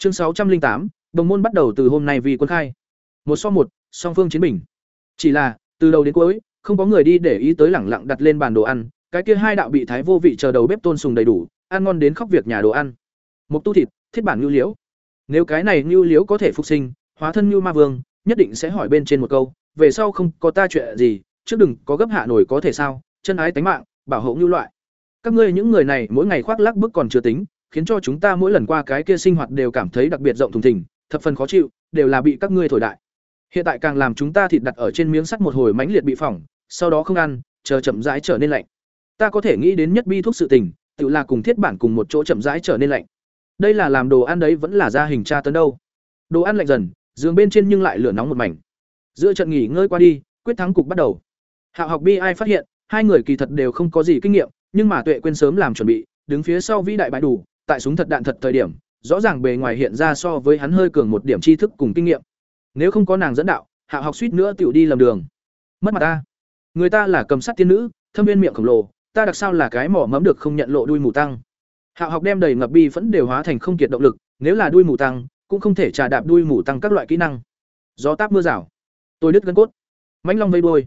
Chương sáu trăm linh tám đồng môn bắt đầu từ hôm nay vì quân khai. Một so một, song phương chiến bình. Chỉ là, từ đầu đến cuối, không có người đi để ý tới lẳng lặng đặt lên bàn đồ ăn, cái kia hai đạo bị thái vô vị chờ đầu bếp tôn sùng đầy đủ, ăn ngon đến khóc việc nhà đồ ăn. Một tu thịt, thiết bản nhu liễu. Nếu cái này nhu liễu có thể phục sinh, hóa thân như ma vương, nhất định sẽ hỏi bên trên một câu, về sau không có ta chuyện gì, trước đừng có gấp hạ nổi có thể sao, chân ái tánh mạng, bảo hộ nhu loại. Các ngươi những người này mỗi ngày khoác lác bức còn chưa tính, khiến cho chúng ta mỗi lần qua cái kia sinh hoạt đều cảm thấy đặc biệt rộng thùng thình, thập phần khó chịu, đều là bị các ngươi thổi đại. Hiện tại càng làm chúng ta thịt đặt ở trên miếng sắt một hồi mãnh liệt bị phỏng, sau đó không ăn, chờ chậm rãi trở nên lạnh. Ta có thể nghĩ đến nhất bi thuốc sự tình, tự là cùng thiết bản cùng một chỗ chậm rãi trở nên lạnh. Đây là làm đồ ăn đấy vẫn là ra hình tra tấn đâu. Đồ ăn lạnh dần, giường bên trên nhưng lại lửa nóng một mảnh. Giữa trận nghỉ ngơi qua đi, quyết thắng cục bắt đầu. Hạo học bi ai phát hiện, hai người kỳ thật đều không có gì kinh nghiệm, nhưng mà Tuệ quên sớm làm chuẩn bị, đứng phía sau vĩ đại bãi đủ, tại súng thật đạn thật thời điểm, rõ ràng bề ngoài hiện ra so với hắn hơi cường một điểm tri thức cùng kinh nghiệm. Nếu không có nàng dẫn đạo, Hạ học suýt nữa tựu đi lầm đường. Mất mặt ta. Người ta là cầm sát tiên nữ, thâm viên miệng khổng lồ, ta đặc sao là cái mỏ mẫm được không nhận lộ đuôi mù tăng. Hạ học đem đầy ngập bi vẫn đều hóa thành không kiệt động lực, nếu là đuôi mù tăng, cũng không thể trà đạp đuôi mù tăng các loại kỹ năng. Gió táp mưa rào, tôi đứt gân cốt, mãnh long vây đuôi.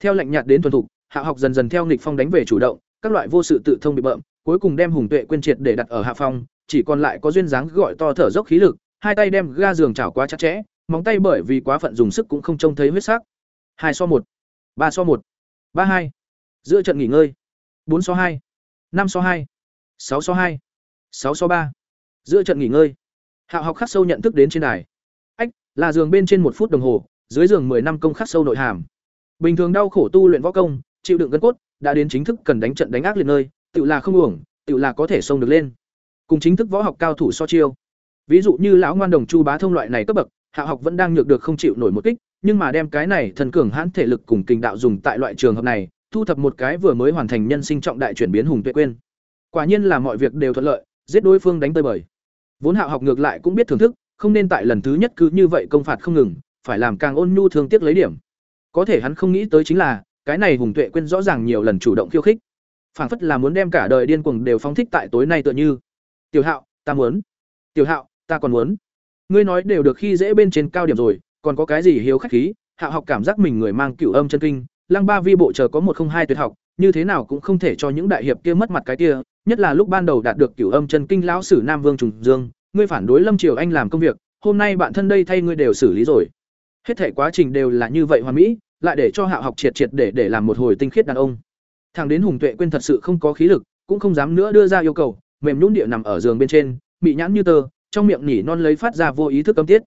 Theo lạnh nhạt đến thuần thục, Hạ học dần dần theo nghịch phong đánh về chủ động, các loại vô sự tự thông bị bợm, cuối cùng đem hùng tuệ quên triệt để đặt ở hạ phong, chỉ còn lại có duyên dáng gọi to thở dốc khí lực, hai tay đem ga giường chảo quá chặt chẽ, móng tay bởi vì quá phận dùng sức cũng không trông thấy huyết sắc. Hai so một, ba so một, ba hai. Giữa trận nghỉ ngơi. bốn so hai, năm so hai, sáu so hai, sáu so ba. Giữa trận nghỉ ngơi. Hạo học khắc sâu nhận thức đến trên đài. Ách, là giường bên trên một phút đồng hồ, dưới giường 10 năm công khắc sâu nội hàm. Bình thường đau khổ tu luyện võ công, chịu đựng gân cốt, đã đến chính thức cần đánh trận đánh ác liệt nơi, tự là không uổng, tự là có thể xông được lên. Cùng chính thức võ học cao thủ so chiêu. Ví dụ như lão ngoan đồng Chu Bá Thông loại này cấp bậc, Hạ học vẫn đang nhược được không chịu nổi một kích, nhưng mà đem cái này thần cường hãn thể lực cùng kinh đạo dùng tại loại trường hợp này, thu thập một cái vừa mới hoàn thành nhân sinh trọng đại chuyển biến hùng tuệ quên. Quả nhiên là mọi việc đều thuận lợi, giết đối phương đánh tơi bời. Vốn Hạ học ngược lại cũng biết thưởng thức, không nên tại lần thứ nhất cứ như vậy công phạt không ngừng, phải làm càng ôn nhu thương tiếc lấy điểm. Có thể hắn không nghĩ tới chính là, cái này hùng tuệ quên rõ ràng nhiều lần chủ động khiêu khích phảng phất là muốn đem cả đời điên cuồng đều phóng thích tại tối nay tựa như. Tiểu hạo, ta muốn. Tiểu hạo, ta còn muốn. Ngươi nói đều được khi dễ bên trên cao điểm rồi, còn có cái gì hiếu khách khí? Hạo học cảm giác mình người mang cửu âm chân kinh. Lăng ba vi bộ chờ có một không hai tuyệt học, như thế nào cũng không thể cho những đại hiệp kia mất mặt cái kia. Nhất là lúc ban đầu đạt được cửu âm chân kinh lão sử nam vương trùng dương, ngươi phản đối lâm triều anh làm công việc, hôm nay bạn thân đây thay ngươi đều xử lý rồi. Hết thể quá trình đều là như vậy hoàn mỹ, lại để cho hạo học triệt triệt để để làm một hồi tinh khiết đàn ông thằng đến hùng tuệ quên thật sự không có khí lực, cũng không dám nữa đưa ra yêu cầu, mềm nhũn địa nằm ở giường bên trên bị nhãn như tơ, trong miệng nhỉ non lấy phát ra vô ý thức âm tiết.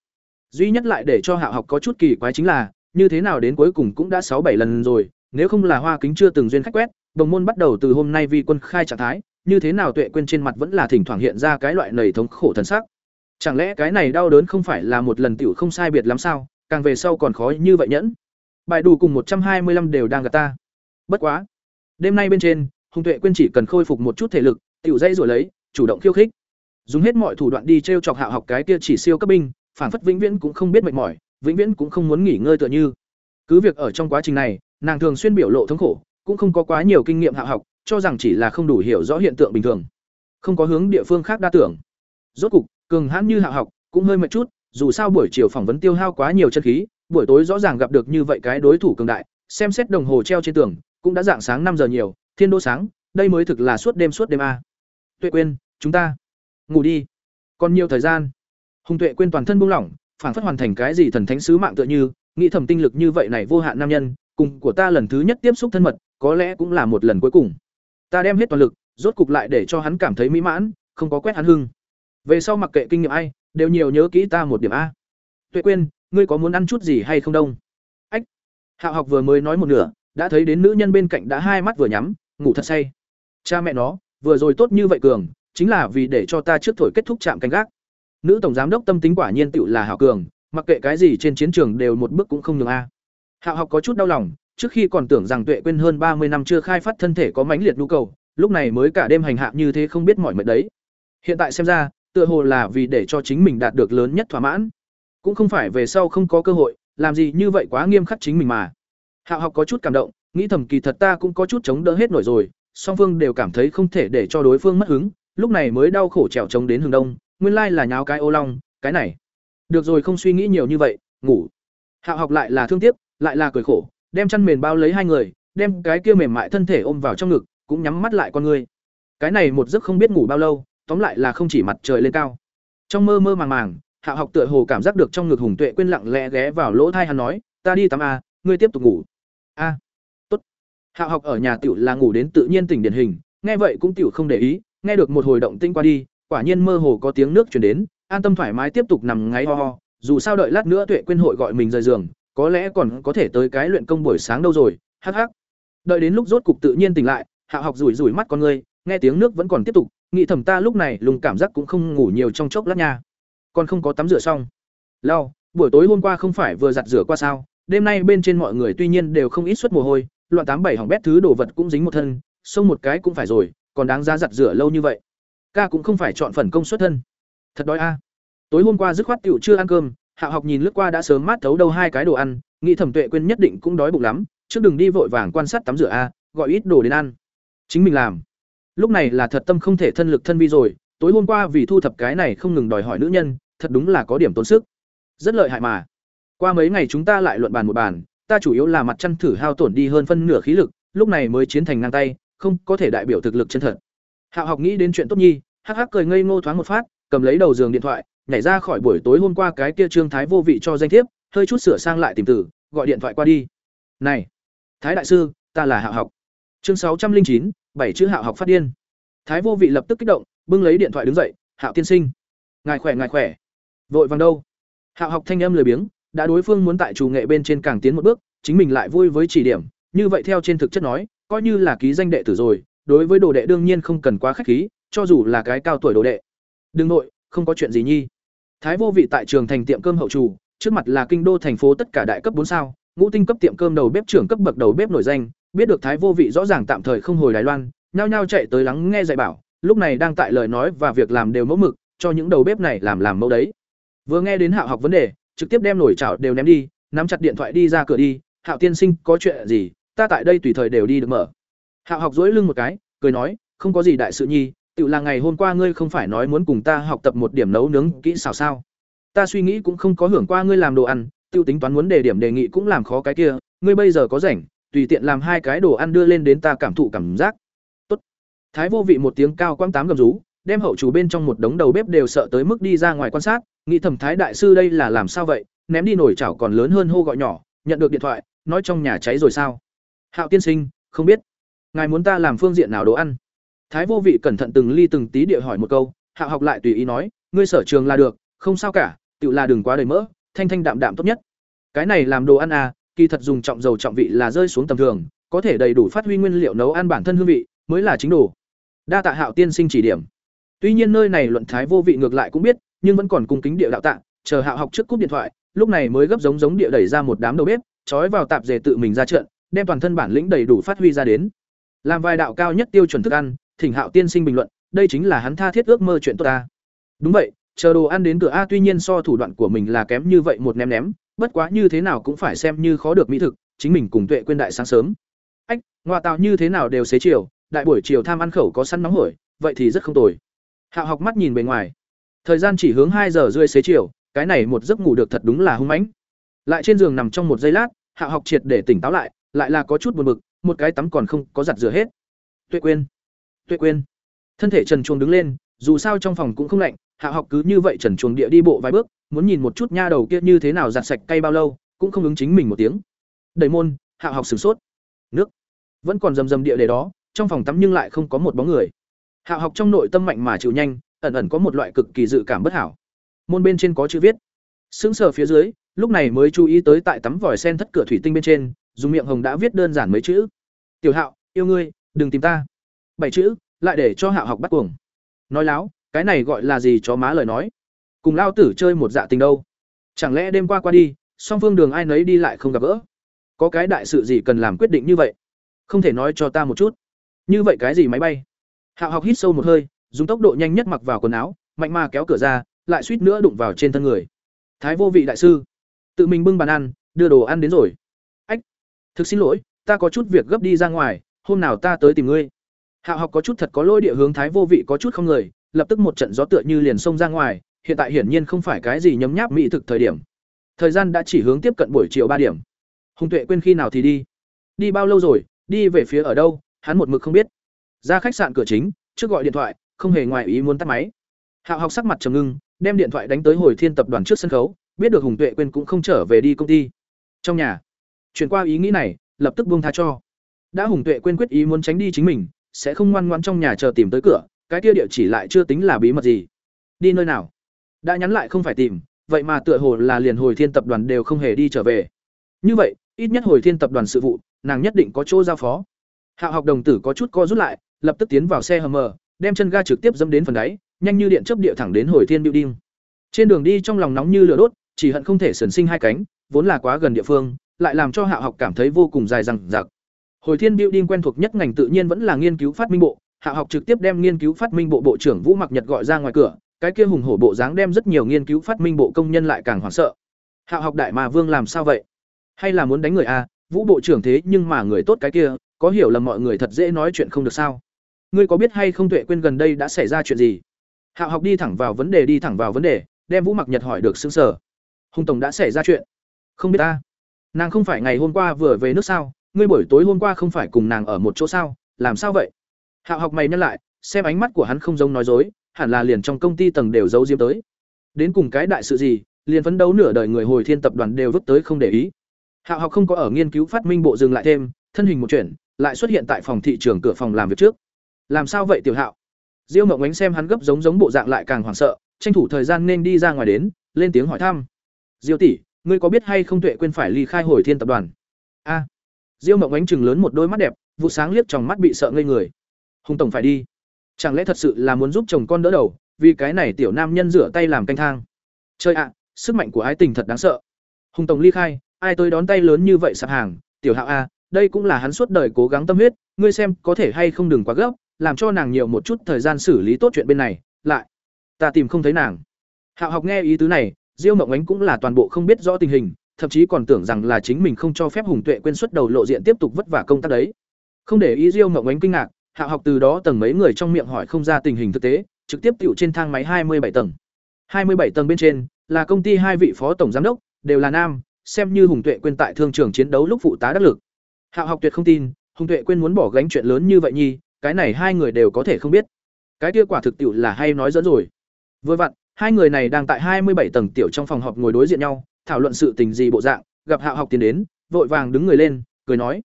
Duy nhất lại để cho hạo học có chút kỳ quái chính là, như thế nào đến cuối cùng cũng đã sáu bảy lần rồi, nếu không là hoa kính chưa từng duyên khách quét, đồng môn bắt đầu từ hôm nay vì quân khai trạng thái, như thế nào tuệ quên trên mặt vẫn là thỉnh thoảng hiện ra cái loại nầy thống khổ thần sắc. Chẳng lẽ cái này đau đớn không phải là một lần tiểu không sai biệt lắm sao, càng về sau còn khó như vậy nhẫn? Bài đủ cùng một trăm hai mươi lăm đều đang gặp ta. Bất quá đêm nay bên trên, hùng tuệ quên chỉ cần khôi phục một chút thể lực, tiểu dây rồi lấy, chủ động khiêu khích. Dùng hết mọi thủ đoạn đi t r e o chọc hạ học cái kia chỉ siêu cấp binh, phản phất vĩnh viễn cũng không biết mệt mỏi, vĩnh viễn cũng không muốn nghỉ ngơi tựa như. Cứ việc ở trong quá trình này, nàng thường xuyên biểu lộ thống khổ, cũng không có quá nhiều kinh nghiệm hạ học, cho rằng chỉ là không đủ hiểu rõ hiện tượng bình thường. Không có hướng địa phương khác đa tưởng. Rốt cục, cường hãn như hạ học, cũng hơi mệt chút, dù sao buổi chiều phỏng vấn tiêu hao quá nhiều chân khí, buổi tối rõ ràng gặp được như vậy cái đối thủ cường đại, xem xét đồng hồ treo trên tường cũng đã dạng sáng năm giờ nhiều, thiên đô sáng, đây mới thực là suốt đêm suốt đêm a. Tuệ quên chúng ta ngủ đi. Còn nhiều thời gian. Hùng tuệ quên toàn thân buông lỏng phản phất hoàn thành cái gì thần thánh sứ mạng tựa như, nghĩ thầm tinh lực như vậy này vô hạn nam nhân, cùng của ta lần thứ nhất tiếp xúc thân mật, có lẽ cũng là một lần cuối cùng. Ta đem hết toàn lực, rốt cục lại để cho hắn cảm thấy mỹ mãn, không có quét hắn hưng. Về sau mặc kệ kinh nghiệm ai, đều nhiều nhớ kỹ ta một điểm a. Tuệ quên ngươi có muốn ăn chút gì hay không đông? Ách hạo học vừa mới nói một nửa đã thấy đến nữ nhân bên cạnh đã hai mắt vừa nhắm, ngủ thật say. Cha mẹ nó, vừa rồi tốt như vậy cường, chính là vì để cho ta trước thổi kết thúc chạm canh gác. Nữ tổng giám đốc tâm tính quả nhiên tựu là hảo cường, mặc kệ cái gì trên chiến trường đều một bước cũng không nhường a. Hạo học có chút đau lòng, trước khi còn tưởng rằng tuệ quên hơn ba mươi năm chưa khai phát thân thể có mãnh liệt nhu cầu, lúc này mới cả đêm hành hạ như thế không biết mọi mệt đấy. Hiện tại xem ra, tựa hồ là vì để cho chính mình đạt được lớn nhất thỏa mãn. Cũng không phải về sau không có cơ hội, làm gì như vậy quá nghiêm khắc chính mình mà hạo học có chút cảm động, nghĩ thầm kỳ thật ta cũng có chút chống đỡ hết nổi rồi, song phương đều cảm thấy không thể để cho đối phương mất hứng, lúc này mới đau khổ trèo chống đến hướng đông, nguyên lai là nháo cái ô long, cái này. Được rồi không suy nghĩ nhiều như vậy, ngủ. Hạo học lại là thương tiếc, lại là cười khổ, đem chăn mền bao lấy hai người, đem cái kia mềm mại thân thể ôm vào trong ngực, cũng nhắm mắt lại con người. Cái này một giấc không biết ngủ bao lâu, tóm lại là không chỉ mặt trời lên cao. Trong mơ mơ màng màng, Hạo học tựa hồ cảm giác được trong ngực hùng tuệ quên lặng lẽ ghé vào lỗ thai hắn nói, ta đi tắm a ngươi tiếp tục ngủ a. Tốt. Hạo học ở nhà tiểu là ngủ đến tự nhiên tỉnh điển hình, nghe vậy cũng tiểu không để ý, nghe được một hồi động tinh qua đi, quả nhiên mơ hồ có tiếng nước chuyển đến, an tâm thoải mái tiếp tục nằm ngáy ho ho, dù sao đợi lát nữa tuệ quên hội gọi mình rời giường, có lẽ còn có thể tới cái luyện công buổi sáng đâu rồi, hắc hắc. Đợi đến lúc rốt cục tự nhiên tỉnh lại, Hạo học rủi rủi mắt con ngươi nghe tiếng nước vẫn còn tiếp tục, nghĩ thầm ta lúc này lùng cảm giác cũng không ngủ nhiều trong chốc lát nha. Còn không có tắm rửa xong. Lau buổi tối hôm qua không phải vừa giặt rửa qua sao? Đêm nay bên trên mọi người tuy nhiên đều không ít suất mồ hôi, loạn tám bảy hỏng bét thứ đồ vật cũng dính một thân, xông một cái cũng phải rồi, còn đáng giá giặt rửa lâu như vậy. Ca cũng không phải chọn phần công suất thân. Thật đói a. Tối hôm qua dứt khoát tiểu chưa ăn cơm, hạ học nhìn lướt qua đã sớm mát thấu đâu hai cái đồ ăn, nghĩ thẩm tuệ quên nhất định cũng đói bụng lắm, trước đừng đi vội vàng quan sát tắm rửa a, gọi ít đồ đến ăn. Chính mình làm. Lúc này là thật tâm không thể thân lực thân vi rồi, tối hôm qua vì thu thập cái này không ngừng đòi hỏi nữ nhân, thật đúng là có điểm tốn sức. Rất lợi hại mà qua mấy ngày chúng ta lại luận bàn một bàn, ta chủ yếu là mặt chăn thử hao tổn đi hơn phân nửa khí lực, lúc này mới chiến thành ngang tay, không có thể đại biểu thực lực chân thật. Hạo học nghĩ đến chuyện tốt nhi, hắc hắc cười ngây ngô thoáng một phát, cầm lấy đầu giường điện thoại, nhảy ra khỏi buổi tối hôm qua cái kia trương thái vô vị cho danh thiếp, hơi chút sửa sang lại tìm tử gọi điện thoại qua đi. Này, thái đại sư, ta là hạo học. Chương sáu trăm linh chín, bảy chữ hạo học phát điên. Thái vô vị lập tức kích động, bưng lấy điện thoại đứng dậy hạo tiên sinh. Ngài khỏe ngài khỏe. Vội vàng đâu? Hạo học thanh âm lười biếng đã đối phương muốn tại chủ nghệ bên trên càng tiến một bước, chính mình lại vui với chỉ điểm. Như vậy theo trên thực chất nói, coi như là ký danh đệ tử rồi, đối với đồ đệ đương nhiên không cần quá khách khí, cho dù là cái cao tuổi đồ đệ. Đừng nội, không có chuyện gì nhi. Thái vô vị tại trường thành tiệm cơm hậu chủ, trước mặt là kinh đô thành phố tất cả đại cấp bốn sao, ngũ tinh cấp tiệm cơm đầu bếp trưởng cấp bậc đầu bếp nổi danh, biết được thái vô vị rõ ràng tạm thời không hồi đài loan, nhao nhao chạy tới lắng nghe dạy bảo, lúc này đang tại lời nói và việc làm đều mẫu mực, cho những đầu bếp này làm làm mẫu đấy. Vừa nghe đến hạ học vấn đề trực tiếp đem nổi chảo đều ném đi, nắm chặt điện thoại đi ra cửa đi, hạo tiên sinh, có chuyện gì? Ta tại đây tùy thời đều đi được mở. Hạo học duỗi lưng một cái, cười nói, không có gì đại sự nhi tiểu là ngày hôm qua ngươi không phải nói muốn cùng ta học tập một điểm nấu nướng kỹ xảo sao? Ta suy nghĩ cũng không có hưởng qua ngươi làm đồ ăn, tiêu tính toán muốn đề điểm đề nghị cũng làm khó cái kia, ngươi bây giờ có rảnh, tùy tiện làm hai cái đồ ăn đưa lên đến ta cảm thụ cảm giác. Tốt. Thái vô vị một tiếng cao quang tám gầm rú, đem hậu chủ bên trong một đống đầu bếp đều sợ tới mức đi ra ngoài quan sát nghĩ thẩm thái đại sư đây là làm sao vậy, ném đi nổi chảo còn lớn hơn hô gọi nhỏ, nhận được điện thoại, nói trong nhà cháy rồi sao? Hạo tiên sinh, không biết. Ngài muốn ta làm phương diện nào đồ ăn? Thái vô vị cẩn thận từng ly từng tí địa hỏi một câu, hạo học lại tùy ý nói, ngươi sở trường là được, không sao cả tự là đừng quá đầy mỡ, thanh thanh đạm đạm tốt nhất. Cái này làm đồ ăn à kỳ thật dùng trọng dầu trọng vị là rơi xuống tầm thường, có thể đầy đủ phát huy nguyên liệu nấu ăn bản thân hương vị, mới là chính đồ. Đa tạ hạo tiên sinh chỉ điểm tuy nhiên nơi này luận thái vô vị ngược lại cũng biết, nhưng vẫn còn cung kính địa đạo tạ, chờ hạo học trước cúp điện thoại, lúc này mới gấp giống giống địa đẩy ra một đám đầu bếp, trói vào tạp dề tự mình ra trận, đem toàn thân bản lĩnh đầy đủ phát huy ra đến. Làm vài đạo cao nhất tiêu chuẩn thức ăn, thỉnh hạo tiên sinh bình luận, đây chính là hắn tha thiết ước mơ chuyện tốt ta. Đúng vậy, chờ đồ ăn đến cửa a tuy nhiên so thủ đoạn của mình là kém như vậy một ném ném, bất quá như thế nào cũng phải xem như khó được mỹ thực, chính mình cùng tuệ quên đại sáng sớm. Ách, ngoại tạo như thế nào đều xế chiều, đại buổi chiều tham ăn khẩu có săn nóng hổi, vậy thì rất không tồi hạo học mắt nhìn bề ngoài. Thời gian chỉ hướng hai giờ rưỡi xế chiều, cái này một giấc ngủ được thật đúng là hung mãnh. Lại trên giường nằm trong một giây lát, hạo học triệt để tỉnh táo lại lại là có chút buồn bực, một cái tắm còn không có giặt rửa hết. Tuệ quên tuệ quên thân thể trần chuông đứng lên, dù sao trong phòng cũng không lạnh hạ học cứ như vậy trần chuông địa đi bộ vài bước, muốn nhìn một chút nha đầu kia như thế nào giặt sạch cây bao lâu, cũng không ứng chính mình một tiếng. Đầy môn hạ học sửng sốt. Nước. Vẫn còn rầm rầm địa để đó, trong phòng tắm nhưng lại không có một bóng người. Hạo học trong nội tâm mạnh mà chịu nhanh, ẩn ẩn có một loại cực kỳ dự cảm bất hảo. Môn bên trên có chữ viết. Sững sờ phía dưới, lúc này mới chú ý tới tại tắm vòi sen thất cửa thủy tinh bên trên, dùng miệng hồng đã viết đơn giản mấy chữ. Tiểu hạo, yêu ngươi, đừng tìm ta. Bảy chữ, lại để cho hạo học bắt cuồng. Nói láo, cái này gọi là gì chó má lời nói? Cùng lao tử chơi một dạ tình đâu? Chẳng lẽ đêm qua qua đi, song phương đường ai nấy đi lại không gặp gỡ? Có cái đại sự gì cần làm quyết định như vậy? Không thể nói cho ta một chút. Như vậy cái gì máy bay? Hạo học hít sâu một hơi dùng tốc độ nhanh nhất mặc vào quần áo mạnh mà kéo cửa ra lại suýt nữa đụng vào trên thân người thái vô vị đại sư tự mình bưng bàn ăn đưa đồ ăn đến rồi ách thực xin lỗi ta có chút việc gấp đi ra ngoài hôm nào ta tới tìm ngươi hạo học có chút thật có lỗi địa hướng thái vô vị có chút không người lập tức một trận gió tựa như liền xông ra ngoài, hiện tại hiển nhiên không phải cái gì nhấm nháp mỹ thực thời điểm. Thời gian đã chỉ hướng tiếp cận buổi chiều ba điểm. Hùng Tuệ quên khi nào thì đi. Đi bao lâu rồi, đi về phía ở đâu, hắn một mực không biết. Ra khách sạn cửa chính, trước gọi điện thoại, không hề ngoài ý muốn tắt máy. Hạo học sắc mặt trầm ngưng, đem điện thoại đánh tới hồi thiên tập đoàn trước sân khấu, biết được Hùng Tuệ quên cũng không trở về đi công ty. Trong nhà, chuyển qua ý nghĩ này, lập tức buông tha cho. Đã Hùng Tuệ quên quyết ý muốn tránh đi chính mình, sẽ không ngoan ngoãn trong nhà chờ tìm tới cửa, cái kia địa chỉ lại chưa tính là bí mật gì. Đi nơi nào? Đã nhắn lại không phải tìm, vậy mà tựa hồ là liền hồi thiên tập đoàn đều không hề đi trở về. Như vậy, ít nhất hồi thiên tập đoàn sự vụ, nàng nhất định có chỗ giao phó. Hạo học đồng tử có chút co rút lại, lập tức tiến vào xe hầm mờ, đem chân ga trực tiếp dẫm đến phần đáy, nhanh như điện chớp địa thẳng đến hồi thiên building. Trên đường đi trong lòng nóng như lửa đốt, chỉ hận không thể sườn sinh hai cánh, vốn là quá gần địa phương, lại làm cho Hạo học cảm thấy vô cùng dài dằng dặc. Hồi Thiên Building quen thuộc nhất ngành tự nhiên vẫn là nghiên cứu phát minh bộ, Hạ học trực tiếp đem nghiên cứu phát minh bộ bộ trưởng Vũ Mặc Nhật gọi ra ngoài cửa, cái kia hùng hổ bộ dáng đem rất nhiều nghiên cứu phát minh bộ công nhân lại càng hoảng sợ. Hạ học đại mà vương làm sao vậy? Hay là muốn đánh người a? Vũ bộ trưởng thế nhưng mà người tốt cái kia, có hiểu là mọi người thật dễ nói chuyện không được sao? Ngươi có biết hay không tuệ quên gần đây đã xảy ra chuyện gì? Hạo học đi thẳng vào vấn đề đi thẳng vào vấn đề, đem Vũ Mặc Nhật hỏi được xứng sở Hùng tổng đã xảy ra chuyện? Không biết ta. Nàng không phải ngày hôm qua vừa về nước sao? ngươi buổi tối hôm qua không phải cùng nàng ở một chỗ sao làm sao vậy hạo học mày nhắc lại xem ánh mắt của hắn không giống nói dối hẳn là liền trong công ty tầng đều giấu diếm tới đến cùng cái đại sự gì liền phấn đấu nửa đời người hồi thiên tập đoàn đều vứt tới không để ý hạo học không có ở nghiên cứu phát minh bộ dừng lại thêm thân hình một chuyển lại xuất hiện tại phòng thị trường cửa phòng làm việc trước làm sao vậy tiểu hạo? Diêu mộng ánh xem hắn gấp giống giống bộ dạng lại càng hoảng sợ, tranh thủ thời gian nên đi ra ngoài đến, lên tiếng hỏi thăm. Diêu tỷ, ngươi có biết hay không tuệ quên phải ly khai hồi thiên tập đoàn? A. Diêu mộng ánh chừng lớn một đôi mắt đẹp, vụ sáng liếc trong mắt bị sợ ngây người. Hùng tổng phải đi. Chẳng lẽ thật sự là muốn giúp chồng con đỡ đầu, vì cái này tiểu nam nhân rửa tay làm canh thang? Chơi ạ, sức mạnh của ái tình thật đáng sợ. Hùng tổng ly khai, ai tôi đón tay lớn như vậy sạp hàng? Tiểu hạo a, đây cũng là hắn suốt đời cố gắng tâm huyết, ngươi xem có thể hay không đừng quá gấp làm cho nàng nhiều một chút thời gian xử lý tốt chuyện bên này, lại, ta tìm không thấy nàng. Hạo học nghe ý tứ này, diêu mộng ánh cũng là toàn bộ không biết rõ tình hình, thậm chí còn tưởng rằng là chính mình không cho phép hùng tuệ quên xuất đầu lộ diện tiếp tục vất vả công tác đấy. Không để ý diêu mộng ánh kinh ngạc hạ học từ đó tầng mấy người trong miệng hỏi không ra tình hình thực tế, trực tiếp tựu trên thang máy hai mươi bảy tầng. hai mươi bảy tầng bên trên, là công ty hai vị phó tổng giám đốc, đều là nam, xem như hùng tuệ quên tại thương trường chiến đấu lúc phụ tá đắc lực. Hạ học tuyệt không tin, hùng tuệ quên muốn bỏ gánh chuyện lớn như vậy nhi cái này hai người đều có thể không biết. Cái kia quả thực tiệu là hay nói dẫn rồi. Vừa vặn hai người này đang tại hai mươi bảy tầng tiểu trong phòng họp ngồi đối diện nhau thảo luận sự tình gì bộ dạng gặp hạo học tiến đến vội vàng đứng người lên cười nói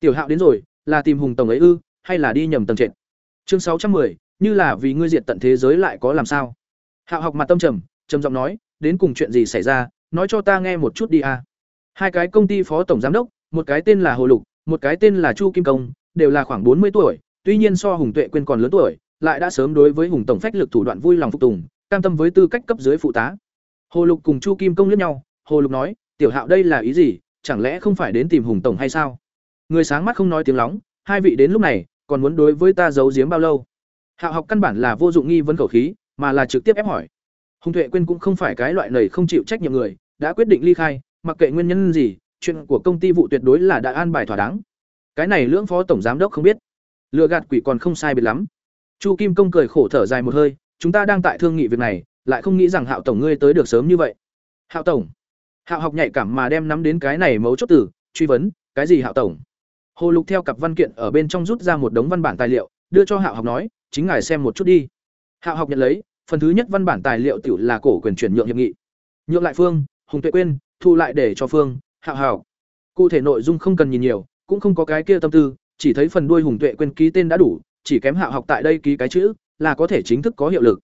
tiểu hạo đến rồi là tìm hùng tổng ấy ư hay là đi nhầm tầng trệt? Chương sáu trăm 610, như là vì ngươi diệt tận thế giới lại có làm sao? Hạo học mặt tâm trầm trầm giọng nói đến cùng chuyện gì xảy ra nói cho ta nghe một chút đi a. Hai cái công ty phó tổng giám đốc một cái tên là hồ lục một cái tên là chu kim công đều là khoảng bốn mươi tuổi tuy nhiên so hùng tuệ quên còn lớn tuổi lại đã sớm đối với hùng tổng phách lực thủ đoạn vui lòng phục tùng cam tâm với tư cách cấp dưới phụ tá hồ lục cùng chu kim công liếc nhau Hồ Lục nói, "Tiểu Hạo đây là ý gì, chẳng lẽ không phải đến tìm Hùng tổng hay sao?" Người sáng mắt không nói tiếng lóng, hai vị đến lúc này, còn muốn đối với ta giấu giếm bao lâu? Hạo học căn bản là vô dụng nghi vấn khẩu khí, mà là trực tiếp ép hỏi. Hùng Tuệ quên cũng không phải cái loại nầy không chịu trách nhiệm người, đã quyết định ly khai, mặc kệ nguyên nhân gì, chuyện của công ty vụ tuyệt đối là đã an bài thỏa đáng. Cái này lưỡng phó tổng giám đốc không biết. Lừa gạt quỷ còn không sai biệt lắm. Chu Kim Công cười khổ thở dài một hơi, chúng ta đang tại thương nghị việc này, lại không nghĩ rằng Hạo tổng ngươi tới được sớm như vậy. Hạo tổng, Hạo học nhạy cảm mà đem nắm đến cái này mấu chốt tử, truy vấn, cái gì Hạo tổng? Hồ Lục theo cặp văn kiện ở bên trong rút ra một đống văn bản tài liệu, đưa cho Hạo học nói, chính ngài xem một chút đi. Hạo học nhận lấy, phần thứ nhất văn bản tài liệu tiểu là cổ quyền chuyển nhượng hiệp nghị. Nhượng lại Phương, Hùng Tuệ quên, thu lại để cho Phương, Hạo Hạo. Cụ thể nội dung không cần nhìn nhiều, cũng không có cái kia tâm tư, chỉ thấy phần đuôi Hùng Tuệ quên ký tên đã đủ, chỉ kém Hạo học tại đây ký cái chữ, là có thể chính thức có hiệu lực.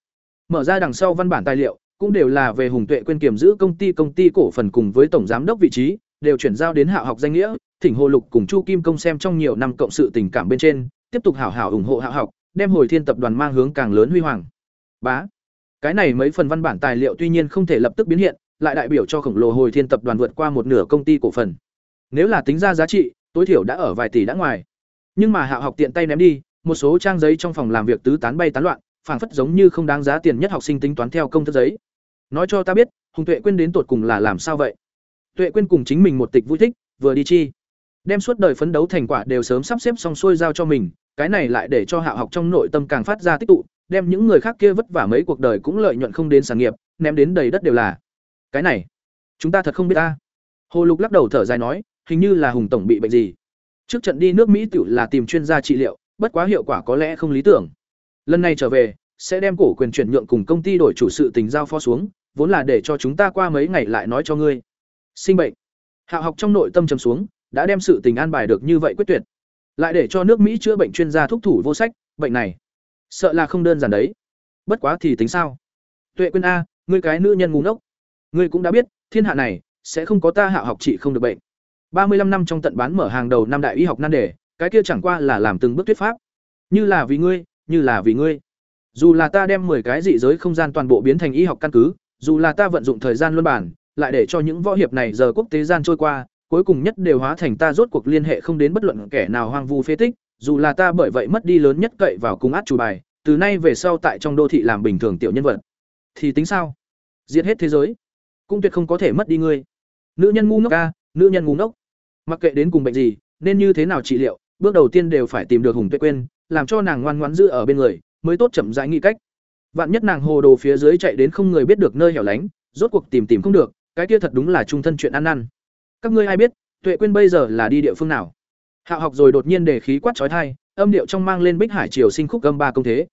Mở ra đằng sau văn bản tài liệu, cũng đều là về Hùng Tuệ quên kiểm giữ công ty công ty cổ phần cùng với tổng giám đốc vị trí, đều chuyển giao đến Hạo học danh nghĩa, Thỉnh Hồ Lục cùng Chu Kim Công xem trong nhiều năm cộng sự tình cảm bên trên, tiếp tục hảo hảo ủng hộ Hạo học, đem Hồi Thiên tập đoàn mang hướng càng lớn huy hoàng. Bá. Cái này mấy phần văn bản tài liệu tuy nhiên không thể lập tức biến hiện, lại đại biểu cho khổng lồ Hồi Thiên tập đoàn vượt qua một nửa công ty cổ phần. Nếu là tính ra giá trị, tối thiểu đã ở vài tỷ đã ngoài. Nhưng mà Hạo học tiện tay ném đi, một số trang giấy trong phòng làm việc tứ tán bay tán loạn, phảng phất giống như không đáng giá tiền nhất học sinh tính toán theo công thức giấy. Nói cho ta biết hùng tuệ quên đến tột cùng là làm sao vậy? Tuệ quên cùng chính mình một tịch vui thích vừa đi chi. Đem suốt đời phấn đấu thành quả đều sớm sắp xếp xong xuôi giao cho mình cái này lại để cho hạ học trong nội tâm càng phát ra tích tụ đem những người khác kia vất vả mấy cuộc đời cũng lợi nhuận không đến sản nghiệp ném đến đầy đất đều là. Cái này chúng ta thật không biết ta. Hồ lục lắc đầu thở dài nói hình như là hùng tổng bị bệnh gì trước trận đi nước mỹ tự là tìm chuyên gia trị liệu, bất quá hiệu quả có lẽ không lý tưởng. Lần này trở về, sẽ đem cổ quyền chuyển nhượng cùng công ty đổi chủ sự tình giao phó xuống, vốn là để cho chúng ta qua mấy ngày lại nói cho ngươi. Sinh bệnh. Hạo học trong nội tâm trầm xuống, đã đem sự tình an bài được như vậy quyết tuyệt. Lại để cho nước mỹ chữa bệnh chuyên gia thúc thủ vô sách, bệnh này. Sợ là không đơn giản đấy. Bất quá thì tính sao? Tuệ quyên a, ngươi cái nữ nhân ngu ngốc. Ngươi cũng đã biết, thiên hạ này, sẽ không có ta hạo học trị không được bệnh. 35 năm trong tận bán mở hàng đầu năm đại y học nan đề cái kia chẳng qua là làm từng bước thuyết pháp. Như là vì ngươi như là vì ngươi. Dù là ta đem 10 cái dị giới không gian toàn bộ biến thành y học căn cứ dù là ta vận dụng thời gian luân bản lại để cho những võ hiệp này giờ quốc tế gian trôi qua cuối cùng nhất đều hóa thành ta rốt cuộc liên hệ không đến bất luận kẻ nào hoang vu phế tích dù là ta bởi vậy mất đi lớn nhất cậy vào cung át chủ bài từ nay về sau tại trong đô thị làm bình thường tiểu nhân vật. Thì tính sao? Diệt hết thế giới. Cũng tuyệt không có thể mất đi ngươi. Nữ nhân ngu ngốc a, nữ nhân ngu ngốc mặc kệ đến cùng bệnh gì, nên như thế nào trị liệu, bước đầu tiên đều phải tìm được hùng tuệ quên làm cho nàng ngoan ngoãn giữ ở bên người, mới tốt chậm rãi nghĩ cách. Vạn nhất nàng hồ đồ phía dưới chạy đến không người biết được nơi hẻo lánh, rốt cuộc tìm tìm không được, cái kia thật đúng là trung thân chuyện ăn năn. Các ngươi ai biết, tuệ quên bây giờ là đi địa phương nào? Hạo học rồi đột nhiên để khí quát trói thai âm điệu trong mang lên bích hải triều sinh khúc gâm ba công thế.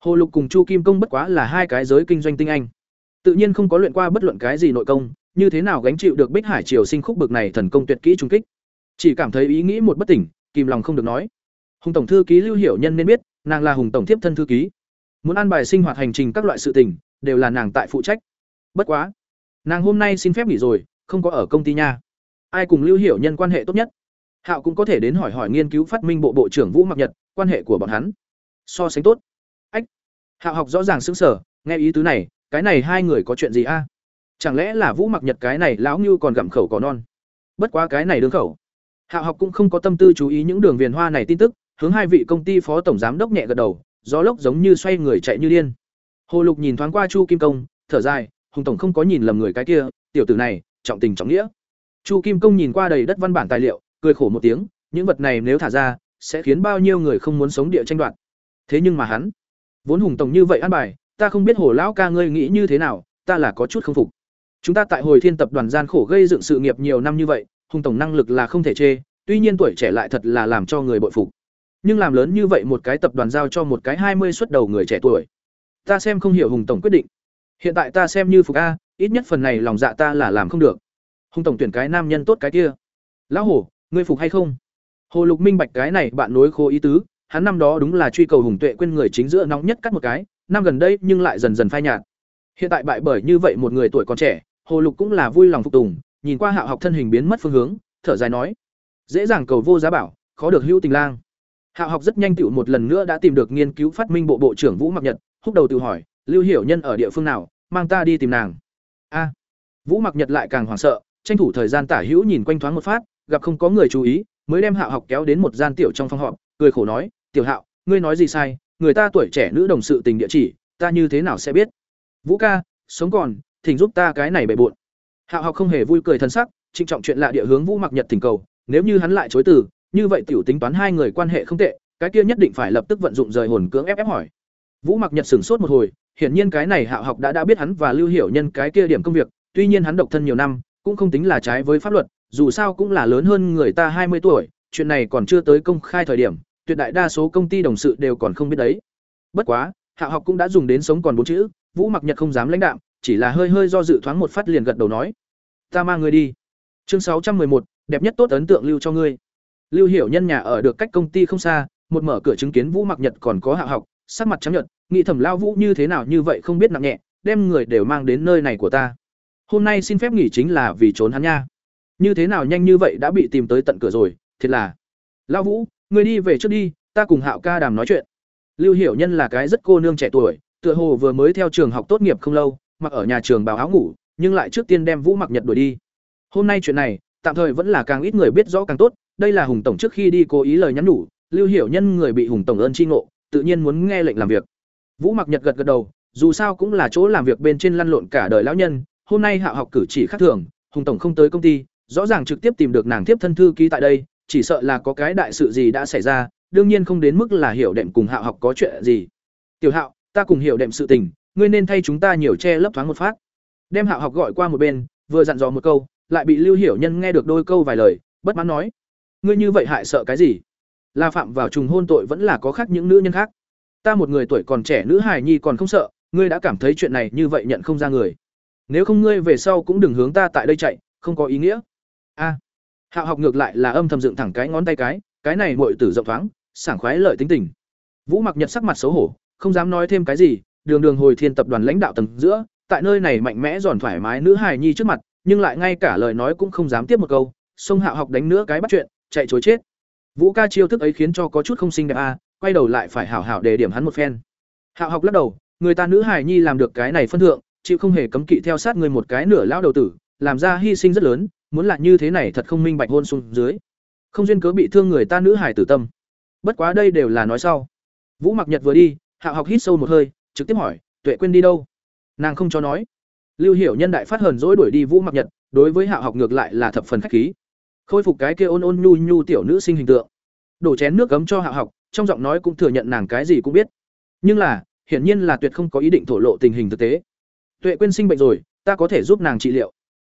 Hồ lục cùng chu kim công bất quá là hai cái giới kinh doanh tinh anh. Tự nhiên không có luyện qua bất luận cái gì nội công, như thế nào gánh chịu được bích hải triều sinh khúc bực này thần công tuyệt kỹ trung kích? Chỉ cảm thấy ý nghĩ một bất tỉnh, kìm lòng không được nói. Hùng tổng thư ký lưu hiểu nhân nên biết, nàng là hùng tổng thiếp thân thư ký. Muốn an bài sinh hoạt hành trình các loại sự tình, đều là nàng tại phụ trách. Bất quá, nàng hôm nay xin phép nghỉ rồi, không có ở công ty nha. Ai cùng lưu hiểu nhân quan hệ tốt nhất? Hạo cũng có thể đến hỏi hỏi nghiên cứu phát minh bộ bộ trưởng vũ mặc nhật, quan hệ của bọn hắn. So sánh tốt. Ách, hạo học rõ ràng xứng sở nghe ý tứ này, cái này hai người có chuyện gì a? Chẳng lẽ là vũ mặc nhật cái này lão như còn gặm khẩu cỏ non? Bất quá cái này đương khẩu. Hạ học cũng không có tâm tư chú ý những đường viền hoa này tin tức, hướng hai vị công ty phó tổng giám đốc nhẹ gật đầu, gió lốc giống như xoay người chạy như điên. Hồ lục nhìn thoáng qua chu kim công, thở dài, hùng tổng không có nhìn lầm người cái kia, tiểu tử này, trọng tình trọng nghĩa. Chu kim công nhìn qua đầy đất văn bản tài liệu, cười khổ một tiếng, những vật này nếu thả ra, sẽ khiến bao nhiêu người không muốn sống địa tranh đoạt. Thế nhưng mà hắn, vốn hùng tổng như vậy ăn bài, ta không biết hồ lão ca ngươi nghĩ như thế nào, ta là có chút không phục. Chúng ta tại hồi thiên tập đoàn gian khổ gây dựng sự nghiệp nhiều năm như vậy hùng tổng năng lực là không thể chê, tuy nhiên tuổi trẻ lại thật là làm cho người bội phục. Nhưng làm lớn như vậy một cái tập đoàn giao cho một cái hai mươi xuất đầu người trẻ tuổi. Ta xem không hiểu hùng tổng quyết định. Hiện tại ta xem như phục a, ít nhất phần này lòng dạ ta là làm không được. Hùng tổng tuyển cái nam nhân tốt cái kia. Lão hổ, ngươi phục hay không? Hồ lục minh bạch cái này bạn nối khô ý tứ, hắn năm đó đúng là truy cầu hùng tuệ quên người chính giữa nóng nhất cắt một cái, năm gần đây nhưng lại dần dần phai nhạt. Hiện tại bại bởi như vậy một người tuổi còn trẻ, hồ lục cũng là vui lòng phục tùng nhìn qua hạo học thân hình biến mất phương hướng, thở dài nói, dễ dàng cầu vô giá bảo, khó được hữu tình lang. Hạo học rất nhanh tựu một lần nữa đã tìm được nghiên cứu phát minh bộ bộ trưởng vũ mặc nhật, húc đầu tự hỏi, lưu hiểu nhân ở địa phương nào, mang ta đi tìm nàng. A. Vũ mặc nhật lại càng hoảng sợ, tranh thủ thời gian tả hữu nhìn quanh thoáng một phát, gặp không có người chú ý, mới đem hạo học kéo đến một gian tiểu trong phòng họp, cười khổ nói, tiểu hạo, ngươi nói gì sai, người ta tuổi trẻ nữ đồng sự tình địa chỉ, ta như thế nào sẽ biết? Vũ ca, sống còn, thỉnh giúp ta cái này bề bộn hạo học không hề vui cười thân sắc, trịnh trọng chuyện lạ địa hướng vũ mặc nhật thỉnh cầu, nếu như hắn lại chối từ, như vậy tiểu tính toán hai người quan hệ không tệ, cái kia nhất định phải lập tức vận dụng rời hồn cưỡng ép ép hỏi. Vũ mặc nhật sửng sốt một hồi, hiển nhiên cái này hạo học đã đã biết hắn và lưu hiểu nhân cái kia điểm công việc, tuy nhiên hắn độc thân nhiều năm, cũng không tính là trái với pháp luật, dù sao cũng là lớn hơn người ta hai mươi tuổi, chuyện này còn chưa tới công khai thời điểm, tuyệt đại đa số công ty đồng sự đều còn không biết đấy. Bất quá, hạo học cũng đã dùng đến sống còn bốn chữ, vũ mặc nhật không dám lãnh đạo chỉ là hơi hơi do dự thoáng một phát liền gật đầu nói, ta mang người đi. Chương sáu trăm một, đẹp nhất tốt ấn tượng lưu cho ngươi. Lưu hiểu nhân nhà ở được cách công ty không xa, một mở cửa chứng kiến vũ mặc nhật còn có hạ học, sắc mặt trắng nhợt, nghĩ thầm lao vũ như thế nào như vậy không biết nặng nhẹ, đem người đều mang đến nơi này của ta. Hôm nay xin phép nghỉ chính là vì trốn hắn nha. Như thế nào nhanh như vậy đã bị tìm tới tận cửa rồi, thiệt là. Lao vũ người đi về trước đi, ta cùng hạo ca đàm nói chuyện. Lưu hiểu nhân là cái rất cô nương trẻ tuổi, tựa hồ vừa mới theo trường học tốt nghiệp không lâu mặc ở nhà trường bào áo ngủ, nhưng lại trước tiên đem vũ mặc nhật đuổi đi. Hôm nay chuyện này, tạm thời vẫn là càng ít người biết rõ càng tốt, đây là hùng tổng trước khi đi cố ý lời nhắn nhủ, lưu hiểu nhân người bị hùng tổng ơn chi ngộ, tự nhiên muốn nghe lệnh làm việc. Vũ mặc nhật gật gật đầu, dù sao cũng là chỗ làm việc bên trên lăn lộn cả đời lão nhân, hôm nay hạ học cử chỉ khác thường, hùng tổng không tới công ty, rõ ràng trực tiếp tìm được nàng tiếp thân thư ký tại đây, chỉ sợ là có cái đại sự gì đã xảy ra, đương nhiên không đến mức là hiểu đệm cùng hạ học có chuyện gì. Tiểu hạo, ta cùng hiểu đệm sự tình ngươi nên thay chúng ta nhiều che lấp thoáng một phát. Đem hạo học gọi qua một bên, vừa dặn dò một câu, lại bị lưu hiểu nhân nghe được đôi câu vài lời, bất mãn nói, ngươi như vậy hại sợ cái gì? Là phạm vào trùng hôn tội vẫn là có khác những nữ nhân khác? Ta một người tuổi còn trẻ nữ hài nhi còn không sợ, ngươi đã cảm thấy chuyện này như vậy nhận không ra người. Nếu không ngươi về sau cũng đừng hướng ta tại đây chạy, không có ý nghĩa. A. Hạo học ngược lại là âm thầm dựng thẳng cái ngón tay cái cái này muội tử rộng thoáng, sảng khoái lợi tính tình. Vũ mặc nhật sắc mặt xấu hổ, không dám nói thêm cái gì đường đường hồi thiên tập đoàn lãnh đạo tầng giữa, tại nơi này mạnh mẽ giòn thoải mái nữ hài nhi trước mặt, nhưng lại ngay cả lời nói cũng không dám tiếp một câu, sông hạo học đánh nữa cái bắt chuyện, chạy chối chết. Vũ ca chiêu thức ấy khiến cho có chút không xinh đẹp a, quay đầu lại phải hảo hảo để điểm hắn một phen. Hạo học lắc đầu, người ta nữ hài nhi làm được cái này phân thượng, chịu không hề cấm kỵ theo sát người một cái nửa lao đầu tử, làm ra hy sinh rất lớn, muốn là như thế này thật không minh bạch hôn xuống dưới. Không duyên cớ bị thương người ta nữ hài tử tâm. Bất quá đây đều là nói sau. Vũ mặc nhật vừa đi, hạo học hít sâu một hơi trực tiếp hỏi, tuệ quên đi đâu? Nàng không cho nói. Lưu hiểu nhân đại phát hờn dỗi đuổi đi vũ mặc nhật, đối với hạ học ngược lại là thập phần khách khí. Khôi phục cái kia ôn ôn nhu nhu tiểu nữ sinh hình tượng. Đổ chén nước cấm cho hạ học, trong giọng nói cũng thừa nhận nàng cái gì cũng biết. Nhưng là, hiển nhiên là tuyệt không có ý định thổ lộ tình hình thực tế. Tuệ quên sinh bệnh rồi, ta có thể giúp nàng trị liệu.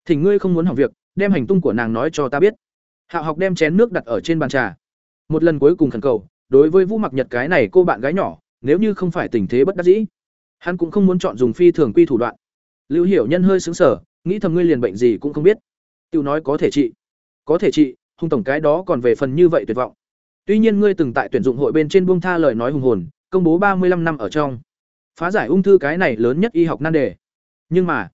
Thỉnh ngươi không muốn hỏng việc, đem hành tung của nàng nói cho ta biết. Hạ học đem chén nước đặt ở trên bàn trà. Một lần cuối cùng khẩn cầu, đối với vũ mặc nhật cái này cô bạn gái nhỏ nếu như không phải tình thế bất đắc dĩ, hắn cũng không muốn chọn dùng phi thường quy thủ đoạn. Lưu hiểu nhân hơi xứng sở nghĩ thầm ngươi liền bệnh gì cũng không biết. Tiêu nói có thể trị, có thể trị hùng tổng cái đó còn về phần như vậy tuyệt vọng. Tuy nhiên ngươi từng tại tuyển dụng hội bên trên buông tha lời nói hùng hồn, công bố ba mươi 35 năm ở trong. Phá giải ung thư cái này lớn nhất y học nan đề. Nhưng mà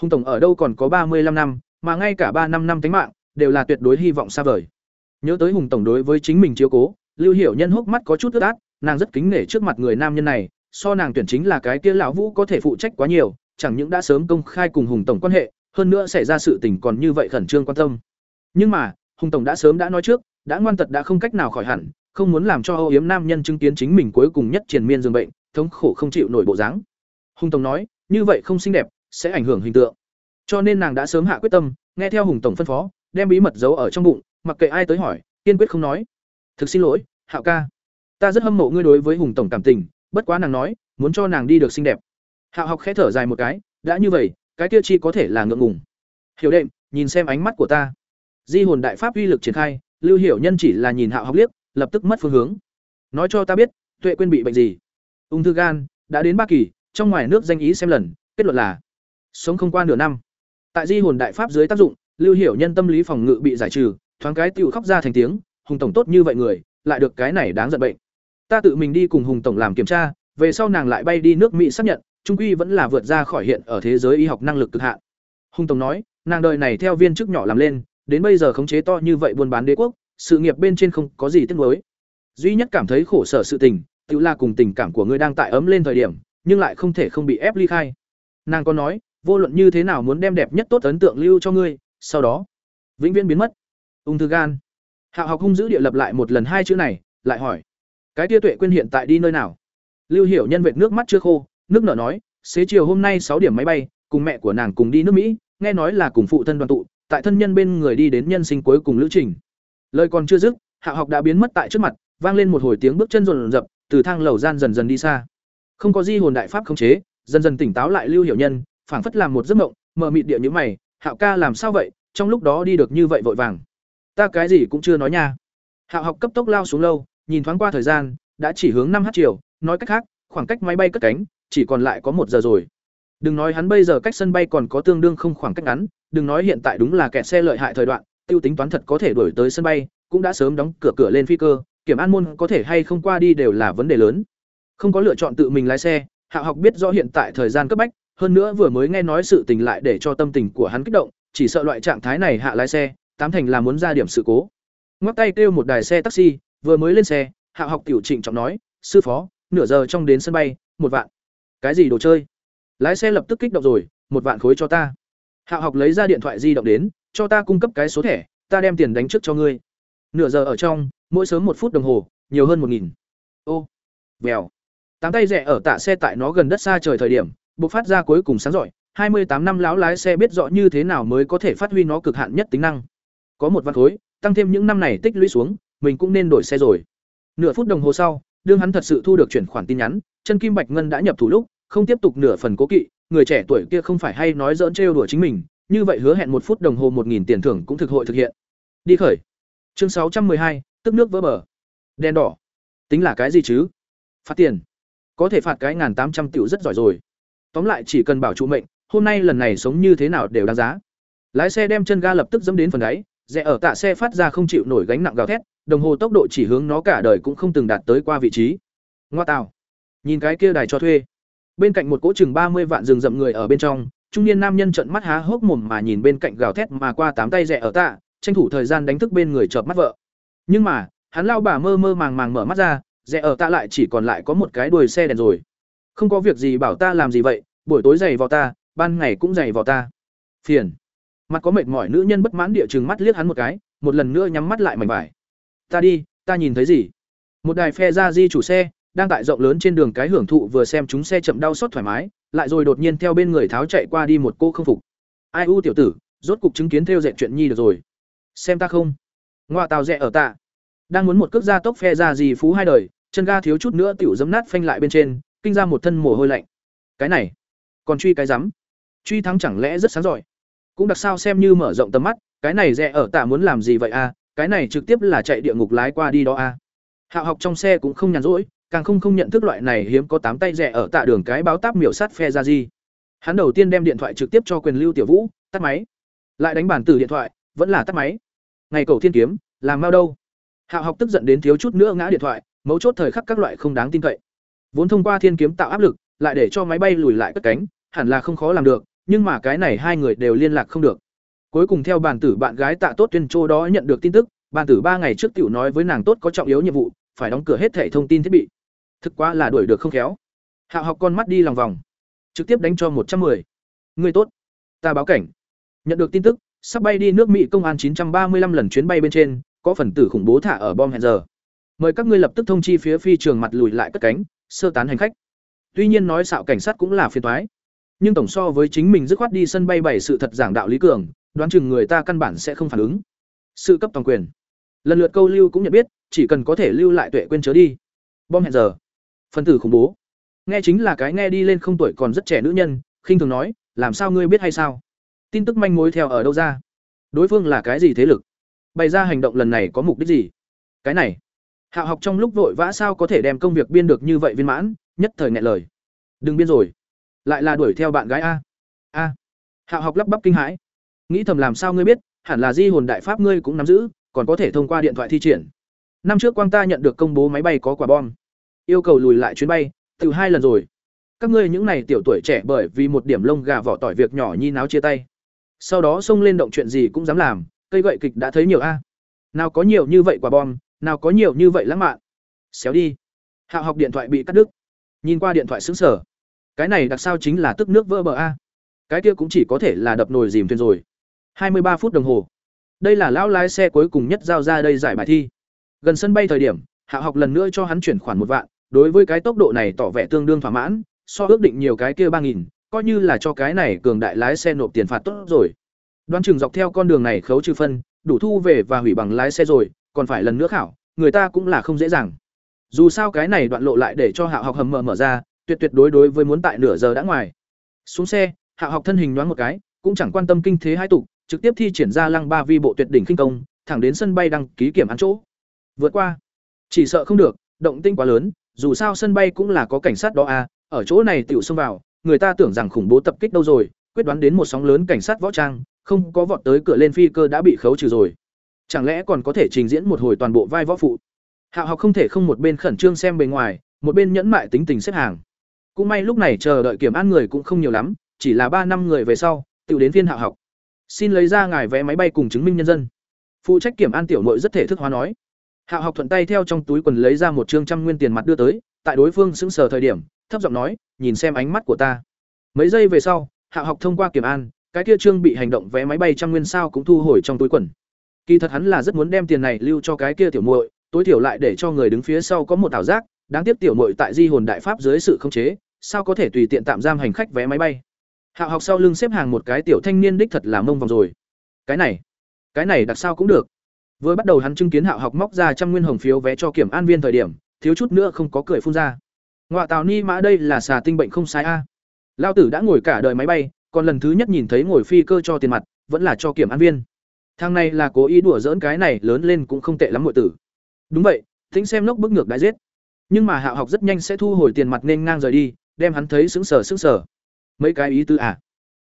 hùng tổng ở đâu còn có ba mươi 35 năm, mà ngay cả ba năm năm tính mạng, đều là tuyệt đối hy vọng xa vời. Nhớ tới hùng tổng đối với chính mình chiếu cố, lưu hiểu nhân hốc mắt có chút ướt át nàng rất kính nể trước mặt người nam nhân này, so nàng tuyển chính là cái kia lão vũ có thể phụ trách quá nhiều, chẳng những đã sớm công khai cùng hùng tổng quan hệ, hơn nữa xảy ra sự tình còn như vậy khẩn trương quan tâm. Nhưng mà, hùng tổng đã sớm đã nói trước, đã ngoan tật đã không cách nào khỏi hẳn, không muốn làm cho âu yếm nam nhân chứng kiến chính mình cuối cùng nhất triền miên dương bệnh, thống khổ không chịu nổi bộ dáng. Hùng tổng nói, như vậy không xinh đẹp, sẽ ảnh hưởng hình tượng. Cho nên nàng đã sớm hạ quyết tâm, nghe theo hùng tổng phân phó, đem bí mật giấu ở trong bụng, mặc kệ ai tới hỏi, kiên quyết không nói. Thực xin lỗi, hạo ca ta rất hâm mộ ngươi đối với hùng tổng cảm tình, bất quá nàng nói, muốn cho nàng đi được xinh đẹp. Hạo học khẽ thở dài một cái, đã như vậy, cái kia chi có thể là ngượng ngùng. Hiểu đệm, nhìn xem ánh mắt của ta. Di hồn đại pháp uy lực triển khai, lưu hiểu nhân chỉ là nhìn hạo học liếc, lập tức mất phương hướng. Nói cho ta biết, tuệ quên bị bệnh gì? Ung thư gan, đã đến ba kỳ, trong ngoài nước danh ý xem lần, kết luận là sống không qua nửa năm. Tại di hồn đại pháp dưới tác dụng, lưu hiểu nhân tâm lý phòng ngự bị giải trừ, thoáng cái tựu khóc ra thành tiếng, hùng tổng tốt như vậy người, lại được cái này đáng giận bệnh ta tự mình đi cùng hùng tổng làm kiểm tra, về sau nàng lại bay đi nước mỹ xác nhận, trung quy vẫn là vượt ra khỏi hiện ở thế giới y học năng lực cực hạn. Hùng tổng nói, nàng đời này theo viên chức nhỏ làm lên, đến bây giờ khống chế to như vậy buôn bán đế quốc, sự nghiệp bên trên không có gì tiếc nuối. Duy nhất cảm thấy khổ sở sự tình, tự là cùng tình cảm của ngươi đang tại ấm lên thời điểm, nhưng lại không thể không bị ép ly khai. Nàng có nói, vô luận như thế nào muốn đem đẹp nhất tốt ấn tượng lưu cho ngươi, sau đó, vĩnh viễn biến mất. Ung thư gan. Hạo học hung dữ địa lập lại một lần hai chữ này, lại hỏi cái tia tuệ quên hiện tại đi nơi nào? Lưu hiểu nhân vệt nước mắt chưa khô, nước nở nói, xế chiều hôm nay sáu điểm máy bay, cùng mẹ của nàng cùng đi nước mỹ, nghe nói là cùng phụ thân đoàn tụ, tại thân nhân bên người đi đến nhân sinh cuối cùng lữ trình. Lời còn chưa dứt, hạ học đã biến mất tại trước mặt, vang lên một hồi tiếng bước chân rồn rập, từ thang lầu gian dần dần đi xa. Không có di hồn đại pháp khống chế, dần dần tỉnh táo lại lưu hiểu nhân, phảng phất làm một giấc mộng mờ mịt địa nhữ mày hạo ca, làm sao vậy? Trong lúc đó đi được như vậy vội vàng. Ta cái gì cũng chưa nói nha. Hạo học cấp tốc lao xuống lâu nhìn thoáng qua thời gian, đã chỉ hướng năm h chiều, nói cách khác, khoảng cách máy bay cất cánh, chỉ còn lại có một giờ rồi. Đừng nói hắn bây giờ cách sân bay còn có tương đương không khoảng cách ngắn, đừng nói hiện tại đúng là kẹt xe lợi hại thời đoạn, tiêu tính toán thật có thể đuổi tới sân bay, cũng đã sớm đóng cửa cửa lên phi cơ, kiểm an môn có thể hay không qua đi đều là vấn đề lớn. Không có lựa chọn tự mình lái xe, hạ học biết rõ hiện tại thời gian cấp bách, hơn nữa vừa mới nghe nói sự tình lại để cho tâm tình của hắn kích động, chỉ sợ loại trạng thái này hạ lái xe, tám thành là muốn ra điểm sự cố. Ngoắc tay kêu một đài xe taxi vừa mới lên xe, hạ học tiểu trịnh trọng nói, sư phó, nửa giờ trong đến sân bay, một vạn. Cái gì đồ chơi? Lái xe lập tức kích động rồi, một vạn khối cho ta. Hạ học lấy ra điện thoại di động đến, cho ta cung cấp cái số thẻ, ta đem tiền đánh trước cho ngươi. Nửa giờ ở trong, mỗi sớm một phút đồng hồ, nhiều hơn một nghìn. Ô, vèo. Tám tay rẻ ở tạ xe tại nó gần đất xa trời thời điểm buộc phát ra cuối cùng sáng giỏi, hai mươi tám năm láo lái xe biết rõ như thế nào mới có thể phát huy nó cực hạn nhất tính năng. Có một vạn khối, tăng thêm những năm này tích lũy xuống mình cũng nên đổi xe rồi. Nửa phút đồng hồ sau, đương hắn thật sự thu được chuyển khoản tin nhắn, chân kim bạch ngân đã nhập thủ lúc, không tiếp tục nửa phần cố kỵ, người trẻ tuổi kia không phải hay nói giỡn trêu đùa chính mình, như vậy hứa hẹn một phút đồng hồ một nghìn tiền thưởng cũng thực hội thực hiện. Đi khởi. Chương sáu trăm hai, tức nước vỡ bờ. Đen đỏ. Tính là cái gì chứ? Phạt tiền. Có thể phạt cái ngàn tám trăm tiểu rất giỏi rồi. Tóm lại chỉ cần bảo trụ mệnh, hôm nay lần này sống như thế nào đều đáng giá. Lái xe đem chân ga lập tức dẫm đến phần đáy rẽ ở tạ xe phát ra không chịu nổi gánh nặng gào thét, đồng hồ tốc độ chỉ hướng nó cả đời cũng không từng đạt tới qua vị trí. Ngoa tào. Nhìn cái kia đài cho thuê. Bên cạnh một cỗ chừng ba mươi vạn rừng rậm người ở bên trong, trung niên nam nhân trận mắt há hốc mồm mà nhìn bên cạnh gào thét mà qua tám tay rẽ ở tạ, tranh thủ thời gian đánh thức bên người chợp mắt vợ. Nhưng mà, hắn lao bà mơ mơ màng màng mở mắt ra, rẽ ở tạ lại chỉ còn lại có một cái đuôi xe đèn rồi. Không có việc gì bảo ta làm gì vậy, buổi tối giày vào ta, ban ngày cũng giày vào ta. Phiền mặt có mệt mỏi nữ nhân bất mãn địa chừng mắt liếc hắn một cái, một lần nữa nhắm mắt lại mảnh vải. Ta đi, ta nhìn thấy gì? Một đài phe ra di chủ xe, đang tại rộng lớn trên đường cái hưởng thụ vừa xem chúng xe chậm đau xót thoải mái, lại rồi đột nhiên theo bên người tháo chạy qua đi một cô không phục. Ai u tiểu tử, rốt cục chứng kiến theo dệt chuyện nhi được rồi. Xem ta không? Ngoa tàu rẽ ở tạ đang muốn một cước gia tốc phe ra gì phú hai đời, chân ga thiếu chút nữa tiểu dấm nát phanh lại bên trên, kinh ra một thân mồ hôi lạnh. Cái này, còn truy cái rắm? Truy thắng chẳng lẽ rất sáng giỏi? Cũng đặc sao xem như mở rộng tầm mắt, cái này rẻ ở tạ muốn làm gì vậy a cái này trực tiếp là chạy địa ngục lái qua đi đó a hạ học trong xe cũng không nhàn rỗi, càng không không nhận thức loại này hiếm có tám tay rẻ ở tạ đường cái báo táp miểu sát phe ra gì. Hắn đầu tiên đem điện thoại trực tiếp cho quyền lưu tiểu vũ, tắt máy. Lại đánh bản từ điện thoại, vẫn là tắt máy. Ngày cầu thiên kiếm, làm mau đâu. Hạ học tức giận đến thiếu chút nữa ngã điện thoại, mấu chốt thời khắc các loại không đáng tin cậy. Vốn thông qua thiên kiếm tạo áp lực, lại để cho máy bay lùi lại cất cánh, hẳn là không khó làm được nhưng mà cái này hai người đều liên lạc không được. Cuối cùng theo bàn tử bạn gái tạ tốt tuyên châu đó nhận được tin tức, bàn tử ba ngày trước tiểu nói với nàng tốt có trọng yếu nhiệm vụ, phải đóng cửa hết thẻ thông tin thiết bị. Thực quá là đuổi được không khéo. Hạ học con mắt đi lòng vòng. Trực tiếp đánh cho một trăm 110. người tốt. Ta báo cảnh. Nhận được tin tức, sắp bay đi nước mỹ công an 935 lần chuyến bay bên trên, có phần tử khủng bố thả ở bom hẹn giờ. Mời các ngươi lập tức thông chi phía phi trường mặt lùi lại cất cánh, sơ tán hành khách. Tuy nhiên nói xạo cảnh sát cũng là phiền toái nhưng tổng so với chính mình dứt khoát đi sân bay bảy sự thật giảng đạo lý cường, đoán chừng người ta căn bản sẽ không phản ứng. Sự cấp toàn quyền. Lần lượt câu lưu cũng nhận biết, chỉ cần có thể lưu lại tuệ quên chớ đi. Bom hẹn giờ. Phân tử khủng bố. Nghe chính là cái nghe đi lên không tuổi còn rất trẻ nữ nhân, khinh thường nói, làm sao ngươi biết hay sao? Tin tức manh mối theo ở đâu ra? Đối phương là cái gì thế lực? Bày ra hành động lần này có mục đích gì? Cái này. Hạ học trong lúc vội vã sao có thể đem công việc biên được như vậy viên mãn, nhất thời ngại lời. Đừng biên rồi lại là đuổi theo bạn gái a. A. Hạo học lắp bắp kinh hãi. Nghĩ thầm làm sao ngươi biết, hẳn là di hồn đại pháp ngươi cũng nắm giữ, còn có thể thông qua điện thoại thi triển. Năm trước quang ta nhận được công bố máy bay có quả bom. Yêu cầu lùi lại chuyến bay từ hai lần rồi. Các ngươi những này tiểu tuổi trẻ bởi vì một điểm lông gà vỏ tỏi việc nhỏ nhi náo chia tay. Sau đó xông lên động chuyện gì cũng dám làm, cây gậy kịch đã thấy nhiều a. Nào có nhiều như vậy quả bom, nào có nhiều như vậy lãng mạn. Xéo đi. Hạ học điện thoại bị cắt đứt. Nhìn qua điện thoại xứng sở cái này đặc sao chính là tức nước vỡ bờ a. Cái kia cũng chỉ có thể là đập nồi dìm thuyền rồi. Hai mươi ba phút đồng hồ. Đây là lão lái xe cuối cùng nhất giao ra đây giải bài thi. Gần sân bay thời điểm, hạ học lần nữa cho hắn chuyển khoản một vạn. Đối với cái tốc độ này tỏ vẻ tương đương thỏa mãn, so ước định nhiều cái kia ba nghìn, coi như là cho cái này cường đại lái xe nộp tiền phạt tốt rồi. Đoán chừng dọc theo con đường này khấu trừ phân, đủ thu về và hủy bằng lái xe rồi, còn phải lần nữa khảo, người ta cũng là không dễ dàng. Dù sao cái này đoạn lộ lại để cho hạ học hầm mở mở ra tuyệt tuyệt đối đối với muốn tại nửa giờ đã ngoài. Xuống xe, hạ học thân hình nhoáng một cái, cũng chẳng quan tâm kinh thế hai tục, trực tiếp thi triển ra lăng ba vi bộ tuyệt đỉnh kinh công, thẳng đến sân bay đăng ký kiểm án chỗ. Vượt qua. Chỉ sợ không được, động tinh quá lớn, dù sao sân bay cũng là có cảnh sát đó à ở chỗ này tiểu xông vào, người ta tưởng rằng khủng bố tập kích đâu rồi, quyết đoán đến một sóng lớn cảnh sát võ trang, không có vọt tới cửa lên phi cơ đã bị khấu trừ rồi. Chẳng lẽ còn có thể trình diễn một hồi toàn bộ vai võ phụ? Hạo học không thể không một bên khẩn trương xem bề ngoài, một bên nhẫn mại tính tình xếp hàng cũng may lúc này chờ đợi kiểm an người cũng không nhiều lắm, chỉ là ba năm người về sau, tự đến Viên hạ học. Xin lấy ra ngài vé máy bay cùng chứng minh nhân dân. Phụ trách kiểm an tiểu nội rất thể thức hóa nói. Hạ học thuận tay theo trong túi quần lấy ra một trương trăm nguyên tiền mặt đưa tới, tại đối phương sững sờ thời điểm, thấp giọng nói, nhìn xem ánh mắt của ta. Mấy giây về sau, hạ học thông qua kiểm an, cái kia trương bị hành động vé máy bay trăm nguyên sao cũng thu hồi trong túi quần. Kỳ thật hắn là rất muốn đem tiền này lưu cho cái kia tiểu muội, tối thiểu lại để cho người đứng phía sau có một ảo giác đáng tiếc tiểu muội tại di hồn đại pháp dưới sự khống chế, sao có thể tùy tiện tạm giam hành khách vé máy bay? Hạo học sau lưng xếp hàng một cái tiểu thanh niên đích thật là mông vòng rồi. Cái này cái này đặc sao cũng được. Vừa bắt đầu hắn chứng kiến hạo học móc ra trăm nguyên hồng phiếu vé cho kiểm an viên thời điểm, thiếu chút nữa không có cười phun ra. Ngoại tào ni mã đây là xà tinh bệnh không sai a. Lao tử đã ngồi cả đời máy bay, còn lần thứ nhất nhìn thấy ngồi phi cơ cho tiền mặt, vẫn là cho kiểm an viên. Thằng này là cố ý đùa dỡn cái này lớn lên cũng không tệ lắm mọi tử. Đúng vậy tính xem lốc bức ngược đã giết nhưng mà hạ học rất nhanh sẽ thu hồi tiền mặt nên ngang rời đi, đem hắn thấy sững sờ sững sờ. Mấy cái ý tư à?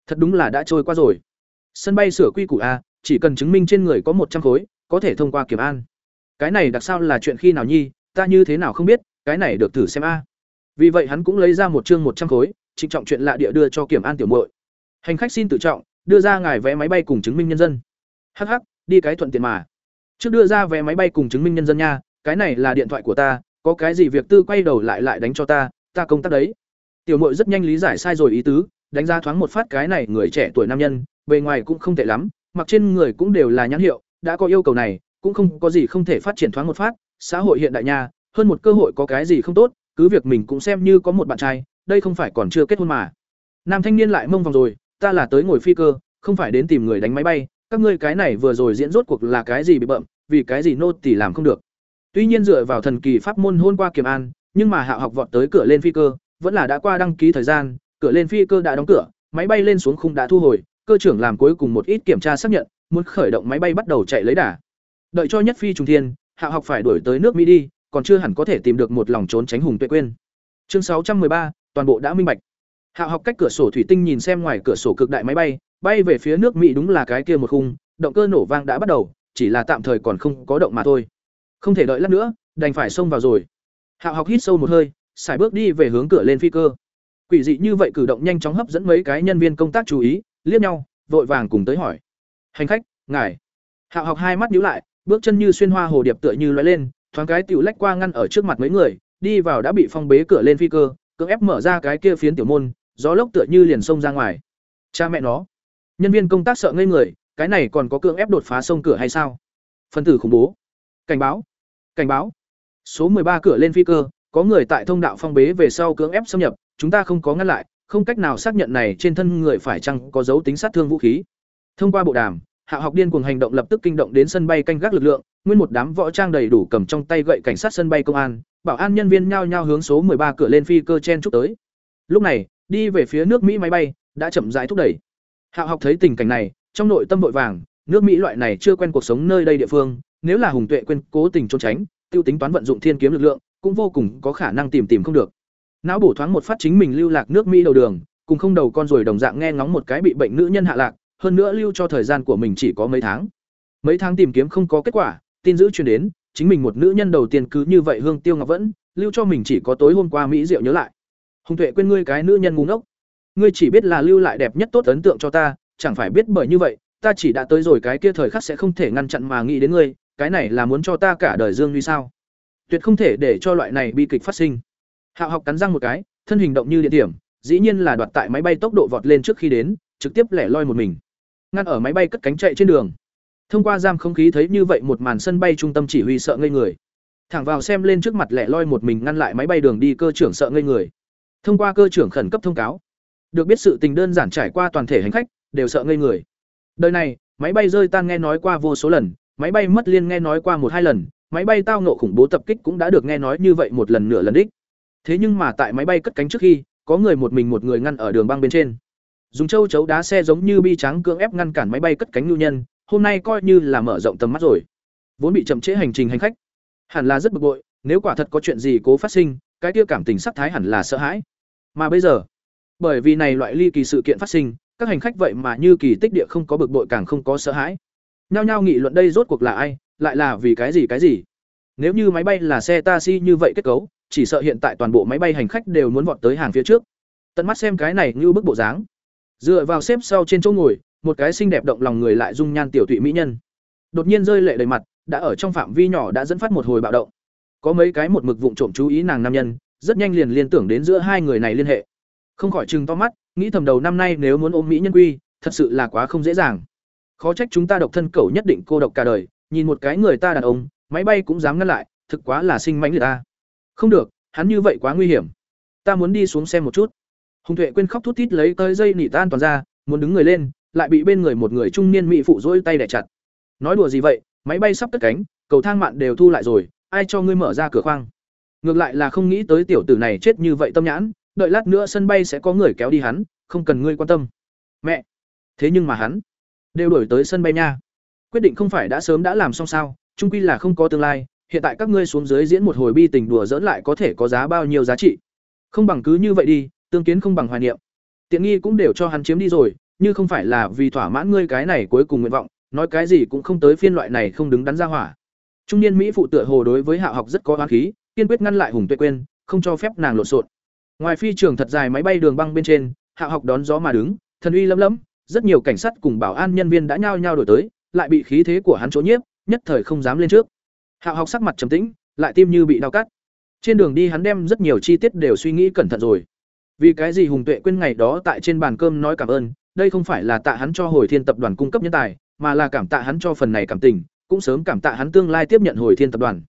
Thật đúng là đã trôi qua rồi. Sân bay sửa quy củ a chỉ cần chứng minh trên người có một trăm khối, có thể thông qua kiểm an. Cái này đặc sao là chuyện khi nào nhi? Ta như thế nào không biết, cái này được thử xem a. Vì vậy hắn cũng lấy ra một chương một trăm khối, trịnh trọng chuyện lạ địa đưa cho kiểm an tiểu muội. Hành khách xin tự trọng, đưa ra ngài vé máy bay cùng chứng minh nhân dân. Hh đi cái thuận tiện mà. Trước đưa ra vé máy bay cùng chứng minh nhân dân nha, cái này là điện thoại của ta có cái gì việc tư quay đầu lại lại đánh cho ta ta công tác đấy. Tiểu muội rất nhanh lý giải sai rồi ý tứ, đánh giá thoáng một phát cái này người trẻ tuổi nam nhân, bề ngoài cũng không tệ lắm, mặc trên người cũng đều là nhãn hiệu, đã có yêu cầu này, cũng không có gì không thể phát triển thoáng một phát, xã hội hiện đại nha, hơn một cơ hội có cái gì không tốt, cứ việc mình cũng xem như có một bạn trai, đây không phải còn chưa kết hôn mà. Nam thanh niên lại mông vòng rồi, ta là tới ngồi phi cơ, không phải đến tìm người đánh máy bay, các ngươi cái này vừa rồi diễn rốt cuộc là cái gì bị bậm vì cái gì nô tỳ làm không được tuy nhiên dựa vào thần kỳ pháp môn hôn qua kiểm an, nhưng mà hạ học vọt tới cửa lên phi cơ, vẫn là đã qua đăng ký thời gian, cửa lên phi cơ đã đóng cửa, máy bay lên xuống khung đã thu hồi, cơ trưởng làm cuối cùng một ít kiểm tra xác nhận, muốn khởi động máy bay bắt đầu chạy lấy đà. Đợi cho nhất phi trùng thiên, hạ học phải đuổi tới nước mỹ đi, còn chưa hẳn có thể tìm được một lòng trốn tránh hùng tuệ quên chương sáu trăm ba, toàn bộ đã minh bạch. Hạ học cách cửa sổ thủy tinh nhìn xem ngoài cửa sổ cực đại máy bay bay về phía nước mỹ đúng là cái kia một khung, động cơ nổ vang đã bắt đầu, chỉ là tạm thời còn không có động mà thôi không thể đợi lát nữa, đành phải xông vào rồi. Hạo học hít sâu một hơi xài bước đi về hướng cửa lên phi cơ. Quỷ dị như vậy cử động nhanh chóng hấp dẫn mấy cái nhân viên công tác chú ý, liếc nhau, vội vàng cùng tới hỏi. Hành khách, ngài. Hạo học hai mắt nhíu lại, bước chân như xuyên hoa hồ điệp tựa như lóe lên, thoáng cái tiểu lách qua ngăn ở trước mặt mấy người, đi vào đã bị phong bế cửa lên phi cơ, cưỡng ép mở ra cái kia phiến tiểu môn, gió lốc tựa như liền xông ra ngoài. Cha mẹ nó. Nhân viên công tác sợ ngây người, cái này còn có cưỡng ép đột phá sông cửa hay sao? Phân tử khủng bố cảnh báo. Cảnh báo. Số ba cửa lên phi cơ, có người tại thông đạo phong bế về sau cưỡng ép xâm nhập, chúng ta không có ngăn lại, không cách nào xác nhận này trên thân người phải chăng có dấu tính sát thương vũ khí. Thông qua bộ đàm, hạ học điên cuồng hành động lập tức kinh động đến sân bay canh gác lực lượng, nguyên một đám võ trang đầy đủ cầm trong tay gậy cảnh sát sân bay công an, bảo an nhân viên nhao nhao hướng số ba cửa lên phi cơ chen chúc tới. Lúc này, đi về phía nước mỹ máy bay, đã chậm rãi thúc đẩy. Hạ học thấy tình cảnh này, trong nội tâm vội vàng nước mỹ loại này chưa quen cuộc sống nơi đây địa phương, nếu là hùng tuệ quên cố tình trốn tránh, tiêu tính toán vận dụng thiên kiếm lực lượng, cũng vô cùng có khả năng tìm tìm không được. Não bổ thoáng một phát chính mình lưu lạc nước mỹ đầu đường, cùng không đầu con rồi đồng dạng nghe ngóng một cái bị bệnh nữ nhân hạ lạc, hơn nữa lưu cho thời gian của mình chỉ có mấy tháng. Mấy tháng tìm kiếm không có kết quả, tin dữ truyền đến, chính mình một nữ nhân đầu tiên cứ như vậy hương tiêu ngọc vẫn, lưu cho mình chỉ có tối hôm qua mỹ diệu nhớ lại. Hùng tuệ quên ngươi cái nữ nhân ngu ngốc. Ngươi chỉ biết là lưu lại đẹp nhất tốt ấn tượng cho ta, chẳng phải biết bởi như vậy ta chỉ đã tới rồi cái kia thời khắc sẽ không thể ngăn chặn mà nghĩ đến ngươi cái này là muốn cho ta cả đời dương như sao tuyệt không thể để cho loại này bi kịch phát sinh Hạo học cắn răng một cái, thân hình động như điện điểm, dĩ nhiên là đoạt tại máy bay tốc độ vọt lên trước khi đến, trực tiếp lẻ loi một mình. Ngăn ở máy bay cất cánh chạy trên đường. Thông qua giam không khí thấy như vậy một màn sân bay trung tâm chỉ huy sợ ngây người. Thẳng vào xem lên trước mặt lẻ loi một mình ngăn lại máy bay đường đi cơ trưởng sợ ngây người. Thông qua cơ trưởng khẩn cấp thông cáo, được biết sự tình đơn giản trải qua toàn thể hành khách đều sợ ngây người. Đời này, máy bay rơi tan nghe nói qua vô số lần, máy bay mất liên nghe nói qua một hai lần, máy bay tao ngộ khủng bố tập kích cũng đã được nghe nói như vậy một lần nửa lần đích. Thế nhưng mà tại máy bay cất cánh trước khi, có người một mình một người ngăn ở đường băng bên trên. Dùng châu chấu đá xe giống như bi trắng cưỡng ép ngăn cản máy bay cất cánh nhu nhân, hôm nay coi như là mở rộng tầm mắt rồi. Vốn bị chậm trễ hành trình hành khách, hẳn là rất bực bội, nếu quả thật có chuyện gì cố phát sinh, cái kia cảm tình sắc thái hẳn là sợ hãi. Mà bây giờ, bởi vì này loại ly kỳ sự kiện phát sinh, các hành khách vậy mà như kỳ tích địa không có bực bội càng không có sợ hãi. Nhao nhao nghị luận đây rốt cuộc là ai, lại là vì cái gì cái gì. Nếu như máy bay là xe taxi như vậy kết cấu, chỉ sợ hiện tại toàn bộ máy bay hành khách đều muốn vọt tới hàng phía trước. Tận mắt xem cái này như bức bộ dáng. Dựa vào xếp sau trên chỗ ngồi một cái xinh đẹp động lòng người lại dung nhan tiểu thụy mỹ nhân. Đột nhiên rơi lệ đầy mặt đã ở trong phạm vi nhỏ đã dẫn phát một hồi bạo động. Có mấy cái một mực vụng trộm chú ý nàng nam nhân rất nhanh liền liên tưởng đến giữa hai người này liên hệ. Không khỏi chừng to mắt nghĩ thầm đầu năm nay nếu muốn ôm mỹ nhân quy, thật sự là quá không dễ dàng. Khó trách chúng ta độc thân cầu nhất định cô độc cả đời, nhìn một cái người ta đàn ông, máy bay cũng dám ngăn lại, thực quá là sinh mãnh người ta. Không được, hắn như vậy quá nguy hiểm. Ta muốn đi xuống xem một chút. Hùng tuệ quên khóc thút thít lấy tới dây nỉ tan toàn ra, muốn đứng người lên, lại bị bên người một người trung niên mỹ phụ dỗi tay đẻ chặt. Nói đùa gì vậy, máy bay sắp cất cánh, cầu thang mạn đều thu lại rồi, ai cho ngươi mở ra cửa khoang? Ngược lại là không nghĩ tới tiểu tử này chết như vậy tâm nhãn đợi lát nữa sân bay sẽ có người kéo đi hắn, không cần ngươi quan tâm. Mẹ! Thế nhưng mà hắn, đều đổi tới sân bay nha. Quyết định không phải đã sớm đã làm xong sao trung quy là không có tương lai, hiện tại các ngươi xuống dưới diễn một hồi bi tình đùa dỡn lại có thể có giá bao nhiêu giá trị. Không bằng cứ như vậy đi, tương kiến không bằng hoài niệm. Tiện nghi cũng đều cho hắn chiếm đi rồi, như không phải là vì thỏa mãn ngươi cái này cuối cùng nguyện vọng, nói cái gì cũng không tới phiên loại này không đứng đắn ra hỏa. Trung niên mỹ phụ tựa hồ đối với hạ học rất có oán khí, kiên quyết ngăn lại hùng tuệ quên không cho phép nàng lộn xộn ngoài phi trường thật dài máy bay đường băng bên trên, hạ học đón gió mà đứng, thần uy lấm lấm, rất nhiều cảnh sát cùng bảo an nhân viên đã nhao nhao đổi tới, lại bị khí thế của hắn chỗ nhiếp, nhất thời không dám lên trước. Hạ học sắc mặt trầm tĩnh, lại tim như bị đau cắt. Trên đường đi hắn đem rất nhiều chi tiết đều suy nghĩ cẩn thận rồi. Vì cái gì hùng tuệ quên ngày đó tại trên bàn cơm nói cảm ơn, đây không phải là tạ hắn cho hồi thiên tập đoàn cung cấp nhân tài, mà là cảm tạ hắn cho phần này cảm tình, cũng sớm cảm tạ hắn tương lai tiếp nhận hồi thiên tập đoàn.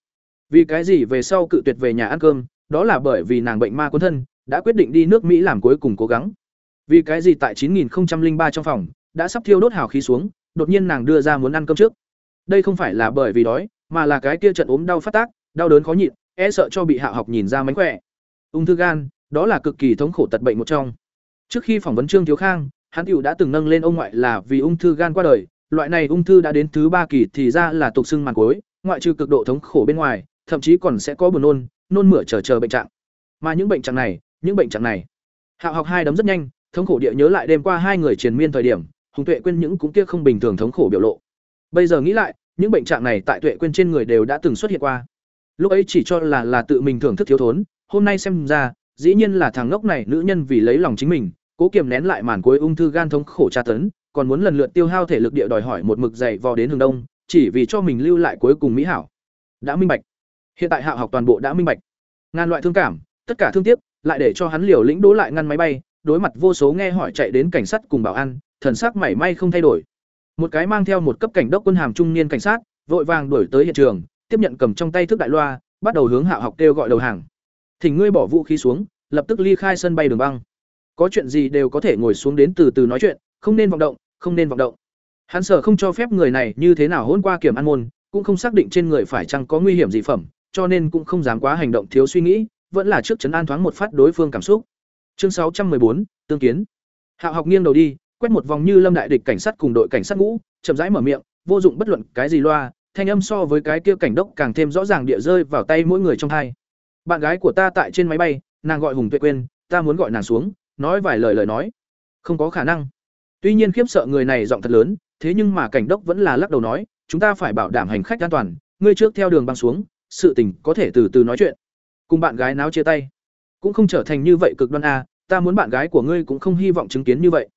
Vì cái gì về sau cự tuyệt về nhà ăn cơm, đó là bởi vì nàng bệnh ma cuốn thân đã quyết định đi nước mỹ làm cuối cùng cố gắng. Vì cái gì tại 9003 trong phòng, đã sắp thiêu đốt hào khí xuống, đột nhiên nàng đưa ra muốn ăn cơm trước. Đây không phải là bởi vì đói, mà là cái kia trận ốm đau phát tác, đau đớn khó nhịn e sợ cho bị hạ học nhìn ra mánh khỏe. Ung thư gan, đó là cực kỳ thống khổ tật bệnh một trong. Trước khi phỏng vấn trương thiếu khang, hắn hữu đã từng nâng lên ông ngoại là vì ung thư gan qua đời, loại này ung thư đã đến thứ ba kỳ thì ra là tục xưng màn cối ngoại trừ cực độ thống khổ bên ngoài, thậm chí còn sẽ có buồn nôn nôn mửa chờ chờ bệnh trạng. Mà những bệnh trạng này những bệnh trạng này. Hạo học hai đấm rất nhanh, thống khổ địa nhớ lại đêm qua hai người triền miên thời điểm, hùng tuệ quên những cũng kia không bình thường thống khổ biểu lộ. Bây giờ nghĩ lại, những bệnh trạng này tại tuệ quên trên người đều đã từng xuất hiện qua. Lúc ấy chỉ cho là là tự mình thưởng thức thiếu thốn, hôm nay xem ra, dĩ nhiên là thằng ngốc này nữ nhân vì lấy lòng chính mình, cố kiềm nén lại màn cuối ung thư gan thống khổ tra tấn, còn muốn lần lượt tiêu hao thể lực địa đòi hỏi một mực dày vò đến hướng đông, chỉ vì cho mình lưu lại cuối cùng mỹ hảo. Đã minh bạch. Hiện tại hạo học toàn bộ đã minh bạch. Ngàn loại thương cảm, tất cả thương tiếc lại để cho hắn liều lĩnh đỗ lại ngăn máy bay, đối mặt vô số nghe hỏi chạy đến cảnh sát cùng bảo an, thần sắc mảy may không thay đổi. Một cái mang theo một cấp cảnh đốc quân hàm trung niên cảnh sát, vội vàng đuổi tới hiện trường, tiếp nhận cầm trong tay thước đại loa, bắt đầu hướng hạ học kêu gọi đầu hàng. Thỉnh ngươi bỏ vũ khí xuống, lập tức ly khai sân bay đường băng. Có chuyện gì đều có thể ngồi xuống đến từ từ nói chuyện, không nên vọng động, không nên vọng động. Hắn sở không cho phép người này như thế nào hôn qua kiểm an môn, cũng không xác định trên người phải chăng có nguy hiểm gì phẩm, cho nên cũng không dám quá hành động thiếu suy nghĩ vẫn là trước chấn an thoáng một phát đối phương cảm xúc. Chương sáu trăm bốn, tương kiến. Hạo học nghiêng đầu đi, quét một vòng như lâm đại địch cảnh sát cùng đội cảnh sát ngũ, chậm rãi mở miệng, vô dụng bất luận cái gì loa, thanh âm so với cái kia cảnh đốc càng thêm rõ ràng địa rơi vào tay mỗi người trong hai. Bạn gái của ta tại trên máy bay, nàng gọi hùng tuệ quên ta muốn gọi nàng xuống, nói vài lời lời nói. Không có khả năng. Tuy nhiên khiếp sợ người này giọng thật lớn, thế nhưng mà cảnh đốc vẫn là lắc đầu nói, chúng ta phải bảo đảm hành khách an toàn, ngươi trước theo đường băng xuống, sự tình có thể từ từ nói chuyện cùng bạn gái náo chia tay. Cũng không trở thành như vậy cực đoan a ta muốn bạn gái của ngươi cũng không hy vọng chứng kiến như vậy.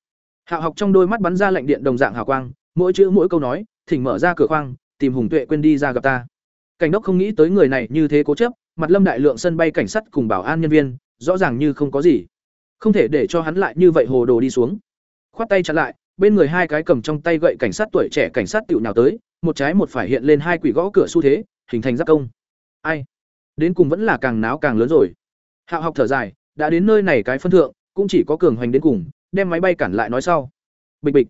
Hạo học trong đôi mắt bắn ra lệnh điện đồng dạng hào quang, mỗi chữ mỗi câu nói, thỉnh mở ra cửa khoang, tìm hùng tuệ quên đi ra gặp ta. Cảnh đốc không nghĩ tới người này như thế cố chấp, mặt lâm đại lượng sân bay cảnh sát cùng bảo an nhân viên, rõ ràng như không có gì. Không thể để cho hắn lại như vậy hồ đồ đi xuống. Khoát tay chặn lại, bên người hai cái cầm trong tay gậy cảnh sát tuổi trẻ cảnh sát tựu nào tới, một trái một phải hiện lên hai quỷ gõ cửa xu thế, hình thành giác công. Ai? Đến cùng vẫn là càng náo càng lớn rồi. Hạo học thở dài, đã đến nơi này cái phân thượng, cũng chỉ có cường hoành đến cùng, đem máy bay cản lại nói sau. Bịch bịch.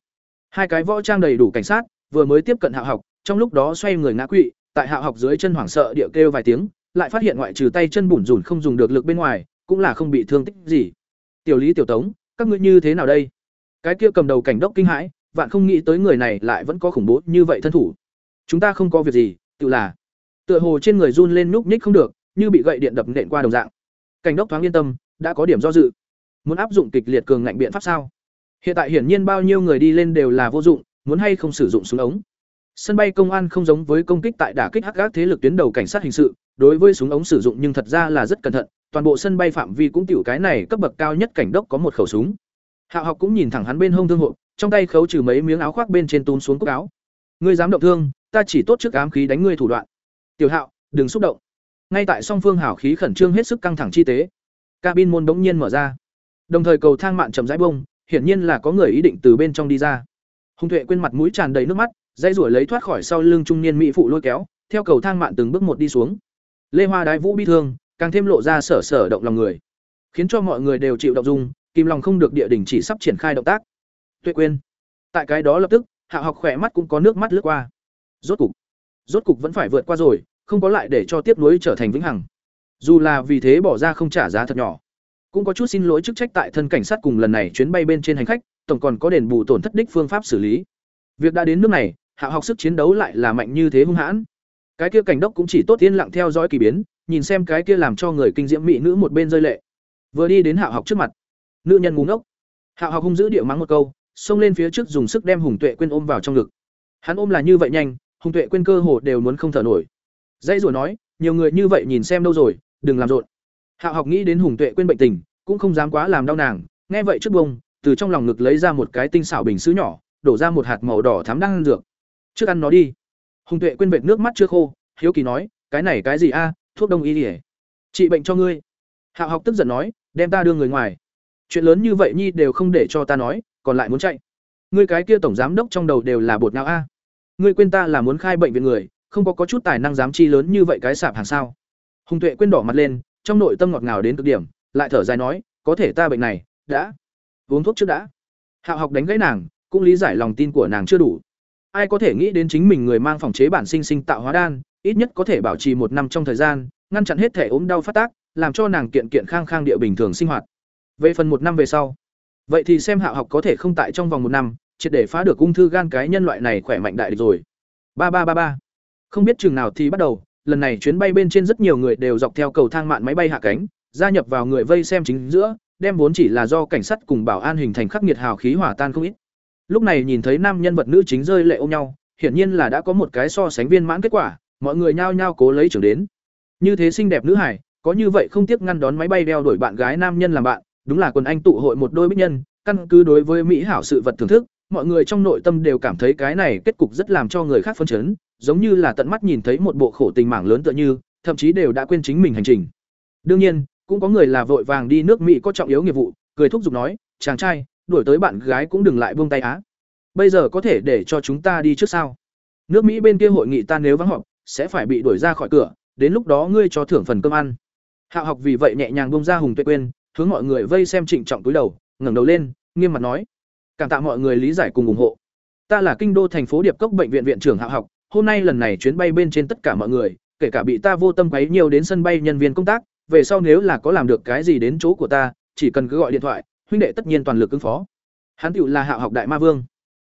Hai cái võ trang đầy đủ cảnh sát, vừa mới tiếp cận hạo học, trong lúc đó xoay người ngã quỵ, tại hạo học dưới chân hoảng sợ địa kêu vài tiếng, lại phát hiện ngoại trừ tay chân bủn rủn không dùng được lực bên ngoài, cũng là không bị thương tích gì. Tiểu lý tiểu tống, các ngươi như thế nào đây? Cái kia cầm đầu cảnh đốc kinh hãi, vạn không nghĩ tới người này lại vẫn có khủng bố như vậy thân thủ. Chúng ta không có việc gì, tự là. Tựa hồ trên người run lên núp ních không được như bị gậy điện đập nện qua đồng dạng. Cảnh đốc thoáng yên tâm, đã có điểm do dự. Muốn áp dụng kịch liệt cường ngạnh biện pháp sao? Hiện tại hiển nhiên bao nhiêu người đi lên đều là vô dụng, muốn hay không sử dụng súng ống. Sân bay công an không giống với công kích tại đả kích hắc gác thế lực tuyến đầu cảnh sát hình sự, đối với súng ống sử dụng nhưng thật ra là rất cẩn thận, toàn bộ sân bay phạm vi cũng tiểu cái này cấp bậc cao nhất cảnh đốc có một khẩu súng. Hạ học cũng nhìn thẳng hắn bên hông thương hộ, trong tay khấu trừ mấy miếng áo khoác bên trên túm xuống cúc áo. Ngươi dám động thương, ta chỉ tốt trước ám khí đánh ngươi thủ đoạn. Tiểu hạo, đừng xúc động ngay tại song phương hảo khí khẩn trương hết sức căng thẳng chi tế, cabin môn bỗng nhiên mở ra. Đồng thời cầu thang mạn chậm rãi bông hiển nhiên là có người ý định từ bên trong đi ra. Hùng tuệ quên mặt mũi tràn đầy nước mắt dây ruổi lấy thoát khỏi sau lưng trung niên mỹ phụ lôi kéo, theo cầu thang mạn từng bước một đi xuống. Lê hoa đái vũ bi thương, càng thêm lộ ra sở sở động lòng người, khiến cho mọi người đều chịu động dung, kìm lòng không được địa đỉnh chỉ sắp triển khai động tác. Tuệ quên. Tại cái đó lập tức, hạ học khỏe mắt cũng có nước mắt lướt qua. Rốt cục rốt cục vẫn phải vượt qua rồi không có lại để cho tiếp nối trở thành vĩnh hằng. Dù là vì thế bỏ ra không trả giá thật nhỏ. Cũng có chút xin lỗi chức trách tại thân cảnh sát cùng lần này chuyến bay bên trên hành khách, tổng còn có đền bù tổn thất đích phương pháp xử lý. Việc đã đến nước này, hạ học sức chiến đấu lại là mạnh như thế hung hãn. Cái kia cảnh đốc cũng chỉ tốt tiên lặng theo dõi kỳ biến, nhìn xem cái kia làm cho người kinh diễm mỹ nữ một bên rơi lệ. Vừa đi đến hạ học trước mặt, nữ nhân ngúng ốc hạ học hung giữ địa mắng một câu, xông lên phía trước dùng sức đem hùng tuệ quên ôm vào trong ngực. Hắn ôm là như vậy nhanh, hùng tuệ quên cơ hồ đều muốn không thở nổi dây rồi nói, nhiều người như vậy nhìn xem đâu rồi, đừng làm rộn. Hạ học nghĩ đến hùng tuệ quên bệnh tình, cũng không dám quá làm đau nàng, nghe vậy trước bông, từ trong lòng ngực lấy ra một cái tinh xảo bình sứ nhỏ, đổ ra một hạt màu đỏ thắm đang ăn dược. Trước ăn nó đi. Hùng tuệ quên vệt nước mắt chưa khô, hiếu kỳ nói, cái này cái gì a, thuốc đông y ỉa trị bệnh cho ngươi. Hạ học tức giận nói, đem ta đưa người ngoài. Chuyện lớn như vậy nhi đều không để cho ta nói, còn lại muốn chạy. Ngươi cái kia tổng giám đốc trong đầu đều là bột não a. Ngươi quên ta là muốn khai bệnh viện người không có có chút tài năng dám chi lớn như vậy cái sạp hàng sao? Hùng tuệ quên đỏ mặt lên, trong nội tâm ngọt ngào đến cực điểm, lại thở dài nói, có thể ta bệnh này, đã uống thuốc trước đã. Hạo học đánh gãy nàng, cũng lý giải lòng tin của nàng chưa đủ. Ai có thể nghĩ đến chính mình người mang phòng chế bản sinh sinh tạo hóa đan, ít nhất có thể bảo trì một năm trong thời gian, ngăn chặn hết thể ốm đau phát tác, làm cho nàng kiện kiện khang khang địa bình thường sinh hoạt. Về phần một năm về sau, vậy thì xem hạo học có thể không tại trong vòng một năm, triệt để phá được ung thư gan cái nhân loại này khỏe mạnh đại địch rồi. Ba ba ba ba không biết chừng nào thì bắt đầu, lần này chuyến bay bên trên rất nhiều người đều dọc theo cầu thang mạn máy bay hạ cánh, gia nhập vào người vây xem chính giữa, đem vốn chỉ là do cảnh sát cùng bảo an hình thành khắc nghiệt hào khí hỏa tan không ít. Lúc này nhìn thấy nam nhân vật nữ chính rơi lệ ôm nhau, hiển nhiên là đã có một cái so sánh viên mãn kết quả, mọi người nhao nhao cố lấy trưởng đến. Như thế xinh đẹp nữ hải, có như vậy không tiếc ngăn đón máy bay đeo đuổi bạn gái nam nhân làm bạn, đúng là quần anh tụ hội một đôi bích nhân căn cứ đối với mỹ hảo sự vật thưởng thức, mọi người trong nội tâm đều cảm thấy cái này kết cục rất làm cho người khác phân chấn, giống như là tận mắt nhìn thấy một bộ khổ tình mảng lớn tựa như, thậm chí đều đã quên chính mình hành trình. Đương nhiên, cũng có người là vội vàng đi nước mỹ có trọng yếu nghiệp vụ, cười thúc giục nói, chàng trai, đuổi tới bạn gái cũng đừng lại buông tay á. Bây giờ có thể để cho chúng ta đi trước sao? Nước mỹ bên kia hội nghị ta nếu vắng họp, sẽ phải bị đuổi ra khỏi cửa, đến lúc đó ngươi cho thưởng phần cơm ăn. Hạ học vì vậy nhẹ nhàng bông ra hùng tuệ quên hướng mọi người vây xem trịnh trọng túi đầu ngẩng đầu lên, nghiêm mặt nói, cảm tạ mọi người lý giải cùng ủng hộ. Ta là kinh đô thành phố điệp cốc bệnh viện viện trưởng hạ học, hôm nay lần này chuyến bay bên trên tất cả mọi người, kể cả bị ta vô tâm quấy nhiều đến sân bay nhân viên công tác, về sau nếu là có làm được cái gì đến chỗ của ta, chỉ cần cứ gọi điện thoại, huynh đệ tất nhiên toàn lực ứng phó. Hắn tựu là hạ học đại ma vương.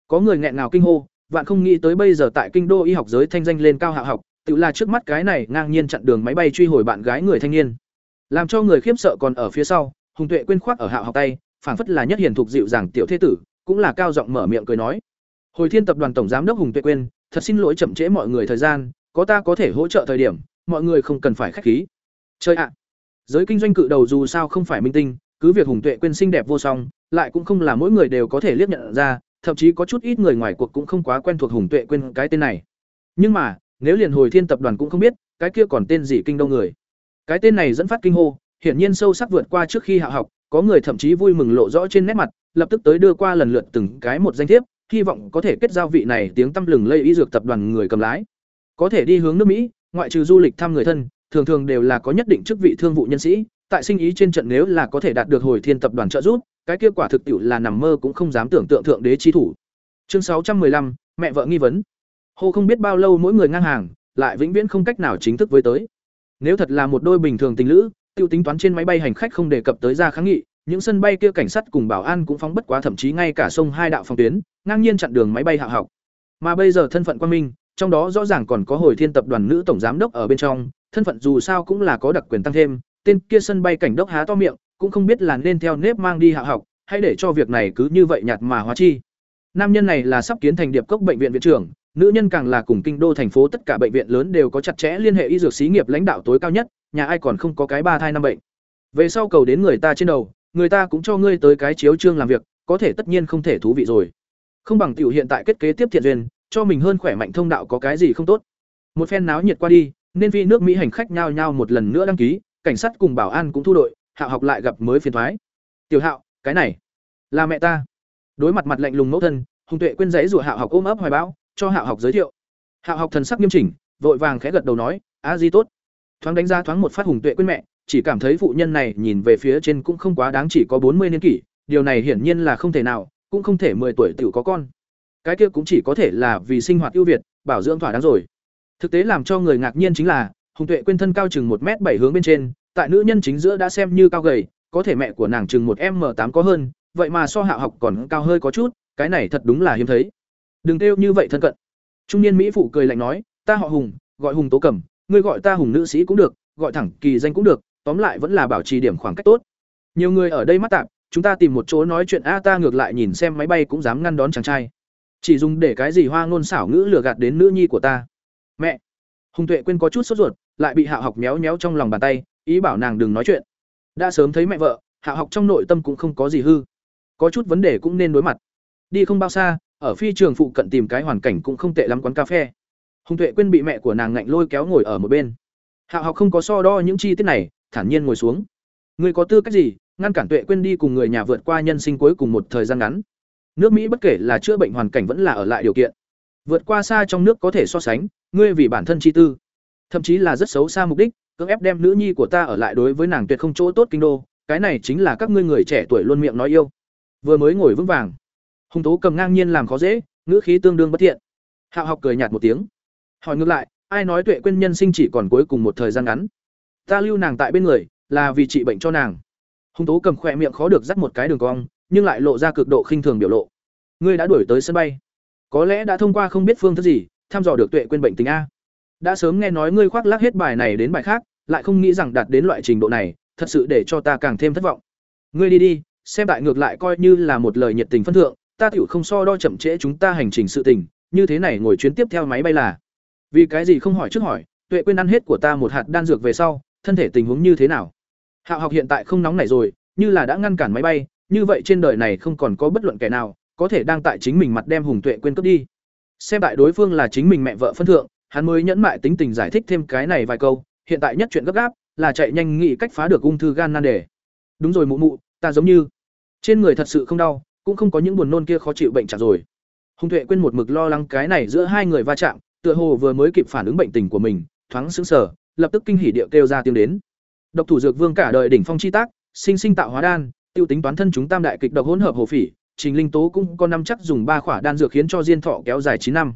Có người nghẹn ngào kinh hô, vạn không nghĩ tới bây giờ tại kinh đô y học giới thanh danh lên cao hạ học tự là trước mắt cái này ngang nhiên chặn đường máy bay truy hồi bạn gái người thanh niên. Làm cho người khiếp sợ còn ở phía sau, hùng tuệ quên khoác ở hạ học tay phảng phất là nhất hiển thuộc dịu dàng tiểu thế tử, cũng là cao giọng mở miệng cười nói. Hồi thiên tập đoàn tổng giám đốc hùng tuệ quên thật xin lỗi chậm trễ mọi người thời gian, có ta có thể hỗ trợ thời điểm, mọi người không cần phải khách khí. Chơi ạ! Giới kinh doanh cự đầu dù sao không phải minh tinh, cứ việc hùng tuệ quên xinh đẹp vô song, lại cũng không là mỗi người đều có thể liếc nhận ra, thậm chí có chút ít người ngoài cuộc cũng không quá quen thuộc hùng tuệ quên cái tên này. Nhưng mà, nếu liền hồi thiên tập đoàn cũng không biết, cái kia còn tên gì kinh đâu người? Cái tên này dẫn phát kinh hô, hiển nhiên sâu sắc vượt qua trước khi hạ học có người thậm chí vui mừng lộ rõ trên nét mặt lập tức tới đưa qua lần lượt từng cái một danh thiếp hy vọng có thể kết giao vị này tiếng tăm lừng lây y dược tập đoàn người cầm lái. Có thể đi hướng nước mỹ ngoại trừ du lịch thăm người thân thường thường đều là có nhất định chức vị thương vụ nhân sĩ tại sinh ý trên trận nếu là có thể đạt được hồi thiên tập đoàn trợ giúp cái kết quả thực tiệu là nằm mơ cũng không dám tưởng tượng thượng đế chi thủ. Chương 615, mẹ vợ nghi vấn. Hô không biết bao lâu mỗi người ngang hàng lại vĩnh viễn không cách nào chính thức với tới. Nếu thật là một đôi bình thường tình lữ tiêu tính toán trên máy bay hành khách không đề cập tới ra kháng nghị, những sân bay kia cảnh sát cùng bảo an cũng phóng bất quá thậm chí ngay cả sông hai đạo phòng tuyến, ngang nhiên chặn đường máy bay hạ học. Mà bây giờ thân phận quan minh, trong đó rõ ràng còn có hồi thiên tập đoàn nữ tổng giám đốc ở bên trong, thân phận dù sao cũng là có đặc quyền tăng thêm, tên kia sân bay cảnh đốc há to miệng, cũng không biết là nên theo nếp mang đi hạ học, hay để cho việc này cứ như vậy nhạt mà hóa chi. Nam nhân này là sắp kiến thành điệp cốc bệnh viện viện trưởng nữ nhân càng là cùng kinh đô thành phố tất cả bệnh viện lớn đều có chặt chẽ liên hệ y dược xí nghiệp lãnh đạo tối cao nhất, nhà ai còn không có cái ba thai năm bệnh. Về sau cầu đến người ta trên đầu, người ta cũng cho ngươi tới cái chiếu trương làm việc, có thể tất nhiên không thể thú vị rồi. Không bằng tiểu hiện tại kết kế tiếp thiện duyên, cho mình hơn khỏe mạnh thông đạo có cái gì không tốt. Một phen náo nhiệt qua đi, nên vì nước mỹ hành khách nhao nhao một lần nữa đăng ký, cảnh sát cùng bảo an cũng thu đội, hạo học lại gặp mới phiền thoái. Tiểu hạo, cái này, là mẹ ta. Đối mặt mặt lạnh lùng mẫu thân, hùng tuệ quên giấy rủa hạo học ôm ấp hoài bão cho hạo học giới thiệu. Hạo học thần sắc nghiêm chỉnh, vội vàng khẽ gật đầu nói, a di tốt. Thoáng đánh giá thoáng một phát hùng tuệ quên mẹ, chỉ cảm thấy phụ nhân này nhìn về phía trên cũng không quá đáng chỉ có bốn mươi niên kỷ, điều này hiển nhiên là không thể nào, cũng không thể mười tuổi tiểu có con. Cái kia cũng chỉ có thể là vì sinh hoạt ưu việt, bảo dưỡng thỏa đáng rồi. Thực tế làm cho người ngạc nhiên chính là, hùng tuệ quên thân cao chừng một m bảy hướng bên trên, tại nữ nhân chính giữa đã xem như cao gầy, có thể mẹ của nàng chừng một m tám có hơn, vậy mà so hạ học còn cao hơi có chút, cái này thật đúng là hiếm thấy đừng kêu như vậy thân cận. Trung niên mỹ phụ cười lạnh nói, ta họ hùng, gọi hùng tố cẩm, ngươi gọi ta hùng nữ sĩ cũng được, gọi thẳng kỳ danh cũng được, tóm lại vẫn là bảo trì điểm khoảng cách tốt. Nhiều người ở đây mắt tạp, chúng ta tìm một chỗ nói chuyện, a, ta ngược lại nhìn xem máy bay cũng dám ngăn đón chàng trai. Chỉ dùng để cái gì hoa ngôn xảo ngữ lừa gạt đến nữ nhi của ta. Mẹ, hùng tuệ quên có chút sốt ruột, lại bị hạ học méo méo trong lòng bàn tay, ý bảo nàng đừng nói chuyện. Đã sớm thấy mẹ vợ, hạ học trong nội tâm cũng không có gì hư. Có chút vấn đề cũng nên đối mặt. Đi không bao xa ở phi trường phụ cận tìm cái hoàn cảnh cũng không tệ lắm quán cà phê. Hùng tuệ quên bị mẹ của nàng ngạnh lôi kéo ngồi ở một bên. Hạ học không có so đo những chi tiết này, thản nhiên ngồi xuống. Người có tư cách gì, ngăn cản tuệ quên đi cùng người nhà vượt qua nhân sinh cuối cùng một thời gian ngắn? Nước mỹ bất kể là chữa bệnh hoàn cảnh vẫn là ở lại điều kiện. Vượt qua xa trong nước có thể so sánh, ngươi vì bản thân chi tư. Thậm chí là rất xấu xa mục đích, cưỡng ép đem nữ nhi của ta ở lại đối với nàng tuyệt không chỗ tốt kinh đô, cái này chính là các ngươi người trẻ tuổi luôn miệng nói yêu. Vừa mới ngồi vững vàng hùng tố cầm ngang nhiên làm khó dễ, ngữ khí tương đương bất thiện. Hạo học cười nhạt một tiếng. Hỏi ngược lại, ai nói tuệ quên nhân sinh chỉ còn cuối cùng một thời gian ngắn? Ta lưu nàng tại bên người, là vì trị bệnh cho nàng. Hùng tố cầm khỏe miệng khó được dắt một cái đường cong, nhưng lại lộ ra cực độ khinh thường biểu lộ. Ngươi đã đuổi tới sân bay. Có lẽ đã thông qua không biết phương thức gì, thăm dò được tuệ quên bệnh tình a. Đã sớm nghe nói ngươi khoác lác hết bài này đến bài khác, lại không nghĩ rằng đạt đến loại trình độ này, thật sự để cho ta càng thêm thất vọng. Ngươi đi đi, xem đại ngược lại coi như là một lời nhiệt tình phân thượng ta tiểu không so đo chậm trễ chúng ta hành trình sự tình, như thế này ngồi chuyến tiếp theo máy bay là. Vì cái gì không hỏi trước hỏi, tuệ quên ăn hết của ta một hạt đan dược về sau, thân thể tình huống như thế nào? Hạo học hiện tại không nóng nảy rồi, như là đã ngăn cản máy bay, như vậy trên đời này không còn có bất luận kẻ nào, có thể đang tại chính mình mặt đem hùng tuệ quên cướp đi. Xem tại đối phương là chính mình mẹ vợ phân thượng, hắn mới nhẫn mại tính tình giải thích thêm cái này vài câu, hiện tại nhất chuyện gấp gáp, là chạy nhanh nghĩ cách phá được ung thư gan nan đề. Đúng rồi mụ mụ, ta giống như. Trên người thật sự không đau cũng không có những buồn nôn kia khó chịu bệnh trạng rồi. Hùng tuệ quên một mực lo lắng cái này giữa hai người va chạm, tựa hồ vừa mới kịp phản ứng bệnh tình của mình, thoáng sững sờ, lập tức kinh hỉ điệu kêu ra tiếng đến. Độc thủ dược vương cả đời đỉnh phong chi tác, sinh sinh tạo hóa đan, tiêu tính toán thân chúng tam đại kịch độc hỗn hợp hồ phỉ, trình linh tố cũng có năm chắc dùng ba khỏa đan dược khiến cho diên thọ kéo dài chín năm.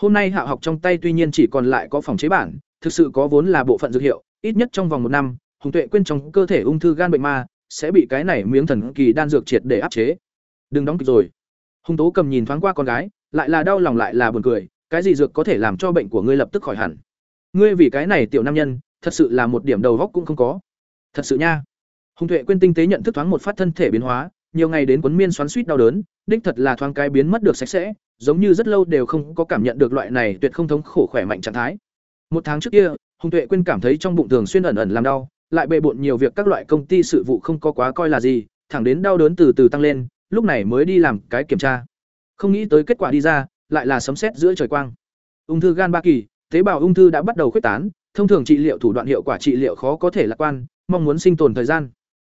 Hôm nay hạ học trong tay tuy nhiên chỉ còn lại có phòng chế bản, thực sự có vốn là bộ phận dược hiệu, ít nhất trong vòng một năm, hùng tuệ quên trong cơ thể ung thư gan bệnh ma, sẽ bị cái này miếng thần kỳ đan dược triệt để áp chế đừng đóng kịch rồi. Hung tố cầm nhìn thoáng qua con gái, lại là đau lòng lại là buồn cười, cái gì dược có thể làm cho bệnh của ngươi lập tức khỏi hẳn? Ngươi vì cái này tiểu nam nhân, thật sự là một điểm đầu góc cũng không có. Thật sự nha. Hùng tuệ quên tinh tế nhận thức thoáng một phát thân thể biến hóa, nhiều ngày đến quấn miên xoắn suýt đau đớn, đích thật là thoáng cái biến mất được sạch sẽ, giống như rất lâu đều không có cảm nhận được loại này tuyệt không thống khổ khỏe mạnh trạng thái. Một tháng trước kia hùng tuệ quên cảm thấy trong bụng thường xuyên ẩn ẩn làm đau, lại bề bộn nhiều việc các loại công ty sự vụ không có quá coi là gì, thẳng đến đau đớn từ từ tăng lên lúc này mới đi làm cái kiểm tra. Không nghĩ tới kết quả đi ra, lại là sấm sét giữa trời quang. Ung thư gan ba kỳ, tế bào ung thư đã bắt đầu khuếch tán, thông thường trị liệu thủ đoạn hiệu quả trị liệu khó có thể lạc quan, mong muốn sinh tồn thời gian.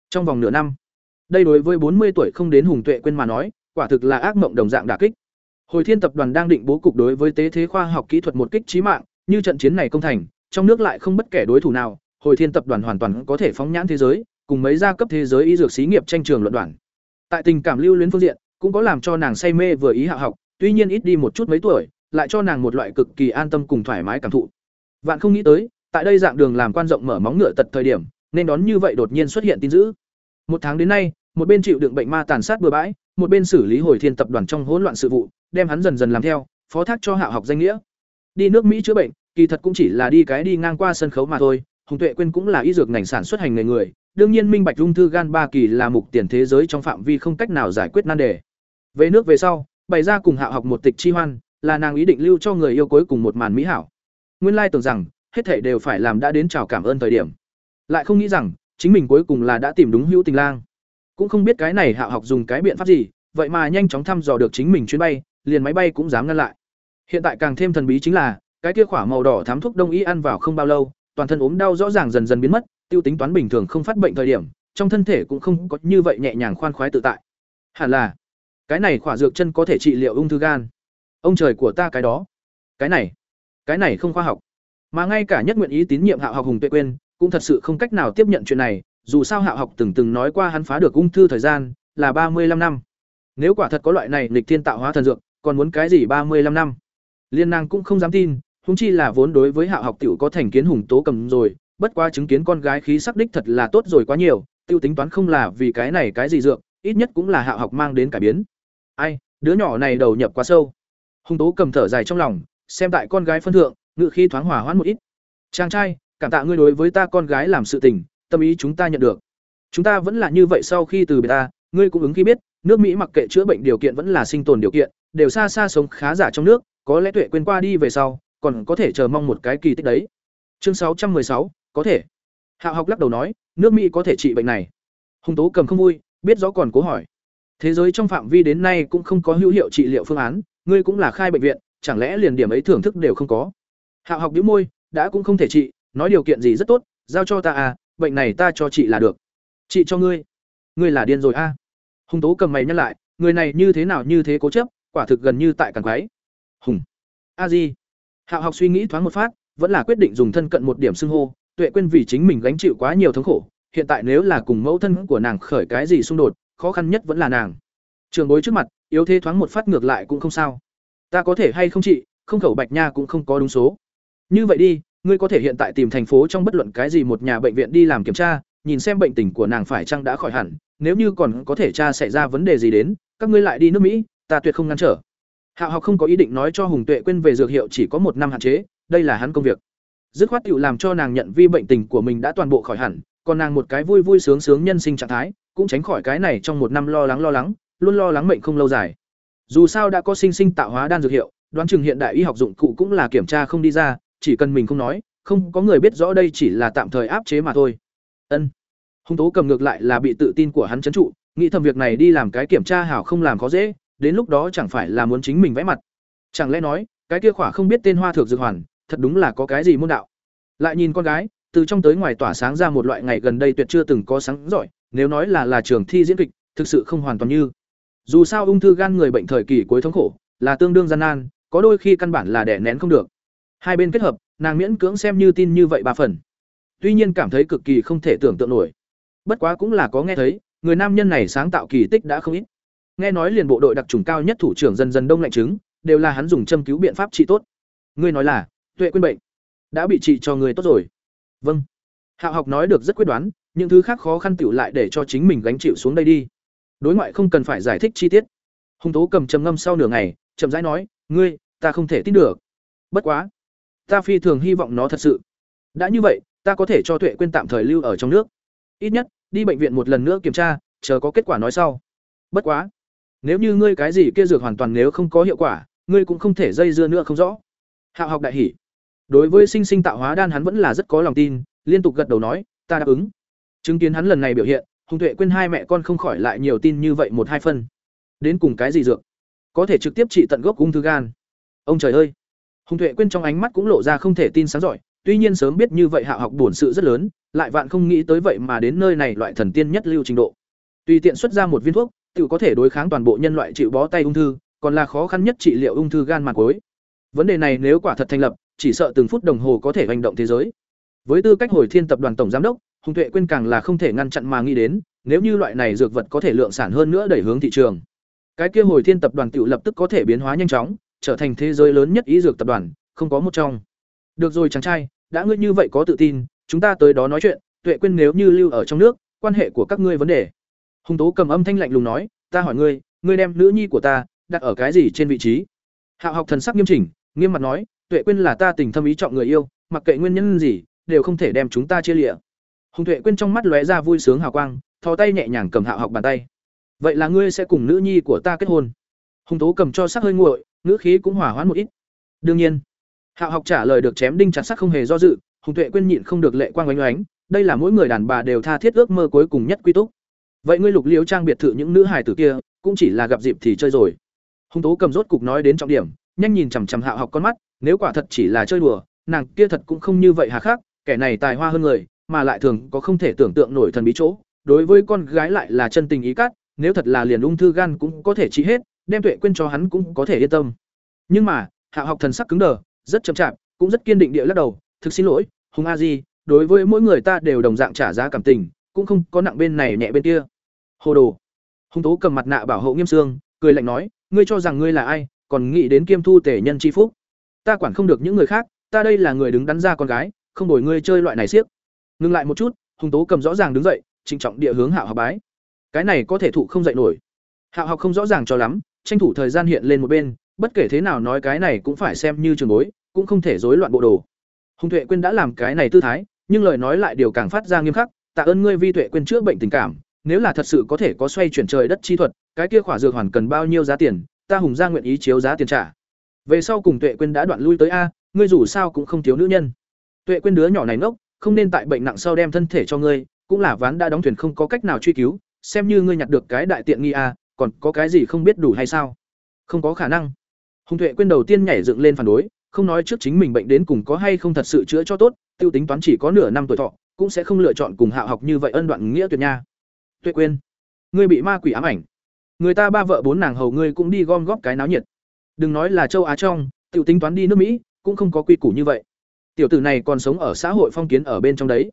Trong vòng nửa năm, đây đối với bốn mươi tuổi không đến hùng tuệ quên mà nói, quả thực là ác mộng đồng dạng đả kích. Hồi thiên tập đoàn đang định bố cục đối với tế thế khoa học kỹ thuật một kích trí mạng, như trận chiến này công thành, trong nước lại không bất kể đối thủ nào, hồi thiên tập đoàn hoàn toàn có thể phóng nhãn thế giới, cùng mấy gia cấp thế giới y dược xí nghiệp tranh trường luận đoàn tại tình cảm lưu luyến phương diện, cũng có làm cho nàng say mê vừa ý hạ học, tuy nhiên ít đi một chút mấy tuổi, lại cho nàng một loại cực kỳ an tâm cùng thoải mái cảm thụ. Vạn không nghĩ tới, tại đây dạng đường làm quan rộng mở móng ngựa tật thời điểm, nên đón như vậy đột nhiên xuất hiện tin dữ. Một tháng đến nay, một bên chịu đựng bệnh ma tàn sát bừa bãi, một bên xử lý hồi thiên tập đoàn trong hỗn loạn sự vụ, đem hắn dần dần làm theo, phó thác cho hạ học danh nghĩa. Đi nước mỹ chữa bệnh, kỳ thật cũng chỉ là đi cái đi ngang qua sân khấu mà thôi, hùng tuệ quên cũng là y dược ngành sản xuất hành nghề người đương nhiên minh bạch ung thư gan ba kỳ là mục tiền thế giới trong phạm vi không cách nào giải quyết nan đề. Về nước về sau, bày ra cùng hạ học một tịch chi hoan, là nàng ý định lưu cho người yêu cuối cùng một màn mỹ hảo. Nguyên lai tưởng rằng, hết thảy đều phải làm đã đến chào cảm ơn thời điểm. Lại không nghĩ rằng, chính mình cuối cùng là đã tìm đúng hữu tình lang. Cũng không biết cái này hạ học dùng cái biện pháp gì, vậy mà nhanh chóng thăm dò được chính mình chuyến bay, liền máy bay cũng dám ngăn lại. Hiện tại càng thêm thần bí chính là, cái kia khỏa màu đỏ thám thuốc đông y ăn vào không bao lâu, toàn thân ốm đau rõ ràng dần dần biến mất tiêu tính toán bình thường không phát bệnh thời điểm, trong thân thể cũng không có như vậy nhẹ nhàng khoan khoái tự tại. Hẳn là, cái này khỏa dược chân có thể trị liệu ung thư gan. Ông trời của ta cái đó. Cái này cái này không khoa học. Mà ngay cả nhất nguyện ý tín nhiệm hạo học hùng tuệ quên cũng thật sự không cách nào tiếp nhận chuyện này, dù sao hạo học từng từng nói qua hắn phá được ung thư thời gian là ba mươi 35 năm. Nếu quả thật có loại này lịch thiên tạo hóa thần dược, còn muốn cái gì ba mươi 35 năm? Liên nàng cũng không dám tin húng chi là vốn đối với hạo học tiểu có thành kiến hùng tố cầm rồi bất quá chứng kiến con gái khí sắc đích thật là tốt rồi quá nhiều, tiêu tính toán không là vì cái này cái gì dược, ít nhất cũng là hạ học mang đến cải biến. Ai, đứa nhỏ này đầu nhập quá sâu. Hung Tố cầm thở dài trong lòng, xem tại con gái phân thượng, ngự khí thoáng hòa hoãn một ít. Chàng trai, cảm tạ ngươi đối với ta con gái làm sự tình, tâm ý chúng ta nhận được. Chúng ta vẫn là như vậy sau khi từ biệt ta, ngươi cũng ứng khi biết, nước Mỹ mặc kệ chữa bệnh điều kiện vẫn là sinh tồn điều kiện, đều xa xa sống khá giả trong nước, có lẽ tuệ quên qua đi về sau, còn có thể chờ mong một cái kỳ tích đấy. Chương 616, có thể. Hạo học lắc đầu nói, nước Mỹ có thể trị bệnh này. Hùng Tố cầm không vui, biết rõ còn cố hỏi. Thế giới trong phạm vi đến nay cũng không có hữu hiệu trị liệu phương án, ngươi cũng là khai bệnh viện, chẳng lẽ liền điểm ấy thưởng thức đều không có? Hạo học đĩu môi, đã cũng không thể trị, nói điều kiện gì rất tốt, giao cho ta à, bệnh này ta cho chị là được. chị cho ngươi. Ngươi là điên rồi a. À? Hùng Tố cầm mày nhắc lại, người này như thế nào như thế cố chấp, quả thực gần như tại càng quái. Hùng. A Di. Hạo học suy nghĩ thoáng một phát, vẫn là quyết định dùng thân cận một điểm xưng hô, Tuệ quên vì chính mình gánh chịu quá nhiều thống khổ, hiện tại nếu là cùng mẫu thân của nàng khởi cái gì xung đột, khó khăn nhất vẫn là nàng. Trường bối trước mặt, yếu thế thoáng một phát ngược lại cũng không sao. Ta có thể hay không chị, không khẩu Bạch Nha cũng không có đúng số. Như vậy đi, ngươi có thể hiện tại tìm thành phố trong bất luận cái gì một nhà bệnh viện đi làm kiểm tra, nhìn xem bệnh tình của nàng phải chăng đã khỏi hẳn, nếu như còn có thể tra xảy ra vấn đề gì đến, các ngươi lại đi nước Mỹ, ta tuyệt không ngăn trở. Hạo học không có ý định nói cho Hùng Tuệ quên về dược hiệu chỉ có một năm hạn chế, đây là hắn công việc. Dứt khoát tựu làm cho nàng nhận vi bệnh tình của mình đã toàn bộ khỏi hẳn, còn nàng một cái vui vui sướng sướng nhân sinh trạng thái, cũng tránh khỏi cái này trong một năm lo lắng lo lắng, luôn lo lắng mệnh không lâu dài. Dù sao đã có sinh sinh tạo hóa đan dược hiệu, đoán chừng hiện đại y học dụng cụ cũng là kiểm tra không đi ra, chỉ cần mình không nói, không có người biết rõ đây chỉ là tạm thời áp chế mà thôi. Ân. Hung tố cầm ngược lại là bị tự tin của hắn chấn trụ, nghĩ thầm việc này đi làm cái kiểm tra hảo không làm khó dễ, đến lúc đó chẳng phải là muốn chính mình vẽ mặt. Chẳng lẽ nói, cái kia khỏa không biết tên hoa thược dược hoàn, thật đúng là có cái gì môn đạo. Lại nhìn con gái, từ trong tới ngoài tỏa sáng ra một loại ngày gần đây tuyệt chưa từng có sáng giỏi, nếu nói là là trường thi diễn kịch, thực sự không hoàn toàn như. Dù sao ung thư gan người bệnh thời kỳ cuối thống khổ, là tương đương gian nan, có đôi khi căn bản là đè nén không được. Hai bên kết hợp, nàng miễn cưỡng xem như tin như vậy ba phần. Tuy nhiên cảm thấy cực kỳ không thể tưởng tượng nổi. Bất quá cũng là có nghe thấy, người nam nhân này sáng tạo kỳ tích đã không ít. Nghe nói liền bộ đội đặc trùng cao nhất thủ trưởng dần dần đông lạnh chứng, đều là hắn dùng châm cứu biện pháp trị tốt. Ngươi nói là, tuệ quên bệnh, đã bị trị cho người tốt rồi. Vâng. Hạo học nói được rất quyết đoán, những thứ khác khó khăn tựu lại để cho chính mình gánh chịu xuống đây đi. Đối ngoại không cần phải giải thích chi tiết. Hung tố cầm trầm ngâm sau nửa ngày, chậm rãi nói, "Ngươi, ta không thể tin được. Bất quá, ta phi thường hy vọng nó thật sự. Đã như vậy, ta có thể cho Tuệ quên tạm thời lưu ở trong nước. Ít nhất, đi bệnh viện một lần nữa kiểm tra, chờ có kết quả nói sau. Bất quá, nếu như ngươi cái gì kia dược hoàn toàn nếu không có hiệu quả, ngươi cũng không thể dây dưa nữa không rõ." Hạo học đại hỉ. Đối với sinh sinh tạo hóa đan hắn vẫn là rất có lòng tin, liên tục gật đầu nói, "Ta đáp ứng." Chứng kiến hắn lần này biểu hiện, Hùng Tuệ quên hai mẹ con không khỏi lại nhiều tin như vậy một hai phân. Đến cùng cái gì dược? Có thể trực tiếp trị tận gốc ung thư gan. Ông trời ơi. Hùng Tuệ quên trong ánh mắt cũng lộ ra không thể tin sáng giỏi, tuy nhiên sớm biết như vậy hạ học bổn sự rất lớn, lại vạn không nghĩ tới vậy mà đến nơi này loại thần tiên nhất lưu trình độ. Tùy tiện xuất ra một viên thuốc, tự có thể đối kháng toàn bộ nhân loại chịu bó tay ung thư, còn là khó khăn nhất trị liệu ung thư gan mặt cuối. Vấn đề này nếu quả thật thành lập, chỉ sợ từng phút đồng hồ có thể hành động thế giới. Với tư cách hồi thiên tập đoàn tổng giám đốc, Hùng Tuệ quên càng là không thể ngăn chặn mà nghĩ đến, nếu như loại này dược vật có thể lượng sản hơn nữa đẩy hướng thị trường. Cái kia hồi thiên tập đoàn tự lập tức có thể biến hóa nhanh chóng, trở thành thế giới lớn nhất ý dược tập đoàn, không có một trong. Được rồi chàng trai, đã ngươi như vậy có tự tin, chúng ta tới đó nói chuyện, Tuệ quên nếu như lưu ở trong nước, quan hệ của các ngươi vấn đề. Hùng Tố cầm âm thanh lạnh lùng nói, ta hỏi ngươi, ngươi đem nữ nhi của ta đặt ở cái gì trên vị trí? Hạo học thần sắc nghiêm chỉnh, nghiêm mặt nói, Tuệ Quyên là ta tình thâm ý trọng người yêu, mặc kệ nguyên nhân gì, đều không thể đem chúng ta chia lìa. Hùng Tuệ Quyên trong mắt lóe ra vui sướng hào quang, thò tay nhẹ nhàng cầm Hạo học bàn tay. Vậy là ngươi sẽ cùng nữ nhi của ta kết hôn? Hùng Tố cầm cho sắc hơi nguội, ngữ khí cũng hòa hoãn một ít. Đương nhiên. Hạo học trả lời được chém đinh chặt sắc không hề do dự, Hùng Tuệ Quyên nhịn không được lệ quang oánh oánh, đây là mỗi người đàn bà đều tha thiết ước mơ cuối cùng nhất quy túc. Vậy ngươi lục liễu trang biệt thự những nữ hài tử kia, cũng chỉ là gặp dịp thì chơi rồi. Hùng Tố cầm rốt cục nói đến trọng điểm, nhanh nhìn chằm chằm Hạo học con mắt, nếu quả thật chỉ là chơi đùa, nàng kia thật cũng không như vậy hà khắc, kẻ này tài hoa hơn người, mà lại thường có không thể tưởng tượng nổi thần bí chỗ. Đối với con gái lại là chân tình ý cát, nếu thật là liền ung thư gan cũng có thể trị hết, đem tuệ quên cho hắn cũng có thể yên tâm. Nhưng mà, Hạ học thần sắc cứng đờ, rất chậm chạp, cũng rất kiên định địa lắc đầu, thực xin lỗi, Hùng A Di, đối với mỗi người ta đều đồng dạng trả giá cảm tình, cũng không có nặng bên này nhẹ bên kia. Hồ đồ. Hùng Tố cầm mặt nạ bảo hộ Nghiêm Sương, cười lạnh nói, ngươi cho rằng ngươi là ai, còn nghĩ đến kiêm thu tể nhân chi phúc. Ta quản không được những người khác, ta đây là người đứng đắn ra con gái, không đổi ngươi chơi loại này siếc. ngừng lại một chút hùng tố cầm rõ ràng đứng dậy trịnh trọng địa hướng hạo học bái cái này có thể thụ không dậy nổi hạo học không rõ ràng cho lắm tranh thủ thời gian hiện lên một bên bất kể thế nào nói cái này cũng phải xem như trường bối cũng không thể rối loạn bộ đồ hùng tuệ quên đã làm cái này tư thái nhưng lời nói lại điều càng phát ra nghiêm khắc tạ ơn ngươi vi tuệ quên chữa bệnh tình cảm nếu là thật sự có thể có xoay chuyển trời đất chi thuật cái kia khỏa dược hoàn cần bao nhiêu giá tiền ta hùng ra nguyện ý chiếu giá tiền trả. Về sau cùng tuệ quên đã đoạn lui tới a, ngươi dù sao cũng không thiếu nữ nhân. Tuệ quên đứa nhỏ này ngốc, không nên tại bệnh nặng sau đem thân thể cho ngươi, cũng là ván đã đóng thuyền không có cách nào truy cứu, xem như ngươi nhặt được cái đại tiện nghi a, còn có cái gì không biết đủ hay sao? Không có khả năng. Hùng tuệ quên đầu tiên nhảy dựng lên phản đối, không nói trước chính mình bệnh đến cùng có hay không thật sự chữa cho tốt, tiêu tính toán chỉ có nửa năm tuổi thọ, cũng sẽ không lựa chọn cùng hạ học như vậy ân đoạn nghĩa tuyệt nha. Tuệ quên ngươi bị ma quỷ ám ảnh người ta ba vợ bốn nàng hầu ngươi cũng đi gom góp cái náo nhiệt. Đừng nói là châu á trong, tiểu tính toán đi nước mỹ, cũng không có quy củ như vậy. Tiểu tử này còn sống ở xã hội phong kiến ở bên trong đấy.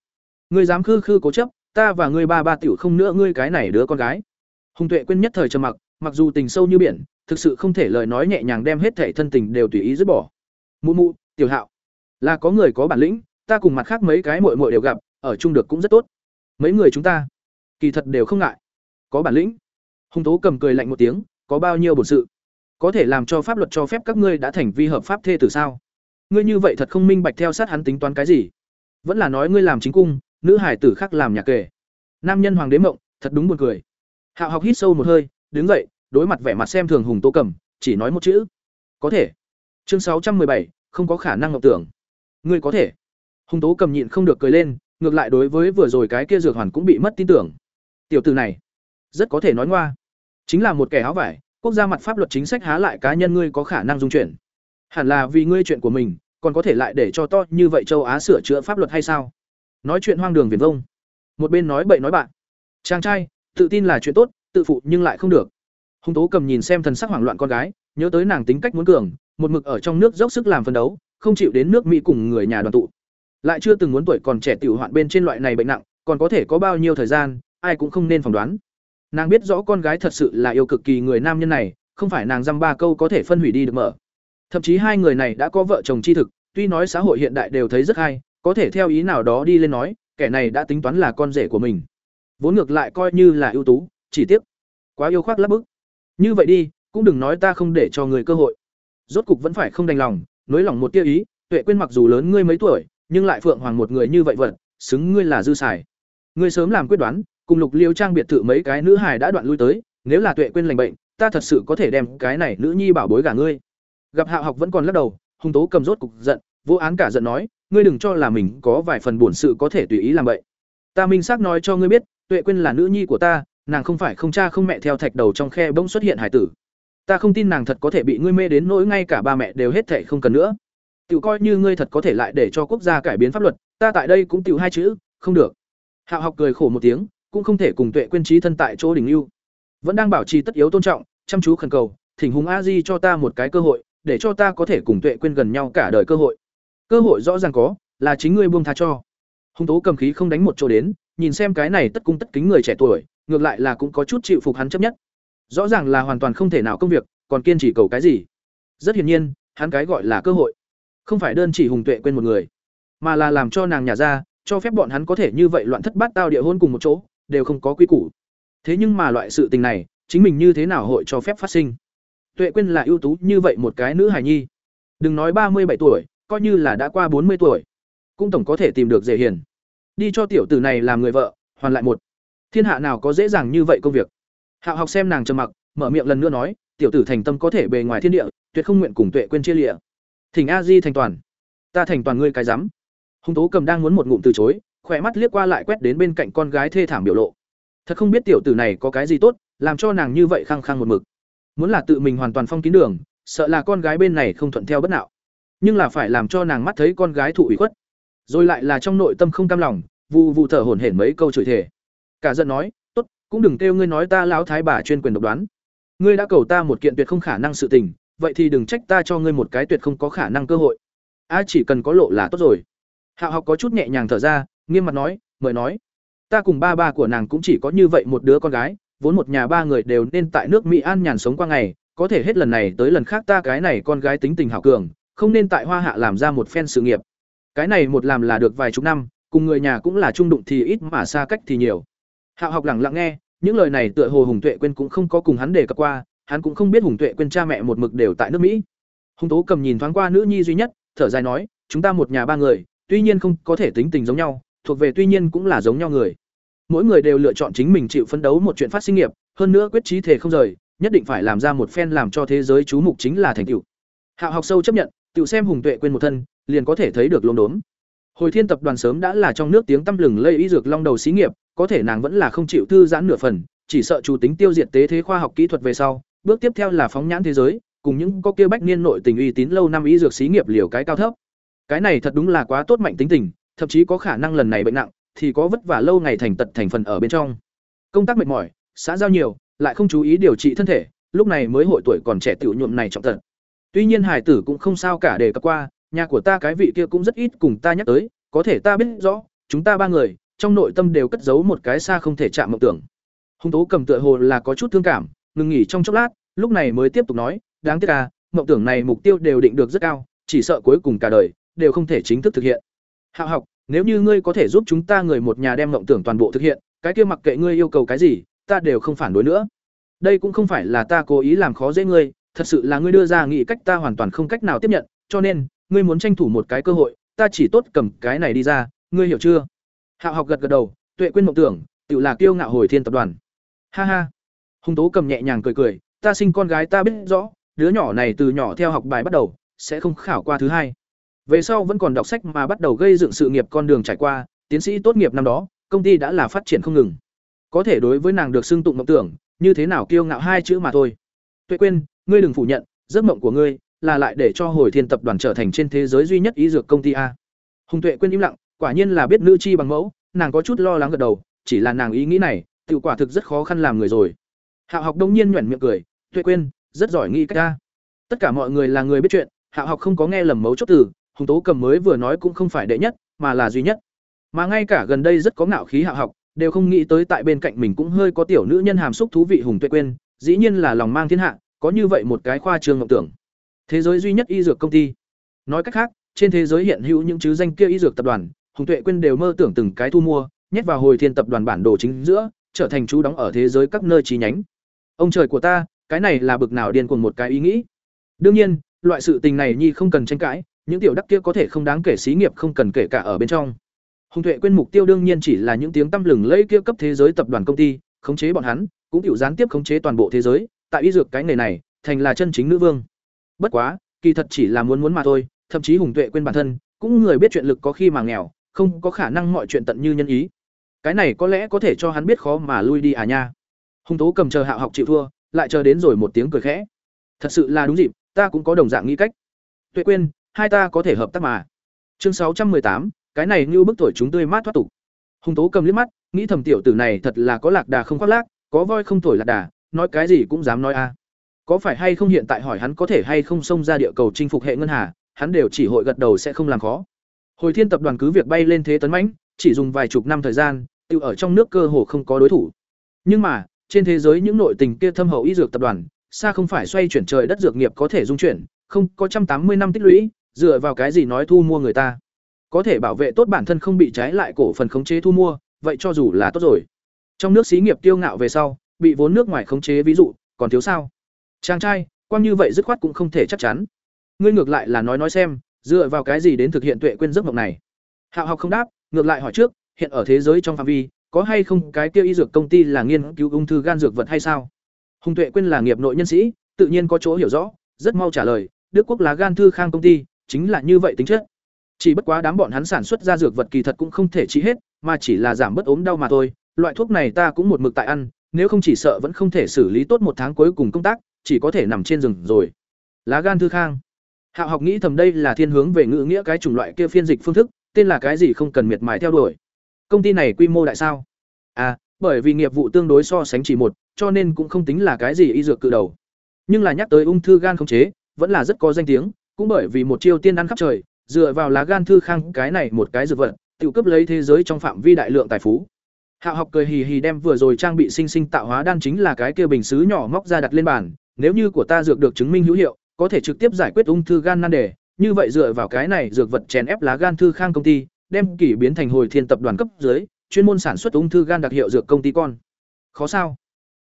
Ngươi dám khư khư cố chấp, ta và ngươi ba ba tiểu không nữa ngươi cái này đứa con gái. Hùng tuệ quên nhất thời trầm mặc mặc dù tình sâu như biển, thực sự không thể lời nói nhẹ nhàng đem hết thể thân tình đều tùy ý dứt bỏ. Mụ mụ, tiểu hạo, là có người có bản lĩnh, ta cùng mặt khác mấy cái muội muội đều gặp, ở chung được cũng rất tốt. Mấy người chúng ta, kỳ thật đều không ngại. Có bản lĩnh hùng tố cầm cười lạnh một tiếng, có bao nhiêu bổn sự? Có thể làm cho pháp luật cho phép các ngươi đã thành vi hợp pháp thê tử sao? Ngươi như vậy thật không minh bạch theo sát hắn tính toán cái gì? Vẫn là nói ngươi làm chính cung, nữ hải tử khác làm nhà kể. Nam nhân hoàng đế mộng, thật đúng buồn cười. Hạo học hít sâu một hơi, đứng dậy, đối mặt vẻ mặt xem thường hùng tố cầm, chỉ nói một chữ. Có thể. Chương sáu trăm bảy, không có khả năng ngọc tưởng. Ngươi có thể. Hùng tố cầm nhịn không được cười lên, ngược lại đối với vừa rồi cái kia dược hoàn cũng bị mất tin tưởng. Tiểu từ này, rất có thể nói ngoa chính là một kẻ áo vải, quốc gia mặt pháp luật chính sách há lại cá nhân ngươi có khả năng dung chuyển. Hẳn là vì ngươi chuyện của mình, còn có thể lại để cho to như vậy châu á sửa chữa pháp luật hay sao? Nói chuyện hoang đường viền vông. Một bên nói bậy nói bạn. Chàng trai, tự tin là chuyện tốt, tự phụ nhưng lại không được. Hùng tố cầm nhìn xem thần sắc hoảng loạn con gái, nhớ tới nàng tính cách muốn cường, một mực ở trong nước dốc sức làm phân đấu, không chịu đến nước mỹ cùng người nhà đoàn tụ. Lại chưa từng muốn tuổi còn trẻ tiểu hoạn bên trên loại này bệnh nặng, còn có thể có bao nhiêu thời gian, ai cũng không nên phỏng đoán nàng biết rõ con gái thật sự là yêu cực kỳ người nam nhân này, không phải nàng dăm ba câu có thể phân hủy đi được mở. Thậm chí hai người này đã có vợ chồng tri thực, tuy nói xã hội hiện đại đều thấy rất hay, có thể theo ý nào đó đi lên nói, kẻ này đã tính toán là con rể của mình. Vốn ngược lại coi như là ưu tú, chỉ tiếc, quá yêu khoác lắp bức. Như vậy đi, cũng đừng nói ta không để cho người cơ hội. Rốt cục vẫn phải không đành lòng nới lòng một tia ý, tuệ quên mặc dù lớn ngươi mấy tuổi, nhưng lại phượng hoàng một người như vậy vật, xứng ngươi là dư xài. Ngươi sớm làm quyết đoán cùng lục liêu trang biệt thự mấy cái nữ hài đã đoạn lui tới, nếu là tuệ quên lành bệnh, ta thật sự có thể đem cái này nữ nhi bảo bối gả ngươi. Gặp hạ học vẫn còn lắc đầu, hùng tố cầm rốt cục giận, vô án cả giận nói, ngươi đừng cho là mình có vài phần bổn sự có thể tùy ý làm vậy. Ta minh xác nói cho ngươi biết, tuệ quên là nữ nhi của ta, nàng không phải không cha không mẹ theo thạch đầu trong khe bỗng xuất hiện hải tử. Ta không tin nàng thật có thể bị ngươi mê đến nỗi ngay cả ba mẹ đều hết thệ không cần nữa. Tự coi như ngươi thật có thể lại để cho quốc gia cải biến pháp luật, ta tại đây cũng tiểu hai chữ, không được. Hạo học cười khổ một tiếng cũng không thể cùng tuệ quên trí thân tại chỗ đỉnh lưu vẫn đang bảo trì tất yếu tôn trọng, chăm chú khẩn cầu, thỉnh hùng a di cho ta một cái cơ hội, để cho ta có thể cùng tuệ quên gần nhau cả đời cơ hội. Cơ hội rõ ràng có, là chính ngươi buông tha cho. Hùng tố cầm khí không đánh một chỗ đến, nhìn xem cái này tất cung tất kính người trẻ tuổi, ngược lại là cũng có chút chịu phục hắn chấp nhất. Rõ ràng là hoàn toàn không thể nào công việc, còn kiên trì cầu cái gì? Rất hiển nhiên, hắn cái gọi là cơ hội, không phải đơn chỉ hùng tuệ quên một người, mà là làm cho nàng nhà ra, cho phép bọn hắn có thể như vậy loạn thất bát tao địa hôn cùng một chỗ đều không có quy củ. Thế nhưng mà loại sự tình này, chính mình như thế nào hội cho phép phát sinh? Tuệ Quyên là ưu tú như vậy một cái nữ hài nhi. Đừng nói ba mươi bảy tuổi, coi như là đã qua bốn mươi tuổi, cũng tổng có thể tìm được dễ hiền. Đi cho tiểu tử này làm người vợ, hoàn lại một. Thiên hạ nào có dễ dàng như vậy công việc? Hạo học xem nàng trầm mặc, mở miệng lần nữa nói, tiểu tử thành tâm có thể bề ngoài thiên địa, tuyệt không nguyện cùng tuệ quên chia lịa. Thỉnh a di thành toàn. Ta thành toàn ngươi cái rắm hùng tố cầm đang muốn một ngụm từ chối khỏe mắt liếc qua lại quét đến bên cạnh con gái thê thảm biểu lộ. Thật không biết tiểu tử này có cái gì tốt, làm cho nàng như vậy khăng khăng một mực. Muốn là tự mình hoàn toàn phong kín đường, sợ là con gái bên này không thuận theo bất nào nhưng là phải làm cho nàng mắt thấy con gái thụ ủy khuất. Rồi lại là trong nội tâm không cam lòng vụ vụ thở hổn hển mấy câu chửi thề. Cả giận nói, tốt, cũng đừng kêu ngươi nói ta lão thái bà chuyên quyền độc đoán. Ngươi đã cầu ta một kiện tuyệt không khả năng sự tình, vậy thì đừng trách ta cho ngươi một cái tuyệt không có khả năng cơ hội. A, chỉ cần có lộ là tốt rồi. Hạo học có chút nhẹ nhàng thở ra nghiêm mặt nói mời nói ta cùng ba ba của nàng cũng chỉ có như vậy một đứa con gái vốn một nhà ba người đều nên tại nước mỹ an nhàn sống qua ngày có thể hết lần này tới lần khác ta cái này con gái tính tình hảo cường không nên tại hoa hạ làm ra một phen sự nghiệp cái này một làm là được vài chục năm cùng người nhà cũng là trung đụng thì ít mà xa cách thì nhiều. Hạo học lặng lặng nghe, những lời này tựa hồ Hùng Tuệ quên cũng không có cùng hắn đề cập qua, hắn cũng không biết Hùng Tuệ quên cha mẹ một mực đều tại nước Mỹ. Hùng Tố cầm nhìn thoáng qua nữ nhi duy nhất, thở dài nói, chúng ta một nhà ba người, tuy nhiên không có thể tính tình giống nhau, thuộc về tuy nhiên cũng là giống nhau người. Mỗi người đều lựa chọn chính mình chịu phấn đấu một chuyện phát sinh nghiệp, hơn nữa quyết chí thể không rời, nhất định phải làm ra một phen làm cho thế giới chú mục chính là thành tựu. Hạo học sâu chấp nhận, tự xem Hùng Tuệ quên một thân, liền có thể thấy được lốm đốm. Hồi Thiên tập đoàn sớm đã là trong nước tiếng tăm lừng lây y dược long đầu xí nghiệp, có thể nàng vẫn là không chịu thư giãn nửa phần, chỉ sợ chủ tính tiêu diệt tế thế khoa học kỹ thuật về sau, bước tiếp theo là phóng nhãn thế giới, cùng những có kia bách niên nội tình uy tín lâu năm y dược xí nghiệp liều cái cao thấp. Cái này thật đúng là quá tốt mạnh tính tình, thậm chí có khả năng lần này bệnh nặng, thì có vất vả lâu ngày thành tật thành phần ở bên trong. Công tác mệt mỏi, xã giao nhiều, lại không chú ý điều trị thân thể, lúc này mới hội tuổi còn trẻ tiểu nhuộm này trọng tật. Tuy nhiên hải tử cũng không sao cả để cập qua, nhà của ta cái vị kia cũng rất ít cùng ta nhắc tới, có thể ta biết rõ, chúng ta ba người, trong nội tâm đều cất giấu một cái xa không thể chạm mộng tưởng. Hung Tố cầm tựa hồ là có chút thương cảm, ngừng nghỉ trong chốc lát, lúc này mới tiếp tục nói, đáng tiếc à, mộng tưởng này mục tiêu đều định được rất cao, chỉ sợ cuối cùng cả đời đều không thể chính thức thực hiện. Hạo học, nếu như ngươi có thể giúp chúng ta người một nhà đem mộng tưởng toàn bộ thực hiện, cái kia mặc kệ ngươi yêu cầu cái gì, ta đều không phản đối nữa. Đây cũng không phải là ta cố ý làm khó dễ ngươi, thật sự là ngươi đưa ra nghị cách ta hoàn toàn không cách nào tiếp nhận, cho nên, ngươi muốn tranh thủ một cái cơ hội, ta chỉ tốt cầm cái này đi ra, ngươi hiểu chưa? Hạo học gật gật đầu, tuệ quên mộng tưởng, tự là kiêu ngạo hồi thiên tập đoàn. Ha ha. Hung Tố cầm nhẹ nhàng cười cười, ta sinh con gái ta biết rõ, đứa nhỏ này từ nhỏ theo học bài bắt đầu, sẽ không khảo qua thứ hai. Về sau vẫn còn đọc sách mà bắt đầu gây dựng sự nghiệp con đường trải qua, tiến sĩ tốt nghiệp năm đó, công ty đã là phát triển không ngừng. Có thể đối với nàng được xưng tụng mộng tưởng, như thế nào kiêu ngạo hai chữ mà thôi. Tuệ quên, ngươi đừng phủ nhận, giấc mộng của ngươi là lại để cho hồi thiên tập đoàn trở thành trên thế giới duy nhất ý dược công ty a hùng tuệ quên im lặng quả nhiên là biết nữ chi bằng mẫu nàng có chút lo lắng gật đầu chỉ là nàng ý nghĩ này tự quả thực rất khó khăn làm người rồi hạo học đông nhiên nhuyễn miệng cười tuệ quên rất giỏi nghĩ cách a tất cả mọi người là người biết chuyện hạo học không có nghe lầm mấu chốt từ hùng tố cầm mới vừa nói cũng không phải đệ nhất, mà là duy nhất. Mà ngay cả gần đây rất có ngạo khí hạ học, đều không nghĩ tới tại bên cạnh mình cũng hơi có tiểu nữ nhân hàm xúc thú vị hùng tuệ quên dĩ nhiên là lòng mang thiên hạ, có như vậy một cái khoa trường ngọc tưởng. Thế giới duy nhất y dược công ty. Nói cách khác, trên thế giới hiện hữu những chứ danh kia y dược tập đoàn, hùng tuệ quên đều mơ tưởng từng cái thu mua, nhét vào hồi thiên tập đoàn bản đồ chính giữa, trở thành chú đóng ở thế giới các nơi chi nhánh. Ông trời của ta, cái này là bực nào điên cuồng một cái ý nghĩ. Đương nhiên, loại sự tình này nhi không cần tranh cãi những tiểu đắc kia có thể không đáng kể xí nghiệp không cần kể cả ở bên trong. Hùng tuệ quên mục tiêu đương nhiên chỉ là những tiếng tăm lừng lẫy kia cấp thế giới tập đoàn công ty, khống chế bọn hắn, cũng tiểu gián tiếp khống chế toàn bộ thế giới, tại y dược cái nghề này, thành là chân chính nữ vương. Bất quá, kỳ thật chỉ là muốn muốn mà thôi, thậm chí hùng tuệ quên bản thân, cũng người biết chuyện lực có khi mà nghèo, không có khả năng mọi chuyện tận như nhân ý. Cái này có lẽ có thể cho hắn biết khó mà lui đi à nha. Hùng tố cầm chờ hạo học chịu thua, lại chờ đến rồi một tiếng cười khẽ. Thật sự là đúng dịp, ta cũng có đồng dạng nghĩ cách. Tuệ quên hai ta có thể hợp tác mà. Chương sáu trăm tám, cái này như bức tuổi chúng tươi mát thoát tục. Hùng tố cầm liếc mắt, nghĩ thầm tiểu tử này thật là có lạc đà không khoác lác, có voi không thổi lạc đà, nói cái gì cũng dám nói a. Có phải hay không hiện tại hỏi hắn có thể hay không xông ra địa cầu chinh phục hệ ngân hà, hắn đều chỉ hội gật đầu sẽ không làm khó. Hồi thiên tập đoàn cứ việc bay lên thế tấn mãnh, chỉ dùng vài chục năm thời gian tự ở trong nước cơ hồ không có đối thủ. Nhưng mà, trên thế giới những nội tình kia thâm hậu y dược tập đoàn, xa không phải xoay chuyển trời đất dược nghiệp có thể dung chuyển, không có trăm tám mươi năm tích lũy dựa vào cái gì nói thu mua người ta? Có thể bảo vệ tốt bản thân không bị trái lại cổ phần khống chế thu mua, vậy cho dù là tốt rồi. Trong nước xí nghiệp tiêu ngạo về sau, bị vốn nước ngoài khống chế ví dụ, còn thiếu sao? Chàng trai quan như vậy dứt khoát cũng không thể chắc chắn. Ngươi ngược lại là nói nói xem, dựa vào cái gì đến thực hiện tuệ quên giấc mộng này? Hạo học không đáp, ngược lại hỏi trước, hiện ở thế giới trong phạm vi, có hay không cái kia y dược công ty là nghiên cứu ung thư gan dược vật hay sao? Hùng tuệ quên là nghiệp nội nhân sĩ, tự nhiên có chỗ hiểu rõ, rất mau trả lời, đức quốc là gan thư khang công ty chính là như vậy tính chất. Chỉ bất quá đám bọn hắn sản xuất ra dược vật kỳ thật cũng không thể trị hết, mà chỉ là giảm bớt ốm đau mà thôi. Loại thuốc này ta cũng một mực tại ăn, nếu không chỉ sợ vẫn không thể xử lý tốt một tháng cuối cùng công tác, chỉ có thể nằm trên giường rồi. Lá gan thư khang. Hạo học nghĩ thầm đây là thiên hướng về ngữ nghĩa cái chủng loại kia phiên dịch phương thức, tên là cái gì không cần miệt mài theo đuổi. Công ty này quy mô đại sao? À bởi vì nghiệp vụ tương đối so sánh chỉ một, cho nên cũng không tính là cái gì y dược cự đầu. Nhưng là nhắc tới ung thư gan không chế, vẫn là rất có danh tiếng cũng bởi vì một chiêu tiên ăn khắp trời dựa vào lá gan thư khang cái này một cái dược vật tự cấp lấy thế giới trong phạm vi đại lượng tài phú. Hạo học cười hì hì đem vừa rồi trang bị sinh sinh tạo hóa đan chính là cái kia bình xứ nhỏ móc ra đặt lên bàn nếu như của ta dược được chứng minh hữu hiệu, có thể trực tiếp giải quyết ung thư gan nan đề, như vậy dựa vào cái này dược vật chèn ép lá gan thư khang công ty, đem kỷ biến thành hồi thiên tập đoàn cấp dưới chuyên môn sản xuất ung thư gan đặc hiệu dược công ty con. Khó sao?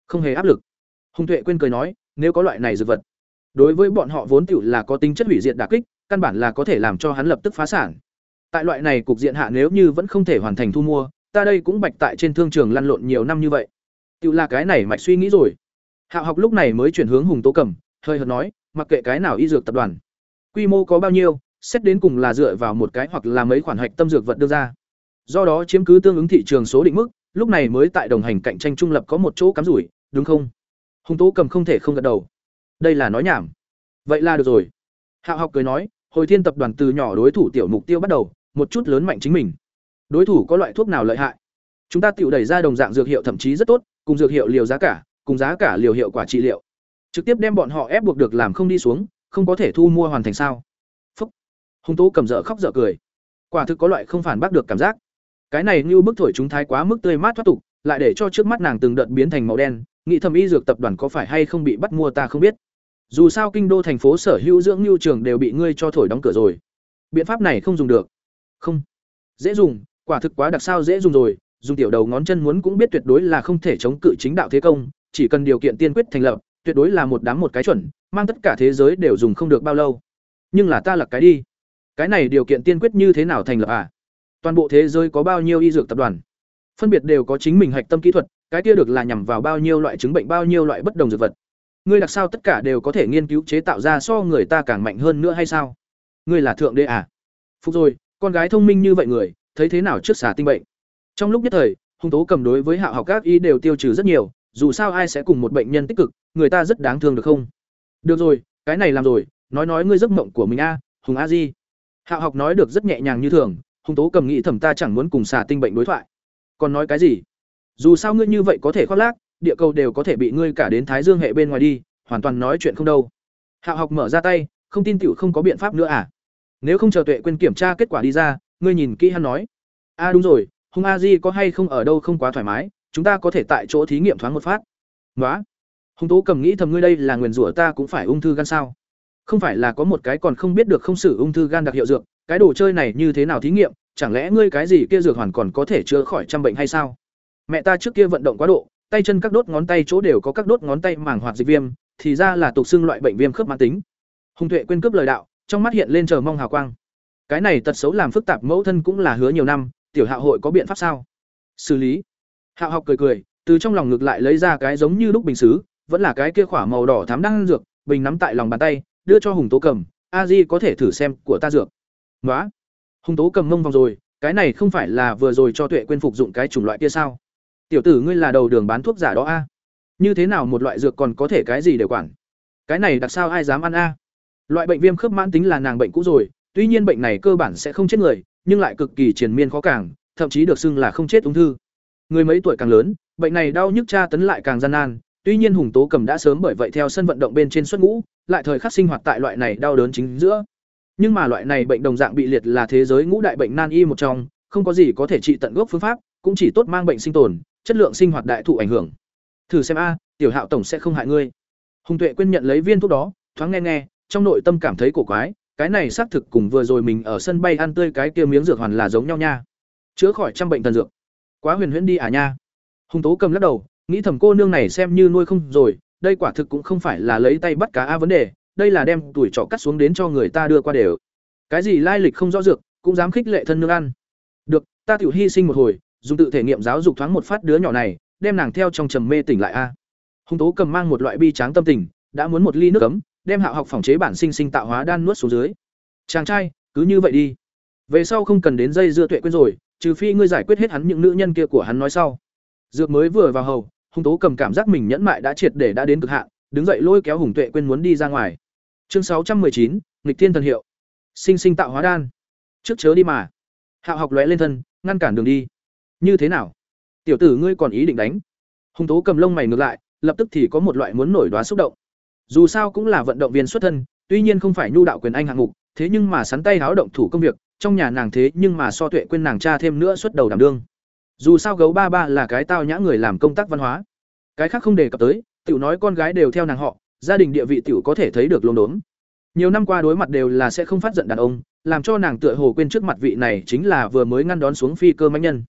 Không hề áp lực. Hùng tuệ quên cười nói nếu có loại này dược vật đối với bọn họ vốn tiểu là có tính chất hủy diệt đả kích, căn bản là có thể làm cho hắn lập tức phá sản. Tại loại này cục diện hạ nếu như vẫn không thể hoàn thành thu mua, ta đây cũng bạch tại trên thương trường lăn lộn nhiều năm như vậy. Tiểu là cái này mạch suy nghĩ rồi. Hạo học lúc này mới chuyển hướng hùng tố cầm, hơi hợt nói, mặc kệ cái nào y dược tập đoàn, quy mô có bao nhiêu, xét đến cùng là dựa vào một cái hoặc là mấy khoản hạch tâm dược vật đưa ra. Do đó chiếm cứ tương ứng thị trường số định mức, lúc này mới tại đồng hành cạnh tranh trung lập có một chỗ cắm rủi, đúng không? Hùng tố cầm không thể không gật đầu đây là nói nhảm. Vậy là được rồi. Hạo học cười nói, hồi thiên tập đoàn từ nhỏ đối thủ tiểu mục tiêu bắt đầu, một chút lớn mạnh chính mình. Đối thủ có loại thuốc nào lợi hại? Chúng ta tự đẩy ra đồng dạng dược hiệu thậm chí rất tốt, cùng dược hiệu liều giá cả, cùng giá cả liều hiệu quả trị liệu. Trực tiếp đem bọn họ ép buộc được làm không đi xuống, không có thể thu mua hoàn thành sao? Phúc. Hung tố cầm dở khóc dở cười. Quả thực có loại không phản bác được cảm giác. Cái này như bức thổi chúng thái quá mức tươi mát thoát tục, lại để cho trước mắt nàng từng đợt biến thành màu đen, nghĩ thẩm y dược tập đoàn có phải hay không bị bắt mua ta không biết dù sao kinh đô thành phố sở hữu dưỡng lưu trường đều bị ngươi cho thổi đóng cửa rồi. Biện pháp này không dùng được. Không. Dễ dùng, quả thực quá đặc sao dễ dùng rồi, dùng tiểu đầu ngón chân muốn cũng biết tuyệt đối là không thể chống cự chính đạo thế công, chỉ cần điều kiện tiên quyết thành lập, tuyệt đối là một đám một cái chuẩn, mang tất cả thế giới đều dùng không được bao lâu. Nhưng là ta là cái đi. Cái này điều kiện tiên quyết như thế nào thành lập à? Toàn bộ thế giới có bao nhiêu y dược tập đoàn? Phân biệt đều có chính mình hạch tâm kỹ thuật, cái kia được là nhằm vào bao nhiêu loại chứng bệnh, bao nhiêu loại bất đồng dược vật ngươi đặc sao tất cả đều có thể nghiên cứu chế tạo ra so người ta càng mạnh hơn nữa hay sao? Ngươi là thượng đế à? Phục rồi, con gái thông minh như vậy người, thấy thế nào trước xả tinh bệnh? Trong lúc nhất thời hung tố cầm đối với hạ học các y đều tiêu trừ rất nhiều, dù sao ai sẽ cùng một bệnh nhân tích cực, người ta rất đáng thương được không? Được rồi, cái này làm rồi, nói nói ngươi giấc mộng của mình a, hùng a di. Hạ học nói được rất nhẹ nhàng như thường hung tố cầm nghĩ thầm ta chẳng muốn cùng xả tinh bệnh đối thoại. Còn nói cái gì? Dù sao ngươi như vậy có thể khoác lác địa cầu đều có thể bị ngươi cả đến thái dương hệ bên ngoài đi, hoàn toàn nói chuyện không đâu. Hạ học mở ra tay, không tin tiểu không có biện pháp nữa à? Nếu không chờ tuệ quên kiểm tra kết quả đi ra, ngươi nhìn kỹ hắn nói. A đúng rồi, hung a di có hay không ở đâu không quá thoải mái, chúng ta có thể tại chỗ thí nghiệm thoáng một phát. Nói hung tố cầm nghĩ thầm ngươi đây là nguyền rủa ta cũng phải ung thư gan sao? Không phải là có một cái còn không biết được không xử ung thư gan đặc hiệu dược, cái đồ chơi này như thế nào thí nghiệm, chẳng lẽ ngươi cái gì kia dược hoàn còn có thể chữa khỏi trăm bệnh hay sao? Mẹ ta trước kia vận động quá độ tay chân các đốt ngón tay chỗ đều có các đốt ngón tay màng hoạt dịch viêm, thì ra là tục xưng loại bệnh viêm khớp mãn tính. Hùng tuệ quên cướp lời đạo, trong mắt hiện lên chờ mong hào quang. Cái này tật xấu làm phức tạp mẫu thân cũng là hứa nhiều năm, tiểu hạ hội có biện pháp sao? Xử lý. Hạ học cười cười, từ trong lòng ngực lại lấy ra cái giống như lúc bình xứ, vẫn là cái kia khỏa màu đỏ thám đang dược, bình nắm tại lòng bàn tay, đưa cho hùng tố cầm, a di có thể thử xem của ta dược. Nói hùng tố cầm mông vòng rồi, cái này không phải là vừa rồi cho tuệ quên phục dụng cái chủng loại kia sao? Tiểu tử ngươi là đầu đường bán thuốc giả đó a. Như thế nào một loại dược còn có thể cái gì để quản? Cái này đặc sao ai dám ăn a? Loại bệnh viêm khớp mãn tính là nàng bệnh cũ rồi, tuy nhiên bệnh này cơ bản sẽ không chết người, nhưng lại cực kỳ triền miên khó càng, thậm chí được xưng là không chết ung thư. Người mấy tuổi càng lớn, bệnh này đau nhức tra tấn lại càng gian nan, tuy nhiên hùng tố cầm đã sớm bởi vậy theo sân vận động bên trên xuất ngũ, lại thời khắc sinh hoạt tại loại này đau đớn chính giữa. Nhưng mà loại này bệnh đồng dạng bị liệt là thế giới ngũ đại bệnh nan y một trong, không có gì có thể trị tận gốc phương pháp, cũng chỉ tốt mang bệnh sinh tồn chất lượng sinh hoạt đại thụ ảnh hưởng. Thử xem a, tiểu hạo tổng sẽ không hại ngươi. Hùng tuệ quên nhận lấy viên thuốc đó, thoáng nghe nghe, trong nội tâm cảm thấy cổ quái, cái này xác thực cùng vừa rồi mình ở sân bay ăn tươi cái kia miếng dược hoàn là giống nhau nha. Chữa khỏi trăm bệnh thần dược. Quá huyền huyễn đi à nha. Hùng tố cầm lắc đầu, nghĩ thầm cô nương này xem như nuôi không rồi, đây quả thực cũng không phải là lấy tay bắt cá a vấn đề, đây là đem tuổi trọ cắt xuống đến cho người ta đưa qua đều. Cái gì lai lịch không rõ dược, cũng dám khích lệ thân nương ăn. Được, ta tiểu hy sinh một hồi dùng tự thể nghiệm giáo dục thoáng một phát đứa nhỏ này, đem nàng theo trong trầm mê tỉnh lại a. Hùng tố cầm mang một loại bi tráng tâm tình, đã muốn một ly nước cấm đem hạo học phòng chế bản sinh sinh tạo hóa đan nuốt xuống dưới. Chàng trai, cứ như vậy đi. Về sau không cần đến dây dưa tuệ quên rồi, trừ phi ngươi giải quyết hết hắn những nữ nhân kia của hắn nói sau. Dược mới vừa vào hầu hùng tố cầm cảm giác mình nhẫn mại đã triệt để đã đến cực hạn, đứng dậy lôi kéo hùng tuệ quên muốn đi ra ngoài. Chương sáu trăm chín, nghịch thiên thần hiệu. Sinh sinh tạo hóa đan. Trước chớ đi mà. Hạo học lóe lên thân, ngăn cản đường đi như thế nào? Tiểu tử ngươi còn ý định đánh. Hùng tố cầm lông mày ngược lại, lập tức thì có một loại muốn nổi đoá xúc động. Dù sao cũng là vận động viên xuất thân, tuy nhiên không phải nhu đạo quyền anh hạng mục, thế nhưng mà sắn tay háo động thủ công việc, trong nhà nàng thế nhưng mà so tuệ quên nàng cha thêm nữa xuất đầu đảm đương. Dù sao gấu ba ba là cái tao nhã người làm công tác văn hóa. Cái khác không đề cập tới, tiểu nói con gái đều theo nàng họ, gia đình địa vị tiểu có thể thấy được lốm đốm nhiều năm qua đối mặt đều là sẽ không phát giận đàn ông, làm cho nàng tựa hồ quên trước mặt vị này chính là vừa mới ngăn đón xuống phi cơ mãnh nhân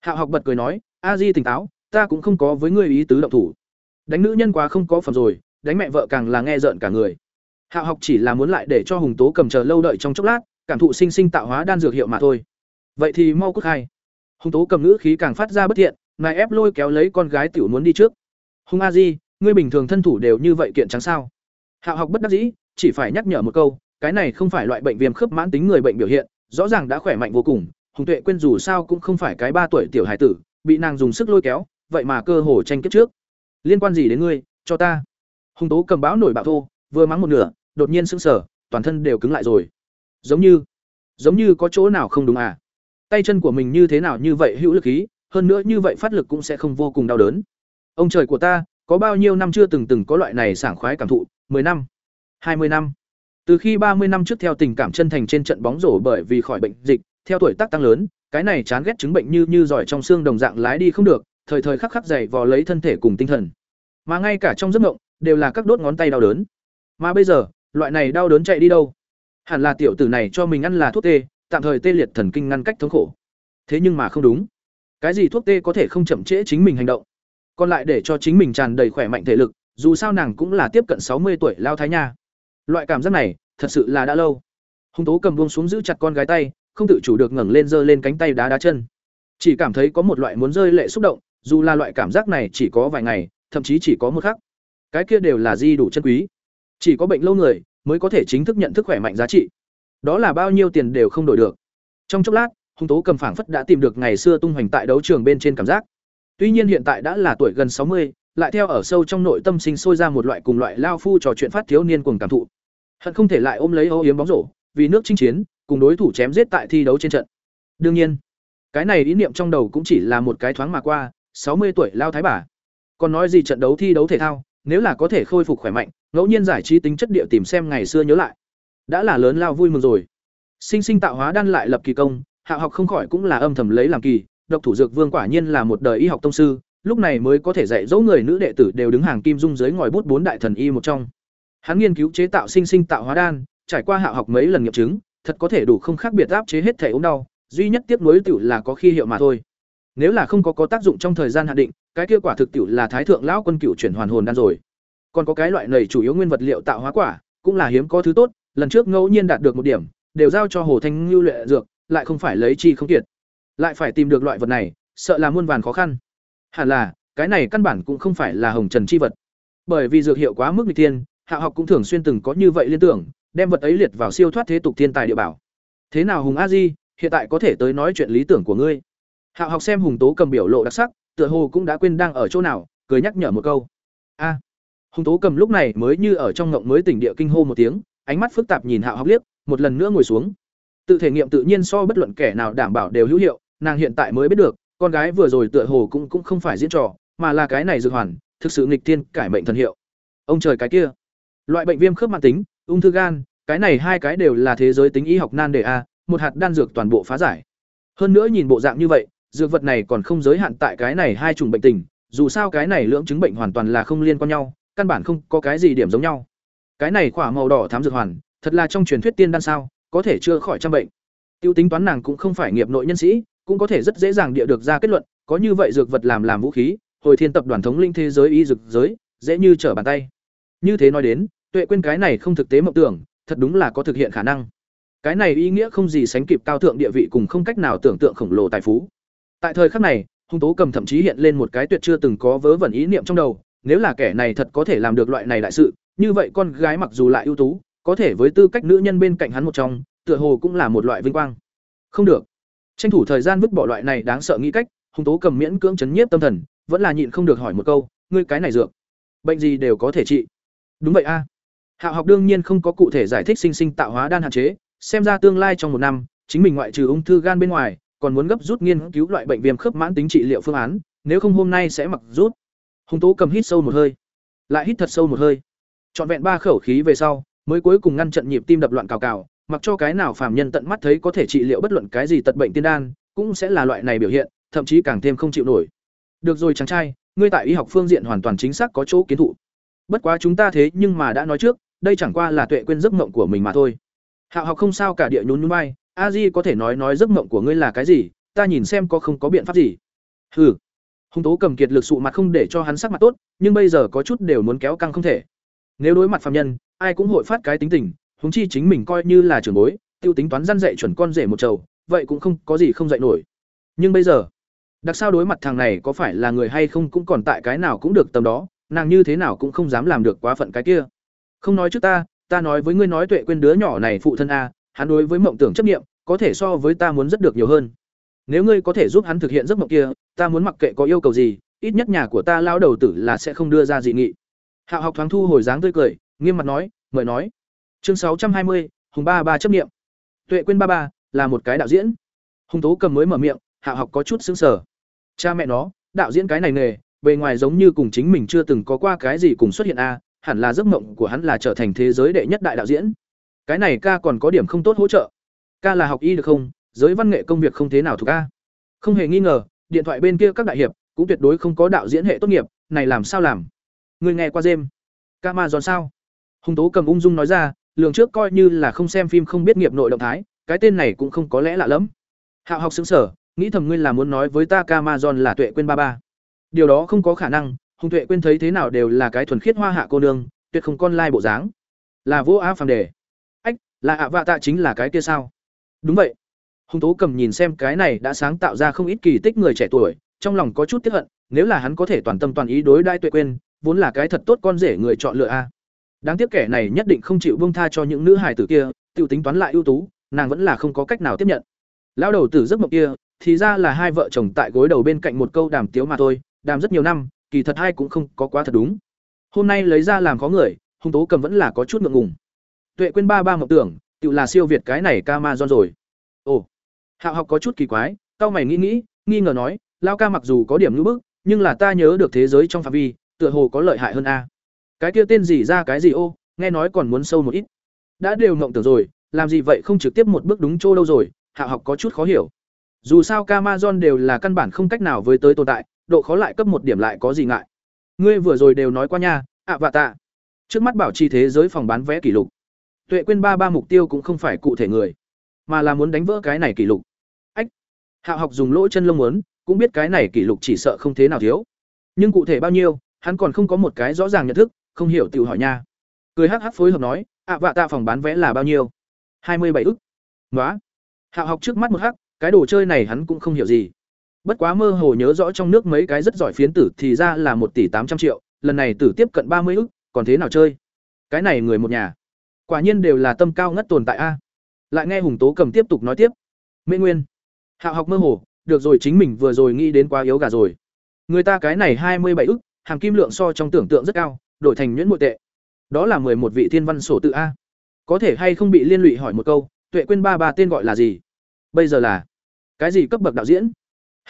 hạo học bật cười nói, a di tỉnh táo, ta cũng không có với ngươi ý tứ động thủ. Đánh nữ nhân quá không có phẩm rồi, đánh mẹ vợ càng là nghe rợn cả người. Hạo học chỉ là muốn lại để cho hùng tố cầm chờ lâu đợi trong chốc lát, cảm thụ sinh sinh tạo hóa đan dược hiệu mà thôi. Vậy thì mau cút hai. Hùng tố cầm ngữ khí càng phát ra bất thiện ngài ép lôi kéo lấy con gái tiểu muốn đi trước. Hùng a di, ngươi bình thường thân thủ đều như vậy kiện trắng sao. Hạo học bất đắc dĩ, chỉ phải nhắc nhở một câu, cái này không phải loại bệnh viêm khớp mãn tính người bệnh biểu hiện, rõ ràng đã khỏe mạnh vô cùng hùng tuệ quên dù sao cũng không phải cái ba tuổi tiểu hải tử, bị nàng dùng sức lôi kéo, vậy mà cơ hồ tranh kiếp trước. Liên quan gì đến ngươi? Cho ta. Hùng tố cầm báo nổi bạo thô, vừa mắng một nửa, đột nhiên sững sờ, toàn thân đều cứng lại rồi. Giống như giống như có chỗ nào không đúng à? Tay chân của mình như thế nào như vậy hữu lực khí, hơn nữa như vậy phát lực cũng sẽ không vô cùng đau đớn. Ông trời của ta, có bao nhiêu năm chưa từng từng có loại này sảng khoái cảm thụ? 10 năm 20 năm. Từ khi 30 năm trước theo tình cảm chân thành trên trận bóng rổ bởi vì khỏi bệnh dịch theo tuổi tác tăng lớn, cái này chán ghét chứng bệnh như như giỏi trong xương đồng dạng lái đi không được, thời thời khắc khắc dày vò lấy thân thể cùng tinh thần. Mà ngay cả trong giấc mộng, đều là các đốt ngón tay đau đớn. Mà bây giờ, loại này đau đớn chạy đi đâu? Hẳn là tiểu tử này cho mình ăn là thuốc tê, tạm thời tê liệt thần kinh ngăn cách thống khổ. Thế nhưng mà không đúng. Cái gì thuốc tê có thể không chậm trễ chính mình hành động? Còn lại để cho chính mình tràn đầy khỏe mạnh thể lực, dù sao nàng cũng là tiếp cận sáu mươi tuổi lao thái nha. Loại cảm giác này, thật sự là đã lâu. Hùng tố cầm buông xuống giữ chặt con gái tay không tự chủ được ngẩng lên giơ lên cánh tay đá đá chân. Chỉ cảm thấy có một loại muốn rơi lệ xúc động, dù là loại cảm giác này chỉ có vài ngày, thậm chí chỉ có một khắc. Cái kia đều là di đủ chân quý. Chỉ có bệnh lâu người mới có thể chính thức nhận thức khỏe mạnh giá trị. Đó là bao nhiêu tiền đều không đổi được. Trong chốc lát hung tố cầm phảng phất đã tìm được ngày xưa tung hoành tại đấu trường bên trên cảm giác. Tuy nhiên hiện tại đã là tuổi gần sáu mươi, lại theo ở sâu trong nội tâm sinh sôi ra một loại cùng loại lao phu trò chuyện phát thiếu niên cùng cảm thụ. Hận không thể lại ôm lấy âu yếm bóng rổ, vì nước chinh chiến cùng đối thủ chém giết tại thi đấu trên trận. Đương nhiên, cái này ý niệm trong đầu cũng chỉ là một cái thoáng mà qua, sáu mươi tuổi lao thái bà. Còn nói gì trận đấu thi đấu thể thao, nếu là có thể khôi phục khỏe mạnh, ngẫu nhiên giải trí tính chất địa tìm xem ngày xưa nhớ lại. Đã là lớn lao vui mừng rồi. Sinh sinh tạo hóa đan lại lập kỳ công, hạ học không khỏi cũng là âm thầm lấy làm kỳ, độc thủ dược vương quả nhiên là một đời y học tông sư, lúc này mới có thể dạy dỗ người nữ đệ tử đều đứng hàng kim dung dưới ngòi bút bốn đại thần y một trong. Hắn nghiên cứu chế tạo sinh sinh tạo hóa đan, trải qua hạ học mấy lần nghiệm chứng thật có thể đủ không khác biệt áp chế hết thể ốm đau, duy nhất tiếp nối tiểu là có khi hiệu mà thôi. Nếu là không có có tác dụng trong thời gian hạn định, cái kia quả thực tiểu là thái thượng lão quân cửu chuyển hoàn hồn đan rồi. Còn có cái loại này chủ yếu nguyên vật liệu tạo hóa quả, cũng là hiếm có thứ tốt, lần trước ngẫu nhiên đạt được một điểm, đều giao cho hồ thanh ngưu luyện dược, lại không phải lấy chi không kiệt. Lại phải tìm được loại vật này, sợ là muôn vàn khó khăn. Hẳn là, cái này căn bản cũng không phải là hồng trần chi vật. Bởi vì dược hiệu quá mức nghịch thiên, hạ học cũng thường xuyên từng có như vậy liên tưởng đem vật ấy liệt vào siêu thoát thế tục thiên tài địa bảo. Thế nào hùng a di hiện tại có thể tới nói chuyện lý tưởng của ngươi? Hạ học xem hùng tố cầm biểu lộ đặc sắc, tựa hồ cũng đã quên đang ở chỗ nào, cười nhắc nhở một câu. A. Hùng tố cầm lúc này mới như ở trong ngộng mới tỉnh địa kinh hô một tiếng, ánh mắt phức tạp nhìn hạ học liếc, một lần nữa ngồi xuống. Tự thể nghiệm tự nhiên so bất luận kẻ nào đảm bảo đều hữu hiệu, nàng hiện tại mới biết được, con gái vừa rồi tựa hồ cũng cũng không phải diễn trò, mà là cái này dược hoàn, thực sự nghịch thiên, cải mệnh thần hiệu. Ông trời cái kia. Loại bệnh viêm khớp mãn tính ung thư gan, cái này hai cái đều là thế giới tính y học nan đề a, một hạt đan dược toàn bộ phá giải. Hơn nữa nhìn bộ dạng như vậy, dược vật này còn không giới hạn tại cái này hai chủng bệnh tình, dù sao cái này lưỡng chứng bệnh hoàn toàn là không liên quan nhau, căn bản không có cái gì điểm giống nhau. Cái này quả màu đỏ thám dược hoàn, thật là trong truyền thuyết tiên đan sao, có thể chữa khỏi trăm bệnh. Tiêu tính toán nàng cũng không phải nghiệp nội nhân sĩ, cũng có thể rất dễ dàng địa được ra kết luận, có như vậy dược vật làm làm vũ khí, hồi thiên tập đoàn thống linh thế giới y dược giới, dễ như trở bàn tay. Như thế nói đến tuệ quên cái này không thực tế mộng tưởng, thật đúng là có thực hiện khả năng. Cái này ý nghĩa không gì sánh kịp cao thượng địa vị cùng không cách nào tưởng tượng khổng lồ tài phú. Tại thời khắc này, hung tố cầm thậm chí hiện lên một cái tuyệt chưa từng có vớ vẩn ý niệm trong đầu, nếu là kẻ này thật có thể làm được loại này đại sự, như vậy con gái mặc dù lại ưu tú, có thể với tư cách nữ nhân bên cạnh hắn một trong, tựa hồ cũng là một loại vinh quang. Không được. Tranh thủ thời gian vứt bỏ loại này đáng sợ nghĩ cách, hung tố cầm miễn cưỡng chấn nhiếp tâm thần, vẫn là nhịn không được hỏi một câu, ngươi cái này dược, bệnh gì đều có thể trị? Đúng vậy a. à hạ học đương nhiên không có cụ thể giải thích sinh sinh tạo hóa đan hạn chế, xem ra tương lai trong một năm, chính mình ngoại trừ ung thư gan bên ngoài, còn muốn gấp rút nghiên cứu loại bệnh viêm khớp mãn tính trị liệu phương án, nếu không hôm nay sẽ mặc rút. Hung tố cầm hít sâu một hơi. Lại hít thật sâu một hơi. Trọn vẹn ba khẩu khí về sau, mới cuối cùng ngăn trận nhịp tim đập loạn cào cào, mặc cho cái nào phàm nhân tận mắt thấy có thể trị liệu bất luận cái gì tật bệnh tiên đan, cũng sẽ là loại này biểu hiện, thậm chí càng thêm không chịu nổi. Được rồi chàng trai, ngươi tại y học phương diện hoàn toàn chính xác có chỗ kiến thụ. Bất quá chúng ta thế nhưng mà đã nói trước đây chẳng qua là tuệ quên giấc mộng của mình mà thôi Hạo học không sao cả địa nhún nhún bay. A Di có thể nói nói giấc mộng của ngươi là cái gì, ta nhìn xem có không có biện pháp gì. Hừ. Hung Tố cầm kiệt lực sụ mặt không để cho hắn sắc mặt tốt, nhưng bây giờ có chút đều muốn kéo căng không thể. Nếu đối mặt phàm nhân, ai cũng hội phát cái tính tình, huống chi chính mình coi như là trưởng bối, tiêu tính toán răn dạy chuẩn con rể một chầu, vậy cũng không có gì không dạy nổi. Nhưng bây giờ, đặc sao đối mặt thằng này có phải là người hay không cũng còn tại cái nào cũng được tầm đó, nàng như thế nào cũng không dám làm được quá phận cái kia. Không nói trước ta, ta nói với ngươi nói tuệ quên đứa nhỏ này phụ thân a, hắn đối với mộng tưởng chấp niệm, có thể so với ta muốn rất được nhiều hơn. Nếu ngươi có thể giúp hắn thực hiện giấc mộng kia, ta muốn mặc kệ có yêu cầu gì, ít nhất nhà của ta lao đầu tử là sẽ không đưa ra dị nghị. Hạo học thoáng thu hồi dáng tươi cười, nghiêm mặt nói, mời nói. Chương sáu trăm hai mươi, Hùng ba ba chấp niệm. Tuệ quên ba ba là một cái đạo diễn. Hùng Tố cầm mới mở miệng, Hạo học có chút sững sờ. Cha mẹ nó, đạo diễn cái này nghề, bề ngoài giống như cùng chính mình chưa từng có qua cái gì cùng xuất hiện a, hẳn là giấc mộng của hắn là trở thành thế giới đệ nhất đại đạo diễn. Cái này ca còn có điểm không tốt hỗ trợ. Ca là học y được không? Giới văn nghệ công việc không thế nào thuộc ca. Không hề nghi ngờ, điện thoại bên kia các đại hiệp cũng tuyệt đối không có đạo diễn hệ tốt nghiệp, này làm sao làm? Người nghe qua dêm. Ca ma giòn sao? Hùng Tố cầm ung dung nói ra, lường trước coi như là không xem phim không biết nghiệp nội động thái, cái tên này cũng không có lẽ lạ lắm. Hạo học sững sở, nghĩ thầm ngươi là muốn nói với ta ca ma giòn là tuệ quên ba ba. Điều đó không có khả năng, Hùng Tuệ quên thấy thế nào đều là cái thuần khiết hoa hạ cô nương, tuyệt không con lai bộ dáng. Là vô á phàm đề. Ách, là ạ vạ tạ chính là cái kia sao? Đúng vậy. Hùng Tố cầm nhìn xem cái này đã sáng tạo ra không ít kỳ tích người trẻ tuổi, trong lòng có chút tiếc hận, nếu là hắn có thể toàn tâm toàn ý đối đãi Tuệ quên, vốn là cái thật tốt con rể người chọn lựa a. Đáng tiếc kẻ này nhất định không chịu buông tha cho những nữ hài tử kia, Tiểu tính toán lại ưu tú, nàng vẫn là không có cách nào tiếp nhận. Lão đầu tử giấc mộng kia, thì ra là hai vợ chồng tại gối đầu bên cạnh một câu đàm tiếu mà thôi, đàm rất nhiều năm, kỳ thật hai cũng không có quá thật đúng. Hôm nay lấy ra làm khó người, Hung Tố Cầm vẫn là có chút ngượng ngùng. Tuệ quên ba ba mộng tưởng, tự là siêu việt cái này ca ma don rồi. Ồ. Hạo học có chút kỳ quái, tao mày nghĩ nghĩ, nghi ngờ nói, lao ca mặc dù có điểm nhũ bức, nhưng là ta nhớ được thế giới trong phạm vi, tựa hồ có lợi hại hơn a. Cái kia tên gì ra cái gì ô, nghe nói còn muốn sâu một ít. Đã đều mộng tưởng rồi, làm gì vậy không trực tiếp một bước đúng chỗ đâu rồi, Hạo học có chút khó hiểu. Dù sao Amazon đều là căn bản không cách nào với tới tồn tại, độ khó lại cấp một điểm lại có gì ngại. Ngươi vừa rồi đều nói qua nha, ạ vạ tạ. Trước mắt bảo trì thế giới phòng bán vé kỷ lục. Tuệ quên ba ba mục tiêu cũng không phải cụ thể người, mà là muốn đánh vỡ cái này kỷ lục. Ách. Hạo học dùng lỗ chân lông muốn, cũng biết cái này kỷ lục chỉ sợ không thế nào thiếu. Nhưng cụ thể bao nhiêu, hắn còn không có một cái rõ ràng nhận thức, không hiểu tiểu hỏi nha. Cười hắc hắc phối hợp nói, ạ vạ tạ phòng bán vé là bao nhiêu? hai mươi bảy ức. nói Hạo học trước mắt một hắc, cái đồ chơi này hắn cũng không hiểu gì. Bất quá mơ hồ nhớ rõ trong nước mấy cái rất giỏi phiến tử thì ra là một tỷ tám trăm triệu, lần này tử tiếp cận ba mươi ức, còn thế nào chơi? Cái này người một nhà. Quả nhiên đều là tâm cao ngất tồn tại a. Lại nghe Hùng Tố Cầm tiếp tục nói tiếp. Mễ Nguyên, Hạo học mơ hồ, được rồi chính mình vừa rồi nghĩ đến quá yếu gà rồi. Người ta cái này hai mươi bảy ức, hàng kim lượng so trong tưởng tượng rất cao, đổi thành nhuyễn muội tệ. Đó là một vị thiên văn sổ tự a. Có thể hay không bị liên lụy hỏi một câu, Tuệ quên ba ba tên gọi là gì? Bây giờ là cái gì cấp bậc đạo diễn?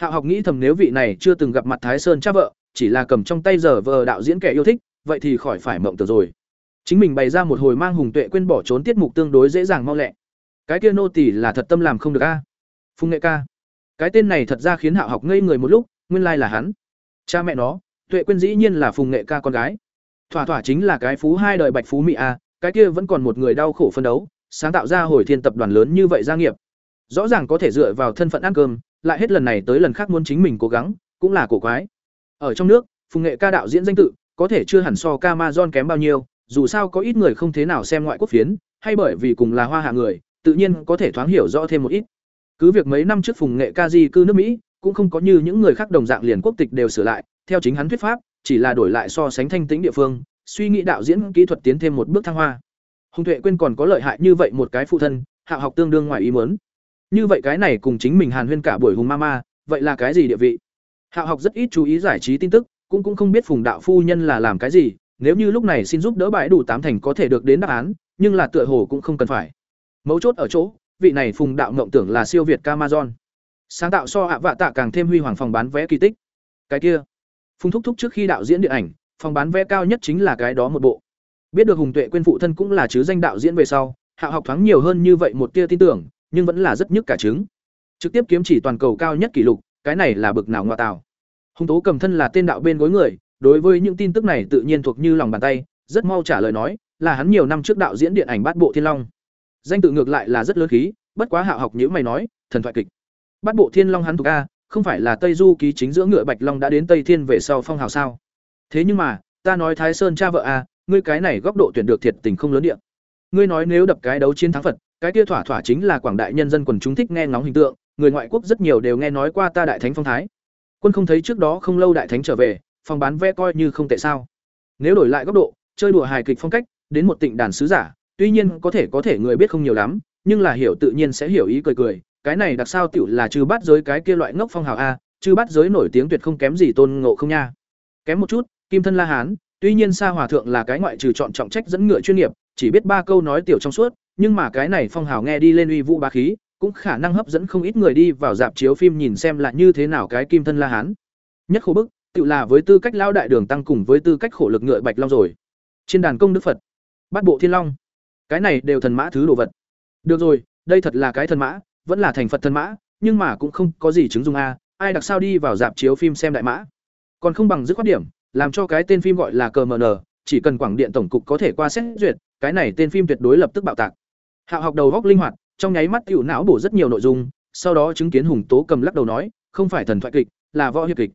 Hạo học nghĩ thầm nếu vị này chưa từng gặp mặt Thái Sơn cha vợ, chỉ là cầm trong tay giờ vờ đạo diễn kẻ yêu thích, vậy thì khỏi phải mộng tưởng rồi. Chính mình bày ra một hồi mang hùng tuệ quên bỏ trốn tiết mục tương đối dễ dàng mau lẹ. Cái kia nô tỳ là thật tâm làm không được a. Phùng Nghệ ca. Cái tên này thật ra khiến Hạo học ngây người một lúc, nguyên lai là hắn. Cha mẹ nó, Tuệ quên dĩ nhiên là Phùng Nghệ ca con gái. Thỏa thỏa chính là cái phú hai đời bạch phú mỹ a, cái kia vẫn còn một người đau khổ phân đấu, sáng tạo ra hồi thiên tập đoàn lớn như vậy gia nghiệp. Rõ ràng có thể dựa vào thân phận ăn cơm, lại hết lần này tới lần khác muốn chính mình cố gắng, cũng là cổ quái. Ở trong nước, Phùng Nghệ ca đạo diễn danh tự, có thể chưa hẳn so Camazon kém bao nhiêu, dù sao có ít người không thế nào xem ngoại quốc phiến, hay bởi vì cùng là hoa hạ người, tự nhiên có thể thoáng hiểu rõ thêm một ít. Cứ việc mấy năm trước Phùng Nghệ ca di cư nước Mỹ, cũng không có như những người khác đồng dạng liền quốc tịch đều sửa lại, theo chính hắn thuyết pháp, chỉ là đổi lại so sánh thanh tĩnh địa phương, suy nghĩ đạo diễn kỹ thuật tiến thêm một bước thăng hoa. Hùng Tuệ quên còn có lợi hại như vậy một cái phụ thân, hạ học tương đương ngoài ý muốn. Như vậy cái này cùng chính mình Hàn Huyên cả buổi hùng mama, vậy là cái gì địa vị? Hạo học rất ít chú ý giải trí tin tức, cũng cũng không biết Phùng đạo phu nhân là làm cái gì, nếu như lúc này xin giúp đỡ bãi đủ tám thành có thể được đến đáp án, nhưng là tựa hồ cũng không cần phải. Mấu chốt ở chỗ, vị này Phùng đạo ngộng tưởng là siêu việt Amazon. Sáng tạo so ạ vạ tạ càng thêm huy hoàng phòng bán vé kỳ tích. Cái kia, Phùng thúc thúc trước khi đạo diễn điện ảnh, phòng bán vé cao nhất chính là cái đó một bộ. Biết được Hùng Tuệ quên phụ thân cũng là chứ danh đạo diễn về sau, Hạ học thoáng nhiều hơn như vậy một tia tin tưởng, nhưng vẫn là rất nhức cả trứng. Trực tiếp kiếm chỉ toàn cầu cao nhất kỷ lục, cái này là bực nào ngoại tào. hung Tố cầm thân là tên đạo bên gối người, đối với những tin tức này tự nhiên thuộc như lòng bàn tay, rất mau trả lời nói, là hắn nhiều năm trước đạo diễn điện ảnh Bát Bộ Thiên Long. danh tự ngược lại là rất lớn khí bất quá hạo học nhíu mày nói thần thoại kịch bát bộ thiên long hắn thuộc a không phải là tây du ký chính giữa ngựa bạch long đã đến tây thiên về sau phong hào sao thế nhưng mà ta nói thái sơn cha vợ a ngươi cái này góc độ tuyển được thiệt tình không lớn điện ngươi nói nếu đập cái đấu chiến thắng phật cái kia thỏa thỏa chính là quảng đại nhân dân quần chúng thích nghe ngóng hình tượng, người ngoại quốc rất nhiều đều nghe nói qua ta đại thánh phong thái. Quân không thấy trước đó không lâu đại thánh trở về, phòng bán vé coi như không tệ sao. Nếu đổi lại góc độ, chơi đùa hài kịch phong cách, đến một tịnh đàn sứ giả, tuy nhiên có thể có thể người biết không nhiều lắm, nhưng là hiểu tự nhiên sẽ hiểu ý cười cười, cái này đặc sao tiểu là trừ bát giới cái kia loại ngốc phong hào a, trừ bát giới nổi tiếng tuyệt không kém gì tôn ngộ không nha. Kém một chút, kim thân la hán, tuy nhiên sa hòa thượng là cái ngoại trừ chọn trọng trách dẫn ngựa chuyên nghiệp, chỉ biết ba câu nói tiểu trong suốt nhưng mà cái này phong hào nghe đi lên uy vũ bá khí, cũng khả năng hấp dẫn không ít người đi vào dạp chiếu phim nhìn xem là như thế nào cái kim thân la hán. Nhất khổ bức, tự là với tư cách lão đại đường tăng cùng với tư cách khổ lực ngựa bạch long rồi. Trên đàn công đức phật, bát bộ thiên long. Cái này đều thần mã thứ đồ vật. Được rồi, đây thật là cái thần mã, vẫn là thành phật thần mã, nhưng mà cũng không có gì chứng dùng a, ai đặc sao đi vào dạp chiếu phim xem đại mã. Còn không bằng dứt khoát điểm, làm cho cái tên phim gọi là cờ mn chỉ cần quảng điện tổng cục có thể qua xét duyệt, cái này tên phim tuyệt đối lập tức bạo tạc hạo học đầu góc linh hoạt trong nháy mắt tiểu não bổ rất nhiều nội dung sau đó chứng kiến hùng tố cầm lắc đầu nói không phải thần thoại kịch là võ hiệp kịch.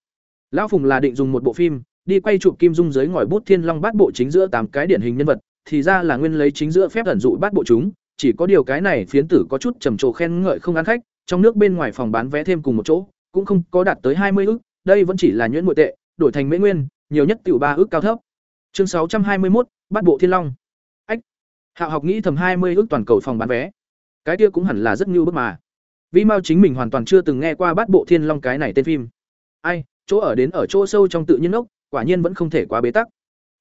Lão phùng là định dùng một bộ phim đi quay chụp kim dung dưới ngòi bút thiên long bát bộ chính giữa tám cái điển hình nhân vật thì ra là nguyên lấy chính giữa phép ẩn dụ bát bộ chúng chỉ có điều cái này phiến tử có chút trầm trồ khen ngợi không ăn khách trong nước bên ngoài phòng bán vé thêm cùng một chỗ cũng không có đạt tới hai mươi ức, đây vẫn chỉ là nhuyễn nội tệ đổi thành mễ nguyên nhiều nhất tiểu ba ức cao thấp. Chương sáu trăm hai mươi một bát bộ thiên long hạ học nghĩ thầm hai mươi ước toàn cầu phòng bán vé. Cái kia cũng hẳn là rất như bức mà. Vi mao chính mình hoàn toàn chưa từng nghe qua bát bộ thiên long cái này tên phim. Ai, chỗ ở đến ở chỗ sâu trong tự nhiên ốc, quả nhiên vẫn không thể quá bế tắc.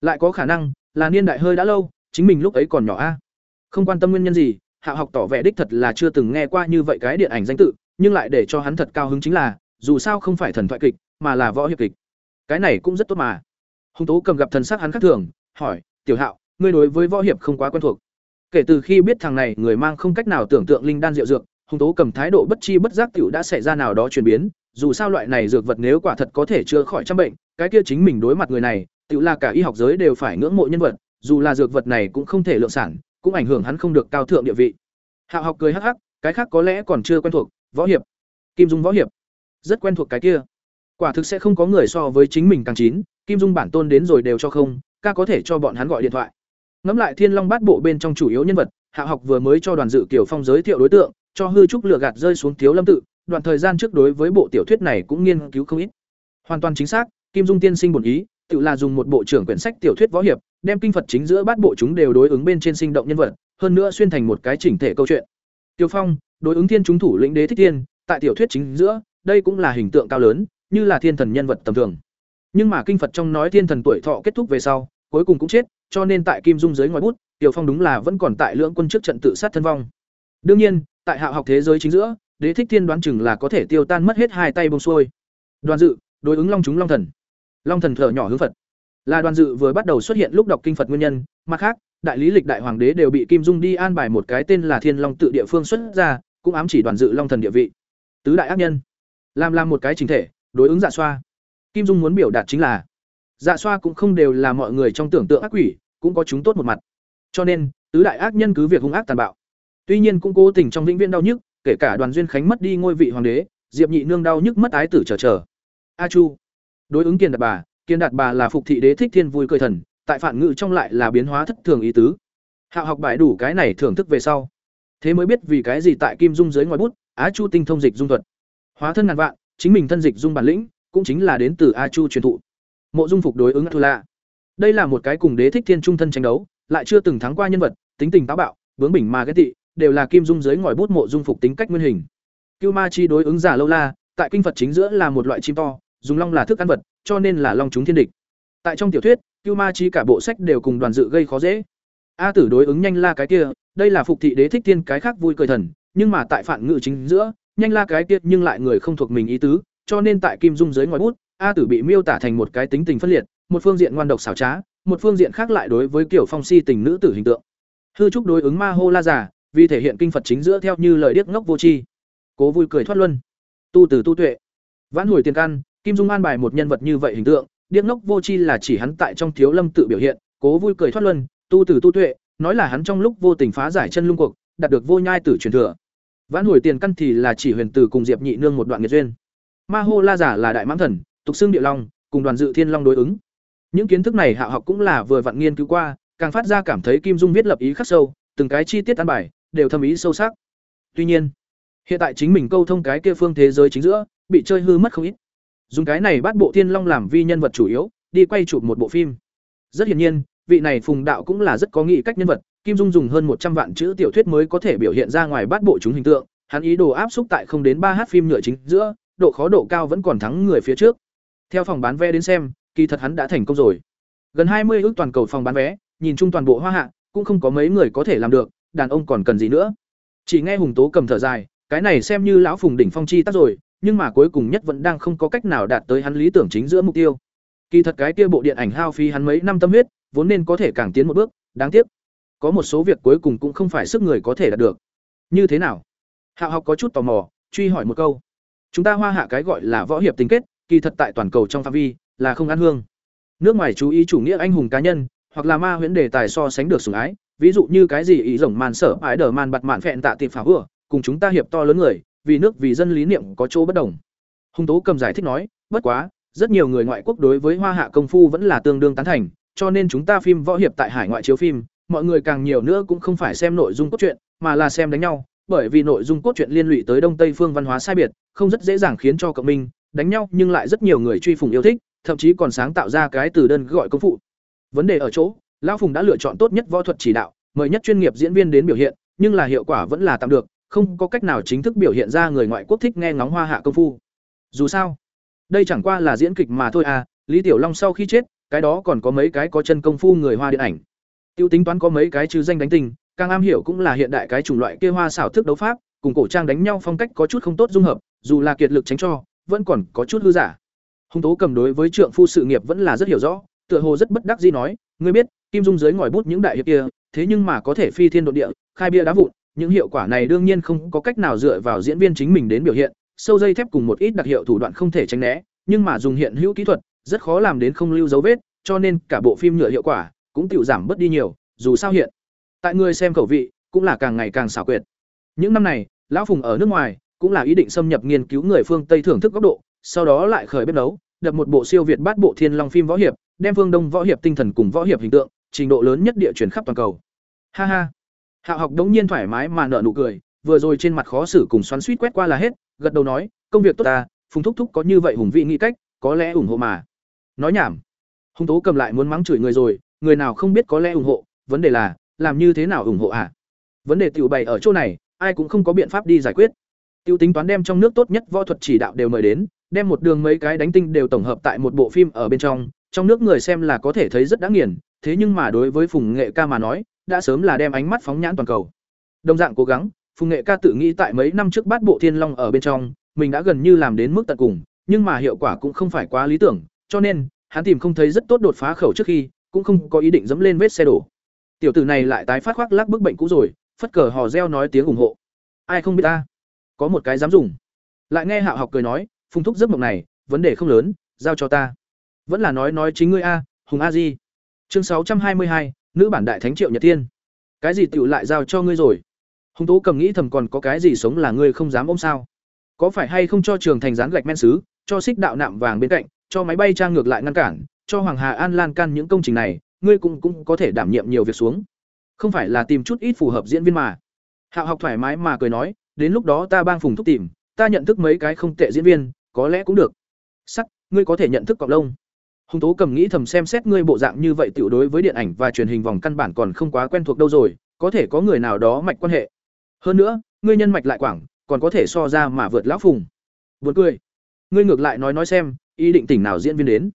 Lại có khả năng, là niên đại hơi đã lâu, chính mình lúc ấy còn nhỏ a. Không quan tâm nguyên nhân gì hạ học tỏ vẻ đích thật là chưa từng nghe qua như vậy cái điện ảnh danh tự, nhưng lại để cho hắn thật cao hứng chính là, dù sao không phải thần thoại kịch, mà là võ hiệp kịch. Cái này cũng rất tốt mà. Hung tố cầm gặp thần sắc hắn khác thường, hỏi, tiểu hạo, ngươi đối với võ hiệp không quá quen thuộc kể từ khi biết thằng này, người mang không cách nào tưởng tượng linh đan diệu dược hùng tố cầm thái độ bất chi bất giác tiểu đã xảy ra nào đó chuyển biến. Dù sao loại này dược vật nếu quả thật có thể chữa khỏi trăm bệnh, cái kia chính mình đối mặt người này, tiểu là cả y học giới đều phải ngưỡng mộ nhân vật, dù là dược vật này cũng không thể lượng sản, cũng ảnh hưởng hắn không được cao thượng địa vị. Hạo học cười hắc hắc, cái khác có lẽ còn chưa quen thuộc, võ hiệp. Kim dung võ hiệp. Rất quen thuộc cái kia. Quả thực sẽ không có người so với chính mình càng chín, kim dung bản tôn đến rồi đều cho không, ca có thể cho bọn hắn gọi điện thoại ngẫm lại thiên long bát bộ bên trong chủ yếu nhân vật, hạ học vừa mới cho đoàn dự kiều phong giới thiệu đối tượng, cho hư trúc lừa gạt rơi xuống thiếu lâm tự, đoạn thời gian trước đối với bộ tiểu thuyết này cũng nghiên cứu không ít. Hoàn toàn chính xác, kim dung tiên sinh bổn ý, tự là dùng một bộ trưởng quyển sách tiểu thuyết võ hiệp, đem kinh phật chính giữa bát bộ chúng đều đối ứng bên trên sinh động nhân vật, hơn nữa xuyên thành một cái chỉnh thể câu chuyện. Tiêu phong, đối ứng thiên chúng thủ lĩnh đế thích thiên tại tiểu thuyết chính giữa, đây cũng là hình tượng cao lớn, như là thiên thần nhân vật tầm thường. Nhưng mà kinh phật trong nói thiên thần tuổi thọ kết thúc về sau, cuối cùng cũng chết cho nên tại kim dung dưới ngoài bút, tiểu phong đúng là vẫn còn tại lưỡng quân trước trận tự sát thân vong. Đương nhiên, tại hạ học thế giới chính giữa, đế thích thiên đoán chừng là có thể tiêu tan mất hết hai tay bông xuôi. Đoàn dự, đối ứng long chúng long thần. Long thần thở nhỏ hướng phật. Là đoàn dự vừa bắt đầu xuất hiện lúc đọc kinh phật nguyên nhân, mặt khác, đại lý lịch đại hoàng đế đều bị kim dung đi an bài một cái tên là thiên long tự địa phương xuất ra, cũng ám chỉ đoàn dự long thần địa vị. Tứ đại ác nhân. Làm làm một cái chính thể, đối ứng dạ xoa. Kim dung muốn biểu đạt chính là dạ xoa cũng không đều là mọi người trong tưởng tượng ác quỷ, cũng có chúng tốt một mặt. Cho nên, tứ đại ác nhân cứ việc hung ác tàn bạo. Tuy nhiên cũng cố tình trong vĩnh viễn đau nhức, kể cả đoàn duyên khánh mất đi ngôi vị hoàng đế, diệp nhị nương đau nhức mất ái tử chờ chờ. A chu, đối ứng kiền đạt bà, kiên đạt bà là phục thị đế thích thiên vui cười thần, tại phản ngữ trong lại là biến hóa thất thường ý tứ. Hạo học bài đủ cái này thưởng thức về sau. Thế mới biết vì cái gì tại kim dung dưới ngoài bút, á chu tinh thông dịch dung thuật. Hóa thân ngàn vạn, chính mình thân dịch dung bản lĩnh, cũng chính là đến từ a chu truyền thụ mộ dung phục đối ứng Atula. la đây là một cái cùng đế thích thiên trung thân tranh đấu, lại chưa từng thắng qua nhân vật, tính tình táo bạo bướng bỉnh mà ghét tị, đều là kim dung dưới ngòi bút mộ dung phục tính cách nguyên hình. Cưu ma chi đối ứng giả lâu la, tại kinh phật chính giữa là một loại chim to, dùng long là thức ăn vật, cho nên là long chúng thiên địch. Tại trong tiểu thuyết cưu ma chi cả bộ sách đều cùng đoàn dự gây khó dễ. A tử đối ứng nhanh la cái kia, đây là phục thị đế thích thiên cái khác vui cười thần, nhưng mà tại phản ngự chính giữa, nhanh la cái kia nhưng lại người không thuộc mình ý tứ, cho nên tại kim dung dưới ngòi bút a tử bị miêu tả thành một cái tính tình phân liệt một phương diện ngoan độc xảo trá một phương diện khác lại đối với kiểu phong si tình nữ tử hình tượng hư trúc đối ứng ma hô la giả vì thể hiện kinh phật chính giữa theo như lời điếc ngốc vô tri cố vui cười thoát luân tu từ tu tuệ vãn hồi tiền căn kim dung an bài một nhân vật như vậy hình tượng điếc ngốc vô tri là chỉ hắn tại trong thiếu lâm tự biểu hiện cố vui cười thoát luân tu từ tu tuệ nói là hắn trong lúc vô tình phá giải chân lung cuộc đạt được vô nhai tử truyền thừa. Vãn hồi tiền căn thì là chỉ huyền tử cùng Diệp Nhị nương một đoạn nghiệt duyên. Ma Hô La giả là đại mãng thần, tục xưng địa long, cùng đoàn dự thiên long đối ứng. Những kiến thức này Hạ học cũng là vừa vặn nghiên cứu qua, càng phát ra cảm thấy Kim Dung viết lập ý khắc sâu, từng cái chi tiết ăn bài đều thâm ý sâu sắc. Tuy nhiên, hiện tại chính mình câu thông cái kia phương thế giới chính giữa, bị chơi hư mất không ít. Dùng cái này bắt bộ thiên long làm vi nhân vật chủ yếu, đi quay chụp một bộ phim. Rất hiển nhiên, vị này Phùng đạo cũng là rất có nghị cách nhân vật, Kim Dung dùng hơn một trăm vạn chữ tiểu thuyết mới có thể biểu hiện ra ngoài bát bộ chúng hình tượng, hắn ý đồ áp xúc tại không đến ba h phim nhựa chính giữa, độ khó độ cao vẫn còn thắng người phía trước. Theo phòng bán vé đến xem, kỳ thật hắn đã thành công rồi. Gần hai mươi ước toàn cầu phòng bán vé, nhìn chung toàn bộ hoa hạ, cũng không có mấy người có thể làm được, đàn ông còn cần gì nữa. Chỉ nghe Hùng Tố cầm thở dài, cái này xem như lão Phùng đỉnh phong chi tác rồi, nhưng mà cuối cùng nhất vẫn đang không có cách nào đạt tới hắn lý tưởng chính giữa mục tiêu. Kỳ thật cái kia bộ điện ảnh hao phí hắn mấy năm tâm huyết, vốn nên có thể càng tiến một bước, đáng tiếc. Có một số việc cuối cùng cũng không phải sức người có thể đạt được. Như thế nào? Hạo học có chút tò mò, truy hỏi một câu. Chúng ta hoa hạ cái gọi là võ hiệp tình kết, kỳ thật tại toàn cầu trong phạm vi là không ăn hương. Nước ngoài chú ý chủ nghĩa anh hùng cá nhân, hoặc là ma huyễn đề tài so sánh được sủng ái, ví dụ như cái gì ý rồng màn sở ái đờ màn bạt mạn phẹn tạ tiệp phá vừa, cùng chúng ta hiệp to lớn người, vì nước vì dân lý niệm có chỗ bất đồng. Hung Tố cầm giải thích nói, bất quá, rất nhiều người ngoại quốc đối với hoa hạ công phu vẫn là tương đương tán thành, cho nên chúng ta phim võ hiệp tại hải ngoại chiếu phim, mọi người càng nhiều nữa cũng không phải xem nội dung cốt truyện, mà là xem đánh nhau, bởi vì nội dung cốt truyện liên lụy tới đông tây phương văn hóa sai biệt, không rất dễ dàng khiến cho cộng minh đánh nhau, nhưng lại rất nhiều người truy phùng yêu thích, thậm chí còn sáng tạo ra cái từ đơn gọi công phụ. Vấn đề ở chỗ, lão Phùng đã lựa chọn tốt nhất võ thuật chỉ đạo, mời nhất chuyên nghiệp diễn viên đến biểu hiện, nhưng là hiệu quả vẫn là tạm được, không có cách nào chính thức biểu hiện ra người ngoại quốc thích nghe ngóng hoa hạ công phu. Dù sao, đây chẳng qua là diễn kịch mà thôi à, Lý Tiểu Long sau khi chết, cái đó còn có mấy cái có chân công phu người hoa điện ảnh. Tiêu tính toán có mấy cái chứ danh đánh tình, càng am hiểu cũng là hiện đại cái chủng loại kia hoa xảo thức đấu pháp, cùng cổ trang đánh nhau phong cách có chút không tốt dung hợp, dù là kiệt lực tránh cho, vẫn còn có chút hư giả. Hung tố cầm đối với trượng phu sự nghiệp vẫn là rất hiểu rõ, tựa hồ rất bất đắc dĩ nói, ngươi biết, kim dung dưới ngòi bút những đại hiệp kia, thế nhưng mà có thể phi thiên độ địa, khai bia đá vụn, những hiệu quả này đương nhiên không có cách nào dựa vào diễn viên chính mình đến biểu hiện, sâu dây thép cùng một ít đặc hiệu thủ đoạn không thể tránh né, nhưng mà dùng hiện hữu kỹ thuật, rất khó làm đến không lưu dấu vết, cho nên cả bộ phim nhựa hiệu quả cũng tự giảm bớt đi nhiều, dù sao hiện tại người xem khẩu vị cũng là càng ngày càng xảo quyệt. Những năm này, lão Phùng ở nước ngoài cũng là ý định xâm nhập nghiên cứu người phương Tây thưởng thức góc độ, sau đó lại khởi bếp nấu, đập một bộ siêu việt bát bộ thiên long phim võ hiệp, đem phương Đông võ hiệp tinh thần cùng võ hiệp hình tượng, trình độ lớn nhất địa truyền khắp toàn cầu. Ha ha. Hạo học đống nhiên thoải mái mà nở nụ cười, vừa rồi trên mặt khó xử cùng xoắn xuýt quét qua là hết, gật đầu nói, công việc tốt ta, Phùng thúc thúc có như vậy hùng vị nghĩ cách, có lẽ ủng hộ mà. Nói nhảm. Hung tố cầm lại muốn mắng chửi người rồi, người nào không biết có lẽ ủng hộ, vấn đề là, làm như thế nào ủng hộ à? Vấn đề tiểu bày ở chỗ này, ai cũng không có biện pháp đi giải quyết. Tiêu tính toán đem trong nước tốt nhất võ thuật chỉ đạo đều mời đến, đem một đường mấy cái đánh tinh đều tổng hợp tại một bộ phim ở bên trong, trong nước người xem là có thể thấy rất đáng nghiền, thế nhưng mà đối với Phùng Nghệ ca mà nói, đã sớm là đem ánh mắt phóng nhãn toàn cầu. Đồng dạng cố gắng, Phùng Nghệ ca tự nghĩ tại mấy năm trước bát bộ Thiên Long ở bên trong, mình đã gần như làm đến mức tận cùng, nhưng mà hiệu quả cũng không phải quá lý tưởng, cho nên hắn tìm không thấy rất tốt đột phá khẩu trước khi, cũng không có ý định dẫm lên vết xe đổ. Tiểu tử này lại tái phát khoác lác bức bệnh cũ rồi, phất cờ hò reo nói tiếng ủng hộ. Ai không biết ta? Có một cái dám dùng. Lại nghe Hạo học cười nói, phung thúc giấc mộng này, vấn đề không lớn, giao cho ta. Vẫn là nói nói chính ngươi a, Hùng A Di. Chương sáu trăm hai mươi hai, nữ bản đại thánh Triệu Nhật Thiên. Cái gì tựu lại giao cho ngươi rồi? Hùng Tố cầm nghĩ thầm còn có cái gì sống là ngươi không dám ôm sao? Có phải hay không cho trường thành dán gạch men sứ, cho xích đạo nạm vàng bên cạnh, cho máy bay trang ngược lại ngăn cản, cho Hoàng Hà An lan can những công trình này, ngươi cũng cũng có thể đảm nhiệm nhiều việc xuống. Không phải là tìm chút ít phù hợp diễn viên mà. Hạo học thoải mái mà cười nói, đến lúc đó ta bang phùng thúc tìm, ta nhận thức mấy cái không tệ diễn viên, có lẽ cũng được. Sắc, ngươi có thể nhận thức cọc lông. Hùng Tố cầm nghĩ thầm xem xét ngươi bộ dạng như vậy tiểu đối với điện ảnh và truyền hình vòng căn bản còn không quá quen thuộc đâu rồi, có thể có người nào đó mạch quan hệ. Hơn nữa, ngươi nhân mạch lại quảng, còn có thể so ra mà vượt lão phùng. Buồn cười. Ngươi ngược lại nói nói xem, ý định tỉnh nào diễn viên đến.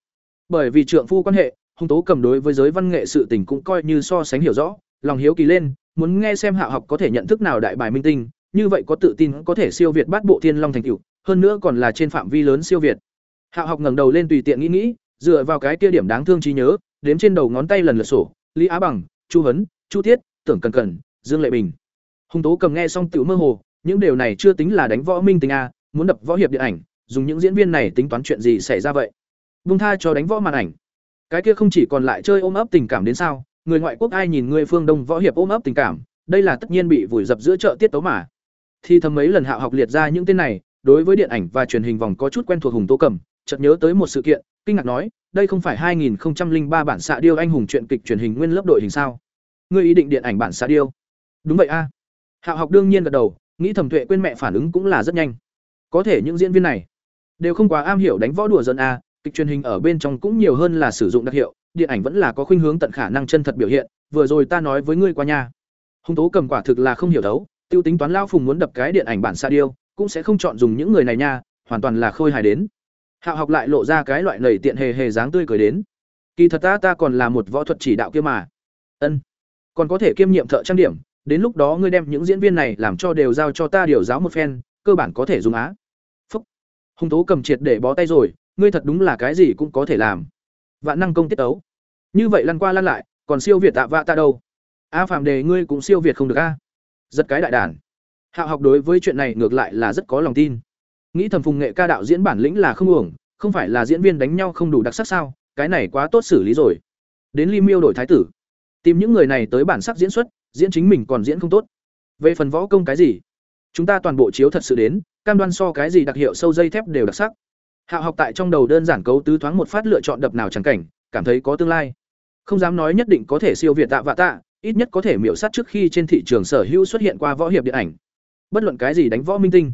Bởi vì trượng phu quan hệ, Hùng Tố cầm đối với giới văn nghệ sự tình cũng coi như so sánh hiểu rõ, lòng hiếu kỳ lên, muốn nghe xem hạ học có thể nhận thức nào đại bài minh tinh, như vậy có tự tin có thể siêu việt bát bộ thiên long thành tựu, hơn nữa còn là trên phạm vi lớn siêu việt. Hạo học ngẩng đầu lên tùy tiện nghĩ nghĩ, dựa vào cái kia điểm đáng thương trí nhớ, đếm trên đầu ngón tay lần lượt sổ, Lý Á Bằng, Chu Hấn, Chu Thiết, Tưởng Cần Cần, Dương Lệ Bình. Hùng Tố cầm nghe xong tiểu mơ hồ, những điều này chưa tính là đánh võ minh tình a, muốn đập võ hiệp điện ảnh, dùng những diễn viên này tính toán chuyện gì xảy ra vậy? Vung tha cho đánh võ màn ảnh. Cái kia không chỉ còn lại chơi ôm ấp tình cảm đến sao? Người ngoại quốc ai nhìn người phương Đông võ hiệp ôm ấp tình cảm, đây là tất nhiên bị vùi dập giữa chợ tiết tấu mà thì thầm mấy lần hạo học liệt ra những tên này, đối với điện ảnh và truyền hình vòng có chút quen thuộc hùng tố cầm, chợt nhớ tới một sự kiện, kinh ngạc nói, đây không phải 2003 bản xạ điêu anh hùng truyện kịch truyền hình nguyên lớp đội hình sao? Ngươi ý định điện ảnh bản xạ điêu? Đúng vậy a. Hạo học đương nhiên gật đầu, nghĩ thẩm tuệ quên mẹ phản ứng cũng là rất nhanh. Có thể những diễn viên này đều không quá am hiểu đánh võ đùa dân a, kịch truyền hình ở bên trong cũng nhiều hơn là sử dụng đặc hiệu, điện ảnh vẫn là có khuynh hướng tận khả năng chân thật biểu hiện, vừa rồi ta nói với ngươi qua nhà hùng tố cầm quả thực là không hiểu đấu tiêu tính toán lao phùng muốn đập cái điện ảnh bản xạ điêu cũng sẽ không chọn dùng những người này nha, hoàn toàn là khôi hài đến. Hạo học lại lộ ra cái loại lầy tiện hề hề dáng tươi cười đến. Kỳ thật ta ta còn là một võ thuật chỉ đạo kia mà. Ân. Còn có thể kiêm nhiệm thợ trang điểm, đến lúc đó ngươi đem những diễn viên này làm cho đều giao cho ta điều giáo một phen, cơ bản có thể dùng á. Phúc. Hung tố cầm triệt để bó tay rồi, ngươi thật đúng là cái gì cũng có thể làm. Vạn năng công tiết tấu. Như vậy lăn qua lăn lại, còn siêu việt tạ vạ ta đâu? A phàm đề, ngươi cũng siêu việt không được a giật cái đại đàn. Hạo học đối với chuyện này ngược lại là rất có lòng tin. Nghĩ thầm phùng nghệ ca đạo diễn bản lĩnh là không uổng, không phải là diễn viên đánh nhau không đủ đặc sắc sao, cái này quá tốt xử lý rồi. Đến ly miêu đổi thái tử. Tìm những người này tới bản sắc diễn xuất, diễn chính mình còn diễn không tốt. Về phần võ công cái gì? Chúng ta toàn bộ chiếu thật sự đến, cam đoan so cái gì đặc hiệu sâu dây thép đều đặc sắc. Hạo học tại trong đầu đơn giản cấu tứ thoáng một phát lựa chọn đập nào chẳng cảnh, cảm thấy có tương lai. Không dám nói nhất định có thể siêu việt tạ vạ tạ ít nhất có thể miểu sát trước khi trên thị trường sở hữu xuất hiện qua võ hiệp điện ảnh bất luận cái gì đánh võ minh tinh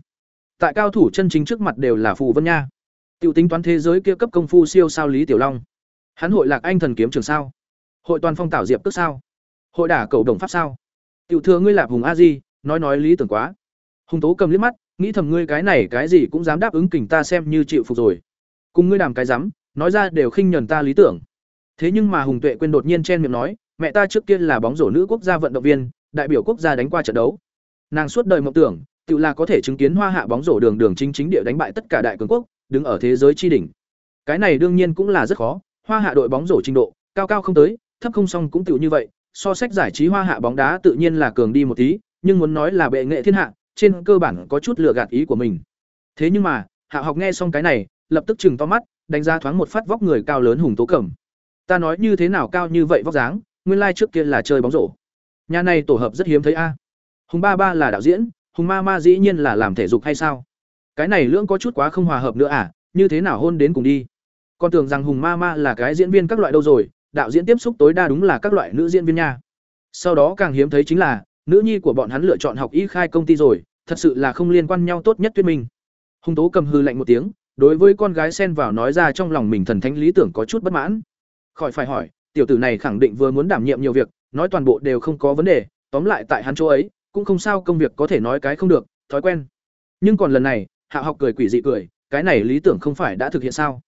tại cao thủ chân chính trước mặt đều là phù vân nha Tiểu tính toán thế giới kia cấp công phu siêu sao Lý Tiểu Long. Hắn hội lạc anh thần kiếm trường sao? Hội toàn phong tảo diệp cước sao? Hội đả cầu đồng pháp sao? Tiểu thừa ngươi lạp hùng a di, nói nói lý tưởng quá. Hùng Tố cầm liếc mắt, nghĩ thầm ngươi cái này cái gì cũng dám đáp ứng kình ta xem như chịu phục rồi. Cùng ngươi đàm cái dám, nói ra đều khinh nhẫn ta lý tưởng. Thế nhưng mà Hùng Tuệ quên đột nhiên chen miệng nói, mẹ ta trước kia là bóng rổ nữ quốc gia vận động viên, đại biểu quốc gia đánh qua trận đấu. Nàng suốt đời mộng tưởng, tự là có thể chứng kiến hoa hạ bóng rổ đường đường chính chính địa đánh bại tất cả đại cường quốc, đứng ở thế giới chi đỉnh. Cái này đương nhiên cũng là rất khó, hoa hạ đội bóng rổ trình độ, cao cao không tới, thấp không xong cũng tiểu như vậy, so sách giải trí hoa hạ bóng đá tự nhiên là cường đi một tí, nhưng muốn nói là bệ nghệ thiên hạ, trên cơ bản có chút lừa gạt ý của mình. Thế nhưng mà, Hạ học nghe xong cái này, lập tức chừng to mắt, đánh giá thoáng một phát vóc người cao lớn hùng tố cẩm. Ta nói như thế nào cao như vậy vóc dáng, nguyên lai like trước kia là chơi bóng rổ. Nhà này tổ hợp rất hiếm thấy a. Hùng ba ba là đạo diễn, Hùng ma ma dĩ nhiên là làm thể dục hay sao? cái này lưỡng có chút quá không hòa hợp nữa à như thế nào hôn đến cùng đi con tưởng rằng hùng ma ma là cái diễn viên các loại đâu rồi đạo diễn tiếp xúc tối đa đúng là các loại nữ diễn viên nha sau đó càng hiếm thấy chính là nữ nhi của bọn hắn lựa chọn học y khai công ty rồi thật sự là không liên quan nhau tốt nhất thuyết minh hùng tố cầm hư lạnh một tiếng đối với con gái xen vào nói ra trong lòng mình thần thánh lý tưởng có chút bất mãn khỏi phải hỏi tiểu tử này khẳng định vừa muốn đảm nhiệm nhiều việc, nói toàn bộ đều không có vấn đề, tóm lại tại hắn chỗ ấy, cũng không sao công việc có thể nói cái không được, thói quen. Nhưng còn lần này, hạ học cười quỷ dị cười, cái này lý tưởng không phải đã thực hiện sao?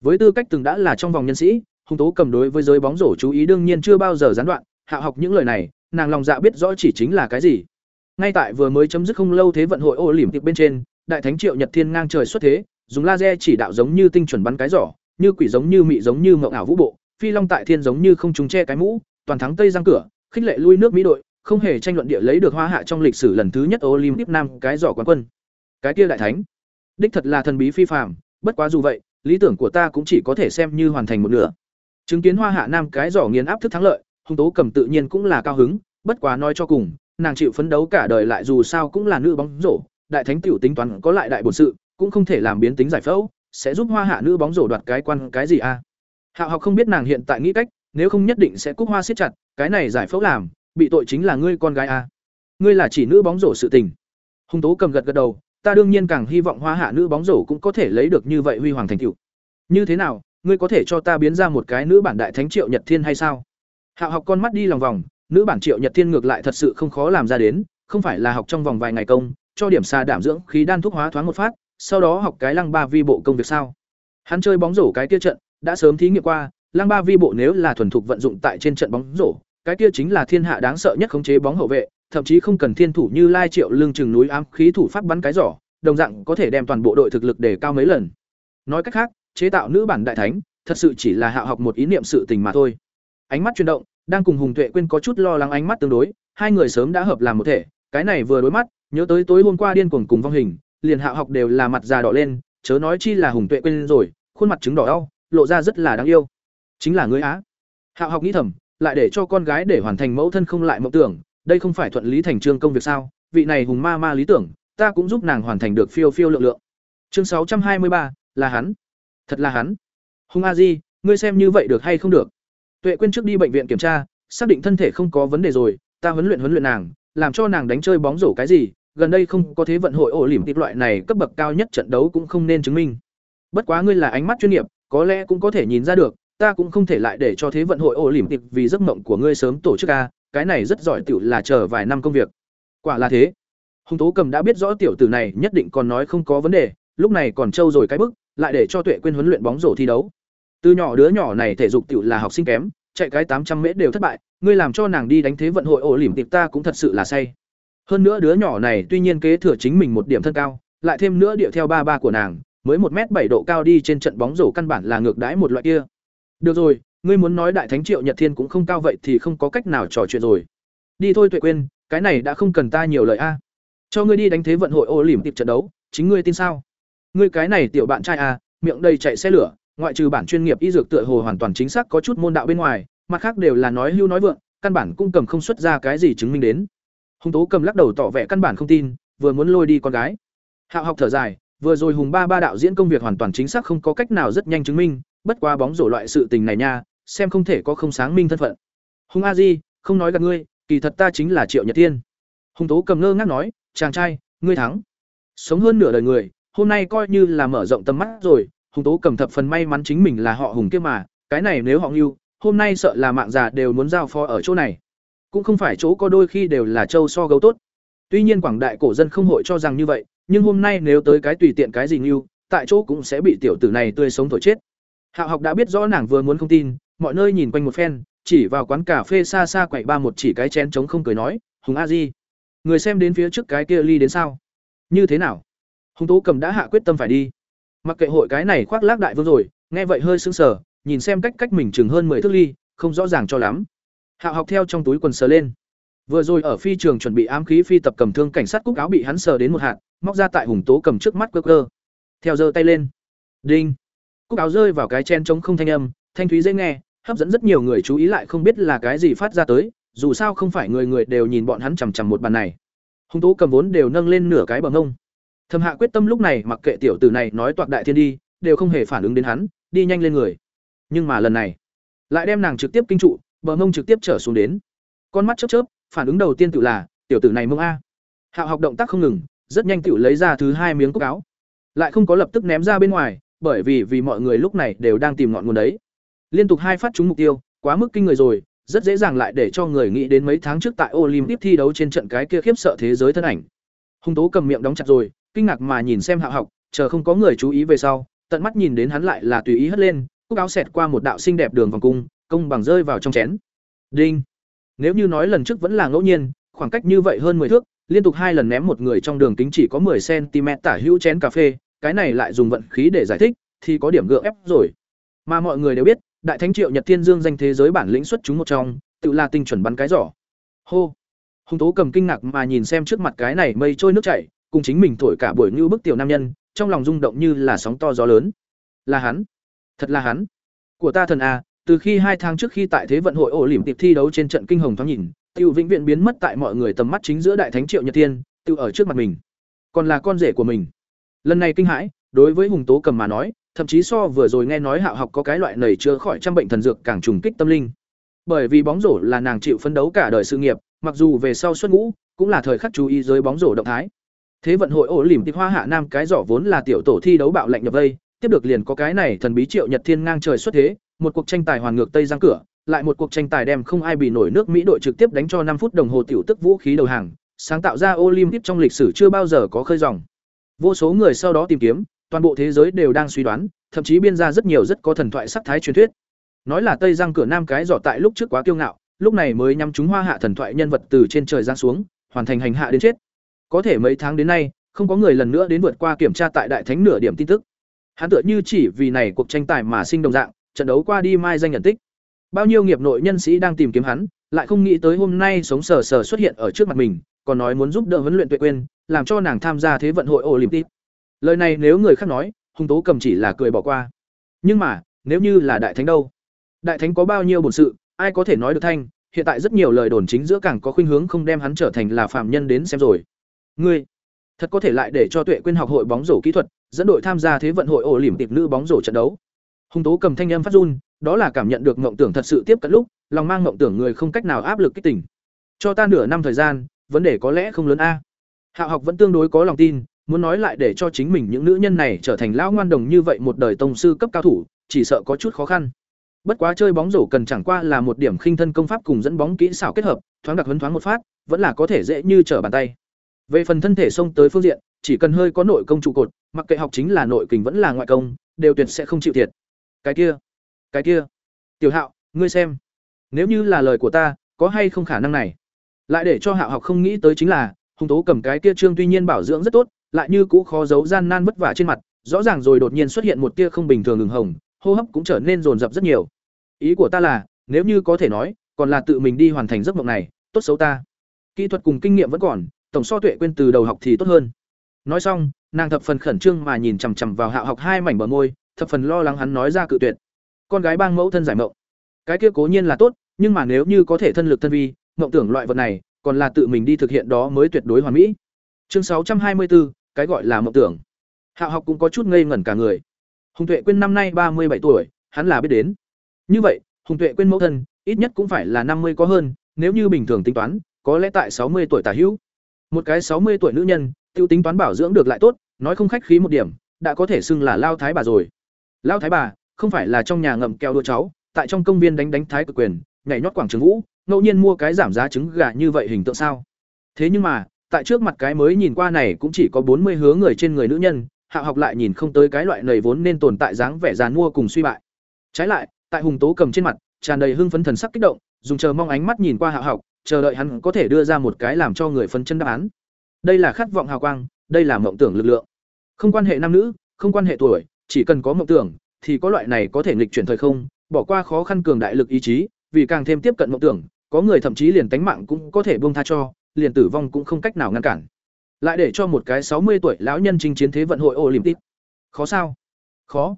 Với tư cách từng đã là trong vòng nhân sĩ, hùng tố cầm đối với giới bóng rổ chú ý đương nhiên chưa bao giờ gián đoạn, hạ học những lời này, nàng lòng dạ biết rõ chỉ chính là cái gì. Ngay tại vừa mới chấm dứt không lâu thế vận hội ô lỉm tiệp bên trên, đại thánh triệu nhật thiên ngang trời xuất thế, dùng laser chỉ đạo giống như tinh chuẩn bắn cái giỏ, như quỷ giống như mị giống như mộng ảo vũ bộ phi long tại thiên giống như không trúng che cái mũ, toàn thắng tây giang cửa, khích lệ lui nước mỹ đội, không hề tranh luận địa lấy được hoa hạ trong lịch sử lần thứ nhất olympic nam cái giỏ quán quân. Cái kia đại thánh. Đích thật là thần bí phi phàm, bất quá dù vậy, lý tưởng của ta cũng chỉ có thể xem như hoàn thành một nửa. Chứng kiến hoa hạ nam cái giỏ nghiền áp thức thắng lợi, hùng tố cầm tự nhiên cũng là cao hứng, bất quá nói cho cùng, nàng chịu phấn đấu cả đời lại dù sao cũng là nữ bóng rổ, đại thánh tiểu tính toán có lại đại bổn sự, cũng không thể làm biến tính giải phẫu, sẽ giúp hoa hạ nữ bóng rổ đoạt cái quan cái gì a à? Hạ học không biết nàng hiện tại nghĩ cách, nếu không nhất định sẽ cúc hoa siết chặt, cái này giải phẫu làm, bị tội chính là ngươi con gái a à? ngươi là chỉ nữ bóng rổ sự tình. Hùng tố cầm gật gật đầu, ta đương nhiên càng hy vọng hoa hạ nữ bóng rổ cũng có thể lấy được như vậy huy hoàng thành tựu. Như thế nào, ngươi có thể cho ta biến ra một cái nữ bản đại thánh triệu nhật thiên hay sao? Hạo học con mắt đi lòng vòng, nữ bản triệu nhật thiên ngược lại thật sự không khó làm ra đến, không phải là học trong vòng vài ngày công, cho điểm xa đảm dưỡng khí đan thuốc hóa thoáng một phát, sau đó học cái lăng ba vi bộ công việc sao? Hắn chơi bóng rổ cái kia trận đã sớm thí nghiệm qua, lăng ba vi bộ nếu là thuần thục vận dụng tại trên trận bóng rổ, cái kia chính là thiên hạ đáng sợ nhất khống chế bóng hậu vệ, thậm chí không cần thiên thủ như lai triệu lương chừng núi ám khí thủ pháp bắn cái giỏ, đồng dạng có thể đem toàn bộ đội thực lực đề cao mấy lần. Nói cách khác, chế tạo nữ bản đại thánh, thật sự chỉ là hạ học một ý niệm sự tình mà thôi. Ánh mắt chuyển động, đang cùng hùng tuệ quên có chút lo lắng ánh mắt tương đối, hai người sớm đã hợp làm một thể, cái này vừa đối mắt, nhớ tới tối hôm qua điên cuồng cùng vong hình, liền hạ học đều là mặt già đỏ lên, chớ nói chi là hùng tuệ quên rồi, khuôn mặt trứng đỏ đau lộ ra rất là đáng yêu chính là ngươi á Hạo học nghĩ thầm lại để cho con gái để hoàn thành mẫu thân không lại mộng tưởng đây không phải thuận lý thành trương công việc sao? Vị này hùng ma ma lý tưởng, ta cũng giúp nàng hoàn thành được phiêu phiêu lượng lượng. Chương sáu trăm hai mươi ba là hắn. Thật là hắn. Hùng A Di, ngươi xem như vậy được hay không được? Tuệ quên trước đi bệnh viện kiểm tra, xác định thân thể không có vấn đề rồi, ta huấn luyện huấn luyện nàng, làm cho nàng đánh chơi bóng rổ cái gì, gần đây không có thế vận hội ổ lỉm tịp loại này cấp bậc cao nhất trận đấu cũng không nên chứng minh. Bất quá ngươi là ánh mắt chuyên nghiệp, có lẽ cũng có thể nhìn ra được, ta cũng không thể lại để cho thế vận hội ổ lỉm tiệp vì giấc mộng của ngươi sớm tổ chức a, cái này rất giỏi tiểu là chờ vài năm công việc. Quả là thế. Hùng Tố Cầm đã biết rõ tiểu tử này nhất định còn nói không có vấn đề, lúc này còn trâu rồi cái bức, lại để cho Tuệ quên huấn luyện bóng rổ thi đấu. Từ nhỏ đứa nhỏ này thể dục tiểu là học sinh kém, chạy cái tám trăm mét đều thất bại, ngươi làm cho nàng đi đánh thế vận hội ổ lỉm tiệp ta cũng thật sự là say. Hơn nữa đứa nhỏ này tuy nhiên kế thừa chính mình một điểm thân cao, lại thêm nữa điệu theo ba ba của nàng, mới một m bảy độ cao đi trên trận bóng rổ căn bản là ngược đãi một loại kia. Được rồi, ngươi muốn nói đại thánh Triệu Nhật Thiên cũng không cao vậy thì không có cách nào trò chuyện rồi. Đi thôi Tuệ Quyên, cái này đã không cần ta nhiều lời a. Cho ngươi đi đánh thế vận hội ô lỉm tiệp trận đấu, chính ngươi tin sao? Ngươi cái này tiểu bạn trai a, miệng đầy chạy xe lửa, ngoại trừ bản chuyên nghiệp y dược tựa hồ hoàn toàn chính xác có chút môn đạo bên ngoài, mặt khác đều là nói hưu nói vượng, căn bản cũng cầm không xuất ra cái gì chứng minh đến. Hùng Tố cầm lắc đầu tỏ vẻ căn bản không tin, vừa muốn lôi đi con gái. Hạo học thở dài, vừa rồi Hùng Ba Ba đạo diễn công việc hoàn toàn chính xác không có cách nào rất nhanh chứng minh, bất quá bóng rổ loại sự tình này nha, xem không thể có không sáng minh thân phận. Hùng A Di, không nói gạt ngươi, kỳ thật ta chính là Triệu Nhật Thiên. Hùng Tố cầm ngơ ngác nói, chàng trai, ngươi thắng. Sống hơn nửa đời người, hôm nay coi như là mở rộng tầm mắt rồi, Hùng Tố cầm thập phần may mắn chính mình là họ Hùng kia mà, cái này nếu họ Ngưu, hôm nay sợ là mạng già đều muốn giao phó ở chỗ này cũng không phải chỗ có đôi khi đều là châu so gấu tốt tuy nhiên quảng đại cổ dân không hội cho rằng như vậy nhưng hôm nay nếu tới cái tùy tiện cái gì như tại chỗ cũng sẽ bị tiểu tử này tươi sống thổi chết. Hạ học đã biết rõ nàng vừa muốn không tin mọi nơi nhìn quanh một phen chỉ vào quán cà phê xa xa quậy ba một chỉ cái chén trống không cười nói hùng a di người xem đến phía trước cái kia ly đến sao? Như thế nào? Hùng tố cầm đã hạ quyết tâm phải đi. Mặc kệ hội cái này khoác lác đại vương rồi nghe vậy hơi sững sờ nhìn xem cách cách mình chừng hơn mười thước ly không rõ ràng cho lắm. Hạo học theo trong túi quần sờ lên. Vừa rồi ở phi trường chuẩn bị ám khí phi tập cầm thương cảnh sát cúc áo bị hắn sờ đến một hạt, móc ra tại hùng tố cầm trước mắt cơ cơ. Theo giơ tay lên. Đinh. Cúc áo rơi vào cái chen trống không thanh âm, thanh thúy dễ nghe, hấp dẫn rất nhiều người chú ý lại không biết là cái gì phát ra tới, dù sao không phải người người đều nhìn bọn hắn chằm chằm một bàn này. Hùng tố cầm vốn đều nâng lên nửa cái bằng ngông. thầm Hạ quyết tâm lúc này mặc kệ tiểu tử này nói toạc đại thiên đi, đều không hề phản ứng đến hắn, đi nhanh lên người. Nhưng mà lần này, lại đem nàng trực tiếp kinh trụ, bờ mông trực tiếp trở xuống đến con mắt chớp chớp phản ứng đầu tiên tự là tiểu tử này mông a hạo học động tác không ngừng rất nhanh tựu lấy ra thứ hai miếng cúc áo lại không có lập tức ném ra bên ngoài bởi vì vì mọi người lúc này đều đang tìm ngọn nguồn đấy liên tục hai phát trúng mục tiêu quá mức kinh người rồi rất dễ dàng lại để cho người nghĩ đến mấy tháng trước tại olympic thi đấu trên trận cái kia khiếp sợ thế giới thân ảnh hung tố cầm miệng đóng chặt rồi kinh ngạc mà nhìn xem hạ học chờ không có người chú ý về sau tận mắt nhìn đến hắn lại là tùy ý hất lên cúc áo xẹt qua một đạo xinh đẹp đường vòng cung công bằng rơi vào trong chén. Đinh. Nếu như nói lần trước vẫn là ngẫu nhiên, khoảng cách như vậy hơn 10 thước, liên tục hai lần ném một người trong đường kính chỉ có 10 cm tả hữu chén cà phê, cái này lại dùng vận khí để giải thích, thì có điểm gượng ép rồi. Mà mọi người đều biết, đại thánh Triệu Nhật Thiên Dương danh thế giới bản lĩnh xuất chúng một trong, tự là tinh chuẩn bắn cái giỏ. Hô. hung Tố cầm kinh ngạc mà nhìn xem trước mặt cái này mây trôi nước chảy, cùng chính mình thổi cả buổi như bức tiểu nam nhân, trong lòng rung động như là sóng to gió lớn. Là hắn, thật là hắn. Của ta thần a, từ khi hai tháng trước khi tại thế vận hội ổ lỉm tiệp thi đấu trên trận kinh hồng thoáng nhìn tiêu vĩnh viễn biến mất tại mọi người tầm mắt chính giữa đại thánh triệu nhật thiên tự ở trước mặt mình. Còn là con rể của mình. Lần này kinh hãi đối với hùng tố cầm mà nói thậm chí so vừa rồi nghe nói hạo học có cái loại nầy chữa khỏi trăm bệnh thần dược càng trùng kích tâm linh. Bởi vì bóng rổ là nàng chịu phấn đấu cả đời sự nghiệp mặc dù về sau xuất ngũ cũng là thời khắc chú ý giới bóng rổ động thái. Thế vận hội ổ lỉm tiệp hoa hạ nam cái giỏ vốn là tiểu tổ thi đấu bạo lệnh nhập vây tiếp được liền có cái này thần bí triệu nhật thiên ngang trời xuất thế một cuộc tranh tài hoàn ngược Tây Giang cửa, lại một cuộc tranh tài đem không ai bị nổi nước Mỹ đội trực tiếp đánh cho năm phút đồng hồ tiểu tức vũ khí đầu hàng, sáng tạo ra Olympic trong lịch sử chưa bao giờ có khơi dòng. Vô số người sau đó tìm kiếm, toàn bộ thế giới đều đang suy đoán, thậm chí biên ra rất nhiều rất có thần thoại sắc thái truyền thuyết. Nói là Tây Giang cửa nam cái giỏ tại lúc trước quá kiêu ngạo, lúc này mới nhắm chúng hoa hạ thần thoại nhân vật từ trên trời giáng xuống, hoàn thành hành hạ đến chết. Có thể mấy tháng đến nay, không có người lần nữa đến vượt qua kiểm tra tại đại thánh nửa điểm tin tức. Hắn tựa như chỉ vì này cuộc tranh tài mà sinh đồng dạng, trận đấu qua đi mai danh nhận tích. Bao nhiêu nghiệp nội nhân sĩ đang tìm kiếm hắn, lại không nghĩ tới hôm nay sống sờ sờ xuất hiện ở trước mặt mình, còn nói muốn giúp đỡ huấn luyện Tuệ Quyên, làm cho nàng tham gia thế vận hội Olympic. Lời này nếu người khác nói, Hùng Tố cầm chỉ là cười bỏ qua. Nhưng mà, nếu như là đại thánh đâu? Đại thánh có bao nhiêu bổn sự, ai có thể nói được thanh, hiện tại rất nhiều lời đồn chính giữa càng có khuynh hướng không đem hắn trở thành là phạm nhân đến xem rồi. Ngươi, thật có thể lại để cho Tuệ Quyên học hội bóng rổ kỹ thuật, dẫn đội tham gia thế vận hội ổ lỉm tiệp nữ bóng rổ trận đấu. Hung Tố cầm thanh âm phát run, đó là cảm nhận được mộng tưởng thật sự tiếp cận lúc, lòng mang mộng tưởng người không cách nào áp lực kích tỉnh. Cho ta nửa năm thời gian, vấn đề có lẽ không lớn a. hạ học vẫn tương đối có lòng tin, muốn nói lại để cho chính mình những nữ nhân này trở thành lão ngoan đồng như vậy một đời tông sư cấp cao thủ, chỉ sợ có chút khó khăn. Bất quá chơi bóng rổ cần chẳng qua là một điểm khinh thân công pháp cùng dẫn bóng kỹ xảo kết hợp, thoáng đặc huấn thoáng một phát, vẫn là có thể dễ như trở bàn tay. Về phần thân thể xông tới phương diện, chỉ cần hơi có nội công trụ cột, mặc kệ học chính là nội kình vẫn là ngoại công, đều tuyệt sẽ không chịu thiệt. Cái kia, cái kia. Tiểu Hạo, ngươi xem, nếu như là lời của ta, có hay không khả năng này? Lại để cho Hạo học không nghĩ tới chính là, Hùng Tố cầm cái kia trương tuy nhiên bảo dưỡng rất tốt, lại như cũ khó giấu gian nan vất vả trên mặt, rõ ràng rồi đột nhiên xuất hiện một tia không bình thường ngừng hồng, hô hấp cũng trở nên rồn rập rất nhiều. Ý của ta là, nếu như có thể nói, còn là tự mình đi hoàn thành giấc mộng này, tốt xấu ta. Kỹ thuật cùng kinh nghiệm vẫn còn, tổng so tuệ quên từ đầu học thì tốt hơn. Nói xong, nàng thập phần khẩn trương mà nhìn chằm chằm vào Hạo học hai mảnh bờ môi, thập phần lo lắng hắn nói ra cự tuyệt. Con gái bang mẫu thân giải mộng. Cái kia cố nhiên là tốt, nhưng mà nếu như có thể thân lực thân vi, mộng tưởng loại vật này, còn là tự mình đi thực hiện đó mới tuyệt đối hoàn mỹ. Chương 624, cái gọi là mộng tưởng. Hạo học cũng có chút ngây ngẩn cả người. Hùng Tuệ quên năm nay ba mươi bảy tuổi, hắn là biết đến. Như vậy, Hùng Tuệ quên mẫu thân, ít nhất cũng phải là năm mươi có hơn, nếu như bình thường tính toán, có lẽ tại sáu mươi tuổi tả hữu. Một cái sáu mươi tuổi nữ nhân, tiêu tính toán bảo dưỡng được lại tốt, nói không khách khí một điểm, đã có thể xưng là lao thái bà rồi. Lao thái bà, không phải là trong nhà ngậm keo đua cháu, tại trong công viên đánh đánh thái cực quyền, nhảy nhót quảng trường vũ, ngẫu nhiên mua cái giảm giá trứng gà như vậy hình tượng sao? Thế nhưng mà, tại trước mặt cái mới nhìn qua này cũng chỉ có bốn mươi hứa người trên người nữ nhân, Hạ học lại nhìn không tới cái loại nầy vốn nên tồn tại dáng vẻ giàn mua cùng suy bại. Trái lại, tại Hùng Tố cầm trên mặt, tràn đầy hưng phấn thần sắc kích động, dùng chờ mong ánh mắt nhìn qua Hạ học, chờ đợi hắn có thể đưa ra một cái làm cho người phân chân đáp án. Đây là khát vọng hào quang, đây là mộng tưởng lực lượng. Không quan hệ nam nữ, không quan hệ tuổi, chỉ cần có mộng tưởng, thì có loại này có thể nghịch chuyển thời không, bỏ qua khó khăn cường đại lực ý chí, vì càng thêm tiếp cận mộng tưởng, có người thậm chí liền tánh mạng cũng có thể buông tha cho, liền tử vong cũng không cách nào ngăn cản. Lại để cho một cái sáu mươi tuổi lão nhân chinh chiến thế vận hội Olympic. Khó sao? Khó.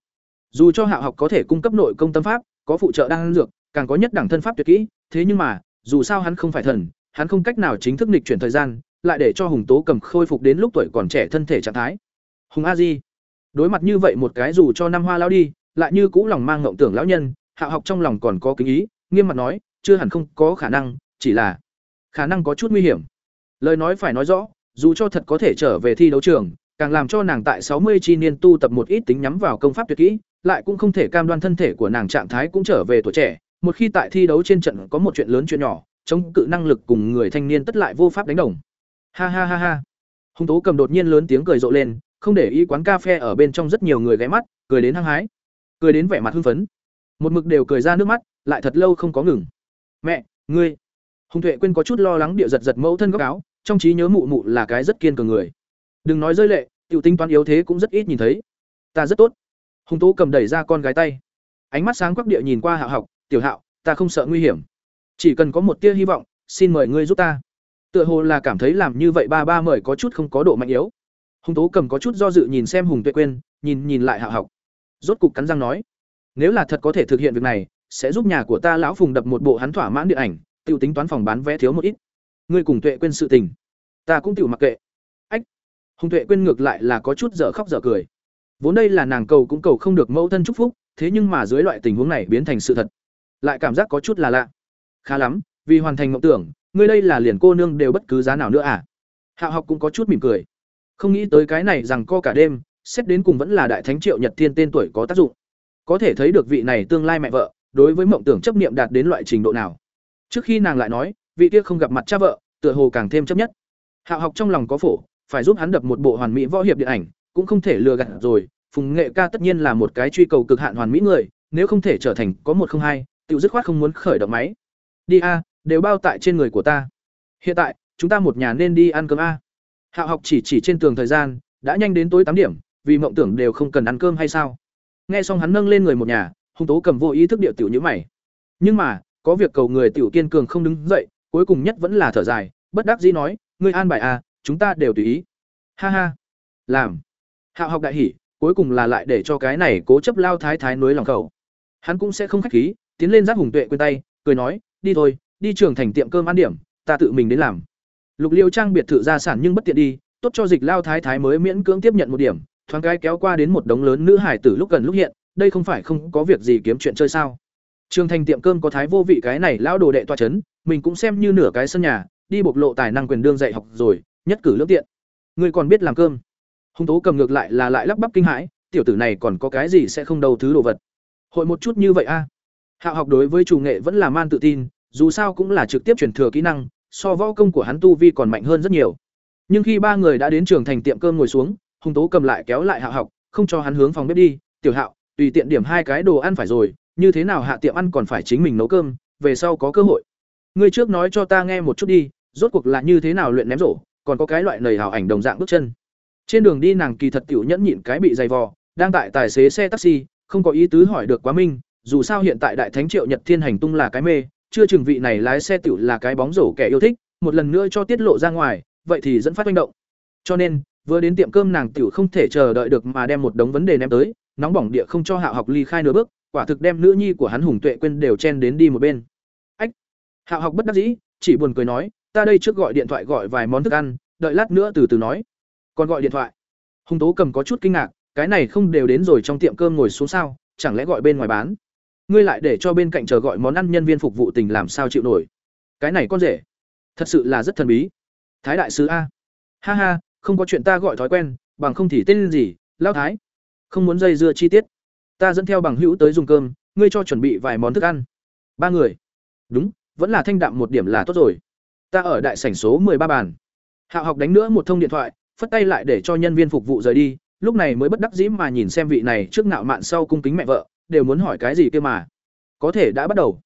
Dù cho Hạo học có thể cung cấp nội công tâm pháp, có phụ trợ đang dược, càng có nhất đẳng thân pháp tuyệt kỹ, thế nhưng mà, dù sao hắn không phải thần, hắn không cách nào chính thức nghịch chuyển thời gian, lại để cho Hùng Tố cầm khôi phục đến lúc tuổi còn trẻ thân thể trạng thái. Hùng A Di, đối mặt như vậy một cái dù cho năm hoa lão đi, lại như cũ lòng mang ngộng tưởng lão nhân, hạ học trong lòng còn có kính ý, nghiêm mặt nói, chưa hẳn không có khả năng, chỉ là khả năng có chút nguy hiểm. Lời nói phải nói rõ, dù cho thật có thể trở về thi đấu trường, càng làm cho nàng tại sáu mươi chi niên tu tập một ít tính nhắm vào công pháp tuyệt kỹ, lại cũng không thể cam đoan thân thể của nàng trạng thái cũng trở về tuổi trẻ, một khi tại thi đấu trên trận có một chuyện lớn chuyện nhỏ, chống cự năng lực cùng người thanh niên tất lại vô pháp đánh đồng. Ha ha ha ha. Hung Tố cầm đột nhiên lớn tiếng cười rộ lên, không để ý quán cà phê ở bên trong rất nhiều người ghé mắt, cười đến hăng hái, cười đến vẻ mặt hưng phấn. Một mực đều cười ra nước mắt, lại thật lâu không có ngừng. "Mẹ, ngươi." Hùng Tuệ quên có chút lo lắng địa giật giật mẫu thân góc áo, trong trí nhớ mụ mụ là cái rất kiên cường người. Đừng nói rơi lệ, tiểu tinh toán yếu thế cũng rất ít nhìn thấy. Ta rất tốt. Hùng Tố cầm đẩy ra con gái tay. Ánh mắt sáng quắc địa nhìn qua Hạo Học, "Tiểu Hạo, ta không sợ nguy hiểm. Chỉ cần có một tia hy vọng, xin mời ngươi giúp ta." Tựa hồ là cảm thấy làm như vậy ba ba mời có chút không có độ mạnh yếu. Hùng Tố cầm có chút do dự nhìn xem Hùng Tuệ Quyên, nhìn nhìn lại Hạo Học. Rốt cục cắn răng nói, "Nếu là thật có thể thực hiện việc này, sẽ giúp nhà của ta lão Phùng đập một bộ hắn thỏa mãn điện ảnh, tiêu tính toán phòng bán vé thiếu một ít. Ngươi cùng tuệ quên sự tình ta cũng tiểu mặc kệ. Ách. Hùng tuệ quên ngược lại là có chút dở khóc dở cười. Vốn đây là nàng cầu cũng cầu không được mẫu thân chúc phúc thế nhưng mà dưới loại tình huống này biến thành sự thật lại cảm giác có chút là lạ. Khá lắm vì hoàn thành mộng tưởng ngươi đây là liền cô nương đều bất cứ giá nào nữa à? Hạo học cũng có chút mỉm cười không nghĩ tới cái này rằng co cả đêm, xét đến cùng vẫn là đại thánh triệu nhật thiên tên tuổi có tác dụng. Có thể thấy được vị này tương lai mẹ vợ, đối với mộng tưởng chấp niệm đạt đến loại trình độ nào. Trước khi nàng lại nói, vị kia không gặp mặt cha vợ, tựa hồ càng thêm chấp nhất. Hạo học trong lòng có phổ, phải giúp hắn đập một bộ hoàn mỹ võ hiệp điện ảnh, cũng không thể lừa gạt rồi, phùng nghệ ca tất nhiên là một cái truy cầu cực hạn hoàn mỹ người, nếu không thể trở thành có một không hai, tiểu dứt khoát không muốn khởi động máy. Đi a, đều bao tại trên người của ta. Hiện tại, chúng ta một nhà nên đi ăn cơm a hạo học chỉ chỉ trên tường thời gian, đã nhanh đến tối tám điểm, vì mộng tưởng đều không cần ăn cơm hay sao? Nghe xong hắn nâng lên người một nhà hung tố cầm vô ý thức điệu tiểu như mày. Nhưng mà, có việc cầu người tiểu kiên cường không đứng dậy, cuối cùng nhất vẫn là thở dài, bất đắc dĩ nói, ngươi an bài à chúng ta đều tùy ý. Ha ha. Làm. Hạo học đại hỉ, cuối cùng là lại để cho cái này cố chấp lao thái thái núi lòng khẩu hắn cũng sẽ không khách khí, tiến lên giáp hùng tuệ quên tay, cười nói, đi thôi, đi trường thành tiệm cơm ăn điểm, ta tự mình đến làm lục liêu trang biệt thự gia sản nhưng bất tiện đi, tốt cho dịch lao thái thái mới miễn cưỡng tiếp nhận một điểm, thoáng cái kéo qua đến một đống lớn nữ hải tử lúc gần lúc hiện, đây không phải không có việc gì kiếm chuyện chơi sao. Trường thành tiệm cơm có thái vô vị cái này lão đồ đệ toa chấn, mình cũng xem như nửa cái sân nhà, đi bộc lộ tài năng quyền đương dạy học rồi, nhất cử lưỡng tiện. Người còn biết làm cơm. Hung tố cầm ngược lại là lại lắp bắp kinh hãi, tiểu tử này còn có cái gì sẽ không đầu thứ đồ vật. Hội một chút như vậy a. Hạo học đối với chủ nghệ vẫn là man tự tin, dù sao cũng là trực tiếp chuyển thừa kỹ năng so võ công của hắn tu vi còn mạnh hơn rất nhiều. Nhưng khi ba người đã đến trường thành tiệm cơm ngồi xuống hung tố cầm lại kéo lại hạo học, không cho hắn hướng phòng bếp đi. Tiểu hạo, tùy tiện điểm hai cái đồ ăn phải rồi, như thế nào hạ tiệm ăn còn phải chính mình nấu cơm, về sau có cơ hội. Ngươi trước nói cho ta nghe một chút đi, rốt cuộc là như thế nào luyện ném rổ, còn có cái loại nầy hào ảnh đồng dạng bước chân. Trên đường đi nàng kỳ thật tiểu nhẫn nhịn cái bị dày vò, đang tại tài xế xe taxi, không có ý tứ hỏi được quá minh, dù sao hiện tại đại thánh triệu nhật thiên hành tung là cái mê chưa chừng vị này lái xe tiểu là cái bóng rổ kẻ yêu thích, một lần nữa cho tiết lộ ra ngoài, vậy thì dẫn phát manh động. Cho nên, vừa đến tiệm cơm nàng tiểu không thể chờ đợi được mà đem một đống vấn đề ném tới, nóng bỏng địa không cho hạo học ly khai nửa bước, quả thực đem nữ nhi của hắn hùng tuệ quên đều chen đến đi một bên. Ách! Hạo học bất đắc dĩ, chỉ buồn cười nói, ta đây trước gọi điện thoại gọi vài món thức ăn, đợi lát nữa từ từ nói. Còn gọi điện thoại? Hùng tố cầm có chút kinh ngạc, cái này không đều đến rồi trong tiệm cơm ngồi xuống sao, chẳng lẽ gọi bên ngoài bán? Ngươi lại để cho bên cạnh chờ gọi món ăn nhân viên phục vụ tình làm sao chịu nổi. Cái này con rể, thật sự là rất thần bí. Thái đại sứ a. Ha ha, không có chuyện ta gọi thói quen, bằng không thì tên gì lao thái. Không muốn dây dưa chi tiết. Ta dẫn theo bằng hữu tới dùng cơm, ngươi cho chuẩn bị vài món thức ăn. Ba người. Đúng, vẫn là thanh đạm một điểm là tốt rồi. Ta ở đại sảnh số ba bàn. Hạo học đánh nữa một thông điện thoại, phất tay lại để cho nhân viên phục vụ rời đi, lúc này mới bất đắc dĩ mà nhìn xem vị này trước nạo mạn sau cung kính mẹ vợ đều muốn hỏi cái gì kia mà. Có thể đã bắt đầu.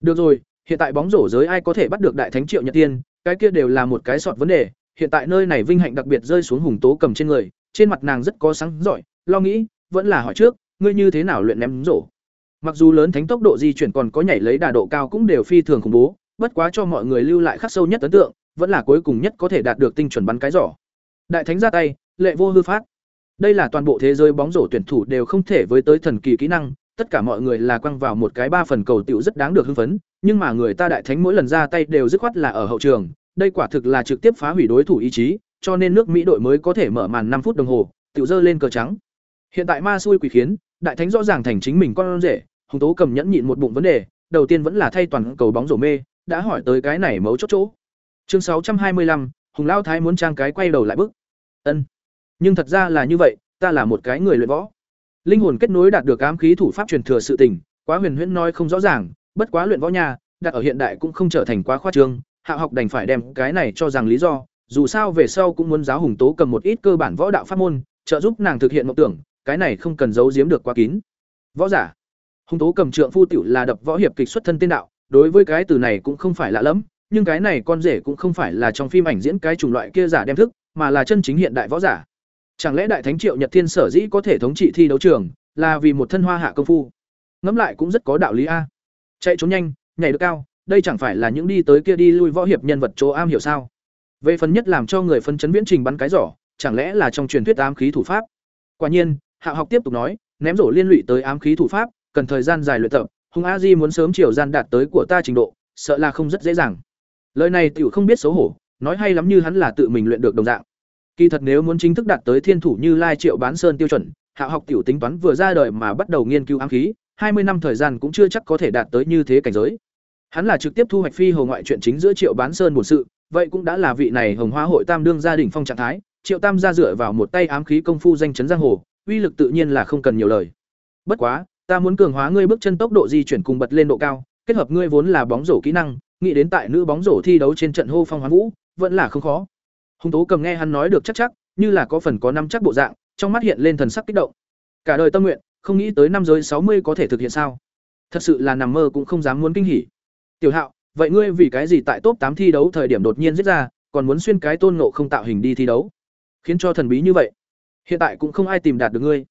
Được rồi, hiện tại bóng rổ giới ai có thể bắt được đại thánh triệu nhật tiên, cái kia đều là một cái sọt vấn đề. Hiện tại nơi này vinh hạnh đặc biệt rơi xuống hùng tố cầm trên người, trên mặt nàng rất có sáng giỏi, lo nghĩ, vẫn là hỏi trước, ngươi như thế nào luyện ném rổ? Mặc dù lớn thánh tốc độ di chuyển còn có nhảy lấy đà độ cao cũng đều phi thường khủng bố, bất quá cho mọi người lưu lại khắc sâu nhất ấn tượng, vẫn là cuối cùng nhất có thể đạt được tinh chuẩn bắn cái giỏ. Đại thánh ra tay, lệ vô hư phát. Đây là toàn bộ thế giới bóng rổ tuyển thủ đều không thể với tới thần kỳ kỹ năng tất cả mọi người là quăng vào một cái ba phần cầu tiểu rất đáng được hưng phấn, nhưng mà người ta đại thánh mỗi lần ra tay đều dứt khoát là ở hậu trường. Đây quả thực là trực tiếp phá hủy đối thủ ý chí, cho nên nước mỹ đội mới có thể mở màn năm phút đồng hồ, tiểu dơ lên cờ trắng. Hiện tại ma xui quỷ khiến, đại thánh rõ ràng thành chính mình con rể, hùng tố cầm nhẫn nhịn một bụng vấn đề, đầu tiên vẫn là thay toàn cầu bóng rổ mê, đã hỏi tới cái này mấu chốt chỗ. Chương sáu trăm hai mươi lăm, hùng lao thái muốn trang cái quay đầu lại bức. Ân, nhưng thật ra là như vậy, ta là một cái người luyện võ linh hồn kết nối đạt được ám khí thủ pháp truyền thừa sự tình, quá huyền huyễn nói không rõ ràng, bất quá luyện võ nhà đặt ở hiện đại cũng không trở thành quá khoa trương, hạ học đành phải đem cái này cho rằng lý do, dù sao về sau cũng muốn giáo hùng tố cầm một ít cơ bản võ đạo pháp môn, trợ giúp nàng thực hiện mộng tưởng, cái này không cần giấu giếm được quá kín. Võ giả. Hùng tố cầm trượng phu tiểu là đập võ hiệp kịch xuất thân tiên đạo, đối với cái từ này cũng không phải lạ lẫm, nhưng cái này con rể cũng không phải là trong phim ảnh diễn cái chủng loại kia giả đem thức, mà là chân chính hiện đại võ giả chẳng lẽ đại thánh triệu nhật thiên sở dĩ có thể thống trị thi đấu trường là vì một thân hoa hạ công phu? Ngẫm lại cũng rất có đạo lý a. Chạy trốn nhanh, nhảy được cao, đây chẳng phải là những đi tới kia đi lui võ hiệp nhân vật chỗ am hiểu sao? Về phần nhất làm cho người phân chấn viễn trình bắn cái giỏ, chẳng lẽ là trong truyền thuyết ám khí thủ pháp? Quả nhiên, hạ học tiếp tục nói, ném rổ liên lụy tới ám khí thủ pháp, cần thời gian dài luyện tập hùng a di muốn sớm chiều gian đạt tới của ta trình độ, sợ là không rất dễ dàng. Lời này tiểu không biết xấu hổ, nói hay lắm như hắn là tự mình luyện được đồng dạng kỳ thật nếu muốn chính thức đạt tới thiên thủ như lai triệu bán sơn tiêu chuẩn, hạ học tiểu tính toán vừa ra đời mà bắt đầu nghiên cứu ám khí, hai mươi năm thời gian cũng chưa chắc có thể đạt tới như thế cảnh giới. Hắn là trực tiếp thu hoạch phi hồ ngoại chuyện chính giữa triệu bán sơn bổn sự, vậy cũng đã là vị này hồng hoa hội tam đương gia đình phong trạng thái, triệu tam gia dựa vào một tay ám khí công phu danh chấn giang hồ, uy lực tự nhiên là không cần nhiều lời. Bất quá, ta muốn cường hóa ngươi bước chân tốc độ di chuyển cùng bật lên độ cao, kết hợp ngươi vốn là bóng rổ kỹ năng, nghĩ đến tại nữ bóng rổ thi đấu trên trận hô phong hoán vũ, vẫn là không khó hùng tố cầm nghe hắn nói được chắc chắc, như là có phần có năm chắc bộ dạng, trong mắt hiện lên thần sắc kích động. Cả đời tâm nguyện, không nghĩ tới năm giới sáu mươi có thể thực hiện sao? Thật sự là nằm mơ cũng không dám muốn kinh hỉ. Tiểu hạo, vậy ngươi vì cái gì tại top tám thi đấu thời điểm đột nhiên giết ra, còn muốn xuyên cái tôn nộ không tạo hình đi thi đấu? Khiến cho thần bí như vậy, hiện tại cũng không ai tìm đạt được ngươi.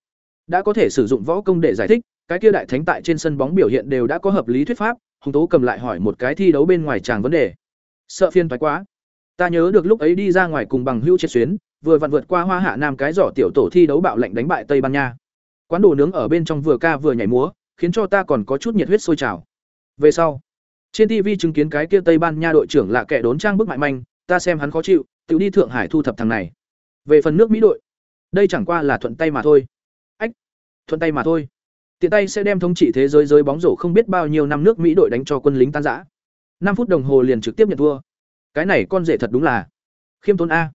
Đã có thể sử dụng võ công để giải thích, cái kia đại thánh tại trên sân bóng biểu hiện đều đã có hợp lý thuyết pháp hùng tố cầm lại hỏi một cái thi đấu bên ngoài chàng vấn đề. Sợ phiên thoái quá ta nhớ được lúc ấy đi ra ngoài cùng bằng hữu chết xuyến, vừa vặn vượt qua hoa hạ nam cái giỏ tiểu tổ thi đấu bạo lệnh đánh bại tây ban nha. Quán đồ nướng ở bên trong vừa ca vừa nhảy múa, khiến cho ta còn có chút nhiệt huyết sôi trào. Về sau, trên tv chứng kiến cái kia tây ban nha đội trưởng là kẻ đốn trang bức mại manh, ta xem hắn khó chịu, tự đi thượng hải thu thập thằng này. Về phần nước mỹ đội, đây chẳng qua là thuận tay mà thôi. Ách, thuận tay mà thôi. Tiện tay sẽ đem thống trị thế giới giới bóng rổ không biết bao nhiêu năm nước mỹ đội đánh cho quân lính tan giã năm phút đồng hồ liền trực tiếp nhận thua cái này con rể thật đúng là khiêm tốn a.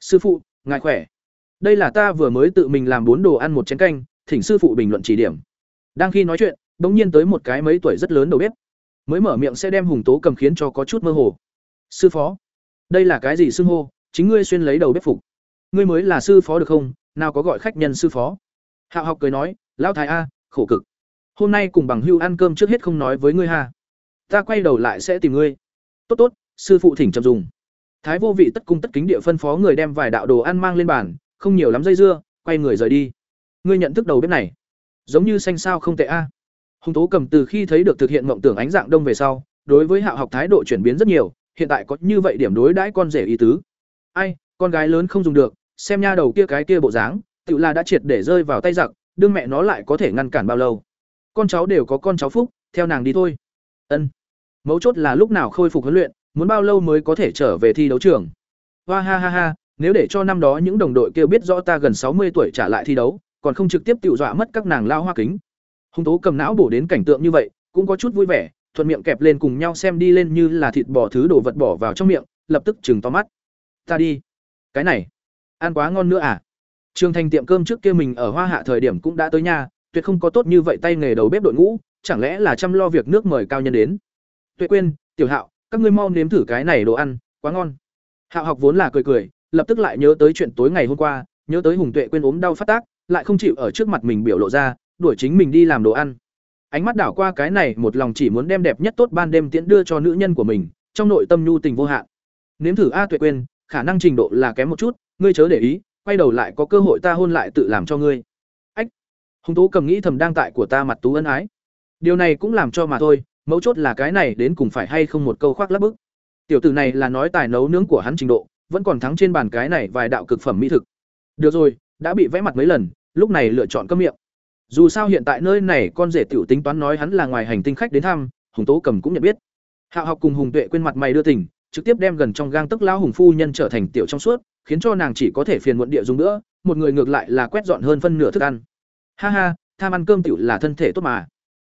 Sư phụ, ngài khỏe. Đây là ta vừa mới tự mình làm bốn đồ ăn một chén canh, thỉnh sư phụ bình luận chỉ điểm. Đang khi nói chuyện, bỗng nhiên tới một cái mấy tuổi rất lớn đầu bếp. Mới mở miệng sẽ đem hùng tố cầm khiến cho có chút mơ hồ. Sư phó, đây là cái gì xưng hô? Chính ngươi xuyên lấy đầu bếp phục. Ngươi mới là sư phó được không? Nào có gọi khách nhân sư phó? Hạo học cười nói, lão thái a, khổ cực. Hôm nay cùng bằng hưu ăn cơm trước hết không nói với ngươi ha. Ta quay đầu lại sẽ tìm ngươi. Tốt tốt sư phụ thỉnh chậm dùng. Thái vô vị tất cung tất kính địa phân phó người đem vài đạo đồ ăn mang lên bàn, không nhiều lắm dây dưa, quay người rời đi. Ngươi nhận thức đầu bếp này. Giống như xanh sao không tệ a. Hùng tố cầm từ khi thấy được thực hiện mộng tưởng ánh dạng đông về sau, đối với hạ học thái độ chuyển biến rất nhiều, hiện tại có như vậy điểm đối đãi con rể ý tứ. Ai, con gái lớn không dùng được, xem nha đầu kia cái kia bộ dáng, tự là đã triệt để rơi vào tay giặc, đương mẹ nó lại có thể ngăn cản bao lâu. Con cháu đều có con cháu phúc, theo nàng đi thôi. Ân. Mấu chốt là lúc nào khôi phục huấn luyện muốn bao lâu mới có thể trở về thi đấu trường? Hoa ha ha ha, nếu để cho năm đó những đồng đội kia biết rõ ta gần sáu mươi tuổi trả lại thi đấu, còn không trực tiếp tự dọa mất các nàng lao hoa kính. Hùng tố cầm não bổ đến cảnh tượng như vậy, cũng có chút vui vẻ, thuận miệng kẹp lên cùng nhau xem đi lên như là thịt bò thứ đồ vật bỏ vào trong miệng, lập tức chừng to mắt. Ta đi. Cái này, ăn quá ngon nữa à? Trường thành tiệm cơm trước kia mình ở hoa hạ thời điểm cũng đã tới nhà, tuyệt không có tốt như vậy tay nghề đầu bếp đội ngũ, chẳng lẽ là chăm lo việc nước mời cao nhân đến? Tuệ quên tiểu hạo các ngươi mau nếm thử cái này đồ ăn, quá ngon. Hạo học vốn là cười cười, lập tức lại nhớ tới chuyện tối ngày hôm qua, nhớ tới hùng tuệ quên ốm đau phát tác, lại không chịu ở trước mặt mình biểu lộ ra, đuổi chính mình đi làm đồ ăn. Ánh mắt đảo qua cái này một lòng chỉ muốn đem đẹp nhất tốt ban đêm tiễn đưa cho nữ nhân của mình, trong nội tâm nhu tình vô hạn. Nếm thử a tuệ quên, khả năng trình độ là kém một chút, ngươi chớ để ý, quay đầu lại có cơ hội ta hôn lại tự làm cho ngươi. Ách! Hùng tố cầm nghĩ thầm đang tại của ta mặt tú ân ái. Điều này cũng làm cho mà thôi mấu chốt là cái này đến cùng phải hay không một câu khoác lắp bức. Tiểu tử này là nói tài nấu nướng của hắn trình độ, vẫn còn thắng trên bàn cái này vài đạo cực phẩm mỹ thực. Được rồi, đã bị vẽ mặt mấy lần, lúc này lựa chọn cơm miệng. Dù sao hiện tại nơi này con rể tiểu tính toán nói hắn là ngoài hành tinh khách đến thăm, hùng tố cầm cũng nhận biết. Hạo học cùng hùng tuệ quên mặt mày đưa tình, trực tiếp đem gần trong gang tức lao hùng phu nhân trở thành tiểu trong suốt, khiến cho nàng chỉ có thể phiền muộn địa dùng nữa, một người ngược lại là quét dọn hơn phân nửa thức ăn. Ha ha, tham ăn cơm tiểu là thân thể tốt mà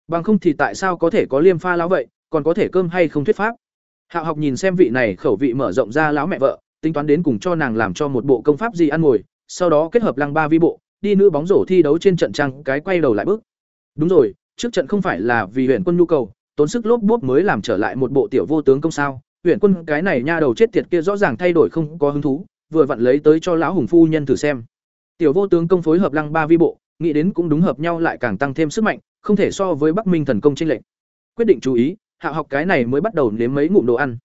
bằng không thì tại sao có thể có liêm pha lão vậy, còn có thể cơm hay không thuyết pháp? Hạo học nhìn xem vị này khẩu vị mở rộng ra lão mẹ vợ, tính toán đến cùng cho nàng làm cho một bộ công pháp gì ăn ngồi, sau đó kết hợp lăng ba vi bộ, đi nữ bóng rổ thi đấu trên trận trang cái quay đầu lại bước. Đúng rồi, trước trận không phải là vì huyện quân nhu cầu, tốn sức lốp bốp mới làm trở lại một bộ tiểu vô tướng công sao. Huyện quân cái này nha đầu chết tiệt kia rõ ràng thay đổi không có hứng thú, vừa vặn lấy tới cho lão hùng phu nhân thử xem. Tiểu vô tướng công phối hợp lăng ba vi bộ, nghĩ đến cũng đúng hợp nhau lại càng tăng thêm sức mạnh không thể so với bắc minh thần công tranh lệnh quyết định chú ý, hạ học cái này mới bắt đầu nếm mấy ngụm đồ ăn.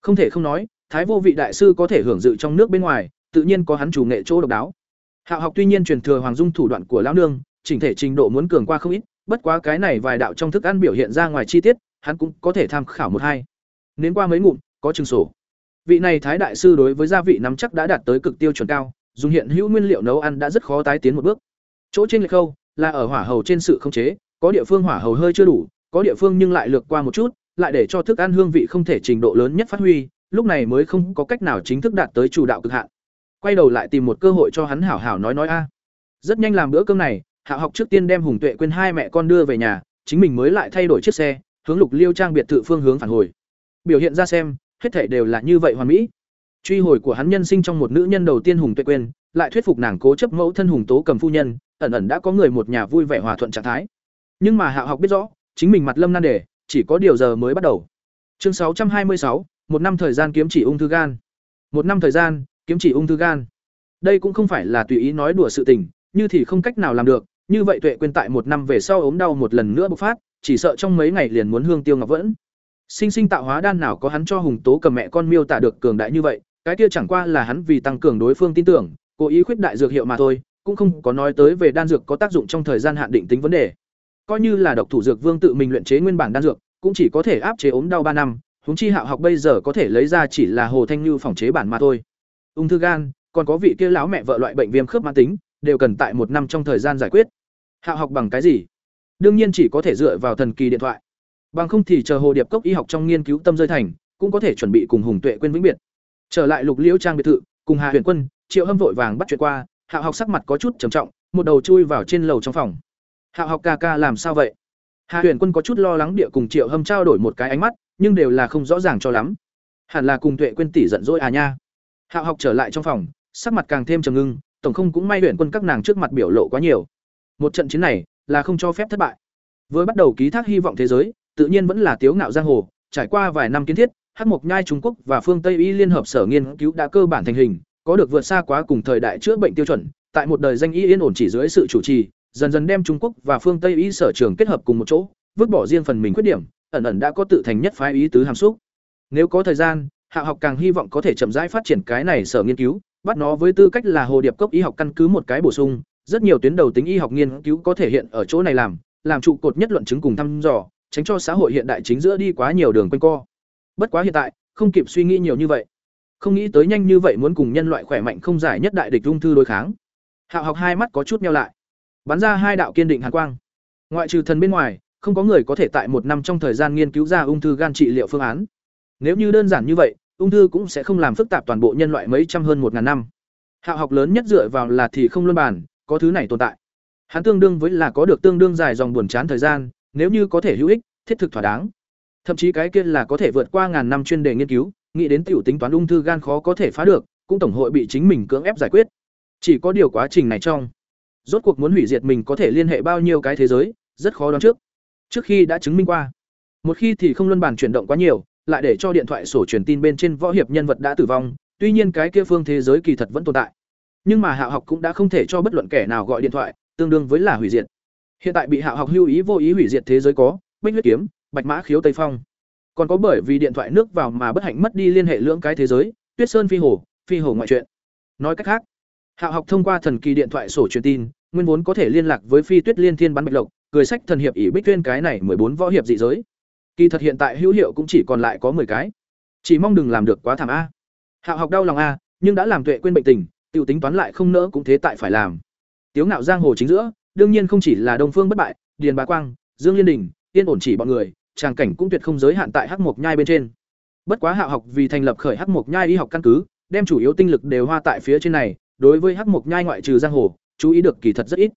Không thể không nói, thái vô vị đại sư có thể hưởng dự trong nước bên ngoài, tự nhiên có hắn chủ nghệ chỗ độc đáo. Hạ học tuy nhiên truyền thừa hoàng dung thủ đoạn của lão nương, chỉnh thể trình độ muốn cường qua không ít, bất quá cái này vài đạo trong thức ăn biểu hiện ra ngoài chi tiết, hắn cũng có thể tham khảo một hai. Nếm qua mấy ngụm, có chừng sổ. Vị này thái đại sư đối với gia vị nắm chắc đã đạt tới cực tiêu chuẩn cao, dùng hiện hữu nguyên liệu nấu ăn đã rất khó tái tiến một bước. Chỗ trên lệch khâu, là ở hỏa hầu trên sự không chế có địa phương hỏa hầu hơi chưa đủ, có địa phương nhưng lại lược qua một chút, lại để cho thức ăn hương vị không thể trình độ lớn nhất phát huy, lúc này mới không có cách nào chính thức đạt tới chủ đạo cực hạn. Quay đầu lại tìm một cơ hội cho hắn hảo hảo nói nói a. Rất nhanh làm bữa cơm này, hạ học trước tiên đem hùng tuệ quên hai mẹ con đưa về nhà, chính mình mới lại thay đổi chiếc xe, hướng lục liêu trang biệt thự phương hướng phản hồi. Biểu hiện ra xem, hết thảy đều là như vậy hoàn mỹ. Truy hồi của hắn nhân sinh trong một nữ nhân đầu tiên hùng tuệ quên, lại thuyết phục nàng cố chấp mẫu thân hùng tố cầm phu nhân, ẩn ẩn đã có người một nhà vui vẻ hòa thuận trạng thái nhưng mà hạ học biết rõ, chính mình mặt lâm nan đề, chỉ có điều giờ mới bắt đầu. Chương sáu trăm hai mươi sáu, một năm thời gian kiếm chỉ ung thư gan. Một năm thời gian, kiếm chỉ ung thư gan. Đây cũng không phải là tùy ý nói đùa sự tình, như thì không cách nào làm được, như vậy tuệ quên tại một năm về sau ốm đau một lần nữa bộc phát, chỉ sợ trong mấy ngày liền muốn hương tiêu ngọc vẫn. Sinh sinh tạo hóa đan nào có hắn cho hùng tố cầm mẹ con miêu tả được cường đại như vậy, cái kia chẳng qua là hắn vì tăng cường đối phương tin tưởng, cố ý khuyết đại dược hiệu mà thôi, cũng không có nói tới về đan dược có tác dụng trong thời gian hạn định tính vấn đề coi như là độc thủ dược vương tự mình luyện chế nguyên bản đan dược cũng chỉ có thể áp chế ốm đau ba năm huống chi hạo học bây giờ có thể lấy ra chỉ là hồ thanh nhu phòng chế bản mà thôi ung thư gan còn có vị kia lão mẹ vợ loại bệnh viêm khớp mãn tính đều cần tại một năm trong thời gian giải quyết hạo học bằng cái gì đương nhiên chỉ có thể dựa vào thần kỳ điện thoại Bằng không thì chờ Hồ Điệp Cốc y học trong nghiên cứu tâm rơi thành, cũng có thể chuẩn bị cùng Hùng Tuệ quên vĩnh biệt. Trở lại Lục Liễu trang biệt thự, cùng Hà Huyền Quân, Triệu Hâm vội vàng bắt chuyện qua, Hạo học sắc mặt có chút trầm trọng, một đầu chui vào trên lầu trong phòng. Hạo học ca ca làm sao vậy? Hà Huyền Quân có chút lo lắng địa cùng Triệu Hâm trao đổi một cái ánh mắt, nhưng đều là không rõ ràng cho lắm. Hẳn là cùng Tuệ quên tỷ giận dỗi à nha. Hạo học trở lại trong phòng, sắc mặt càng thêm trầm ngưng, tổng không cũng may Huyền Quân các nàng trước mặt biểu lộ quá nhiều. Một trận chiến này là không cho phép thất bại. Với bắt đầu ký thác hy vọng thế giới, tự nhiên vẫn là tiếu ngạo giang hồ, trải qua vài năm kiến thiết, Hắc Mộc Nhai Trung Quốc và phương Tây Y liên hợp sở nghiên cứu đã cơ bản thành hình, có được vượt xa quá cùng thời đại chữa bệnh tiêu chuẩn, tại một đời danh y yên ổn chỉ dưới sự chủ trì, dần dần đem Trung Quốc và phương Tây Y sở trường kết hợp cùng một chỗ, vứt bỏ riêng phần mình khuyết điểm, ẩn ẩn đã có tự thành nhất phái ý tứ hàm xúc. Nếu có thời gian, Hạ học càng hy vọng có thể chậm rãi phát triển cái này sở nghiên cứu, bắt nó với tư cách là hồ điệp cốc y học căn cứ một cái bổ sung, rất nhiều tuyến đầu tính y học nghiên cứu có thể hiện ở chỗ này làm, làm trụ cột nhất luận chứng cùng thăm dò, tránh cho xã hội hiện đại chính giữa đi quá nhiều đường quanh co. Bất quá hiện tại, không kịp suy nghĩ nhiều như vậy. Không nghĩ tới nhanh như vậy muốn cùng nhân loại khỏe mạnh không giải nhất đại địch ung thư đối kháng. Hạo học hai mắt có chút nheo lại, bắn ra hai đạo kiên định hàn quang. Ngoại trừ thần bên ngoài, không có người có thể tại một năm trong thời gian nghiên cứu ra ung thư gan trị liệu phương án. Nếu như đơn giản như vậy, ung thư cũng sẽ không làm phức tạp toàn bộ nhân loại mấy trăm hơn một ngàn năm. Hạo học lớn nhất dựa vào là thì không luân bản, có thứ này tồn tại. Hắn tương đương với là có được tương đương dài dòng buồn chán thời gian, nếu như có thể hữu ích, thiết thực thỏa đáng. Thậm chí cái kia là có thể vượt qua ngàn năm chuyên đề nghiên cứu, nghĩ đến tiểu tính toán ung thư gan khó có thể phá được, cũng tổng hội bị chính mình cưỡng ép giải quyết. Chỉ có điều quá trình này trong, rốt cuộc muốn hủy diệt mình có thể liên hệ bao nhiêu cái thế giới, rất khó đoán trước. Trước khi đã chứng minh qua, một khi thì không luân bản chuyển động quá nhiều, lại để cho điện thoại sổ truyền tin bên trên võ hiệp nhân vật đã tử vong, tuy nhiên cái kia phương thế giới kỳ thật vẫn tồn tại. Nhưng mà hạ học cũng đã không thể cho bất luận kẻ nào gọi điện thoại, tương đương với là hủy diệt. Hiện tại bị hạ học hưu ý vô ý hủy diệt thế giới có, Bích huyết kiếm, Bạch Mã khiếu Tây Phong. Còn có bởi vì điện thoại nước vào mà bất hạnh mất đi liên hệ lưỡng cái thế giới, Tuyết Sơn phi hồ, phi hồ ngoại truyện. Nói cách khác, hạ học thông qua thần kỳ điện thoại sổ truyền tin, nguyên vốn có thể liên lạc với Phi Tuyết Liên Thiên bắn bạch lộc, cười sách thần hiệp ỷ Bích Tuyên cái này mười bốn võ hiệp dị giới. Kỳ thật hiện tại hữu hiệu cũng chỉ còn lại có 10 cái. Chỉ mong đừng làm được quá thảm a. Hạo học đau lòng a, nhưng đã làm tuệ quên bệnh tình, tiêu tính toán lại không nỡ cũng thế tại phải làm. Tiếu ngạo giang hồ chính giữa, đương nhiên không chỉ là Đông Phương bất bại, Điền Bá Quang, Dương Liên Đình, yên ổn chỉ bọn người, tràng cảnh cũng tuyệt không giới hạn tại Hắc Mộc Nhai bên trên. Bất quá Hạo học vì thành lập khởi Hắc Mộc Nhai y học căn cứ, đem chủ yếu tinh lực đều hoa tại phía trên này, đối với Hắc Mộc Nhai ngoại trừ giang hồ, chú ý được kỳ thật rất ít.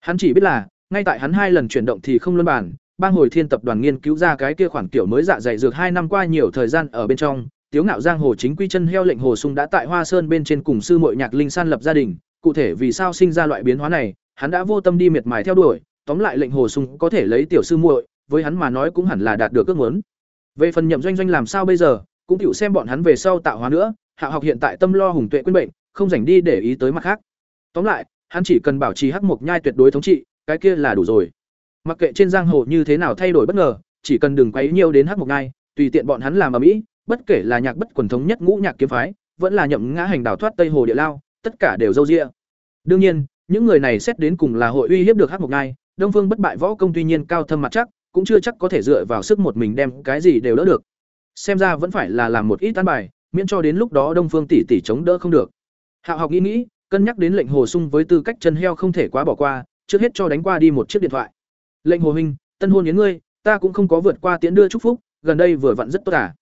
Hắn chỉ biết là, ngay tại hắn hai lần chuyển động thì không luân bản, bang hồi thiên tập đoàn nghiên cứu ra cái kia khoản kiểu mới dạ dày dược hai năm qua nhiều thời gian ở bên trong, Tiếu ngạo giang hồ chính quy chân heo lệnh hồ sung đã tại Hoa Sơn bên trên cùng sư muội Nhạc Linh san lập gia đình, cụ thể vì sao sinh ra loại biến hóa này, hắn đã vô tâm đi miệt mài theo đuổi, tóm lại lệnh hồ sung có thể lấy tiểu sư muội, với hắn mà nói cũng hẳn là đạt được ước muốn. Về phần nhậm doanh doanh làm sao bây giờ, cũng chịu xem bọn hắn về sau tạo hóa nữa, Hạ học hiện tại tâm lo hùng tuệ quên bệnh, không rảnh đi để ý tới mặt khác. Tóm lại, hắn chỉ cần bảo trì hắc mộc nhai tuyệt đối thống trị, cái kia là đủ rồi. Mặc kệ trên giang hồ như thế nào thay đổi bất ngờ, chỉ cần đừng quấy nhiều đến hắc mộc nhai, tùy tiện bọn hắn làm ở mỹ, bất kể là nhạc bất quần thống nhất ngũ nhạc kiếm phái, vẫn là nhậm ngã hành đảo thoát tây hồ địa lao, tất cả đều dâu dịa. Đương nhiên, những người này xét đến cùng là hội uy hiếp được hắc mộc nhai, Đông Phương bất bại võ công tuy nhiên cao thâm mặt chắc, cũng chưa chắc có thể dựa vào sức một mình đem cái gì đều đỡ được. Xem ra vẫn phải là làm một ít tán bài, miễn cho đến lúc đó Đông Phương tỷ tỷ chống đỡ không được. Hạo học nghĩ nghĩ, cân nhắc đến lệnh hồ sung với tư cách chân heo không thể quá bỏ qua, trước hết cho đánh qua đi một chiếc điện thoại. Lệnh hồ huynh, tân hôn yến ngươi, ta cũng không có vượt qua tiễn đưa chúc phúc, gần đây vừa vặn rất tốt à.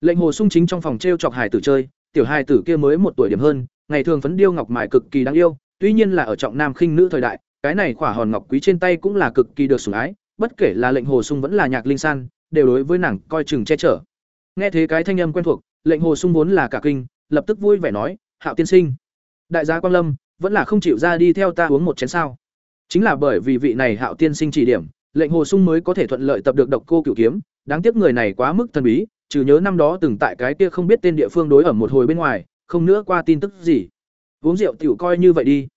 Lệnh hồ sung chính trong phòng treo chọc hải tử chơi, tiểu hài tử kia mới một tuổi điểm hơn, ngày thường phấn điêu ngọc mại cực kỳ đáng yêu, tuy nhiên là ở trọng nam khinh nữ thời đại, cái này khỏa hòn ngọc quý trên tay cũng là cực kỳ được sủng ái, bất kể là lệnh hồ sung vẫn là nhạc linh san, đều đối với nàng coi chừng che chở. Nghe thế cái thanh âm quen thuộc, lệnh hồ sung vốn là cả kinh, lập tức vui vẻ nói, "Hạo tiên sinh, đại gia Quang Lâm, vẫn là không chịu ra đi theo ta uống một chén sao?" Chính là bởi vì vị này Hạo tiên sinh chỉ điểm, lệnh hồ sung mới có thể thuận lợi tập được độc cô cửu kiếm, đáng tiếc người này quá mức thần bí, trừ nhớ năm đó từng tại cái kia không biết tên địa phương đối ở một hồi bên ngoài, không nữa qua tin tức gì. Uống rượu tiểu coi như vậy đi.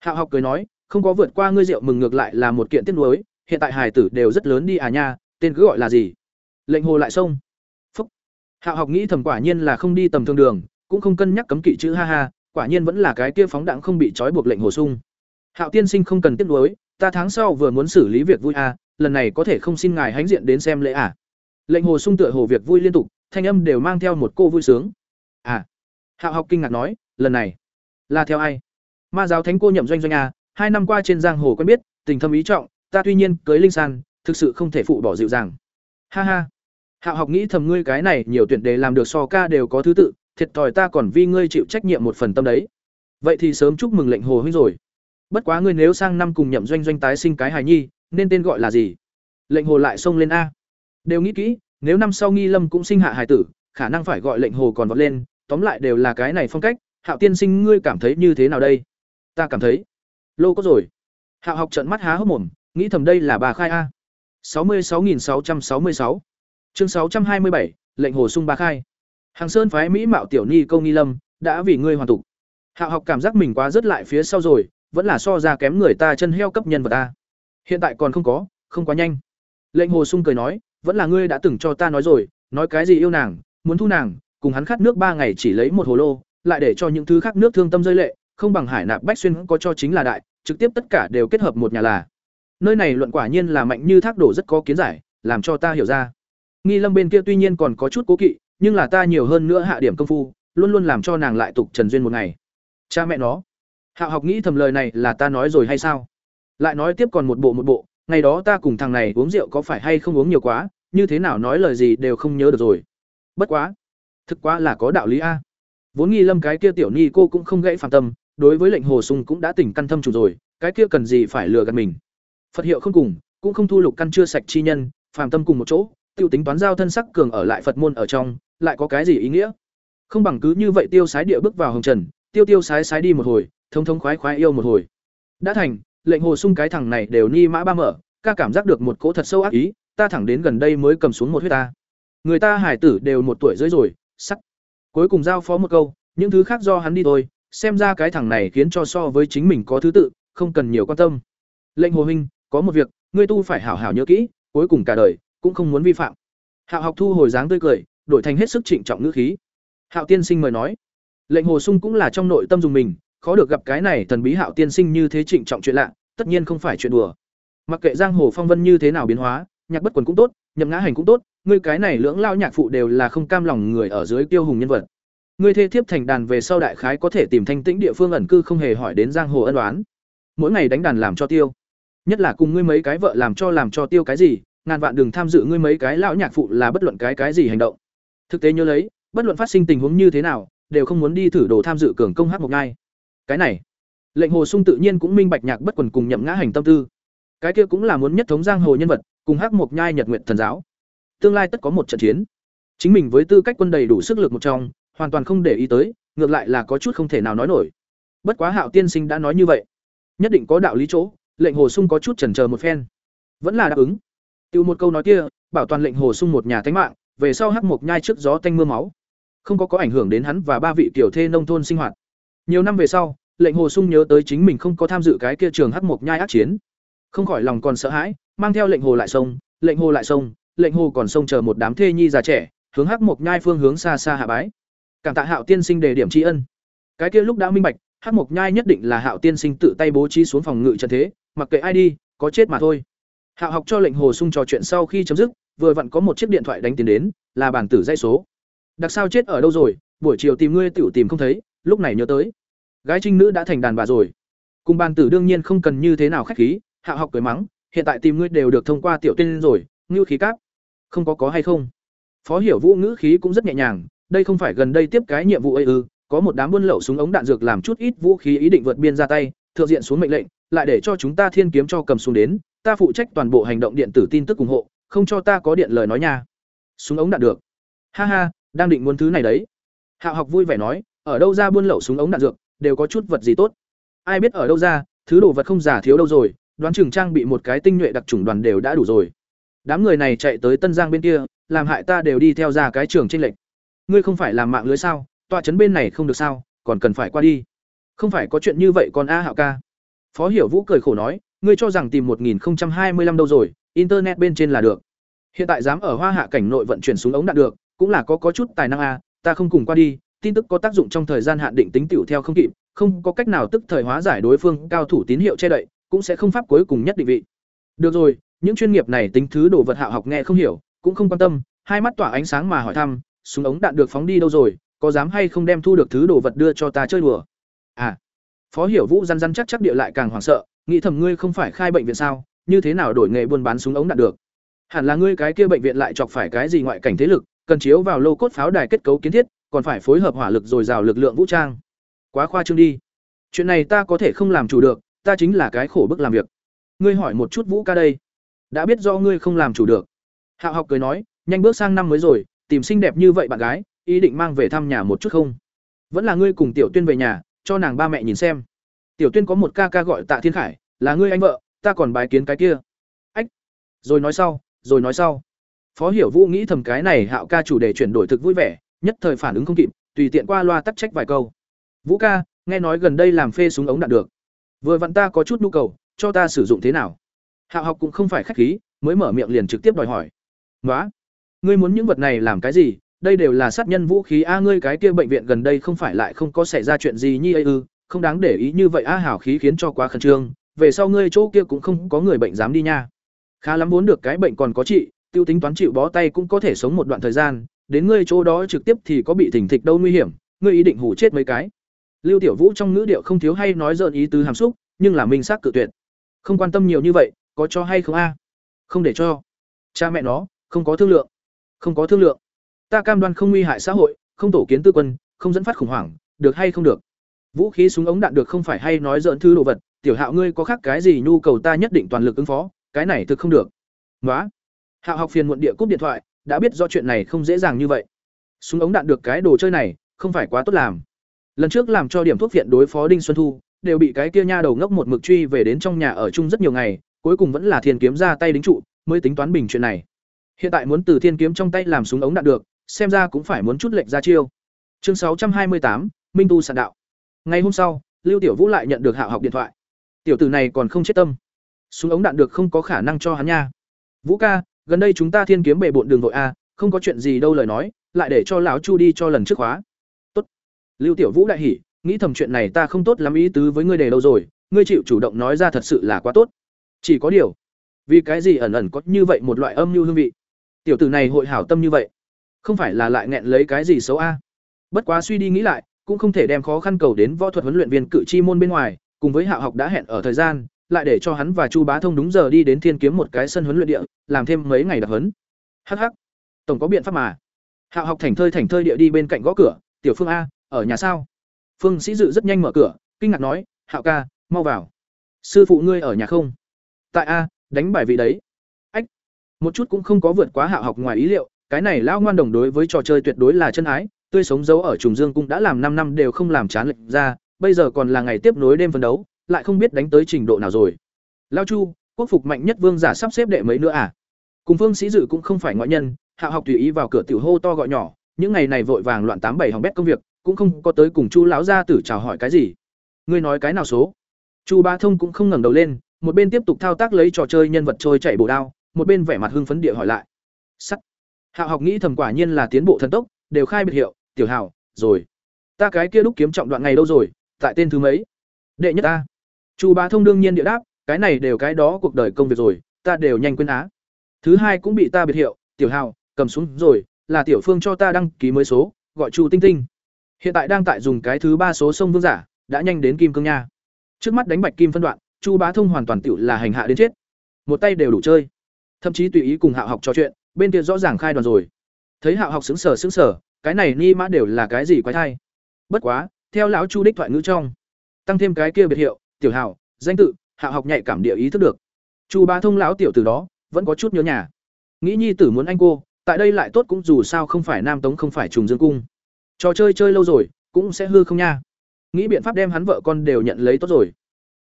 Hạo học cười nói, không có vượt qua ngươi rượu mừng ngược lại là một kiện tiếc nuối, hiện tại hải tử đều rất lớn đi à nha, tên cứ gọi là gì? Lệnh hồ lại xông. Phúc. Hạo học nghĩ thầm quả nhiên là không đi tầm thường đường, cũng không cân nhắc cấm kỵ chữ ha ha, quả nhiên vẫn là cái kia phóng đẳng không bị trói buộc lệnh hồ sung. Hạo tiên sinh không cần tiếc nuối, ta tháng sau vừa muốn xử lý việc vui à, lần này có thể không xin ngài hãnh diện đến xem lễ à? lệnh hồ sung tựa hồ việc vui liên tục thanh âm đều mang theo một cô vui sướng à hạo học kinh ngạc nói lần này là theo ai ma giáo thánh cô nhậm doanh doanh à hai năm qua trên giang hồ quen biết tình thâm ý trọng ta tuy nhiên cưới linh san thực sự không thể phụ bỏ dịu dàng Ha ha. Hạo học nghĩ thầm ngươi cái này nhiều tuyển đề làm được so ca đều có thứ tự, thiệt thòi ta còn vi ngươi chịu trách nhiệm một phần tâm đấy. Vậy thì sớm chúc mừng lệnh hồ huynh rồi. Bất quá ngươi nếu sang năm cùng nhậm doanh doanh tái sinh cái hài nhi, nên tên gọi là gì? Lệnh hồ lại xông lên a. Đều nghĩ kỹ, nếu năm sau Nghi Lâm cũng sinh hạ hài tử, khả năng phải gọi lệnh hồ còn vọt lên, tóm lại đều là cái này phong cách, Hạo tiên sinh ngươi cảm thấy như thế nào đây? Ta cảm thấy. Lô có rồi. Hạo học trợn mắt há hốc mồm, nghĩ thầm đây là bà khai a. sáu mươi sáu nghìn sáu trăm sáu mươi sáu Chương sáu trăm hai mươi bảy lệnh hồ sung bà khai. Hàng Sơn phái Mỹ Mạo tiểu ni câu nghi lâm, đã vì ngươi hoàn tục. Hạo học cảm giác mình quá rớt lại phía sau rồi, vẫn là so ra kém người ta chân heo cấp nhân vật ta. Hiện tại còn không có, không quá nhanh. Lệnh Hồ Sung cười nói, vẫn là ngươi đã từng cho ta nói rồi, nói cái gì yêu nàng, muốn thu nàng, cùng hắn khát nước ba ngày chỉ lấy một hồ lô, lại để cho những thứ khác nước thương tâm rơi lệ, không bằng Hải Nạp Bách xuyên có cho chính là đại, trực tiếp tất cả đều kết hợp một nhà là. Nơi này luận quả nhiên là mạnh như thác đổ rất có kiến giải, làm cho ta hiểu ra. Nghi Lâm bên kia tuy nhiên còn có chút cố kỵ, nhưng là ta nhiều hơn nữa hạ điểm công phu, luôn luôn làm cho nàng lại tục trần duyên một ngày. Cha mẹ nó. hạ học nghĩ thầm lời này là ta nói rồi hay sao? Lại nói tiếp còn một bộ một bộ, ngày đó ta cùng thằng này uống rượu có phải hay không uống nhiều quá, như thế nào nói lời gì đều không nhớ được rồi. Bất quá, thực quá là có đạo lý a. Vốn nghi lâm cái kia tiểu ni cô cũng không gãy phàm tâm, đối với lệnh hồ sung cũng đã tỉnh căn thâm chủ rồi, cái kia cần gì phải lừa gạt mình. Phật hiệu không cùng, cũng không thu lục căn chưa sạch chi nhân, phàm tâm cùng một chỗ, tiêu tính toán giao thân sắc cường ở lại Phật môn ở trong, lại có cái gì ý nghĩa? Không bằng cứ như vậy tiêu sái địa bước vào hồng trần, tiêu tiêu sái sái đi một hồi, thông thông khoái khoái yêu một hồi. Đã thành, lệnh hồ sung cái thằng này đều ni mã ba mở, ca cảm giác được một cỗ thật sâu ác ý, ta thẳng đến gần đây mới cầm xuống một huyết ta. Người ta hải tử đều một tuổi rưỡi rồi, sắc. Cuối cùng giao phó một câu, những thứ khác do hắn đi thôi, xem ra cái thằng này khiến cho so với chính mình có thứ tự, không cần nhiều quan tâm. Lệnh Hồ huynh, có một việc, ngươi tu phải hảo hảo nhớ kỹ, cuối cùng cả đời cũng không muốn vi phạm. Hạo học thu hồi dáng tươi cười, đổi thành hết sức trịnh trọng ngữ khí. Hạo tiên sinh mời nói. Lệnh Hồ Sung cũng là trong nội tâm dùng mình, khó được gặp cái này thần bí Hạo tiên sinh như thế trịnh trọng chuyện lạ, tất nhiên không phải chuyện đùa. Mặc kệ giang hồ phong vân như thế nào biến hóa, nhạc bất quần cũng tốt, nhậm ngã hành cũng tốt, ngươi cái này lưỡng lao nhạc phụ đều là không cam lòng người ở dưới tiêu hùng nhân vật. Ngươi thê thiếp thành đàn về sau đại khái có thể tìm thanh tĩnh địa phương ẩn cư không hề hỏi đến giang hồ ân oán. Mỗi ngày đánh đàn làm cho tiêu. Nhất là cùng ngươi mấy cái vợ làm cho làm cho tiêu cái gì, ngàn vạn đừng tham dự ngươi mấy cái lão nhạc phụ là bất luận cái cái gì hành động. Thực tế nhớ lấy, bất luận phát sinh tình huống như thế nào, đều không muốn đi thử đồ tham dự cường công hát một ngai. Cái này, lệnh hồ sung tự nhiên cũng minh bạch nhạc bất quần cùng nhậm ngã hành tâm tư. Cái kia cũng là muốn nhất thống giang hồ nhân vật, cùng hát một nhai nhật nguyện thần giáo. Tương lai tất có một trận chiến. Chính mình với tư cách quân đầy đủ sức lực một trong, hoàn toàn không để ý tới, ngược lại là có chút không thể nào nói nổi. Bất quá Hạo tiên sinh đã nói như vậy, nhất định có đạo lý chỗ, lệnh Hồ Sung có chút chần chờ một phen, vẫn là đáp ứng. Tiêu một câu nói kia, bảo toàn lệnh Hồ Sung một nhà tánh mạng, về sau hắc mộc nhai trước gió tanh mưa máu, không có có ảnh hưởng đến hắn và ba vị tiểu thê nông thôn sinh hoạt. Nhiều năm về sau, lệnh Hồ Sung nhớ tới chính mình không có tham dự cái kia trường hắc mộc nhai ác chiến, không khỏi lòng còn sợ hãi, mang theo lệnh Hồ lại sông, lệnh Hồ lại sông, lệnh Hồ còn sông chờ một đám thê nhi già trẻ, hướng hắc mộc nhai phương hướng xa xa hạ bái. Cảm tạ hạo tiên sinh đề điểm tri ân. Cái kia lúc đã minh bạch hắc mộc nhai nhất định là hạo tiên sinh tự tay bố trí xuống phòng ngự trần thế mặc kệ ai đi có chết mà thôi. Hạo học cho lệnh hồ sung trò chuyện sau khi chấm dứt vừa vặn có một chiếc điện thoại đánh tiền đến, là bản tử dây số. Đặc sao chết ở đâu rồi, buổi chiều tìm ngươi tiểu tìm không thấy, lúc này nhớ tới. Gái trinh nữ đã thành đàn bà rồi. Cùng bàn tử đương nhiên không cần như thế nào khách khí, hạ học cười mắng, hiện tại tìm ngươi đều được thông qua tiểu tên rồi, ngưu khí cáp. Không có có hay không? Phó hiểu vũ ngữ khí cũng rất nhẹ nhàng, đây không phải gần đây tiếp cái nhiệm vụ ấy ư, có một đám buôn lậu súng ống đạn dược làm chút ít vũ khí ý định vượt biên ra tay, thượng diện xuống mệnh lệnh, lại để cho chúng ta thiên kiếm cho cầm xuống đến, ta phụ trách toàn bộ hành động điện tử tin tức ủng hộ không cho ta có điện lời nói nha. Súng ống đạn được. Ha ha, đang định muốn thứ này đấy. Hạo học vui vẻ nói, ở đâu ra buôn lậu súng ống đạn dược, đều có chút vật gì tốt. Ai biết ở đâu ra, thứ đồ vật không giả thiếu đâu rồi, đoán chừng trang bị một cái tinh nhuệ đặc trùng đoàn đều đã đủ rồi. Đám người này chạy tới tân giang bên kia, làm hại ta đều đi theo ra cái trường tranh lệch. Ngươi không phải làm mạng lưới sao, tọa trấn bên này không được sao, còn cần phải qua đi. Không phải có chuyện như vậy còn a hạo ca. Phó hiểu vũ cười khổ nói, ngươi cho rằng tìm một nghìn hai mươi năm đâu rồi internet bên trên là được. Hiện tại dám ở hoa hạ cảnh nội vận chuyển súng ống đạt được, cũng là có có chút tài năng a ta không cùng qua đi, tin tức có tác dụng trong thời gian hạn định tính tiểu theo không kịp, không có cách nào tức thời hóa giải đối phương cao thủ tín hiệu che đậy, cũng sẽ không pháp cuối cùng nhất định vị. Được rồi, những chuyên nghiệp này tính thứ đồ vật hạ học nghe không hiểu, cũng không quan tâm, hai mắt tỏa ánh sáng mà hỏi thăm, súng ống đạn được phóng đi đâu rồi, có dám hay không đem thu được thứ đồ vật đưa cho ta chơi đùa? À phó hiểu vũ răn răn chắc chắc địa lại càng hoảng sợ, nghĩ thầm ngươi không phải khai bệnh viện sao như thế nào đổi nghề buôn bán súng ống đạn được? Hẳn là ngươi cái kia bệnh viện lại chọc phải cái gì ngoại cảnh thế lực, cần chiếu vào lô cốt pháo đài kết cấu kiến thiết, còn phải phối hợp hỏa lực dồi dào lực lượng vũ trang. Quá khoa trương đi. Chuyện này ta có thể không làm chủ được, ta chính là cái khổ bức làm việc. Ngươi hỏi một chút vũ ca đây. Đã biết do ngươi không làm chủ được. Hạo học cười nói, nhanh bước sang năm mới rồi, tìm xinh đẹp như vậy bạn gái, ý định mang về thăm nhà một chút không? Vẫn là ngươi cùng tiểu tuyên về nhà, cho nàng ba mẹ nhìn xem. Tiểu tuyên có một ca ca gọi tạ thiên khải, là ngươi anh vợ ta còn bài kiến cái kia. Ách, rồi nói sau, rồi nói sau. Phó hiểu vũ nghĩ thầm cái này hạo ca chủ đề chuyển đổi thực vui vẻ, nhất thời phản ứng không kịp, tùy tiện qua loa tắc trách vài câu. Vũ ca, nghe nói gần đây làm phê súng ống đạn được. Vừa vặn ta có chút nhu cầu, cho ta sử dụng thế nào? Hạo học cũng không phải khách khí, mới mở miệng liền trực tiếp đòi hỏi. Nói ngươi muốn những vật này làm cái gì? Đây đều là sát nhân vũ khí a, ngươi cái kia bệnh viện gần đây không phải lại không có xảy ra chuyện gì nhi ư? Không đáng để ý như vậy a hảo khí khiến cho quá khẩn trương về sau ngươi chỗ kia cũng không có người bệnh dám đi nha. Khá lắm vốn được cái bệnh còn có trị, tiêu tính toán chịu bó tay cũng có thể sống một đoạn thời gian, đến ngươi chỗ đó trực tiếp thì có bị thỉnh thịch đâu nguy hiểm, ngươi ý định hủ chết mấy cái. Lưu tiểu vũ trong ngữ điệu không thiếu hay nói dợn ý tứ hàm xúc, nhưng là minh xác cự tuyệt. Không quan tâm nhiều như vậy, có cho hay không a? Không để cho. Cha mẹ nó, không có thương lượng. Không có thương lượng. Ta cam đoan không nguy hại xã hội, không tổ kiến tư quân, không dẫn phát khủng hoảng, được hay không được. Vũ khí súng ống đạn được không phải hay nói dỡn thứ đồ vật tiểu hạo ngươi có khác cái gì nhu cầu ta nhất định toàn lực ứng phó, cái này thực không được. Nói hạo học phiền muộn địa cúp điện thoại, đã biết do chuyện này không dễ dàng như vậy. Súng ống đạn được cái đồ chơi này, không phải quá tốt làm. Lần trước làm cho điểm thuốc viện đối phó đinh xuân thu, đều bị cái kia nha đầu ngốc một mực truy về đến trong nhà ở chung rất nhiều ngày, cuối cùng vẫn là thiên kiếm ra tay đính trụ, mới tính toán bình chuyện này. Hiện tại muốn từ thiên kiếm trong tay làm súng ống đạn được, xem ra cũng phải muốn chút lệnh ra chiêu. Chương sáu trăm hai mươi tám, minh tu sạn đạo. Ngày hôm sau, lưu tiểu vũ lại nhận được Hạo học điện thoại tiểu tử này còn không chết tâm. Súng ống đạn được không có khả năng cho hắn nha. Vũ ca, gần đây chúng ta thiên kiếm bệ bộn đường vội a, không có chuyện gì đâu lời nói, lại để cho lão chu đi cho lần trước khóa. Tốt. Lưu tiểu vũ đại hỉ, nghĩ thầm chuyện này ta không tốt lắm ý tứ với ngươi đề đâu rồi, ngươi chịu chủ động nói ra thật sự là quá tốt. Chỉ có điều, vì cái gì ẩn ẩn có như vậy một loại âm mưu hương vị? Tiểu tử này hội hảo tâm như vậy, không phải là lại nghẹn lấy cái gì xấu a? Bất quá suy đi nghĩ lại, cũng không thể đem khó khăn cầu đến võ thuật huấn luyện viên cự chi môn bên ngoài cùng với hạ học đã hẹn ở thời gian, lại để cho hắn và chu bá thông đúng giờ đi đến thiên kiếm một cái sân huấn luyện địa, làm thêm mấy ngày đặc huấn. Hh tổng có biện pháp mà. Hạ học thành thơi thành thơi địa đi bên cạnh gõ cửa. Tiểu phương a, ở nhà sao? Phương sĩ dự rất nhanh mở cửa, kinh ngạc nói hạo ca, mau vào. Sư phụ ngươi ở nhà không? Tại a, đánh bài vị đấy. Ách. Một chút cũng không có vượt quá hạ học ngoài ý liệu, cái này lão ngoan đồng đối với trò chơi tuyệt đối là chân ái, tươi sống giấu ở trùng dương cũng đã làm năm năm đều không làm chán lệch ra bây giờ còn là ngày tiếp nối đêm phấn đấu, lại không biết đánh tới trình độ nào rồi. Lao chu, quốc phục mạnh nhất vương giả sắp xếp đệ mấy nữa à? Cùng phương sĩ dự cũng không phải ngoại nhân, hạ học tùy ý vào cửa tiểu hô to gọi nhỏ, những ngày này vội vàng loạn tám bảy hỏng bét công việc, cũng không có tới cùng chu lão gia tử chào hỏi cái gì. Ngươi nói cái nào số? Chu ba thông cũng không ngẩng đầu lên, một bên tiếp tục thao tác lấy trò chơi nhân vật trôi chạy bổ đao, một bên vẻ mặt hưng phấn địa hỏi lại. Sắt. Hạ học nghĩ thầm quả nhiên là tiến bộ thần tốc, đều khai biệt hiệu, tiểu hảo, rồi. Ta cái kia lúc kiếm trọng đoạn ngày đâu rồi tại tên thứ mấy? Đệ nhất a. Chu bá thông đương nhiên địa đáp, cái này đều cái đó cuộc đời công việc rồi, ta đều nhanh quên á. Thứ hai cũng bị ta biệt hiệu, tiểu hào, cầm xuống rồi, là tiểu phương cho ta đăng ký mới số, gọi chu tinh tinh. Hiện tại đang tại dùng cái thứ ba số sông vương giả, đã nhanh đến kim cương nha. Trước mắt đánh bạch kim phân đoạn, chu bá thông hoàn toàn tiểu là hành hạ đến chết. Một tay đều đủ chơi. Thậm chí tùy ý cùng hạ học trò chuyện, bên kia rõ ràng khai đoàn rồi. Thấy hạ học xứng sở xứng sở cái này ni mã đều là cái gì quái thai? Bất quá theo lão chu đích thoại ngữ trong, tăng thêm cái kia biệt hiệu, tiểu hào danh tự, hạ học nhạy cảm địa ý thức được. Chu bá thông lão tiểu từ đó vẫn có chút nhớ nhà. Nghĩ nhi tử muốn anh cô, tại đây lại tốt cũng dù sao không phải nam tống không phải trùng dương cung. Trò chơi chơi lâu rồi, cũng sẽ hư không nha. Nghĩ biện pháp đem hắn vợ con đều nhận lấy tốt rồi.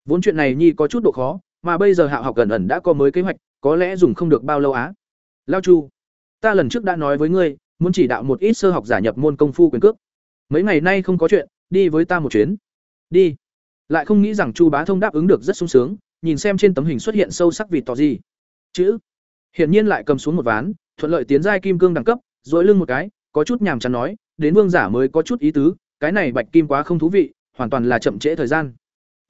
Vốn chuyện này nhi có chút độ khó, mà bây giờ hạ học gần ẩn đã có mới kế hoạch, có lẽ dùng không được bao lâu á. Lao chu, ta lần trước đã nói với ngươi, muốn chỉ đạo một ít sơ học giả nhập môn công phu quyền cước mấy ngày nay không có chuyện, đi với ta một chuyến. Đi. Lại không nghĩ rằng chu bá thông đáp ứng được rất sung sướng, nhìn xem trên tấm hình xuất hiện sâu sắc vì tỏ gì. Chữ. Hiển nhiên lại cầm xuống một ván, thuận lợi tiến giai kim cương đẳng cấp dội lưng một cái, có chút nhàm chán nói, đến vương giả mới có chút ý tứ, cái này bạch kim quá không thú vị, hoàn toàn là chậm trễ thời gian.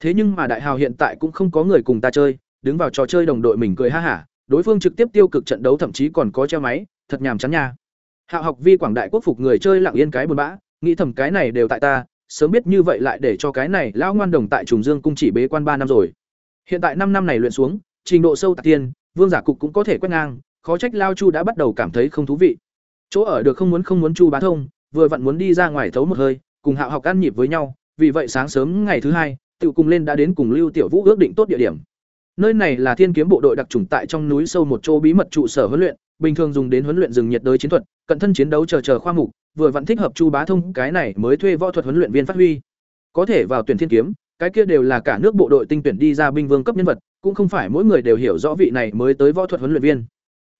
Thế nhưng mà đại hào hiện tại cũng không có người cùng ta chơi, đứng vào trò chơi đồng đội mình cười ha hả, đối phương trực tiếp tiêu cực trận đấu thậm chí còn có treo máy, thật nhàm chán nha. Hạo học vi quảng đại quốc phục người chơi lặng yên cái buồn bã nghĩ thầm cái này đều tại ta, sớm biết như vậy lại để cho cái này lão ngoan đồng tại trùng dương cung chỉ bế quan ba năm rồi. Hiện tại năm năm này luyện xuống, trình độ sâu tạc tiên, vương giả cục cũng có thể quét ngang, khó trách lao chu đã bắt đầu cảm thấy không thú vị. Chỗ ở được không muốn không muốn chu bá thông, vừa vặn muốn đi ra ngoài thấu một hơi, cùng hạo học ăn nhịp với nhau, vì vậy sáng sớm ngày thứ hai, tự cùng lên đã đến cùng lưu tiểu vũ ước định tốt địa điểm nơi này là thiên kiếm bộ đội đặc trùng tại trong núi sâu một chỗ bí mật trụ sở huấn luyện, bình thường dùng đến huấn luyện rừng nhiệt đới chiến thuật, cận thân chiến đấu chờ chờ khoa mục, vừa vặn thích hợp chu bá thông, cái này mới thuê võ thuật huấn luyện viên phát huy. Có thể vào tuyển thiên kiếm, cái kia đều là cả nước bộ đội tinh tuyển đi ra binh vương cấp nhân vật, cũng không phải mỗi người đều hiểu rõ vị này mới tới võ thuật huấn luyện viên.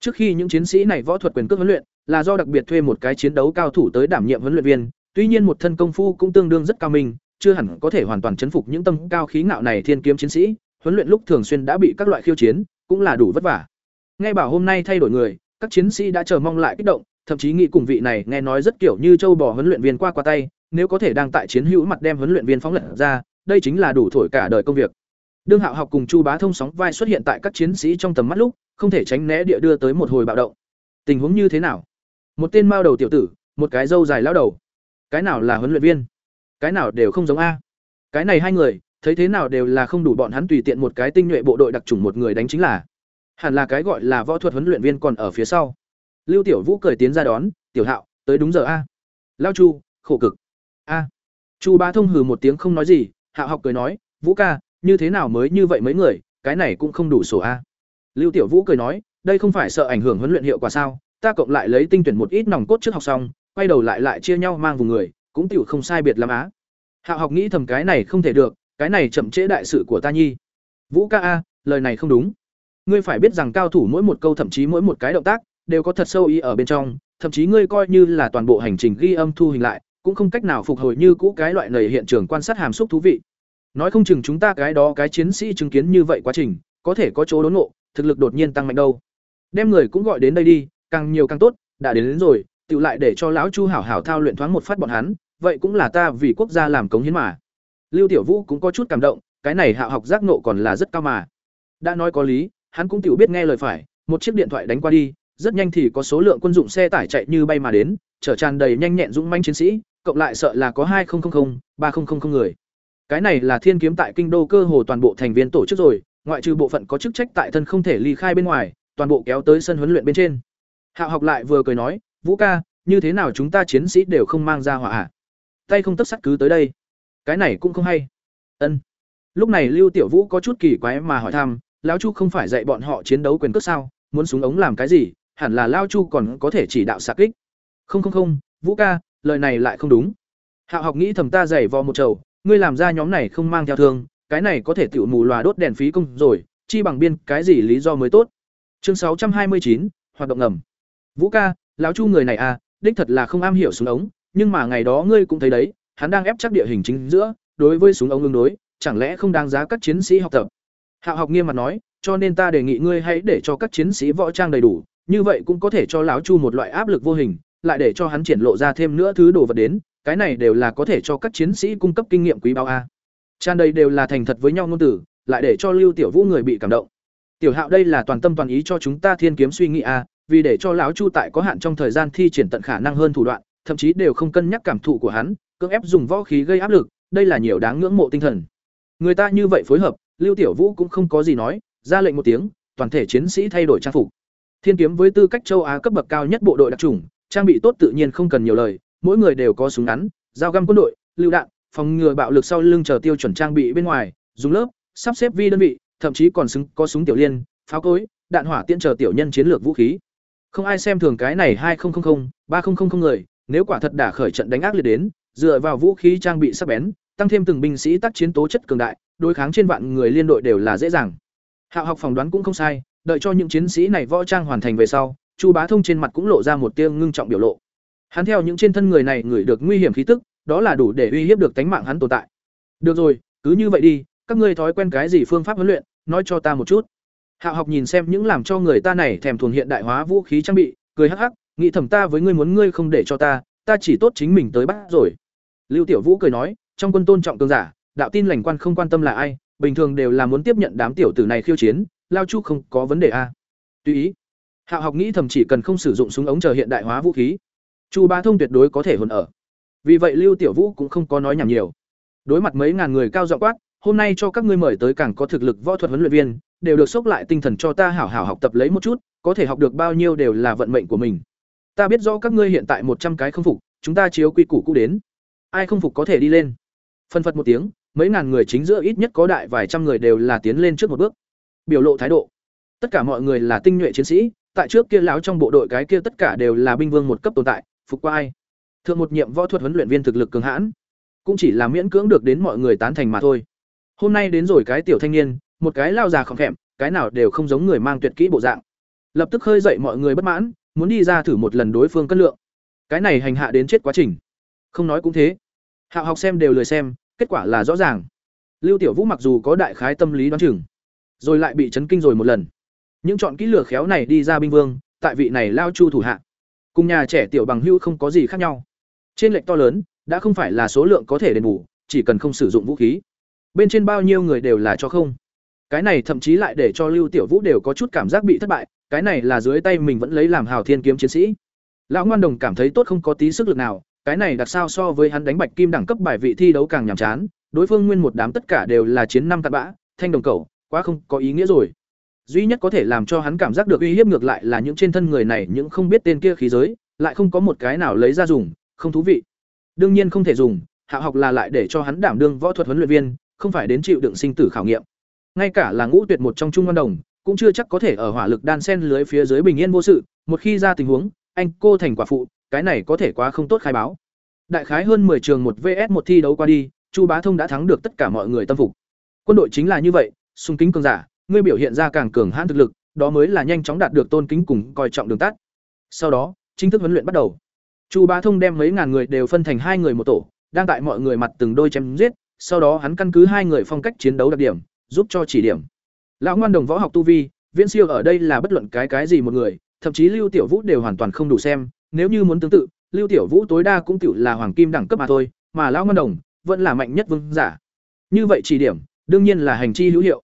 Trước khi những chiến sĩ này võ thuật quyền cước huấn luyện, là do đặc biệt thuê một cái chiến đấu cao thủ tới đảm nhiệm huấn luyện viên, tuy nhiên một thân công phu cũng tương đương rất cao minh, chưa hẳn có thể hoàn toàn chấn phục những tâm cao khí ngạo này thiên kiếm chiến sĩ huấn luyện lúc thường xuyên đã bị các loại khiêu chiến, cũng là đủ vất vả. Nghe bảo hôm nay thay đổi người, các chiến sĩ đã chờ mong lại kích động, thậm chí nghĩ cùng vị này nghe nói rất kiểu như châu bò huấn luyện viên qua qua tay, nếu có thể đang tại chiến hữu mặt đem huấn luyện viên phóng lật ra, đây chính là đủ thổi cả đời công việc. Đương hạo học cùng chu bá thông sóng vai xuất hiện tại các chiến sĩ trong tầm mắt lúc, không thể tránh né địa đưa tới một hồi bạo động. Tình huống như thế nào? Một tên mao đầu tiểu tử, một cái dâu dài lão đầu. Cái nào là huấn luyện viên? Cái nào đều không giống a. Cái này hai người thấy thế nào đều là không đủ bọn hắn tùy tiện một cái tinh nhuệ bộ đội đặc trùng một người đánh chính là. Hẳn là cái gọi là võ thuật huấn luyện viên còn ở phía sau. Lưu tiểu vũ cười tiến ra đón, tiểu hạo, tới đúng giờ a. Lao chu, khổ cực. A. Chu bá thông hừ một tiếng không nói gì, hạo học cười nói, vũ ca, như thế nào mới như vậy mấy người, cái này cũng không đủ sổ a. Lưu tiểu vũ cười nói, đây không phải sợ ảnh hưởng huấn luyện hiệu quả sao, ta cộng lại lấy tinh tuyển một ít nòng cốt trước học xong, quay đầu lại lại chia nhau mang vùng người, cũng tiểu không sai biệt lắm á. Hạo học nghĩ thầm cái này không thể được cái này chậm trễ đại sự của ta nhi. Vũ ca a lời này không đúng. Ngươi phải biết rằng cao thủ mỗi một câu thậm chí mỗi một cái động tác đều có thật sâu ý ở bên trong thậm chí ngươi coi như là toàn bộ hành trình ghi âm thu hình lại cũng không cách nào phục hồi như cũ cái loại nầy hiện trường quan sát hàm xúc thú vị. Nói không chừng chúng ta cái đó cái chiến sĩ chứng kiến như vậy quá trình có thể có chỗ đốn ngộ thực lực đột nhiên tăng mạnh đâu. Đem người cũng gọi đến đây đi càng nhiều càng tốt đã đến, đến rồi tự lại để cho lão chu hảo hảo thao luyện thoáng một phát bọn hắn vậy cũng là ta vì quốc gia làm cống hiến mà lưu tiểu vũ cũng có chút cảm động, cái này hạ học giác nộ còn là rất cao mà. Đã nói có lý, hắn cũng tiểu biết nghe lời phải, một chiếc điện thoại đánh qua đi, rất nhanh thì có số lượng quân dụng xe tải chạy như bay mà đến, chở tràn đầy nhanh nhẹn dũng manh chiến sĩ, cộng lại sợ là có hai ba người. Cái này là thiên kiếm tại kinh đô cơ hồ toàn bộ thành viên tổ chức rồi, ngoại trừ bộ phận có chức trách tại thân không thể ly khai bên ngoài, toàn bộ kéo tới sân huấn luyện bên trên. Hạ học lại vừa cười nói, vũ ca, như thế nào chúng ta chiến sĩ đều không mang ra hỏa ạ tay không tấp sắt cứ tới đây cái này cũng không hay. Ân. Lúc này lưu tiểu vũ có chút kỳ quái mà hỏi thăm, lão chu không phải dạy bọn họ chiến đấu quyền cước sao? Muốn súng ống làm cái gì? Hẳn là lao chu còn có thể chỉ đạo xạ kích. Không không không, vũ ca, lời này lại không đúng. Hạo học nghĩ thầm ta giày vò một chầu, ngươi làm ra nhóm này không mang theo thương, cái này có thể tiểu mù lòa đốt đèn phí công rồi, chi bằng biên cái gì lý do mới tốt? Chương sáu trăm hai mươi chín, hoạt động ngầm. Vũ ca, lão chu người này à đích thật là không am hiểu súng ống, nhưng mà ngày đó ngươi cũng thấy đấy hắn đang ép chắc địa hình chính giữa, đối với súng ống ứng đối, chẳng lẽ không đáng giá các chiến sĩ học tập? Hạo học nghiêm mặt nói, cho nên ta đề nghị ngươi hãy để cho các chiến sĩ võ trang đầy đủ, như vậy cũng có thể cho lão chu một loại áp lực vô hình, lại để cho hắn triển lộ ra thêm nữa thứ đồ vật đến, cái này đều là có thể cho các chiến sĩ cung cấp kinh nghiệm quý báu a. Tràn đầy đều là thành thật với nhau ngôn tử lại để cho lưu tiểu vũ người bị cảm động. Tiểu hạo đây là toàn tâm toàn ý cho chúng ta thiên kiếm suy nghĩ a, vì để cho lão chu tại có hạn trong thời gian thi triển tận khả năng hơn thủ đoạn, thậm chí đều không cân nhắc cảm thụ của hắn cưỡng ép dùng võ khí gây áp lực đây là nhiều đáng ngưỡng mộ tinh thần. Người ta như vậy phối hợp lưu tiểu vũ cũng không có gì nói ra lệnh một tiếng toàn thể chiến sĩ thay đổi trang phục. Thiên kiếm với tư cách châu á cấp bậc cao nhất bộ đội đặc chủng, trang bị tốt tự nhiên không cần nhiều lời mỗi người đều có súng ngắn dao găm quân đội lựu đạn phòng ngừa bạo lực sau lưng chờ tiêu chuẩn trang bị bên ngoài dùng lớp sắp xếp vi đơn vị thậm chí còn xứng có súng tiểu liên pháo cối đạn hỏa tiễn chờ tiểu nhân chiến lược vũ khí. Không ai xem thường cái này hai nghìn ba người nếu quả thật đã khởi trận đánh ác liệt đến dựa vào vũ khí trang bị sắc bén, tăng thêm từng binh sĩ tác chiến tố chất cường đại, đối kháng trên vạn người liên đội đều là dễ dàng. Hạo học phỏng đoán cũng không sai, đợi cho những chiến sĩ này võ trang hoàn thành về sau, chu bá thông trên mặt cũng lộ ra một tia ngưng trọng biểu lộ. Hắn theo những trên thân người này ngửi được nguy hiểm khí tức, đó là đủ để uy hiếp được tánh mạng hắn tồn tại. Được rồi, cứ như vậy đi, các ngươi thói quen cái gì phương pháp huấn luyện, nói cho ta một chút. Hạo học nhìn xem những làm cho người ta này thèm thuồng hiện đại hóa vũ khí trang bị, cười hắc hắc, nghĩ thầm ta với ngươi muốn ngươi không để cho ta ta chỉ tốt chính mình tới bắt rồi lưu tiểu vũ cười nói trong quân tôn trọng cường giả đạo tin lành quan không quan tâm là ai bình thường đều là muốn tiếp nhận đám tiểu tử này khiêu chiến lao chu không có vấn đề a. Tùy ý. Hạo học nghĩ thầm chỉ cần không sử dụng súng ống chờ hiện đại hóa vũ khí. Chu ba thông tuyệt đối có thể hồn ở. Vì vậy lưu tiểu vũ cũng không có nói nhảm nhiều. Đối mặt mấy ngàn người cao giọng quát hôm nay cho các ngươi mời tới càng có thực lực võ thuật huấn luyện viên đều được sốc lại tinh thần cho ta hảo hảo học tập lấy một chút có thể học được bao nhiêu đều là vận mệnh của mình. Ta biết rõ các ngươi hiện tại một trăm cái không phục, chúng ta chiếu quy củ cũ đến. Ai không phục có thể đi lên. Phân phật một tiếng, mấy ngàn người chính giữa ít nhất có đại vài trăm người đều là tiến lên trước một bước. Biểu lộ thái độ. Tất cả mọi người là tinh nhuệ chiến sĩ, tại trước kia lão trong bộ đội cái kia tất cả đều là binh vương một cấp tồn tại, phục qua ai? Thượng một nhiệm võ thuật huấn luyện viên thực lực cường hãn, cũng chỉ là miễn cưỡng được đến mọi người tán thành mà thôi. Hôm nay đến rồi cái tiểu thanh niên, một cái lao già khỏng khẽm cái nào đều không giống người mang tuyệt kỹ bộ dạng. Lập tức khơi dậy mọi người bất mãn, muốn đi ra thử một lần đối phương cân lượng. Cái này hành hạ đến chết quá trình. Không nói cũng thế. Hạo học xem đều lười xem, kết quả là rõ ràng. Lưu Tiểu Vũ mặc dù có đại khái tâm lý đoán chừng, rồi lại bị chấn kinh rồi một lần. Những chọn kỹ lửa khéo này đi ra binh vương, tại vị này lao chu thủ hạ, cùng nhà trẻ tiểu bằng hưu không có gì khác nhau. Trên lệch to lớn, đã không phải là số lượng có thể đền bù, chỉ cần không sử dụng vũ khí. Bên trên bao nhiêu người đều là cho không. Cái này thậm chí lại để cho Lưu Tiểu Vũ đều có chút cảm giác bị thất bại, cái này là dưới tay mình vẫn lấy làm hào thiên kiếm chiến sĩ. Lão Ngoan Đồng cảm thấy tốt không có tí sức lực nào, cái này đặc sao so với hắn đánh bạch kim đẳng cấp bài vị thi đấu càng nhàm chán, đối phương nguyên một đám tất cả đều là chiến năm cặn bã, thanh đồng cầu, quá không có ý nghĩa rồi. Duy nhất có thể làm cho hắn cảm giác được uy hiếp ngược lại là những trên thân người này những không biết tên kia khí giới, lại không có một cái nào lấy ra dùng, không thú vị. Đương nhiên không thể dùng, hạ học là lại để cho hắn đảm đương võ thuật huấn luyện viên, không phải đến chịu đựng sinh tử khảo nghiệm. Ngay cả là ngũ tuyệt một trong trung văn đồng, cũng chưa chắc có thể ở hỏa lực đan sen lưới phía dưới bình yên vô sự, một khi ra tình huống, anh cô thành quả phụ, cái này có thể quá không tốt khai báo. Đại khái hơn 10 trường một VS một thi đấu qua đi, Chu Bá Thông đã thắng được tất cả mọi người tâm phục. Quân đội chính là như vậy, sung kính cường giả, ngươi biểu hiện ra càng cường hãn thực lực, đó mới là nhanh chóng đạt được tôn kính cùng coi trọng đường tắt. Sau đó, chính thức huấn luyện bắt đầu. Chu Bá Thông đem mấy ngàn người đều phân thành hai người một tổ, đang tại mọi người mặt từng đôi chém giết, sau đó hắn căn cứ hai người phong cách chiến đấu đặc điểm, giúp cho chỉ điểm. Lão ngoan đồng võ học tu vi, Viễn Siêu ở đây là bất luận cái cái gì một người, thậm chí Lưu Tiểu Vũ đều hoàn toàn không đủ xem, nếu như muốn tương tự, Lưu Tiểu Vũ tối đa cũng tiểu là hoàng kim đẳng cấp mà thôi, mà lão ngân đồng vẫn là mạnh nhất vương giả. Như vậy chỉ điểm, đương nhiên là hành chi hữu hiệu.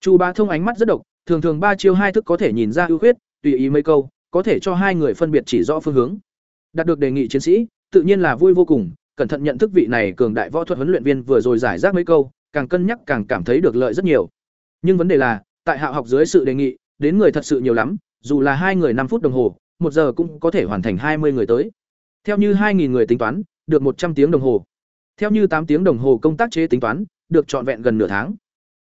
Chu Bá Thông ánh mắt rất độc, thường thường ba chiêu hai thức có thể nhìn ra ưu khuyết, tùy ý mấy câu, có thể cho hai người phân biệt chỉ rõ phương hướng. Đạt được đề nghị chiến sĩ, tự nhiên là vui vô cùng, cẩn thận nhận thức vị này cường đại võ thuật huấn luyện viên vừa rồi giải rác mấy câu, càng cân nhắc càng cảm thấy được lợi rất nhiều. Nhưng vấn đề là, tại hạ học dưới sự đề nghị, đến người thật sự nhiều lắm, dù là hai người năm phút đồng hồ, một giờ cũng có thể hoàn thành hai mươi người tới. Theo như 2000 người tính toán, được một trăm tiếng đồng hồ. Theo như tám tiếng đồng hồ công tác chế tính toán, được trọn vẹn gần nửa tháng.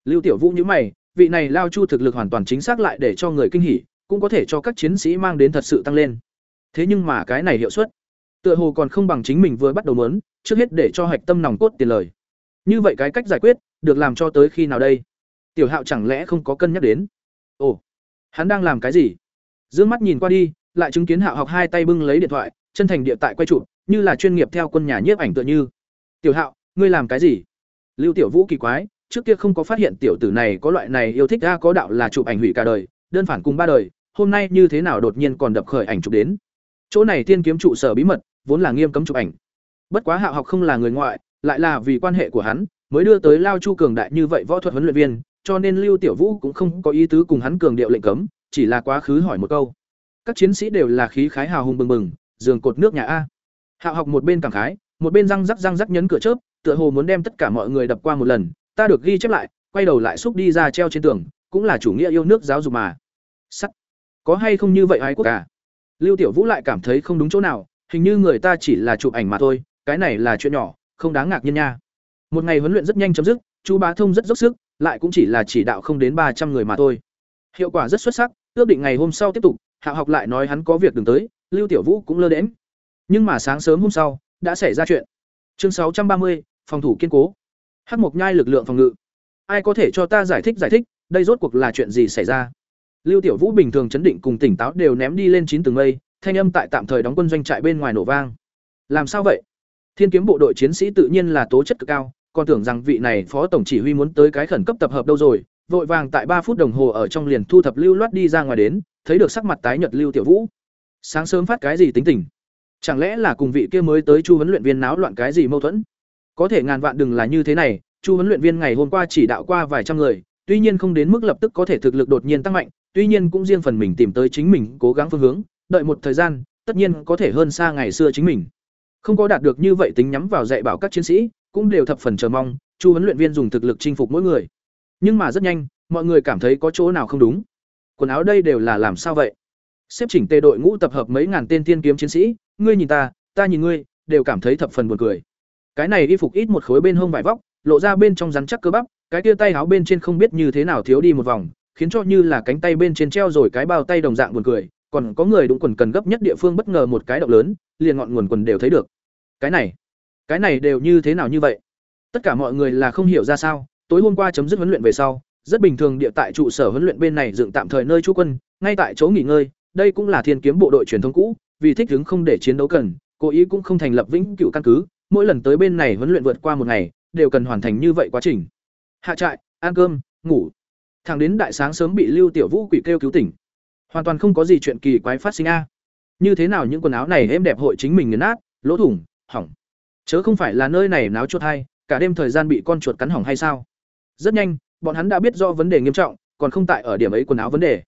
Lưu Tiểu Vũ như mày, vị này lao chu thực lực hoàn toàn chính xác lại để cho người kinh hỉ, cũng có thể cho các chiến sĩ mang đến thật sự tăng lên. Thế nhưng mà cái này hiệu suất, tựa hồ còn không bằng chính mình vừa bắt đầu muốn, trước hết để cho hạch tâm nòng cốt tiền lời. Như vậy cái cách giải quyết, được làm cho tới khi nào đây? Tiểu Hạo chẳng lẽ không có cân nhắc đến? Ồ, hắn đang làm cái gì? Dương mắt nhìn qua đi, lại chứng kiến Hạo học hai tay bưng lấy điện thoại, chân thành địa tại quay chụp, như là chuyên nghiệp theo quân nhà nhiếp ảnh tựa như. "Tiểu Hạo, ngươi làm cái gì?" Lưu Tiểu Vũ kỳ quái, trước kia không có phát hiện tiểu tử này có loại này yêu thích ra có đạo là chụp ảnh hủy cả đời, đơn phản cùng ba đời, hôm nay như thế nào đột nhiên còn đập khởi ảnh chụp đến. Chỗ này tiên kiếm trụ sở bí mật, vốn là nghiêm cấm chụp ảnh. Bất quá Hạo học không là người ngoại, lại là vì quan hệ của hắn, mới đưa tới Lao Chu cường đại như vậy võ thuật huấn luyện viên, cho nên Lưu Tiểu Vũ cũng không có ý tứ cùng hắn cường điệu lệnh cấm, chỉ là quá khứ hỏi một câu. Các chiến sĩ đều là khí khái hào hùng bừng bừng, giường cột nước nhà a. Hạo học một bên cảm khái, một bên răng rắc răng rắc nhấn cửa chớp, tựa hồ muốn đem tất cả mọi người đập qua một lần, ta được ghi chép lại, quay đầu lại xúc đi ra treo trên tường, cũng là chủ nghĩa yêu nước giáo dục mà. Sắt. Có hay không như vậy ái quốc cả? Lưu Tiểu Vũ lại cảm thấy không đúng chỗ nào, hình như người ta chỉ là chụp ảnh mà thôi, cái này là chuyện nhỏ, không đáng ngạc nhiên nha. Một ngày huấn luyện rất nhanh chấm dứt, chú Bá Thông rất dốc sức, lại cũng chỉ là chỉ đạo không đến ba trăm người mà thôi. Hiệu quả rất xuất sắc, ước định ngày hôm sau tiếp tục, Hạ học lại nói hắn có việc đừng tới, Lưu Tiểu Vũ cũng lơ đễm Nhưng mà sáng sớm hôm sau, đã xảy ra chuyện. Chương sáu trăm ba mươi, phòng thủ kiên cố. Hắc Mộc Nhai lực lượng phòng ngự. Ai có thể cho ta giải thích giải thích, đây rốt cuộc là chuyện gì xảy ra? Lưu Tiểu Vũ bình thường chấn định cùng tỉnh táo đều ném đi lên chín tầng mây, thanh âm tại tạm thời đóng quân doanh trại bên ngoài nổ vang. Làm sao vậy? Thiên kiếm bộ đội chiến sĩ tự nhiên là tố chất cực cao, còn tưởng rằng vị này phó tổng chỉ huy muốn tới cái khẩn cấp tập hợp đâu rồi, vội vàng tại ba phút đồng hồ ở trong liền thu thập lưu loát đi ra ngoài đến, thấy được sắc mặt tái nhợt Lưu Tiểu Vũ. Sáng sớm phát cái gì tính tình? Chẳng lẽ là cùng vị kia mới tới Chu huấn luyện viên náo loạn cái gì mâu thuẫn? Có thể ngàn vạn đừng là như thế này, Chu huấn luyện viên ngày hôm qua chỉ đạo qua vài trăm người, tuy nhiên không đến mức lập tức có thể thực lực đột nhiên tăng mạnh, tuy nhiên cũng riêng phần mình tìm tới chính mình cố gắng phương hướng, đợi một thời gian, tất nhiên có thể hơn xa ngày xưa chính mình. Không có đạt được như vậy tính nhắm vào dạy bảo các chiến sĩ, cũng đều thập phần chờ mong, Chu huấn luyện viên dùng thực lực chinh phục mỗi người. Nhưng mà rất nhanh, mọi người cảm thấy có chỗ nào không đúng. Quần áo đây đều là làm sao vậy? Xếp chỉnh tề đội ngũ tập hợp mấy ngàn tên tiên kiếm chiến sĩ, ngươi nhìn ta, ta nhìn ngươi, đều cảm thấy thập phần buồn cười. Cái này y phục ít một khối bên hông vải vóc, lộ ra bên trong rắn chắc cơ bắp, cái kia tay áo bên trên không biết như thế nào thiếu đi một vòng, khiến cho như là cánh tay bên trên treo rồi cái bao tay đồng dạng buồn cười, còn có người đụng quần cần gấp nhất địa phương bất ngờ một cái động lớn, liền ngọn nguồn quần đều thấy được. Cái này, cái này đều như thế nào như vậy? Tất cả mọi người là không hiểu ra sao, tối hôm qua chấm dứt huấn luyện về sau, rất bình thường địa tại trụ sở huấn luyện bên này dựng tạm thời nơi trú quân, ngay tại chỗ nghỉ ngơi, đây cũng là thiên kiếm bộ đội truyền thống cũ, vì thích ứng không để chiến đấu cần, cố ý cũng không thành lập vĩnh cửu căn cứ, mỗi lần tới bên này huấn luyện vượt qua một ngày, đều cần hoàn thành như vậy quá trình. Hạ trại, ăn cơm, ngủ. Thằng đến đại sáng sớm bị Lưu Tiểu Vũ quỷ kêu cứu tỉnh. Hoàn toàn không có gì chuyện kỳ quái phát sinh a. Như thế nào những quần áo này êm đẹp hội chính mình nghiền nát, lỗ thủng, hỏng. Chớ không phải là nơi này náo chuột hay, cả đêm thời gian bị con chuột cắn hỏng hay sao? Rất nhanh, bọn hắn đã biết rõ vấn đề nghiêm trọng, còn không tại ở điểm ấy quần áo vấn đề.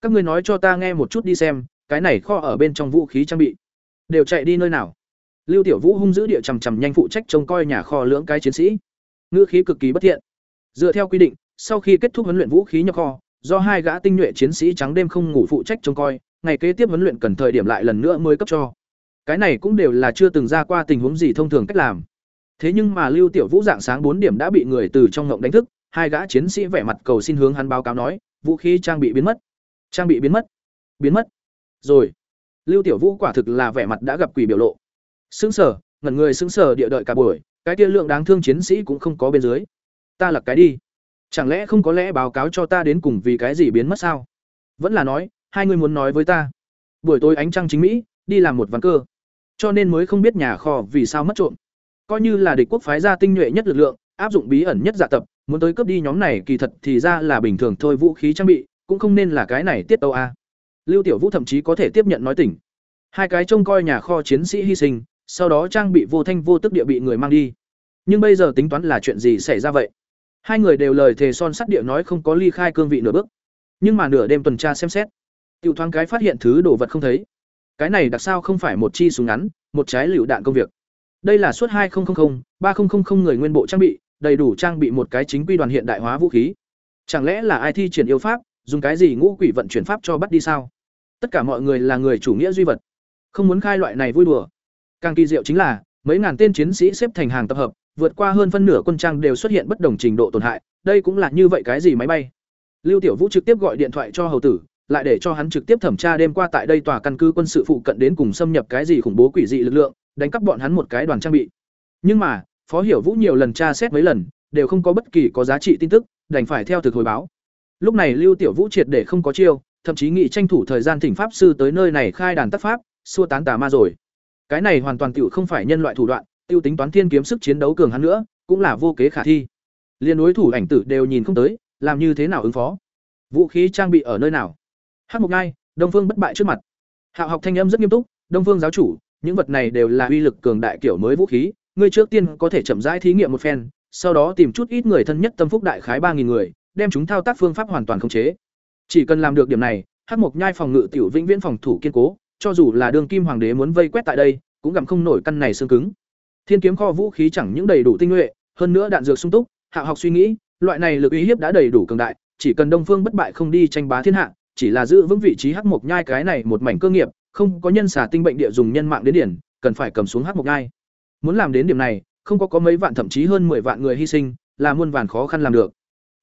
Các ngươi nói cho ta nghe một chút đi xem, cái này kho ở bên trong vũ khí trang bị, đều chạy đi nơi nào? Lưu Tiểu Vũ hung dữ địa trầm trầm nhanh phụ trách trông coi nhà kho lưỡng cái chiến sĩ. Ngữ khí cực kỳ bất thiện. Dựa theo quy định, sau khi kết thúc huấn luyện vũ khí nhập kho, do hai gã tinh nhuệ chiến sĩ trắng đêm không ngủ phụ trách trông coi, ngày kế tiếp huấn luyện cần thời điểm lại lần nữa mới cấp cho. Cái này cũng đều là chưa từng ra qua tình huống gì thông thường cách làm. Thế nhưng mà Lưu Tiểu Vũ dạng sáng bốn điểm đã bị người từ trong ngộng đánh thức, hai gã chiến sĩ vẻ mặt cầu xin hướng hắn báo cáo nói, vũ khí trang bị biến mất. Trang bị biến mất. Biến mất. Rồi. Lưu Tiểu Vũ quả thực là vẻ mặt đã gặp quỷ biểu lộ. xứng sở ngẩn người xứng sở địa đợi cả buổi, cái kia lượng đáng thương chiến sĩ cũng không có bên dưới. Ta là cái đi. Chẳng lẽ không có lẽ báo cáo cho ta đến cùng vì cái gì biến mất sao? Vẫn là nói, hai người muốn nói với ta. Buổi tối ánh trăng chính mỹ, đi làm một ván cơ. Cho nên mới không biết nhà kho vì sao mất trộm. Coi như là địch quốc phái ra tinh nhuệ nhất lực lượng, áp dụng bí ẩn nhất dạ tập, muốn tới cướp đi nhóm này kỳ thật thì ra là bình thường thôi vũ khí trang bị, cũng không nên là cái này tiết tâu a. Lưu Tiểu Vũ thậm chí có thể tiếp nhận nói tỉnh. Hai cái trông coi nhà kho chiến sĩ hy sinh, sau đó trang bị vô thanh vô tức địa bị người mang đi. Nhưng bây giờ tính toán là chuyện gì xảy ra vậy? Hai người đều lời thề son sắt địa nói không có ly khai cương vị nửa bước. Nhưng mà nửa đêm tuần tra xem xét, Tiểu thoáng cái phát hiện thứ đồ vật không thấy. Cái này đặc sao không phải một chi súng ngắn, một trái lựu đạn công việc. Đây là suốt 2000, 3000 người nguyên bộ trang bị, đầy đủ trang bị một cái chính quy đoàn hiện đại hóa vũ khí. Chẳng lẽ là ai thi triển yêu pháp, dùng cái gì ngũ quỷ vận chuyển pháp cho bắt đi sao? Tất cả mọi người là người chủ nghĩa duy vật, không muốn khai loại này vui đùa. Càng kỳ diệu chính là, mấy ngàn tên chiến sĩ xếp thành hàng tập hợp, vượt qua hơn phân nửa quân trang đều xuất hiện bất đồng trình độ tổn hại, đây cũng là như vậy cái gì máy bay. Lưu Tiểu Vũ trực tiếp gọi điện thoại cho hầu tử, lại để cho hắn trực tiếp thẩm tra đêm qua tại đây tòa căn cứ quân sự phụ cận đến cùng xâm nhập cái gì khủng bố quỷ dị lực lượng, đánh cắp bọn hắn một cái đoàn trang bị. Nhưng mà, Phó Hiểu Vũ nhiều lần tra xét mấy lần, đều không có bất kỳ có giá trị tin tức, đành phải theo thực hồi báo. Lúc này Lưu Tiểu Vũ triệt để không có chiêu, thậm chí nghị tranh thủ thời gian thỉnh pháp sư tới nơi này khai đàn tác pháp, xua tán tà ma rồi. Cái này hoàn toàn tiểu không phải nhân loại thủ đoạn, tiêu tính toán thiên kiếm sức chiến đấu cường hắn nữa, cũng là vô kế khả thi. Liên đối thủ ảnh tử đều nhìn không tới, làm như thế nào ứng phó? Vũ khí trang bị ở nơi nào? hát mục Ngai, Đông Phương bất bại trước mặt. Hạo học thanh âm rất nghiêm túc, Đông Phương giáo chủ, những vật này đều là uy lực cường đại kiểu mới vũ khí, ngươi trước tiên có thể chậm rãi thí nghiệm một phen, sau đó tìm chút ít người thân nhất tâm phúc đại khái ba nghìn người, đem chúng thao tác phương pháp hoàn toàn khống chế. Chỉ cần làm được điểm này, Hắc Mộc Nhai phòng ngự tiểu vĩnh viễn phòng thủ kiên cố, cho dù là đương kim hoàng đế muốn vây quét tại đây, cũng gặm không nổi căn này xương cứng. Thiên kiếm kho vũ khí chẳng những đầy đủ tinh nhuệ, hơn nữa đạn dược sung túc, Hạ học suy nghĩ, loại này lực uy hiếp đã đầy đủ cường đại, chỉ cần Đông Phương bất bại không đi tranh bá thiên hạ, chỉ là giữ vững vị trí hắc mộc nhai cái này một mảnh cơ nghiệp, không có nhân xả tinh bệnh địa dùng nhân mạng đến điển, cần phải cầm xuống hắc mộc nhai. Muốn làm đến điểm này, không có có mấy vạn thậm chí hơn 10 vạn người hy sinh, là muôn vàn khó khăn làm được.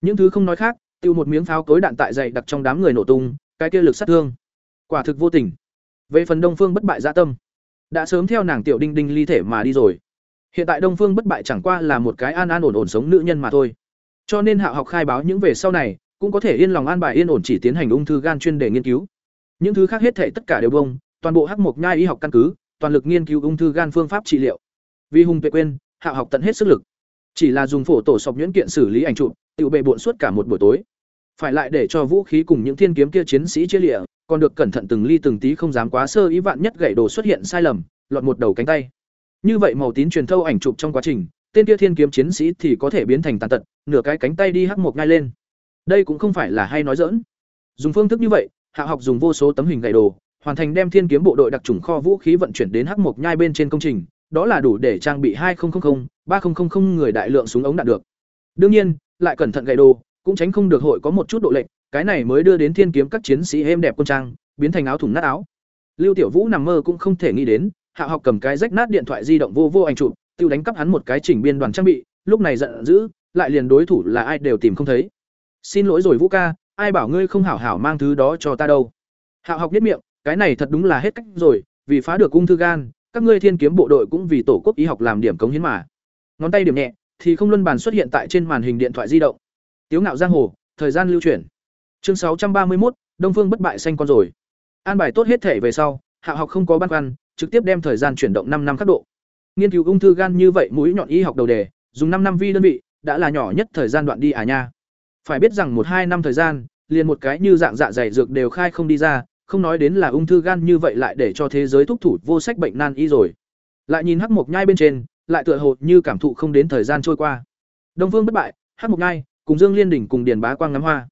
Những thứ không nói khác, tiêu một miếng pháo cối đạn tại dày đặc trong đám người nổ tung, cái kia lực sát thương, quả thực vô tình. Về phần Đông Phương bất bại dạ tâm, đã sớm theo nàng tiểu đinh đinh ly thể mà đi rồi. Hiện tại Đông Phương bất bại chẳng qua là một cái an an ổn ổn sống nữ nhân mà thôi. Cho nên Hạo học khai báo những về sau này, cũng có thể yên lòng an bài yên ổn chỉ tiến hành ung thư gan chuyên đề nghiên cứu. Những thứ khác hết thể tất cả đều bông, toàn bộ hắc mộc nhai y học căn cứ, toàn lực nghiên cứu ung thư gan phương pháp trị liệu. Vì hùng tuệ quên, hạ học tận hết sức lực. Chỉ là dùng phổ tổ sọc nhuyễn kiện xử lý ảnh chụp, tự bề bộn suốt cả một buổi tối. Phải lại để cho vũ khí cùng những thiên kiếm kia chiến sĩ chia lịa, còn được cẩn thận từng ly từng tí không dám quá sơ ý vạn nhất gãy đồ xuất hiện sai lầm, lọt một đầu cánh tay. Như vậy màu tín truyền thâu ảnh chụp trong quá trình, tên kia thiên kiếm chiến sĩ thì có thể biến thành tàn tật, nửa cái cánh tay đi hắc một ngay lên. Đây cũng không phải là hay nói dỡn. Dùng phương thức như vậy, Hạ học dùng vô số tấm hình gậy đồ, hoàn thành đem thiên kiếm bộ đội đặc trùng kho vũ khí vận chuyển đến hắc một nhai bên trên công trình, đó là đủ để trang bị 2000, 3000 người đại lượng súng ống đạt được. Đương nhiên, lại cẩn thận gãy đồ, cũng tránh không được hội có một chút độ lệch, cái này mới đưa đến thiên kiếm các chiến sĩ êm đẹp quân trang, biến thành áo thủng nát áo. Lưu tiểu vũ nằm mơ cũng không thể nghĩ đến hạ học cầm cái rách nát điện thoại di động vô vô ảnh chụp tiêu đánh cắp hắn một cái chỉnh biên đoàn trang bị lúc này giận dữ lại liền đối thủ là ai đều tìm không thấy. Xin lỗi rồi vũ ca ai bảo ngươi không hảo hảo mang thứ đó cho ta đâu. Hạ học biết miệng cái này thật đúng là hết cách rồi vì phá được ung thư gan các ngươi thiên kiếm bộ đội cũng vì tổ quốc y học làm điểm cống hiến mà. Ngón tay điểm nhẹ, thì không luân bàn xuất hiện tại trên màn hình điện thoại di động. Tiếu ngạo giang hồ, thời gian lưu chuyển. Chương sáu trăm ba mươi một đông phương bất bại xanh con rồi. An bài tốt hết thể về sau, hạ học không có băn khoăn, trực tiếp đem thời gian chuyển động năm năm khắc độ. Nghiên cứu ung thư gan như vậy mũi nhọn y học đầu đề, dùng năm năm vi đơn vị, đã là nhỏ nhất thời gian đoạn đi à nha. Phải biết rằng một hai năm thời gian, liền một cái như dạng dạ dày dược đều khai không đi ra không nói đến là ung thư gan như vậy lại để cho thế giới thúc thủ vô sách bệnh nan y rồi. Lại nhìn hắc mộc nhai bên trên, lại tựa hồ như cảm thụ không đến thời gian trôi qua. Đông phương bất bại, hắc mộc nhai, cùng dương liên đỉnh cùng điền bá quang ngắm hoa.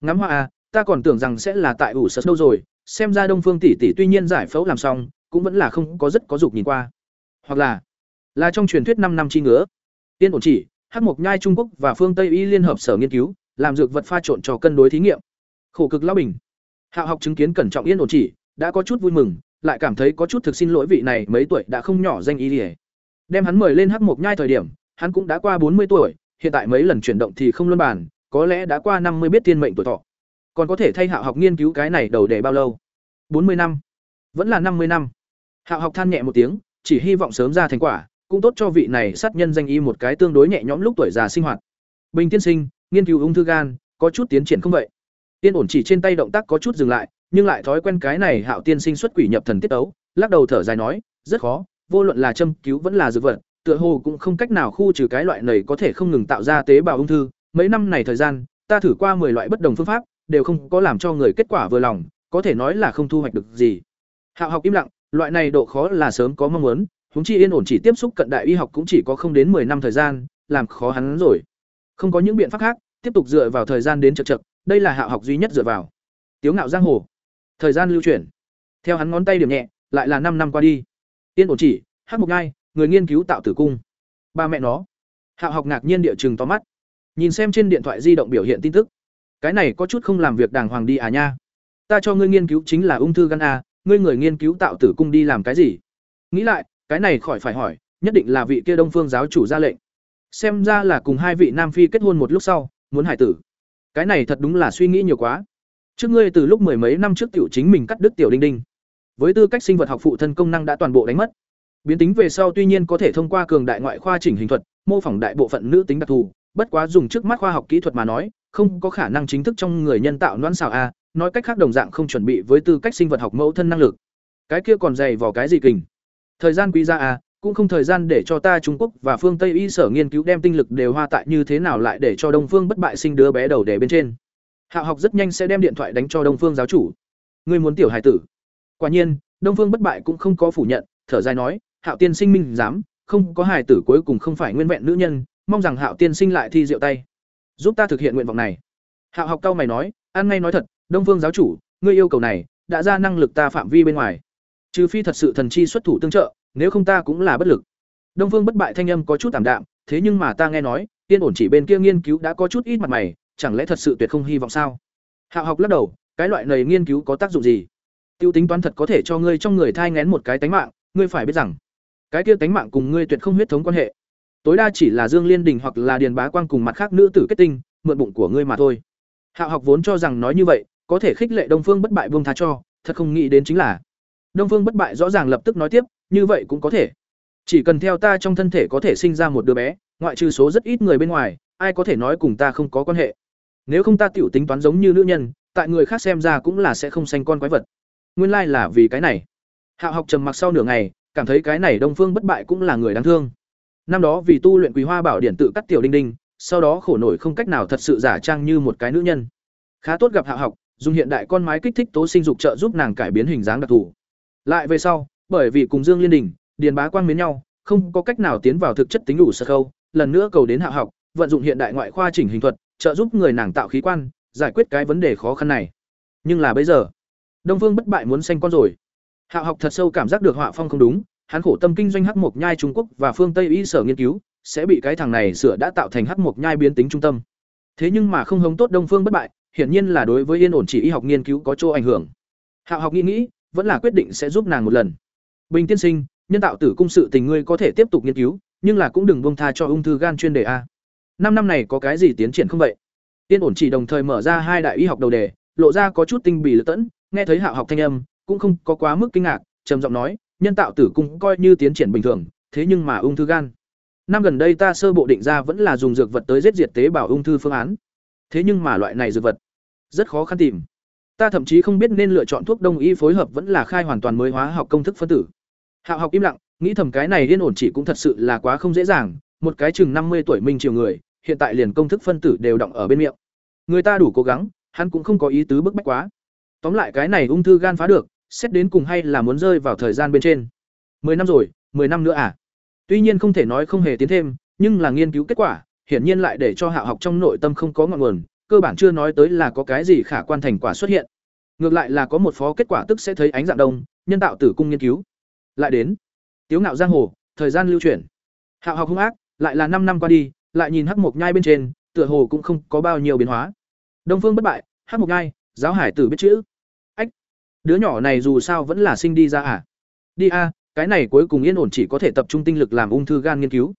Ngắm hoa à ta còn tưởng rằng sẽ là tại ủ sật đâu rồi, xem ra đông phương tỷ tỷ tuy nhiên giải phẫu làm xong, cũng vẫn là không có rất có dục nhìn qua. Hoặc là là trong truyền thuyết năm năm chi ngứa. Tiên ổn chỉ, hắc mộc nhai trung quốc và phương tây y liên hợp sở nghiên cứu, làm dược vật pha trộn cho cân đối thí nghiệm. Khổ cực lão bình hạ học chứng kiến cẩn trọng yên ổn chỉ, đã có chút vui mừng, lại cảm thấy có chút thực xin lỗi vị này mấy tuổi đã không nhỏ danh y ỉa đem hắn mời lên hắc mộc nhai thời điểm, hắn cũng đã qua bốn mươi tuổi, hiện tại mấy lần chuyển động thì không luân bàn, có lẽ đã qua năm mươi biết tiên mệnh tuổi thọ. Còn có thể thay hạ học nghiên cứu cái này đầu để bao lâu? Bốn mươi năm. Vẫn là năm mươi năm. Hạ học than nhẹ một tiếng, chỉ hy vọng sớm ra thành quả, cũng tốt cho vị này sát nhân danh y một cái tương đối nhẹ nhõm lúc tuổi già sinh hoạt. Bình tiên sinh, nghiên cứu ung thư gan, có chút tiến triển không vậy? Tiên ổn chỉ trên tay động tác có chút dừng lại nhưng lại thói quen cái này hạo tiên sinh xuất quỷ nhập thần tiết tấu, lắc đầu thở dài nói rất khó vô luận là châm cứu vẫn là dược vật tựa hồ cũng không cách nào khu trừ cái loại này có thể không ngừng tạo ra tế bào ung thư. Mấy năm này thời gian ta thử qua 10 loại bất đồng phương pháp đều không có làm cho người kết quả vừa lòng có thể nói là không thu hoạch được gì. Hạo học im lặng loại này độ khó là sớm có mong muốn huống chi yên ổn chỉ tiếp xúc cận đại y học cũng chỉ có không đến 10 năm thời gian làm khó hắn rồi. Không có những biện pháp khác tiếp tục dựa vào thời gian đến chậc chậc, đây là hạo học duy nhất dựa vào. Tiếu ngạo giang hồ. Thời gian lưu chuyển. Theo hắn ngón tay điểm nhẹ, lại là năm năm qua đi. Tiên ổn chỉ hát mục ngai người nghiên cứu tạo tử cung. Ba mẹ nó. Hạo học ngạc nhiên địa chừng to mắt. Nhìn xem trên điện thoại di động biểu hiện tin tức. Cái này có chút không làm việc đàng hoàng đi à nha. Ta cho ngươi nghiên cứu chính là ung thư gan a, ngươi người nghiên cứu tạo tử cung đi làm cái gì? Nghĩ lại, cái này khỏi phải hỏi, nhất định là vị kia đông phương giáo chủ ra lệnh. Xem ra là cùng hai vị nam phi kết hôn một lúc sau, muốn hải tử cái này thật đúng là suy nghĩ nhiều quá. Trước ngươi từ lúc mười mấy năm trước tiểu chính mình cắt đứt tiểu đinh đinh. Với tư cách sinh vật học phụ thân công năng đã toàn bộ đánh mất. Biến tính về sau tuy nhiên có thể thông qua cường đại ngoại khoa chỉnh hình thuật, mô phỏng đại bộ phận nữ tính đặc thù, bất quá dùng trước mắt khoa học kỹ thuật mà nói, không có khả năng chính thức trong người nhân tạo noãn xào a, nói cách khác đồng dạng không chuẩn bị với tư cách sinh vật học mẫu thân năng lực. Cái kia còn dày vào cái gì kình? Thời gian quý ra a cũng không thời gian để cho ta Trung Quốc và phương Tây y sở nghiên cứu đem tinh lực đều hoa tại như thế nào lại để cho Đông Phương bất bại sinh đứa bé đầu để bên trên. Hạo học rất nhanh sẽ đem điện thoại đánh cho Đông Phương giáo chủ. Ngươi muốn tiểu hài tử? Quả nhiên, Đông Phương bất bại cũng không có phủ nhận, thở dài nói, Hạo tiên sinh minh dám, không có hài tử cuối cùng không phải nguyên vẹn nữ nhân, mong rằng Hạo tiên sinh lại thi rượu tay, giúp ta thực hiện nguyện vọng này. Hạo học cao mày nói, ăn ngay nói thật, Đông Phương giáo chủ, ngươi yêu cầu này đã ra năng lực ta phạm vi bên ngoài. Trừ phi thật sự thần chi xuất thủ tương trợ, nếu không ta cũng là bất lực. Đông Phương bất bại thanh âm có chút tạm đạm, thế nhưng mà ta nghe nói, tiên ổn chỉ bên kia nghiên cứu đã có chút ít mặt mày, chẳng lẽ thật sự tuyệt không hy vọng sao? Hạo học lắc đầu, cái loại này nghiên cứu có tác dụng gì? Tiêu tính toán thật có thể cho ngươi trong người thai nghén một cái tánh mạng, ngươi phải biết rằng, cái kia tánh mạng cùng ngươi tuyệt không huyết thống quan hệ. Tối đa chỉ là Dương Liên Đình hoặc là Điền Bá Quang cùng mặt khác nữ tử kết tinh, mượn bụng của ngươi mà thôi. Hạo học vốn cho rằng nói như vậy, có thể khích lệ Đông Phương bất bại buông tha cho, thật không nghĩ đến chính là Đông Phương bất bại rõ ràng lập tức nói tiếp, như vậy cũng có thể. Chỉ cần theo ta trong thân thể có thể sinh ra một đứa bé, ngoại trừ số rất ít người bên ngoài, ai có thể nói cùng ta không có quan hệ. Nếu không ta tiểu tính toán giống như nữ nhân, tại người khác xem ra cũng là sẽ không sinh con quái vật. Nguyên lai là vì cái này. Hạo học trầm mặc sau nửa ngày, cảm thấy cái này Đông Phương bất bại cũng là người đáng thương. Năm đó vì tu luyện Quý Hoa Bảo điển tự cắt tiểu đinh đinh, sau đó khổ nổi không cách nào thật sự giả trang như một cái nữ nhân. Khá tốt gặp Hạo học, dùng hiện đại con mái kích thích tố sinh dục trợ giúp nàng cải biến hình dáng đặc thù. Lại về sau, bởi vì cùng Dương Liên Đình, Điền Bá Quang mến nhau, không có cách nào tiến vào thực chất tính đủ sơ khâu, lần nữa cầu đến hạ học, vận dụng hiện đại ngoại khoa chỉnh hình thuật, trợ giúp người nàng tạo khí quan, giải quyết cái vấn đề khó khăn này. Nhưng là bây giờ, Đông Vương bất bại muốn sanh con rồi. Hạ học thật sâu cảm giác được họa phong không đúng, hắn khổ tâm kinh doanh hắc mộc nhai Trung Quốc và phương Tây y sở nghiên cứu, sẽ bị cái thằng này sửa đã tạo thành hắc mộc nhai biến tính trung tâm. Thế nhưng mà không hống tốt Đông Phương bất bại, hiển nhiên là đối với yên ổn chỉ y học nghiên cứu có chỗ ảnh hưởng. Hạo học nghĩ nghĩ, vẫn là quyết định sẽ giúp nàng một lần. Bình tiên sinh, nhân tạo tử cung sự tình ngươi có thể tiếp tục nghiên cứu, nhưng là cũng đừng buông tha cho ung thư gan chuyên đề a. Năm năm này có cái gì tiến triển không vậy? Tiên ổn chỉ đồng thời mở ra hai đại y học đầu đề, lộ ra có chút tinh bì lực tẫn, nghe thấy Hạo học thanh âm, cũng không có quá mức kinh ngạc, trầm giọng nói, nhân tạo tử cung coi như tiến triển bình thường, thế nhưng mà ung thư gan. Năm gần đây ta sơ bộ định ra vẫn là dùng dược vật tới giết diệt tế bào ung thư phương án. Thế nhưng mà loại này dược vật rất khó khăn tìm. Ta thậm chí không biết nên lựa chọn thuốc đông y phối hợp vẫn là khai hoàn toàn mới hóa học công thức phân tử. Hạo học im lặng, nghĩ thầm cái này điên ổn chỉ cũng thật sự là quá không dễ dàng, một cái chừng năm mươi tuổi minh triều người, hiện tại liền công thức phân tử đều động ở bên miệng. Người ta đủ cố gắng, hắn cũng không có ý tứ bức bách quá. Tóm lại cái này ung thư gan phá được, xét đến cùng hay là muốn rơi vào thời gian bên trên. Mười năm rồi, mười năm nữa à? Tuy nhiên không thể nói không hề tiến thêm, nhưng là nghiên cứu kết quả, hiển nhiên lại để cho Hạo học trong nội tâm không có ngọn nguồn, cơ bản chưa nói tới là có cái gì khả quan thành quả xuất hiện. Ngược lại là có một phó kết quả tức sẽ thấy ánh dạng đông, nhân tạo tử cung nghiên cứu. Lại đến, tiếu ngạo giang hồ, thời gian lưu chuyển. Hạo học hung ác, lại là năm năm qua đi, lại nhìn hắc mộc nhai bên trên, tựa hồ cũng không có bao nhiêu biến hóa. Đông Phương bất bại, hắc mộc nhai, giáo hải tử biết chữ. Ách, đứa nhỏ này dù sao vẫn là sinh đi ra à? Đi a, cái này cuối cùng yên ổn chỉ có thể tập trung tinh lực làm ung thư gan nghiên cứu.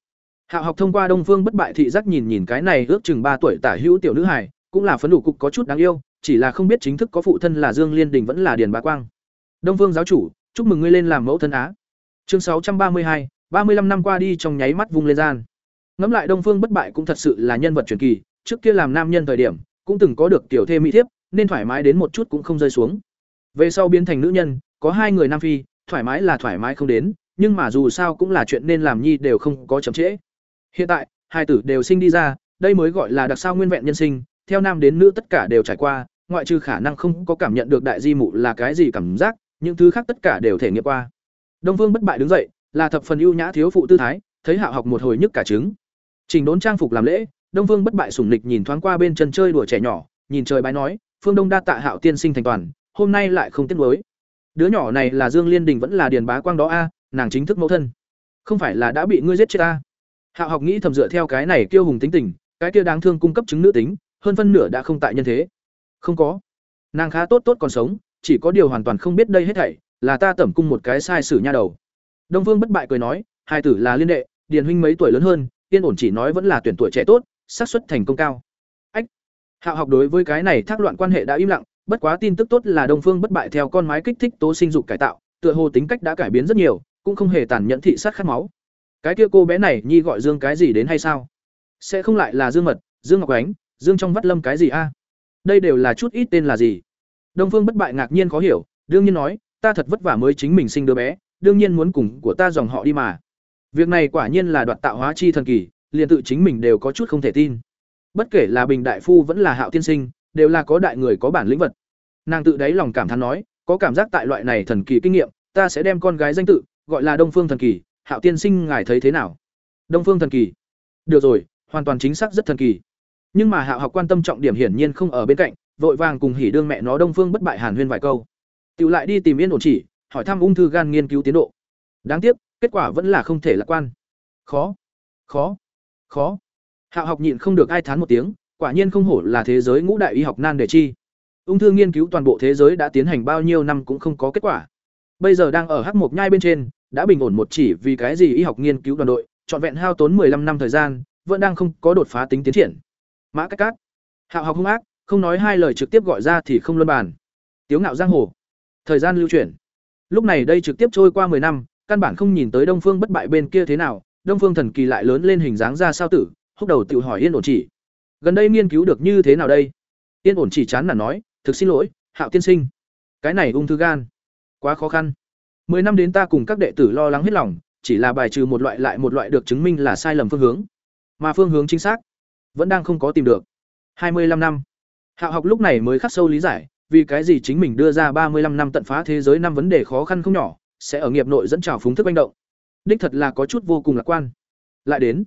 Hạo học thông qua Đông Phương bất bại thị giác nhìn nhìn cái này ước chừng ba tuổi tả hữu tiểu nữ hài, cũng là phấn đủ cục có chút đáng yêu, chỉ là không biết chính thức có phụ thân là Dương Liên Đình vẫn là Điền Bá Quang. Đông Phương giáo chủ, chúc mừng ngươi lên làm mẫu thân á. Chương sáu trăm ba mươi hai, ba mươi lăm năm qua đi trong nháy mắt vung lên gian. Ngẫm lại Đông Phương bất bại cũng thật sự là nhân vật truyền kỳ, trước kia làm nam nhân thời điểm, cũng từng có được tiểu thê mỹ thiếp, nên thoải mái đến một chút cũng không rơi xuống. Về sau biến thành nữ nhân, có hai người nam phi, thoải mái là thoải mái không đến, nhưng mà dù sao cũng là chuyện nên làm nhi đều không có chậm trễ. Hiện tại, hai tử đều sinh đi ra, đây mới gọi là đặc sao nguyên vẹn nhân sinh, theo nam đến nữ tất cả đều trải qua, ngoại trừ khả năng không có cảm nhận được đại di mụ là cái gì cảm giác, những thứ khác tất cả đều thể nghiệm qua. Đông vương bất bại đứng dậy, là thập phần ưu nhã thiếu phụ tư thái, thấy Hạo học một hồi nhức cả trứng. Trình đốn trang phục làm lễ, Đông vương bất bại sủng lịch nhìn thoáng qua bên chân chơi đùa trẻ nhỏ, nhìn trời bái nói, "Phương Đông đa tạ Hạo tiên sinh thành toàn, hôm nay lại không tiếc nuối." Đứa nhỏ này là Dương Liên Đình vẫn là Điền Bá Quang đó a, nàng chính thức mẫu thân. Không phải là đã bị ngươi giết chết a? Hạo học nghĩ thầm dựa theo cái này kiêu hùng tính tình, cái kia đáng thương cung cấp chứng nữ tính, hơn phân nửa đã không tại nhân thế. Không có. Nàng khá tốt tốt còn sống, chỉ có điều hoàn toàn không biết đây hết thảy, là ta tẩm cung một cái sai sử nha đầu. Đông Vương bất bại cười nói, hai tử là liên đệ, điền huynh mấy tuổi lớn hơn, tiên ổn chỉ nói vẫn là tuyển tuổi trẻ tốt, xác suất thành công cao. Ách. Hạo học đối với cái này thác loạn quan hệ đã im lặng, bất quá tin tức tốt là Đông Phương bất bại theo con mái kích thích tố sinh dục cải tạo, tựa hồ tính cách đã cải biến rất nhiều, cũng không hề tàn nhẫn thị sát khát máu. Cái kia cô bé này nhi gọi Dương cái gì đến hay sao? Sẽ không lại là Dương Mật, Dương Ngọc Ánh, Dương trong vắt lâm cái gì a? Đây đều là chút ít tên là gì? Đông Phương bất bại ngạc nhiên khó hiểu, đương nhiên nói, ta thật vất vả mới chính mình sinh đứa bé, đương nhiên muốn cùng của ta dòng họ đi mà. Việc này quả nhiên là đoạt tạo hóa chi thần kỳ, liền tự chính mình đều có chút không thể tin. Bất kể là Bình đại phu vẫn là Hạo tiên sinh, đều là có đại người có bản lĩnh vật. Nàng tự đáy lòng cảm thán nói, có cảm giác tại loại này thần kỳ kinh nghiệm, ta sẽ đem con gái danh tự gọi là Đông Phương thần kỳ, Hạo tiên sinh ngài thấy thế nào? Đông Phương thần kỳ. Được rồi, hoàn toàn chính xác rất thần kỳ. Nhưng mà Hạo học quan tâm trọng điểm hiển nhiên không ở bên cạnh, vội vàng cùng hỉ đương mẹ nó Đông Phương bất bại Hàn Huyên vài câu. tự lại đi tìm Yên ổn chỉ, hỏi thăm ung thư gan nghiên cứu tiến độ. Đáng tiếc, kết quả vẫn là không thể lạc quan. Khó, khó, khó. Hạo học nhịn không được ai thán một tiếng, quả nhiên không hổ là thế giới ngũ đại y học nan đề chi. Ung thư nghiên cứu toàn bộ thế giới đã tiến hành bao nhiêu năm cũng không có kết quả. Bây giờ đang ở hắc một nhai bên trên, đã bình ổn một chỉ vì cái gì y học nghiên cứu đoàn đội, trọn vẹn hao tốn 15 năm thời gian, vẫn đang không có đột phá tính tiến triển. Mã Cách Cát, Hạo học hung ác, không nói hai lời trực tiếp gọi ra thì không luân bàn. Tiếu ngạo giang hồ. Thời gian lưu chuyển. Lúc này đây trực tiếp trôi qua 10 năm, căn bản không nhìn tới Đông Phương bất bại bên kia thế nào, Đông Phương thần kỳ lại lớn lên hình dáng ra sao tử, húc đầu tự hỏi yên ổn chỉ. Gần đây nghiên cứu được như thế nào đây? Yên ổn chỉ chán là nói, thực xin lỗi, Hạo tiên sinh. Cái này ung thư gan, quá khó khăn. Mười năm đến ta cùng các đệ tử lo lắng hết lòng, chỉ là bài trừ một loại lại một loại được chứng minh là sai lầm phương hướng. Mà phương hướng chính xác vẫn đang không có tìm được. Hai mươi 25 năm. Hạo học lúc này mới khắc sâu lý giải, vì cái gì chính mình đưa ra ba mươi 35 năm tận phá thế giới năm vấn đề khó khăn không nhỏ, sẽ ở nghiệp nội dẫn trào phúng thức manh động. Đích thật là có chút vô cùng lạc quan. Lại đến,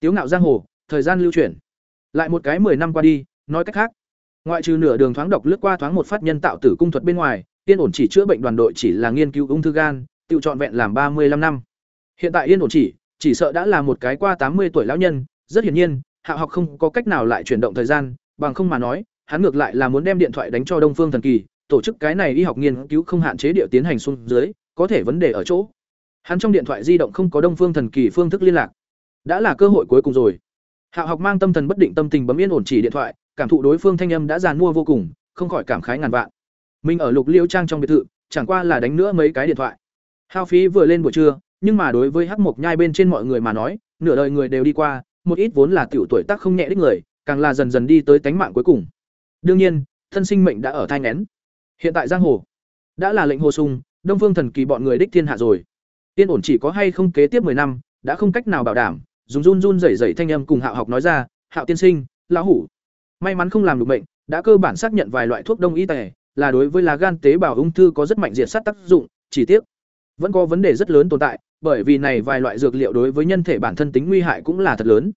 tiếu ngạo giang hồ, thời gian lưu chuyển. Lại một cái 10 năm qua đi, nói cách khác, ngoại trừ nửa đường thoáng độc lướt qua thoáng một phát nhân tạo tử cung thuật bên ngoài, yên ổn chỉ chữa bệnh đoàn đội chỉ là nghiên cứu ung thư gan, tự chọn vẹn làm ba mươi 35 năm. Hiện tại yên ổn chỉ, chỉ sợ đã là một cái qua tám mươi tuổi lão nhân, rất hiển nhiên, Hạ học không có cách nào lại chuyển động thời gian, bằng không mà nói, hắn ngược lại là muốn đem điện thoại đánh cho Đông Phương Thần Kỳ, tổ chức cái này y học nghiên cứu không hạn chế địa tiến hành xuống dưới, có thể vấn đề ở chỗ. Hắn trong điện thoại di động không có Đông Phương Thần Kỳ phương thức liên lạc. Đã là cơ hội cuối cùng rồi. Hạ học mang tâm thần bất định tâm tình bấm yên ổn chỉ điện thoại, cảm thụ đối phương thanh âm đã giàn mua vô cùng, không khỏi cảm khái ngàn vạn. Mình ở Lục Liêu trang trong biệt thự, chẳng qua là đánh nữa mấy cái điện thoại. Hao phí vừa lên buổi trưa, nhưng mà đối với Hắc Mộc Nhai bên trên mọi người mà nói, nửa đời người đều đi qua, một ít vốn là tiểu tuổi tác không nhẹ đích người, càng là dần dần đi tới tánh mạng cuối cùng. Đương nhiên, thân sinh mệnh đã ở thai nén. Hiện tại giang hồ đã là lệnh hồ sung, Đông Phương thần kỳ bọn người đích thiên hạ rồi. Tiên ổn chỉ có hay không kế tiếp 10 năm, đã không cách nào bảo đảm, dùng run run rẩy rẩy thanh âm cùng Hạo học nói ra, "Hạo tiên sinh, lão hủ, may mắn không làm được bệnh, đã cơ bản xác nhận vài loại thuốc đông y tề, là đối với lá gan tế bào ung thư có rất mạnh diệt sát tác dụng, chỉ tiếc vẫn có vấn đề rất lớn tồn tại, bởi vì này vài loại dược liệu đối với nhân thể bản thân tính nguy hại cũng là thật lớn.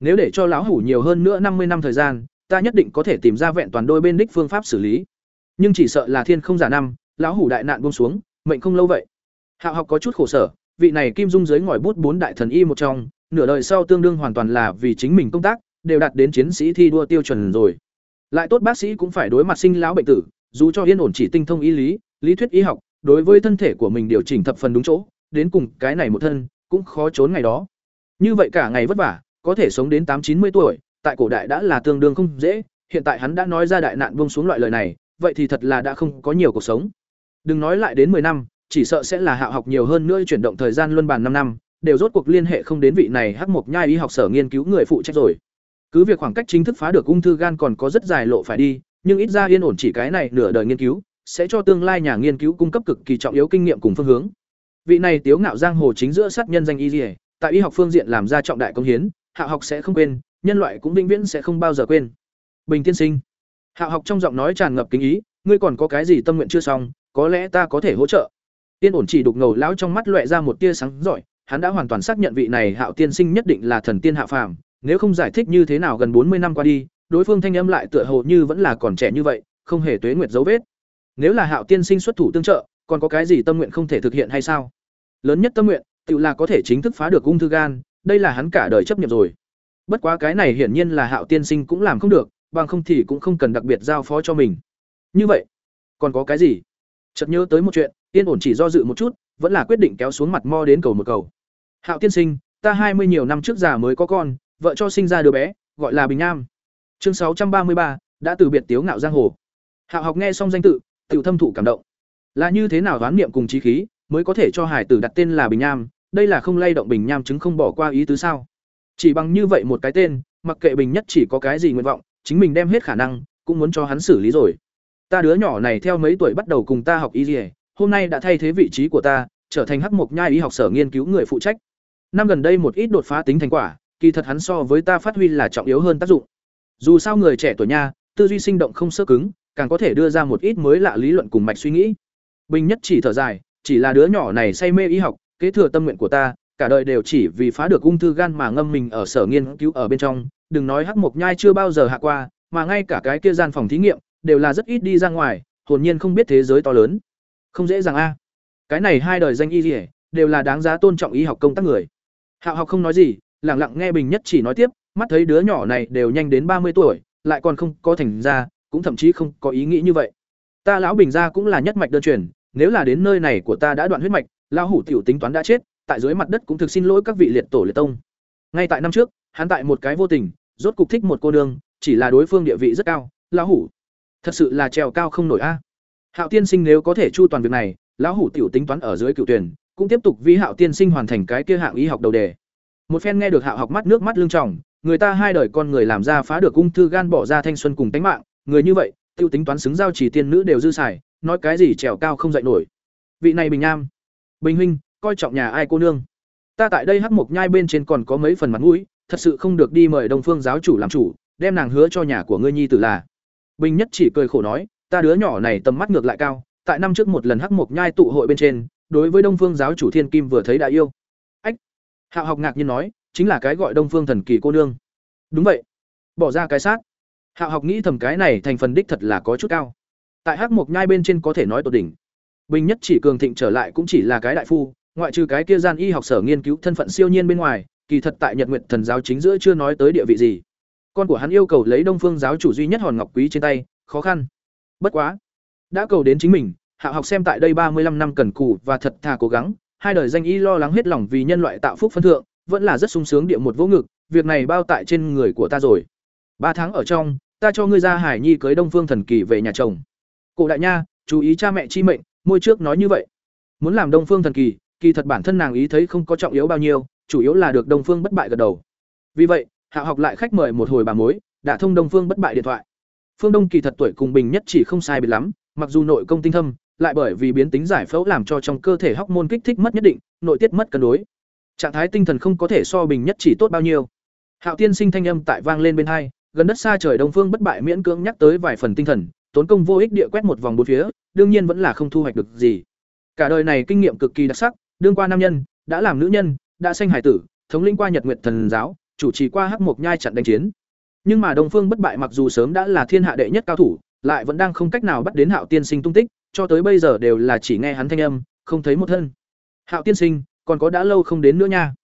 Nếu để cho lão hủ nhiều hơn nữa năm mươi năm thời gian, ta nhất định có thể tìm ra vẹn toàn đôi bên đích phương pháp xử lý. Nhưng chỉ sợ là thiên không giả năm, lão hủ đại nạn buông xuống, mệnh không lâu vậy. Hạo học có chút khổ sở, vị này kim dung dưới ngòi bút bốn đại thần y một trong, nửa đời sau tương đương hoàn toàn là vì chính mình công tác, đều đạt đến chiến sĩ thi đua tiêu chuẩn rồi. Lại tốt bác sĩ cũng phải đối mặt sinh lão bệnh tử, dù cho yên ổn chỉ tinh thông y lý, lý thuyết y học, đối với thân thể của mình điều chỉnh thập phần đúng chỗ, đến cùng cái này một thân, cũng khó trốn ngày đó. Như vậy cả ngày vất vả, có thể sống đến tám chín mươi tuổi, tại cổ đại đã là tương đương không dễ, hiện tại hắn đã nói ra đại nạn buông xuống loại lời này, vậy thì thật là đã không có nhiều cuộc sống. Đừng nói lại đến 10 năm, chỉ sợ sẽ là hạ học nhiều hơn nữa chuyển động thời gian luân bàn 5 năm, đều rốt cuộc liên hệ không đến vị này hắc mộc nhai y học sở nghiên cứu người phụ trách rồi. Cứ việc khoảng cách chính thức phá được ung thư gan còn có rất dài lộ phải đi, nhưng ít ra yên ổn chỉ cái này nửa đời nghiên cứu, sẽ cho tương lai nhà nghiên cứu cung cấp cực kỳ trọng yếu kinh nghiệm cùng phương hướng. Vị này tiếu ngạo giang hồ chính giữa sát nhân danh y liễu, tại y học phương diện làm ra trọng đại công hiến, hạ học sẽ không quên, nhân loại cũng vĩnh viễn sẽ không bao giờ quên. Bình tiên sinh. Hạ học trong giọng nói tràn ngập kính ý, ngươi còn có cái gì tâm nguyện chưa xong, có lẽ ta có thể hỗ trợ. Tiên ổn chỉ đục ngầu lão trong mắt loẹ ra một tia sáng giỏi, hắn đã hoàn toàn xác nhận vị này Hạo tiên sinh nhất định là thần tiên hạ phàm, nếu không giải thích như thế nào gần bốn mươi năm qua đi, đối phương thanh âm lại tựa hồ như vẫn là còn trẻ như vậy, không hề tuế nguyệt dấu vết. Nếu là Hạo tiên sinh xuất thủ tương trợ, còn có cái gì tâm nguyện không thể thực hiện hay sao? Lớn nhất tâm nguyện, tự là có thể chính thức phá được ung thư gan, đây là hắn cả đời chấp nhận rồi. Bất quá cái này hiển nhiên là Hạo tiên sinh cũng làm không được, bằng không thì cũng không cần đặc biệt giao phó cho mình. Như vậy, còn có cái gì? Chợt nhớ tới một chuyện, yên ổn chỉ do dự một chút, vẫn là quyết định kéo xuống mặt mo đến cầu một cầu. Hạo tiên sinh, ta hai mươi nhiều năm trước già mới có con, vợ cho sinh ra đứa bé, gọi là Bình Nam. Chương sáu trăm ba mươi ba đã từ biệt tiếu ngạo giang hồ. Hạo học nghe xong danh tự, tự thâm thụ cảm động. Là như thế nào đoán niệm cùng trí khí, mới có thể cho hải tử đặt tên là Bình Nham, đây là không lay động Bình Nham, chứng không bỏ qua ý tứ sao? Chỉ bằng như vậy một cái tên, mặc kệ Bình nhất chỉ có cái gì nguyện vọng, chính mình đem hết khả năng, cũng muốn cho hắn xử lý rồi. Ta đứa nhỏ này theo mấy tuổi bắt đầu cùng ta học y dỉa hôm nay đã thay thế vị trí của ta, trở thành hắc Mộc nhai y học sở nghiên cứu người phụ trách. Năm gần đây một ít đột phá tính thành quả, kỳ thật hắn so với ta phát huy là trọng yếu hơn tác dụng. Dù sao người trẻ tuổi nha, tư duy sinh động không sơ cứng, càng có thể đưa ra một ít mới lạ lý luận cùng mạch suy nghĩ. Bình nhất chỉ thở dài, chỉ là đứa nhỏ này say mê y học, kế thừa tâm nguyện của ta, cả đời đều chỉ vì phá được ung thư gan mà ngâm mình ở sở nghiên cứu ở bên trong, đừng nói hắc mộc nhai chưa bao giờ hạ qua, mà ngay cả cái kia gian phòng thí nghiệm đều là rất ít đi ra ngoài, hồn nhiên không biết thế giới to lớn. Không dễ dàng a. Cái này hai đời danh y liễu đều là đáng giá tôn trọng y học công tác người. Hạo học không nói gì, lặng lặng nghe Bình Nhất chỉ nói tiếp, mắt thấy đứa nhỏ này đều nhanh đến ba mươi tuổi, lại còn không có thành ra, cũng thậm chí không có ý nghĩ như vậy. Ta lão Bình gia cũng là nhất mạch đơn truyền, nếu là đến nơi này của ta đã đoạn huyết mạch, lão hủ tiểu tính toán đã chết, tại dưới mặt đất cũng thực xin lỗi các vị liệt tổ liệt tông. Ngay tại năm trước, hắn tại một cái vô tình, rốt cục thích một cô nương, chỉ là đối phương địa vị rất cao, lão hủ thật sự là trèo cao không nổi a. Hạo tiên sinh nếu có thể chu toàn việc này, lão hủ tiểu tính toán ở dưới cựu tuyển, cũng tiếp tục vi Hạo tiên sinh hoàn thành cái kia hạng y học đầu đề. Một phen nghe được Hạo học mắt nước mắt lưng tròng, người ta hai đời con người làm ra phá được ung thư gan bỏ ra thanh xuân cùng tánh mạng, người như vậy, tiêu tính toán xứng giao chỉ tiên nữ đều dư xài, nói cái gì trèo cao không dậy nổi. Vị này Bình Nam, Bình huynh, coi trọng nhà ai cô nương. Ta tại đây hắc mộc nhai bên trên còn có mấy phần mặt mũi, thật sự không được đi mời Đông Phương giáo chủ làm chủ, đem nàng hứa cho nhà của ngươi nhi tử là. Bình Nhất chỉ cười khổ nói, ta đứa nhỏ này tầm mắt ngược lại cao, tại năm trước một lần hắc mộc nhai tụ hội bên trên, đối với Đông Phương giáo chủ Thiên Kim vừa thấy đã yêu. Ách. Hạo học ngạc nhiên nói, chính là cái gọi Đông Phương thần kỳ cô nương. Đúng vậy. Bỏ ra cái sát. Hạo học nghĩ thầm cái này thành phần đích thật là có chút cao. Tại hắc mộc nhai bên trên có thể nói tột đỉnh. Bình Nhất chỉ cường thịnh trở lại cũng chỉ là cái đại phu, ngoại trừ cái kia gian y học sở nghiên cứu thân phận siêu nhiên bên ngoài, kỳ thật tại Nhật nguyện thần giáo chính giữa chưa nói tới địa vị gì. Con của hắn yêu cầu lấy Đông Phương giáo chủ duy nhất hòn ngọc quý trên tay, khó khăn. Bất quá, đã cầu đến chính mình hạ học xem tại đây ba mươi 35 năm cần cù và thật thà cố gắng hai đời danh y lo lắng hết lòng vì nhân loại tạo phúc phân thượng vẫn là rất sung sướng địa một vỗ ngực việc này bao tại trên người của ta rồi ba tháng ở trong ta cho ngươi ra hải nhi cưới đông phương thần kỳ về nhà chồng cổ đại nha, chú ý cha mẹ chi mệnh, môi trước nói như vậy. Muốn làm đông phương thần kỳ kỳ thật bản thân nàng ý thấy không có trọng yếu bao nhiêu, chủ yếu là được đông phương bất bại gật đầu. Vì vậy, hạ học lại khách mời một hồi bà mối, đã thông đông phương bất bại điện thoại. Phương đông kỳ thật tuổi cùng bình nhất chỉ không sai biệt lắm, mặc dù nội công tinh thâm, lại bởi vì biến tính giải phẫu làm cho trong cơ thể hóc môn kích thích mất nhất định, nội tiết mất cân đối. Trạng thái tinh thần không có thể so bình nhất chỉ tốt bao nhiêu. Hạo tiên sinh thanh âm tại vang lên bên hai, gần đất xa trời đông phương bất bại miễn cưỡng nhắc tới vài phần tinh thần tốn công vô ích địa quét một vòng bốn phía, đương nhiên vẫn là không thu hoạch được gì. Cả đời này kinh nghiệm cực kỳ đặc sắc, đương qua nam nhân, đã làm nữ nhân, đã sanh hải tử, thống lĩnh qua nhật nguyệt thần giáo, chủ trì qua hắc mộc nhai trận đánh chiến. Nhưng mà đông phương bất bại mặc dù sớm đã là thiên hạ đệ nhất cao thủ, lại vẫn đang không cách nào bắt đến hạo tiên sinh tung tích, cho tới bây giờ đều là chỉ nghe hắn thanh âm, không thấy một thân. Hạo tiên sinh, còn có đã lâu không đến nữa nha.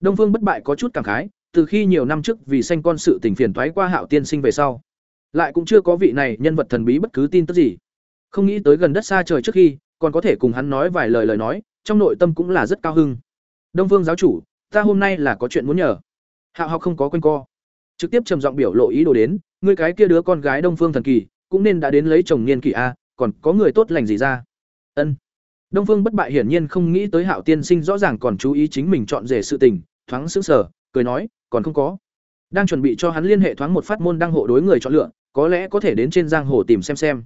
Đông phương bất bại có chút cảm khái, từ khi nhiều năm trước vì sanh con sự tình phiền toái qua hạo tiên sinh về sau lại cũng chưa có vị này nhân vật thần bí bất cứ tin tức gì. Không nghĩ tới gần đất xa trời trước khi, còn có thể cùng hắn nói vài lời lời nói, trong nội tâm cũng là rất cao hưng. Đông phương giáo chủ, ta hôm nay là có chuyện muốn nhờ. Hạo học không có quanh co. Trực tiếp trầm giọng biểu lộ ý đồ đến người cái kia đứa con gái đông phương thần kỳ, cũng nên đã đến lấy chồng niên kỷ a, còn có người tốt lành gì ra? Ân. Đông phương bất bại hiển nhiên không nghĩ tới hạo tiên sinh rõ ràng còn chú ý chính mình chọn rể sự tình, thoáng sững sờ, cười nói, còn không có. Đang chuẩn bị cho hắn liên hệ thoáng một phát môn đăng hộ đối người chọn lựa có lẽ có thể đến trên giang hồ tìm xem xem.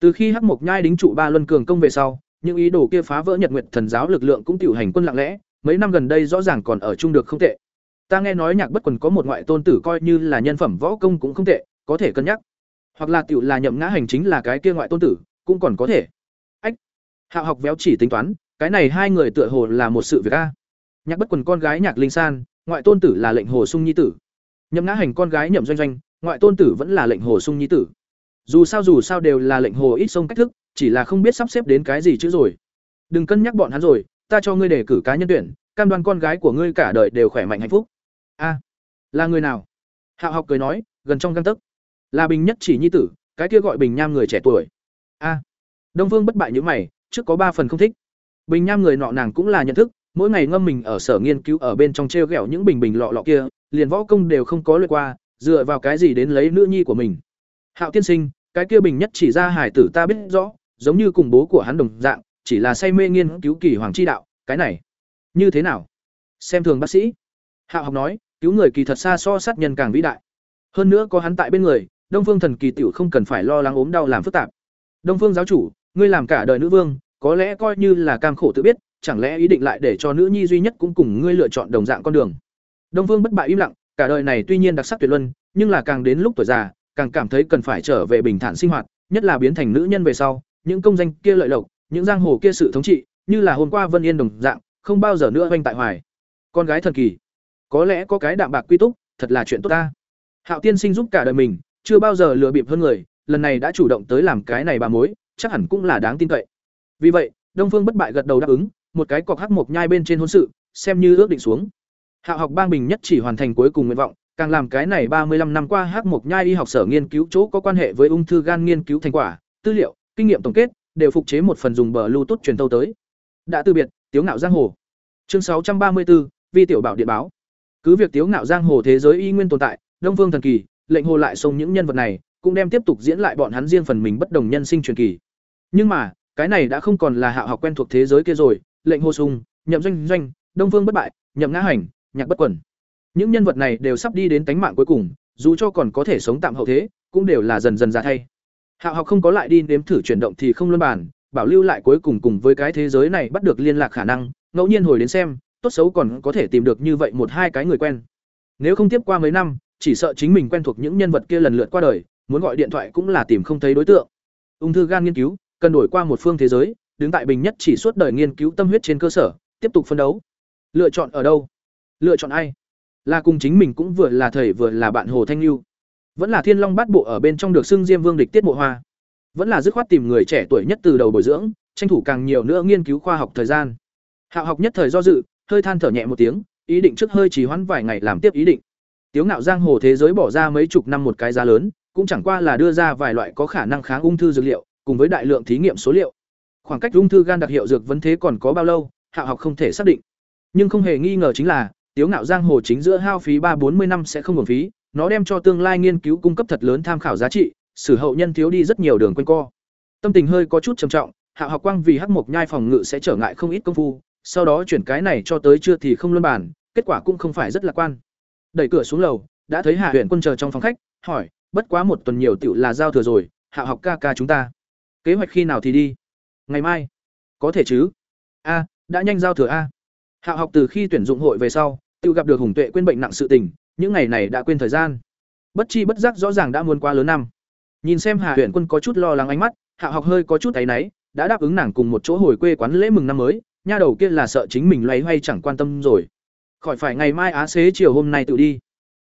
Từ khi hắc mộc nhai đính trụ ba luân cường công về sau, những ý đồ kia phá vỡ nhật nguyệt thần giáo lực lượng cũng tiểu hành quân lặng lẽ, mấy năm gần đây rõ ràng còn ở chung được không tệ. Ta nghe nói nhạc bất quần có một ngoại tôn tử coi như là nhân phẩm võ công cũng không tệ, có thể cân nhắc. Hoặc là tiểu là nhậm ngã hành chính là cái kia ngoại tôn tử, cũng còn có thể. Ách! Hạo học véo chỉ tính toán, cái này hai người tựa hồ là một sự việc a. Nhạc bất quần con gái nhạc linh san, ngoại tôn tử là lệnh hồ sung nhi tử. Nhậm ngã hành con gái nhậm doanh doanh ngoại tôn tử vẫn là lệnh hồ sung nhi tử. Dù sao dù sao đều là lệnh hồ ít sông cách thức, chỉ là không biết sắp xếp đến cái gì chứ rồi. Đừng cân nhắc bọn hắn rồi, ta cho ngươi đề cử cá nhân tuyển, cam đoan con gái của ngươi cả đời đều khỏe mạnh hạnh phúc. A, là người nào? Hạo học cười nói, gần trong găng tấc. Là bình nhất chỉ nhi tử, cái kia gọi bình nham người trẻ tuổi. A, đông phương bất bại như mày, trước có ba phần không thích. Bình nham người nọ nàng cũng là nhận thức, mỗi ngày ngâm mình ở sở nghiên cứu ở bên trong t r e o g ẹ o những bình bình lọ lọ kia, liền võ công đều không có lượt qua dựa vào cái gì đến lấy nữ nhi của mình? Hạo tiên sinh, cái kia bình nhất chỉ ra hải tử ta biết rõ, giống như cùng bố của hắn đồng dạng, chỉ là say mê nghiên cứu kỳ hoàng chi đạo, cái này, như thế nào? Xem thường bác sĩ. Hạo học nói, cứu người kỳ thật xa so sát nhân càng vĩ đại. Hơn nữa có hắn tại bên người, đông phương thần kỳ tiểu không cần phải lo lắng ốm đau làm phức tạp. Đông phương giáo chủ, ngươi làm cả đời nữ vương, có lẽ coi như là cam khổ tự biết, chẳng lẽ ý định lại để cho nữ nhi duy nhất cũng cùng ngươi lựa chọn đồng dạng con đường? Đông phương bất bại im lặng cả đời này tuy nhiên đặc sắc tuyệt luân, nhưng là càng đến lúc tuổi già, càng cảm thấy cần phải trở về bình thản sinh hoạt, nhất là biến thành nữ nhân về sau, những công danh kia lợi lộc, những giang hồ kia sự thống trị, như là hôm qua vân yên đồng dạng, không bao giờ nữa hoành tại hoài. Con gái thần kỳ, có lẽ có cái đạm bạc quy túc, thật là chuyện tốt ta. Hạo tiên sinh giúp cả đời mình, chưa bao giờ lừa bịp hơn người, lần này đã chủ động tới làm cái này bà mối, chắc hẳn cũng là đáng tin cậy. Vì vậy, đông phương bất bại gật đầu đáp ứng, một cái cọc hắc mộc nhai bên trên hôn sự, xem như ước định xuống. Hạ học bang bình nhất chỉ hoàn thành cuối cùng nguyện vọng, càng làm cái này ba mươi năm năm qua hắc mộc nhai y học sở nghiên cứu chỗ có quan hệ với ung thư gan nghiên cứu thành quả, tư liệu, kinh nghiệm tổng kết, đều phục chế một phần dùng bờ lưu truyền tâu tới. Đã từ biệt, tiếu ngạo giang hồ. Chương sáu trăm ba mươi bốn vi tiểu bảo điện báo. Cứ việc tiếu ngạo giang hồ thế giới y nguyên tồn tại, đông vương thần kỳ, lệnh hồ lại xông những nhân vật này, cũng đem tiếp tục diễn lại bọn hắn riêng phần mình bất đồng nhân sinh truyền kỳ. Nhưng mà, cái này đã không còn là hạ học quen thuộc thế giới kia rồi, lệnh hồ sung, nhậm doanh doanh, đông vương bất bại, nhậm ngã hành nhạc bất quẩn những nhân vật này đều sắp đi đến tánh mạng cuối cùng, dù cho còn có thể sống tạm hậu thế, cũng đều là dần dần ra thay. Hạo học không có lại đi nếm thử chuyển động thì không luân bản bảo lưu lại cuối cùng cùng với cái thế giới này bắt được liên lạc khả năng, ngẫu nhiên hồi đến xem, tốt xấu còn có thể tìm được như vậy một hai cái người quen. Nếu không tiếp qua mấy năm, chỉ sợ chính mình quen thuộc những nhân vật kia lần lượt qua đời, muốn gọi điện thoại cũng là tìm không thấy đối tượng. Ung thư gan nghiên cứu, cần đổi qua một phương thế giới, đứng tại bình nhất chỉ suốt đời nghiên cứu tâm huyết trên cơ sở, tiếp tục phân đấu. Lựa chọn ở đâu? Lựa chọn ai? Là cùng chính mình cũng vừa là thầy vừa là bạn hồ thanh lưu vẫn là thiên long bát bộ ở bên trong được xưng diêm vương địch tiết mộ hoa. Vẫn là dứt khoát tìm người trẻ tuổi nhất từ đầu bồi dưỡng tranh thủ càng nhiều nữa nghiên cứu khoa học thời gian. Hạo học nhất thời do dự hơi than thở nhẹ một tiếng ý định trước hơi chỉ hoãn vài ngày làm tiếp ý định. Tiếu ngạo giang hồ thế giới bỏ ra mấy chục năm một cái giá lớn cũng chẳng qua là đưa ra vài loại có khả năng kháng ung thư dược liệu cùng với đại lượng thí nghiệm số liệu. Khoảng cách ung thư gan đặc hiệu dược vấn thế còn có bao lâu, hạo học không thể xác định. Nhưng không hề nghi ngờ chính là, Tiếu Ngạo Giang hồ chính giữa hao phí ba bốn mươi năm sẽ không hưởng phí, nó đem cho tương lai nghiên cứu cung cấp thật lớn tham khảo giá trị, sử hậu nhân thiếu đi rất nhiều đường quanh co. Tâm tình hơi có chút trầm trọng, Hạ học quang vì hắc mộc nhai phòng ngự sẽ trở ngại không ít công phu, sau đó chuyển cái này cho tới chưa thì không luân bản, kết quả cũng không phải rất lạc quan. Đẩy cửa xuống lầu, đã thấy Hạ huyện Quân chờ trong phòng khách, hỏi, bất quá một tuần nhiều tiểu là giao thừa rồi, Hạ học ca ca chúng ta, kế hoạch khi nào thì đi? Ngày mai. Có thể chứ? A, đã nhanh giao thừa a. Hạ học từ khi tuyển dụng hội về sau, tự gặp được Hùng Tuệ quên bệnh nặng sự tình, những ngày này đã quên thời gian. Bất chi bất giác rõ ràng đã muôn qua lớn năm. Nhìn xem Hạ Huyền Quân có chút lo lắng ánh mắt, Hạ học hơi có chút thấy náy, đã đáp ứng nàng cùng một chỗ hồi quê quán lễ mừng năm mới, nha đầu kia là sợ chính mình loay hoay chẳng quan tâm rồi. Khỏi phải ngày mai á xế chiều hôm nay tự đi.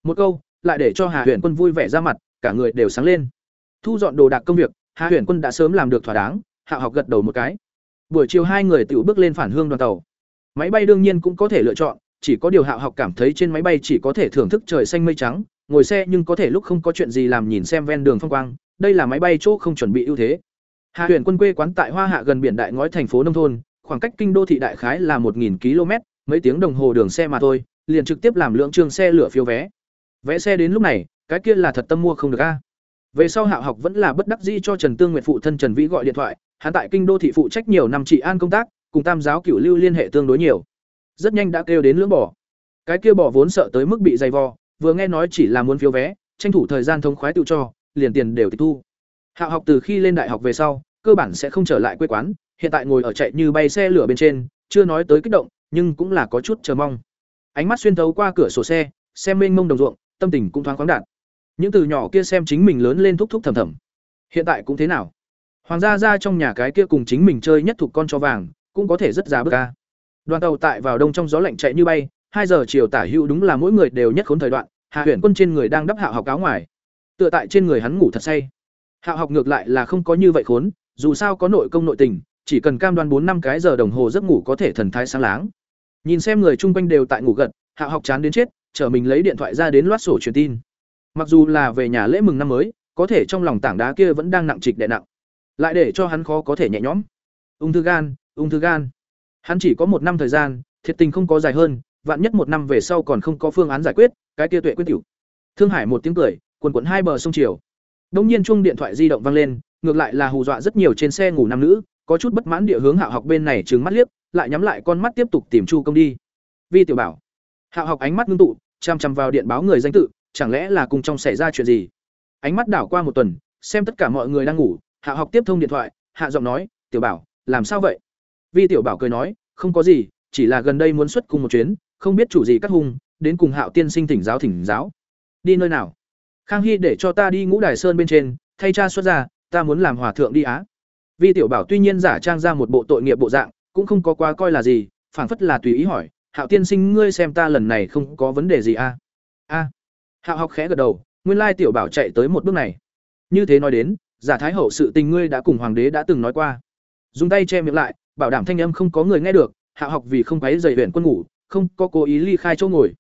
Một câu, lại để cho Hà Huyền Quân vui vẻ ra mặt, cả người đều sáng lên. Thu dọn đồ đạc công việc, Hà Huyền Quân đã sớm làm được thỏa đáng, Hạ học gật đầu một cái. Buổi chiều hai người tự bước lên phản hương đoàn tàu. Máy bay đương nhiên cũng có thể lựa chọn, chỉ có điều Hạo học cảm thấy trên máy bay chỉ có thể thưởng thức trời xanh mây trắng, ngồi xe nhưng có thể lúc không có chuyện gì làm nhìn xem ven đường phong quang, đây là máy bay chỗ không chuẩn bị ưu thế. Hạ Huyền Quân quê quán tại Hoa Hạ gần biển đại ngói thành phố nông thôn, khoảng cách kinh đô thị đại khái là 1000 km, mấy tiếng đồng hồ đường xe mà thôi, liền trực tiếp làm lượng trường xe lửa phiếu vé. Vé xe đến lúc này, cái kia là thật tâm mua không được a. Về sau Hạo học vẫn là bất đắc dĩ cho Trần Tương Nguyệt phụ thân Trần Vĩ gọi điện thoại, hắn tại kinh đô thị phụ trách nhiều năm trị an công tác, cùng Tam giáo cửu lưu liên hệ tương đối nhiều. Rất nhanh đã kêu đến lưỡng bỏ. Cái kia bỏ vốn sợ tới mức bị dày vò, vừa nghe nói chỉ là muốn phiếu vé, tranh thủ thời gian thông khoái tự cho, liền tiền đều tịch thu. Hạ học từ khi lên đại học về sau, cơ bản sẽ không trở lại quê quán, hiện tại ngồi ở chạy như bay xe lửa bên trên, chưa nói tới kích động, nhưng cũng là có chút chờ mong. Ánh mắt xuyên thấu qua cửa sổ xe, xem mênh mông đồng ruộng, tâm tình cũng thoáng khoáng đạt. Những từ nhỏ kia xem chính mình lớn lên thúc thúc thầm thầm. Hiện tại cũng thế nào? Hoàng gia gia trong nhà cái kia cùng chính mình chơi nhất thuộc con cho vàng, cũng có thể rất giá bước ca. Đoàn tàu tại vào đông trong gió lạnh chạy như bay, hai giờ chiều tả hữu đúng là mỗi người đều nhất khốn thời đoạn, Hạ Huyền Quân trên người đang đắp Hạo học áo ngoài. Tựa tại trên người hắn ngủ thật say. Hạo học ngược lại là không có như vậy khốn, dù sao có nội công nội tình, chỉ cần cam đoan bốn năm cái giờ đồng hồ giấc ngủ có thể thần thái sáng láng. Nhìn xem người chung quanh đều tại ngủ gật, Hạo học chán đến chết, trở mình lấy điện thoại ra đến loát sổ truyền tin. Mặc dù là về nhà lễ mừng năm mới, có thể trong lòng tảng đá kia vẫn đang nặng trịch đè nặng, lại để cho hắn khó có thể nhẹ nhõm. Ung thư gan, ung thư gan. Hắn chỉ có một năm thời gian, thiệt tình không có dài hơn, vạn nhất một năm về sau còn không có phương án giải quyết, cái kia tuệ quyết tiểu. Thương Hải một tiếng cười, quần quần hai bờ sông chiều. Đông nhiên chuông điện thoại di động vang lên, ngược lại là hù dọa rất nhiều trên xe ngủ nam nữ, có chút bất mãn địa hướng Hạo học bên này trừng mắt liếc, lại nhắm lại con mắt tiếp tục tìm Chu công đi. Vi tiểu bảo. Hạo học ánh mắt ngưng tụ, chăm chăm vào điện báo người danh tự, chẳng lẽ là cùng trong xảy ra chuyện gì? Ánh mắt đảo qua một tuần, xem tất cả mọi người đang ngủ, Hạo học tiếp thông điện thoại, hạ giọng nói, "Tiểu bảo, làm sao vậy?" Vi tiểu bảo cười nói, "Không có gì, chỉ là gần đây muốn xuất cùng một chuyến, không biết chủ gì cắt hùng, đến cùng Hạo tiên sinh thỉnh giáo thỉnh giáo." "Đi nơi nào?" "Khang Hy để cho ta đi Ngũ Đài Sơn bên trên, thay cha xuất ra, ta muốn làm hòa thượng đi á." Vi tiểu bảo tuy nhiên giả trang ra một bộ tội nghiệp bộ dạng, cũng không có quá coi là gì, phảng phất là tùy ý hỏi, "Hạo tiên sinh ngươi xem ta lần này không có vấn đề gì a?" "A." Hạo học khẽ gật đầu, nguyên lai tiểu bảo chạy tới một bước này. Như thế nói đến, giả thái hậu sự tình ngươi đã cùng hoàng đế đã từng nói qua. Dùng tay che miệng lại, bảo đảm thanh âm không có người nghe được, hạ học vì không quấy dày huyện quân ngủ, không có cố ý ly khai chỗ ngồi.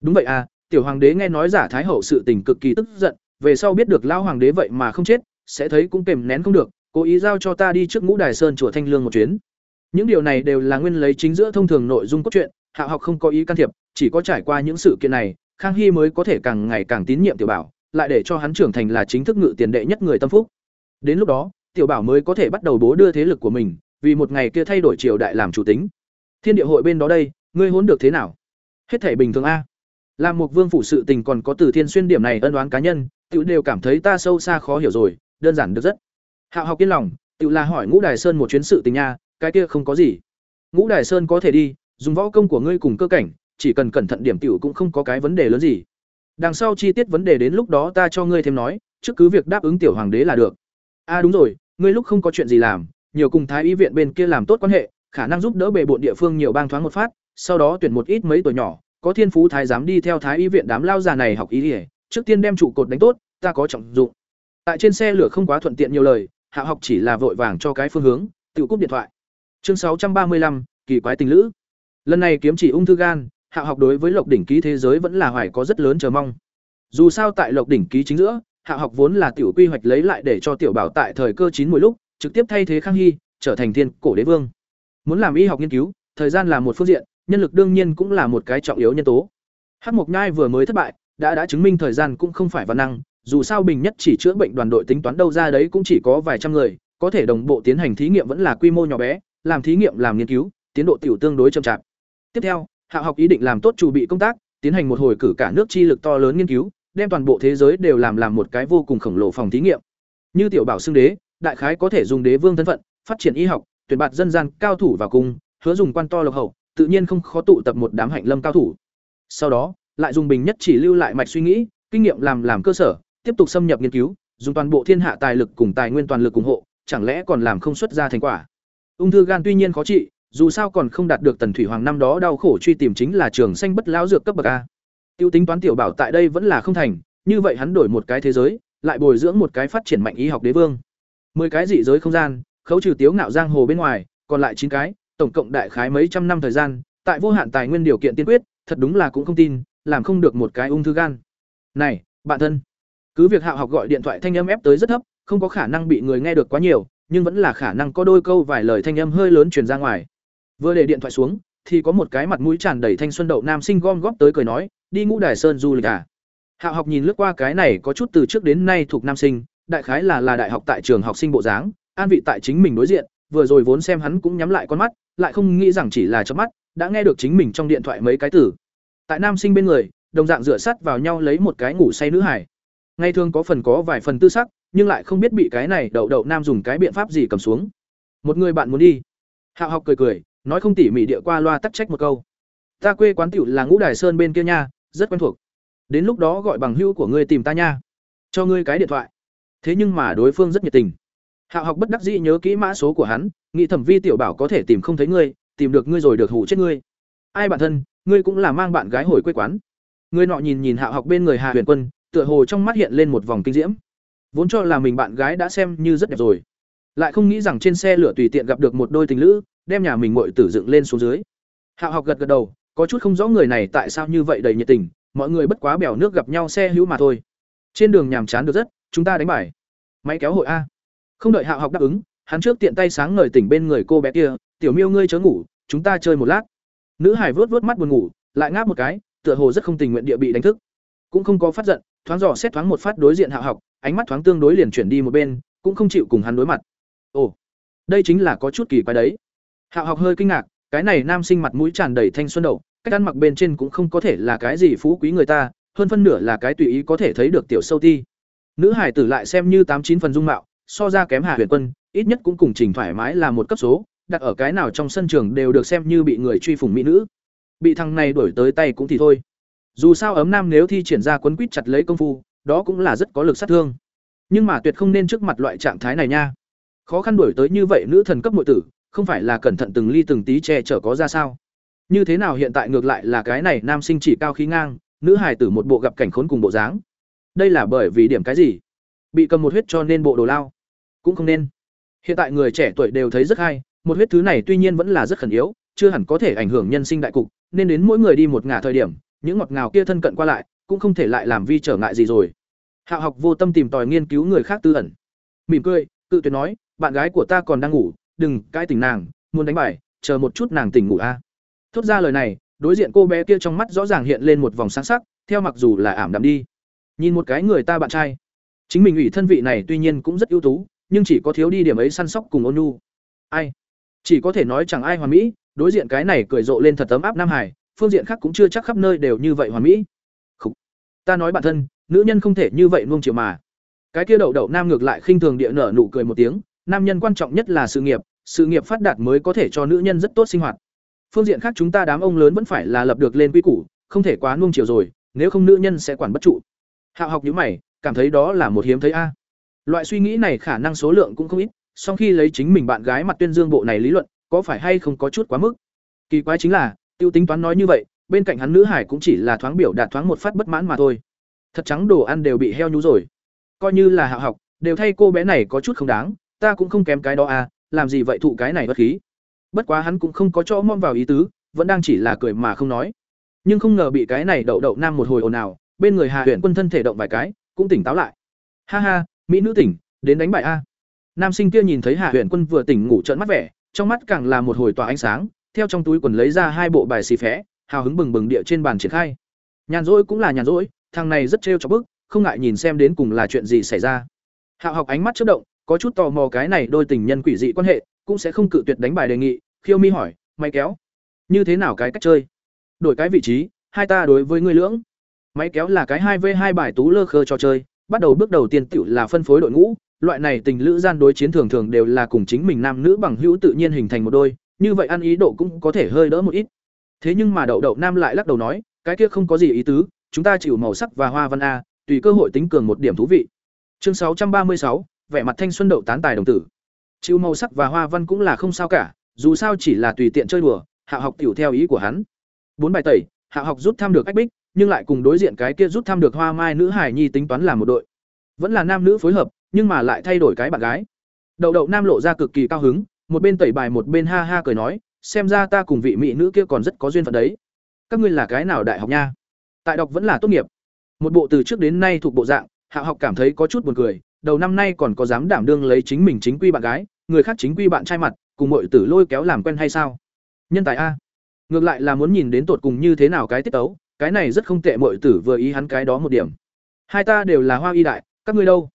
Đúng vậy à, tiểu hoàng đế nghe nói giả thái hậu sự tình cực kỳ tức giận, về sau biết được lao hoàng đế vậy mà không chết, sẽ thấy cũng kềm nén không được, cố ý giao cho ta đi trước ngũ đài sơn chùa thanh lương một chuyến những điều này đều là nguyên lấy chính giữa thông thường nội dung cốt truyện hạ học không có ý can thiệp chỉ có trải qua những sự kiện này khang hy mới có thể càng ngày càng tín nhiệm tiểu bảo lại để cho hắn trưởng thành là chính thức ngự tiền đệ nhất người tâm phúc đến lúc đó tiểu bảo mới có thể bắt đầu bố đưa thế lực của mình vì một ngày kia thay đổi triều đại làm chủ tính thiên địa hội bên đó đây ngươi hỗn được thế nào hết thể bình thường a làm một vương phủ sự tình còn có từ thiên xuyên điểm này ân đoán cá nhân tiểu đều cảm thấy ta sâu xa khó hiểu rồi đơn giản được rất Hạo học yên lòng, tự là hỏi Ngũ Đài Sơn một chuyến sự tình nha, cái kia không có gì. Ngũ Đài Sơn có thể đi, dùng võ công của ngươi cùng cơ cảnh, chỉ cần cẩn thận điểm tiểu cũng không có cái vấn đề lớn gì. Đằng sau chi tiết vấn đề đến lúc đó ta cho ngươi thêm nói, trước cứ việc đáp ứng tiểu hoàng đế là được. A à đúng rồi, ngươi lúc không có chuyện gì làm, nhiều cùng thái y viện bên kia làm tốt quan hệ, khả năng giúp đỡ bề bộn địa phương nhiều bang thoáng một phát, sau đó tuyển một ít mấy tuổi nhỏ, có thiên phú thái giám đi theo thái y viện đám lao già này học ý y, trước tiên đem trụ cột đánh tốt, ta có trọng dụng. Tại trên xe lửa không quá thuận tiện nhiều lời, hạ học chỉ là vội vàng cho cái phương hướng tự cúp điện thoại. Chương sáu trăm ba mươi lăm kỳ quái tình lữ. Lần này kiếm chỉ ung thư gan hạ học đối với lộc đỉnh ký thế giới vẫn là hoài có rất lớn chờ mong. Dù sao tại lộc đỉnh ký chính giữa hạ học vốn là tiểu quy hoạch lấy lại để cho tiểu bảo tại thời cơ chín mỗi lúc trực tiếp thay thế Khang Hy, trở thành thiên cổ đế vương. Muốn làm y học nghiên cứu, thời gian là một phương diện, nhân lực đương nhiên cũng là một cái trọng yếu nhân tố. Hắc Mộc Nhai vừa mới thất bại, đã đã chứng minh thời gian cũng không phải văn năng, dù sao bình nhất chỉ chữa bệnh đoàn đội tính toán đâu ra đấy cũng chỉ có vài trăm người, có thể đồng bộ tiến hành thí nghiệm vẫn là quy mô nhỏ bé, làm thí nghiệm làm nghiên cứu, tiến độ tiểu tương đối chậm chạp. Tiếp theo, Hạ học ý định làm tốt chuẩn bị công tác, tiến hành một hồi cử cả nước chi lực to lớn nghiên cứu, đem toàn bộ thế giới đều làm làm một cái vô cùng khổng lồ phòng thí nghiệm. Như tiểu bảo xưng đế, đại khái có thể dùng đế vương thân phận, phát triển y học, tuyển bạt dân gian cao thủ vào cung, hứa dùng quan to lộc hậu, tự nhiên không khó tụ tập một đám hạnh lâm cao thủ. Sau đó, lại dùng bình nhất chỉ lưu lại mạch suy nghĩ, kinh nghiệm làm làm cơ sở, tiếp tục xâm nhập nghiên cứu, dùng toàn bộ thiên hạ tài lực cùng tài nguyên toàn lực ủng hộ, chẳng lẽ còn làm không xuất ra thành quả. Ung thư gan tuy nhiên khó trị, dù sao còn không đạt được tần thủy hoàng năm đó đau khổ truy tìm chính là trường xanh bất lão dược cấp bậc a. Tiêu tính toán tiểu bảo tại đây vẫn là không thành, như vậy hắn đổi một cái thế giới, lại bồi dưỡng một cái phát triển mạnh y học đế vương. Mười cái dị giới không gian, khấu trừ tiếu ngạo giang hồ bên ngoài, còn lại chín cái, tổng cộng đại khái mấy trăm năm thời gian, tại vô hạn tài nguyên điều kiện tiên quyết, thật đúng là cũng không tin, làm không được một cái ung thư gan. Này, bạn thân, cứ việc Hạo học gọi điện thoại thanh âm ép tới rất thấp, không có khả năng bị người nghe được quá nhiều, nhưng vẫn là khả năng có đôi câu vài lời thanh âm hơi lớn truyền ra ngoài. Vừa để điện thoại xuống, thì có một cái mặt mũi tràn đầy thanh xuân đậu nam sinh gom góp tới cười nói, đi ngũ đài sơn du lịch à. Hạo học nhìn lướt qua cái này có chút từ trước đến nay thuộc nam sinh, đại khái là là đại học tại trường học sinh bộ dáng, an vị tại chính mình đối diện, vừa rồi vốn xem hắn cũng nhắm lại con mắt, lại không nghĩ rằng chỉ là chớp mắt, đã nghe được chính mình trong điện thoại mấy cái từ. Tại nam sinh bên người, đồng dạng dựa sát vào nhau lấy một cái ngủ say nữ hải. Ngay thường có phần có vài phần tư sắc, nhưng lại không biết bị cái này đậu đậu nam dùng cái biện pháp gì cầm xuống. Một người bạn muốn đi. Hạo học cười cười, nói không tỉ mỉ địa qua loa tắc trách một câu. Ta quê quán tiểu là Ngũ Đài Sơn bên kia nha, rất quen thuộc. Đến lúc đó gọi bằng hữu của ngươi tìm ta nha. Cho ngươi cái điện thoại. Thế nhưng mà đối phương rất nhiệt tình. Hạo học bất đắc dĩ nhớ kỹ mã số của hắn, nghĩ thẩm vi tiểu bảo có thể tìm không thấy ngươi, tìm được ngươi rồi được hủ chết ngươi. Ai bản thân, ngươi cũng là mang bạn gái hồi quê quán. Ngươi nọ nhìn nhìn Hạo học bên người Hà Huyền Quân, tựa hồ trong mắt hiện lên một vòng kinh diễm. Vốn cho là mình bạn gái đã xem như rất đẹp rồi, lại không nghĩ rằng trên xe lửa tùy tiện gặp được một đôi tình lữ, đem nhà mình mội tử dựng lên xuống dưới. Hạo học gật gật đầu, có chút không rõ người này tại sao như vậy đầy nhiệt tình, mọi người bất quá bèo nước gặp nhau xe hữu mà thôi. Trên đường nhàm chán được rất, chúng ta đánh bài. Máy kéo hội a. Không đợi Hạo học đáp ứng, hắn trước tiện tay sáng ngời tỉnh bên người cô bé kia, "Tiểu Miêu ngươi chớ ngủ, chúng ta chơi một lát." Nữ Hải vớt vớt mắt buồn ngủ, lại ngáp một cái, tựa hồ rất không tình nguyện địa bị đánh thức. Cũng không có phát giận, thoáng dò xét thoáng một phát đối diện Hạo học, ánh mắt thoáng tương đối liền chuyển đi một bên, cũng không chịu cùng hắn đối mặt. Ồ, đây chính là có chút kỳ quái đấy. Hạo học hơi kinh ngạc, cái này nam sinh mặt mũi tràn đầy thanh xuân đậu, cách ăn mặc bên trên cũng không có thể là cái gì phú quý người ta, hơn phân nửa là cái tùy ý có thể thấy được tiểu sâu ti. Nữ hải tử lại xem như tám chín phần dung mạo, so ra kém Hà Huyền Quân, ít nhất cũng cùng trình thoải mái là một cấp số, đặt ở cái nào trong sân trường đều được xem như bị người truy phủng mỹ nữ. Bị thằng này đuổi tới tay cũng thì thôi. Dù sao ấm nam nếu thi triển ra quấn quýt chặt lấy công phu, đó cũng là rất có lực sát thương. Nhưng mà tuyệt không nên trước mặt loại trạng thái này nha. Khó khăn đuổi tới như vậy nữ thần cấp nội tử, không phải là cẩn thận từng ly từng tí che chở có ra sao? Như thế nào hiện tại ngược lại là cái này nam sinh chỉ cao khí ngang, nữ hài tử một bộ gặp cảnh khốn cùng bộ dáng. Đây là bởi vì điểm cái gì? Bị cầm một huyết cho nên bộ đồ lao. Cũng không nên. Hiện tại người trẻ tuổi đều thấy rất hay, một huyết thứ này tuy nhiên vẫn là rất khẩn yếu, chưa hẳn có thể ảnh hưởng nhân sinh đại cục, nên đến mỗi người đi một ngả thời điểm, những ngọt ngào kia thân cận qua lại, cũng không thể lại làm vi trở ngại gì rồi. hạ học vô tâm tìm tòi nghiên cứu người khác tư ẩn. Mỉm cười, cự tuyệt nói, bạn gái của ta còn đang ngủ, đừng cãi tỉnh nàng, muốn đánh bài, chờ một chút nàng tỉnh ngủ a. Thốt ra lời này, đối diện cô bé kia trong mắt rõ ràng hiện lên một vòng sáng sắc, theo mặc dù là ảm đạm đi. Nhìn một cái người ta bạn trai, chính mình ủy thân vị này tuy nhiên cũng rất ưu tú, nhưng chỉ có thiếu đi điểm ấy săn sóc cùng ôn nhu. Ai? Chỉ có thể nói chẳng ai hoàn mỹ, đối diện cái này cười rộ lên thật tấm áp Nam Hải, phương diện khác cũng chưa chắc khắp nơi đều như vậy hoàn mỹ. Khủ. Ta nói bản thân, nữ nhân không thể như vậy nuông chiều mà. Cái kia đậu đậu nam ngược lại khinh thường địa nở nụ cười một tiếng, nam nhân quan trọng nhất là sự nghiệp, sự nghiệp phát đạt mới có thể cho nữ nhân rất tốt sinh hoạt. Phương diện khác chúng ta đám ông lớn vẫn phải là lập được lên quy củ, không thể quá nuông chiều rồi, nếu không nữ nhân sẽ quản bất trụ. Hạo học như mày, cảm thấy đó là một hiếm thấy a. Loại suy nghĩ này khả năng số lượng cũng không ít, song khi lấy chính mình bạn gái mặt tuyên dương bộ này lý luận, có phải hay không có chút quá mức. Kỳ quái chính là, tiêu tính toán nói như vậy, bên cạnh hắn nữ hải cũng chỉ là thoáng biểu đạt thoáng một phát bất mãn mà thôi. Thật trắng đồ ăn đều bị heo nhú rồi. Coi như là Hạo học, đều thay cô bé này có chút không đáng, ta cũng không kém cái đó à, làm gì vậy thụ cái này bất khí. Bất quá hắn cũng không có cho mong vào ý tứ, vẫn đang chỉ là cười mà không nói. Nhưng không ngờ bị cái này đậu đậu nam một hồi ồn ào, bên người Hà Huyền Quân thân thể động vài cái, cũng tỉnh táo lại. Ha ha, mỹ nữ tỉnh, đến đánh bại a. nam sinh kia nhìn thấy hạ huyện quân vừa tỉnh ngủ trợn mắt vẻ trong mắt càng là một hồi tỏa ánh sáng theo trong túi quần lấy ra hai bộ bài xì phé hào hứng bừng bừng địa trên bàn triển khai nhàn rỗi cũng là nhàn rỗi thằng này rất trêu cho bức không ngại nhìn xem đến cùng là chuyện gì xảy ra hạ học ánh mắt chớp động có chút tò mò cái này đôi tình nhân quỷ dị quan hệ cũng sẽ không cự tuyệt đánh bài đề nghị khiêu mi hỏi mày kéo như thế nào cái cách chơi đổi cái vị trí hai ta đối với ngươi lưỡng máy kéo là cái hai v hai bài tú lơ khơ cho chơi, bắt đầu bước đầu tiên tiểu là phân phối đội ngũ, loại này tình lữ gian đối chiến thường thường đều là cùng chính mình nam nữ bằng hữu tự nhiên hình thành một đôi, như vậy ăn ý độ cũng có thể hơi đỡ một ít. Thế nhưng mà đậu đậu nam lại lắc đầu nói, cái kia không có gì ý tứ, chúng ta chịu màu sắc và hoa văn a, tùy cơ hội tính cường một điểm thú vị. Chương sáu trăm ba mươi sáu, vẻ mặt thanh xuân đậu tán tài đồng tử. Chịu màu sắc và hoa văn cũng là không sao cả, dù sao chỉ là tùy tiện chơi đùa, hạ học tiểu theo ý của hắn. Bốn bài tẩy, hạ học rút thăm được cách bích nhưng lại cùng đối diện cái kia rút thăm được hoa mai nữ hải nhi tính toán làm một đội. Vẫn là nam nữ phối hợp, nhưng mà lại thay đổi cái bạn gái. Đậu đậu nam lộ ra cực kỳ cao hứng, một bên tẩy bài một bên ha ha cười nói, xem ra ta cùng vị mỹ nữ kia còn rất có duyên phận đấy. Các ngươi là cái nào đại học nha? Tại đọc vẫn là tốt nghiệp. Một bộ từ trước đến nay thuộc bộ dạng, hạ học cảm thấy có chút buồn cười, đầu năm nay còn có dám đảm đương lấy chính mình chính quy bạn gái, người khác chính quy bạn trai mặt, cùng mọi tử lôi kéo làm quen hay sao? Nhân tài a. Ngược lại là muốn nhìn đến tột cùng như thế nào cái tiết tấu cái này rất không tệ mọi tử vừa ý hắn cái đó một điểm. Hai ta đều là hoa y đại, các ngươi đâu?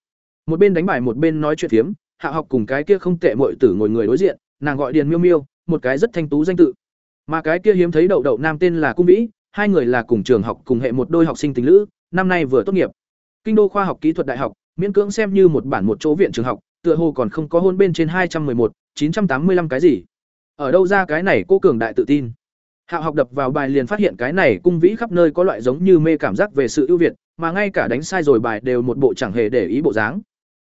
Một bên đánh bài, một bên nói chuyện phiếm, hạ học cùng cái kia không tệ mọi tử ngồi người đối diện, nàng gọi điền miêu miêu, một cái rất thanh tú danh tự. Mà cái kia hiếm thấy đậu đậu nam tên là cung vĩ, hai người là cùng trường học, cùng hệ một đôi học sinh tình lữ, năm nay vừa tốt nghiệp. Kinh đô khoa học kỹ thuật đại học, miễn cưỡng xem như một bản một chỗ viện trường học, tựa hồ còn không có hôn bên trên hai trăm một, chín trăm tám mươi 985 cái gì. Ở đâu ra cái này, cô cường đại tự tin. Hạo học đập vào bài liền phát hiện cái này cung vĩ khắp nơi có loại giống như mê cảm giác về sự ưu việt, mà ngay cả đánh sai rồi bài đều một bộ chẳng hề để ý bộ dáng.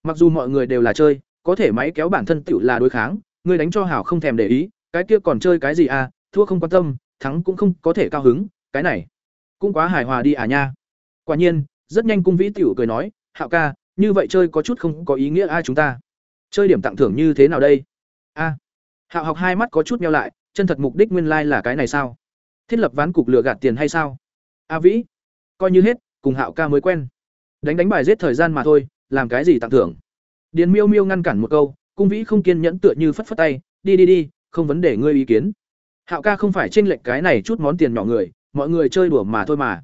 Mặc dù mọi người đều là chơi, có thể máy kéo bản thân tiểu là đối kháng, người đánh cho hảo không thèm để ý, cái kia còn chơi cái gì à, thua không quan tâm, thắng cũng không có thể cao hứng, cái này cũng quá hài hòa đi à nha. Quả nhiên, rất nhanh cung vĩ tiểu cười nói, "Hạo ca, như vậy chơi có chút không có ý nghĩa ai chúng ta. Chơi điểm tặng thưởng như thế nào đây?" A. Hạo học hai mắt có chút nheo lại, chân thật mục đích nguyên lai là cái này sao? Thiết lập ván cục lừa gạt tiền hay sao? A Vĩ, coi như hết, cùng Hạo ca mới quen. Đánh đánh bài giết thời gian mà thôi, làm cái gì tặng thưởng? Điền Miêu Miêu ngăn cản một câu, Cung Vĩ không kiên nhẫn tựa như phất phất tay, đi đi đi, không vấn đề ngươi ý kiến. Hạo ca không phải tranh lệch cái này chút món tiền nhỏ người, mọi người chơi đùa mà thôi mà.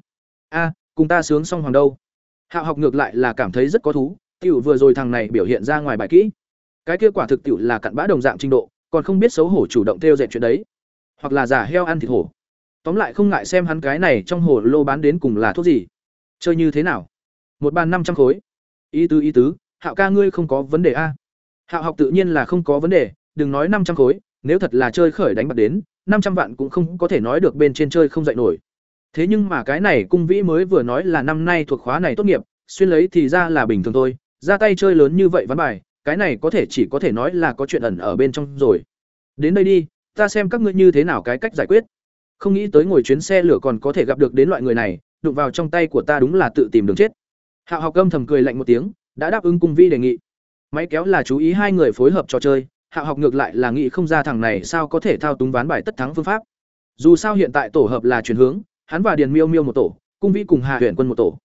A, cùng ta sướng xong hoàng đâu. Hạo học ngược lại là cảm thấy rất có thú, tiểu vừa rồi thằng này biểu hiện ra ngoài bài kỹ. Cái kia quả thực tiểu là cặn bã đồng dạng trình độ, còn không biết xấu hổ chủ động theo dệt chuyện đấy, hoặc là giả heo ăn thịt hổ. Tóm lại không ngại xem hắn cái này trong hồ lô bán đến cùng là thuốc gì. Chơi như thế nào? Một bàn năm trăm khối. Ý tứ ý tứ, hạo ca ngươi không có vấn đề a. Hạo học tự nhiên là không có vấn đề, đừng nói năm trăm khối, nếu thật là chơi khởi đánh bạc đến, năm trăm vạn cũng không có thể nói được bên trên chơi không dạy nổi. Thế nhưng mà cái này cung vĩ mới vừa nói là năm nay thuộc khóa này tốt nghiệp, xuyên lấy thì ra là bình thường thôi, ra tay chơi lớn như vậy ván bài cái này có thể chỉ có thể nói là có chuyện ẩn ở bên trong rồi. Đến đây đi, ta xem các ngươi như thế nào cái cách giải quyết. Không nghĩ tới ngồi chuyến xe lửa còn có thể gặp được đến loại người này, đụng vào trong tay của ta đúng là tự tìm đường chết. Hạo học âm thầm cười lạnh một tiếng, đã đáp ứng cung vi đề nghị. Máy kéo là chú ý hai người phối hợp trò chơi hạo học ngược lại là nghĩ không ra thằng này sao có thể thao túng ván bài tất thắng phương pháp. Dù sao hiện tại tổ hợp là chuyển hướng, hắn và điền miêu miêu một tổ, cung vi cùng hạ huyền quân một tổ.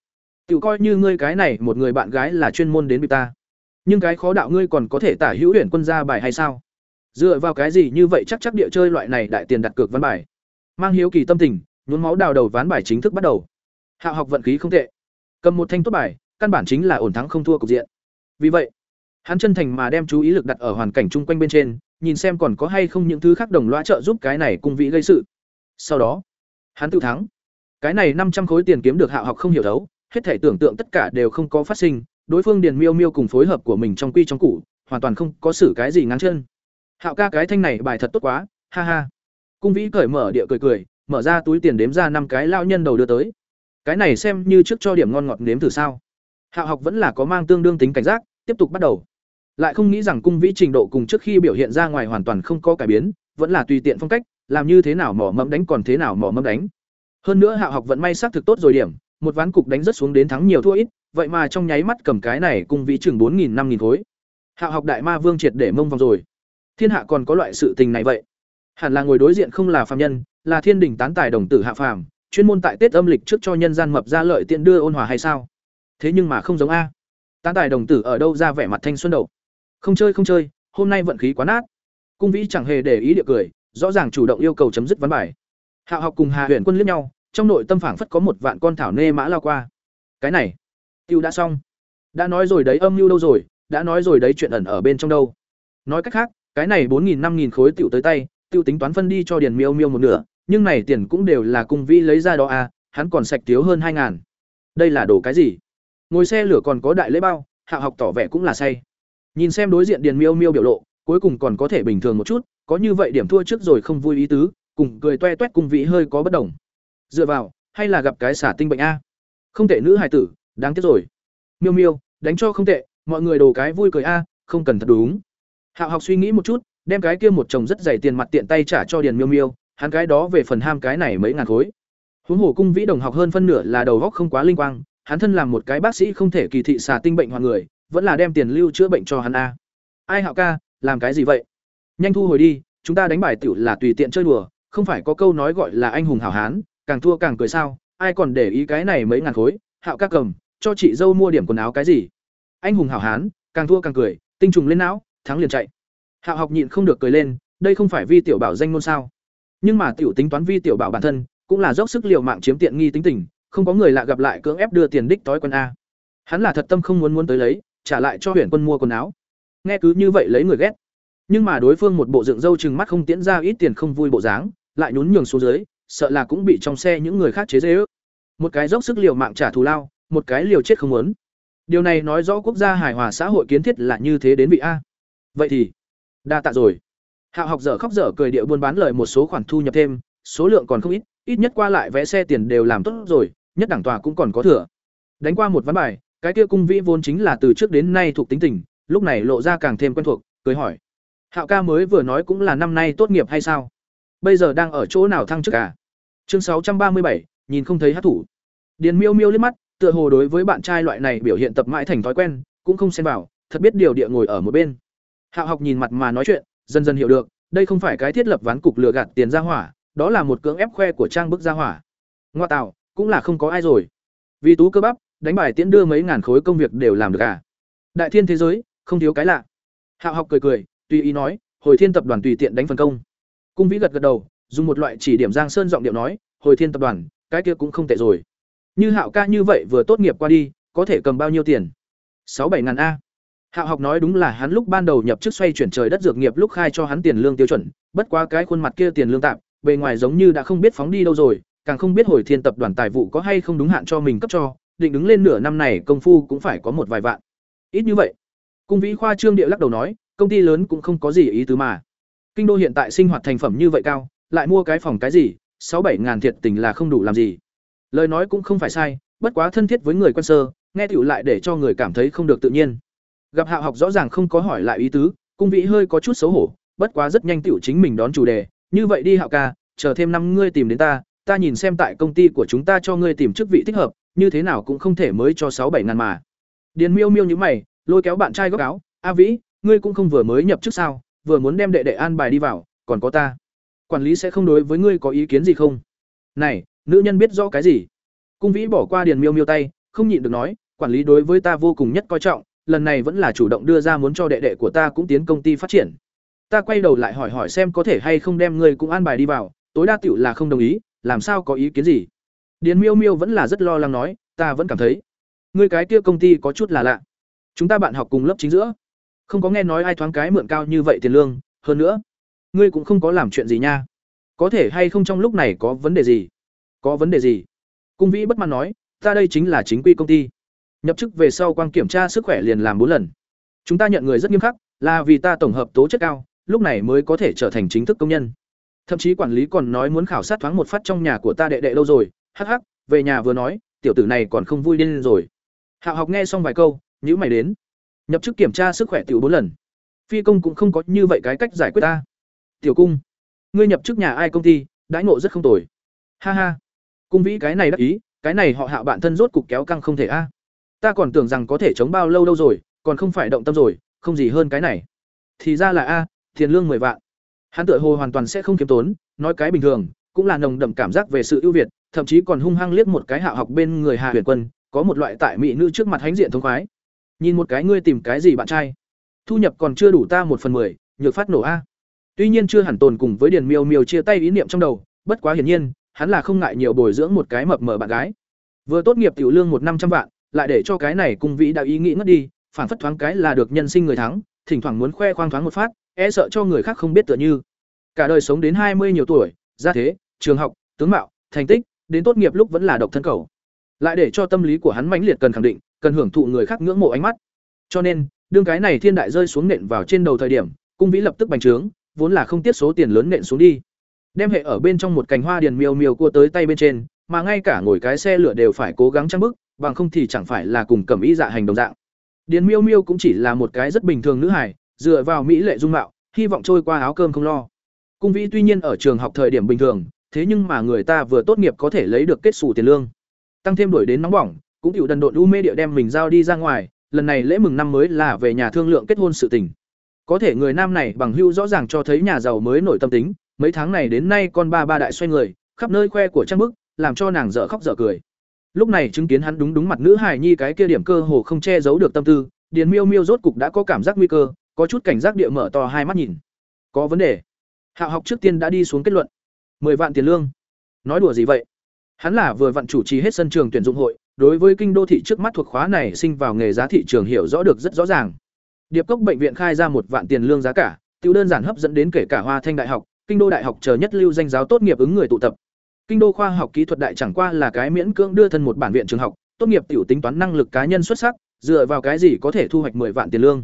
Tự coi như ngươi cái này một người bạn gái là chuyên môn đến bị ta nhưng cái khó đạo ngươi còn có thể tả hữu huyền quân ra bài hay sao? Dựa vào cái gì như vậy chắc chắc địa chơi loại này đại tiền đặt cược ván bài? Mang hiếu kỳ tâm tình nhuốm máu đào đầu ván bài chính thức bắt đầu. Hạ học vận khí không tệ. Cầm một thanh tốt bài căn bản chính là ổn thắng không thua cục diện. Vì vậy hắn chân thành mà đem chú ý lực đặt ở hoàn cảnh chung quanh bên trên nhìn xem còn có hay không những thứ khác đồng loa trợ giúp cái này cung vị gây sự. Sau đó hắn tự thắng. Cái này năm trăm khối tiền kiếm được hạ học không hiểu thấu, hết thể tưởng tượng tất cả đều không có phát sinh đối phương điền miêu miêu cùng phối hợp của mình trong quy trong củ, hoàn toàn không có xử cái gì ngắn chân. Hạo ca cái thanh này bài thật tốt quá, ha ha. Cung vĩ cởi mở địa cười cười, mở ra túi tiền đếm ra năm cái lao nhân đầu đưa tới. Cái này xem như trước cho điểm ngon ngọt nếm thử sao. Hạo học vẫn là có mang tương đương tính cảnh giác, tiếp tục bắt đầu. Lại không nghĩ rằng cung vĩ trình độ cùng trước khi biểu hiện ra ngoài hoàn toàn không có cải biến, vẫn là tùy tiện phong cách, làm như thế nào mỏ mẫm đánh còn thế nào mỏ mẫm đánh. Hơn nữa hạo học vẫn may xác thực tốt rồi điểm một ván cục đánh rất xuống đến thắng nhiều thua ít, vậy mà trong nháy mắt cầm cái này cung vĩ chừng bốn nghìn năm nghìn khối. Hạo học đại ma vương triệt để mông vòng rồi. Thiên hạ còn có loại sự tình này vậy? Hẳn là ngồi đối diện không là phàm nhân, là thiên đình tán tài đồng tử hạ phàm, chuyên môn tại tết âm lịch trước cho nhân gian mập ra lợi tiện đưa ôn hòa hay sao? Thế nhưng mà không giống a. Tán tài đồng tử ở đâu ra vẻ mặt thanh xuân đầu? Không chơi không chơi, hôm nay vận khí quá nát. Cung vĩ chẳng hề để ý địa cười, rõ ràng chủ động yêu cầu chấm dứt ván bài. Hạo học cùng hà Huyền quân liếc nhau trong nội tâm phảng phất có một vạn con thảo nê mã lao qua. Cái này, tiêu đã xong. Đã nói rồi đấy, âm mưu đâu rồi? Đã nói rồi đấy, chuyện ẩn ở bên trong đâu? Nói cách khác, cái này bốn nghìn năm nghìn khối tiểu tới tay, tiêu tính toán phân đi cho điền miêu miêu một nửa, nhưng này tiền cũng đều là cung vĩ lấy ra đó à hắn còn sạch thiếu hơn hai ngàn đây là đồ cái gì? Ngồi xe lửa còn có đại lễ bao, hạ học tỏ vẻ cũng là say. Nhìn xem đối diện điền miêu miêu biểu lộ, cuối cùng còn có thể bình thường một chút, có như vậy điểm thua trước rồi không vui ý tứ, cùng cười toe toét cung vị hơi có bất đồng dựa vào, hay là gặp cái xả tinh bệnh a? Không tệ nữ hài tử, đáng tiếc rồi. Miêu miêu, đánh cho không tệ, mọi người đồ cái vui cười a, không cần thật đúng. Hạo học suy nghĩ một chút, đem cái kia một chồng rất dày tiền mặt tiện tay trả cho điền miêu miêu, hắn cái đó về phần ham cái này mấy ngàn khối. Huống hồ cung vĩ đồng học hơn phân nửa là đầu góc không quá linh quang, hắn thân làm một cái bác sĩ không thể kỳ thị xả tinh bệnh hoặc người, vẫn là đem tiền lưu chữa bệnh cho hắn a. Ai hạo ca, làm cái gì vậy? Nhanh thu hồi đi, chúng ta đánh bài tiểu là tùy tiện chơi đùa, không phải có câu nói gọi là anh hùng hảo hán càng thua càng cười sao, ai còn để ý cái này mấy ngàn khối, hạo ca cầm, cho chị dâu mua điểm quần áo cái gì? Anh hùng hảo hán, càng thua càng cười, tinh trùng lên não, thắng liền chạy. Hạo học nhịn không được cười lên, đây không phải vi tiểu bảo danh ngôn sao? Nhưng mà tiểu tính toán vi tiểu bảo bản thân, cũng là dốc sức liều mạng chiếm tiện nghi tính tình, không có người lạ gặp lại cưỡng ép đưa tiền đích tối quân a. Hắn là thật tâm không muốn muốn tới lấy, trả lại cho huyện quân mua quần áo. Nghe cứ như vậy lấy người ghét. Nhưng mà đối phương một bộ dựng râu chừng mắt không tiễn ra ít tiền không vui bộ dáng, lại nhún nhường xuống dưới sợ là cũng bị trong xe những người khác chế dễ ước. Một cái dốc sức liều mạng trả thù lao, một cái liều chết không muốn. Điều này nói rõ quốc gia hài hòa xã hội kiến thiết là như thế đến vị a. Vậy thì, đa tạ rồi. Hạo học dở khóc dở cười địa buôn bán lời một số khoản thu nhập thêm, số lượng còn không ít ít nhất qua lại vé xe tiền đều làm tốt rồi, nhất đảng tòa cũng còn có thừa. Đánh qua một ván bài, cái kia cung vĩ vốn chính là từ trước đến nay thuộc tính tình, lúc này lộ ra càng thêm quen thuộc, cười hỏi. Hạo ca mới vừa nói cũng là năm nay tốt nghiệp hay sao? Bây giờ đang ở chỗ nào thăng chức à? Chương sáu trăm ba mươi bảy, nhìn không thấy hát thủ. Điền miêu miêu liếc mắt, tựa hồ đối với bạn trai loại này biểu hiện tập mãi thành thói quen, cũng không xen vào, thật biết điều địa ngồi ở một bên. Hạo học nhìn mặt mà nói chuyện, dần dần hiểu được, đây không phải cái thiết lập ván cục lừa gạt tiền ra hỏa, đó là một cưỡng ép khoe của trang bức ra hỏa. Ngoa tạo, cũng là không có ai rồi. Vì tú cơ bắp, đánh bài tiễn đưa mấy ngàn khối công việc đều làm được à? Đại thiên thế giới, không thiếu cái lạ. Hạo học cười cười, tùy ý nói, hồi thiên tập đoàn tùy tiện đánh phần công cung vĩ gật gật đầu, dùng một loại chỉ điểm giang sơn giọng điệu nói, hồi thiên tập đoàn, cái kia cũng không tệ rồi. Như hạo ca như vậy vừa tốt nghiệp qua đi, có thể cầm bao nhiêu tiền? Sáu bảy ngàn a. Hạo học nói đúng là hắn lúc ban đầu nhập chức xoay chuyển trời đất dược nghiệp lúc khai cho hắn tiền lương tiêu chuẩn, bất quá cái khuôn mặt kia tiền lương tạm, bề ngoài giống như đã không biết phóng đi đâu rồi, càng không biết hồi thiên tập đoàn tài vụ có hay không đúng hạn cho mình cấp cho, định đứng lên nửa năm này công phu cũng phải có một vài vạn. Ít như vậy. Cung vĩ khoa trương địa lắc đầu nói, công ty lớn cũng không có gì ý tứ mà kinh đô hiện tại sinh hoạt thành phẩm như vậy cao, lại mua cái phòng cái gì, sáu bảy ngàn thiệt tình là không đủ làm gì. Lời nói cũng không phải sai, bất quá thân thiết với người quân sơ, nghe tiểu lại để cho người cảm thấy không được tự nhiên. Gặp hạo học rõ ràng không có hỏi lại ý tứ, cung vĩ hơi có chút xấu hổ, bất quá rất nhanh tiểu chính mình đón chủ đề, như vậy đi hạo ca, chờ thêm năm ngươi tìm đến ta ta nhìn xem tại công ty của chúng ta cho ngươi tìm chức vị thích hợp, như thế nào cũng không thể mới cho sáu bảy ngàn mà. Điền miêu miêu như mày, lôi kéo bạn trai góc áo, a vĩ, ngươi cũng không vừa mới nhập chức sao? Vừa muốn đem đệ đệ an bài đi vào, còn có ta. Quản lý sẽ không đối với ngươi có ý kiến gì không? Này, nữ nhân biết rõ cái gì? Cung vĩ bỏ qua điền miêu miêu tay, không nhịn được nói, quản lý đối với ta vô cùng nhất coi trọng, lần này vẫn là chủ động đưa ra muốn cho đệ đệ của ta cũng tiến công ty phát triển. Ta quay đầu lại hỏi hỏi xem có thể hay không đem ngươi cũng an bài đi vào, tối đa tiểu là không đồng ý, làm sao có ý kiến gì? Điền miêu miêu vẫn là rất lo lắng nói, ta vẫn cảm thấy, ngươi cái kia công ty có chút là lạ. Chúng ta bạn học cùng lớp chính giữa không có nghe nói ai thoáng cái mượn cao như vậy tiền lương, hơn nữa, ngươi cũng không có làm chuyện gì nha. Có thể hay không trong lúc này có vấn đề gì? Có vấn đề gì? Cung vĩ bất mãn nói, ta đây chính là chính quy công ty. Nhập chức về sau quang kiểm tra sức khỏe liền làm bốn lần. Chúng ta nhận người rất nghiêm khắc, là vì ta tổng hợp tố chất cao, lúc này mới có thể trở thành chính thức công nhân. Thậm chí quản lý còn nói muốn khảo sát thoáng một phát trong nhà của ta đệ đệ lâu rồi, hắc hắc, về nhà vừa nói, tiểu tử này còn không vui lên rồi. Hạo học nghe xong vài câu nhữ mày đến nhập chức kiểm tra sức khỏe tiểu bốn lần. Phi công cũng không có như vậy cái cách giải quyết ta. Tiểu cung, ngươi nhập chức nhà ai công ty, đãi ngộ rất không tồi. Ha ha. Cung vĩ cái này đắc ý, cái này họ hạo bạn thân rốt cục kéo căng không thể a. Ta còn tưởng rằng có thể chống bao lâu đâu rồi, còn không phải động tâm rồi, không gì hơn cái này. Thì ra là a, tiền lương mười vạn. Hắn tựa hồ hoàn toàn sẽ không kiếm tốn, nói cái bình thường, cũng là nồng đậm cảm giác về sự ưu việt, thậm chí còn hung hăng liếc một cái hạo học bên người hạ huyền quân, có một loại tại mỹ nữ trước mặt hãnh diện thông khoái nhìn một cái ngươi tìm cái gì bạn trai? Thu nhập còn chưa đủ ta một phần mười, nhược phát nổ a. Tuy nhiên chưa hẳn tồn cùng với điền miêu miêu chia tay ý niệm trong đầu, bất quá hiển nhiên, hắn là không ngại nhiều bồi dưỡng một cái mập mờ bạn gái. Vừa tốt nghiệp tiểu lương một năm trăm vạn, lại để cho cái này cung vĩ đã ý nghĩ ngất đi, phản phất thoáng cái là được nhân sinh người thắng, thỉnh thoảng muốn khoe khoang thoáng một phát e sợ cho người khác không biết tựa như. Cả đời sống đến hai mươi nhiều tuổi, gia thế, trường học, tướng mạo, thành tích, đến tốt nghiệp lúc vẫn là độc thân cầu. Lại để cho tâm lý của hắn mãnh liệt cần khẳng định cần hưởng thụ người khác ngưỡng mộ ánh mắt. Cho nên, đương cái này thiên đại rơi xuống nện vào trên đầu thời điểm, cung vĩ lập tức bành trướng, vốn là không tiết số tiền lớn nện xuống đi. Đem hệ ở bên trong một cành hoa điền miêu miêu cua tới tay bên trên, mà ngay cả ngồi cái xe lửa đều phải cố gắng trang bức bằng không thì chẳng phải là cùng cầm ý dạ hành đồng dạng. Điền miêu miêu cũng chỉ là một cái rất bình thường nữ hài, dựa vào mỹ lệ dung mạo, hy vọng trôi qua áo cơm không lo. Cung vĩ tuy nhiên ở trường học thời điểm bình thường, thế nhưng mà người ta vừa tốt nghiệp có thể lấy được kết xù tiền lương. Tăng thêm đổi đến nóng bỏng cũng tiểu đần độn u mê địa đem mình giao đi ra ngoài, lần này lễ mừng năm mới là về nhà thương lượng kết hôn sự tình. Có thể người nam này bằng hữu rõ ràng cho thấy nhà giàu mới nổi tâm tính, mấy tháng này đến nay con ba ba đại xoay người, khắp nơi khoe của trang bức, làm cho nàng dở khóc dở cười. Lúc này chứng kiến hắn đúng đúng mặt nữ hài nhi cái kia điểm cơ hồ không che giấu được tâm tư, điền miêu miêu rốt cục đã có cảm giác nguy cơ, có chút cảnh giác địa mở to hai mắt nhìn. Có vấn đề. Hạ học trước tiên đã đi xuống kết luận. Mười vạn tiền lương. Nói đùa gì vậy? Hắn là vừa vặn chủ trì hết sân trường tuyển dụng hội đối với kinh đô thị trước mắt thuộc khóa này sinh vào nghề giá thị trường hiểu rõ được rất rõ ràng. Điệp cốc bệnh viện khai ra một vạn tiền lương giá cả, tiêu đơn giản hấp dẫn đến kể cả hoa thanh đại học, kinh đô đại học chờ nhất lưu danh giáo tốt nghiệp ứng người tụ tập. Kinh đô khoa học kỹ thuật đại chẳng qua là cái miễn cưỡng đưa thân một bản viện trường học, tốt nghiệp tiểu tính toán năng lực cá nhân xuất sắc, dựa vào cái gì có thể thu hoạch 10 vạn tiền lương.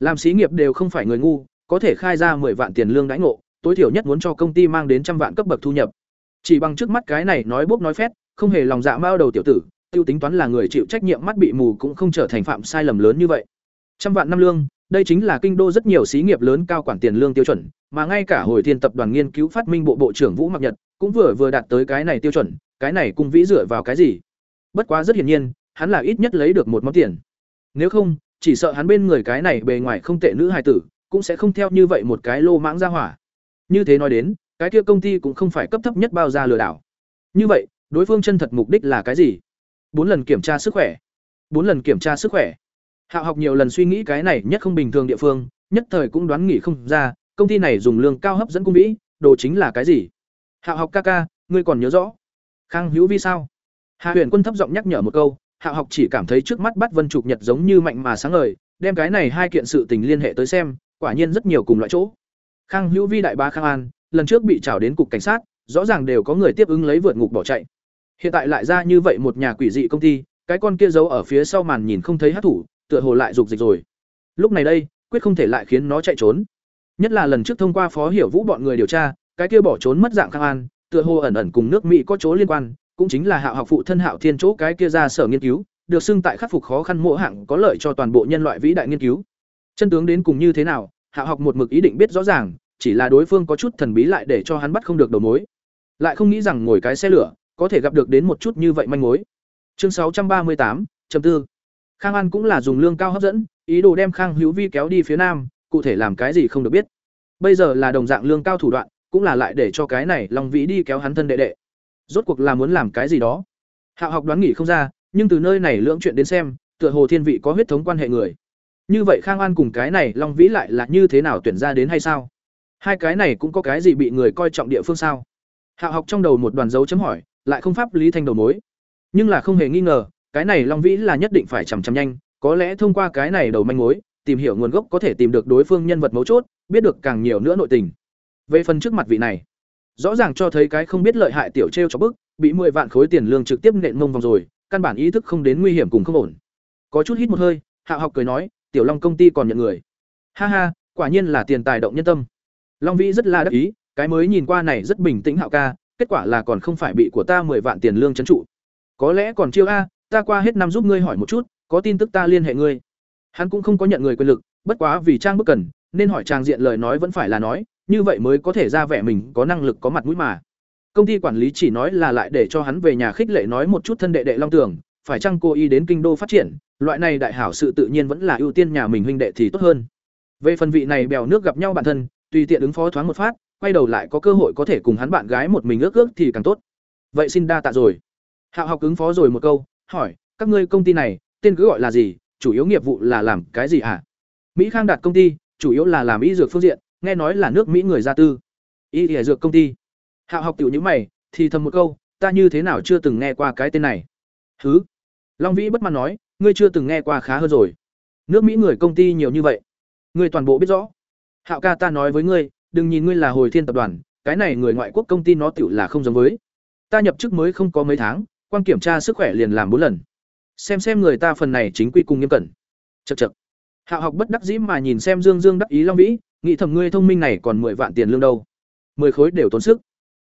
Làm xí nghiệp đều không phải người ngu, có thể khai ra 10 vạn tiền lương đãi ngộ, tối thiểu nhất muốn cho công ty mang đến trăm vạn cấp bậc thu nhập. Chỉ bằng trước mắt cái này nói bốc nói phét, không hề lòng dạ mao đầu tiểu tử tiêu tính toán là người chịu trách nhiệm mắt bị mù cũng không trở thành phạm sai lầm lớn như vậy. Trăm vạn năm lương, đây chính là kinh đô rất nhiều xí nghiệp lớn cao quản tiền lương tiêu chuẩn, mà ngay cả hồi thiên tập đoàn nghiên cứu phát minh bộ bộ trưởng vũ mặc nhật cũng vừa vừa đạt tới cái này tiêu chuẩn, cái này cùng vĩ dựa vào cái gì? Bất quá rất hiển nhiên, hắn là ít nhất lấy được một món tiền. Nếu không, chỉ sợ hắn bên người cái này bề ngoài không tệ nữ hài tử cũng sẽ không theo như vậy một cái lô mãng ra hỏa. Như thế nói đến, cái kia công ty cũng không phải cấp thấp nhất bao ra lừa đảo. Như vậy, đối phương chân thật mục đích là cái gì? Bốn lần kiểm tra sức khỏe bốn lần kiểm tra sức khỏe Hạo học nhiều lần suy nghĩ cái này nhất không bình thường địa phương, nhất thời cũng đoán nghĩ không ra, công ty này dùng lương cao hấp dẫn cung vĩ, đồ chính là cái gì? Hạo học ca ca, ngươi còn nhớ rõ? Khang Hữu Vi sao? Hạ Huyền Quân thấp giọng nhắc nhở một câu, Hạo học chỉ cảm thấy trước mắt bắt Vân Trục Nhật giống như mạnh mà sáng ngời, đem cái này hai kiện sự tình liên hệ tới xem, quả nhiên rất nhiều cùng loại chỗ. Khang Hữu Vi đại ba Khang An, lần trước bị trào đến cục cảnh sát, rõ ràng đều có người tiếp ứng lấy vượt ngục bỏ chạy. Hiện tại lại ra như vậy một nhà quỷ dị công ty, cái con kia giấu ở phía sau màn nhìn không thấy hát thủ, tựa hồ lại dục dịch rồi. Lúc này đây, quyết không thể lại khiến nó chạy trốn. Nhất là lần trước thông qua Phó Hiểu Vũ bọn người điều tra, cái kia bỏ trốn mất dạng Khang An, tựa hồ ẩn ẩn cùng nước Mỹ có chỗ liên quan, cũng chính là Hạo học phụ thân Hạo Thiên chỗ cái kia ra sở nghiên cứu, được xưng tại khắc phục khó khăn mỗi hạng có lợi cho toàn bộ nhân loại vĩ đại nghiên cứu. Chân tướng đến cùng như thế nào, Hạo học một mực ý định biết rõ ràng, chỉ là đối phương có chút thần bí lại để cho hắn bắt không được đầu mối. Lại không nghĩ rằng ngồi cái xe lửa, có thể gặp được đến một chút như vậy manh mối. Chương sáu trăm ba mươi tám, chấm tư. Khang An cũng là dùng lương cao hấp dẫn, ý đồ đem Khang Hữu Vi kéo đi phía nam, cụ thể làm cái gì không được biết. Bây giờ là đồng dạng lương cao thủ đoạn, cũng là lại để cho cái này Long Vĩ đi kéo hắn thân đệ đệ. Rốt cuộc là muốn làm cái gì đó. Hạo học đoán nghĩ không ra, nhưng từ nơi này lưỡng chuyện đến xem, tựa hồ thiên vị có huyết thống quan hệ người. Như vậy Khang An cùng cái này Long Vĩ lại là như thế nào tuyển ra đến hay sao? Hai cái này cũng có cái gì bị người coi trọng địa phương sao? Hạo học trong đầu một đoàn dấu chấm hỏi, lại không pháp lý thanh đầu mối. Nhưng là không hề nghi ngờ, cái này long vĩ là nhất định phải chằm chằm nhanh có lẽ thông qua cái này đầu manh mối tìm hiểu nguồn gốc có thể tìm được đối phương nhân vật mấu chốt biết được càng nhiều nữa nội tình. Về phần trước mặt vị này rõ ràng cho thấy cái không biết lợi hại tiểu t r e o cho bức bị mười vạn khối tiền lương trực tiếp nện mông vòng rồi căn bản ý thức không đến nguy hiểm cùng không ổn. Có chút hít một hơi hạ học cười nói tiểu long công ty còn nhận người. Ha ha quả nhiên là tiền tài động nhân tâm. Long vĩ rất là đắc ý cái mới nhìn qua này rất bình tĩnh hạo ca kết quả là còn không phải bị của ta mười vạn tiền lương trấn trụ. Có lẽ còn chiêu a, ta qua hết năm giúp ngươi hỏi một chút, có tin tức ta liên hệ ngươi. Hắn cũng không có nhận người quyền lực, bất quá vì trang bức cần, nên hỏi trang diện lời nói vẫn phải là nói, như vậy mới có thể ra vẻ mình có năng lực có mặt mũi mà. Công ty quản lý chỉ nói là lại để cho hắn về nhà khích lệ nói một chút thân đệ đệ long tưởng phải chăng cô y đến kinh đô phát triển, loại này đại hảo sự tự nhiên vẫn là ưu tiên nhà mình huynh đệ thì tốt hơn. Về phần vị này bèo nước gặp nhau bản thân, tùy tiện ứng phó thoáng một phát quay đầu lại có cơ hội có thể cùng hắn bạn gái một mình ước ước thì càng tốt vậy xin đa tạ rồi hạo học ứng phó rồi một câu hỏi các ngươi công ty này tên cứ gọi là gì chủ yếu nghiệp vụ là làm cái gì hả Mỹ Khang đạt công ty, chủ yếu là làm y dược phương diện, nghe nói là nước Mỹ người gia tư. Y y dược công ty. Hạo học tiểu nhữ mày, thì thầm một câu, ta như thế nào chưa từng nghe qua cái tên này. Thứ. Long Vĩ bất mãn nói, ngươi chưa từng nghe qua khá hơn rồi. Nước Mỹ người công ty nhiều như vậy, ngươi toàn bộ biết rõ. Hạo ca ta nói với ngươi, đừng nhìn ngươi là hồi thiên tập đoàn, cái này người ngoại quốc công ty nó tiểu là không giống với. Ta nhập chức mới không có mấy tháng, quan kiểm tra sức khỏe liền làm bốn lần. Xem xem người ta phần này chính quy cùng nghiêm cẩn. chật chật hạ học bất đắc dĩ mà nhìn xem Dương Dương đắc ý Long Vĩ, nghĩ thầm ngươi thông minh này còn mười vạn tiền lương đâu. mười khối đều tốn sức.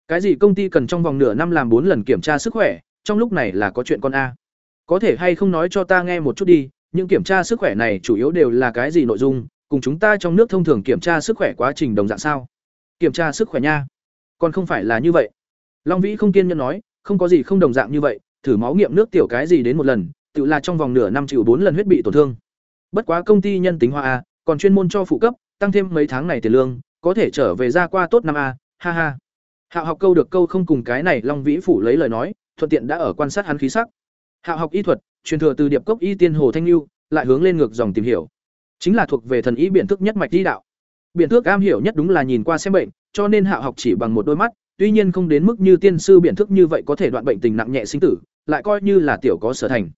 Cái gì công ty cần trong vòng nửa năm làm bốn lần kiểm tra sức khỏe, trong lúc này là có chuyện con a. Có thể hay không nói cho ta nghe một chút đi, những kiểm tra sức khỏe này chủ yếu đều là cái gì nội dung, cùng chúng ta trong nước thông thường kiểm tra sức khỏe quá trình đồng dạng sao? Kiểm tra sức khỏe nha. Còn không phải là như vậy. Long Vĩ không kiên nhẫn nói, không có gì không đồng dạng như vậy, thử máu nghiệm nước tiểu cái gì đến một lần, tự là trong vòng nửa năm chịu bốn lần huyết bị tổn thương. Bất quá công ty nhân tính hoa a, còn chuyên môn cho phụ cấp, tăng thêm mấy tháng này tiền lương, có thể trở về ra qua tốt năm a, ha ha. Hạo học câu được câu không cùng cái này Long Vĩ phủ lấy lời nói, thuận tiện đã ở quan sát hắn khí sắc. Hạo học y thuật, truyền thừa từ điệp cốc y tiên hồ thanh lưu, lại hướng lên ngược dòng tìm hiểu. Chính là thuộc về thần ý biện thức nhất mạch đi đạo. Biện thức am hiểu nhất đúng là nhìn qua xem bệnh, cho nên hạ học chỉ bằng một đôi mắt, tuy nhiên không đến mức như tiên sư biện thức như vậy có thể đoạn bệnh tình nặng nhẹ sinh tử, lại coi như là tiểu có sở thành.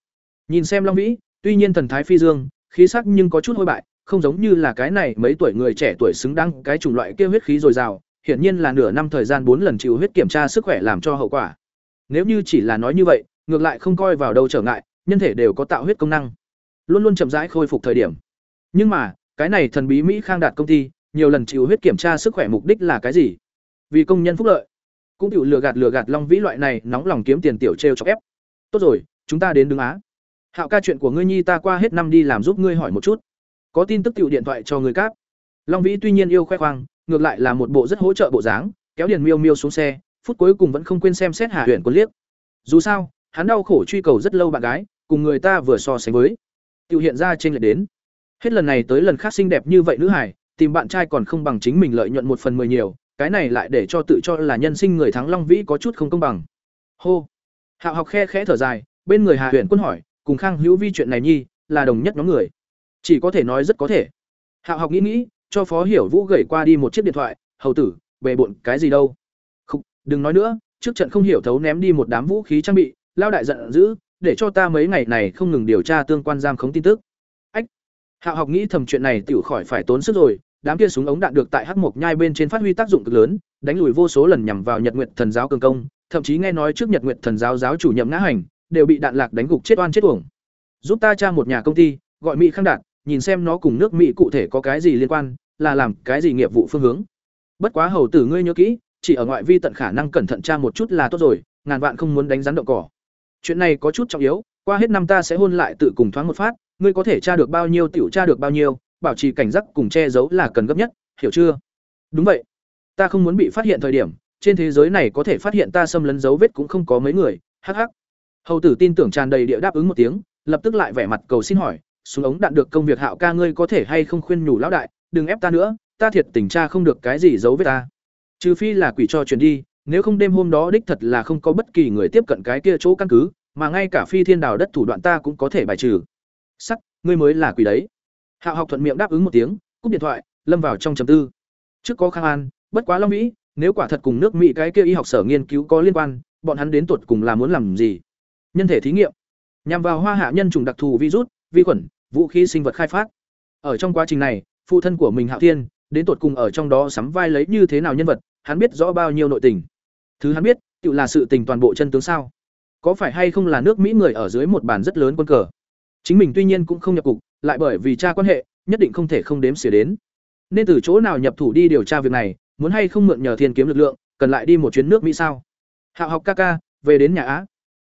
Nhìn xem Long Vĩ, tuy nhiên thần thái phi dương, khí sắc nhưng có chút hôi bại, không giống như là cái này mấy tuổi người trẻ tuổi xứng đáng cái chủng loại kia huyết khí dồi dào, hiển nhiên là nửa năm thời gian bốn lần chịu huyết kiểm tra sức khỏe làm cho hậu quả. Nếu như chỉ là nói như vậy, ngược lại không coi vào đâu trở ngại, nhân thể đều có tạo huyết công năng, luôn luôn chậm rãi khôi phục thời điểm. Nhưng mà, cái này thần bí Mỹ Khang đạt công ty, nhiều lần chịu huyết kiểm tra sức khỏe mục đích là cái gì? Vì công nhân phúc lợi. Cũng chịu lừa gạt lừa gạt Long Vĩ loại này nóng lòng kiếm tiền tiểu trêu chọc ép. Tốt rồi, chúng ta đến đứng á. Hạo ca chuyện của ngươi nhi ta qua hết năm đi làm giúp ngươi hỏi một chút. Có tin tức tiểu điện thoại cho người cáp. Long Vĩ tuy nhiên yêu khoe khoang, ngược lại là một bộ rất hỗ trợ bộ dáng, kéo Điền Miêu Miêu xuống xe, phút cuối cùng vẫn không quên xem xét Hà Huyền Quân liếc. Dù sao, hắn đau khổ truy cầu rất lâu bạn gái, cùng người ta vừa so sánh với, tiểu hiện ra trên lệch đến. Hết lần này tới lần khác xinh đẹp như vậy nữ hải, tìm bạn trai còn không bằng chính mình lợi nhuận một phần mười nhiều, cái này lại để cho tự cho là nhân sinh người thắng Long Vĩ có chút không công bằng. Hô. Hạo học khe khẽ thở dài, bên người Hà Huyền Quân hỏi, cùng Khang Hữu Vi chuyện này nhi, là đồng nhất nhóm người. Chỉ có thể nói rất có thể. Hạo học nghĩ nghĩ, cho Phó Hiểu Vũ gửi qua đi một chiếc điện thoại, "Hầu tử, bề bộn cái gì đâu?" "Không, đừng nói nữa, trước trận không hiểu thấu ném đi một đám vũ khí trang bị, lao đại giận dữ, để cho ta mấy ngày này không ngừng điều tra tương quan giam khống tin tức." Hạo học nghĩ thầm chuyện này tiểu khỏi phải tốn sức rồi, đám kia súng ống đạn được tại Hắc Mộc Nhai bên trên phát huy tác dụng cực lớn, đánh lùi vô số lần nhằm vào Nhật Nguyệt Thần giáo cường công, thậm chí nghe nói trước Nhật Nguyệt Thần giáo giáo chủ nhậm ngã hành, đều bị đạn lạc đánh gục chết oan chết uổng. Giúp ta tra một nhà công ty, gọi Mỹ Khang Đạt, nhìn xem nó cùng nước Mỹ cụ thể có cái gì liên quan, là làm cái gì nghiệp vụ phương hướng. Bất quá hầu tử ngươi nhớ kỹ, chỉ ở ngoại vi tận khả năng cẩn thận tra một chút là tốt rồi, ngàn vạn không muốn đánh rắn động cỏ. Chuyện này có chút trọng yếu, qua hết năm ta sẽ hôn lại tự cùng thoáng một phát, ngươi có thể tra được bao nhiêu tiểu tra được bao nhiêu, bảo trì cảnh giác cùng che giấu là cần gấp nhất, hiểu chưa? Đúng vậy. Ta không muốn bị phát hiện thời điểm, trên thế giới này có thể phát hiện ta xâm lấn dấu vết cũng không có mấy người, hắc hắc. Hầu tử tin tưởng tràn đầy địa đáp ứng một tiếng, lập tức lại vẻ mặt cầu xin hỏi, xuống ống đạn được công việc hạo ca ngươi có thể hay không khuyên nhủ lão đại, đừng ép ta nữa, ta thiệt tình tra không được cái gì giấu vết ta. Trừ phi là quỷ cho chuyển đi, nếu không đêm hôm đó đích thật là không có bất kỳ người tiếp cận cái kia chỗ căn cứ, mà ngay cả phi thiên đào đất thủ đoạn ta cũng có thể bài trừ. Sắc, ngươi mới là quỷ đấy. Hạo học thuận miệng đáp ứng một tiếng, cúp điện thoại, lâm vào trong trầm tư. Trước có Khang An, bất quá Long Mỹ, nếu quả thật cùng nước Mỹ cái kia y học sở nghiên cứu có liên quan, bọn hắn đến tuột cùng là muốn làm gì? Nhân thể thí nghiệm, nhằm vào hoa hạ nhân chủng đặc thù virus, vi khuẩn, vũ khí sinh vật khai phát. Ở trong quá trình này, phụ thân của mình Hạo Thiên, đến tuột cùng ở trong đó sắm vai lấy như thế nào nhân vật, hắn biết rõ bao nhiêu nội tình. Thứ hắn biết, tự là sự tình toàn bộ chân tướng sao? Có phải hay không là nước Mỹ người ở dưới một bàn rất lớn quân cờ? Chính mình tuy nhiên cũng không nhập cục, lại bởi vì cha quan hệ, nhất định không thể không đếm xỉa đến. Nên từ chỗ nào nhập thủ đi điều tra việc này, muốn hay không mượn nhờ thiên kiếm lực lượng, cần lại đi một chuyến nước Mỹ sao? Hạo học ca ca, về đến nhà Á.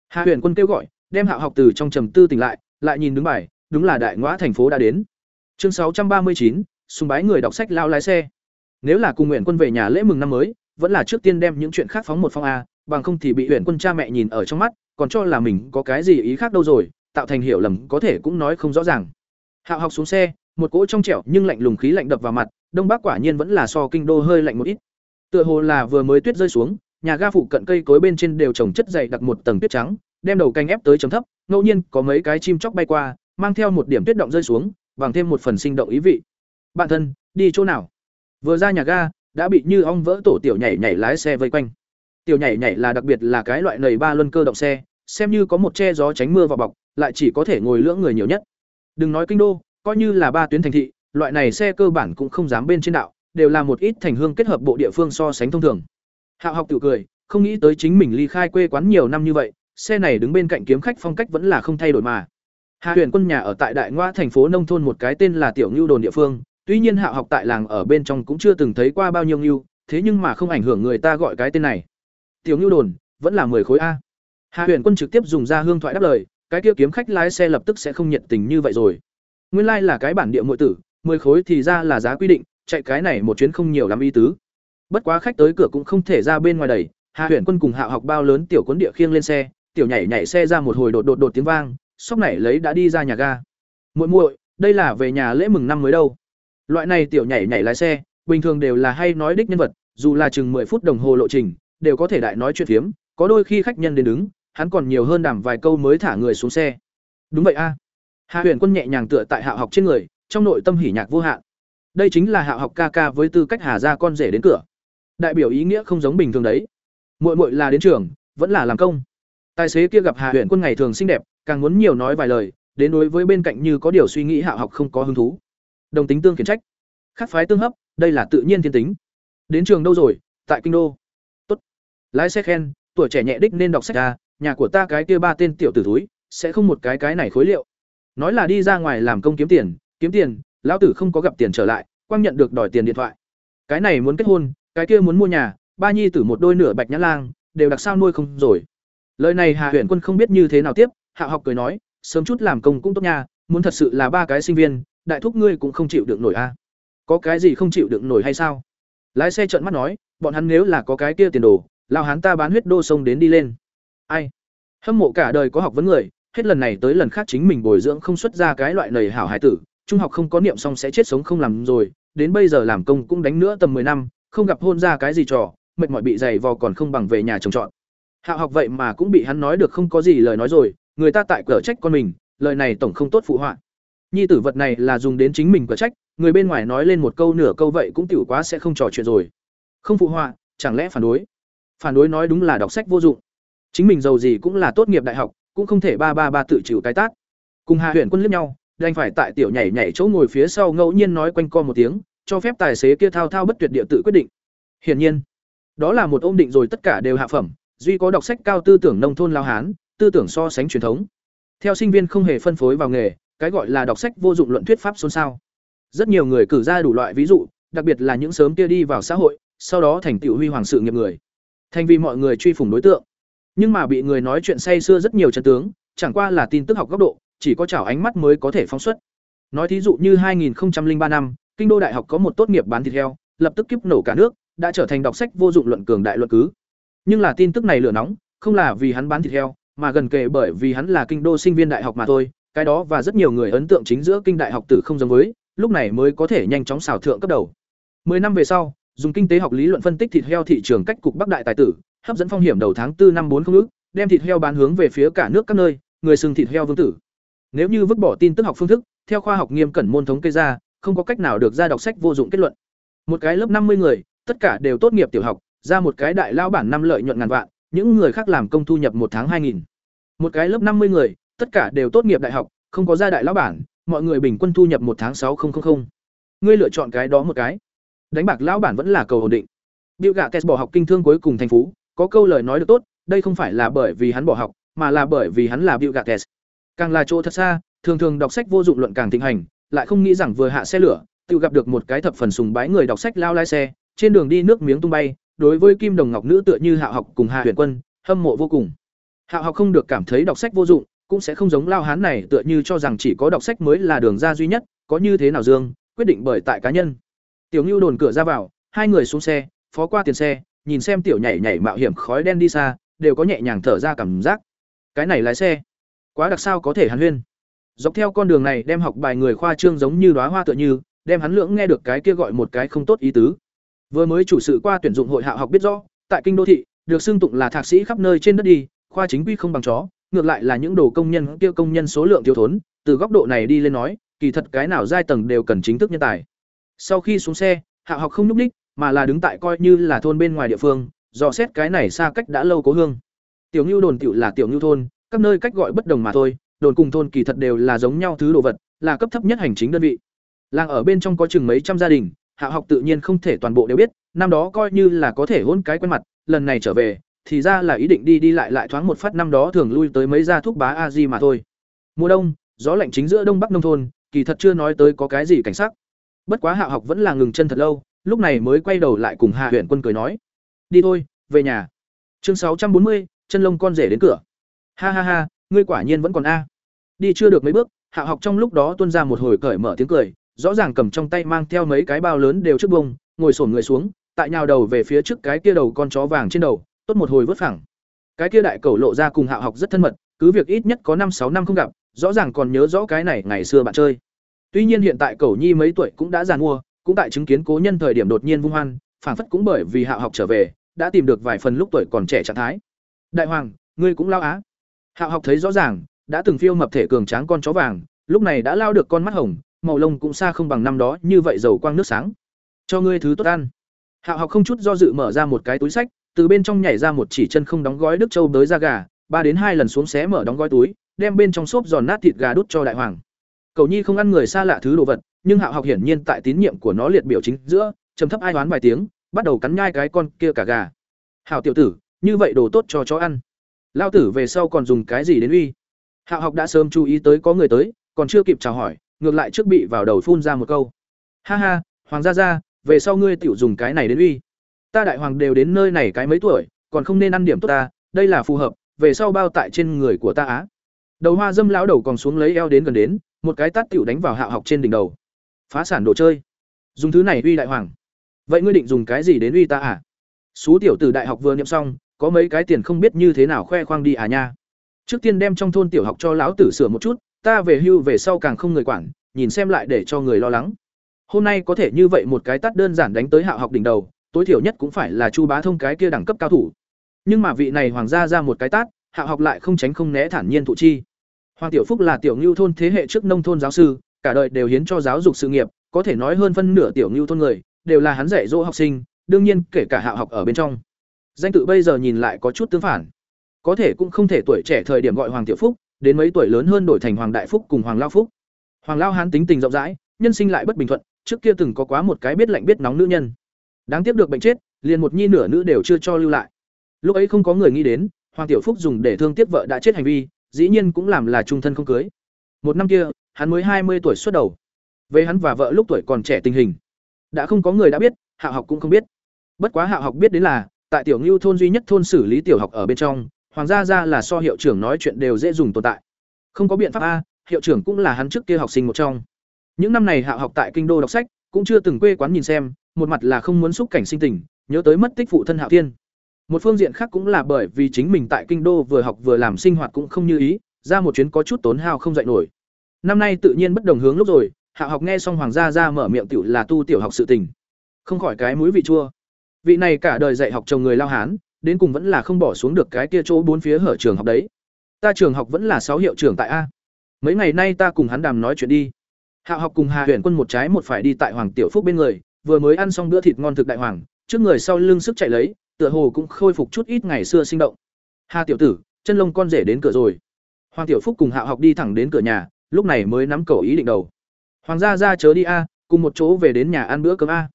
Hạ Huyền Quân kêu gọi, đem Hạo học từ trong trầm tư tỉnh lại, lại nhìn đứng bài, đúng là đại ngõ thành phố đã đến. Chương sáu trăm ba mươi chín, sùng bái người đọc sách lao lái xe. Nếu là cùng Nguyện Quân về nhà lễ mừng năm mới, vẫn là trước tiên đem những chuyện khác phóng một phong a, bằng không thì bị Huyền Quân cha mẹ nhìn ở trong mắt, còn cho là mình có cái gì ý khác đâu rồi, tạo thành hiểu lầm có thể cũng nói không rõ ràng. Hạo học xuống xe, một cỗ trong trẻo nhưng lạnh lùng khí lạnh đập vào mặt, đông bắc quả nhiên vẫn là so kinh đô hơi lạnh một ít. Tựa hồ là vừa mới tuyết rơi xuống, nhà ga phụ cận cây cối bên trên đều trồng chất dày đặc một tầng tuyết trắng, đem đầu canh ép tới chấm thấp, ngẫu nhiên có mấy cái chim chóc bay qua, mang theo một điểm tuyết động rơi xuống, bằng thêm một phần sinh động ý vị. bạn thân đi chỗ nào vừa ra nhà ga đã bị như ong vỡ tổ tiểu nhảy nhảy lái xe vây quanh tiểu nhảy nhảy là đặc biệt là cái loại nầy ba luân cơ động xe xem như có một che gió tránh mưa vào bọc, lại chỉ có thể ngồi lưỡng người nhiều nhất. Đừng nói kinh đô, coi như là ba tuyến thành thị, loại này xe cơ bản cũng không dám bên trên đạo, đều là một ít thành hương kết hợp bộ địa phương so sánh thông thường. Hạo học tự cười, không nghĩ tới chính mình ly khai quê quán nhiều năm như vậy, xe này đứng bên cạnh kiếm khách phong cách vẫn là không thay đổi mà. Hạ huyền quân nhà ở tại đại ngoa thành phố nông thôn một cái tên là tiểu ngưu đồn địa phương, tuy nhiên hạo học tại làng ở bên trong cũng chưa từng thấy qua bao nhiêu ngưu, thế nhưng mà không ảnh hưởng người ta gọi cái tên này. Tiểu ngưu đồn, vẫn là mười khối a hạ huyền quân trực tiếp dùng ra hương thoại đáp lời, cái kia kiếm khách lái xe lập tức sẽ không nhiệt tình như vậy rồi. Nguyên lai like là cái bản địa muội tử, mười khối thì ra là giá quy định, chạy cái này một chuyến không nhiều lắm ý tứ. Bất quá khách tới cửa cũng không thể ra bên ngoài đẩy, hạ huyền quân cùng hạ học bao lớn tiểu cuốn địa khiêng lên xe, tiểu nhảy nhảy xe ra một hồi đột đột đột tiếng vang, sóc nảy lấy đã đi ra nhà ga. Muội muội, đây là về nhà lễ mừng năm mới đâu. Loại này tiểu nhảy nhảy lái xe, bình thường đều là hay nói đích nhân vật, dù là chừng 10 phút đồng hồ lộ trình, đều có thể đại nói chuyện phiếm, có đôi khi khách nhân đến đứng hắn còn nhiều hơn đảm vài câu mới thả người xuống xe. Đúng vậy a. Hạ huyền quân nhẹ nhàng tựa tại hạ học trên người, trong nội tâm hỉ nhạc vô hạn. Đây chính là hạ học ca ca với tư cách hà ra con rể đến cửa. Đại biểu ý nghĩa không giống bình thường đấy. Muội muội là đến trường, vẫn là làm công. Tài xế kia gặp hà huyền quân ngày thường xinh đẹp, càng muốn nhiều nói vài lời, đến đối với bên cạnh như có điều suy nghĩ hạ học không có hứng thú. Đồng tính tương khiển trách. Khắc phái tương hấp, đây là tự nhiên thiên tính. Đến trường đâu rồi? Tại kinh đô. Tốt. Lái xe khen, tuổi trẻ nhẹ đích nên đọc sách ra nhà của ta cái kia ba tên tiểu tử thúi, sẽ không một cái cái này khối liệu. Nói là đi ra ngoài làm công kiếm tiền kiếm tiền, lão tử không có gặp tiền trở lại, quang nhận được đòi tiền điện thoại. Cái này muốn kết hôn, cái kia muốn mua nhà, ba nhi tử một đôi nửa bạch nhã lang, đều đặc sao nuôi không rồi. Lời này hà huyện quân không biết như thế nào tiếp, hạ học cười nói, sớm chút làm công cũng tốt nha, muốn thật sự là ba cái sinh viên, đại thúc ngươi cũng không chịu được nổi a. Có cái gì không chịu được nổi hay sao? Lái xe trợn mắt nói, bọn hắn nếu là có cái kia tiền đồ lao hắn ta bán huyết đô sông đến đi lên ai? Hâm mộ cả đời có học vấn người, hết lần này tới lần khác chính mình bồi dưỡng không xuất ra cái loại nầy hảo hải tử, trung học không có niệm xong sẽ chết sống không làm rồi, đến bây giờ làm công cũng đánh nữa tầm 10 năm, không gặp hôn ra cái gì trò, mệt mỏi bị dày vò còn không bằng về nhà trồng trọt. Hạo học vậy mà cũng bị hắn nói được không có gì lời nói rồi, người ta tại cửa trách con mình, lời này tổng không tốt phụ họa. Nhi tử vật này là dùng đến chính mình cửa trách, người bên ngoài nói lên một câu nửa câu vậy cũng tiểu quá sẽ không trò chuyện rồi. Không phụ họa, chẳng lẽ phản đối? Phản đối nói đúng là đọc sách vô dụng chính mình giàu gì cũng là tốt nghiệp đại học, cũng không thể ba ba ba tự chịu cái tát. Cùng hạ huyện quân liếc nhau, đành phải tại tiểu nhảy nhảy chỗ ngồi phía sau ngẫu nhiên nói quanh co một tiếng, cho phép tài xế kia thao thao bất tuyệt địa tự quyết định. Hiển nhiên, đó là một ôm định rồi tất cả đều hạ phẩm, duy có đọc sách cao tư tưởng nông thôn lao hán, tư tưởng so sánh truyền thống. Theo sinh viên không hề phân phối vào nghề, cái gọi là đọc sách vô dụng luận thuyết pháp xôn xao. Rất nhiều người cử ra đủ loại ví dụ, đặc biệt là những sớm kia đi vào xã hội, sau đó thành tựu huy hoàng sự nghiệp người. Thành vì mọi người truy phủng đối tượng nhưng mà bị người nói chuyện say xưa rất nhiều chân tướng, chẳng qua là tin tức học góc độ, chỉ có chảo ánh mắt mới có thể phóng xuất. Nói thí dụ như 2003 năm, kinh đô đại học có một tốt nghiệp bán thịt heo, lập tức kiếp nổ cả nước, đã trở thành đọc sách vô dụng luận cường đại luận cứ. Nhưng là tin tức này lửa nóng, không là vì hắn bán thịt heo, mà gần kề bởi vì hắn là kinh đô sinh viên đại học mà thôi, cái đó và rất nhiều người ấn tượng chính giữa kinh đại học tử không giống với, lúc này mới có thể nhanh chóng xào thượng cấp đầu. Mười năm về sau, dùng kinh tế học lý luận phân tích thịt heo thị trường cách cục bắc đại tài tử hấp dẫn phong hiểm đầu tháng 4 năm 40 ức, đem thịt heo bán hướng về phía cả nước các nơi, người sừng thịt heo vương tử. Nếu như vứt bỏ tin tức học phương thức, theo khoa học nghiêm cẩn môn thống kê ra, không có cách nào được ra đọc sách vô dụng kết luận. Một cái lớp năm mươi người, tất cả đều tốt nghiệp tiểu học, ra một cái đại lao bản năm lợi nhuận ngàn vạn, những người khác làm công thu nhập một tháng 2000. Một cái lớp năm mươi người, tất cả đều tốt nghiệp đại học, không có ra đại lão bản, mọi người bình quân thu nhập một tháng 6000. Ngươi lựa chọn cái đó một cái. Đánh bạc lão bản vẫn là cầu ổn định. Bill Gates bỏ học kinh thương cuối cùng thành phú có câu lời nói được tốt, đây không phải là bởi vì hắn bỏ học, mà là bởi vì hắn là Bill Gates. Càng là chỗ thật xa, thường thường đọc sách vô dụng luận càng thịnh hành, lại không nghĩ rằng vừa hạ xe lửa, tự gặp được một cái thập phần sùng bái người đọc sách lao lái xe, trên đường đi nước miếng tung bay, đối với kim đồng ngọc nữ tựa như hạ học cùng hạ Huyền Quân, hâm mộ vô cùng. Hạ học không được cảm thấy đọc sách vô dụng, cũng sẽ không giống lao hán này tựa như cho rằng chỉ có đọc sách mới là đường ra duy nhất, có như thế nào dương, quyết định bởi tại cá nhân. Tiểu Nưu đồn cửa ra vào, hai người xuống xe, phó qua tiền xe, nhìn xem tiểu nhảy nhảy mạo hiểm khói đen đi xa, đều có nhẹ nhàng thở ra cảm giác. Cái này lái xe, quá đặc sao có thể hàn huyên. Dọc theo con đường này đem học bài người khoa trương giống như đoá hoa tựa như, đem hắn lưỡng nghe được cái kia gọi một cái không tốt ý tứ. Vừa mới chủ sự qua tuyển dụng hội hạ học biết rõ, tại kinh đô thị, được xưng tụng là thạc sĩ khắp nơi trên đất đi, khoa chính quy không bằng chó, ngược lại là những đồ công nhân kia công nhân số lượng thiếu thốn, từ góc độ này đi lên nói, kỳ thật cái nào giai tầng đều cần chính thức nhân tài. sau khi xuống xe hạ học không nhúc ních mà là đứng tại coi như là thôn bên ngoài địa phương, dò xét cái này xa cách đã lâu cố hương. Tiểu ngưu đồn tiểu là tiểu ngưu thôn, các nơi cách gọi bất đồng mà thôi, đồn cùng thôn kỳ thật đều là giống nhau thứ đồ vật, là cấp thấp nhất hành chính đơn vị. Làng ở bên trong có chừng mấy trăm gia đình, hạ học tự nhiên không thể toàn bộ đều biết, năm đó coi như là có thể hôn cái quen mặt, lần này trở về, thì ra là ý định đi đi lại lại thoáng một phát năm đó thường lui tới mấy gia thuốc bá a di mà thôi. Mùa đông, gió lạnh chính giữa đông bắc nông thôn, kỳ thật chưa nói tới có cái gì cảnh sắc. Bất quá hạ học vẫn là ngừng chân thật lâu lúc này mới quay đầu lại cùng hạ huyện quân cười nói, đi thôi, về nhà. Chương sáu trăm bốn mươi, chân lông con rể đến cửa. Ha ha ha, ngươi quả nhiên vẫn còn a. Đi chưa được mấy bước, hạ học trong lúc đó tuôn ra một hồi cởi mở tiếng cười, rõ ràng cầm trong tay mang theo mấy cái bao lớn đều trước bông, ngồi sổn người xuống, tại nhào đầu về phía trước cái kia đầu con chó vàng trên đầu, tốt một hồi vớt phẳng. Cái kia đại cầu lộ ra cùng hạ học rất thân mật, cứ việc ít nhất có năm sáu năm không gặp, rõ ràng còn nhớ rõ cái này ngày xưa bạn chơi. Tuy nhiên hiện tại cầu nhi mấy tuổi cũng đã già mua cũng tại chứng kiến cố nhân thời điểm đột nhiên vung hoan, phảng phất cũng bởi vì hạ học trở về, đã tìm được vài phần lúc tuổi còn trẻ trạng thái. Đại hoàng, ngươi cũng lao á. Hạ học thấy rõ ràng, đã từng phiêu mập thể cường tráng con chó vàng, lúc này đã lao được con mắt hồng, màu lông cũng xa không bằng năm đó, như vậy dầu quang nước sáng. Cho ngươi thứ tốt ăn. Hạ học không chút do dự mở ra một cái túi sách, từ bên trong nhảy ra một chỉ chân không đóng gói đức châu đới ra gà, ba đến hai lần xuống xé mở đóng gói túi, đem bên trong xốp giòn nát thịt gà đút cho đại hoàng. Cầu nhi không ăn người xa lạ thứ đồ vật nhưng Hạo học hiển nhiên tại tín nhiệm của nó liệt biểu chính giữa, trầm thấp ai đoán vài tiếng, bắt đầu cắn nhai cái con kia cả gà. Hảo tiểu tử, như vậy đồ tốt cho chó ăn. Lao tử về sau còn dùng cái gì đến uy? Hạo học đã sớm chú ý tới có người tới, còn chưa kịp chào hỏi, ngược lại trước bị vào đầu phun ra một câu. Ha ha, hoàng gia gia, về sau ngươi tiểu dùng cái này đến uy. Ta đại hoàng đều đến nơi này cái mấy tuổi, còn không nên ăn điểm tốt ta, đây là phù hợp, về sau bao tại trên người của ta á. Đầu hoa dâm lão đầu còn xuống lấy eo đến gần đến, một cái tát tiểu đánh vào Hạo học trên đỉnh đầu phá sản đồ chơi. Dùng thứ này uy đại hoàng. Vậy ngươi định dùng cái gì đến uy ta à? Xú tiểu từ đại học vừa niệm xong, có mấy cái tiền không biết như thế nào khoe khoang đi à nha. Trước tiên đem trong thôn tiểu học cho lão tử sửa một chút, ta về hưu về sau càng không người quản, nhìn xem lại để cho người lo lắng. Hôm nay có thể như vậy một cái tắt đơn giản đánh tới hạ học đỉnh đầu, tối thiểu nhất cũng phải là chu bá thông cái kia đẳng cấp cao thủ. Nhưng mà vị này hoàng gia ra một cái tát, hạ học lại không tránh không né thản nhiên thụ chi. Hoàng tiểu phúc là tiểu ngưu thôn thế hệ trước nông thôn giáo sư cả đời đều hiến cho giáo dục sự nghiệp, có thể nói hơn phân nửa tiểu Nưu thôn người, đều là hắn dạy dỗ học sinh, đương nhiên kể cả hạ học ở bên trong. Danh tự bây giờ nhìn lại có chút tương phản. Có thể cũng không thể tuổi trẻ thời điểm gọi hoàng tiểu phúc, đến mấy tuổi lớn hơn đổi thành hoàng đại phúc cùng hoàng lao phúc. Hoàng lao hán tính tình rộng rãi, nhân sinh lại bất bình thuận, trước kia từng có quá một cái biết lạnh biết nóng nữ nhân. Đáng tiếc được bệnh chết, liền một nhi nửa nữ đều chưa cho lưu lại. Lúc ấy không có người nghĩ đến, hoàng tiểu phúc dùng để thương tiếc vợ đã chết hành vi, dĩ nhiên cũng làm là trung thân không cưới. Một năm kia hắn mới hai mươi tuổi xuất đầu. Về hắn và vợ lúc tuổi còn trẻ tình hình. Đã không có người đã biết, hạ học cũng không biết. Bất quá hạ học biết đến là, tại tiểu ngưu thôn duy nhất thôn xử lý tiểu học ở bên trong, hoàng gia Gia là so hiệu trưởng nói chuyện đều dễ dùng tồn tại. Không có biện pháp a, hiệu trưởng cũng là hắn trước kia học sinh một trong. Những năm này hạ học tại kinh đô đọc sách, cũng chưa từng quê quán nhìn xem, một mặt là không muốn xúc cảnh sinh tình, nhớ tới mất tích phụ thân hạo thiên. Một phương diện khác cũng là bởi vì chính mình tại kinh đô vừa học vừa làm sinh hoạt cũng không như ý, ra một chuyến có chút tốn hao không dạy nổi năm nay tự nhiên bất đồng hướng lúc rồi, hạ học nghe xong hoàng gia ra mở miệng tiểu là tu tiểu học sự tình. Không khỏi cái mũi vị chua. Vị này cả đời dạy học chồng người lao hán, đến cùng vẫn là không bỏ xuống được cái kia chỗ bốn phía hở trường học đấy. Ta trường học vẫn là sáu hiệu trưởng tại a. Mấy ngày nay ta cùng hắn đàm nói chuyện đi. Hạ học cùng hà huyện quân một trái một phải đi tại hoàng tiểu phúc bên người, vừa mới ăn xong bữa thịt ngon thực đại hoàng, trước người sau lưng sức chạy lấy, tựa hồ cũng khôi phục chút ít ngày xưa sinh động. Hà tiểu tử, chân lông con rể đến cửa rồi. Hoàng tiểu phúc cùng hạ học đi thẳng đến cửa nhà lúc này mới nắm cầu ý định đầu. Hoàng gia ra chớ đi a, cùng một chỗ về đến nhà ăn bữa cơm a.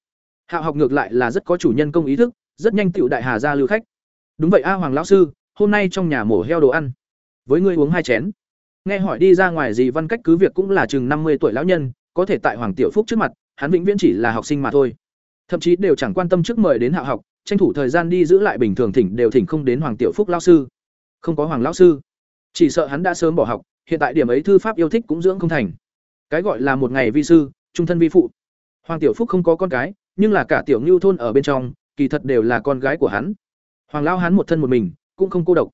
Hạ học ngược lại là rất có chủ nhân công ý thức, rất nhanh tựu đại hà ra lưu khách. Đúng vậy a hoàng lão sư, hôm nay trong nhà mổ heo đồ ăn. Với ngươi uống hai chén. Nghe hỏi đi ra ngoài gì văn cách cứ việc cũng là chừng năm mươi tuổi lão nhân, có thể tại hoàng tiểu phúc trước mặt, hắn vĩnh viễn chỉ là học sinh mà thôi. Thậm chí đều chẳng quan tâm trước mời đến hạ học, tranh thủ thời gian đi giữ lại bình thường thỉnh đều thỉnh không đến hoàng tiểu phúc lão sư. Không có hoàng lão sư. Chỉ sợ hắn đã sớm bỏ học hiện tại điểm ấy thư pháp yêu thích cũng dưỡng không thành. Cái gọi là một ngày vi sư, trung thân vi phụ. Hoàng tiểu phúc không có con cái, nhưng là cả tiểu ngưu thôn ở bên trong, kỳ thật đều là con gái của hắn. Hoàng lao hắn một thân một mình, cũng không cô độc.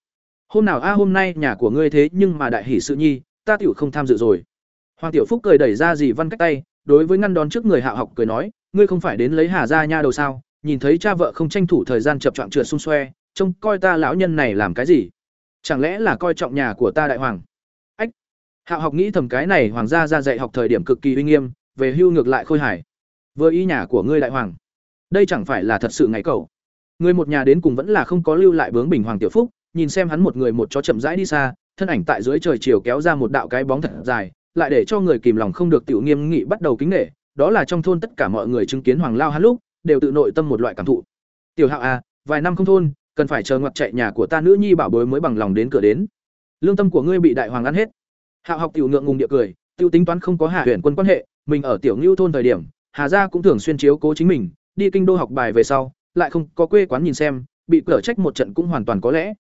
Hôm nào, a, hôm nay nhà của ngươi thế nhưng mà đại hỷ sự nhi, ta tiểu không tham dự rồi. Hoàng tiểu phúc cười đẩy ra dì văn cách tay, đối với ngăn đón trước người hạ học cười nói, ngươi không phải đến lấy hà ra nha đầu sao? Nhìn thấy cha vợ không tranh thủ thời gian chập choạng trượt xung xoe, trông coi ta lão nhân này làm cái gì? Chẳng lẽ là coi trọng nhà của ta đại hoàng? Hạ học nghĩ thầm cái này hoàng gia ra dạy học thời điểm cực kỳ uy nghiêm, về hưu ngược lại khôi hài. Vừa y nhà của ngươi đại hoàng. Đây chẳng phải là thật sự ngày cậu. người một nhà đến cùng vẫn là không có lưu lại bướng bình hoàng tiểu phúc, nhìn xem hắn một người một chó chậm rãi đi xa, thân ảnh tại dưới trời chiều kéo ra một đạo cái bóng thật dài, lại để cho người kìm lòng không được tiểu nghiêm nghị bắt đầu kính nể, đó là trong thôn tất cả mọi người chứng kiến hoàng lao hắn lúc, đều tự nội tâm một loại cảm thụ. Tiểu hạo à vài năm không thôn, cần phải chờ ngoặt chạy nhà của ta nữ nhi bảo bối mới bằng lòng đến cửa đến. Lương tâm của ngươi bị đại hoàng ăn hết hạo học tiểu ngượng ngùng địa cười, tiêu tính toán không có hạ huyện quân quan hệ, mình ở tiểu ngưu thôn thời điểm, hà gia cũng thường xuyên chiếu cố chính mình, đi kinh đô học bài về sau, lại không có quê quán nhìn xem, bị cửa trách một trận cũng hoàn toàn có lẽ.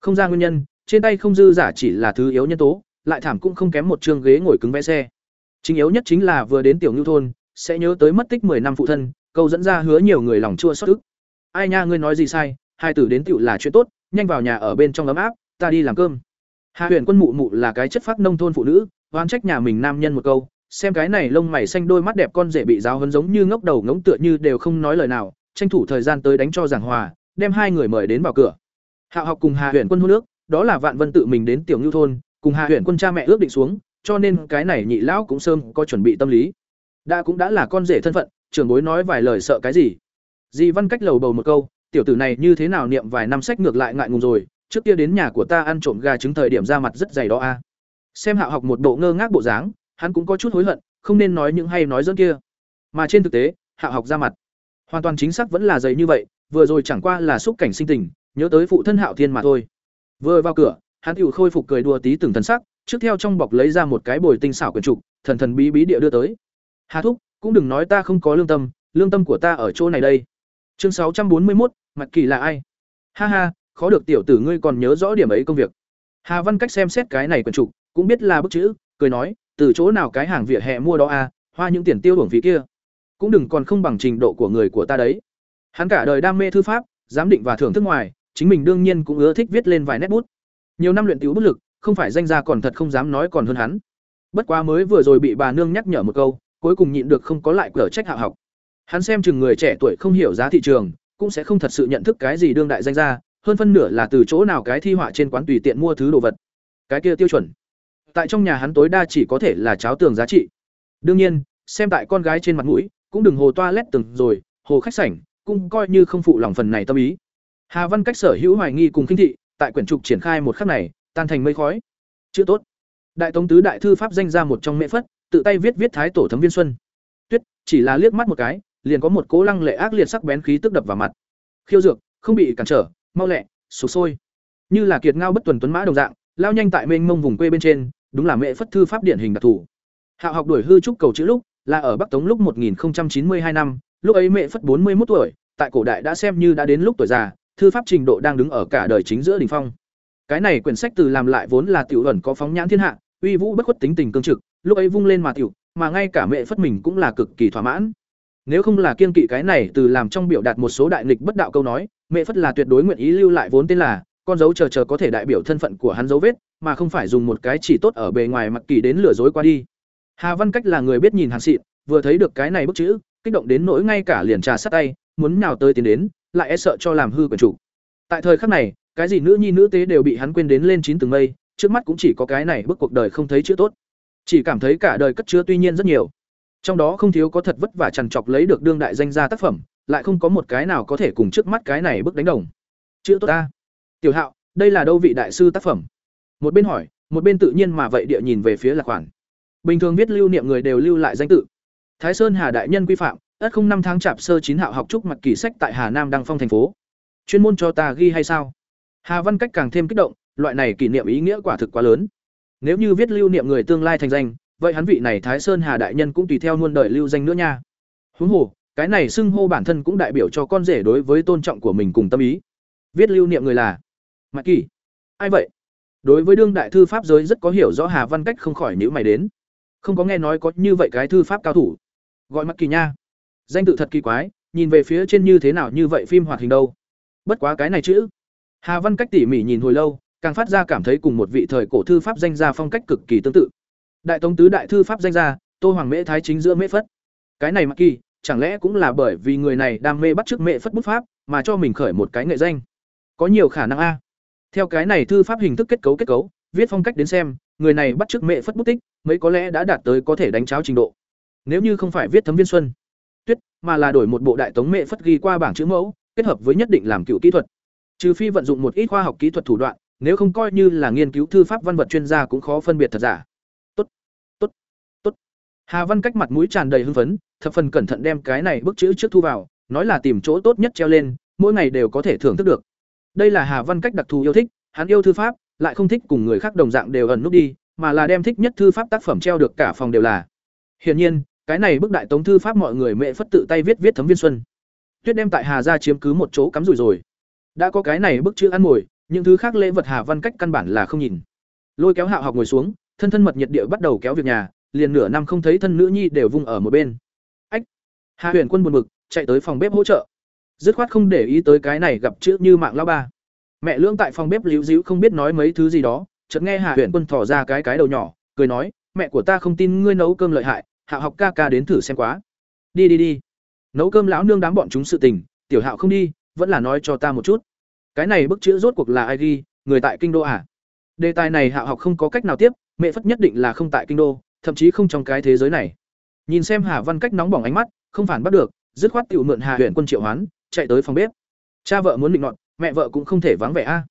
Không ra nguyên nhân, trên tay không dư giả chỉ là thứ yếu nhân tố, lại thảm cũng không kém một chương ghế ngồi cứng vẽ xe. Chính yếu nhất chính là vừa đến tiểu ngưu thôn, sẽ nhớ tới mất tích 10 năm phụ thân, câu dẫn ra hứa nhiều người lòng chua xót tức. ai nha, ngươi nói gì sai, hai tử đến tiểu là chuyện tốt, nhanh vào nhà ở bên trong ấm áp, ta đi làm cơm. Hà Huyền Quân mụ mụ là cái chất phác nông thôn phụ nữ, oán trách nhà mình nam nhân một câu, xem cái này lông mày xanh đôi mắt đẹp con rể bị giáo huấn giống như ngốc đầu ngỗng tựa như đều không nói lời nào, tranh thủ thời gian tới đánh cho giảng hòa, đem hai người mời đến vào cửa. Hạo học cùng Hà Huyền Quân hôn nước, đó là Vạn Vân tự mình đến tiểu Nưu thôn, cùng Hà Huyền Quân cha mẹ ước định xuống, cho nên cái này nhị lão cũng sớm có chuẩn bị tâm lý. Đã cũng đã là con rể thân phận, trưởng bối nói vài lời sợ cái gì? Di Văn cách lầu bầu một câu, tiểu tử này như thế nào niệm vài năm sách ngược lại ngại ngùng rồi, trước kia đến nhà của ta ăn trộm gà trứng thời điểm ra mặt rất dày đó a. Xem hạo học một bộ ngơ ngác bộ dáng, hắn cũng có chút hối hận, không nên nói những hay nói dẫn kia. Mà trên thực tế, hạo học ra mặt, hoàn toàn chính xác vẫn là dày như vậy, vừa rồi chẳng qua là xúc cảnh sinh tình, nhớ tới phụ thân hạo thiên mà thôi. Vừa vào cửa, hắn tự khôi phục cười đùa tí từng thần sắc, trước theo trong bọc lấy ra một cái bồi tinh xảo quyển trục, thần thần bí bí địa đưa tới. Hà thúc, cũng đừng nói ta không có lương tâm lương tâm của ta ở chỗ này đây. Chương sáu trăm bốn mươi một mặt kỳ là ai? Ha ha khó được tiểu tử ngươi còn nhớ rõ điểm ấy công việc. Hà văn cách xem xét cái này quần trục, cũng biết là bức chữ, cười nói, từ chỗ nào cái hàng vỉa hè mua đó à hoa những tiền tiêu hưởng phí kia. Cũng đừng còn không bằng trình độ của người của ta đấy. Hắn cả đời đam mê thư pháp, giám định và thưởng thức ngoài, chính mình đương nhiên cũng ưa thích viết lên vài nét bút. Nhiều năm luyện tiểu bút lực, không phải danh gia còn thật không dám nói còn hơn hắn. Bất quá mới vừa rồi bị bà nương nhắc nhở một câu, cuối cùng nhịn được không có lại cửa trách hạ học. Hắn xem chừng người trẻ tuổi không hiểu giá thị trường, cũng sẽ không thật sự nhận thức cái gì đương đại danh gia hơn phân nửa là từ chỗ nào cái thi họa trên quán tùy tiện mua thứ đồ vật. Cái kia tiêu chuẩn. Tại trong nhà hắn tối đa chỉ có thể là cháo tường giá trị. Đương nhiên, xem tại con gái trên mặt mũi, cũng đừng hồ toa lét từng rồi, hồ khách sảnh, cũng coi như không phụ lòng phần này tâm ý. Hà văn cách sở hữu hoài nghi cùng kinh thị, tại quyển trục triển khai một khắc này, tan thành mây khói. Chữ tốt. Đại tống tứ đại thư pháp danh ra một trong mễ phất, tự tay viết viết thái tổ thấm viên xuân. Tuyết, chỉ là liếc mắt một cái, liền có một cố lăng lệ ác liệt sắc bén khí tức đập vào mặt. Khiêu dược, không bị cản trở mau lẹ sụp sôi. Như là kiệt ngao bất tuần tuấn mã đồng dạng lao nhanh tại mênh mông vùng quê bên trên đúng là mẹ phất thư pháp điển hình đặc thù. Hạo học đuổi hư trúc cầu chữ lúc là ở bắc tống lúc 1092 năm lúc ấy mẹ phất 41 tuổi tại cổ đại đã xem như đã đến lúc tuổi già thư pháp trình độ đang đứng ở cả đời chính giữa đỉnh phong. Cái này quyển sách từ làm lại vốn là tiểu ẩn có phóng nhãn thiên hạ uy vũ bất khuất tính tình cương trực lúc ấy vung lên mà tiểu mà ngay cả mẹ phất mình cũng là cực kỳ thỏa mãn. Nếu không là kiên kỵ cái này từ làm trong biểu đạt một số đại nghịch bất đạo câu nói, mẹ phất là tuyệt đối nguyện ý lưu lại vốn tên là con dấu chờ chờ có thể đại biểu thân phận của hắn dấu vết, mà không phải dùng một cái chỉ tốt ở bề ngoài mặc kỳ đến lừa dối qua đi. Hà Văn Cách là người biết nhìn hàn xịn, vừa thấy được cái này bức chữ, kích động đến nỗi ngay cả liền trà sát tay, muốn nào tới tiến đến, lại e sợ cho làm hư quần chủ. Tại thời khắc này, cái gì nữ nhi nữ tế đều bị hắn quên đến lên chín từng mây, trước mắt cũng chỉ có cái này bức cuộc đời không thấy chữ tốt. Chỉ cảm thấy cả đời cất chứa tuy nhiên rất nhiều. Trong đó không thiếu có thật vất vả trằn trọc lấy được đương đại danh gia tác phẩm, lại không có một cái nào có thể cùng trước mắt cái này bức đánh đồng. Chữ tốt ta. Tiểu Hạo, đây là đâu vị đại sư tác phẩm? Một bên hỏi, một bên tự nhiên mà vậy địa nhìn về phía Lạc Khoản. Bình thường viết lưu niệm người đều lưu lại danh tự. Thái Sơn Hà đại nhân quy phạm, ất không năm tháng chạp sơ chín hạo học trúc mặt kỷ sách tại Hà Nam đăng phong thành phố. Chuyên môn cho ta ghi hay sao? Hà Văn Cách càng thêm kích động, loại này kỷ niệm ý nghĩa quả thực quá lớn. Nếu như viết lưu niệm người tương lai thành danh, vậy hắn vị này thái sơn hà đại nhân cũng tùy theo muôn đời lưu danh nữa nha huống hồ cái này xưng hô bản thân cũng đại biểu cho con rể đối với tôn trọng của mình cùng tâm ý. Viết lưu niệm người là mạc kỳ. Ai vậy? Đối với đương đại thư pháp giới rất có hiểu rõ hà văn cách không khỏi nhữ mày đến. Không có nghe nói có như vậy cái thư pháp cao thủ. Gọi mắc kỳ nha. Danh tự thật kỳ quái, nhìn về phía trên như thế nào như vậy phim hoạt hình đâu. Bất quá cái này chữ. Hà văn cách tỉ mỉ nhìn hồi lâu, càng phát ra cảm thấy cùng một vị thời cổ thư pháp danh gia phong cách cực kỳ tương tự. Đại tống tứ đại thư pháp danh gia, tô hoàng mễ thái chính giữa mễ phất. Cái này mặc kỳ chẳng lẽ cũng là bởi vì người này đam mê bắt chước mẹ phất bút pháp mà cho mình khởi một cái nghệ danh? Có nhiều khả năng a. Theo cái này thư pháp hình thức kết cấu kết cấu, viết phong cách đến xem, người này bắt chước mẹ phất bút tích, mấy có lẽ đã đạt tới có thể đánh cháo trình độ. Nếu như không phải viết thấm viên xuân, tuyết, mà là đổi một bộ đại tống mẹ phất ghi qua bảng chữ mẫu, kết hợp với nhất định làm cựu kỹ thuật. Trừ phi vận dụng một ít khoa học kỹ thuật thủ đoạn, nếu không coi như là nghiên cứu thư pháp văn vật chuyên gia cũng khó phân biệt thật giả hà văn cách mặt mũi tràn đầy hưng phấn, thập phần cẩn thận đem cái này bức chữ trước thu vào, nói là tìm chỗ tốt nhất treo lên, mỗi ngày đều có thể thưởng thức được. Đây là hà văn cách đặc thù yêu thích, hắn yêu thư pháp, lại không thích cùng người khác đồng dạng đều ẩn núp đi, mà là đem thích nhất thư pháp tác phẩm treo được cả phòng đều là. Hiển nhiên, cái này bức đại tống thư pháp mọi người mẹ phất tự tay viết viết thấm viên xuân. Tuyết đem tại hà gia chiếm cứ một chỗ cắm rủi rồi. Đã có cái này bức chữ ăn mồi những thứ khác lễ vật hà văn cách căn bản là không nhìn. Lôi kéo hạo học ngồi xuống, thân thân mật nhiệt địa bắt đầu kéo việc nhà liền nửa năm không thấy thân nữ nhi đều vung ở một bên. Ách! Hạ huyền quân buồn bực, chạy tới phòng bếp hỗ trợ. Dứt khoát không để ý tới cái này gặp chữ như mạng lao ba. Mẹ lưỡng tại phòng bếp líu díu không biết nói mấy thứ gì đó, chợt nghe Hạ huyền quân thò ra cái cái đầu nhỏ, cười nói, mẹ của ta không tin ngươi nấu cơm lợi hại, hạ học ca ca đến thử xem quá. Đi đi đi. Nấu cơm lão nương đám bọn chúng sự tình, tiểu hạo không đi, vẫn là nói cho ta một chút. Cái này bức chữ rốt cuộc là ai ghi, người tại kinh đô à? Đề tài này hạ học không có cách nào tiếp, mẹ phất nhất định là không tại kinh đô thậm chí không trong cái thế giới này. Nhìn xem hà văn cách nóng bỏng ánh mắt, không phản bắt được, dứt khoát tự mượn hà huyện quân triệu hoán, chạy tới phòng bếp. Cha vợ muốn định nọt, mẹ vợ cũng không thể vắng vẻ a. À.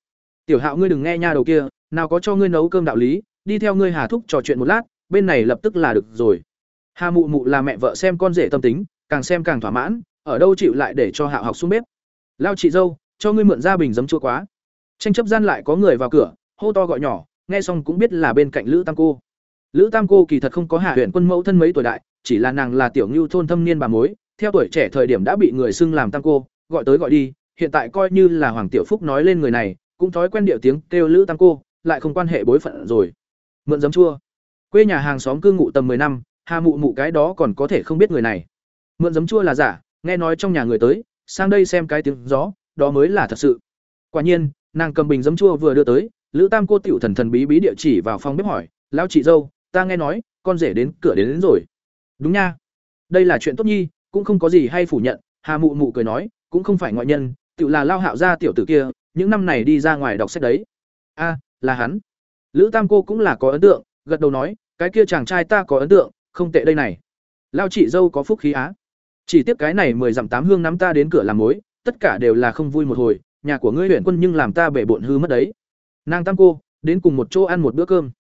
Tiểu hạo ngươi đừng nghe nha đầu kia, nào có cho ngươi nấu cơm đạo lý, đi theo ngươi hà thúc trò chuyện một lát, bên này lập tức là được rồi. Hà mụ mụ là mẹ vợ xem con rể tâm tính, càng xem càng thỏa mãn, ở đâu chịu lại để cho hạo học xuống bếp? Lao chị dâu, cho ngươi mượn ra bình giấm chua quá. Tranh chấp gian lại có người vào cửa, hô to gọi nhỏ, nghe xong cũng biết là bên cạnh lữ tam cô lữ tam cô kỳ thật không có hạ huyện quân mẫu thân mấy tuổi đại, chỉ là nàng là tiểu ngưu thôn thâm niên bà mối. Theo tuổi trẻ thời điểm đã bị người xưng làm tam cô, gọi tới gọi đi, hiện tại coi như là hoàng tiểu phúc nói lên người này, cũng thói quen điệu tiếng kêu lữ tam cô, lại không quan hệ bối phận rồi. Mượn giấm chua. Quê nhà hàng xóm cư ngụ tầm 10 năm, hà mụ mụ cái đó còn có thể không biết người này. Mượn giấm chua là giả, nghe nói trong nhà người tới, sang đây xem cái tiếng gió, đó mới là thật sự. Quả nhiên, nàng cầm bình giấm chua vừa đưa tới, lữ tam cô tiểu thần thần bí bí địa chỉ vào phòng bếp hỏi, lão chị dâu ta nghe nói con rể đến cửa đến, đến rồi. Đúng nha. Đây là chuyện tốt nhi cũng không có gì hay phủ nhận hà mụ mụ cười nói cũng không phải ngoại nhân tự là lao hạo gia tiểu tử kia những năm này đi ra ngoài đọc sách đấy. A là hắn. Lữ tam cô cũng là có ấn tượng gật đầu nói cái kia chàng trai ta có ấn tượng không tệ đây này. Lao chị dâu có phúc khí á. Chỉ tiếp cái này mười dặm tám hương nắm ta đến cửa làm mối tất cả đều là không vui một hồi nhà của ngươi huyện quân nhưng làm ta bể bộn hư mất đấy. Nàng tam cô đến cùng một chỗ ăn một bữa cơm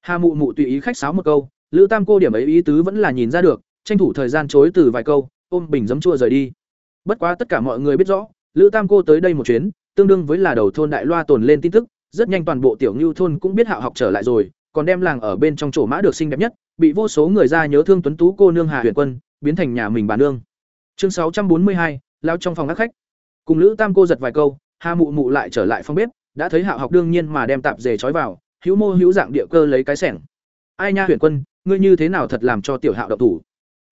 hà mụ mụ tùy ý khách sáo một câu, lữ tam cô điểm ấy ý tứ vẫn là nhìn ra được, tranh thủ thời gian chối từ vài câu, ôm bình giấm chua rời đi. Bất quá tất cả mọi người biết rõ, lữ tam cô tới đây một chuyến, tương đương với là đầu thôn đại loa tồn lên tin tức, rất nhanh toàn bộ tiểu ngưu thôn cũng biết hạo học trở lại rồi, còn đem làng ở bên trong chỗ mã được xinh đẹp nhất, bị vô số người ra nhớ thương tuấn tú cô nương hà huyền quân, biến thành nhà mình bà nương. Chương sáu trăm bốn mươi hai, lao trong phòng các khách. Cùng lữ tam cô giật vài câu, hà mụ mụ lại trở lại phòng bếp, đã thấy hạo học đương nhiên mà đem tạp dề trói vào hữu mô hữu dạng địa cơ lấy cái sẻng. Ai nha huyền quân, ngươi như thế nào thật làm cho tiểu hạo độc thủ?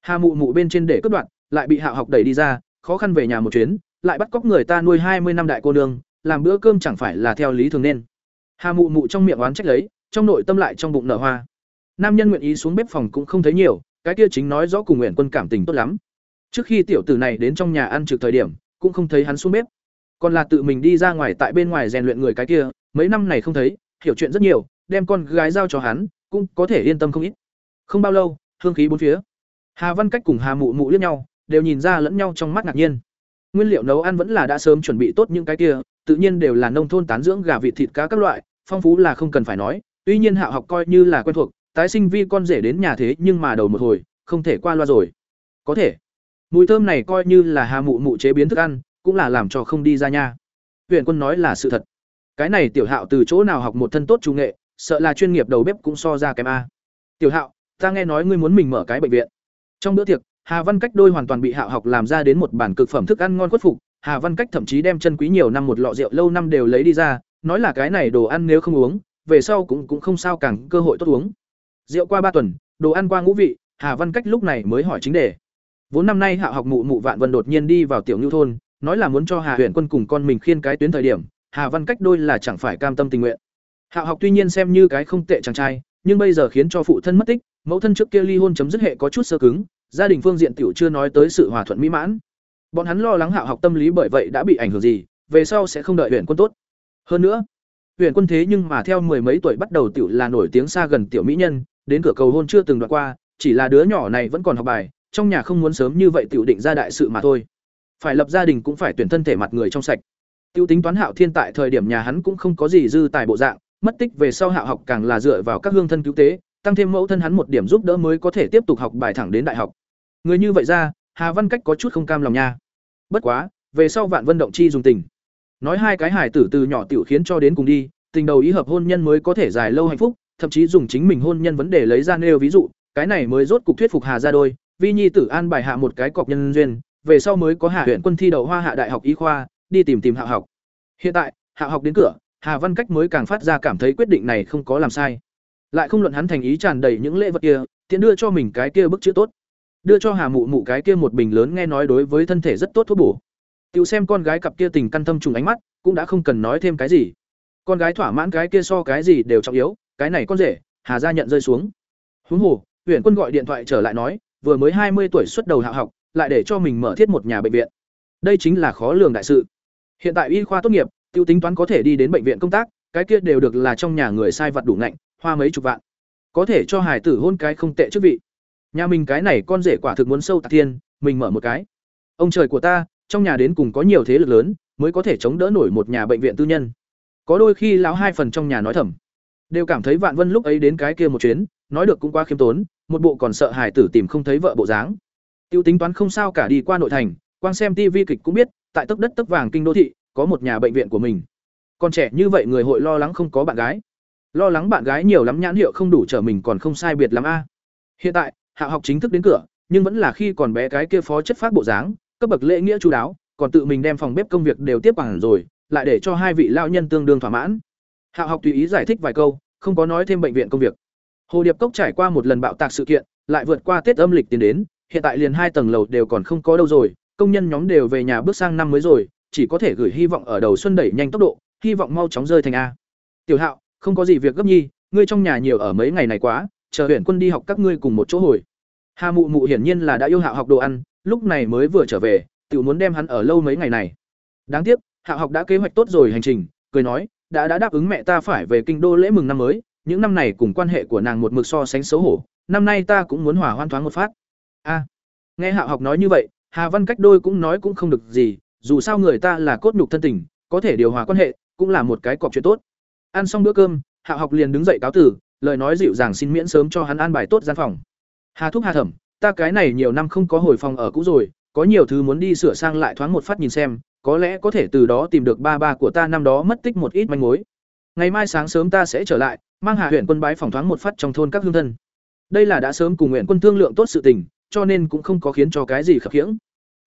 Hà mụ mụ bên trên để cướp đoạn lại bị hạo học đẩy đi ra, khó khăn về nhà một chuyến, lại bắt cóc người ta nuôi hai mươi năm đại cô nương, làm bữa cơm chẳng phải là theo lý thường nên. Hà mụ mụ trong miệng oán trách lấy, trong nội tâm lại trong bụng nở hoa. Nam nhân nguyện ý xuống bếp phòng cũng không thấy nhiều, cái kia chính nói rõ cùng nguyện quân cảm tình tốt lắm. Trước khi tiểu tử này đến trong nhà ăn trực thời điểm, cũng không thấy hắn xuống bếp. Còn là tự mình đi ra ngoài tại bên ngoài rèn luyện người cái kia, mấy năm này không thấy hiểu chuyện rất nhiều, đem con gái giao cho hắn, cũng có thể yên tâm không ít. Không bao lâu, hương khí bốn phía. Hà văn cách cùng hà mụ mụ liếc nhau, đều nhìn ra lẫn nhau trong mắt ngạc nhiên. Nguyên liệu nấu ăn vẫn là đã sớm chuẩn bị tốt những cái kia, tự nhiên đều là nông thôn tán dưỡng gà vịt thịt cá các loại, phong phú là không cần phải nói, tuy nhiên hạ học coi như là quen thuộc, tái sinh vi con rể đến nhà thế nhưng mà đầu một hồi, không thể qua loa rồi. Có thể. Mùi thơm này coi như là hà mụ mụ chế biến thức ăn, cũng là làm cho không đi ra nha. Huyền quân nói là sự thật cái này tiểu hạo từ chỗ nào học một thân tốt trung nghệ, sợ là chuyên nghiệp đầu bếp cũng so ra kém a. Tiểu hạo, ta nghe nói ngươi muốn mình mở cái bệnh viện. Trong bữa tiệc, hà văn cách đôi hoàn toàn bị hạo học làm ra đến một bản cực phẩm thức ăn ngon khuất phục. Hà văn cách thậm chí đem chân quý nhiều năm một lọ rượu lâu năm đều lấy đi ra, nói là cái này đồ ăn nếu không uống, về sau cũng cũng không sao càng cơ hội tốt uống. Rượu qua ba tuần, đồ ăn qua ngũ vị, hà văn cách lúc này mới hỏi chính đề. Vốn năm nay hạ học mụ mụ vạn vân đột nhiên đi vào tiểu ngưu thôn, nói là muốn cho hà huyện quân cùng con mình khiên cái tuyến thời điểm hà văn cách đôi là chẳng phải cam tâm tình nguyện Hạo học tuy nhiên xem như cái không tệ chàng trai, nhưng bây giờ khiến cho phụ thân mất tích, mẫu thân trước kia ly hôn chấm dứt hệ có chút sơ cứng, gia đình phương diện tiểu chưa nói tới sự hòa thuận mỹ mãn bọn hắn lo lắng Hạo học tâm lý bởi vậy đã bị ảnh hưởng gì, về sau sẽ không đợi huyện quân tốt hơn nữa, huyện quân thế nhưng mà theo mười mấy tuổi bắt đầu tiểu là nổi tiếng xa gần tiểu mỹ nhân, đến cửa cầu hôn chưa từng đoạn qua, chỉ là đứa nhỏ này vẫn còn học bài, trong nhà không muốn sớm như vậy tiểu định ra đại sự mà thôi. Phải lập gia đình cũng phải tuyển thân thể mặt người trong sạch. Tiêu tính toán Hạo Thiên tại thời điểm nhà hắn cũng không có gì dư tài bộ dạng, mất tích về sau Hạo học càng là dựa vào các hương thân cứu tế, tăng thêm mẫu thân hắn một điểm giúp đỡ mới có thể tiếp tục học bài thẳng đến đại học. Người như vậy ra, Hà Văn Cách có chút không cam lòng nha. Bất quá, về sau Vạn Vân động chi dùng tình. Nói hai cái hài tử từ nhỏ tiểu khiến cho đến cùng đi, tình đầu ý hợp hôn nhân mới có thể dài lâu hạnh phúc, thậm chí dùng chính mình hôn nhân vấn đề lấy ra nêu ví dụ, cái này mới rốt cục thuyết phục Hà gia đôi, Vi Nhi tử an bài hạ một cái cọc nhân duyên, về sau mới có Hà huyện quân thi đậu Hoa Hạ Đại học y khoa, đi tìm tìm Hạ học. Hiện tại, Hạ học đến cửa, Hà Văn Cách mới càng phát ra cảm thấy quyết định này không có làm sai. Lại không luận hắn thành ý tràn đầy những lễ vật kia, tiện đưa cho mình cái kia bức chữ tốt. Đưa cho Hà Mụ Mụ cái kia một bình lớn nghe nói đối với thân thể rất tốt thuốc bổ. Tiểu xem con gái cặp kia tình căn thâm trùng ánh mắt, cũng đã không cần nói thêm cái gì. Con gái thỏa mãn cái kia so cái gì đều trọng yếu, cái này con rể, Hà gia nhận rơi xuống. Huống hồ, huyện Quân gọi điện thoại trở lại nói, vừa mới hai mươi tuổi xuất đầu hạ học, lại để cho mình mở thiết một nhà bệnh viện. Đây chính là khó lường đại sự. Hiện tại y khoa tốt nghiệp, tiêu tính toán có thể đi đến bệnh viện công tác, cái kia đều được là trong nhà người sai vật đủ ngạnh, hoa mấy chục vạn. Có thể cho hải tử hôn cái không tệ chức vị. Nhà mình cái này con rể quả thực muốn sâu tạc thiên, mình mở một cái. Ông trời của ta, trong nhà đến cùng có nhiều thế lực lớn, mới có thể chống đỡ nổi một nhà bệnh viện tư nhân. Có đôi khi lão hai phần trong nhà nói thầm, đều cảm thấy Vạn Vân lúc ấy đến cái kia một chuyến, nói được cũng quá khiêm tốn, một bộ còn sợ hải tử tìm không thấy vợ bộ dáng. Tiêu tính toán không sao cả đi qua nội thành, quang xem TV kịch cũng biết, tại tấc đất tấc vàng kinh đô thị, có một nhà bệnh viện của mình. Còn trẻ như vậy người hội lo lắng không có bạn gái. Lo lắng bạn gái nhiều lắm nhãn hiệu không đủ trở mình còn không sai biệt lắm a. Hiện tại, Hạ học chính thức đến cửa, nhưng vẫn là khi còn bé cái kia phó chất phát bộ dáng, cấp bậc lễ nghĩa chú đáo, còn tự mình đem phòng bếp công việc đều tiếp bằng rồi, lại để cho hai vị lao nhân tương đương thỏa mãn. Hạ học tùy ý giải thích vài câu, không có nói thêm bệnh viện công việc. Hồ Điệp Cốc trải qua một lần bạo tạc sự kiện, lại vượt qua Tết âm lịch tiến đến, hiện tại liền hai tầng lầu đều còn không có đâu rồi, công nhân nhóm đều về nhà bước sang năm mới rồi, chỉ có thể gửi hy vọng ở đầu xuân đẩy nhanh tốc độ, hy vọng mau chóng rơi thành a. Tiểu Hạo, không có gì việc gấp nhi, ngươi trong nhà nhiều ở mấy ngày này quá, chờ huyện quân đi học các ngươi cùng một chỗ hồi. Hà Mụ Mụ hiển nhiên là đã yêu Hạo học đồ ăn, lúc này mới vừa trở về, tiểu muốn đem hắn ở lâu mấy ngày này. Đáng tiếc, Hạo học đã kế hoạch tốt rồi hành trình, cười nói, đã đã đáp ứng mẹ ta phải về kinh đô lễ mừng năm mới, những năm này cùng quan hệ của nàng một mực so sánh xấu hổ, năm nay ta cũng muốn hòa hoan thoáng một phát. A. nghe Hạo học nói như vậy, Hà Văn cách đôi cũng nói cũng không được gì, dù sao người ta là cốt nhục thân tình, có thể điều hòa quan hệ, cũng là một cái cọc chuyện tốt. Ăn xong bữa cơm, Hạo học liền đứng dậy cáo tử, lời nói dịu dàng xin miễn sớm cho hắn an bài tốt gian phòng. Hà thúc Hà thẩm, ta cái này nhiều năm không có hồi phòng ở cũ rồi, có nhiều thứ muốn đi sửa sang lại thoáng một phát nhìn xem, có lẽ có thể từ đó tìm được ba ba của ta năm đó mất tích một ít manh mối. Ngày mai sáng sớm ta sẽ trở lại, mang Hà huyện quân bái phòng thoáng một phát trong thôn các hương thân. Đây là đã sớm cùng nguyện quân thương lượng tốt sự tình, cho nên cũng không có khiến cho cái gì khập khiễng.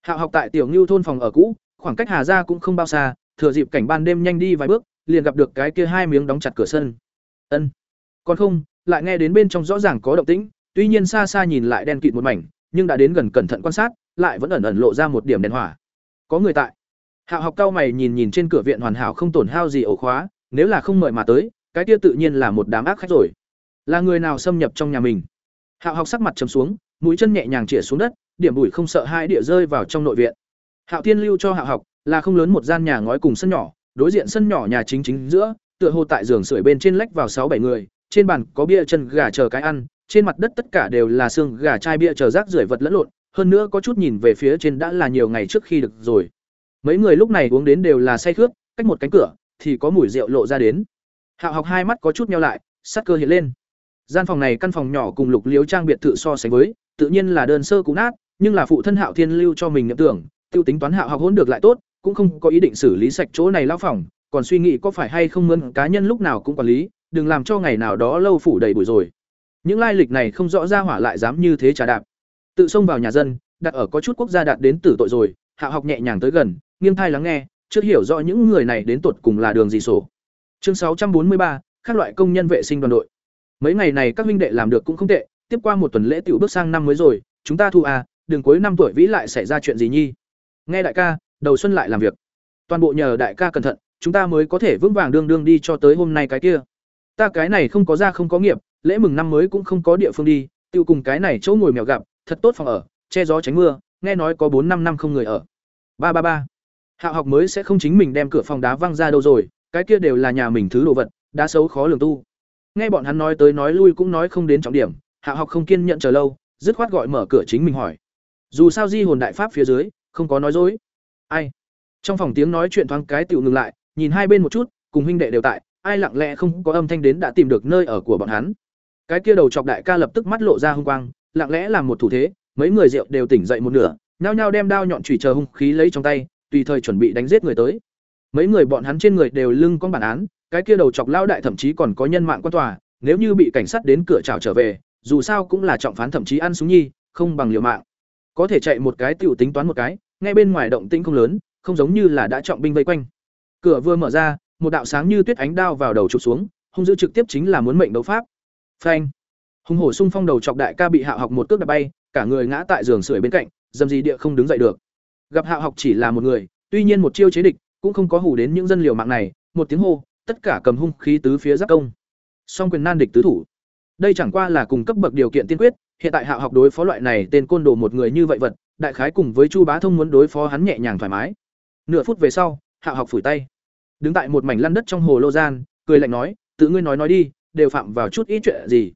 Hạo học tại Tiểu Nưu thôn phòng ở cũ, khoảng cách Hà gia cũng không bao xa, thừa dịp cảnh ban đêm nhanh đi vài bước, liền gặp được cái kia hai miếng đóng chặt cửa sân. Ân. Còn không, lại nghe đến bên trong rõ ràng có động tĩnh, tuy nhiên xa xa nhìn lại đen kịt một mảnh, nhưng đã đến gần cẩn thận quan sát, lại vẫn ẩn ẩn lộ ra một điểm đèn hỏa. Có người tại. Hạo học cao mày nhìn nhìn trên cửa viện hoàn hảo không tổn hao gì ổ khóa, nếu là không mời mà tới, cái kia tự nhiên là một đám ác khách rồi. Là người nào xâm nhập trong nhà mình? Hạo học sắc mặt trầm xuống, mũi chân nhẹ nhàng chĩa xuống đất, điểm bụi không sợ hai địa rơi vào trong nội viện. Hạo Thiên lưu cho Hạo học là không lớn một gian nhà ngói cùng sân nhỏ, đối diện sân nhỏ nhà chính chính giữa, tựa hồ tại giường sưởi bên trên lách vào sáu bảy người, trên bàn có bia chân gà chờ cái ăn, trên mặt đất tất cả đều là xương gà chai bia chờ rác rưởi vật lẫn lộn, hơn nữa có chút nhìn về phía trên đã là nhiều ngày trước khi được rồi. Mấy người lúc này uống đến đều là say khướt, cách một cánh cửa thì có mùi rượu lộ ra đến. Hạo học hai mắt có chút nheo lại, sắc cơ hiện lên. Gian phòng này căn phòng nhỏ cùng Lục Liếu trang biệt thự so sánh với, tự nhiên là đơn sơ cũ nát, nhưng là phụ thân Hạo Thiên lưu cho mình niệm tưởng, tiêu tính toán Hạo học hỗn được lại tốt, cũng không có ý định xử lý sạch chỗ này lão phòng, còn suy nghĩ có phải hay không mướn cá nhân lúc nào cũng quản lý, đừng làm cho ngày nào đó lâu phủ đầy bụi rồi. Những lai lịch này không rõ ra hỏa lại dám như thế trà đạp. Tự xông vào nhà dân, đặt ở có chút quốc gia đạt đến tử tội rồi, Hạo học nhẹ nhàng tới gần, nghiêng thai lắng nghe, chưa hiểu rõ những người này đến tuột cùng là đường gì sổ. Chương sáu trăm bốn mươi ba, các loại công nhân vệ sinh đoàn đội. Mấy ngày này các huynh đệ làm được cũng không tệ, tiếp qua một tuần lễ tiểu bước sang năm mới rồi, chúng ta thu à, đường cuối năm tuổi vĩ lại xảy ra chuyện gì nhi? Nghe đại ca, đầu xuân lại làm việc. Toàn bộ nhờ đại ca cẩn thận, chúng ta mới có thể vững vàng đương đương đi cho tới hôm nay cái kia. Ta cái này không có ra không có nghiệp, lễ mừng năm mới cũng không có địa phương đi, tiêu cùng cái này chỗ ngồi mèo gặp, thật tốt phòng ở, che gió tránh mưa, nghe nói có bốn năm năm không người ở. Ba ba ba. Hạo học mới sẽ không chính mình đem cửa phòng đá văng ra đâu rồi, cái kia đều là nhà mình thứ đồ vật, đá xấu khó lường tu. Nghe bọn hắn nói tới nói lui cũng nói không đến trọng điểm, Hạ học không kiên nhận chờ lâu, dứt khoát gọi mở cửa chính mình hỏi. dù sao di hồn đại pháp phía dưới không có nói dối. Ai? Trong phòng tiếng nói chuyện thoáng cái tựu ngừng lại nhìn hai bên một chút cùng huynh đệ đều tại ai lặng lẽ không có âm thanh đến đã tìm được nơi ở của bọn hắn. Cái kia đầu chọc đại ca lập tức mắt lộ ra hung quang lặng lẽ làm một thủ thế mấy người rượu đều tỉnh dậy một nửa nhao nhao đem đao nhọn chùy chờ hung khí lấy trong tay tùy thời chuẩn bị đánh giết người tới. Mấy người bọn hắn trên người đều lưng con bản án cái kia đầu chọc lao đại thậm chí còn có nhân mạng quan tòa nếu như bị cảnh sát đến cửa chào trở về dù sao cũng là trọng phán thậm chí ăn súng nhi, không bằng liều mạng. Có thể chạy một cái tiểu tính toán một cái, ngay bên ngoài động tĩnh không lớn, không giống như là đã trọng binh vây quanh. Cửa vừa mở ra, một đạo sáng như tuyết ánh đao vào đầu chụp xuống, hung dữ trực tiếp chính là muốn mệnh đấu pháp. Phanh! Hung hổ xung phong đầu chọc đại ca bị hạ học một cước đạp bay, cả người ngã tại giường sưởi bên cạnh, dầm gì địa không đứng dậy được. Gặp hạ học chỉ là một người, tuy nhiên một chiêu chế địch, cũng không có hủ đến những dân liều mạng này, một tiếng hô, tất cả cầm hung khí tứ phía giáp công. Song quyền nan địch tứ thủ đây chẳng qua là cùng cấp bậc điều kiện tiên quyết, hiện tại hạ học đối phó loại này tên côn đồ một người như vậy vật, đại khái cùng với chu bá thông muốn đối phó hắn nhẹ nhàng thoải mái. Nửa phút về sau, hạ học phủi tay. Đứng tại một mảnh lăn đất trong hồ lô gian, cười lạnh nói, tự ngươi nói nói đi, đều phạm vào chút ít chuyện gì?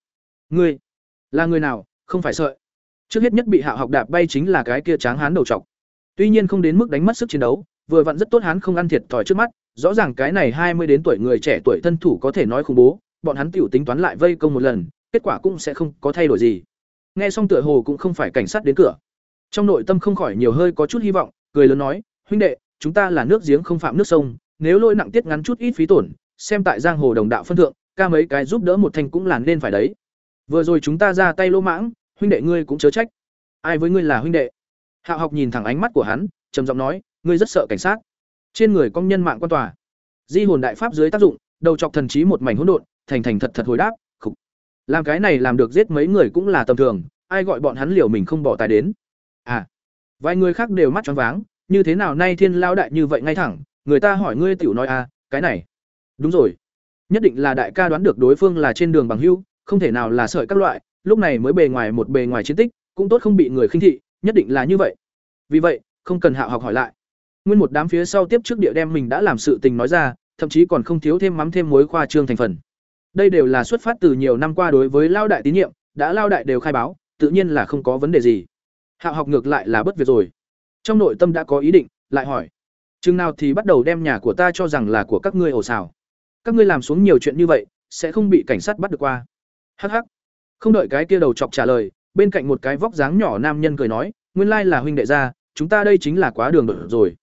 Ngươi là người nào, không phải sợ trước hết nhất bị hạ học đạp bay chính là cái kia tráng hán đầu trọc. Tuy nhiên không đến mức đánh mất sức chiến đấu, vừa vặn rất tốt hán không ăn thiệt thòi trước mắt, rõ ràng cái này hai mươi đến tuổi người trẻ tuổi thân thủ có thể nói khủng bố bọn hắn tiểu tính toán lại vây công một lần, kết quả cũng sẽ không có thay đổi gì. Nghe xong tựa hồ cũng không phải cảnh sát đến cửa. Trong nội tâm không khỏi nhiều hơi có chút hy vọng, cười lớn nói, huynh đệ, chúng ta là nước giếng không phạm nước sông, nếu lỗi nặng tiết ngắn chút ít phí tổn, xem tại giang hồ đồng đạo phân thượng, ca mấy cái giúp đỡ một thành cũng là nên phải đấy. Vừa rồi chúng ta ra tay lỗ mãng, huynh đệ ngươi cũng chớ trách. Ai với ngươi là huynh đệ? Hạo học nhìn thẳng ánh mắt của hắn, trầm giọng nói, ngươi rất sợ cảnh sát. Trên người công nhân mạng quan tòa. Di hồn đại pháp dưới tác dụng, đầu chọc thần trí một mảnh hỗn độn thành thành thật thật hồi đáp, khục. Làm cái này làm được giết mấy người cũng là tầm thường, ai gọi bọn hắn liều mình không bỏ tài đến. À vài người khác đều mắt choáng váng, như thế nào nay thiên lao đại như vậy ngay thẳng, người ta hỏi ngươi tiểu nói à cái này. Đúng rồi, nhất định là đại ca đoán được đối phương là trên đường bằng hưu, không thể nào là sợi các loại, lúc này mới bề ngoài một bề ngoài chiến tích, cũng tốt không bị người khinh thị, nhất định là như vậy. Vì vậy, không cần hạ học hỏi lại. Nguyên một đám phía sau tiếp trước địa đem mình đã làm sự tình nói ra, thậm chí còn không thiếu thêm mắm thêm muối khoa trương thành phần đây đều là xuất phát từ nhiều năm qua đối với lao đại tín nhiệm, đã lao đại đều khai báo, tự nhiên là không có vấn đề gì. Hạ học ngược lại là bất việc rồi. Trong nội tâm đã có ý định, lại hỏi. Chừng nào thì bắt đầu đem nhà của ta cho rằng là của các ngươi ổ xào. Các ngươi làm xuống nhiều chuyện như vậy, sẽ không bị cảnh sát bắt được qua. Hh không đợi cái kia đầu chọc trả lời, bên cạnh một cái vóc dáng nhỏ nam nhân cười nói, nguyên lai là huynh đệ gia, chúng ta đây chính là quá đường đột rồi.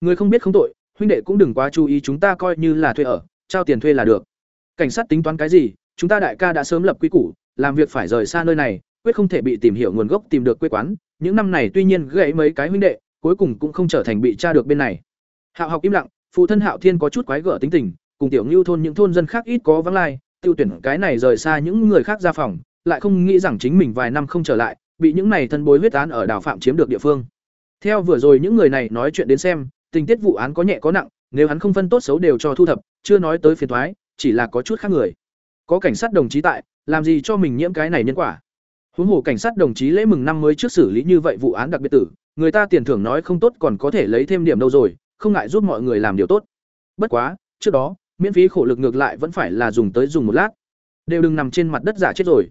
Người không biết không tội, huynh đệ cũng đừng quá chú ý chúng ta coi như là thuê ở, trao tiền thuê là được cảnh sát tính toán cái gì, chúng ta đại ca đã sớm lập quy củ, làm việc phải rời xa nơi này, quyết không thể bị tìm hiểu nguồn gốc tìm được quê quán. Những năm này tuy nhiên gãy mấy cái huynh đệ, cuối cùng cũng không trở thành bị tra được bên này. Hạo học im lặng, phụ thân hạo thiên có chút quái gở tính tình, cùng tiểu ngưu thôn những thôn dân khác ít có vắng lai, tiêu tuyển cái này rời xa những người khác ra phòng, lại không nghĩ rằng chính mình vài năm không trở lại, bị những này thân bối huyết án ở đảo phạm chiếm được địa phương. Theo vừa rồi những người này nói chuyện đến xem, tình tiết vụ án có nhẹ có nặng, nếu hắn không phân tốt xấu đều cho thu thập, chưa nói tới phiền thoái chỉ là có chút khác người. Có cảnh sát đồng chí tại, làm gì cho mình nhiễm cái này nhân quả? Huống hồ cảnh sát đồng chí lễ mừng năm mới trước xử lý như vậy vụ án đặc biệt tử, người ta tiền thưởng nói không tốt còn có thể lấy thêm điểm đâu rồi, không ngại giúp mọi người làm điều tốt. Bất quá, trước đó, miễn phí khổ lực ngược lại vẫn phải là dùng tới dùng một lát. Đều đừng nằm trên mặt đất giả chết rồi.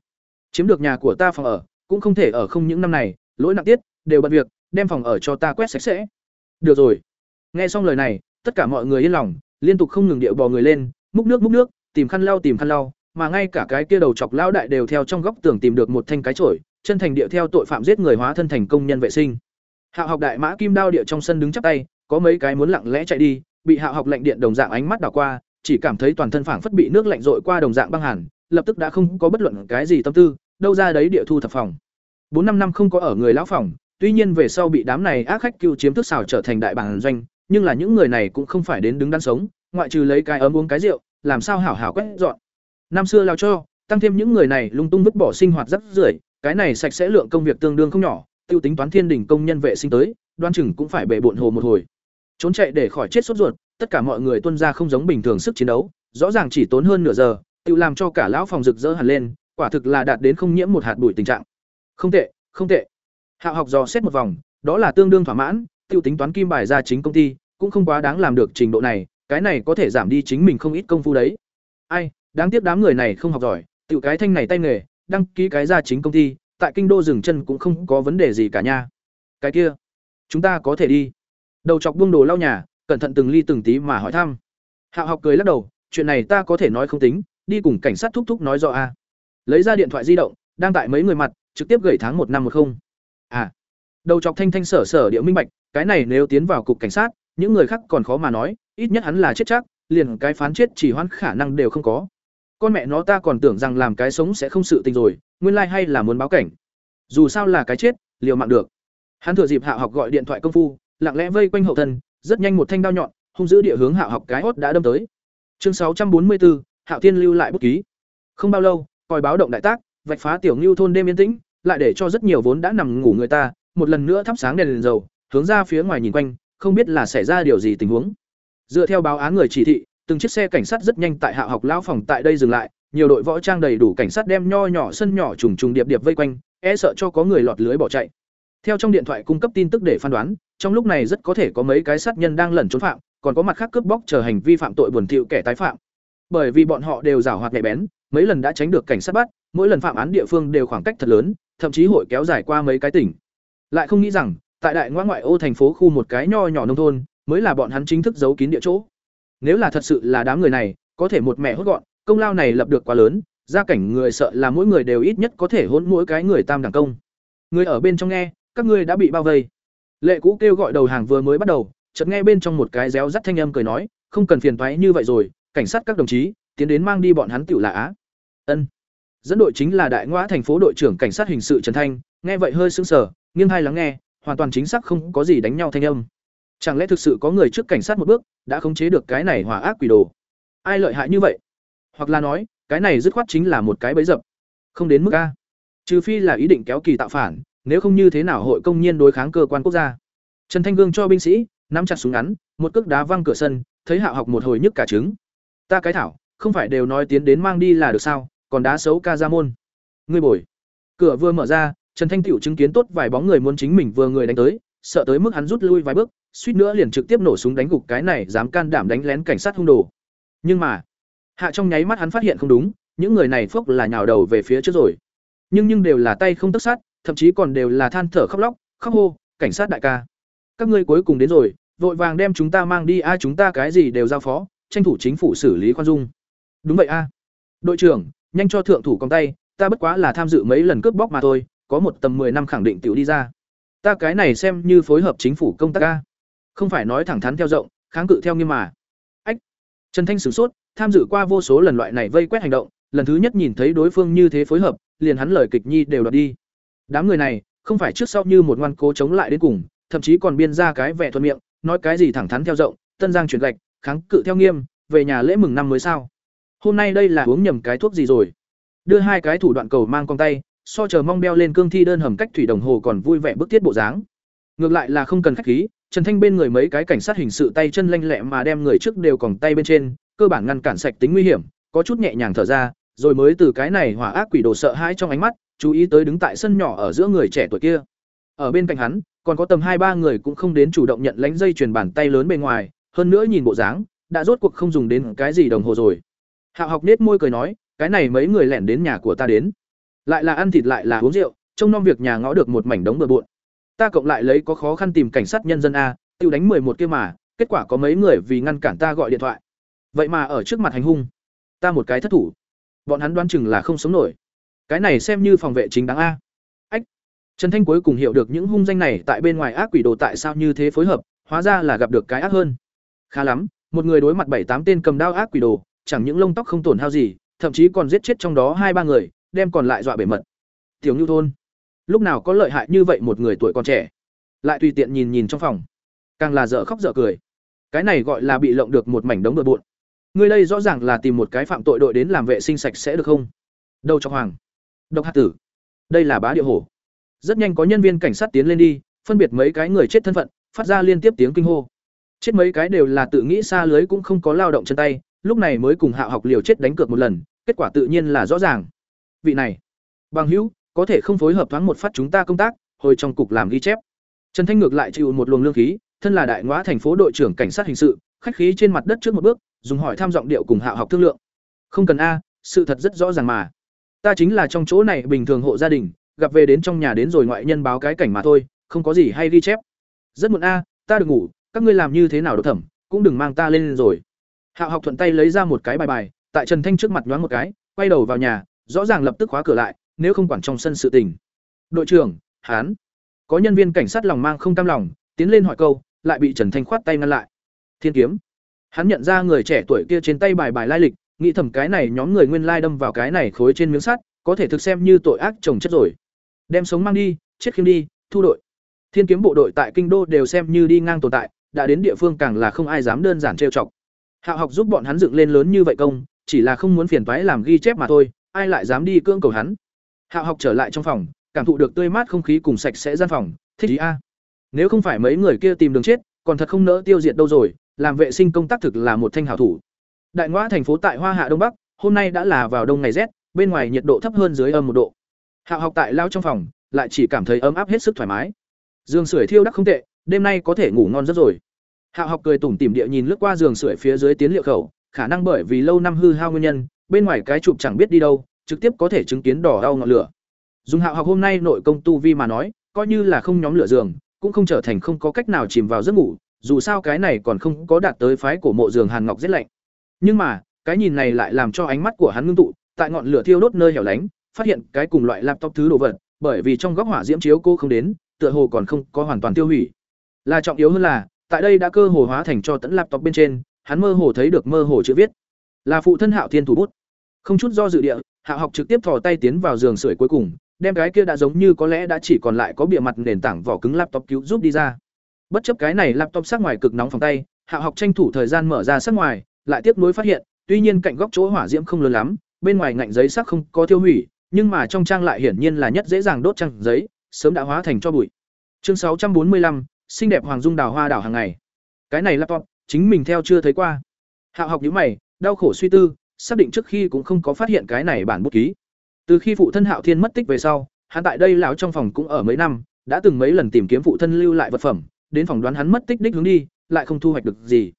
Chiếm được nhà của ta phòng ở, cũng không thể ở không những năm này, lỗi nặng tiết, đều bận việc, đem phòng ở cho ta quét sạch sẽ. Được rồi. Nghe xong lời này, tất cả mọi người yên lòng, liên tục không ngừng điệu bò người lên múc nước múc nước, tìm khăn lau, tìm khăn lau, mà ngay cả cái kia đầu chọc lão đại đều theo trong góc tường tìm được một thanh cái chổi, chân thành điệu theo tội phạm giết người hóa thân thành công nhân vệ sinh. Hạo học đại mã kim đao địa trong sân đứng chắp tay, có mấy cái muốn lặng lẽ chạy đi, bị hạo học lạnh điện đồng dạng ánh mắt đảo qua, chỉ cảm thấy toàn thân phảng phất bị nước lạnh rội qua đồng dạng băng hẳn, lập tức đã không có bất luận cái gì tâm tư, đâu ra đấy địa thu thập phòng. Bốn năm năm không có ở người lão phòng, tuy nhiên về sau bị đám này ác khách cưu chiếm thức xào trở thành đại bản doanh, nhưng là những người này cũng không phải đến đứng đắn sống, ngoại trừ lấy cái ấm uống cái rượu làm sao hảo hảo quét dọn. Năm xưa lao cho, tăng thêm những người này lung tung vứt bỏ sinh hoạt rất rưởi, cái này sạch sẽ lượng công việc tương đương không nhỏ, tiêu tính toán thiên đỉnh công nhân vệ sinh tới, đoan chừng cũng phải bệ bộn hồ một hồi. Trốn chạy để khỏi chết sốt ruột, tất cả mọi người tuân ra không giống bình thường sức chiến đấu, rõ ràng chỉ tốn hơn nửa giờ, tiêu làm cho cả lão phòng rực rỡ hẳn lên, quả thực là đạt đến không nhiễm một hạt bụi tình trạng. Không tệ không tệ. Hạo học dò xét một vòng, đó là tương đương thỏa mãn, tiêu tính toán kim bài ra chính công ty, cũng không quá đáng làm được trình độ này cái này có thể giảm đi chính mình không ít công phu đấy. Ai, đáng tiếc đám người này không học giỏi tự cái thanh này tay nghề, đăng ký cái ra chính công ty, tại kinh đô dừng chân cũng không có vấn đề gì cả nha. Cái kia, chúng ta có thể đi. Đầu chọc buông đồ lau nhà, cẩn thận từng ly từng tí mà hỏi thăm. Hạo học cười lắc đầu, chuyện này ta có thể nói không tính, đi cùng cảnh sát thúc thúc nói rõ a. Lấy ra điện thoại di động, đang tại mấy người mặt, trực tiếp gửi tháng một năm một không. À đầu chọc thanh thanh sở sở địa minh bạch, cái này nếu tiến vào cục cảnh sát, những người khác còn khó mà nói ít nhất hắn là chết chắc liền cái phán chết chỉ hoãn khả năng đều không có. Con mẹ nó ta còn tưởng rằng làm cái sống sẽ không sự tình rồi nguyên lai hay là muốn báo cảnh. Dù sao là cái chết liều mạng được. Hắn thừa dịp hạ học gọi điện thoại công phu lặng lẽ vây quanh hậu thân rất nhanh một thanh đao nhọn hung giữ địa hướng hạ học cái hốt đã đâm tới. Chương sáu trăm bốn mươi bốn hạo thiên lưu lại bút ký. Không bao lâu còi báo động đại tác vạch phá tiểu ngưu thôn đêm yên tĩnh lại để cho rất nhiều vốn đã nằm ngủ người ta một lần nữa thắp sáng đèn, đèn dầu hướng ra phía ngoài nhìn quanh không biết là xảy ra điều gì tình huống dựa theo báo án người chỉ thị, từng chiếc xe cảnh sát rất nhanh tại hạ học lão phòng tại đây dừng lại, nhiều đội võ trang đầy đủ cảnh sát đem nho nhỏ sân nhỏ trùng trùng điệp điệp vây quanh e sợ cho có người lọt lưới bỏ chạy. Theo trong điện thoại cung cấp tin tức để phán đoán, trong lúc này rất có thể có mấy cái sát nhân đang lẩn trốn phạm, còn có mặt khác cướp bóc chờ hành vi phạm tội buồn thiệu kẻ tái phạm. Bởi vì bọn họ đều giảo hoạt nhạy bén, mấy lần đã tránh được cảnh sát bắt, mỗi lần phạm án địa phương đều khoảng cách thật lớn, thậm chí hội kéo dài qua mấy cái tỉnh. Lại không nghĩ rằng, tại đại ngoại ngoại ô thành phố khu một cái nho nhỏ nông thôn mới là bọn hắn chính thức giấu kín địa chỗ. Nếu là thật sự là đám người này, có thể một mẹ hốt gọn, công lao này lập được quá lớn, gia cảnh người sợ là mỗi người đều ít nhất có thể hôn mỗi cái người tam đẳng công. Người ở bên trong nghe, các ngươi đã bị bao vây. Lệ cũ kêu gọi đầu hàng vừa mới bắt đầu, chợt nghe bên trong một cái réo rắt thanh âm cười nói, không cần phiền thoái như vậy rồi, cảnh sát các đồng chí, tiến đến mang đi bọn hắn tiểu là á. Ân. Dẫn đội chính là đại ngoã thành phố đội trưởng cảnh sát hình sự trần thanh, nghe vậy hơi sững sờ, nghiêng hai lắng nghe, hoàn toàn chính xác không có gì đánh nhau thanh âm chẳng lẽ thực sự có người trước cảnh sát một bước, đã khống chế được cái này hỏa ác quỷ đồ? Ai lợi hại như vậy? Hoặc là nói, cái này dứt khoát chính là một cái bẫy dập. Không đến mức a. Trừ phi là ý định kéo kỳ tạo phản, nếu không như thế nào hội công nhiên đối kháng cơ quan quốc gia. Trần thanh gương cho binh sĩ, nắm chặt súng ngắn, một cước đá văng cửa sân, thấy hạ học một hồi nhức cả trứng. Ta cái thảo, không phải đều nói tiến đến mang đi là được sao, còn đá xấu ca ra môn. Ngươi bồi. Cửa vừa mở ra, trần thanh tiểu chứng kiến tốt vài bóng người muốn chính mình vừa người đánh tới, sợ tới mức hắn rút lui vài bước suýt nữa liền trực tiếp nổ súng đánh gục cái này dám can đảm đánh lén cảnh sát hung đồ. Nhưng mà, hạ trong nháy mắt hắn phát hiện không đúng, những người này phốc là nhào đầu về phía trước rồi. Nhưng nhưng đều là tay không tức sát, thậm chí còn đều là than thở khóc lóc, khóc hô, cảnh sát đại ca, các ngươi cuối cùng đến rồi, vội vàng đem chúng ta mang đi, a, chúng ta cái gì đều giao phó, tranh thủ chính phủ xử lý khoan dung. Đúng vậy a. Đội trưởng, nhanh cho thượng thủ con tay, ta bất quá là tham dự mấy lần cướp bóc mà thôi, có một tầm 10 năm khẳng định tiểu đi ra. Ta cái này xem như phối hợp chính phủ công tác a không phải nói thẳng thắn theo rộng, kháng cự theo nghiêm mà. Ách! Trần thanh sửng sốt, tham dự qua vô số lần loại này vây quét hành động, lần thứ nhất nhìn thấy đối phương như thế phối hợp, liền hắn lời kịch nhi đều đoạt đi. Đám người này, không phải trước sau như một ngoan cố chống lại đến cùng, thậm chí còn biên ra cái vẻ thuận miệng, nói cái gì thẳng thắn theo rộng, tân giang chuyển gạch, kháng cự theo nghiêm, về nhà lễ mừng năm mới sao? Hôm nay đây là uống nhầm cái thuốc gì rồi? Đưa hai cái thủ đoạn cầu mang con tay, so chờ mong đeo lên cương thi đơn hầm cách thủy đồng hồ còn vui vẻ bức thiết bộ dáng. Ngược lại là không cần khách khí trần thanh bên người mấy cái cảnh sát hình sự tay chân lanh lẹ mà đem người trước đều còng tay bên trên, cơ bản ngăn cản sạch tính nguy hiểm, có chút nhẹ nhàng thở ra, rồi mới từ cái này hỏa ác quỷ đồ sợ hãi trong ánh mắt, chú ý tới đứng tại sân nhỏ ở giữa người trẻ tuổi kia. Ở bên cạnh hắn, còn có tầm hai ba người cũng không đến chủ động nhận lánh dây chuyền bàn tay lớn bên ngoài, hơn nữa nhìn bộ dáng, đã rốt cuộc không dùng đến cái gì đồng hồ rồi. Hạo học nết môi cười nói, cái này mấy người lẻn đến nhà của ta đến. Lại là ăn thịt lại là uống rượu, trông nom việc nhà ngõ được một mảnh đống bừa bộn ta cộng lại lấy có khó khăn tìm cảnh sát nhân dân a, tiêu đánh mười một kia mà, kết quả có mấy người vì ngăn cản ta gọi điện thoại. Vậy mà ở trước mặt hành hung. Ta một cái thất thủ. Bọn hắn đoán chừng là không sống nổi. Cái này xem như phòng vệ chính đáng a. Ách. Trần thanh cuối cùng hiểu được những hung danh này tại bên ngoài ác quỷ đồ tại sao như thế phối hợp, hóa ra là gặp được cái ác hơn. Khá lắm, một người đối mặt bảy tám tên cầm đao ác quỷ đồ, chẳng những lông tóc không tổn hao gì, thậm chí còn giết chết trong đó hai ba người, đem còn lại dọa bể mật. Tiểu nhu thôn lúc nào có lợi hại như vậy một người tuổi còn trẻ? Lại tùy tiện nhìn nhìn trong phòng. Càng là dở khóc dở cười. Cái này gọi là bị lộng được một mảnh đống bừa bộn. Ngươi đây rõ ràng là tìm một cái phạm tội đội đến làm vệ sinh sạch sẽ được không? Đâu cho hoàng. Độc hạt tử. Đây là bá địa hổ. Rất nhanh có nhân viên cảnh sát tiến lên đi, phân biệt mấy cái người chết thân phận, phát ra liên tiếp tiếng kinh hô. Chết mấy cái đều là tự nghĩ xa lưới cũng không có lao động chân tay, lúc này mới cùng hạ học liều chết đánh cược một lần, kết quả tự nhiên là rõ ràng. Vị này, bằng hữu có thể không phối hợp thoáng một phát chúng ta công tác, hồi trong cục làm ghi chép. Trần thanh ngược lại chịu một luồng lương khí, thân là đại ngõ thành phố đội trưởng cảnh sát hình sự, khách khí trên mặt đất trước một bước, dùng hỏi tham giọng điệu cùng hạ học thương lượng. Không cần a, sự thật rất rõ ràng mà. Ta chính là trong chỗ này bình thường hộ gia đình, gặp về đến trong nhà đến rồi ngoại nhân báo cái cảnh mà thôi, không có gì hay ghi chép. Rất muộn a, ta được ngủ, các ngươi làm như thế nào độc thẩm, cũng đừng mang ta lên rồi. Hạo học thuận tay lấy ra một cái bài bài, tại trần thanh trước mặt nhoáng một cái, quay đầu vào nhà, rõ ràng lập tức khóa cửa lại nếu không quản trong sân sự tình. Đội trưởng, hán. Có nhân viên cảnh sát lòng mang không cam lòng, tiến lên hỏi câu, lại bị trần thanh khoát tay ngăn lại. Thiên kiếm. Hắn nhận ra người trẻ tuổi kia trên tay bài bài lai lịch, nghĩ thầm cái này nhóm người nguyên lai đâm vào cái này khối trên miếng sắt, có thể thực xem như tội ác trồng chất rồi. Đem sống mang đi, chết khiêm đi, thu đội. Thiên kiếm bộ đội tại kinh đô đều xem như đi ngang tồn tại, đã đến địa phương càng là không ai dám đơn giản trêu chọc. Hạo học giúp bọn hắn dựng lên lớn như vậy công, chỉ là không muốn phiền toái làm ghi chép mà thôi, ai lại dám đi cưỡng cầu hắn? Hạo học trở lại trong phòng, cảm thụ được tươi mát không khí cùng sạch sẽ gian phòng, thích ý a. Nếu không phải mấy người kia tìm đường chết, còn thật không nỡ tiêu diệt đâu rồi, làm vệ sinh công tác thực là một thanh hảo thủ. Đại ngoã thành phố tại hoa hạ đông bắc, hôm nay đã là vào đông ngày rét, bên ngoài nhiệt độ thấp hơn dưới âm một độ. Hạo học tại lao trong phòng, lại chỉ cảm thấy ấm áp hết sức thoải mái. Dương sưởi thiêu đắc không tệ, đêm nay có thể ngủ ngon rất rồi. Hạo học cười tủm tỉm địa nhìn lướt qua giường sưởi phía dưới tiến liệu khẩu, khả năng bởi vì lâu năm hư hao nguyên nhân, bên ngoài cái chụp chẳng biết đi đâu trực tiếp có thể chứng kiến đỏ đau ngọn lửa. Dùng hạo học hôm nay nội công tu vi mà nói, coi như là không nhóm lửa giường, cũng không trở thành không có cách nào chìm vào giấc ngủ, dù sao cái này còn không có đạt tới phái của mộ giường hàn ngọc rất lạnh. Nhưng mà, cái nhìn này lại làm cho ánh mắt của hắn ngưng tụ, tại ngọn lửa thiêu đốt nơi hẻo lánh, phát hiện cái cùng loại laptop thứ đồ vật, bởi vì trong góc hỏa diễm chiếu cô không đến, tựa hồ còn không có hoàn toàn tiêu hủy. Là trọng yếu hơn là, tại đây đã cơ hồ hóa thành cho tận laptop bên trên, hắn mơ hồ thấy được mơ hồ chữ viết. Là phụ thân hạo thiên thủ bút. Không chút do dự địa Hạ học trực tiếp thò tay tiến vào giường sưởi cuối cùng, đem cái kia đã giống như có lẽ đã chỉ còn lại có bìa mặt nền tảng vỏ cứng laptop cứu giúp đi ra. Bất chấp cái này laptop sát ngoài cực nóng phòng tay, Hạ học tranh thủ thời gian mở ra sát ngoài, lại tiếp nối phát hiện, tuy nhiên cạnh góc chỗ hỏa diễm không lớn lắm, bên ngoài ngạnh giấy sắc không có tiêu hủy, nhưng mà trong trang lại hiển nhiên là nhất dễ dàng đốt trang giấy, sớm đã hóa thành cho bụi. Chương sáu trăm bốn mươi lăm, xinh đẹp hoàng dung đào hoa đảo hàng ngày. Cái này laptop, chính mình theo chưa thấy qua. Hạ học nhíu mày, đau khổ suy tư xác định trước khi cũng không có phát hiện cái này bản bút ký. Từ khi phụ thân hạo thiên mất tích về sau, hắn tại đây lão trong phòng cũng ở mấy năm, đã từng mấy lần tìm kiếm phụ thân lưu lại vật phẩm, đến phòng đoán hắn mất tích đích hướng đi, lại không thu hoạch được gì.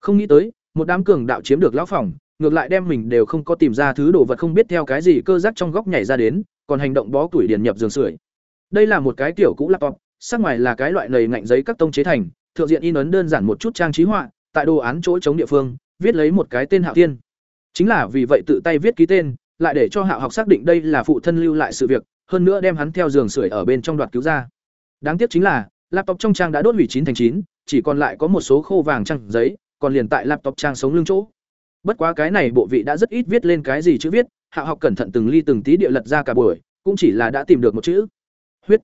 Không nghĩ tới, một đám cường đạo chiếm được lão phòng, ngược lại đem mình đều không có tìm ra thứ đồ vật không biết theo cái gì cơ giác trong góc nhảy ra đến, còn hành động bó tuổi điền nhập giường sưởi. Đây là một cái tiểu cũ laptop, sắc ngoài là cái loại lầy ngạnh giấy các tông chế thành, thượng diện in ấn đơn giản một chút trang trí họa, tại đồ án chỗ chống địa phương, viết lấy một cái tên hạo thiên chính là vì vậy tự tay viết ký tên, lại để cho hạo học xác định đây là phụ thân lưu lại sự việc, hơn nữa đem hắn theo giường sưởi ở bên trong đoạt cứu ra. Đáng tiếc chính là, laptop trong trang đã đốt hủy chín thành chín, chỉ còn lại có một số khô vàng trang giấy, còn liền tại laptop trang sống lưng chỗ. Bất quá cái này bộ vị đã rất ít viết lên cái gì chữ viết, hạo học cẩn thận từng ly từng tí địa lật ra cả buổi, cũng chỉ là đã tìm được một chữ. Huyết.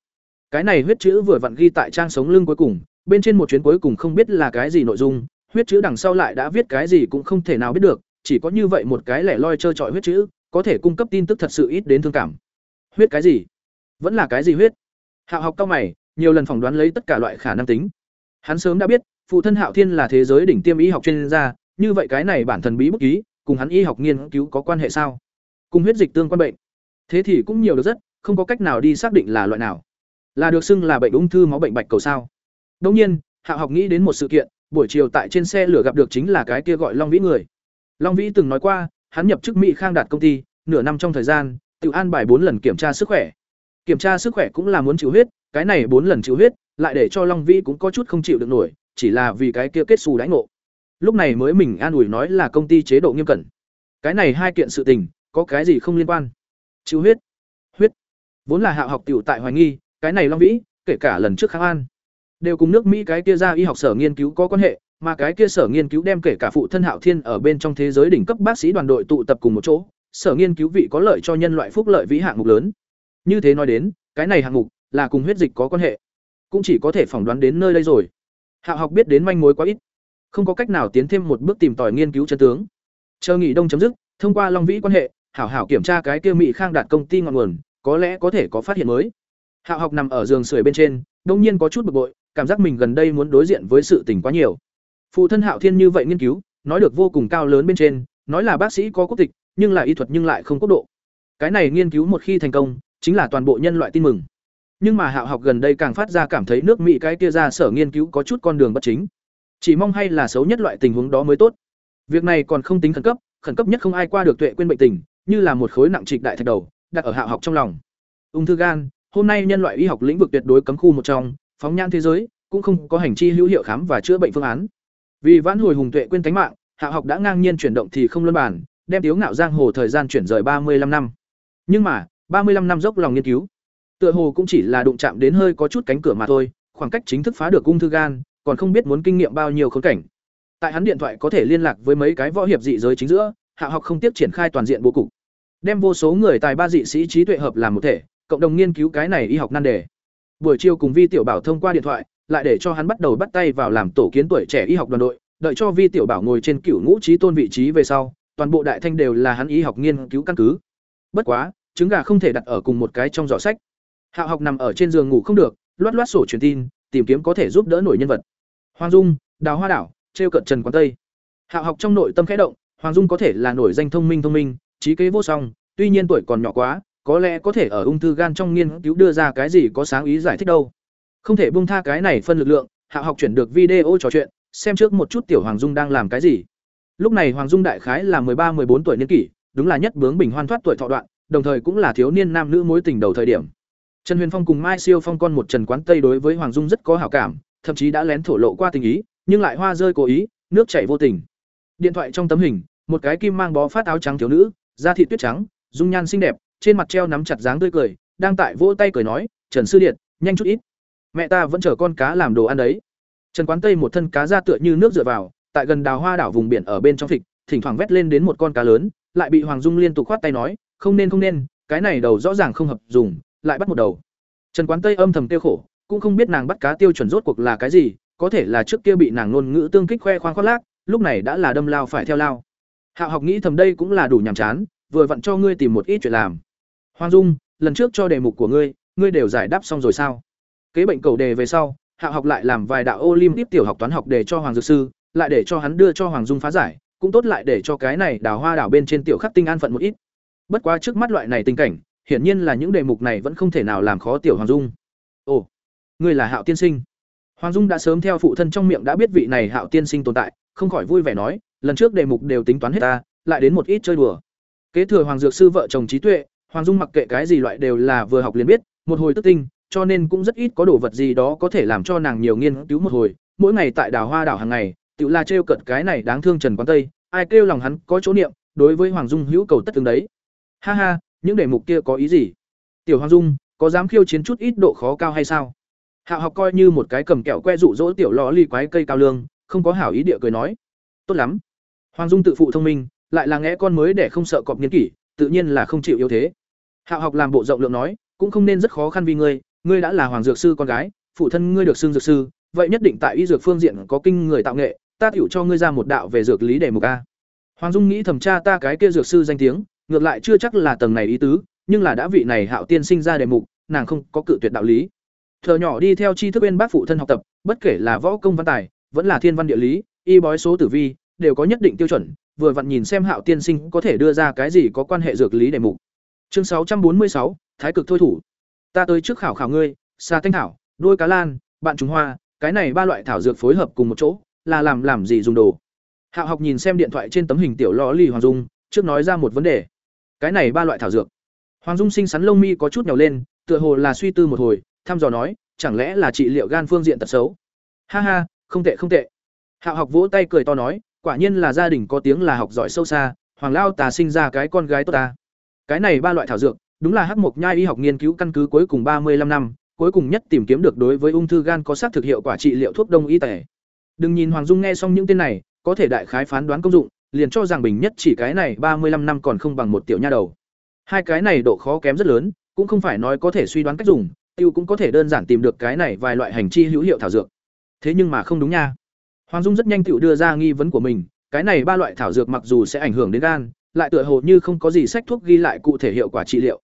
Cái này huyết chữ vừa vặn ghi tại trang sống lưng cuối cùng, bên trên một chuyến cuối cùng không biết là cái gì nội dung, huyết chữ đằng sau lại đã viết cái gì cũng không thể nào biết được chỉ có như vậy một cái lẻ loi trơ trọi huyết chữ, có thể cung cấp tin tức thật sự ít đến thương cảm. Huyết cái gì? Vẫn là cái gì huyết? Hạo học cao mày, nhiều lần phỏng đoán lấy tất cả loại khả năng tính. Hắn sớm đã biết, phụ thân hạo thiên là thế giới đỉnh tiêm y học chuyên gia, như vậy cái này bản thần bí bút ký, cùng hắn y học nghiên cứu có quan hệ sao? Cùng huyết dịch tương quan bệnh. Thế thì cũng nhiều được rất, không có cách nào đi xác định là loại nào. Là được xưng là bệnh ung thư máu bệnh bạch cầu sao? Đông nhiên hạo học nghĩ đến một sự kiện, buổi chiều tại trên xe lửa gặp được chính là cái kia gọi long vĩ người long vĩ từng nói qua, hắn nhập chức mỹ khang đạt công ty, nửa năm trong thời gian, tự an bài bốn lần kiểm tra sức khỏe. Kiểm tra sức khỏe cũng là muốn chịu huyết, cái này bốn lần chịu huyết, lại để cho long vĩ cũng có chút không chịu được nổi, chỉ là vì cái kia kết xù đãi ngộ. Lúc này mới mình an ủi nói là công ty chế độ nghiêm cẩn. Cái này hai kiện sự tình, có cái gì không liên quan? Chịu huyết. Huyết. Vốn là hạo học tiểu tại hoài nghi, cái này long vĩ, kể cả lần trước kháng an, đều cùng nước mỹ cái kia ra y học sở nghiên cứu có quan hệ mà cái kia sở nghiên cứu đem kể cả phụ thân hạo thiên ở bên trong thế giới đỉnh cấp bác sĩ đoàn đội tụ tập cùng một chỗ, sở nghiên cứu vị có lợi cho nhân loại phúc lợi vĩ hạng mục lớn. Như thế nói đến, cái này hạng mục là cùng huyết dịch có quan hệ, cũng chỉ có thể phỏng đoán đến nơi đây rồi. Hạo học biết đến manh mối quá ít, không có cách nào tiến thêm một bước tìm tòi nghiên cứu chân tướng. Chờ nghỉ đông chấm dứt, thông qua long vĩ quan hệ, hảo hảo kiểm tra cái kia mỹ khang đạt công ty ngọn nguồn, có lẽ có thể có phát hiện mới. Hạo học nằm ở giường sưởi bên trên, đông nhiên có chút bực bội, cảm giác mình gần đây muốn đối diện với sự tình quá nhiều phụ thân hạo thiên như vậy nghiên cứu, nói được vô cùng cao lớn bên trên, nói là bác sĩ có quốc tịch, nhưng là y thuật nhưng lại không quốc độ. Cái này nghiên cứu một khi thành công, chính là toàn bộ nhân loại tin mừng. Nhưng mà hạo học gần đây càng phát ra cảm thấy nước mỹ cái kia ra sở nghiên cứu có chút con đường bất chính. Chỉ mong hay là xấu nhất loại tình huống đó mới tốt. Việc này còn không tính khẩn cấp khẩn cấp nhất không ai qua được tuệ quên bệnh tình, như là một khối nặng trịch đại thạch đầu, đặt ở hạo học trong lòng. Ung thư gan, hôm nay nhân loại y học lĩnh vực tuyệt đối cấm khu một trong, phóng nhan thế giới, cũng không có hành chi hữu hiệu khám và chữa bệnh phương án vì vãn hồi hùng tuệ quên tánh mạng, hạ học đã ngang nhiên chuyển động thì không luân bản, đem tiếu ngạo giang hồ thời gian chuyển rời ba mươi 35 năm. Nhưng mà, ba mươi 35 năm dốc lòng nghiên cứu, tựa hồ cũng chỉ là đụng chạm đến hơi có chút cánh cửa mà thôi, khoảng cách chính thức phá được ung thư gan, còn không biết muốn kinh nghiệm bao nhiêu khốn cảnh. Tại hắn điện thoại có thể liên lạc với mấy cái võ hiệp dị giới chính giữa, hạ học không tiếp triển khai toàn diện bố cục. Đem vô số người tài ba dị sĩ trí tuệ hợp làm một thể, cộng đồng nghiên cứu cái này y học nan đề. Buổi chiều cùng vi tiểu bảo thông qua điện thoại lại để cho hắn bắt đầu bắt tay vào làm tổ kiến tuổi trẻ y học đoàn đội, đợi cho vi tiểu bảo ngồi trên cựu ngũ trí tôn vị trí về sau, toàn bộ đại thanh đều là hắn y học nghiên cứu căn cứ. Bất quá, trứng gà không thể đặt ở cùng một cái trong giỏ sách. Hạ học nằm ở trên giường ngủ không được, loát loát sổ truyền tin, tìm kiếm có thể giúp đỡ nổi nhân vật. Hoàng dung, đào hoa đảo, trêu cận trần quán tây. Hạ học trong nội tâm khẽ động, hoàng dung có thể là nổi danh thông minh thông minh, trí kế vô song, tuy nhiên tuổi còn nhỏ quá, có lẽ có thể ở ung thư gan trong nghiên cứu đưa ra cái gì có sáng ý giải thích đâu không thể buông tha cái này phân lực lượng, hạ học chuyển được video trò chuyện, xem trước một chút tiểu hoàng dung đang làm cái gì. Lúc này hoàng dung đại khái là ba 14 tuổi niên kỷ, đúng là nhất bướng bình hoan thoát tuổi thọ đoạn, đồng thời cũng là thiếu niên nam nữ mối tình đầu thời điểm. Trần huyền phong cùng mai siêu phong con một trần quán tây đối với hoàng dung rất có hảo cảm, thậm chí đã lén thổ lộ qua tình ý, nhưng lại hoa rơi cố ý, nước chảy vô tình. Điện thoại trong tấm hình, một cái kim mang bó phát áo trắng thiếu nữ, da thị tuyết trắng, dung nhan xinh đẹp, trên mặt treo nắm chặt dáng tươi cười, đang tại vỗ tay cười nói, trần sư điện, nhanh chút ít mẹ ta vẫn chờ con cá làm đồ ăn đấy. Trần quán tây một thân cá ra tựa như nước dựa vào, tại gần đào hoa đảo vùng biển ở bên trong thịt thỉnh thoảng vét lên đến một con cá lớn, lại bị hoàng dung liên tục khoát tay nói, không nên không nên, cái này đầu rõ ràng không hợp dùng, lại bắt một đầu. Trần quán tây âm thầm tiêu khổ, cũng không biết nàng bắt cá tiêu chuẩn rốt cuộc là cái gì, có thể là trước kia bị nàng ngôn ngữ tương kích khoe khoang khoác lác, lúc này đã là đâm lao phải theo lao. Hạo học nghĩ thầm đây cũng là đủ nhàm chán, vừa vặn cho ngươi tìm một ít chuyện làm. Hoàng dung, lần trước cho đề mục của ngươi ngươi đều giải đáp xong rồi sao? Kế bệnh cầu đề về sau hạo học lại làm vài đạo olympic tiểu học toán học để cho hoàng dược sư, lại để cho hắn đưa cho hoàng dung phá giải, cũng tốt lại để cho cái này đào hoa đảo bên trên tiểu khắc tinh an phận một ít. Bất quá trước mắt loại này tình cảnh, hiển nhiên là những đề mục này vẫn không thể nào làm khó tiểu hoàng dung. Ồ, ngươi là hạo tiên sinh. Hoàng dung đã sớm theo phụ thân trong miệng đã biết vị này hạo tiên sinh tồn tại, không khỏi vui vẻ nói, lần trước đề mục đều tính toán hết ta, lại đến một ít chơi đùa. Kế thừa hoàng dược sư vợ chồng trí tuệ, hoàng dung mặc kệ cái gì loại đều là vừa học liền biết, một hồi tức tinh cho nên cũng rất ít có đồ vật gì đó có thể làm cho nàng nhiều nghiên cứu một hồi. Mỗi ngày tại đảo hoa đảo hàng ngày tự là trêu cợt cái này đáng thương trần quán tây, ai kêu lòng hắn có chỗ niệm, đối với hoàng dung hữu cầu tất tương đấy. Ha ha, những đề mục kia có ý gì? Tiểu hoàng dung, có dám khiêu chiến chút ít độ khó cao hay sao? Hạ học coi như một cái cầm kẹo que rụ rỗ tiểu lò ly quái cây cao lương, không có hảo ý địa cười nói. Tốt lắm. Hoàng dung tự phụ thông minh, lại là ngẽ con mới để không sợ cọp nghiên kỷ, tự nhiên là không chịu yếu thế. Hạ học làm bộ rộng lượng nói, cũng không nên rất khó khăn vì ngươi ngươi đã là hoàng dược sư con gái, phụ thân ngươi được xưng dược sư, vậy nhất định tại y dược phương diện có kinh người tạo nghệ, ta tiểu cho ngươi ra một đạo về dược lý đề mục a. Hoàng dung nghĩ thẩm tra ta cái kia dược sư danh tiếng, ngược lại chưa chắc là tầng này ý tứ, nhưng là đã vị này hạo tiên sinh ra đề mục, nàng không có cự tuyệt đạo lý. Thợ nhỏ đi theo tri thức bên bác phụ thân học tập, bất kể là võ công văn tài, vẫn là thiên văn địa lý, y bói số tử vi, đều có nhất định tiêu chuẩn, vừa vặn nhìn xem hạo tiên sinh có thể đưa ra cái gì có quan hệ dược lý đề mục. Chương sáu trăm bốn mươi sáu, thái cực thôi thủ ta tới trước khảo khảo ngươi xà thanh thảo đôi cá lan, bạn trùng hoa, cái này ba loại thảo dược phối hợp cùng một chỗ, là làm làm gì dùng đồ? Hạo học nhìn xem điện thoại trên tấm hình tiểu lò lì hoàng dung, trước nói ra một vấn đề. Cái này ba loại thảo dược. Hoàng dung sinh sắn lông mi có chút nhào lên, tựa hồ là suy tư một hồi, thăm dò nói, chẳng lẽ là trị liệu gan phương diện tật xấu? Ha ha, không tệ không tệ. Hạo học vỗ tay cười to nói, quả nhiên là gia đình có tiếng là học giỏi sâu xa, hoàng lao tà sinh ra cái con gái tốt ta. Cái này ba loại thảo dược đúng là hắc mộc nhai y học nghiên cứu căn cứ cuối cùng ba mươi 35 năm, cuối cùng nhất tìm kiếm được đối với ung thư gan có xác thực hiệu quả trị liệu thuốc đông y tể đừng nhìn hoàng dung nghe xong những tên này, có thể đại khái phán đoán công dụng, liền cho rằng bình nhất chỉ cái này ba mươi 35 năm còn không bằng một tiểu nha đầu. Hai cái này độ khó kém rất lớn, cũng không phải nói có thể suy đoán cách dùng, tiêu cũng có thể đơn giản tìm được cái này vài loại hành chi hữu hiệu thảo dược. Thế nhưng mà không đúng nha. Hoàng dung rất nhanh tiểu đưa ra nghi vấn của mình, cái này ba loại thảo dược mặc dù sẽ ảnh hưởng đến gan, lại tựa hồ như không có gì sách thuốc ghi lại cụ thể hiệu quả trị liệu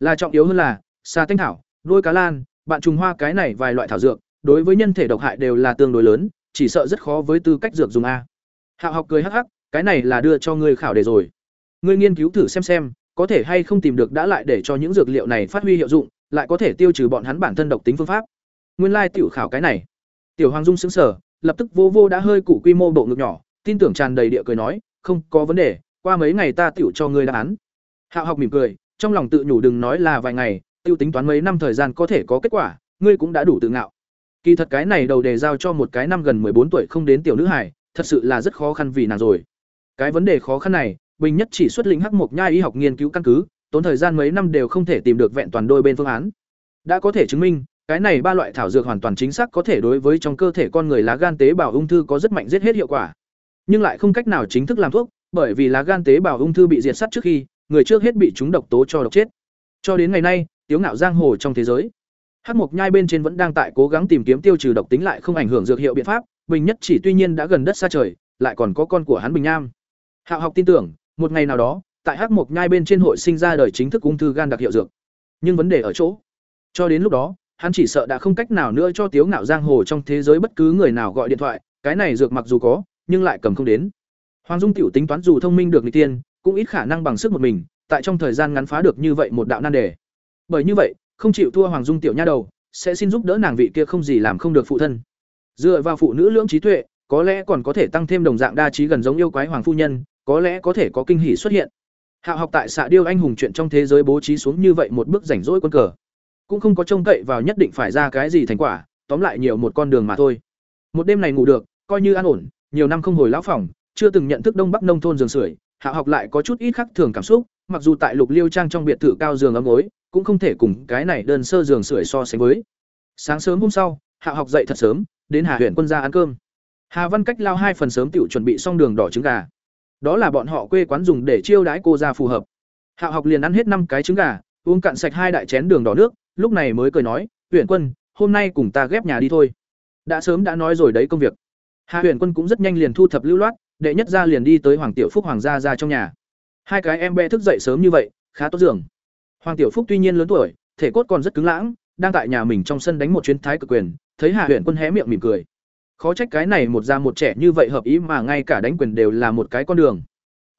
là trọng yếu hơn là, xà tinh thảo đôi cá lan, bạn trùng hoa cái này vài loại thảo dược, đối với nhân thể độc hại đều là tương đối lớn, chỉ sợ rất khó với tư cách dược dùng a. Hạo học cười hắc hắc, cái này là đưa cho ngươi khảo đề rồi. Ngươi nghiên cứu thử xem xem, có thể hay không tìm được đã lại để cho những dược liệu này phát huy hiệu dụng, lại có thể tiêu trừ bọn hắn bản thân độc tính phương pháp. Nguyên lai tiểu khảo cái này. Tiểu hoàng dung xứng sở lập tức vô vô đã hơi cụ quy mô bộ ngực nhỏ, tin tưởng tràn đầy địa cười nói, không có vấn đề, qua mấy ngày ta tiểu cho ngươi đáp án. Hạo học mỉm cười trong lòng tự nhủ đừng nói là vài ngày tiêu tính toán mấy năm thời gian có thể có kết quả ngươi cũng đã đủ tự ngạo Kỳ thật cái này đầu đề giao cho một cái năm gần bốn tuổi không đến tiểu nữ hải, thật sự là rất khó khăn vì nàng rồi. Cái vấn đề khó khăn này, Bình Nhất chỉ xuất lĩnh Hắc Mộc Nhai y học nghiên cứu căn cứ, tốn thời gian mấy năm đều không thể tìm được vẹn toàn đôi bên phương án. Đã có thể chứng minh, cái này ba loại thảo dược hoàn toàn chính xác có thể đối với trong cơ thể con người lá gan tế bào ung thư có rất mạnh giết hết hiệu quả. Nhưng lại không cách nào chính thức làm thuốc, bởi vì lá gan tế bào ung thư bị diệt sát trước khi, người trước hết bị chúng độc tố cho độc chết. Cho đến ngày nay, tiếu ngạo giang hồ trong thế giới, Hắc Mộc Nhai bên trên vẫn đang tại cố gắng tìm kiếm tiêu trừ độc tính lại không ảnh hưởng dược hiệu biện pháp, Bình Nhất chỉ tuy nhiên đã gần đất xa trời, lại còn có con của hắn Bình Nam. Hạo học tin tưởng, một ngày nào đó, tại Hắc Mộc Nhai bên trên hội sinh ra đời chính thức ung thư gan đặc hiệu dược. Nhưng vấn đề ở chỗ, cho đến lúc đó, hắn chỉ sợ đã không cách nào nữa cho Tiếu Ngạo giang hồ trong thế giới bất cứ người nào gọi điện thoại, cái này dược mặc dù có, nhưng lại cầm không đến. Hoàng Dung tiểu tính toán dù thông minh được nghịch tiên, cũng ít khả năng bằng sức một mình, tại trong thời gian ngắn phá được như vậy một đạo nan đề. Bởi như vậy, không chịu thua Hoàng Dung tiểu nha đầu, sẽ xin giúp đỡ nàng vị kia không gì làm không được phụ thân. Dựa vào phụ nữ lưỡng trí tuệ, có lẽ còn có thể tăng thêm đồng dạng đa trí gần giống yêu quái hoàng phu nhân, có lẽ có thể có kinh hỉ xuất hiện. Hạo học tại xạ điêu anh hùng chuyện trong thế giới bố trí xuống như vậy một bước rảnh rỗi quân cờ, cũng không có trông cậy vào nhất định phải ra cái gì thành quả, tóm lại nhiều một con đường mà thôi. Một đêm này ngủ được, coi như an ổn, nhiều năm không hồi lão phòng, chưa từng nhận thức đông bắc nông thôn giường sưởi, Hạ học lại có chút ít khác thường cảm xúc, mặc dù tại Lục Liêu trang trong biệt thự cao giường ấm gối, cũng không thể cùng cái này đơn sơ giường sưởi so sánh với. Sáng sớm hôm sau, Hạ học dậy thật sớm, đến Hà huyện quân gia ăn cơm. Hà Văn Cách lao hai phần sớm tiểu chuẩn bị xong đường đỏ trứng gà. Đó là bọn họ quê quán dùng để chiêu đãi cô ra phù hợp. Hạ học liền ăn hết năm cái trứng gà, uống cạn sạch hai đại chén đường đỏ nước, lúc này mới cười nói, Huyện Quân, hôm nay cùng ta ghép nhà đi thôi." Đã sớm đã nói rồi đấy công việc. Hà Huyện Quân cũng rất nhanh liền thu thập lưu loát, đệ nhất gia liền đi tới Hoàng Tiểu Phúc hoàng gia ra trong nhà. Hai cái em bé thức dậy sớm như vậy, khá tốt giường. Hoàng Tiểu Phúc tuy nhiên lớn tuổi, thể cốt còn rất cứng lãng, đang tại nhà mình trong sân đánh một chuyến thái cực quyền, thấy Hà huyện Quân hé miệng mỉm cười. Khó trách cái này một già một trẻ như vậy hợp ý mà ngay cả đánh quyền đều là một cái con đường.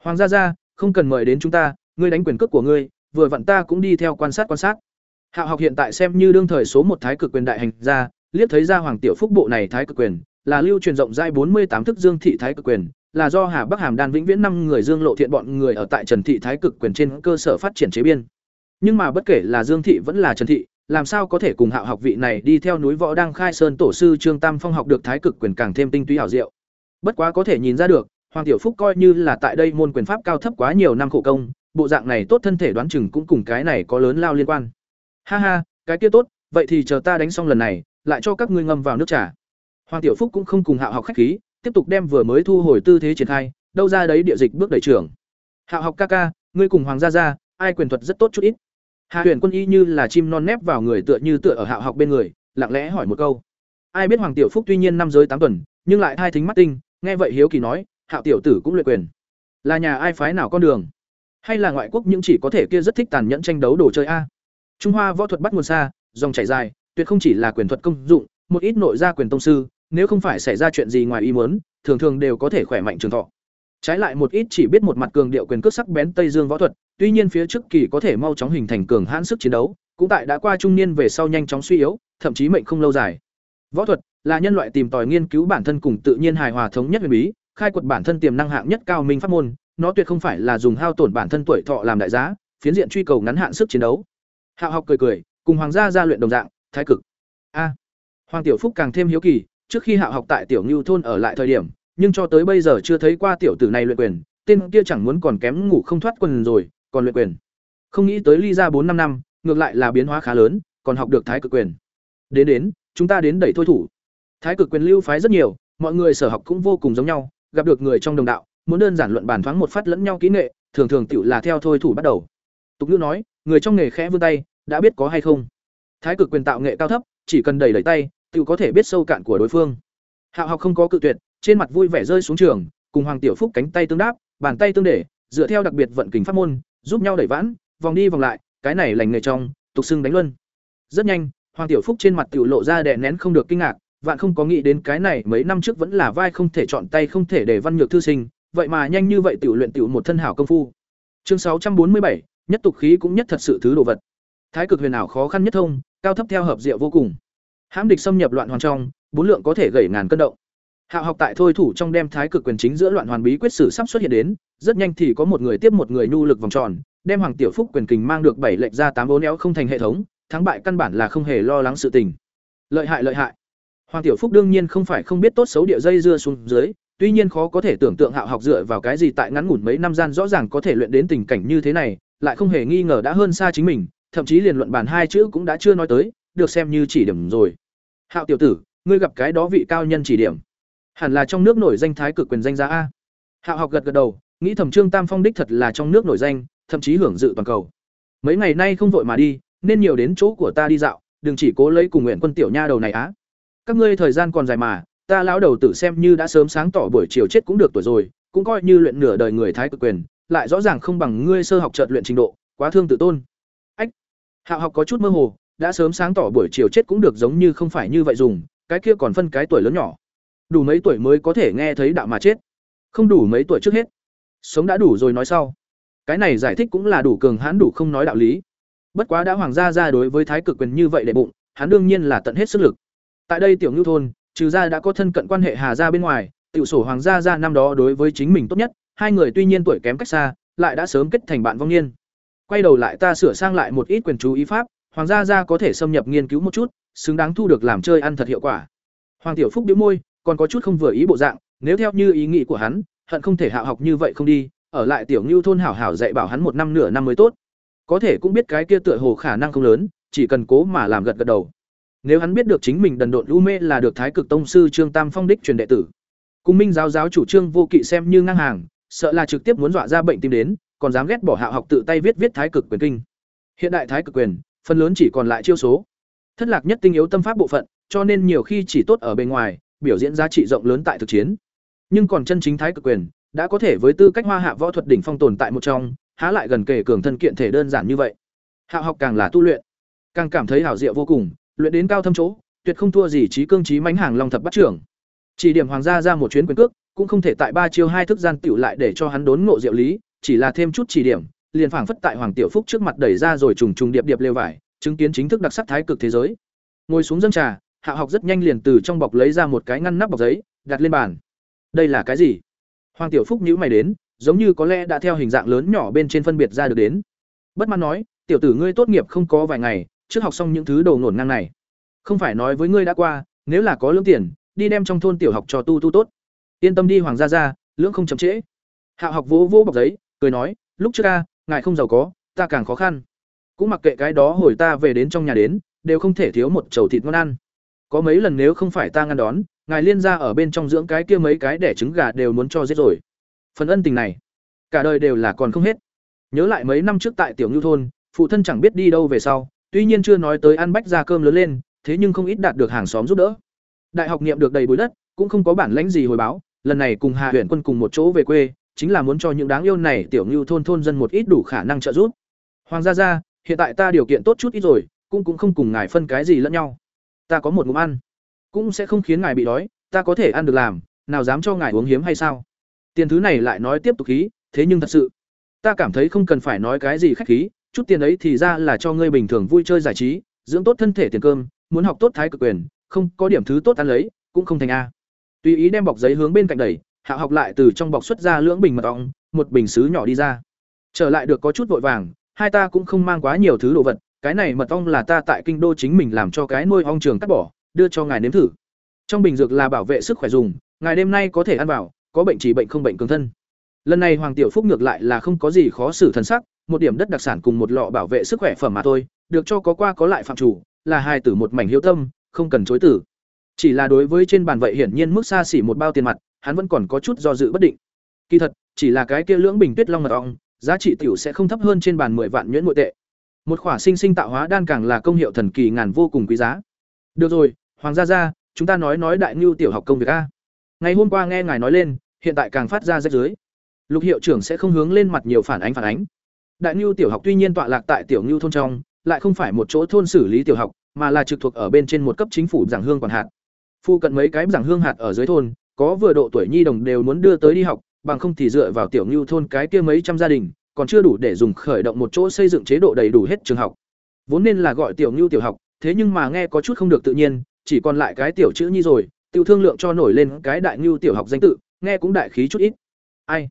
Hoàng gia gia, không cần mời đến chúng ta, ngươi đánh quyền cước của ngươi, vừa vặn ta cũng đi theo quan sát quan sát. hạ học hiện tại xem như đương thời số một thái cực quyền đại hành gia, liếc thấy ra Hoàng Tiểu Phúc bộ này thái cực quyền, là lưu truyền rộng rãi bốn mươi tám thức dương thị thái cực quyền, là do Hà Bắc Hàm Đan vĩnh viễn năm người Dương Lộ Thiện bọn người ở tại Trần thị thái cực quyền trên cơ sở phát triển chế biên. Nhưng mà bất kể là Dương thị vẫn là Trần thị, làm sao có thể cùng Hạo học vị này đi theo núi võ đang khai sơn tổ sư Trương Tam Phong học được thái cực quyền càng thêm tinh túy hảo diệu. Bất quá có thể nhìn ra được, Hoàng Tiểu Phúc coi như là tại đây môn quyền pháp cao thấp quá nhiều năm khổ công, bộ dạng này tốt thân thể đoán chừng cũng cùng cái này có lớn lao liên quan. Ha ha, cái kia tốt, vậy thì chờ ta đánh xong lần này, lại cho các ngươi ngâm vào nước trà. Hoàng Tiểu Phúc cũng không cùng Hạo học khách khí, tiếp tục đem vừa mới thu hồi tư thế triển khai, đâu ra đấy địa dịch bước đẩy trưởng. Hạo học ca ca, ngươi cùng Hoàng gia gia, ai quyền thuật rất tốt chút ít. Hạ Huyền Quân y như là chim non nép vào người tựa như tựa ở Hạo học bên người, lặng lẽ hỏi một câu. Ai biết Hoàng Tiểu Phúc tuy nhiên năm giới tám tuần, nhưng lại hai thính mắt tinh, nghe vậy hiếu kỳ nói, Hạo tiểu tử cũng luyện quyền. Là nhà ai phái nào con đường? Hay là ngoại quốc những chỉ có thể kia rất thích tàn nhẫn tranh đấu đồ chơi a? Trung Hoa võ thuật bắt nguồn xa, dòng chảy dài, tuyệt không chỉ là quyền thuật công dụng, một ít nội gia quyền tông sư, nếu không phải xảy ra chuyện gì ngoài ý muốn, thường thường đều có thể khỏe mạnh trường thọ. Trái lại một ít chỉ biết một mặt cường điệu quyền cước sắc bén Tây Dương võ thuật, tuy nhiên phía trước kỳ có thể mau chóng hình thành cường hãn sức chiến đấu, cũng tại đã qua trung niên về sau nhanh chóng suy yếu, thậm chí mệnh không lâu dài. Võ thuật là nhân loại tìm tòi nghiên cứu bản thân cùng tự nhiên hài hòa thống nhất huyền bí, khai quật bản thân tiềm năng hạng nhất cao minh pháp môn, nó tuyệt không phải là dùng hao tổn bản thân tuổi thọ làm đại giá, phiến diện truy cầu ngắn hạn sức chiến đấu. Hạo học cười cười, cùng hoàng gia gia luyện đồng dạng, thái cực. A. Hoàng Tiểu Phúc càng thêm hiếu kỳ, trước khi Hạo học tại Tiểu Nưu thôn ở lại thời điểm, nhưng cho tới bây giờ chưa thấy qua tiểu tử này luyện quyền, tên kia chẳng muốn còn kém ngủ không thoát quần rồi, còn luyện quyền. Không nghĩ tới ly ra bốn năm năm, ngược lại là biến hóa khá lớn, còn học được thái cực quyền. Đến đến, chúng ta đến đẩy thôi thủ. Thái cực quyền lưu phái rất nhiều, mọi người sở học cũng vô cùng giống nhau, gặp được người trong đồng đạo, muốn đơn giản luận bàn thoáng một phát lẫn nhau kỹ nghệ, thường thường tiểu là theo thôi thủ bắt đầu. Tục ngữ nói, người trong nghề khẽ vươn tay, đã biết có hay không. Thái cực quyền tạo nghệ cao thấp, chỉ cần đẩy đẩy tay, tiểu có thể biết sâu cạn của đối phương. Hạo học không có cự tuyệt, trên mặt vui vẻ rơi xuống trường, cùng Hoàng Tiểu Phúc cánh tay tương đáp, bàn tay tương để, dựa theo đặc biệt vận kình pháp môn, giúp nhau đẩy vãn, vòng đi vòng lại, cái này lành nghề trong, tục xưng đánh luân. Rất nhanh, Hoàng Tiểu Phúc trên mặt tiểu lộ ra đè nén không được kinh ngạc, vạn không có nghĩ đến cái này mấy năm trước vẫn là vai không thể chọn tay không thể để văn nhược thư sinh, vậy mà nhanh như vậy tiểu luyện tiểu một thân hảo công phu. Chương sáu trăm bốn mươi bảy, nhất tục khí cũng nhất thật sự thứ đồ vật. Thái cực huyền ảo khó khăn nhất thông, cao thấp theo hợp diệu vô cùng. Hãm địch xâm nhập loạn hoàn trong, bốn lượng có thể gảy ngàn cân động. Hạo học tại thôi thủ trong đem thái cực quyền chính giữa loạn hoàn bí quyết sử sắp xuất hiện đến, rất nhanh thì có một người tiếp một người nhu lực vòng tròn, đem Hoàng Tiểu Phúc quyền kình mang được bảy lệnh ra tám bốn éo không thành hệ thống, thắng bại căn bản là không hề lo lắng sự tình. Lợi hại lợi hại. Hoàng Tiểu Phúc đương nhiên không phải không biết tốt xấu địa dây dưa xuống dưới, tuy nhiên khó có thể tưởng tượng Hạo học dựa vào cái gì tại ngắn ngủn mấy năm gian rõ ràng có thể luyện đến tình cảnh như thế này, lại không hề nghi ngờ đã hơn xa chính mình, thậm chí liền luận bản hai chữ cũng đã chưa nói tới, được xem như chỉ điểm rồi. Hạo tiểu tử, ngươi gặp cái đó vị cao nhân chỉ điểm, hẳn là trong nước nổi danh thái cực quyền danh giá a. Hạo học gật gật đầu, nghĩ thẩm Trương Tam Phong đích thật là trong nước nổi danh, thậm chí hưởng dự toàn cầu. Mấy ngày nay không vội mà đi, nên nhiều đến chỗ của ta đi dạo, đừng chỉ cố lấy cùng nguyện quân tiểu nha đầu này á. Các ngươi thời gian còn dài mà, ta lão đầu tử xem như đã sớm sáng tỏ buổi chiều chết cũng được tuổi rồi, cũng coi như luyện nửa đời người thái cực quyền, lại rõ ràng không bằng ngươi sơ học chợt luyện trình độ, quá thương tự tôn. Ách. Hạo học có chút mơ hồ, đã sớm sáng tỏ buổi chiều chết cũng được giống như không phải như vậy dùng, cái kia còn phân cái tuổi lớn nhỏ. Đủ mấy tuổi mới có thể nghe thấy đạo mà chết. Không đủ mấy tuổi trước hết. Sống đã đủ rồi nói sau. Cái này giải thích cũng là đủ cường hãn đủ không nói đạo lý. Bất quá đã hoàng gia ra đối với thái cực quyền như vậy để bụng, hắn đương nhiên là tận hết sức lực. Tại đây tiểu Nưu thôn, trừ ra đã có thân cận quan hệ Hà gia bên ngoài, tiểu sổ hoàng gia gia năm đó đối với chính mình tốt nhất, hai người tuy nhiên tuổi kém cách xa, lại đã sớm kết thành bạn vong niên. Quay đầu lại ta sửa sang lại một ít quyền chú ý pháp, hoàng gia gia có thể xâm nhập nghiên cứu một chút, xứng đáng thu được làm chơi ăn thật hiệu quả. Hoàng tiểu phúc bĩu môi, còn có chút không vừa ý bộ dạng, nếu theo như ý nghĩ của hắn, hận không thể hạ học như vậy không đi, ở lại tiểu ngưu thôn hảo hảo dạy bảo hắn một năm nửa năm mới tốt. Có thể cũng biết cái kia tựa hồ khả năng không lớn, chỉ cần cố mà làm gật gật đầu. Nếu hắn biết được chính mình đần độn lưu mê là được Thái Cực Tông sư Trương Tam Phong đích truyền đệ tử, cùng Minh giáo giáo chủ Trương Vô Kỵ xem như ngang hàng, sợ là trực tiếp muốn dọa ra bệnh tim đến, còn dám ghét bỏ hạ học tự tay viết viết Thái Cực quyền kinh. Hiện đại Thái Cực quyền, phần lớn chỉ còn lại chiêu số. Thất lạc nhất tinh yếu tâm pháp bộ phận, cho nên nhiều khi chỉ tốt ở bên ngoài, biểu diễn giá trị rộng lớn tại thực chiến. Nhưng còn chân chính Thái Cực quyền, đã có thể với tư cách hoa hạ võ thuật đỉnh phong tồn tại một trong, há lại gần kể cường thân kiện thể đơn giản như vậy. Hạ học càng là tu luyện, càng cảm thấy hảo diệu vô cùng, luyện đến cao thâm chỗ, tuyệt không thua gì trí cương trí mánh hàng long thập bắt trưởng. Chỉ điểm hoàng gia ra một chuyến quyền cước, cũng không thể tại ba chiêu hai thức gian tiểu lại để cho hắn đốn ngộ diệu lý, chỉ là thêm chút chỉ điểm, liền phảng phất tại hoàng tiểu phúc trước mặt đẩy ra rồi trùng trùng điệp điệp lều vải, chứng kiến chính thức đặc sắc thái cực thế giới. Ngồi xuống dân trà, Hạ học rất nhanh liền từ trong bọc lấy ra một cái ngăn nắp bọc giấy, đặt lên bàn. Đây là cái gì? Hoàng tiểu phúc nhíu mày đến, giống như có lẽ đã theo hình dạng lớn nhỏ bên trên phân biệt ra được đến. Bất mãn nói, tiểu tử ngươi tốt nghiệp không có vài ngày, trước học xong những thứ đồ ngổn ngang này. Không phải nói với ngươi đã qua, nếu là có lương tiền, đi đem trong thôn tiểu học cho tu tu tốt. Yên tâm đi hoàng gia gia, lưỡng không chậm trễ. Hạ học vỗ vỗ bọc giấy, cười nói, lúc trước a, ngài không giàu có, ta càng khó khăn. Cũng mặc kệ cái đó hồi ta về đến trong nhà đến, đều không thể thiếu một chầu thịt ngon ăn. Có mấy lần nếu không phải ta ngăn đón, ngài liên gia ở bên trong dưỡng cái kia mấy cái để trứng gà đều muốn cho giết rồi. Phần ân tình này, cả đời đều là còn không hết. Nhớ lại mấy năm trước tại tiểu Nưu thôn, phụ thân chẳng biết đi đâu về sau, tuy nhiên chưa nói tới ăn bách ra cơm lớn lên, thế nhưng không ít đạt được hàng xóm giúp đỡ. Đại học niệm được đầy bụi đất, cũng không có bản lãnh gì hồi báo, lần này cùng Hà huyện quân cùng một chỗ về quê, chính là muốn cho những đáng yêu này tiểu ngưu thôn thôn dân một ít đủ khả năng trợ giúp. Hoàng gia gia, hiện tại ta điều kiện tốt chút ít rồi, cũng cũng không cùng ngài phân cái gì lẫn nhau. Ta có một ngụm ăn, cũng sẽ không khiến ngài bị đói, ta có thể ăn được làm, nào dám cho ngài uống hiếm hay sao? Tiền thứ này lại nói tiếp tục khí, thế nhưng thật sự, ta cảm thấy không cần phải nói cái gì khách khí, chút tiền ấy thì ra là cho ngươi bình thường vui chơi giải trí, dưỡng tốt thân thể tiền cơm, muốn học tốt thái cực quyền, không có điểm thứ tốt ăn lấy, cũng không thành a. Tùy ý đem bọc giấy hướng bên cạnh đẩy, Hạ học lại từ trong bọc xuất ra lưỡng bình mật ong, một bình sứ nhỏ đi ra. Trở lại được có chút vội vàng, hai ta cũng không mang quá nhiều thứ đồ vật, cái này mật ong là ta tại kinh đô chính mình làm cho cái nuôi ong trường cắt bỏ, đưa cho ngài nếm thử. Trong bình dược là bảo vệ sức khỏe dùng, ngài đêm nay có thể ăn vào, có bệnh chỉ bệnh không bệnh cường thân. Lần này Hoàng Tiểu Phúc ngược lại là không có gì khó xử thần sắc, một điểm đất đặc sản cùng một lọ bảo vệ sức khỏe phẩm mà thôi, được cho có qua có lại phạm chủ, là hai tử một mảnh hiếu tâm, không cần chối tử. Chỉ là đối với trên bàn vậy hiển nhiên mức xa xỉ một bao tiền mặt, hắn vẫn còn có chút do dự bất định. Kỳ thật, chỉ là cái kia lưỡng bình tuyết long mật ong, giá trị tiểu sẽ không thấp hơn trên bàn 10 vạn nhuyễn nội tệ. Một khỏa sinh sinh tạo hóa đan càng là công hiệu thần kỳ ngàn vô cùng quý giá. Được rồi, Hoàng gia gia, chúng ta nói nói đại nhu tiểu học công việc a. Ngày hôm qua nghe ngài nói lên, hiện tại càng phát ra rách dưới. Lục hiệu trưởng sẽ không hướng lên mặt nhiều phản ánh phản ánh. Đại nhu tiểu học tuy nhiên tọa lạc tại tiểu nhu thôn trong, lại không phải một chỗ thôn xử lý tiểu học, mà là trực thuộc ở bên trên một cấp chính phủ giảng hương quản hạt. Phu cận mấy cái giảng hương hạt ở dưới thôn, có vừa độ tuổi nhi đồng đều muốn đưa tới đi học, bằng không thì dựa vào tiểu Nưu thôn cái kia mấy trăm gia đình, còn chưa đủ để dùng khởi động một chỗ xây dựng chế độ đầy đủ hết trường học. Vốn nên là gọi tiểu Nưu tiểu học, thế nhưng mà nghe có chút không được tự nhiên, chỉ còn lại cái tiểu chữ nhi rồi, tiêu thương lượng cho nổi lên cái đại Nưu tiểu học danh tự, nghe cũng đại khí chút ít. Ai?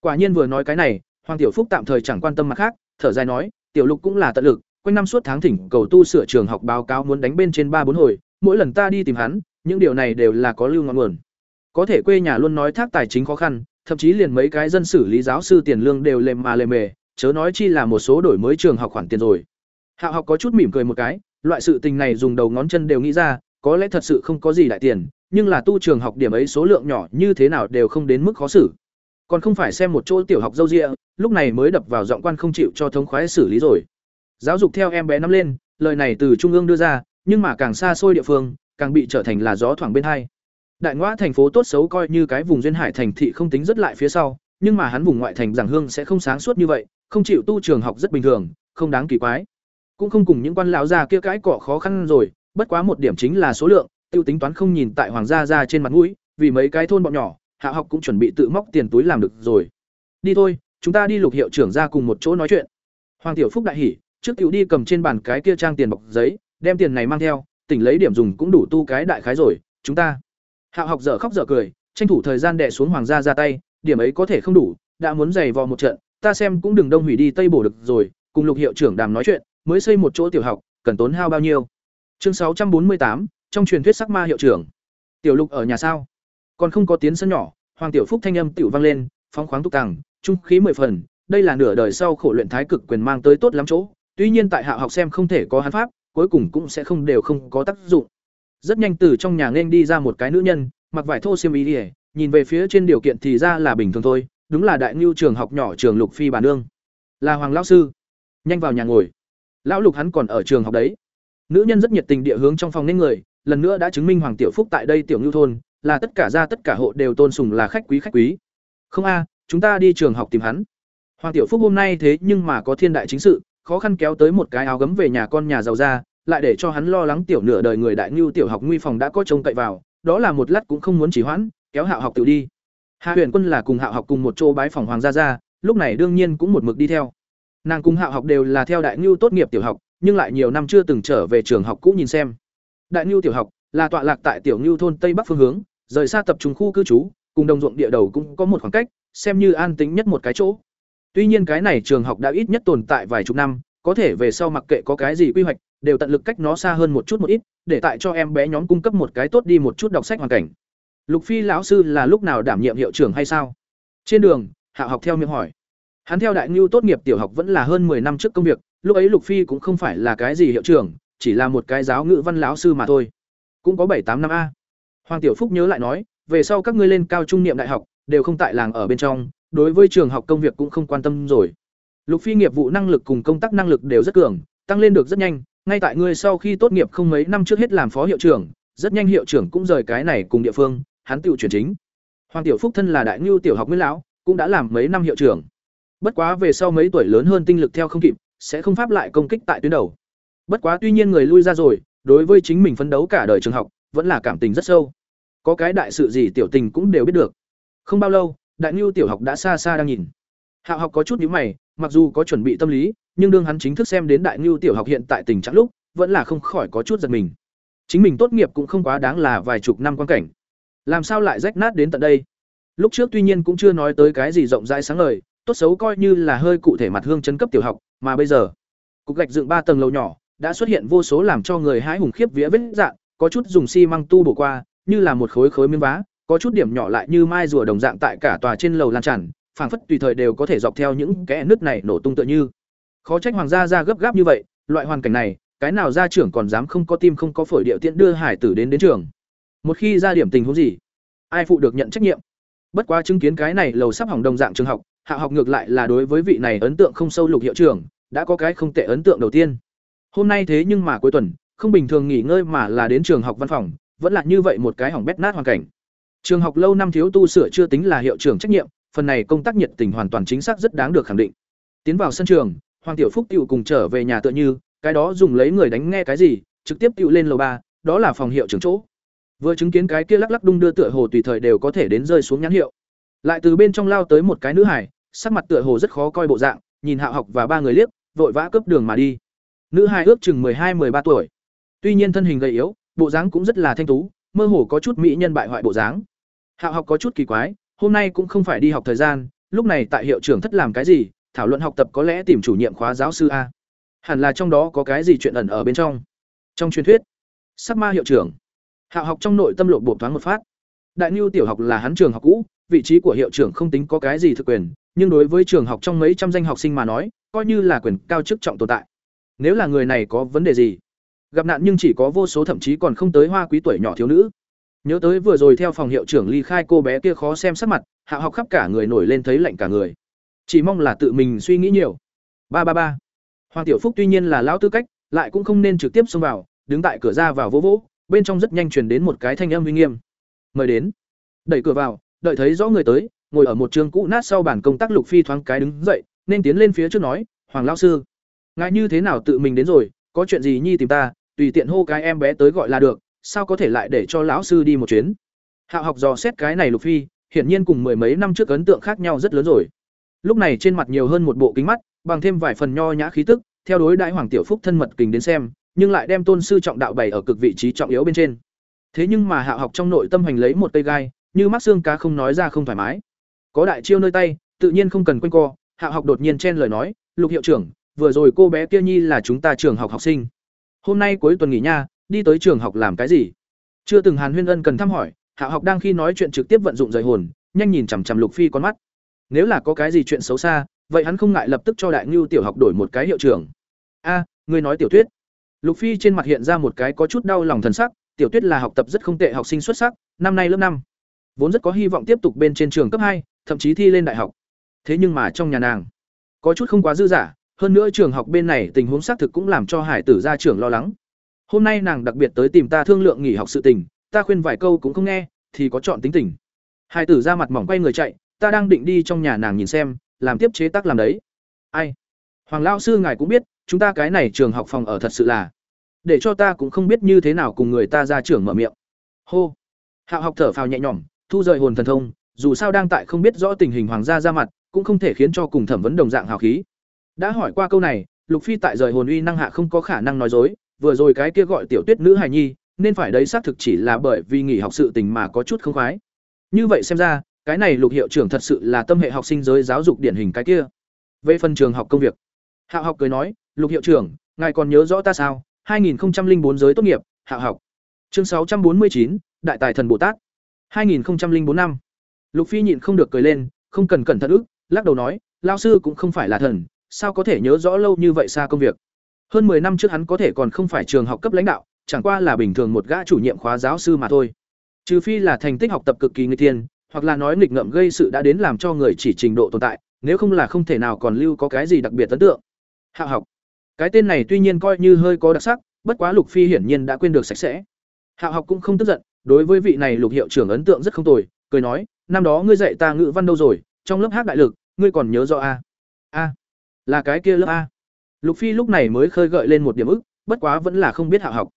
Quả nhiên vừa nói cái này, Hoàng Tiểu Phúc tạm thời chẳng quan tâm mặt khác, thở dài nói, tiểu lục cũng là tận lực, quanh năm suốt tháng thỉnh cầu tu sửa trường học báo cáo muốn đánh bên trên ba bốn hồi, mỗi lần ta đi tìm hắn, những điều này đều là có lưu ngọn nguồn có thể quê nhà luôn nói thác tài chính khó khăn, thậm chí liền mấy cái dân xử lý giáo sư tiền lương đều lềm mà lềm mề, chớ nói chi là một số đổi mới trường học khoản tiền rồi. Hạ học có chút mỉm cười một cái, loại sự tình này dùng đầu ngón chân đều nghĩ ra, có lẽ thật sự không có gì đại tiền, nhưng là tu trường học điểm ấy số lượng nhỏ như thế nào đều không đến mức khó xử. Còn không phải xem một chỗ tiểu học dâu rịa lúc này mới đập vào giọng quan không chịu cho thống khoái xử lý rồi. Giáo dục theo em bé năm lên, lời này từ trung ương đưa ra, nhưng mà càng xa xôi địa phương, càng bị trở thành là gió thoảng bên hai đại ngoã thành phố tốt xấu coi như cái vùng duyên hải thành thị không tính rất lại phía sau, nhưng mà hắn vùng ngoại thành giảng hương sẽ không sáng suốt như vậy, không chịu tu trường học rất bình thường, không đáng kỳ quái. Cũng không cùng những quan lão già kia cãi cọ khó khăn rồi, bất quá một điểm chính là số lượng, tiêu tính toán không nhìn tại hoàng gia ra trên mặt mũi, vì mấy cái thôn bọn nhỏ, hạ học cũng chuẩn bị tự móc tiền túi làm được rồi. Đi thôi, chúng ta đi lục hiệu trưởng ra cùng một chỗ nói chuyện. Hoàng tiểu phúc đại hỉ, trước tiểu đi cầm trên bàn cái kia trang tiền bọc giấy, đem tiền này mang theo, tỉnh lấy điểm dùng cũng đủ tu cái đại khái rồi, chúng ta hạ học dở khóc dở cười, tranh thủ thời gian đẻ xuống hoàng gia ra tay, điểm ấy có thể không đủ, đã muốn giày vò một trận, ta xem cũng đừng đông hủy đi tây bổ được rồi, cùng lục hiệu trưởng đàm nói chuyện, mới xây một chỗ tiểu học, cần tốn hao bao nhiêu? Chương sáu trăm bốn mươi tám, trong truyền thuyết sắc ma hiệu trưởng. Tiểu lục ở nhà sao? Còn không có tiến sân nhỏ, hoàng tiểu phúc thanh âm tiểu vang lên, phóng khoáng tục tàng, trung khí mười phần, đây là nửa đời sau khổ luyện thái cực quyền mang tới tốt lắm chỗ, tuy nhiên tại hạ học xem không thể có hắn pháp, cuối cùng cũng sẽ không đều không có tác dụng rất nhanh từ trong nhà nghênh đi ra một cái nữ nhân, mặc vải thô xiêm y ỉa nhìn về phía trên điều kiện thì ra là bình thường thôi, đúng là đại ngưu trường học nhỏ trường lục phi bà nương. Là hoàng lão sư. Nhanh vào nhà ngồi. Lão lục hắn còn ở trường học đấy. Nữ nhân rất nhiệt tình địa hướng trong phòng nên người, lần nữa đã chứng minh hoàng tiểu phúc tại đây tiểu ngưu thôn, là tất cả gia tất cả hộ đều tôn sùng là khách quý khách quý. Không a, chúng ta đi trường học tìm hắn. Hoàng tiểu phúc hôm nay thế nhưng mà có thiên đại chính sự, khó khăn kéo tới một cái áo gấm về nhà con nhà giàu ra lại để cho hắn lo lắng tiểu nửa đời người đại nhu tiểu học nguy phòng đã có trông cậy vào, đó là một lát cũng không muốn chỉ hoãn, kéo hạo học tự đi. Hạ huyền quân là cùng hạo học cùng một chỗ bái phòng hoàng gia gia, lúc này đương nhiên cũng một mực đi theo. Nàng cùng hạo học đều là theo đại nhu tốt nghiệp tiểu học, nhưng lại nhiều năm chưa từng trở về trường học cũ nhìn xem. Đại nhu tiểu học là tọa lạc tại tiểu nhu thôn tây bắc phương hướng, rời xa tập trung khu cư trú, cùng đồng ruộng địa đầu cũng có một khoảng cách, xem như an tính nhất một cái chỗ. Tuy nhiên cái này trường học đã ít nhất tồn tại vài chục năm có thể về sau mặc kệ có cái gì quy hoạch, đều tận lực cách nó xa hơn một chút một ít, để tại cho em bé nhóm cung cấp một cái tốt đi một chút đọc sách hoàn cảnh. Lục phi lão sư là lúc nào đảm nhiệm hiệu trưởng hay sao? Trên đường, hạ học theo miệng hỏi. Hắn theo đại ngưu tốt nghiệp tiểu học vẫn là hơn 10 năm trước công việc, lúc ấy lục phi cũng không phải là cái gì hiệu trưởng, chỉ là một cái giáo ngữ văn lão sư mà thôi. Cũng có bảy tám năm a. Hoàng tiểu phúc nhớ lại nói, về sau các ngươi lên cao trung niệm đại học, đều không tại làng ở bên trong, đối với trường học công việc cũng không quan tâm rồi lục phi nghiệp vụ năng lực cùng công tác năng lực đều rất cường, tăng lên được rất nhanh, ngay tại ngươi sau khi tốt nghiệp không mấy năm trước hết làm phó hiệu trưởng, rất nhanh hiệu trưởng cũng rời cái này cùng địa phương, hắn tự chuyển chính. Hoàng tiểu phúc thân là đại nhu tiểu học nguyên lão, cũng đã làm mấy năm hiệu trưởng. Bất quá về sau mấy tuổi lớn hơn tinh lực theo không kịp, sẽ không pháp lại công kích tại tuyến đầu. Bất quá tuy nhiên người lui ra rồi, đối với chính mình phấn đấu cả đời trường học, vẫn là cảm tình rất sâu. Có cái đại sự gì tiểu tình cũng đều biết được. Không bao lâu, đại nhu tiểu học đã xa xa đang nhìn. Hạo học có chút nhíu mày mặc dù có chuẩn bị tâm lý, nhưng đương hắn chính thức xem đến đại ngưu tiểu học hiện tại tình trạng lúc, vẫn là không khỏi có chút giật mình. Chính mình tốt nghiệp cũng không quá đáng là vài chục năm quan cảnh. Làm sao lại rách nát đến tận đây? Lúc trước tuy nhiên cũng chưa nói tới cái gì rộng rãi sáng ngời, tốt xấu coi như là hơi cụ thể mặt hương chân cấp tiểu học, mà bây giờ, cục gạch dựng ba tầng lầu nhỏ, đã xuất hiện vô số làm cho người hái hùng khiếp vía vết dạng có chút dùng xi măng tu bổ qua, như là một khối khối miếng vá, có chút điểm nhỏ lại như mai rùa đồng dạng tại cả tòa trên lầu lan tràn phảng phất tùy thời đều có thể dọc theo những kẽ nứt này nổ tung tựa như. Khó trách hoàng gia ra gấp gáp như vậy, loại hoàn cảnh này, cái nào gia trưởng còn dám không có tim không có phổi điệu tiện đưa hải tử đến đến trường. Một khi ra điểm tình huống gì, ai phụ được nhận trách nhiệm? Bất quá chứng kiến cái này lầu sắp hỏng đồng dạng trường học, hạ học ngược lại là đối với vị này ấn tượng không sâu lục hiệu trưởng, đã có cái không tệ ấn tượng đầu tiên. Hôm nay thế nhưng mà cuối tuần, không bình thường nghỉ ngơi mà là đến trường học văn phòng, vẫn là như vậy một cái hỏng bét nát hoàn cảnh. Trường học lâu năm thiếu tu sửa chưa tính là hiệu trưởng trách nhiệm phần này công tác nhiệt tình hoàn toàn chính xác rất đáng được khẳng định. Tiến vào sân trường, hoàng tiểu phúc tiểu cùng trở về nhà tựa như, cái đó dùng lấy người đánh nghe cái gì, trực tiếp tiểu lên lầu ba, đó là phòng hiệu trưởng chỗ. Vừa chứng kiến cái kia lắc lắc đung đưa tựa hồ tùy thời đều có thể đến rơi xuống nhãn hiệu. Lại từ bên trong lao tới một cái nữ hải sắc mặt tựa hồ rất khó coi bộ dạng, nhìn hạ học và ba người liếc, vội vã cướp đường mà đi. Nữ hải ước chừng hai ba tuổi. Tuy nhiên thân hình gầy yếu, bộ dáng cũng rất là thanh tú, mơ hồ có chút mỹ nhân bại hoại bộ dáng. Hạ học có chút kỳ quái hôm nay cũng không phải đi học thời gian lúc này tại hiệu trưởng thất làm cái gì thảo luận học tập có lẽ tìm chủ nhiệm khóa giáo sư a hẳn là trong đó có cái gì chuyện ẩn ở bên trong trong truyền thuyết sắc ma hiệu trưởng hạ học trong nội tâm lộ bộ thoáng một phát. Đại ngưu tiểu học là hắn trường học cũ, vị trí của hiệu trưởng không tính có cái gì thực quyền, nhưng đối với trường học trong mấy trăm danh học sinh mà nói, coi như là quyền cao chức trọng tồn tại. Nếu là người này có vấn đề gì, gặp nạn nhưng chỉ có vô số thậm chí còn không tới hoa quý tuổi nhỏ thiếu nữ. Nhớ tới vừa rồi theo phòng hiệu trưởng ly khai cô bé kia khó xem sắc mặt, Hạ học khắp cả người nổi lên thấy lạnh cả người. Chỉ mong là tự mình suy nghĩ nhiều. Ba ba ba. Hoàng Tiểu Phúc tuy nhiên là lão tư cách, lại cũng không nên trực tiếp xông vào, đứng tại cửa ra vào vỗ vỗ, bên trong rất nhanh truyền đến một cái thanh âm uy nghiêm. Mời đến. Đẩy cửa vào, đợi thấy rõ người tới, ngồi ở một trường cũ nát sau bàn công tác Lục Phi thoáng cái đứng dậy, nên tiến lên phía trước nói, "Hoàng lão sư, ngài như thế nào tự mình đến rồi, có chuyện gì nhi tìm ta, tùy tiện hô cái em bé tới gọi là được, sao có thể lại để cho lão sư đi một chuyến?" Hạo học dò xét cái này Lục Phi, hiển nhiên cùng mười mấy năm trước ấn tượng khác nhau rất lớn rồi. Lúc này trên mặt nhiều hơn một bộ kính mắt, bằng thêm vài phần nho nhã khí tức, theo đối đại hoàng tiểu phúc thân mật kính đến xem, nhưng lại đem tôn sư trọng đạo bày ở cực vị trí trọng yếu bên trên. Thế nhưng mà Hạo học trong nội tâm hành lấy một cây gai, như mắc xương cá không nói ra không thoải mái. Có đại chiêu nơi tay, tự nhiên không cần quanh co, Hạo học đột nhiên chen lời nói, "Lục hiệu trưởng, vừa rồi cô bé kia nhi là chúng ta trường học học sinh. Hôm nay cuối tuần nghỉ nha, đi tới trường học làm cái gì?" Chưa từng Hàn Huyên Ân cần thăm hỏi, hạ học đang khi nói chuyện trực tiếp vận dụng rời hồn, nhanh nhìn chằm chằm Lục Phi con mắt. Nếu là có cái gì chuyện xấu xa, vậy hắn không ngại lập tức cho Đại Ngưu tiểu học đổi một cái hiệu trưởng. "A, ngươi nói tiểu Tuyết?" Lục Phi trên mặt hiện ra một cái có chút đau lòng thần sắc, Tiểu Tuyết là học tập rất không tệ học sinh xuất sắc, năm nay lớp năm, vốn rất có hy vọng tiếp tục bên trên trường cấp hai, thậm chí thi lên đại học. Thế nhưng mà trong nhà nàng, có chút không quá dư giả, hơn nữa trường học bên này tình huống xác thực cũng làm cho Hải Tử gia trưởng lo lắng. Hôm nay nàng đặc biệt tới tìm ta thương lượng nghỉ học sự tình, ta khuyên vài câu cũng không nghe, thì có chọn tính tình. Hải Tử ra mặt mỏng quay người chạy, ta đang định đi trong nhà nàng nhìn xem, làm tiếp chế tác làm đấy. Ai? Hoàng lão sư ngài cũng biết, chúng ta cái này trường học phòng ở thật sự là để cho ta cũng không biết như thế nào cùng người ta ra trưởng mở miệng hô hạo học thở phào nhẹ nhõm thu rời hồn thần thông dù sao đang tại không biết rõ tình hình hoàng gia ra mặt cũng không thể khiến cho cùng thẩm vấn đồng dạng hào khí đã hỏi qua câu này lục phi tại rời hồn uy năng hạ không có khả năng nói dối vừa rồi cái kia gọi tiểu tuyết nữ hài nhi nên phải đấy xác thực chỉ là bởi vì nghỉ học sự tình mà có chút không khoái như vậy xem ra cái này lục hiệu trưởng thật sự là tâm hệ học sinh giới giáo dục điển hình cái kia về phần trường học công việc hạo học cười nói lục hiệu trưởng ngài còn nhớ rõ ta sao 2004 giới tốt nghiệp, hạ học. Chương 649, Đại tài thần Bồ Tát. 2004 năm. Lục Phi nhịn không được cười lên, không cần cẩn thận ức, lắc đầu nói, lao sư cũng không phải là thần, sao có thể nhớ rõ lâu như vậy xa công việc. Hơn 10 năm trước hắn có thể còn không phải trường học cấp lãnh đạo, chẳng qua là bình thường một gã chủ nhiệm khóa giáo sư mà thôi. Trừ phi là thành tích học tập cực kỳ người tiên, hoặc là nói nghịch ngợm gây sự đã đến làm cho người chỉ trình độ tồn tại, nếu không là không thể nào còn lưu có cái gì đặc biệt ấn tượng. Hạ học. Cái tên này tuy nhiên coi như hơi có đặc sắc, bất quá Lục Phi hiển nhiên đã quên được sạch sẽ. Hạo học cũng không tức giận, đối với vị này Lục hiệu trưởng ấn tượng rất không tồi, cười nói, năm đó ngươi dạy ta ngữ văn đâu rồi, trong lớp hát đại lực, ngươi còn nhớ rõ a? A, là cái kia lớp a. Lục Phi lúc này mới khơi gợi lên một điểm ức, bất quá vẫn là không biết hạ học.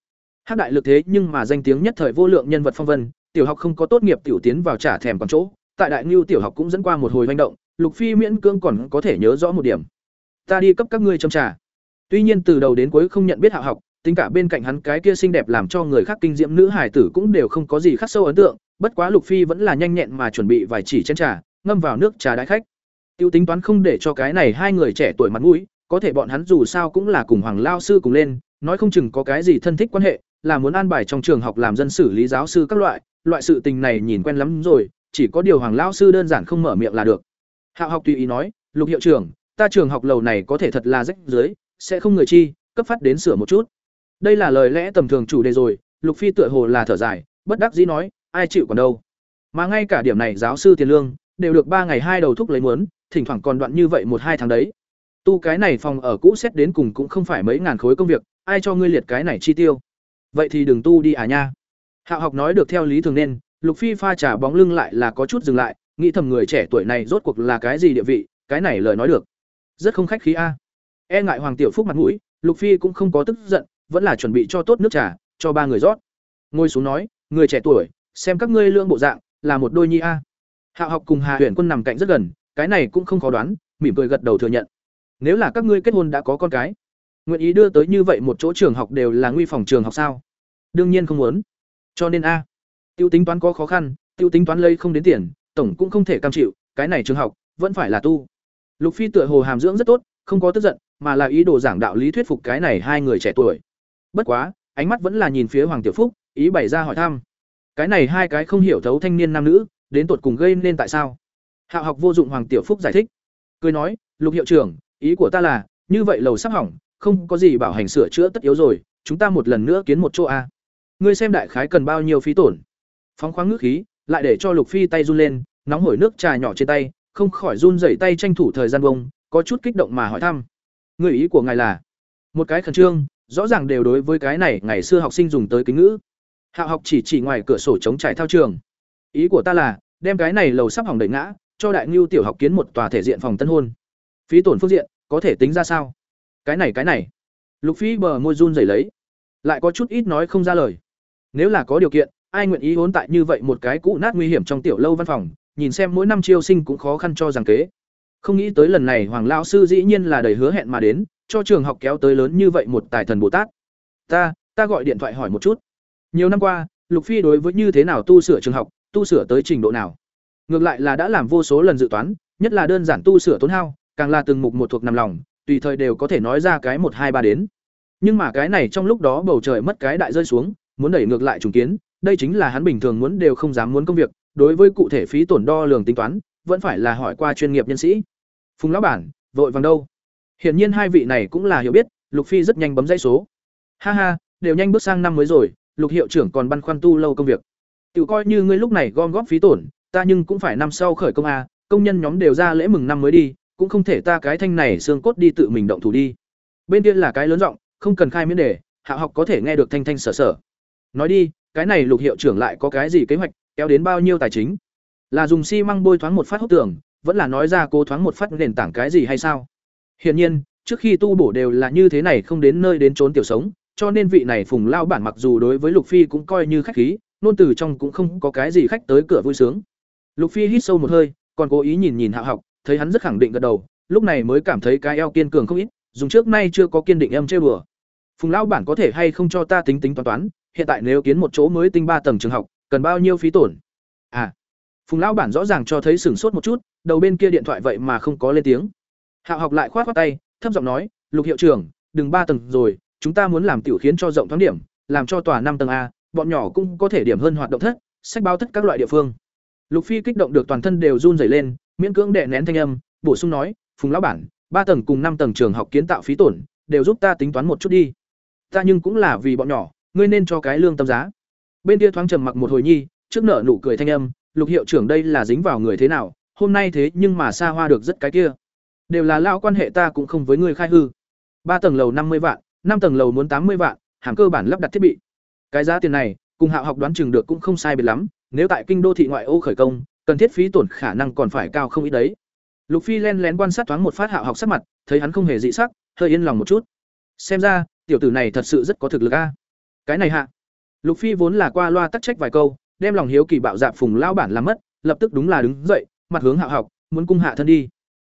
Hát đại lực thế nhưng mà danh tiếng nhất thời vô lượng nhân vật phong vân, tiểu học không có tốt nghiệp tiểu tiến vào trả thèm còn chỗ, tại đại nưu tiểu học cũng dẫn qua một hồi hoành động, Lục Phi miễn cưỡng còn có thể nhớ rõ một điểm. Ta đi cấp các ngươi châm trà. Tuy nhiên từ đầu đến cuối không nhận biết hạ học, tính cả bên cạnh hắn cái kia xinh đẹp làm cho người khác kinh diễm nữ hải tử cũng đều không có gì khác sâu ấn tượng, bất quá Lục Phi vẫn là nhanh nhẹn mà chuẩn bị vài chỉ chén trà, ngâm vào nước trà đại khách. Tiêu tính toán không để cho cái này hai người trẻ tuổi mặt mũi, có thể bọn hắn dù sao cũng là cùng Hoàng lao sư cùng lên, nói không chừng có cái gì thân thích quan hệ, là muốn an bài trong trường học làm dân xử lý giáo sư các loại, loại sự tình này nhìn quen lắm rồi, chỉ có điều Hoàng lao sư đơn giản không mở miệng là được. Hạo học tùy ý nói, "Lục hiệu trưởng, ta trường học lầu này có thể thật là rách dưới, sẽ không người chi, cấp phát đến sửa một chút." Đây là lời lẽ tầm thường chủ đề rồi, Lục Phi tựa hồ là thở dài, bất đắc dĩ nói, ai chịu còn đâu. Mà ngay cả điểm này giáo sư tiền lương đều được ba ngày hai đầu thúc lấy muốn, thỉnh thoảng còn đoạn như vậy một hai tháng đấy. Tu cái này phòng ở cũ xét đến cùng cũng không phải mấy ngàn khối công việc, ai cho ngươi liệt cái này chi tiêu. Vậy thì đừng tu đi à nha. Hạo học nói được theo lý thường nên, Lục Phi pha trà bóng lưng lại là có chút dừng lại, nghĩ thầm người trẻ tuổi này rốt cuộc là cái gì địa vị, cái này lời nói được. Rất không khách khí a. E ngại Hoàng Tiểu Phúc mặt mũi, Lục Phi cũng không có tức giận, vẫn là chuẩn bị cho tốt nước trà cho ba người rót ngồi xuống nói người trẻ tuổi xem các ngươi lương bộ dạng là một đôi nhi a hạo học cùng hà huyền quân nằm cạnh rất gần cái này cũng không khó đoán mỉm cười gật đầu thừa nhận nếu là các ngươi kết hôn đã có con cái, nguyện ý đưa tới như vậy một chỗ trường học đều là nguy phòng trường học sao? Đương nhiên không muốn. Cho nên a, tiêu tính toán có khó khăn, tiêu tính toán lây không đến tiền, tổng cũng không thể cam chịu, cái này trường học vẫn phải là tu. Lục phi tựa hồ hàm dưỡng rất tốt, không có tức giận, mà là ý đồ giảng đạo lý thuyết phục cái này hai người trẻ tuổi. Bất quá, ánh mắt vẫn là nhìn phía hoàng tiểu phúc, ý bày ra hỏi thăm. Cái này hai cái không hiểu thấu thanh niên nam nữ, đến tột cùng gây nên tại sao? Hạ học vô dụng hoàng tiểu phúc giải thích. Cười nói, lục hiệu trưởng ý của ta là, như vậy lầu sắp hỏng, không có gì bảo hành sửa chữa tất yếu rồi, chúng ta một lần nữa kiến một chỗ a. Ngươi xem đại khái cần bao nhiêu phí tổn? Phóng khoáng ngữ khí, lại để cho lục phi tay run lên, nóng hổi nước trà nhỏ trên tay, không khỏi run rẩy tay tranh thủ thời gian bông, có chút kích động mà hỏi thăm. Người ý của ngài là? Một cái khẩn trương, rõ ràng đều đối với cái này ngày xưa học sinh dùng tới kính ngữ. Hạ học chỉ chỉ ngoài cửa sổ chống trải thao trường. Ý của ta là, đem cái này lầu sắp hỏng đẩy ngã, cho đại ngưu tiểu học kiến một tòa thể diện phòng tân hôn phí tổn phương diện, có thể tính ra sao? Cái này cái này. Lục phi bờ môi run rẩy lấy. Lại có chút ít nói không ra lời. Nếu là có điều kiện, ai nguyện ý hốn tại như vậy một cái cũ nát nguy hiểm trong tiểu lâu văn phòng, nhìn xem mỗi năm chiêu sinh cũng khó khăn cho rằng kế. Không nghĩ tới lần này hoàng lao sư dĩ nhiên là đầy hứa hẹn mà đến, cho trường học kéo tới lớn như vậy một tài thần bồ tát. Ta ta gọi điện thoại hỏi một chút. Nhiều năm qua, lục phi đối với như thế nào tu sửa trường học, tu sửa tới trình độ nào? Ngược lại là đã làm vô số lần dự toán, nhất là đơn giản tu sửa tốn hao càng là từng mục một thuộc nằm lòng, tùy thời đều có thể nói ra cái một hai ba đến. Nhưng mà cái này trong lúc đó bầu trời mất cái đại rơi xuống, muốn đẩy ngược lại trùng kiến, đây chính là hắn bình thường muốn đều không dám muốn công việc, đối với cụ thể phí tổn đo lường tính toán, vẫn phải là hỏi qua chuyên nghiệp nhân sĩ. Phùng lão bản, vội vàng đâu? Hiển nhiên hai vị này cũng là hiểu biết, lục phi rất nhanh bấm dãy số. Ha ha, đều nhanh bước sang năm mới rồi, lục hiệu trưởng còn băn khoăn tu lâu công việc. Tự coi như ngươi lúc này gom góp phí tổn, ta nhưng cũng phải năm sau khởi công a, công nhân nhóm đều ra lễ mừng năm mới đi cũng không thể ta cái thanh này xương cốt đi tự mình động thủ đi. Bên kia là cái lớn giọng, không cần khai miễn đề, hạ học có thể nghe được thanh thanh sở sở. Nói đi, cái này lục hiệu trưởng lại có cái gì kế hoạch, kéo đến bao nhiêu tài chính? Là dùng xi măng bôi thoáng một phát hốc tường, vẫn là nói ra cố thoáng một phát nền tảng cái gì hay sao? Hiển nhiên, trước khi tu bổ đều là như thế này không đến nơi đến trốn tiểu sống, cho nên vị này phùng lao bản mặc dù đối với lục phi cũng coi như khách khí, nôn từ trong cũng không có cái gì khách tới cửa vui sướng. Lục phi hít sâu một hơi, còn cố ý nhìn nhìn hạ học thấy hắn rất khẳng định gật đầu, lúc này mới cảm thấy cái eo kiên cường không ít, dùng trước nay chưa có kiên định em chơi bừa phùng Lão bản có thể hay không cho ta tính tính toán toán, hiện tại nếu kiến một chỗ mới tinh ba tầng trường học, cần bao nhiêu phí tổn? À phùng lão bản rõ ràng cho thấy sửng sốt một chút, đầu bên kia điện thoại vậy mà không có lên tiếng. Hạo học lại khoát khoát tay, thấp giọng nói, lục hiệu trưởng, đừng ba tầng rồi, chúng ta muốn làm tiểu khiến cho rộng thoáng điểm, làm cho tòa năm tầng a, bọn nhỏ cũng có thể điểm hơn hoạt động thất, sách báo tất các loại địa phương. Lục phi kích động được toàn thân đều run rẩy lên miễn cưỡng đệ nén thanh âm, bổ sung nói, phùng lão bản, ba tầng cùng năm tầng trường học kiến tạo phí tổn, đều giúp ta tính toán một chút đi. Ta nhưng cũng là vì bọn nhỏ, ngươi nên cho cái lương tâm giá. Bên kia thoáng trầm mặc một hồi nhi, trước nở nụ cười thanh âm, lục hiệu trưởng đây là dính vào người thế nào, hôm nay thế nhưng mà xa hoa được rất cái kia. Đều là lao quan hệ ta cũng không với ngươi khai hư. Ba tầng lầu năm mươi vạn, năm tầng lầu muốn tám mươi vạn hàng cơ bản lắp đặt thiết bị. Cái giá tiền này, cùng hạ học đoán chừng được cũng không sai biệt lắm, nếu tại kinh đô thị ngoại ô khởi công cần thiết phí tổn khả năng còn phải cao không ít đấy. Lục phi len lén quan sát thoáng một phát hạo học sắc mặt, thấy hắn không hề dị sắc, hơi yên lòng một chút. Xem ra, tiểu tử này thật sự rất có thực lực a. Cái này hạ. Lục phi vốn là qua loa tắc trách vài câu, đem lòng hiếu kỳ bạo dạp phùng lao bản làm mất, lập tức đúng là đứng dậy, mặt hướng hạo học, muốn cung hạ thân đi.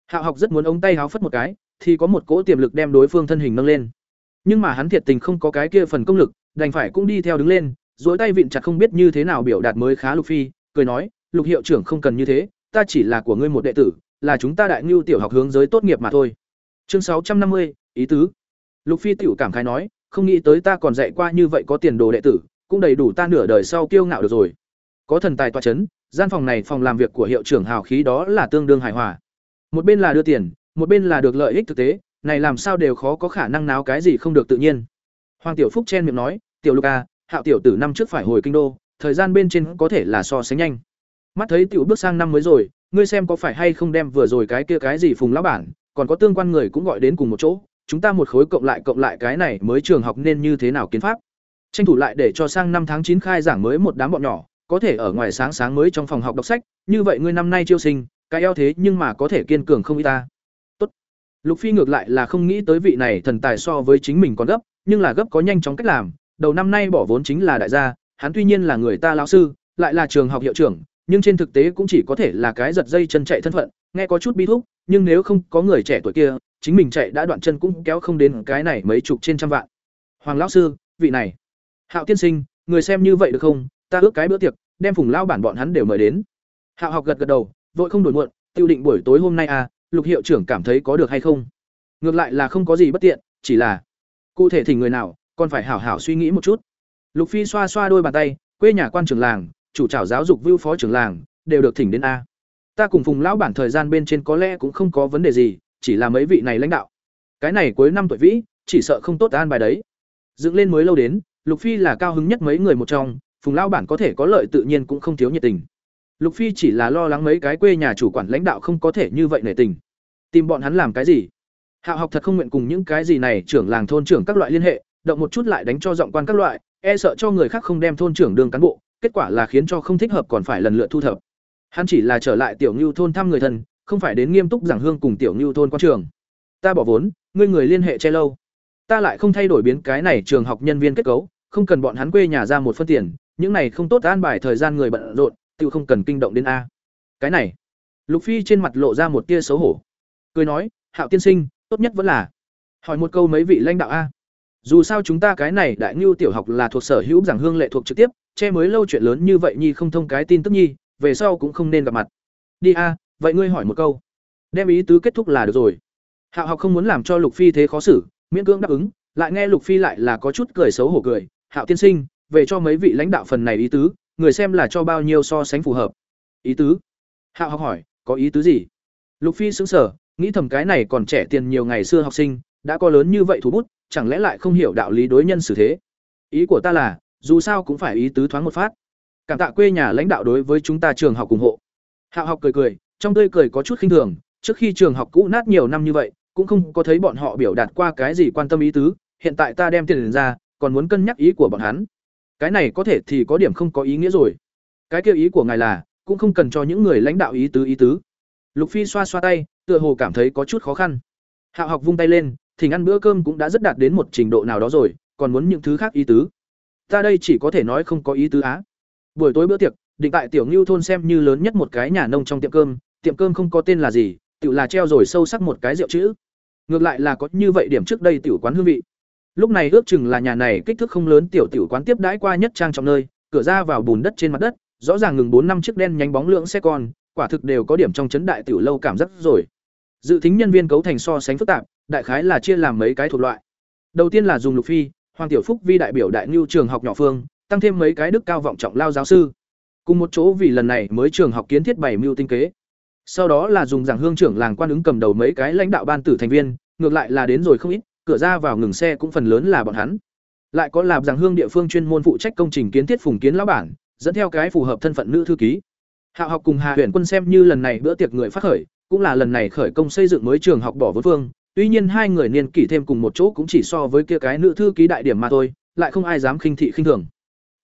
Hạo học rất muốn ống tay háo phất một cái, thì có một cỗ tiềm lực đem đối phương thân hình nâng lên. Nhưng mà hắn thiệt tình không có cái kia phần công lực, đành phải cũng đi theo đứng lên dối tay vịn chặt không biết như thế nào biểu đạt mới khá lục phi, cười nói lục hiệu trưởng không cần như thế, ta chỉ là của ngươi một đệ tử, là chúng ta đại ngưu tiểu học hướng giới tốt nghiệp mà thôi. Chương sáu trăm năm mươi, ý tứ. Lục phi tiểu cảm khái nói, không nghĩ tới ta còn dạy qua như vậy có tiền đồ đệ tử, cũng đầy đủ ta nửa đời sau kiêu ngạo được rồi. Có thần tài tọa chấn, gian phòng này phòng làm việc của hiệu trưởng hào khí đó là tương đương hài hòa. Một bên là đưa tiền, một bên là được lợi ích thực tế, này làm sao đều khó có khả năng náo cái gì không được tự nhiên. Hoàng tiểu phúc chen miệng nói, tiểu lục a hạo tiểu tử năm trước phải hồi kinh đô, thời gian bên trên có thể là so sánh nhanh mắt thấy tiểu bước sang năm mới rồi, ngươi xem có phải hay không đem vừa rồi cái kia cái gì phùng lão bản, còn có tương quan người cũng gọi đến cùng một chỗ, chúng ta một khối cộng lại cộng lại cái này mới trường học nên như thế nào kiến pháp tranh thủ lại để cho sang năm tháng chín khai giảng mới một đám bọn nhỏ, có thể ở ngoài sáng sáng mới trong phòng học đọc sách, như vậy ngươi năm nay chiêu sinh, cái eo thế nhưng mà có thể kiên cường không y ta Tốt. lục phi ngược lại là không nghĩ tới vị này thần tài so với chính mình còn gấp, nhưng là gấp có nhanh chóng cách làm, đầu năm nay bỏ vốn chính là đại gia, hắn tuy nhiên là người ta lão sư, lại là trường học hiệu trưởng nhưng trên thực tế cũng chỉ có thể là cái giật dây chân chạy thân phận, nghe có chút bi thúc, nhưng nếu không có người trẻ tuổi kia, chính mình chạy đã đoạn chân cũng kéo không đến cái này mấy chục trên trăm vạn. Hoàng lão sư, vị này. Hạo tiên sinh, người xem như vậy được không? Ta ước cái bữa tiệc, đem phùng lao bản bọn hắn đều mời đến. Hạo học gật gật đầu, vội không đổi muộn, tiêu định buổi tối hôm nay à lục hiệu trưởng cảm thấy có được hay không? Ngược lại là không có gì bất tiện, chỉ là, cụ thể thì người nào, còn phải hảo hảo suy nghĩ một chút. Lục phi xoa xoa đôi bàn tay, quê nhà quan trưởng làng chủ trảo giáo dục vưu phó trưởng làng, đều được thỉnh đến a. Ta cùng phùng lão bản thời gian bên trên có lẽ cũng không có vấn đề gì, chỉ là mấy vị này lãnh đạo. Cái này cuối năm tuổi vĩ, chỉ sợ không tốt an bài đấy. Dựng lên mới lâu đến, lục phi là cao hứng nhất mấy người một trong, phùng lão bản có thể có lợi tự nhiên cũng không thiếu nhiệt tình. Lục phi chỉ là lo lắng mấy cái quê nhà chủ quản lãnh đạo không có thể như vậy nể tình. Tìm bọn hắn làm cái gì? Hạ học thật không nguyện cùng những cái gì này trưởng làng thôn trưởng các loại liên hệ, động một chút lại đánh cho giọng quan các loại e sợ cho người khác không đem thôn trưởng đường cán bộ kết quả là khiến cho không thích hợp còn phải lần lượt thu thập. Hắn chỉ là trở lại tiểu Nưu thôn thăm người thân, không phải đến nghiêm túc giảng hương cùng tiểu Nưu thôn quan trường. Ta bỏ vốn, ngươi người liên hệ che lâu. Ta lại không thay đổi biến cái này trường học nhân viên kết cấu, không cần bọn hắn quê nhà ra một phân tiền, những này không tốt an bài thời gian người bận rộn, tự không cần kinh động đến a. Cái này, lục phi trên mặt lộ ra một tia xấu hổ. Cười nói, hạo tiên sinh, tốt nhất vẫn là hỏi một câu mấy vị lãnh đạo a dù sao chúng ta cái này đại ngưu tiểu học là thuộc sở hữu giảng hương lệ thuộc trực tiếp, che mới lâu chuyện lớn như vậy nhi không thông cái tin tức nhi, về sau cũng không nên gặp mặt. Đi a, vậy ngươi hỏi một câu. Đem ý tứ kết thúc là được rồi. Hạo học không muốn làm cho lục phi thế khó xử, miễn cưỡng đáp ứng, lại nghe lục phi lại là có chút cười xấu hổ cười. Hạo tiên sinh, về cho mấy vị lãnh đạo phần này ý tứ, người xem là cho bao nhiêu so sánh phù hợp. Ý tứ? Hạo học hỏi, có ý tứ gì? Lục phi xứng sở nghĩ thầm cái này còn trẻ tiền nhiều ngày xưa học sinh, đã có lớn như vậy thú bút chẳng lẽ lại không hiểu đạo lý đối nhân xử thế? Ý của ta là, dù sao cũng phải ý tứ thoáng một phát. Cảm tạ quê nhà lãnh đạo đối với chúng ta trường học ủng hộ. Hạo học cười cười, trong tươi cười có chút khinh thường, trước khi trường học cũ nát nhiều năm như vậy, cũng không có thấy bọn họ biểu đạt qua cái gì quan tâm ý tứ, hiện tại ta đem tiền ra, còn muốn cân nhắc ý của bọn hắn. Cái này có thể thì có điểm không có ý nghĩa rồi. Cái kêu ý của ngài là, cũng không cần cho những người lãnh đạo ý tứ ý tứ. Lục phi xoa xoa tay, tựa hồ cảm thấy có chút khó khăn. Hạo học vung tay lên thỉnh ăn bữa cơm cũng đã rất đạt đến một trình độ nào đó rồi, còn muốn những thứ khác ý tứ? Ta đây chỉ có thể nói không có ý tứ á. Buổi tối bữa tiệc, định tại tiểu ngưu thôn xem như lớn nhất một cái nhà nông trong tiệm cơm tiệm cơm không có tên là gì, tự là treo rồi sâu sắc một cái rượu chữ. Ngược lại là có như vậy điểm trước đây tiểu quán hương vị. Lúc này ước chừng là nhà này kích thước không lớn tiểu tiểu quán tiếp đãi qua nhất trang trọng nơi, cửa ra vào bùn đất trên mặt đất, rõ ràng ngừng bốn năm chiếc đen nhánh bóng lượng xe con, quả thực đều có điểm trong chấn đại tiểu lâu cảm giác rồi dự tính nhân viên cấu thành so sánh phức tạp, đại khái là chia làm mấy cái thuộc loại. Đầu tiên là dùng lục phi, hoàng tiểu phúc vi đại biểu đại ngưu trường học nhỏ phương, tăng thêm mấy cái đức cao vọng trọng lao giáo sư. Cùng một chỗ vì lần này mới trường học kiến thiết bảy mưu tinh kế. Sau đó là dùng giảng hương trưởng làng quan ứng cầm đầu mấy cái lãnh đạo ban tử thành viên, ngược lại là đến rồi không ít, cửa ra vào ngừng xe cũng phần lớn là bọn hắn. Lại có làm giảng hương địa phương chuyên môn phụ trách công trình kiến thiết phùng kiến lão bản, dẫn theo cái phù hợp thân phận nữ thư ký. Hạ học cùng hà huyện quân xem như lần này bữa tiệc người phát khởi cũng là lần này khởi công xây dựng mới trường học bỏ vốn phương, tuy nhiên hai người niên kỷ thêm cùng một chỗ cũng chỉ so với kia cái nữ thư ký đại điểm mà thôi, lại không ai dám khinh thị khinh thường.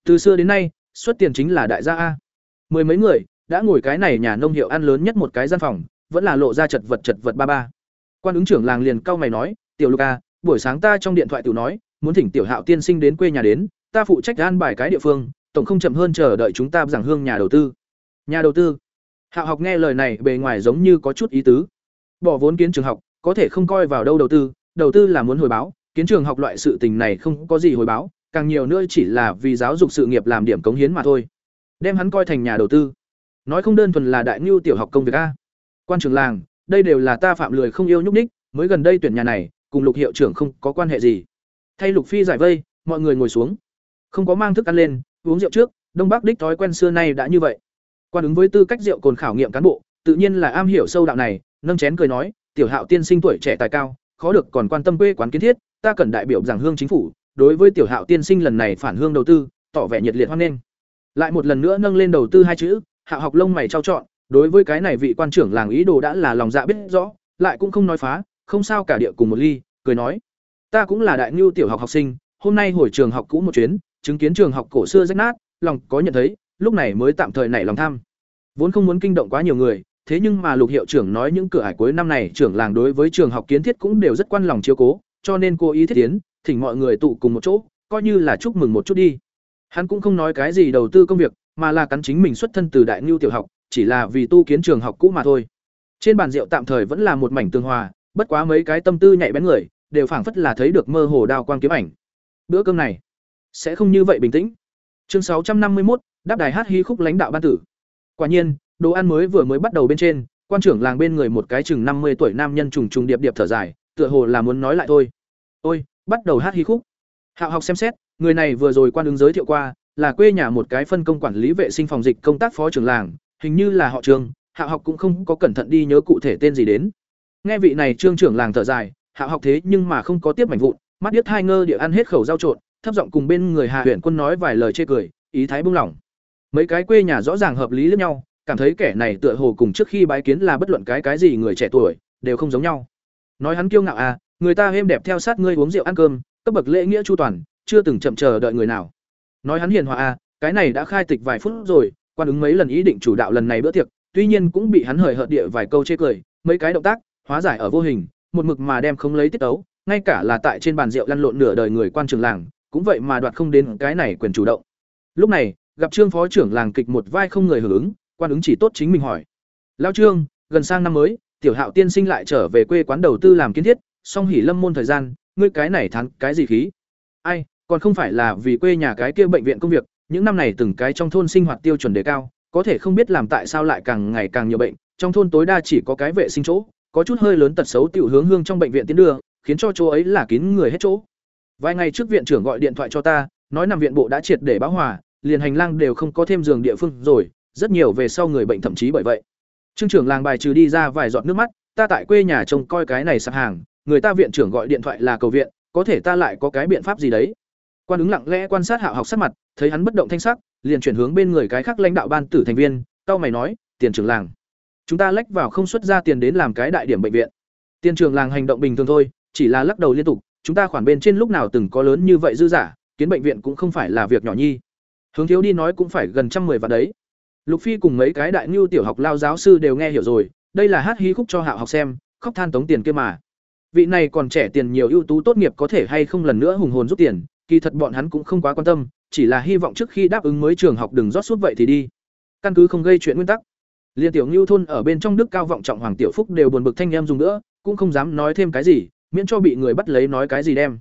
Từ xưa đến nay, xuất tiền chính là đại gia a. Mười mấy người, đã ngồi cái này nhà nông hiệu ăn lớn nhất một cái gian phòng, vẫn là lộ ra chật vật chật vật ba ba. Quan ứng trưởng làng liền cau mày nói, tiểu luka buổi sáng ta trong điện thoại tiểu nói, muốn thỉnh tiểu hạo tiên sinh đến quê nhà đến, ta phụ trách an bài cái địa phương, tổng không chậm hơn chờ đợi chúng ta giảng hương nhà đầu tư. Nhà đầu tư Hạ học nghe lời này bề ngoài giống như có chút ý tứ. Bỏ vốn kiến trường học, có thể không coi vào đâu đầu tư đầu tư là muốn hồi báo, kiến trường học loại sự tình này không có gì hồi báo, càng nhiều nữa chỉ là vì giáo dục sự nghiệp làm điểm cống hiến mà thôi. Đem hắn coi thành nhà đầu tư. Nói không đơn thuần là đại nhu tiểu học công việc a. Quan trường làng, đây đều là ta phạm lười không yêu nhúc ních mới gần đây tuyển nhà này, cùng lục hiệu trưởng không có quan hệ gì. Thay lục phi giải vây, mọi người ngồi xuống. Không có mang thức ăn lên, uống rượu trước, đông bắc đích thói quen xưa nay đã như vậy quan ứng với tư cách rượu cồn khảo nghiệm cán bộ, tự nhiên là am hiểu sâu đạo này, nâng chén cười nói, tiểu hạo tiên sinh tuổi trẻ tài cao, khó được còn quan tâm quê quán kiến thiết, ta cần đại biểu giảng hương chính phủ, đối với tiểu hạo tiên sinh lần này phản hương đầu tư, tỏ vẻ nhiệt liệt hoan nghênh. Lại một lần nữa nâng lên đầu tư hai chữ, hạo học lông mày trao chọn đối với cái này vị quan trưởng làng ý đồ đã là lòng dạ biết rõ, lại cũng không nói phá, không sao cả địa cùng một ly, cười nói, ta cũng là đại ngưu tiểu học học sinh, hôm nay hồi trường học cũ một chuyến, chứng kiến trường học cổ xưa rách nát, lòng có nhận thấy lúc này mới tạm thời nảy lòng tham. Vốn không muốn kinh động quá nhiều người, thế nhưng mà lục hiệu trưởng nói những cửa hải cuối năm này trưởng làng đối với trường học kiến thiết cũng đều rất quan lòng chiếu cố, cho nên cô ý thiết tiến, thỉnh mọi người tụ cùng một chỗ, coi như là chúc mừng một chút đi. Hắn cũng không nói cái gì đầu tư công việc, mà là cắn chính mình xuất thân từ đại ngưu tiểu học, chỉ là vì tu kiến trường học cũ mà thôi. Trên bàn rượu tạm thời vẫn là một mảnh tương hòa, bất quá mấy cái tâm tư nhạy bén người, đều phảng phất là thấy được mơ hồ đao quang kiếm ảnh. Bữa cơm này sẽ không như vậy bình tĩnh. Chương sáu trăm năm mươi một đáp đài hát hí khúc lãnh đạo ban tử quả nhiên đồ ăn mới vừa mới bắt đầu bên trên quan trưởng làng bên người một cái chừng năm mươi tuổi nam nhân trùng trùng điệp điệp thở dài tựa hồ là muốn nói lại thôi ôi bắt đầu hát hí khúc hạo học xem xét người này vừa rồi quan ứng giới thiệu qua, là quê nhà một cái phân công quản lý vệ sinh phòng dịch công tác phó trưởng làng, hình như là họ Trương, Hạ học cũng không có cẩn thận đi nhớ cụ thể tên gì đến. Nghe vị này trương trưởng làng thở dài, Hạ học thế nhưng mà không có tiếp mảnh vụn, mắt điếc hai ngơ địa ăn hết khẩu rau trộn, thấp giọng cùng bên người Hà Huyền Quân nói vài lời chê cười, ý thái buông lỏng. Mấy cái quê nhà rõ ràng hợp lý lẫn nhau, cảm thấy kẻ này tựa hồ cùng trước khi bái kiến là bất luận cái cái gì người trẻ tuổi, đều không giống nhau. Nói hắn kiêu ngạo à, người ta êm đẹp theo sát ngươi uống rượu ăn cơm, cấp bậc lễ nghĩa chu toàn, chưa từng chậm chờ đợi người nào. Nói hắn hiền hòa à, cái này đã khai tịch vài phút rồi, quan ứng mấy lần ý định chủ đạo lần này bữa tiệc, tuy nhiên cũng bị hắn hời hợt địa vài câu chê cười, mấy cái động tác, hóa giải ở vô hình, một mực mà đem không lấy tiết tấu, ngay cả là tại trên bàn rượu lăn lộn nửa đời người quan trường làng, cũng vậy mà đoạt không đến cái này quyền chủ động. Lúc này, gặp Trương phó trưởng làng kịch một vai không người hưởng ứng, quan ứng chỉ tốt chính mình hỏi. Lão Trương, gần sang năm mới, tiểu Hạo tiên sinh lại trở về quê quán đầu tư làm kiến thiết, song hỉ lâm môn thời gian, ngươi cái này thắng cái gì khí? Ai, còn không phải là vì quê nhà cái kia bệnh viện công việc, những năm này từng cái trong thôn sinh hoạt tiêu chuẩn đề cao, có thể không biết làm tại sao lại càng ngày càng nhiều bệnh, trong thôn tối đa chỉ có cái vệ sinh chỗ, có chút hơi lớn tật xấu tiểu hướng hương trong bệnh viện tiến đưa, khiến cho chỗ ấy là kín người hết chỗ. Vài ngày trước viện trưởng gọi điện thoại cho ta, nói nằm viện bộ đã triệt để báo hòa, liền hành lang đều không có thêm giường địa phương rồi, rất nhiều về sau người bệnh thậm chí bởi vậy. Trương trưởng làng bài trừ đi ra vài giọt nước mắt, ta tại quê nhà trông coi cái này sạp hàng, người ta viện trưởng gọi điện thoại là cầu viện, có thể ta lại có cái biện pháp gì đấy. Quan ứng lặng lẽ quan sát Hạo học sắc mặt, thấy hắn bất động thanh sắc, liền chuyển hướng bên người cái khác lãnh đạo ban tử thành viên, cao mày nói, "Tiền trưởng làng, chúng ta lách vào không xuất ra tiền đến làm cái đại điểm bệnh viện." Tiền trưởng làng hành động bình thường thôi, chỉ là lắc đầu liên tục, chúng ta khoản bên trên lúc nào từng có lớn như vậy dư giả, kiến bệnh viện cũng không phải là việc nhỏ nhi. Hướng thiếu đi nói cũng phải gần trăm mười vạn đấy. Lục Phi cùng mấy cái đại nhu tiểu học lao giáo sư đều nghe hiểu rồi, đây là hát hí khúc cho Hạo học xem, khóc than tống tiền kia mà. Vị này còn trẻ tiền nhiều ưu tú tốt nghiệp có thể hay không lần nữa hùng hồn rút tiền, kỳ thật bọn hắn cũng không quá quan tâm, chỉ là hy vọng trước khi đáp ứng mới trường học đừng rót suốt vậy thì đi. Căn cứ không gây chuyện nguyên tắc. Liên tiểu Nưu thôn ở bên trong đức cao vọng trọng hoàng tiểu phúc đều buồn bực thanh em dùng nữa, cũng không dám nói thêm cái gì, miễn cho bị người bắt lấy nói cái gì đem.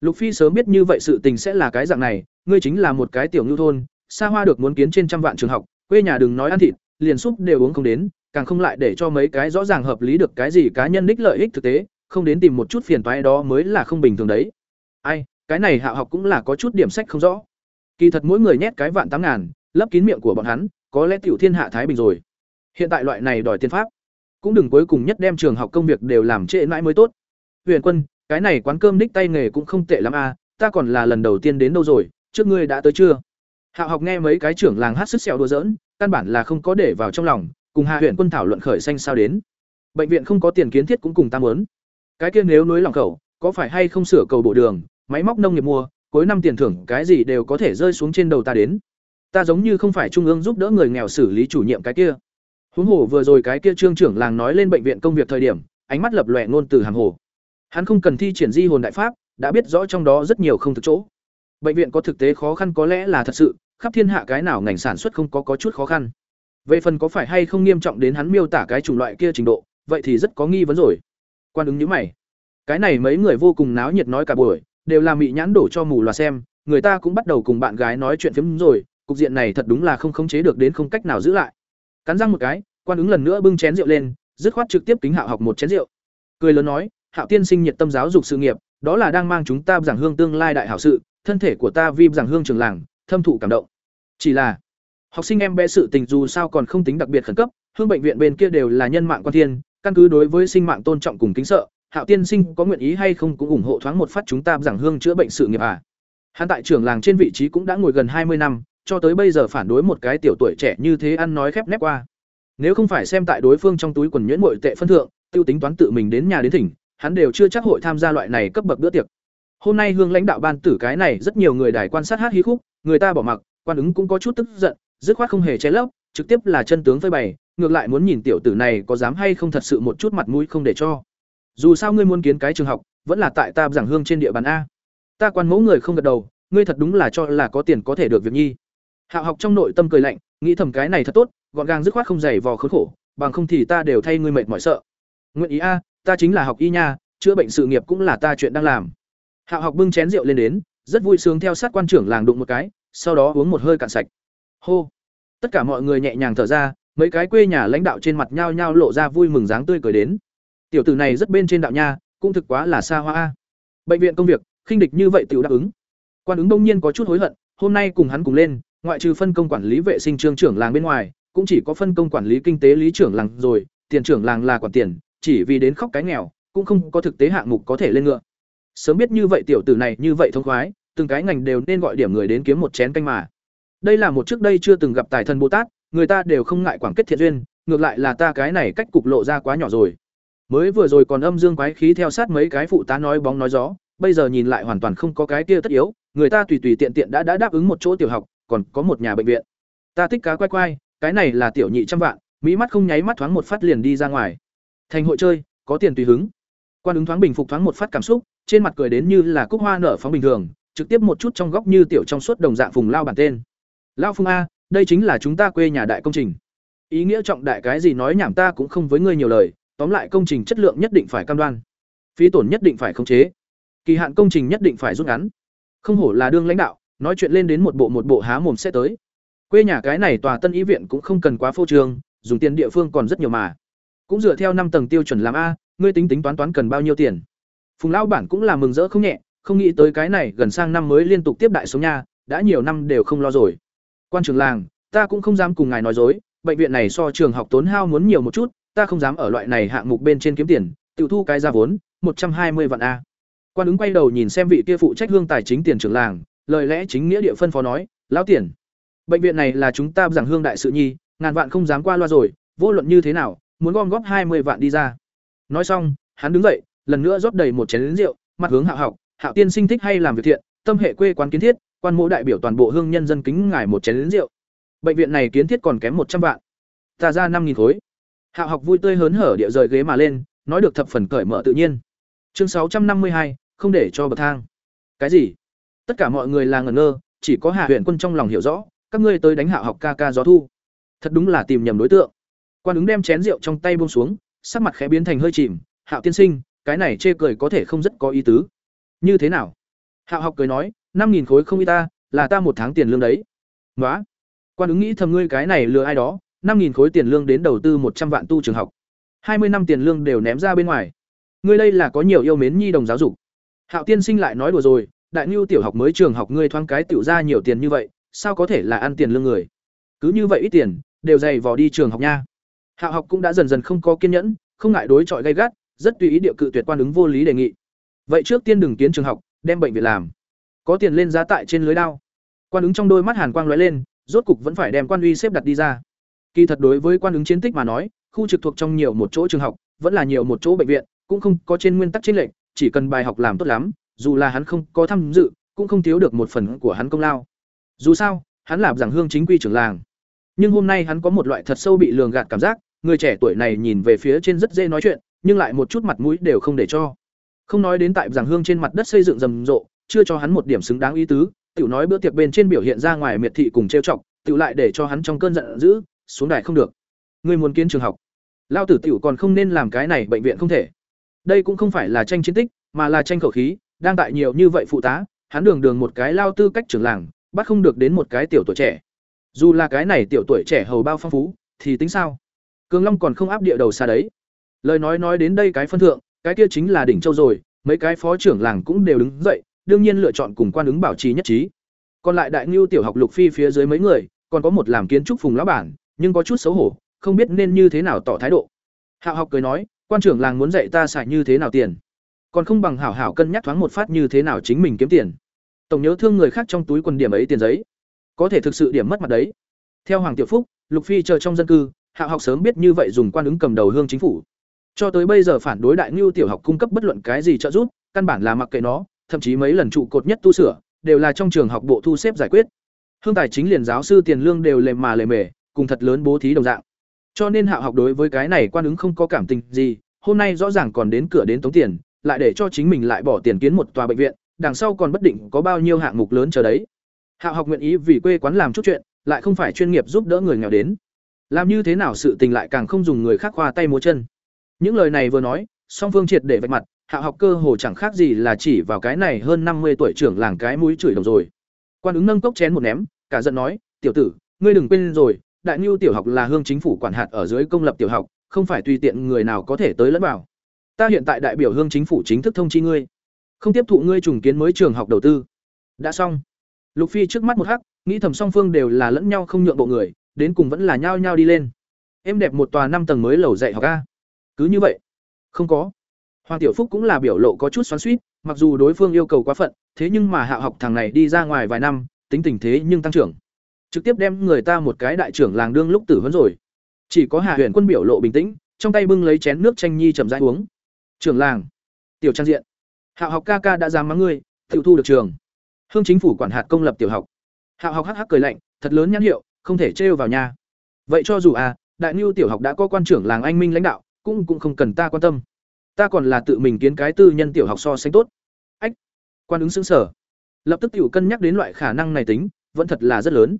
Lục Phi sớm biết như vậy sự tình sẽ là cái dạng này, ngươi chính là một cái tiểu Nưu thôn, xa hoa được muốn kiến trên trăm vạn trường học, quê nhà đừng nói ăn thịt, liền súp đều uống không đến, càng không lại để cho mấy cái rõ ràng hợp lý được cái gì cá nhân đích lợi ích thực tế, không đến tìm một chút phiền toái đó mới là không bình thường đấy. Ai, cái này hạ học cũng là có chút điểm sách không rõ. Kỳ thật mỗi người nhét cái vạn tám ngàn, lấp kín miệng của bọn hắn, có lẽ tiểu thiên hạ thái bình rồi. Hiện tại loại này đòi tiên pháp, cũng đừng cuối cùng nhất đem trường học công việc đều làm trễ mãi mới tốt. Huyền Quân, cái này quán cơm đích tay nghề cũng không tệ lắm à, ta còn là lần đầu tiên đến đâu rồi, trước ngươi đã tới chưa? Hạo học nghe mấy cái trưởng làng hát sức sẹo đùa giỡn, căn bản là không có để vào trong lòng, cùng Hạ huyện Quân thảo luận khởi xanh sao đến. Bệnh viện không có tiền kiến thiết cũng cùng tam lớn Cái kia nếu núi lòng khẩu, có phải hay không sửa cầu bộ đường, máy móc nông nghiệp mua, cuối năm tiền thưởng cái gì đều có thể rơi xuống trên đầu ta đến. Ta giống như không phải trung ương giúp đỡ người nghèo xử lý chủ nhiệm cái kia. Huống hồ vừa rồi cái kia trương trưởng làng nói lên bệnh viện công việc thời điểm, ánh mắt lập lòe ngôn từ hàng hồ. Hắn không cần thi triển di hồn đại pháp, đã biết rõ trong đó rất nhiều không thực chỗ. Bệnh viện có thực tế khó khăn có lẽ là thật sự, khắp thiên hạ cái nào ngành sản xuất không có có chút khó khăn. Về phần có phải hay không nghiêm trọng đến hắn miêu tả cái chủng loại kia trình độ, vậy thì rất có nghi vấn rồi. Quan ứng như mày. Cái này mấy người vô cùng náo nhiệt nói cả buổi, đều là mị nhãn đổ cho mù loà xem, người ta cũng bắt đầu cùng bạn gái nói chuyện phiếm rồi, cục diện này thật đúng là không khống chế được đến không cách nào giữ lại. Cắn răng một cái, quan ứng lần nữa bưng chén rượu lên, dứt khoát trực tiếp kính Hạo học một chén rượu. Cười lớn nói, Hạo tiên sinh nhiệt tâm giáo dục sự nghiệp, đó là đang mang chúng ta giảng hương tương lai đại hảo sự, thân thể của ta vi giảng hương trường làng, thâm thụ cảm động. Chỉ là, học sinh em bé sự tình dù sao còn không tính đặc biệt khẩn cấp, hương bệnh viện bên kia đều là nhân mạng quan thiên, căn cứ đối với sinh mạng tôn trọng cùng kính sợ, Hạo tiên sinh có nguyện ý hay không cũng ủng hộ thoáng một phát chúng ta giảng hương chữa bệnh sự nghiệp à? Hắn tại trưởng làng trên vị trí cũng đã ngồi gần hai mươi năm, cho tới bây giờ phản đối một cái tiểu tuổi trẻ như thế ăn nói khép nép qua. Nếu không phải xem tại đối phương trong túi quần nhuyễn muội tệ phân thượng, tiêu tính toán tự mình đến nhà đến thỉnh, hắn đều chưa chắc hội tham gia loại này cấp bậc bữa tiệc. Hôm nay hương lãnh đạo ban tử cái này rất nhiều người đài quan sát hát hí khúc, người ta bỏ mặc, quan ứng cũng có chút tức giận, dứt khoát không hề che lấp, trực tiếp là chân tướng phơi bày, ngược lại muốn nhìn tiểu tử này có dám hay không thật sự một chút mặt mũi không để cho. Dù sao ngươi muốn kiến cái trường học, vẫn là tại ta giảng hương trên địa bàn a. Ta quan mẫu người không gật đầu, ngươi thật đúng là cho là có tiền có thể được việc nhi. hạ học trong nội tâm cười lạnh, nghĩ thầm cái này thật tốt, gọn gàng dứt khoát không dày vò khốn khổ, bằng không thì ta đều thay ngươi mệt mỏi sợ. Nguyện ý a, ta chính là học y nha, chữa bệnh sự nghiệp cũng là ta chuyện đang làm. Hạo học bưng chén rượu lên đến, rất vui sướng theo sát quan trưởng làng đụng một cái, sau đó uống một hơi cạn sạch. Hô. Tất cả mọi người nhẹ nhàng thở ra, mấy cái quê nhà lãnh đạo trên mặt nhao nhao lộ ra vui mừng dáng tươi cười đến. Tiểu tử này rất bên trên đạo nha, cũng thực quá là xa hoa a. Bệnh viện công việc, khinh địch như vậy tiểu đáp ứng. Quan ứng đông nhiên có chút hối hận, hôm nay cùng hắn cùng lên, ngoại trừ phân công quản lý vệ sinh trường trưởng làng bên ngoài, cũng chỉ có phân công quản lý kinh tế lý trưởng làng rồi, tiền trưởng làng là quản tiền, chỉ vì đến khóc cái nghèo, cũng không có thực tế hạng mục có thể lên ngựa. Sớm biết như vậy tiểu tử này như vậy thông khoái, từng cái ngành đều nên gọi điểm người đến kiếm một chén canh mà. Đây là một trước đây chưa từng gặp tài thần Bồ Tát, người ta đều không ngại quảng kết thiện duyên, ngược lại là ta cái này cách cục lộ ra quá nhỏ rồi. Mới vừa rồi còn âm dương quái khí theo sát mấy cái phụ tá nói bóng nói gió, bây giờ nhìn lại hoàn toàn không có cái kia tất yếu, người ta tùy tùy tiện tiện đã đã đáp ứng một chỗ tiểu học, còn có một nhà bệnh viện. Ta thích cá quay quay, cái này là tiểu nhị trăm vạn, mỹ mắt không nháy mắt thoáng một phát liền đi ra ngoài. Thành hội chơi, có tiền tùy hứng. Quan ứng thoáng bình phục thoáng một phát cảm xúc, trên mặt cười đến như là cúc hoa nở phóng bình thường, trực tiếp một chút trong góc như tiểu trong suốt đồng dạng phùng lao bản tên. Lao Phùng a, đây chính là chúng ta quê nhà đại công trình. Ý nghĩa trọng đại cái gì nói nhảm ta cũng không với ngươi nhiều lời, tóm lại công trình chất lượng nhất định phải cam đoan. Phí tổn nhất định phải khống chế. Kỳ hạn công trình nhất định phải rút ngắn. Không hổ là đương lãnh đạo, nói chuyện lên đến một bộ một bộ há mồm sẽ tới. Quê nhà cái này tòa Tân ý viện cũng không cần quá phô trương, dùng tiền địa phương còn rất nhiều mà. Cũng dựa theo năm tầng tiêu chuẩn làm a, ngươi tính tính toán toán cần bao nhiêu tiền. Phùng lão bản cũng là mừng rỡ không nhẹ, không nghĩ tới cái này gần sang năm mới liên tục tiếp đại số nha, đã nhiều năm đều không lo rồi. Quan trưởng làng, ta cũng không dám cùng ngài nói dối, bệnh viện này so trường học tốn hao muốn nhiều một chút, ta không dám ở loại này hạng mục bên trên kiếm tiền, tự thu cái ra vốn, một trăm hai mươi vạn a. Quan ứng quay đầu nhìn xem vị kia phụ trách hương tài chính tiền trưởng làng, lời lẽ chính nghĩa địa phân phó nói, "Lão tiền, bệnh viện này là chúng ta giảng hương đại sự nhi, ngàn vạn không dám qua loa rồi, vô luận như thế nào, muốn gom góp hai mươi vạn đi ra." Nói xong, hắn đứng dậy, lần nữa rót đầy một chén rượu, mặt hướng Hạo học, Hạo tiên sinh thích hay làm việc thiện, tâm hệ quê quán kiến thiết, quan mộ đại biểu toàn bộ hương nhân dân kính ngài một chén rượu. Bệnh viện này kiến thiết còn kém một trăm vạn. Ta ra năm nghìn khối. Hạo học vui tươi hớn hở địa rời ghế mà lên, nói được thập phần cởi mở tự nhiên. Chương sáu trăm năm mươi hai, không để cho bậc thang. Cái gì? Tất cả mọi người là ngẩn ngơ, chỉ có Hạ huyện Quân trong lòng hiểu rõ, các ngươi tới đánh Hạo học ca ca gió thu. Thật đúng là tìm nhầm đối tượng. Quan ứng đem chén rượu trong tay buông xuống, sắc mặt khẽ biến thành hơi chìm, "Hạo tiên sinh, cái này chê cười có thể không rất có ý tứ." "Như thế nào?" Hạo học cười nói, năm nghìn khối không y ta, là ta một tháng tiền lương đấy." "Ngoá." Quan ứng nghĩ thầm ngươi cái này lừa ai đó, năm nghìn khối tiền lương đến đầu tư một trăm vạn tu trường học. hai mươi năm tiền lương đều ném ra bên ngoài. Ngươi đây là có nhiều yêu mến nhi đồng giáo dục. Hạo tiên sinh lại nói đùa rồi, đại nhu tiểu học mới trường học ngươi thoáng cái tiểu ra nhiều tiền như vậy, sao có thể là ăn tiền lương người? Cứ như vậy ít tiền, đều dày vò đi trường học nha. Hạ học cũng đã dần dần không có kiên nhẫn, không ngại đối chọi gay gắt, rất tùy ý địa cự tuyệt quan ứng vô lý đề nghị. Vậy trước tiên đừng kiến trường học, đem bệnh viện làm. Có tiền lên giá tại trên lưới đao. Quan ứng trong đôi mắt hàn quang lóe lên, rốt cục vẫn phải đem quan uy xếp đặt đi ra. Kỳ thật đối với quan ứng chiến tích mà nói, khu trực thuộc trong nhiều một chỗ trường học, vẫn là nhiều một chỗ bệnh viện, cũng không có trên nguyên tắc chiến lệnh, chỉ cần bài học làm tốt lắm, dù là hắn không có tham dự, cũng không thiếu được một phần của hắn công lao. Dù sao, hắn là giảng hương chính quy trưởng làng. Nhưng hôm nay hắn có một loại thật sâu bị lường gạt cảm giác, người trẻ tuổi này nhìn về phía trên rất dễ nói chuyện, nhưng lại một chút mặt mũi đều không để cho. Không nói đến tại giảng hương trên mặt đất xây dựng rầm rộ, chưa cho hắn một điểm xứng đáng ý tứ, tiểu nói bữa tiệc bên trên biểu hiện ra ngoài miệt thị cùng trêu chọc, tiểu lại để cho hắn trong cơn giận dữ, xuống đài không được. Người muốn kiến trường học, lao tử tiểu còn không nên làm cái này bệnh viện không thể. Đây cũng không phải là tranh chiến tích, mà là tranh khẩu khí, đang tại nhiều như vậy phụ tá, hắn đường đường một cái lao tư cách trưởng làng, bắt không được đến một cái tiểu tuổi trẻ. Dù là cái này tiểu tuổi trẻ hầu bao phong phú, thì tính sao? Cường Long còn không áp địa đầu xa đấy. Lời nói nói đến đây cái phân thượng, cái kia chính là đỉnh châu rồi, mấy cái phó trưởng làng cũng đều đứng dậy, đương nhiên lựa chọn cùng quan ứng bảo trì nhất trí. Còn lại đại ngưu tiểu học Lục Phi phía dưới mấy người, còn có một làm kiến trúc phùng lão bản, nhưng có chút xấu hổ, không biết nên như thế nào tỏ thái độ. Hạo học cười nói, quan trưởng làng muốn dạy ta xài như thế nào tiền, còn không bằng hảo hảo cân nhắc thoáng một phát như thế nào chính mình kiếm tiền. Tổng nhớ thương người khác trong túi quần điểm ấy tiền giấy, có thể thực sự điểm mất mặt đấy. Theo Hoàng Tiểu Phúc, Lục Phi chờ trong dân cư, Hạo học sớm biết như vậy dùng quan ứng cầm đầu hương chính phủ. Cho tới bây giờ phản đối đại ngưu tiểu học cung cấp bất luận cái gì trợ giúp, căn bản là mặc kệ nó, thậm chí mấy lần trụ cột nhất tu sửa, đều là trong trường học bộ thu xếp giải quyết. Hương tài chính liền giáo sư tiền lương đều lề mà lề mề, cùng thật lớn bố thí đồng dạng. Cho nên Hạo học đối với cái này quan ứng không có cảm tình gì, hôm nay rõ ràng còn đến cửa đến tống tiền, lại để cho chính mình lại bỏ tiền kiến một tòa bệnh viện, đằng sau còn bất định có bao nhiêu hạng mục lớn chờ đấy. Hạo học nguyện ý vì quê quán làm chút chuyện, lại không phải chuyên nghiệp giúp đỡ người nghèo đến. Làm như thế nào sự tình lại càng không dùng người khác khoa tay múa chân. Những lời này vừa nói, song phương triệt để vạch mặt, hạ học cơ hồ chẳng khác gì là chỉ vào cái này hơn năm mươi tuổi trưởng làng cái mũi chửi đồng rồi. Quan ứng nâng cốc chén một ném, cả giận nói, "Tiểu tử, ngươi đừng quên rồi, đại nhu tiểu học là hương chính phủ quản hạt ở dưới công lập tiểu học, không phải tùy tiện người nào có thể tới lẫn vào. Ta hiện tại đại biểu hương chính phủ chính thức thông chi ngươi, không tiếp thụ ngươi trùng kiến mới trường học đầu tư. đã xong lục phi trước mắt một hắc nghĩ thầm song phương đều là lẫn nhau không nhượng bộ người đến cùng vẫn là nhao nhao đi lên. Em đẹp một tòa năm tầng mới lầu dạy học ca cứ như vậy. Không có. Hoàng tiểu phúc cũng là biểu lộ có chút xoắn suýt mặc dù đối phương yêu cầu quá phận, thế nhưng mà hạ học thằng này đi ra ngoài vài năm, tính tình thế nhưng tăng trưởng. Trực tiếp đem người ta một cái đại trưởng làng đương lúc tử vấn rồi. Chỉ có hạ Huyền quân biểu lộ bình tĩnh, trong tay bưng lấy chén nước chanh nhi chậm rãi uống. Trưởng làng. Tiểu trang diện. Hạ học ca ca đã dám mắng ngươi, tiểu thu được trường. Hương chính phủ quản hạt công lập tiểu học. Hạ học hắc hắc cười lạnh, thật lớn nhãn hiệu không thể trêu vào nhà vậy cho dù à đại nhu tiểu học đã có quan trưởng làng anh minh lãnh đạo, cũng cũng không cần ta quan tâm. Ta còn là tự mình kiến cái tư nhân tiểu học so sánh tốt. Ách, quan ứng xứng sở. Lập tức tiểu cân nhắc đến loại khả năng này tính, vẫn thật là rất lớn.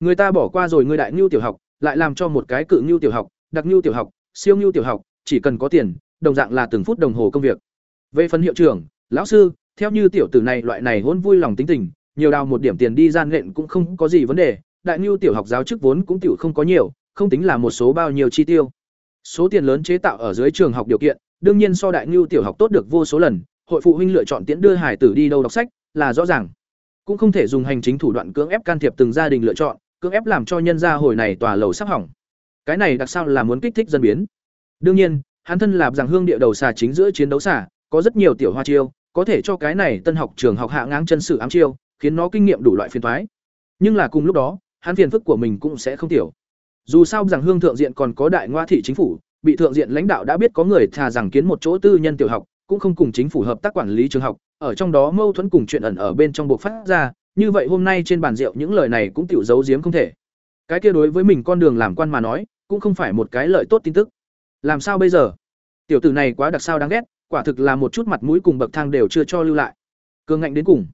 Người ta bỏ qua rồi người đại nhu tiểu học, lại làm cho một cái cự nhu tiểu học, đặc nhu tiểu học, siêu nhu tiểu học, chỉ cần có tiền, đồng dạng là từng phút đồng hồ công việc. Về phần hiệu trưởng, lão sư, theo như tiểu tử này loại này hôn vui lòng tính tình, nhiều đào một điểm tiền đi gian lệnh cũng không có gì vấn đề đại nhu tiểu học giáo chức vốn cũng tiểu không có nhiều, không tính là một số bao nhiêu chi tiêu. Số tiền lớn chế tạo ở dưới trường học điều kiện, đương nhiên so đại nhu tiểu học tốt được vô số lần, hội phụ huynh lựa chọn tiễn đưa hải tử đi đâu đọc sách, là rõ ràng. Cũng không thể dùng hành chính thủ đoạn cưỡng ép can thiệp từng gia đình lựa chọn, cưỡng ép làm cho nhân gia hồi này tòa lầu sắp hỏng. Cái này đặc sao là muốn kích thích dân biến. Đương nhiên, hắn thân là rằng hương địa đầu xà chính giữa chiến đấu xà, có rất nhiều tiểu hoa chiêu, có thể cho cái này tân học trường học hạ ngang chân sự ám chiêu, khiến nó kinh nghiệm đủ loại phiền thoái nhưng là cùng lúc đó hắn phiền phức của mình cũng sẽ không tiểu. Dù sao rằng hương thượng diện còn có đại ngoa thị chính phủ, bị thượng diện lãnh đạo đã biết có người thà rằng kiến một chỗ tư nhân tiểu học, cũng không cùng chính phủ hợp tác quản lý trường học, ở trong đó mâu thuẫn cùng chuyện ẩn ở bên trong buộc phát ra, như vậy hôm nay trên bàn rượu những lời này cũng tiểu giấu giếm không thể. Cái kia đối với mình con đường làm quan mà nói, cũng không phải một cái lợi tốt tin tức. Làm sao bây giờ? Tiểu tử này quá đặc sao đáng ghét, quả thực là một chút mặt mũi cùng bậc thang đều chưa cho lưu lại. Cương ngạnh đến cùng.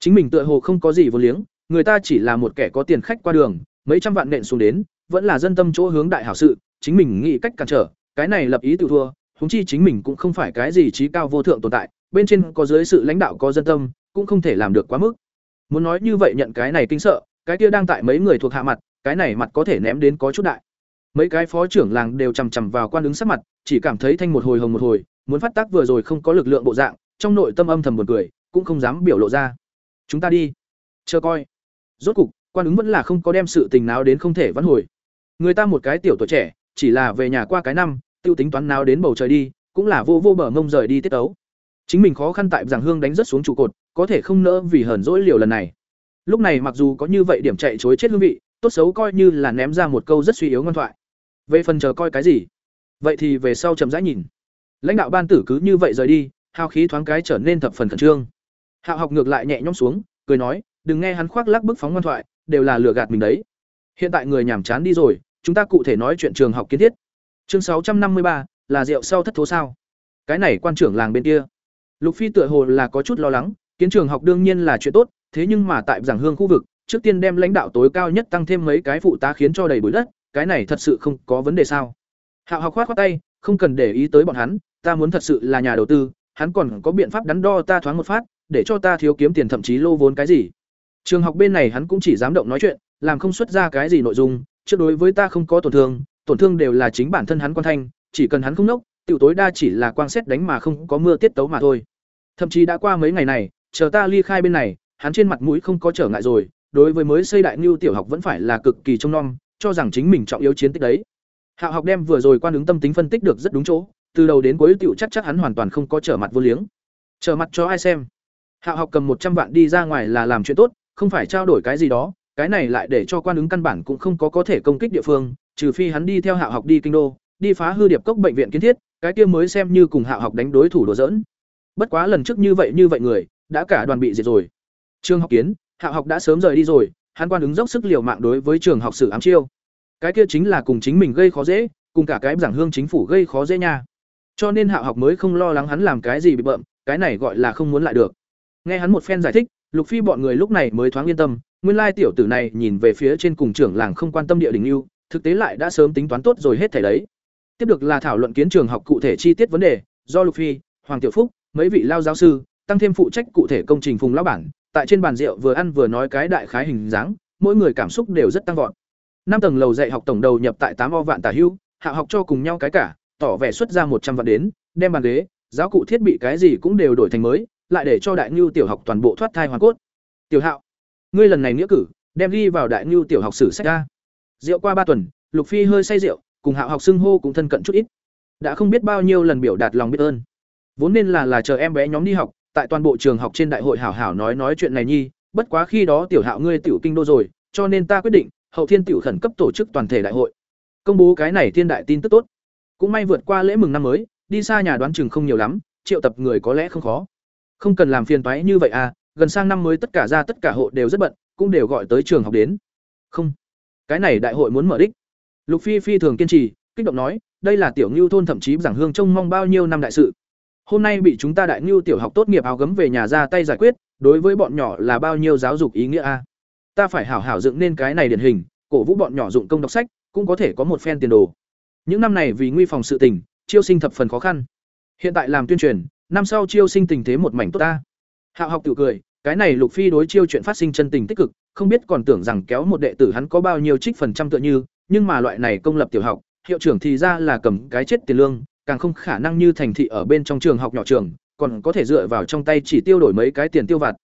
Chính mình tựa hồ không có gì vô liếng người ta chỉ là một kẻ có tiền khách qua đường, mấy trăm vạn nện xuống đến, vẫn là dân tâm chỗ hướng đại hảo sự, chính mình nghĩ cách cản trở, cái này lập ý tự thua, huống chi chính mình cũng không phải cái gì trí cao vô thượng tồn tại, bên trên có dưới sự lãnh đạo có dân tâm, cũng không thể làm được quá mức. Muốn nói như vậy nhận cái này kinh sợ, cái kia đang tại mấy người thuộc hạ mặt, cái này mặt có thể ném đến có chút đại. Mấy cái phó trưởng làng đều chằm chằm vào quan ứng sắc mặt, chỉ cảm thấy thanh một hồi hồng một hồi, muốn phát tác vừa rồi không có lực lượng bộ dạng, trong nội tâm âm thầm buồn cười, cũng không dám biểu lộ ra. Chúng ta đi. Chờ coi rốt cục, quan ứng vẫn là không có đem sự tình nào đến không thể vãn hồi. Người ta một cái tiểu tuổi trẻ, chỉ là về nhà qua cái năm, tiêu tính toán nào đến bầu trời đi, cũng là vô vô bờ ngông rời đi tiết tấu. Chính mình khó khăn tại giảng hương đánh rất xuống trụ cột, có thể không nỡ vì hờn dỗi liều lần này. Lúc này mặc dù có như vậy điểm chạy chối chết hương vị, tốt xấu coi như là ném ra một câu rất suy yếu ngoan thoại. Về phần chờ coi cái gì? Vậy thì về sau chậm rãi nhìn. Lãnh đạo ban tử cứ như vậy rời đi hao khí thoáng cái trở nên thập phần khẩn trương. Hạo học ngược lại nhẹ nhõm xuống, cười nói đừng nghe hắn khoác lác bức phóng ngoan thoại, đều là lừa gạt mình đấy. Hiện tại người nhàm chán đi rồi, chúng ta cụ thể nói chuyện trường học kiến thiết. Chương sáu trăm năm mươi ba, là rượu sau thất thố sao? Cái này quan trưởng làng bên kia. Lục phi tựa hồ là có chút lo lắng, kiến trường học đương nhiên là chuyện tốt, thế nhưng mà tại giảng hương khu vực, trước tiên đem lãnh đạo tối cao nhất tăng thêm mấy cái phụ tá khiến cho đầy bụi đất, cái này thật sự không có vấn đề sao? Hạo học khoát khoát tay, không cần để ý tới bọn hắn, ta muốn thật sự là nhà đầu tư, hắn còn có biện pháp đắn đo ta thoáng một phát, để cho ta thiếu kiếm tiền thậm chí lô vốn cái gì trường học bên này hắn cũng chỉ dám động nói chuyện, làm không xuất ra cái gì nội dung, trước đối với ta không có tổn thương tổn thương đều là chính bản thân hắn quan thanh, chỉ cần hắn không nốc, tiểu tối đa chỉ là quang xét đánh mà không có mưa tiết tấu mà thôi. Thậm chí đã qua mấy ngày này, chờ ta ly khai bên này, hắn trên mặt mũi không có trở ngại rồi, đối với mới xây đại nưu tiểu học vẫn phải là cực kỳ trông nom, cho rằng chính mình trọng yếu chiến tích đấy. Hạo học đem vừa rồi quan ứng tâm tính phân tích được rất đúng chỗ, từ đầu đến cuối tiểu chắc chắc hắn hoàn toàn không có trở mặt vô liếng. Trở mặt cho ai xem? Hạo học cầm một trăm vạn đi ra ngoài là làm chuyện tốt không phải trao đổi cái gì đó, cái này lại để cho quan ứng căn bản cũng không có có thể công kích địa phương, trừ phi hắn đi theo hạo học đi kinh đô, đi phá hư điệp cốc bệnh viện kiến thiết, cái kia mới xem như cùng hạo học đánh đối thủ đùa giỡn. bất quá lần trước như vậy như vậy người, đã cả đoàn bị diệt rồi. Trương học kiến hạo học đã sớm rời đi rồi, hắn quan ứng dốc sức liều mạng đối với trường học sử ám chiêu. Cái kia chính là cùng chính mình gây khó dễ, cùng cả cái giảng hương chính phủ gây khó dễ nha. Cho nên hạo học mới không lo lắng hắn làm cái gì bị bợm, cái này gọi là không muốn lại được. Nghe hắn một phen giải thích lục phi bọn người lúc này mới thoáng yên tâm, nguyên lai tiểu tử này nhìn về phía trên cùng trưởng làng không quan tâm địa đỉnh lưu, thực tế lại đã sớm tính toán tốt rồi hết thảy đấy. Tiếp được là thảo luận kiến trường học cụ thể chi tiết vấn đề, do lục phi, hoàng tiểu phúc, mấy vị lao giáo sư, tăng thêm phụ trách cụ thể công trình phùng lão bản, tại trên bàn rượu vừa ăn vừa nói cái đại khái hình dáng, mỗi người cảm xúc đều rất tăng vọt. Năm tầng lầu dạy học tổng đầu nhập tại tám o vạn tả hưu, hạ học cho cùng nhau cái cả, tỏ vẻ xuất ra một trăm vạn đến, đem bàn ghế, giáo cụ thiết bị cái gì cũng đều đổi thành mới lại để cho đại Nhu tiểu học toàn bộ thoát thai hoàn cốt. Tiểu hạo, ngươi lần này nghĩa cử, đem đi vào đại Nhu tiểu học sử sách ra. Rượu qua ba tuần, lục phi hơi say rượu, cùng hạo học xưng hô cũng thân cận chút ít. Đã không biết bao nhiêu lần biểu đạt lòng biết ơn. Vốn nên là là chờ em bé nhóm đi học, tại toàn bộ trường học trên đại hội hảo hảo nói nói chuyện này nhi, bất quá khi đó tiểu hạo ngươi tiểu kinh đô rồi, cho nên ta quyết định, hậu thiên tiểu khẩn cấp tổ chức toàn thể đại hội. Công bố cái này thiên đại tin tức tốt. Cũng may vượt qua lễ mừng năm mới, đi xa nhà đoán chừng không nhiều lắm, triệu tập người có lẽ không khó không cần làm phiền toái như vậy à gần sang năm mới tất cả ra tất cả hộ đều rất bận, cũng đều gọi tới trường học đến. Không. Cái này đại hội muốn mở đích. Lục phi phi thường kiên trì, kích động nói, đây là tiểu ngưu thôn thậm chí giảng hương trông mong bao nhiêu năm đại sự. Hôm nay bị chúng ta đại ngưu tiểu học tốt nghiệp áo gấm về nhà ra tay giải quyết, đối với bọn nhỏ là bao nhiêu giáo dục ý nghĩa a ta phải hảo hảo dựng nên cái này điển hình, cổ vũ bọn nhỏ dụng công đọc sách, cũng có thể có một phen tiền đồ. Những năm này vì nguy phòng sự tình, chiêu sinh thập phần khó khăn. Hiện tại làm tuyên truyền năm sau chiêu sinh tình thế một mảnh tốt ta. Hạo học tự cười, cái này lục phi đối chiêu chuyện phát sinh chân tình tích cực, không biết còn tưởng rằng kéo một đệ tử hắn có bao nhiêu trích phần trăm tựa như, nhưng mà loại này công lập tiểu học, hiệu trưởng thì ra là cầm cái chết tiền lương, càng không khả năng như thành thị ở bên trong trường học nhỏ trường, còn có thể dựa vào trong tay chỉ tiêu đổi mấy cái tiền tiêu vặt.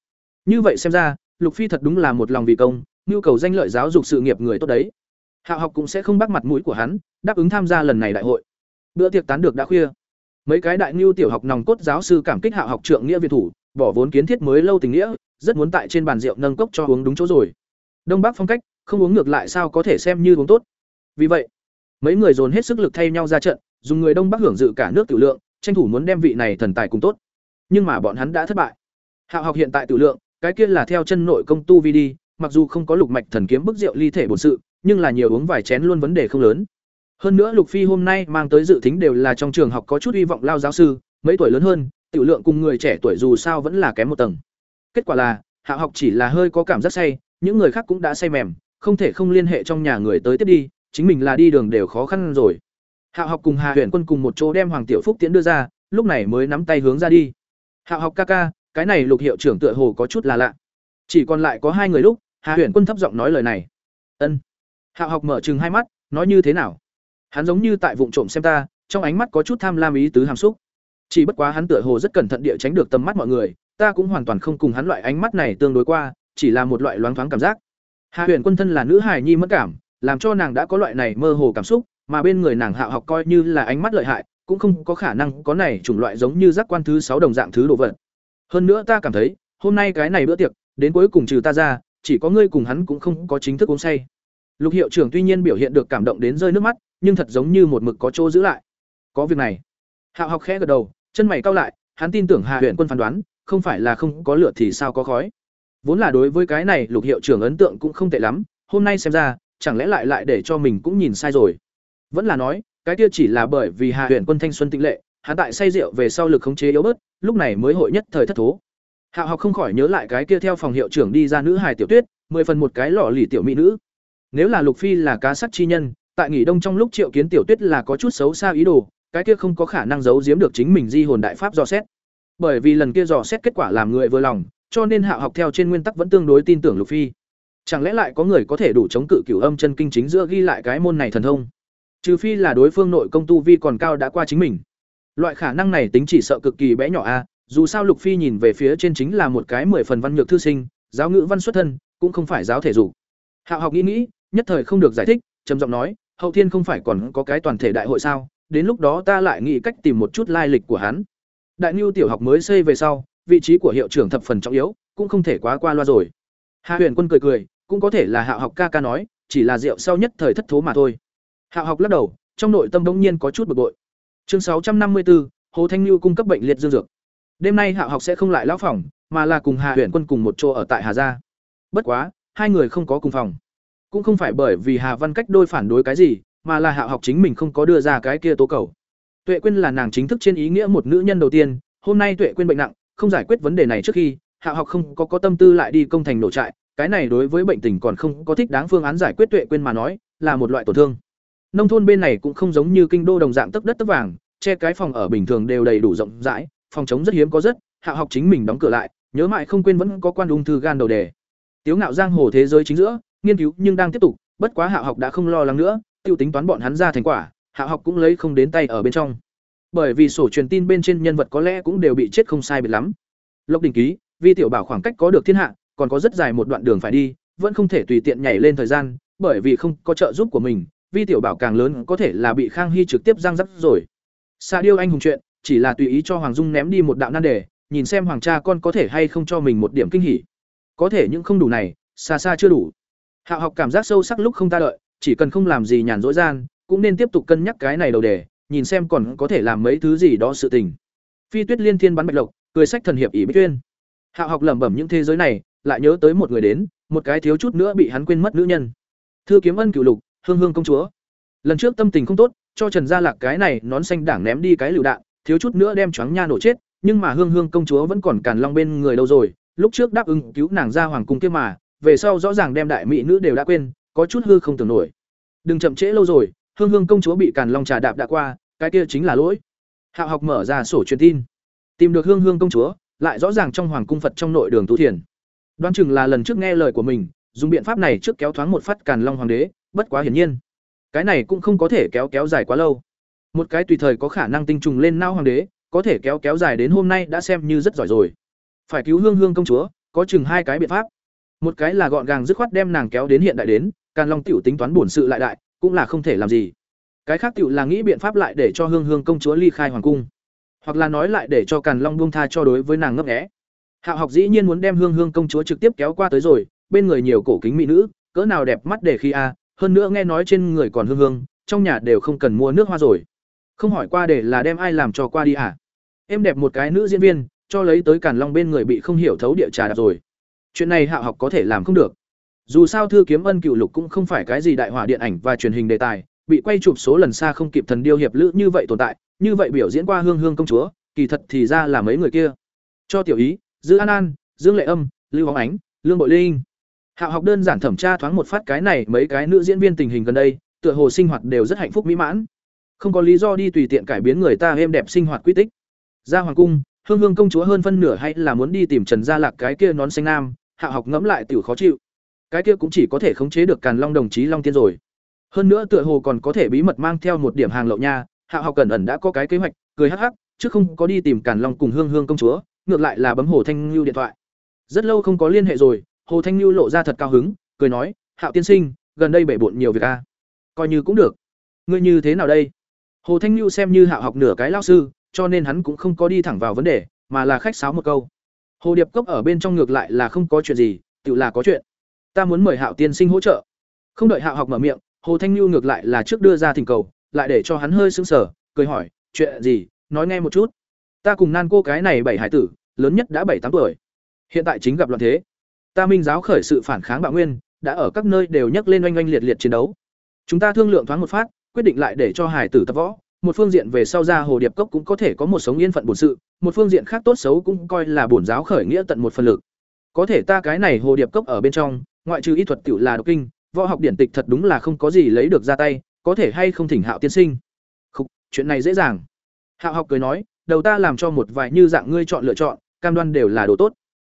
Như vậy xem ra, lục phi thật đúng là một lòng vì công, nhu cầu danh lợi giáo dục sự nghiệp người tốt đấy. Hạo học cũng sẽ không bắt mặt mũi của hắn, đáp ứng tham gia lần này đại hội. Bữa tiệc tán được đã khuya mấy cái đại ngưu tiểu học nòng cốt giáo sư cảm kích hạ học trượng nghĩa việt thủ, bỏ vốn kiến thiết mới lâu tình nghĩa, rất muốn tại trên bàn rượu nâng cốc cho uống đúng chỗ rồi. Đông bắc phong cách, không uống ngược lại sao có thể xem như uống tốt. Vì vậy, mấy người dồn hết sức lực thay nhau ra trận, dùng người đông bắc hưởng dự cả nước tiểu lượng, tranh thủ muốn đem vị này thần tài cùng tốt. Nhưng mà bọn hắn đã thất bại. Hạ học hiện tại tiểu lượng, cái kia là theo chân nội công tu vi đi, mặc dù không có lục mạch thần kiếm bức rượu ly thể bổn sự, nhưng là nhiều uống vài chén luôn vấn đề không lớn hơn nữa lục phi hôm nay mang tới dự tính đều là trong trường học có chút hy vọng lao giáo sư, mấy tuổi lớn hơn, tiểu lượng cùng người trẻ tuổi dù sao vẫn là kém một tầng. Kết quả là, hạ học chỉ là hơi có cảm giác say, những người khác cũng đã say mềm, không thể không liên hệ trong nhà người tới tiếp đi, chính mình là đi đường đều khó khăn rồi. Hạ học cùng hà huyền quân cùng một chỗ đem hoàng tiểu phúc tiến đưa ra, lúc này mới nắm tay hướng ra đi. Hạ học ca ca, cái này lục hiệu trưởng tựa hồ có chút là lạ. Chỉ còn lại có hai người lúc, hà huyền quân thấp giọng nói lời này. Ân. Hạ học mở trừng hai mắt, nói như thế nào? Hắn giống như tại vụng trộm xem ta, trong ánh mắt có chút tham lam ý tứ hàm xúc. Chỉ bất quá hắn tựa hồ rất cẩn thận địa tránh được tầm mắt mọi người, ta cũng hoàn toàn không cùng hắn loại ánh mắt này tương đối qua, chỉ là một loại loáng thoáng cảm giác. Hạ huyền quân thân là nữ hài nhi mất cảm, làm cho nàng đã có loại này mơ hồ cảm xúc, mà bên người nàng hạ học coi như là ánh mắt lợi hại, cũng không có khả năng có này chủng loại giống như giác quan thứ sáu đồng dạng thứ đồ vật. Hơn nữa ta cảm thấy, hôm nay cái này bữa tiệc, đến cuối cùng trừ ta ra, chỉ có ngươi cùng hắn cũng không có chính thức uống say. Lục hiệu trưởng tuy nhiên biểu hiện được cảm động đến rơi nước mắt nhưng thật giống như một mực có chỗ giữ lại. Có việc này. Hạo học khẽ gật đầu, chân mày cau lại, hắn tin tưởng hà huyện quân phán đoán, không phải là không có lửa thì sao có khói. Vốn là đối với cái này lục hiệu trưởng ấn tượng cũng không tệ lắm, hôm nay xem ra, chẳng lẽ lại lại để cho mình cũng nhìn sai rồi. Vẫn là nói, cái kia chỉ là bởi vì hà huyện quân thanh xuân tĩnh lệ, hắn tại say rượu về sau lực khống chế yếu bớt, lúc này mới hội nhất thời thất thố. Hạo học không khỏi nhớ lại cái kia theo phòng hiệu trưởng đi ra nữ hài tiểu tuyết, mười phần một cái lọ lì tiểu mỹ nữ. Nếu là lục phi là cá sắc chi nhân tại nghỉ đông trong lúc triệu kiến tiểu tuyết là có chút xấu xa ý đồ, cái kia không có khả năng giấu giếm được chính mình di hồn đại pháp dò xét. Bởi vì lần kia dò xét kết quả làm người vừa lòng, cho nên hạ học theo trên nguyên tắc vẫn tương đối tin tưởng lục phi. Chẳng lẽ lại có người có thể đủ chống cự cửu âm chân kinh chính giữa ghi lại cái môn này thần thông? Trừ phi là đối phương nội công tu vi còn cao đã qua chính mình. Loại khả năng này tính chỉ sợ cực kỳ bé nhỏ a, dù sao lục phi nhìn về phía trên chính là một cái mười phần văn nhược thư sinh, giáo ngữ văn xuất thân, cũng không phải giáo thể dục. Hạ học nghĩ nghĩ, nhất thời không được giải thích, trầm giọng nói hậu thiên không phải còn có cái toàn thể đại hội sao? Đến lúc đó ta lại nghĩ cách tìm một chút lai lịch của hắn. Đại ngưu tiểu học mới xây về sau, vị trí của hiệu trưởng thập phần trọng yếu, cũng không thể quá qua loa rồi. Hạ huyền quân cười cười, cũng có thể là hạ học ca ca nói, chỉ là rượu sau nhất thời thất thố mà thôi. Hạ học lắc đầu, trong nội tâm đống nhiên có chút bực bội. Chương sáu trăm năm mươi bốn hồ thanh ngưu cung cấp bệnh liệt dương dược. Đêm nay hạ học sẽ không lại lão phòng, mà là cùng hạ huyền quân cùng một chỗ ở tại hà gia. Bất quá, hai người không có cùng phòng cũng không phải bởi vì hà văn cách đôi phản đối cái gì, mà là hạ học chính mình không có đưa ra cái kia tố cầu. Tuệ quyên là nàng chính thức trên ý nghĩa một nữ nhân đầu tiên, hôm nay tuệ quyên bệnh nặng, không giải quyết vấn đề này trước khi, hạ học không có có tâm tư lại đi công thành nổ trại, cái này đối với bệnh tình còn không có thích đáng phương án giải quyết tuệ quyên mà nói, là một loại tổn thương. Nông thôn bên này cũng không giống như kinh đô đồng dạng tấp đất tấp vàng, che cái phòng ở bình thường đều đầy đủ rộng rãi, phòng chống rất hiếm có rất, hạ học chính mình đóng cửa lại, nhớ mãi không quên vẫn có quan ung thư gan đầu đề. Tiếu ngạo giang hồ thế giới chính giữa nghiên cứu nhưng đang tiếp tục bất quá hạ học đã không lo lắng nữa tiêu tính toán bọn hắn ra thành quả hạ học cũng lấy không đến tay ở bên trong bởi vì sổ truyền tin bên trên nhân vật có lẽ cũng đều bị chết không sai biệt lắm lộc đình ký vi tiểu bảo khoảng cách có được thiên hạ còn có rất dài một đoạn đường phải đi, vẫn không thể tùy tiện nhảy lên thời gian, bởi vì không có trợ giúp của mình, vi tiểu bảo càng lớn có thể là bị Khang Hy trực tiếp giang dắt rồi. Sa điêu anh hùng chuyện, chỉ là tùy ý cho Hoàng Dung ném đi một đạo nan đề, nhìn xem hoàng cha con có thể hay không cho mình một điểm kinh hỉ. Có thể những không đủ này, xa xa chưa đủ. Hạo học cảm giác sâu sắc lúc không ta đợi, chỉ cần không làm gì nhàn rỗi gian, cũng nên tiếp tục cân nhắc cái này đầu đề, nhìn xem còn có thể làm mấy thứ gì đó sự tình. Phi Tuyết Liên Thiên bắn bạch lộc, cười sách thần hiệp ỷ bích tuyên. Hạo học lẩm bẩm những thế giới này, lại nhớ tới một người đến, một cái thiếu chút nữa bị hắn quên mất nữ nhân. Thư kiếm ân cửu lục, hương hương công chúa. Lần trước tâm tình không tốt, cho Trần Gia Lạc cái này nón xanh đảng ném đi cái lựu đạn, thiếu chút nữa đem choáng nha nổ chết, nhưng mà Hương Hương công chúa vẫn còn càn long bên người đâu rồi, lúc trước đáp ứng cứu nàng ra hoàng cung kia mà, về sau rõ ràng đem đại mỹ nữ đều đã quên, có chút hư không tưởng nổi. Đừng chậm trễ lâu rồi, Hương Hương công chúa bị càn long trà đạp đã qua, cái kia chính là lỗi. Hạo học mở ra sổ truyền tin, tìm được Hương Hương công chúa, lại rõ ràng trong hoàng cung Phật trong nội đường tu thiền. Đoán chừng là lần trước nghe lời của mình, dùng biện pháp này trước kéo thoáng một phát càn long hoàng đế, bất quá hiển nhiên, cái này cũng không có thể kéo kéo dài quá lâu. Một cái tùy thời có khả năng tinh trùng lên nao hoàng đế, có thể kéo kéo dài đến hôm nay đã xem như rất giỏi rồi. Phải cứu Hương Hương công chúa, có chừng hai cái biện pháp. Một cái là gọn gàng dứt khoát đem nàng kéo đến hiện đại đến, Càn Long tiểu tính toán bổn sự lại đại, cũng là không thể làm gì. Cái khác tiểu là nghĩ biện pháp lại để cho Hương Hương công chúa ly khai hoàng cung, hoặc là nói lại để cho Càn Long buông tha cho đối với nàng ngấp nghé. Hạo học dĩ nhiên muốn đem Hương Hương công chúa trực tiếp kéo qua tới rồi, bên người nhiều cổ kính mỹ nữ, cỡ nào đẹp mắt để khi a, hơn nữa nghe nói trên người còn hương hương, trong nhà đều không cần mua nước hoa rồi. Không hỏi qua để là đem ai làm cho qua đi à? Em đẹp một cái nữ diễn viên, cho lấy tới Càn Long bên người bị không hiểu thấu địa trà đạp rồi. Chuyện này hạ học có thể làm không được. Dù sao thư kiếm ân cựu lục cũng không phải cái gì đại hỏa điện ảnh và truyền hình đề tài, bị quay chụp số lần xa không kịp thần điêu hiệp lữ như vậy tồn tại, như vậy biểu diễn qua hương hương công chúa, kỳ thật thì ra là mấy người kia. Cho tiểu ý, Dư An An, Dương Lệ Âm, Lưu Hồng Ánh, Lương Bội Linh. hạ học đơn giản thẩm tra thoáng một phát cái này mấy cái nữ diễn viên tình hình gần đây, tựa hồ sinh hoạt đều rất hạnh phúc mỹ mãn. Không có lý do đi tùy tiện cải biến người ta êm đẹp sinh hoạt quy tích. Ra hoàng cung, Hương Hương công chúa hơn phân nửa hay là muốn đi tìm Trần Gia Lạc cái kia nón xanh nam, Hạo học ngẫm lại tiểu khó chịu. Cái kia cũng chỉ có thể khống chế được Càn Long đồng chí Long Tiên rồi. Hơn nữa tựa hồ còn có thể bí mật mang theo một điểm hàng lậu nha, Hạo học cẩn ẩn đã có cái kế hoạch, cười hắc hắc, chứ không có đi tìm Càn Long cùng Hương Hương công chúa, ngược lại là bấm Hồ Thanh Nưu điện thoại. Rất lâu không có liên hệ rồi, Hồ Thanh Nưu lộ ra thật cao hứng, cười nói, "Hạo tiên sinh, gần đây bể bộn nhiều việc a." Coi như cũng được. Ngươi như thế nào đây? Hồ Thanh Nưu xem như Hạo học nửa cái lão sư, cho nên hắn cũng không có đi thẳng vào vấn đề, mà là khách sáo một câu. Hồ Điệp Cốc ở bên trong ngược lại là không có chuyện gì, tự là có chuyện. Ta muốn mời Hạo tiên sinh hỗ trợ. Không đợi Hạo học mở miệng, Hồ Thanh Lưu ngược lại là trước đưa ra thỉnh cầu, lại để cho hắn hơi sững sờ, cười hỏi, "Chuyện gì? Nói nghe một chút." Ta cùng Nan cô cái này bảy hải tử, lớn nhất đã bảy tám tuổi. Hiện tại chính gặp loạn thế. Ta Minh giáo khởi sự phản kháng bạo nguyên, đã ở các nơi đều nhắc lên oanh oanh liệt liệt chiến đấu. Chúng ta thương lượng thoáng một phát, quyết định lại để cho hải tử tập võ, một phương diện về sau ra hồ điệp cốc cũng có thể có một sống yên phận bổn sự, một phương diện khác tốt xấu cũng coi là bổn giáo khởi nghĩa tận một phần lực. Có thể ta cái này hồ điệp cốc ở bên trong, ngoại trừ y thuật tiểu là độc kinh, võ học điển tịch thật đúng là không có gì lấy được ra tay, có thể hay không thỉnh Hạo tiên sinh. Không, chuyện này dễ dàng. Hạo học cười nói, đầu ta làm cho một vài như dạng ngươi chọn lựa chọn, cam đoan đều là đồ tốt.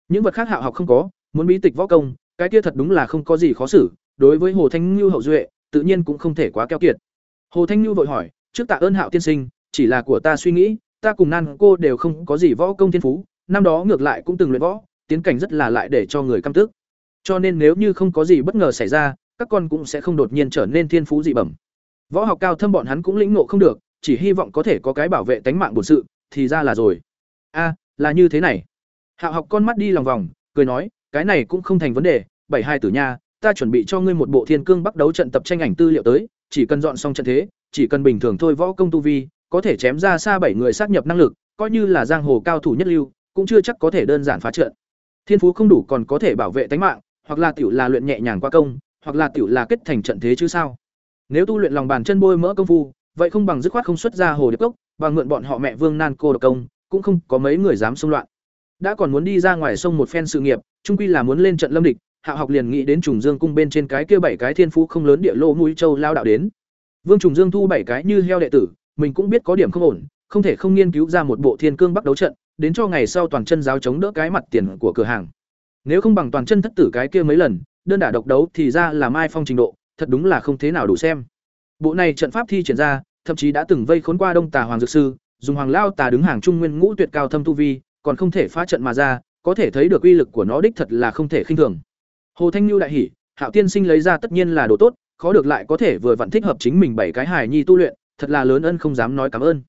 Những vật khác Hạo học không có, muốn bí tịch võ công, cái kia thật đúng là không có gì khó xử, đối với Hồ Thanh Nưu hậu duệ, tự nhiên cũng không thể quá keo kiệt. Hồ Thanh Nhu vội hỏi, trước tạ ơn Hạo tiên sinh, chỉ là của ta suy nghĩ, ta cùng Nan cô đều không có gì võ công thiên phú, năm đó ngược lại cũng từng luyện võ, tiến cảnh rất là lại để cho người căm tức. Cho nên nếu như không có gì bất ngờ xảy ra, các con cũng sẽ không đột nhiên trở nên thiên phú dị bẩm. Võ học cao thâm bọn hắn cũng lĩnh ngộ không được, chỉ hy vọng có thể có cái bảo vệ tánh mạng bổn sự, thì ra là rồi. A, là như thế này. Hạo học con mắt đi lòng vòng, cười nói, cái này cũng không thành vấn đề, bảy hai tử nha, ta chuẩn bị cho ngươi một bộ thiên cương bắt đấu trận tập tranh ảnh tư liệu tới, chỉ cần dọn xong trận thế, chỉ cần bình thường thôi võ công tu vi, có thể chém ra xa bảy người sát nhập năng lực, coi như là giang hồ cao thủ nhất lưu, cũng chưa chắc có thể đơn giản phá trận. Thiên phú không đủ còn có thể bảo vệ tính mạng, hoặc là tiểu là luyện nhẹ nhàng qua công, hoặc là tiểu là kết thành trận thế chứ sao? Nếu tu luyện lòng bàn chân bôi mỡ công phu, vậy không bằng dứt khoát không xuất ra hồ điệp cốc, bằng mượn bọn họ mẹ Vương Nan cô độc công, cũng không có mấy người dám xung loạn. Đã còn muốn đi ra ngoài sông một phen sự nghiệp, chung quy là muốn lên trận lâm địch, Hạ học liền nghĩ đến trùng dương cung bên trên cái kia bảy cái thiên phú không lớn địa lô mũi châu lao đạo đến. Vương Trùng Dương thu bảy cái như heo đệ tử, mình cũng biết có điểm không ổn, không thể không nghiên cứu ra một bộ thiên cương bắc đấu trận, đến cho ngày sau toàn chân giáo chống đỡ cái mặt tiền của cửa hàng. Nếu không bằng toàn chân thất tử cái kia mấy lần, đơn đả độc đấu thì ra là mai phong trình độ, thật đúng là không thế nào đủ xem. Bộ này trận pháp thi triển ra, thậm chí đã từng vây khốn qua Đông Tà Hoàng Dược sư, dùng Hoàng Lao Tà đứng hàng trung nguyên ngũ tuyệt cao thâm tu vi, còn không thể phá trận mà ra, có thể thấy được uy lực của nó đích thật là không thể khinh thường. Hồ Thanh Nhu đại hỉ, Hạo tiên sinh lấy ra tất nhiên là đồ tốt, khó được lại có thể vừa vặn thích hợp chính mình bảy cái hài nhi tu luyện, thật là lớn ân không dám nói cảm ơn.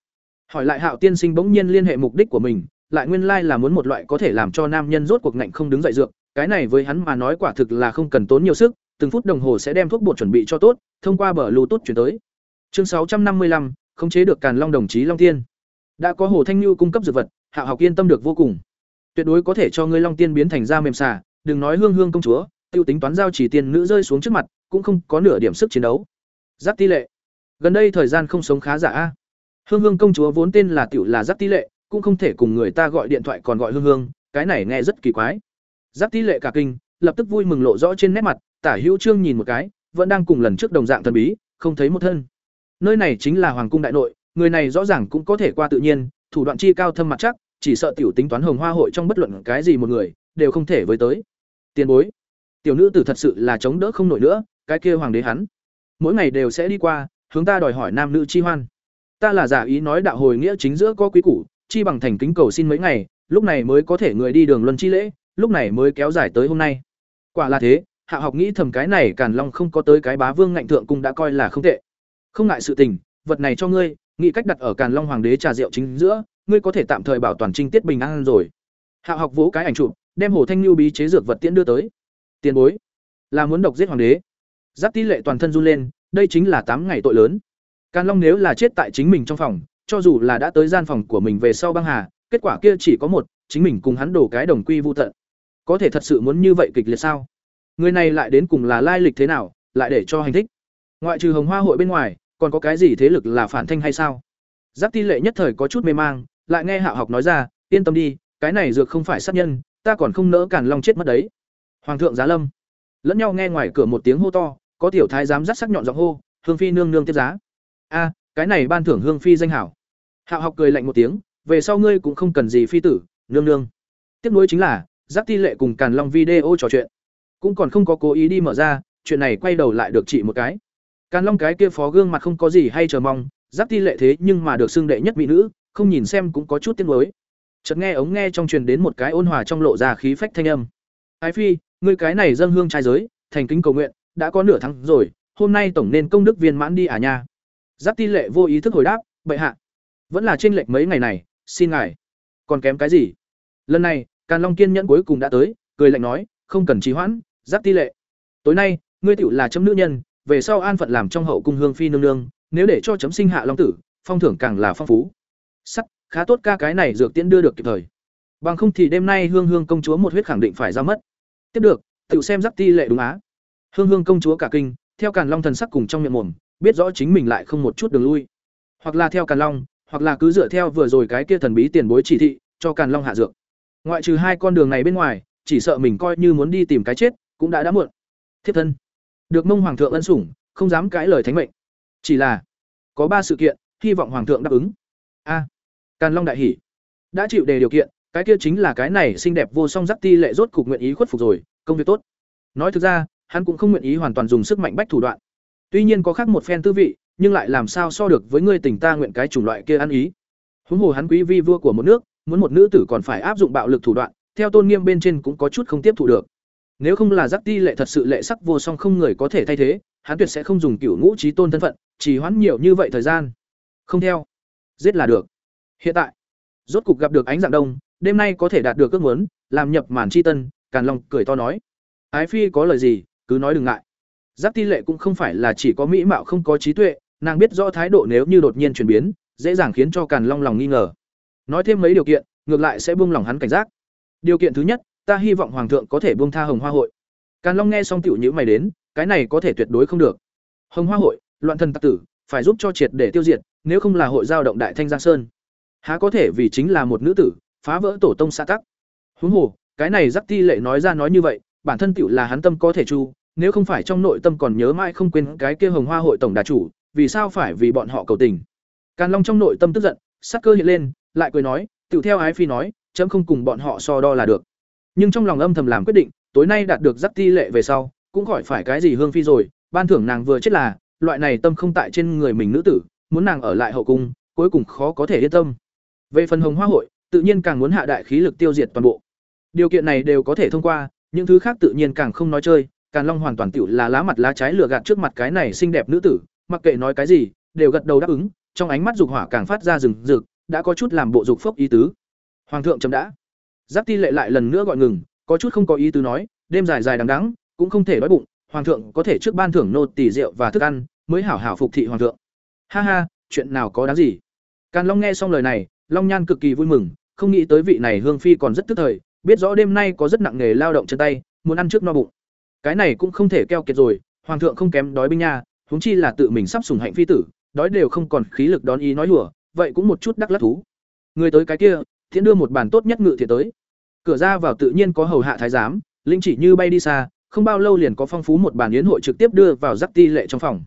Hỏi lại Hạo tiên sinh bỗng nhiên liên hệ mục đích của mình, lại nguyên lai là muốn một loại có thể làm cho nam nhân rốt cuộc ngạnh không đứng dậy dược, cái này với hắn mà nói quả thực là không cần tốn nhiều sức, từng phút đồng hồ sẽ đem thuốc bột chuẩn bị cho tốt, thông qua bờ Bluetooth chuyển tới. Chương sáu trăm năm mươi lăm khống chế được Càn Long đồng chí Long Tiên. Đã có Hồ Thanh Nhu cung cấp dược vật, Hạo học yên tâm được vô cùng. Tuyệt đối có thể cho ngươi Long Tiên biến thành da mềm xà, đừng nói Hương Hương công chúa, tiêu tính toán giao chỉ tiền nữ rơi xuống trước mặt, cũng không có nửa điểm sức chiến đấu. Giáp Tỷ Lệ. Gần đây thời gian không sống khá giả a. Hương Hương công chúa vốn tên là tiểu là Giáp Tỷ Lệ, cũng không thể cùng người ta gọi điện thoại còn gọi Hương Hương, cái này nghe rất kỳ quái. Giáp Tỷ Lệ cả kinh, lập tức vui mừng lộ rõ trên nét mặt, Tả Hữu Trương nhìn một cái, vẫn đang cùng lần trước đồng dạng thần bí, không thấy một thân. Nơi này chính là hoàng cung đại nội, người này rõ ràng cũng có thể qua tự nhiên, thủ đoạn chi cao thâm mặt chắc, chỉ sợ tiểu tính toán hồng hoa hội trong bất luận cái gì một người, đều không thể với tới. Tiền bối, tiểu nữ tử thật sự là chống đỡ không nổi nữa, cái kia hoàng đế hắn, mỗi ngày đều sẽ đi qua, hướng ta đòi hỏi nam nữ chi hoan. Ta là giả ý nói đạo hồi nghĩa chính giữa có quý củ, chi bằng thành kính cầu xin mấy ngày, lúc này mới có thể người đi đường luân chi lễ, lúc này mới kéo dài tới hôm nay. Quả là thế, Hạ học nghĩ thầm cái này Càn Long không có tới cái bá vương ngạnh thượng cung đã coi là không tệ. Không ngại sự tình, vật này cho ngươi, nghĩ cách đặt ở Càn Long hoàng đế trà rượu chính giữa, ngươi có thể tạm thời bảo toàn trinh tiết bình an rồi. Hạ học vỗ cái ảnh chụp, đem Hồ Thanh lưu bí chế dược vật tiễn đưa tới. Tiền bối, là muốn độc giết hoàng đế. Giáp Tỷ lệ toàn thân run lên, đây chính là tám ngày tội lớn. Càn Long nếu là chết tại chính mình trong phòng, cho dù là đã tới gian phòng của mình về sau băng hà, kết quả kia chỉ có một, chính mình cùng hắn đổ cái đồng quy vu tận. Có thể thật sự muốn như vậy kịch liệt sao? Người này lại đến cùng là lai lịch thế nào, lại để cho hành thích? Ngoại trừ Hồng Hoa hội bên ngoài, còn có cái gì thế lực là phản thanh hay sao? Giáp tỷ lệ nhất thời có chút mê mang, lại nghe Hạo học nói ra, yên tâm đi, cái này dược không phải sát nhân, ta còn không nỡ Càn long chết mất đấy. Hoàng thượng giá lâm. Lẫn nhau nghe ngoài cửa một tiếng hô to, có tiểu thái giám dắt sắc nhọn giọng hô, Hương phi nương nương tiếp giá. A, cái này ban thưởng Hương phi danh hảo. Hạo học cười lạnh một tiếng, về sau ngươi cũng không cần gì phi tử, nương nương. Tiếp nối chính là, Giáp Ti lệ cùng Càn Long video trò chuyện. Cũng còn không có cố ý đi mở ra, chuyện này quay đầu lại được trị một cái. Càn Long cái kia phó gương mặt không có gì hay chờ mong, Giáp Ti lệ thế nhưng mà được xưng đệ nhất mỹ nữ, không nhìn xem cũng có chút tiếc nuối. Chợt nghe ống nghe trong truyền đến một cái ôn hòa trong lộ ra khí phách thanh âm. Ái phi, ngươi cái này dâng hương trai giới, thành kính cầu nguyện, đã có nửa tháng rồi, hôm nay tổng nên công đức viên mãn đi à nha. Giáp Ti lệ vô ý thức hồi đáp, bệ hạ, vẫn là chênh lệch mấy ngày này, xin ngài. Còn kém cái gì? Lần này, Càn Long kiên nhẫn cuối cùng đã tới, cười lạnh nói, không cần trì hoãn, Giáp Ti lệ. Tối nay, ngươi tiểu là chấm nữ nhân, về sau an phận làm trong hậu cung hương phi nương nương, nếu để cho chấm sinh hạ long tử, phong thưởng càng là phong phú. Sắt, khá tốt ca cái này dược tiễn đưa được kịp thời. Bằng không thì đêm nay Hương Hương công chúa một huyết khẳng định phải ra mất. Tiếp được, tiểu xem Giáp Ti lệ đúng á. Hương Hương công chúa cả kinh, theo Càn Long thần sắc cùng trong miệng mồm, biết rõ chính mình lại không một chút đường lui. Hoặc là theo Càn Long, hoặc là cứ dựa theo vừa rồi cái kia thần bí tiền bối chỉ thị, cho Càn Long hạ dược. Ngoại trừ hai con đường này bên ngoài, chỉ sợ mình coi như muốn đi tìm cái chết, cũng đã đã muộn. Thiếp thân, được mông hoàng thượng ân sủng, không dám cãi lời thánh mệnh. Chỉ là có ba sự kiện, hy vọng hoàng thượng đáp ứng. A. Càn Long đại hỉ. Đã chịu đề điều kiện, cái kia chính là cái này xinh đẹp vô song giác ti lệ rốt cục nguyện ý khuất phục rồi, công việc tốt. Nói thực ra, hắn cũng không nguyện ý hoàn toàn dùng sức mạnh bách thủ đoạn. Tuy nhiên có khác một phen tư vị, nhưng lại làm sao so được với ngươi tình ta nguyện cái chủng loại kia ăn ý. Huống hồ hắn quý vi vua của một nước, muốn một nữ tử còn phải áp dụng bạo lực thủ đoạn, theo tôn nghiêm bên trên cũng có chút không tiếp thu được. Nếu không là giáp ti lệ thật sự lệ sắc vô song không người có thể thay thế, hắn tuyệt sẽ không dùng cửu ngũ trí tôn thân phận, chỉ hoãn nhiều như vậy thời gian. Không theo, giết là được. Hiện tại, rốt cục gặp được ánh dạng đông, đêm nay có thể đạt được ước muốn, làm nhập màn chi tân, Càn Long cười to nói: "Ái phi có lời gì, cứ nói đừng ngại." giáp Ti Lệ cũng không phải là chỉ có mỹ mạo không có trí tuệ, nàng biết rõ thái độ nếu như đột nhiên chuyển biến, dễ dàng khiến cho Càn Long lòng nghi ngờ. Nói thêm mấy điều kiện, ngược lại sẽ buông lòng hắn cảnh giác. Điều kiện thứ nhất, ta hy vọng hoàng thượng có thể buông tha Hồng Hoa hội. Càn Long nghe xong tiểu nhíu mày đến, cái này có thể tuyệt đối không được. Hồng Hoa hội, loạn thần tặc tử, phải giúp cho triệt để tiêu diệt, nếu không là hội giao động đại thanh giang sơn. Há có thể vì chính là một nữ tử, phá vỡ tổ tông xã tắc. Huống hồ, cái này giáp Ti lệ nói ra nói như vậy, bản thân tiểu là hắn tâm có thể chu, nếu không phải trong nội tâm còn nhớ mãi không quên cái kia Hồng Hoa hội tổng đà chủ, vì sao phải vì bọn họ cầu tình. Càn Long trong nội tâm tức giận, sắc cơ hiện lên, lại cười nói, "Tiểu theo ái phi nói, chấm không cùng bọn họ so đo là được." Nhưng trong lòng âm thầm làm quyết định, tối nay đạt được giáp Ti lệ về sau, cũng khỏi phải cái gì hương phi rồi, ban thưởng nàng vừa chết là, loại này tâm không tại trên người mình nữ tử, muốn nàng ở lại hậu cung, cuối cùng khó có thể yên tâm. Về phần Hồng Hoa hội, tự nhiên càng muốn hạ đại khí lực tiêu diệt toàn bộ. Điều kiện này đều có thể thông qua, những thứ khác tự nhiên càng không nói chơi, Càn Long hoàn toàn tựu là lá mặt lá trái lừa gạt trước mặt cái này xinh đẹp nữ tử, mặc kệ nói cái gì, đều gật đầu đáp ứng, trong ánh mắt dục hỏa càng phát ra rừng rực, đã có chút làm bộ dục phốc ý tứ. Hoàng thượng chấm đã. Giáp Ti lệ lại lần nữa gọi ngừng, có chút không có ý tứ nói, đêm dài dài đằng đắng cũng không thể đói bụng, hoàng thượng có thể trước ban thưởng nô tỷ rượu và thức ăn, mới hảo hảo phục thị hoàng thượng. Ha ha, chuyện nào có đáng gì? Càn Long nghe xong lời này, Long Nhan cực kỳ vui mừng, không nghĩ tới vị này hương phi còn rất tức thời, biết rõ đêm nay có rất nặng nghề lao động chân tay, muốn ăn trước no bụng. Cái này cũng không thể keo kiệt rồi, hoàng thượng không kém đói binh nha, huống chi là tự mình sắp sùng hạnh phi tử, đói đều không còn khí lực đón ý nói đùa, vậy cũng một chút đắc lắc thú. Người tới cái kia, thiện đưa một bàn tốt nhất ngự thiện tới. Cửa ra vào tự nhiên có hầu hạ thái giám, linh chỉ như bay đi xa, không bao lâu liền có phong phú một bàn yến hội trực tiếp đưa vào giáp ti lệ trong phòng.